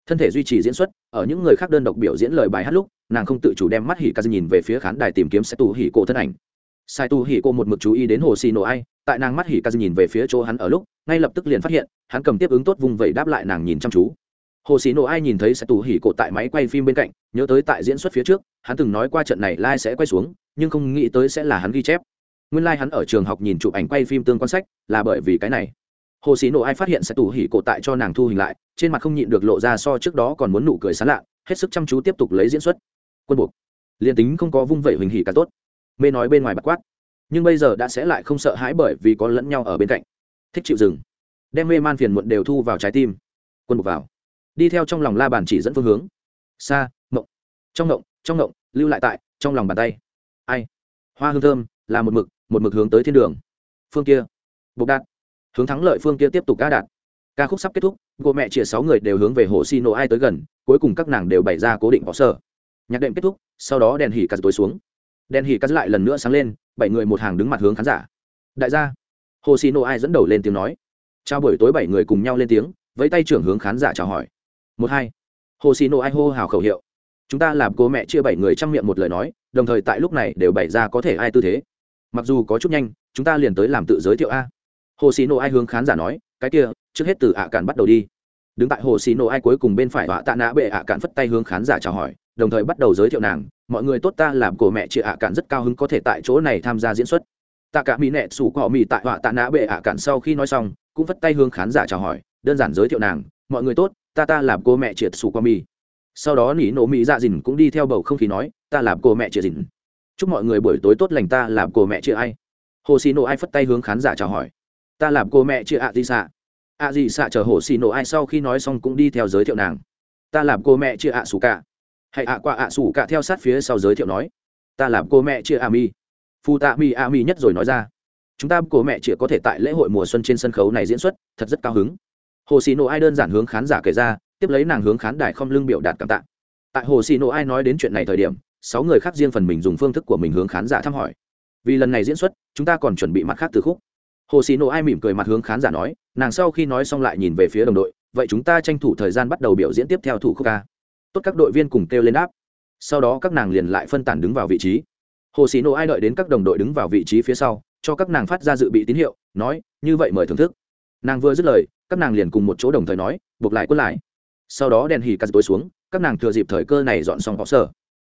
Thân thể duy trì diễn xuất, ở những người khác đơn độc biểu diễn lời bài hát lúc, nàng không tự chủ đem mắt hỉ ca nhìn về phía khán đài tìm kiếm sẽ tù hỉ cổ thân ảnh sai tu hỉ cô một mực chú ý đến hồ xì nổ ai, tại nàng mắt hỉ ca nhìn về phía chỗ hắn ở lúc, ngay lập tức liền phát hiện, hắn cầm tiếp ứng tốt vùng vẩy đáp lại nàng nhìn chăm chú. Hồ xì nổ ai nhìn thấy Sai Tu hỉ cô tại máy quay phim bên cạnh, nhớ tới tại diễn xuất phía trước, hắn từng nói qua trận này lai sẽ quay xuống, nhưng không nghĩ tới sẽ là hắn ghi chép. Nguyên Lai hắn ở trường học nhìn chụp ảnh quay phim tương quan sách, là bởi vì cái này. Hồ xì nổ ai phát hiện sẽ Tu hỉ cổ tại cho nàng thu hình lại, trên mặt không nhịn được lộ ra so trước đó còn muốn nụ cười sán lạ, hết sức chăm chú tiếp tục lấy diễn xuất. Quân buộc. Liền tính không có vung vẩy huỳnh hỉ cả tốt mê nói bên ngoài bật quát. Nhưng bây giờ đã sẽ lại không sợ hãi bởi vì có lẫn nhau ở bên cạnh. Thích chịu dừng. Đem mê man phiền muộn đều thu vào trái tim. Quân buộc vào. Đi theo trong lòng la bàn chỉ dẫn phương hướng. Xa mộng. Trong mộng trong mộng, lưu lại tại trong lòng bàn tay. Ai? Hoa hương thơm, là một mực một mực hướng tới thiên đường. Phương kia. Bục đạt. Hướng thắng lợi phương kia tiếp tục ca đạt. Ca khúc sắp kết thúc cô mẹ chia sáu người đều hướng về hồ xi nổ ai tới gần, cuối cùng các nàng đều bày ra cố định bỏ sở nhạc đệm kết thúc, sau đó đèn hỉ cà tối xuống đèn hỉ cắt lại lần nữa sáng lên, bảy người một hàng đứng mặt hướng khán giả. Đại gia, hồ xì nổ ai dẫn đầu lên tiếng nói. Chào buổi tối bảy người cùng nhau lên tiếng với tay trưởng hướng khán giả chào hỏi. Một hai, hồ xì nổ ai hô hào khẩu hiệu. Chúng ta làm cô mẹ chia bảy người chăm miệng một lời nói, đồng thời tại lúc này đều bày ra có thể ai tư thế. Mặc dù có chút nhanh, chúng ta liền tới làm tự giới thiệu a. Hồ xì nổ ai hướng khán giả nói, cái kia, trước hết từ ạ cản bắt đầu đi. Đứng tại hồ xì nổ ai cuối cùng bên phải họa tạ nã bệ ạ cạn phất tay hướng khán giả chào hỏi đồng thời bắt đầu giới thiệu nàng, mọi người tốt ta làm cổ mẹ chị ạ cạn rất cao hứng có thể tại chỗ này tham gia diễn xuất. Tạ cả mỹ nẹ sủ cỏ mỹ tại họa tạ nã bệ ạ cạn sau khi nói xong, cũng vất tay hướng khán giả chào hỏi, đơn giản giới thiệu nàng, mọi người tốt, ta ta làm cô mẹ triệt sủ qua mỹ. Sau đó nỉ nổ mỹ dạ dìn cũng đi theo bầu không khí nói, ta làm cô mẹ triệt dìn. Chúc mọi người buổi tối tốt lành ta làm cô mẹ chưa ai. Hồ xì nổ ai phất tay hướng khán giả chào hỏi. Ta làm cô mẹ chưa ạ gì xạ ạ gì xạ chờ hồ xì nổ ai sau khi nói xong cũng đi theo giới thiệu nàng. Ta làm cô mẹ chưa ạ xù cả hãy ạ qua ạ xù cả theo sát phía sau giới thiệu nói, ta làm cô mẹ chia a mi phu tạ mi a mi nhất rồi nói ra, chúng ta cô mẹ chia có thể tại lễ hội mùa xuân trên sân khấu này diễn xuất, thật rất cao hứng. Hồ xì nổ ai đơn giản hướng khán giả kể ra, tiếp lấy nàng hướng khán đài không lưng biểu đạt cảm tạ. Tại hồ xì nổ ai nói đến chuyện này thời điểm, sáu người khác riêng phần mình dùng phương thức của mình hướng khán giả thăm hỏi. Vì lần này diễn xuất, chúng ta còn chuẩn bị mặt khác từ khúc. Hồ xì nổ ai mỉm cười mặt hướng khán giả nói, nàng sau khi nói xong lại nhìn về phía đồng đội, vậy chúng ta tranh thủ thời gian bắt đầu biểu diễn tiếp theo thủ khúc ca tốt các đội viên cùng kêu lên áp sau đó các nàng liền lại phân tản đứng vào vị trí. Hồ sĩ nộ ai đợi đến các đồng đội đứng vào vị trí phía sau, cho các nàng phát ra dự bị tín hiệu, nói, như vậy mời thưởng thức. Nàng vừa dứt lời, các nàng liền cùng một chỗ đồng thời nói, buộc lại quân lại. Sau đó đèn hì cắt tối xuống, các nàng thừa dịp thời cơ này dọn xong họ sở.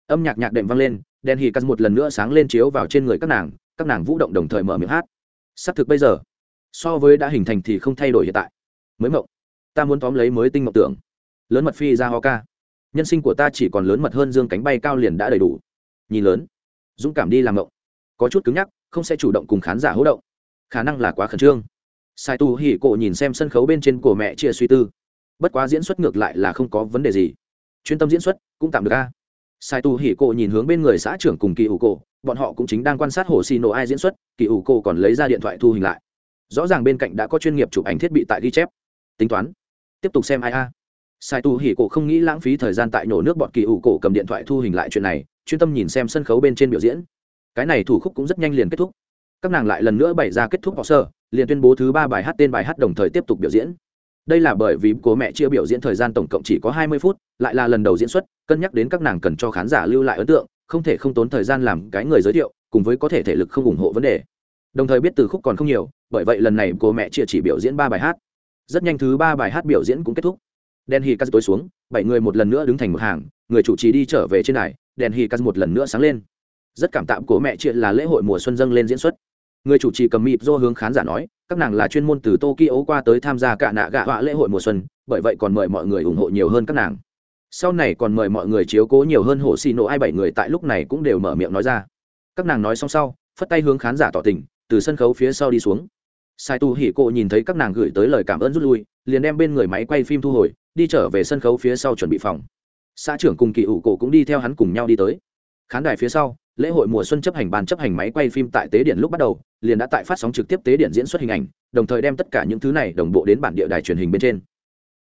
Âm nhạc nhạc đệm vang lên, đèn hì cắt một lần nữa sáng lên chiếu vào trên người các nàng các nàng vũ động đồng thời mở miệng hát. Xác thực bây giờ, so với đã hình thành thì không thay đổi hiện tại. Mới mộng, ta muốn tóm lấy mới tinh mộng tưởng. Lớn mật phi ra ho ca nhân sinh của ta chỉ còn lớn mật hơn dương cánh bay cao liền đã đầy đủ. Nhìn lớn. Dũng cảm đi làm mộng có chút cứng nhắc, không sẽ chủ động cùng khán giả hỗ động. Khả năng là quá khẩn trương. Sai tu hỉ cổ nhìn xem sân khấu bên trên của mẹ chia suy tư. Bất quá diễn xuất ngược lại là không có vấn đề gì. Chuyên tâm diễn xuất, cũng tạm được a. Sai tu hỉ cổ nhìn hướng bên người xã trưởng cùng kỳ ủ cổ, bọn họ cũng chính đang quan sát hồ xì nổ ai diễn xuất, kỳ ủ cổ còn lấy ra điện thoại thu hình lại. Rõ ràng bên cạnh đã có chuyên nghiệp chụp ảnh thiết bị tại ghi chép. Tính toán. Tiếp tục xem ai a sai tu hỉ cổ không nghĩ lãng phí thời gian tại nổ nước bọn kỳ ủ cổ cầm điện thoại thu hình lại chuyện này, chuyên tâm nhìn xem sân khấu bên trên biểu diễn. Cái này thủ khúc cũng rất nhanh liền kết thúc. Các nàng lại lần nữa bày ra kết thúc họ sơ liền tuyên bố thứ ba bài hát tên bài hát đồng thời tiếp tục biểu diễn. Đây là bởi vì cố mẹ chia biểu diễn thời gian tổng cộng chỉ có hai mươi phút, lại là lần đầu diễn xuất, cân nhắc đến các nàng cần cho khán giả lưu lại ấn tượng, không thể không tốn thời gian làm cái người giới thiệu, cùng với có thể thể lực không ủng hộ vấn đề. Đồng thời biết từ khúc còn không nhiều, bởi vậy lần này cô mẹ chia chỉ biểu diễn ba bài hát. Rất nhanh thứ ba bài hát biểu diễn cũng kết thúc đèn hì cắt tối xuống, bảy người một lần nữa đứng thành một hàng, người chủ trì đi trở về trên này đèn hì cắt một lần nữa sáng lên. Rất cảm tạm của mẹ chuyện là lễ hội mùa xuân dâng lên diễn xuất. Người chủ trì cầm mịp do hướng khán giả nói, các nàng là chuyên môn từ tokyo qua tới tham gia cả nạ gạ họa lễ hội mùa xuân, bởi vậy còn mời mọi người ủng hộ nhiều hơn các nàng. Sau này còn mời mọi người chiếu cố nhiều hơn hồ xì nổ ai bảy người tại lúc này cũng đều mở miệng nói ra. Các nàng nói xong sau, phất tay hướng khán giả tỏ tình, từ sân khấu phía sau đi xuống. Sai tu hỉ cộ nhìn thấy các nàng gửi tới lời cảm ơn rút lui liền đem bên người máy quay phim thu hồi, đi trở về sân khấu phía sau chuẩn bị phòng. Xã trưởng cùng kỳ ủ cổ cũng đi theo hắn cùng nhau đi tới. Khán đài phía sau, lễ hội mùa xuân chấp hành ban chấp hành máy quay phim tại tế điện lúc bắt đầu, liền đã tại phát sóng trực tiếp tế điện diễn xuất hình ảnh, đồng thời đem tất cả những thứ này đồng bộ đến bản địa đài truyền hình bên trên.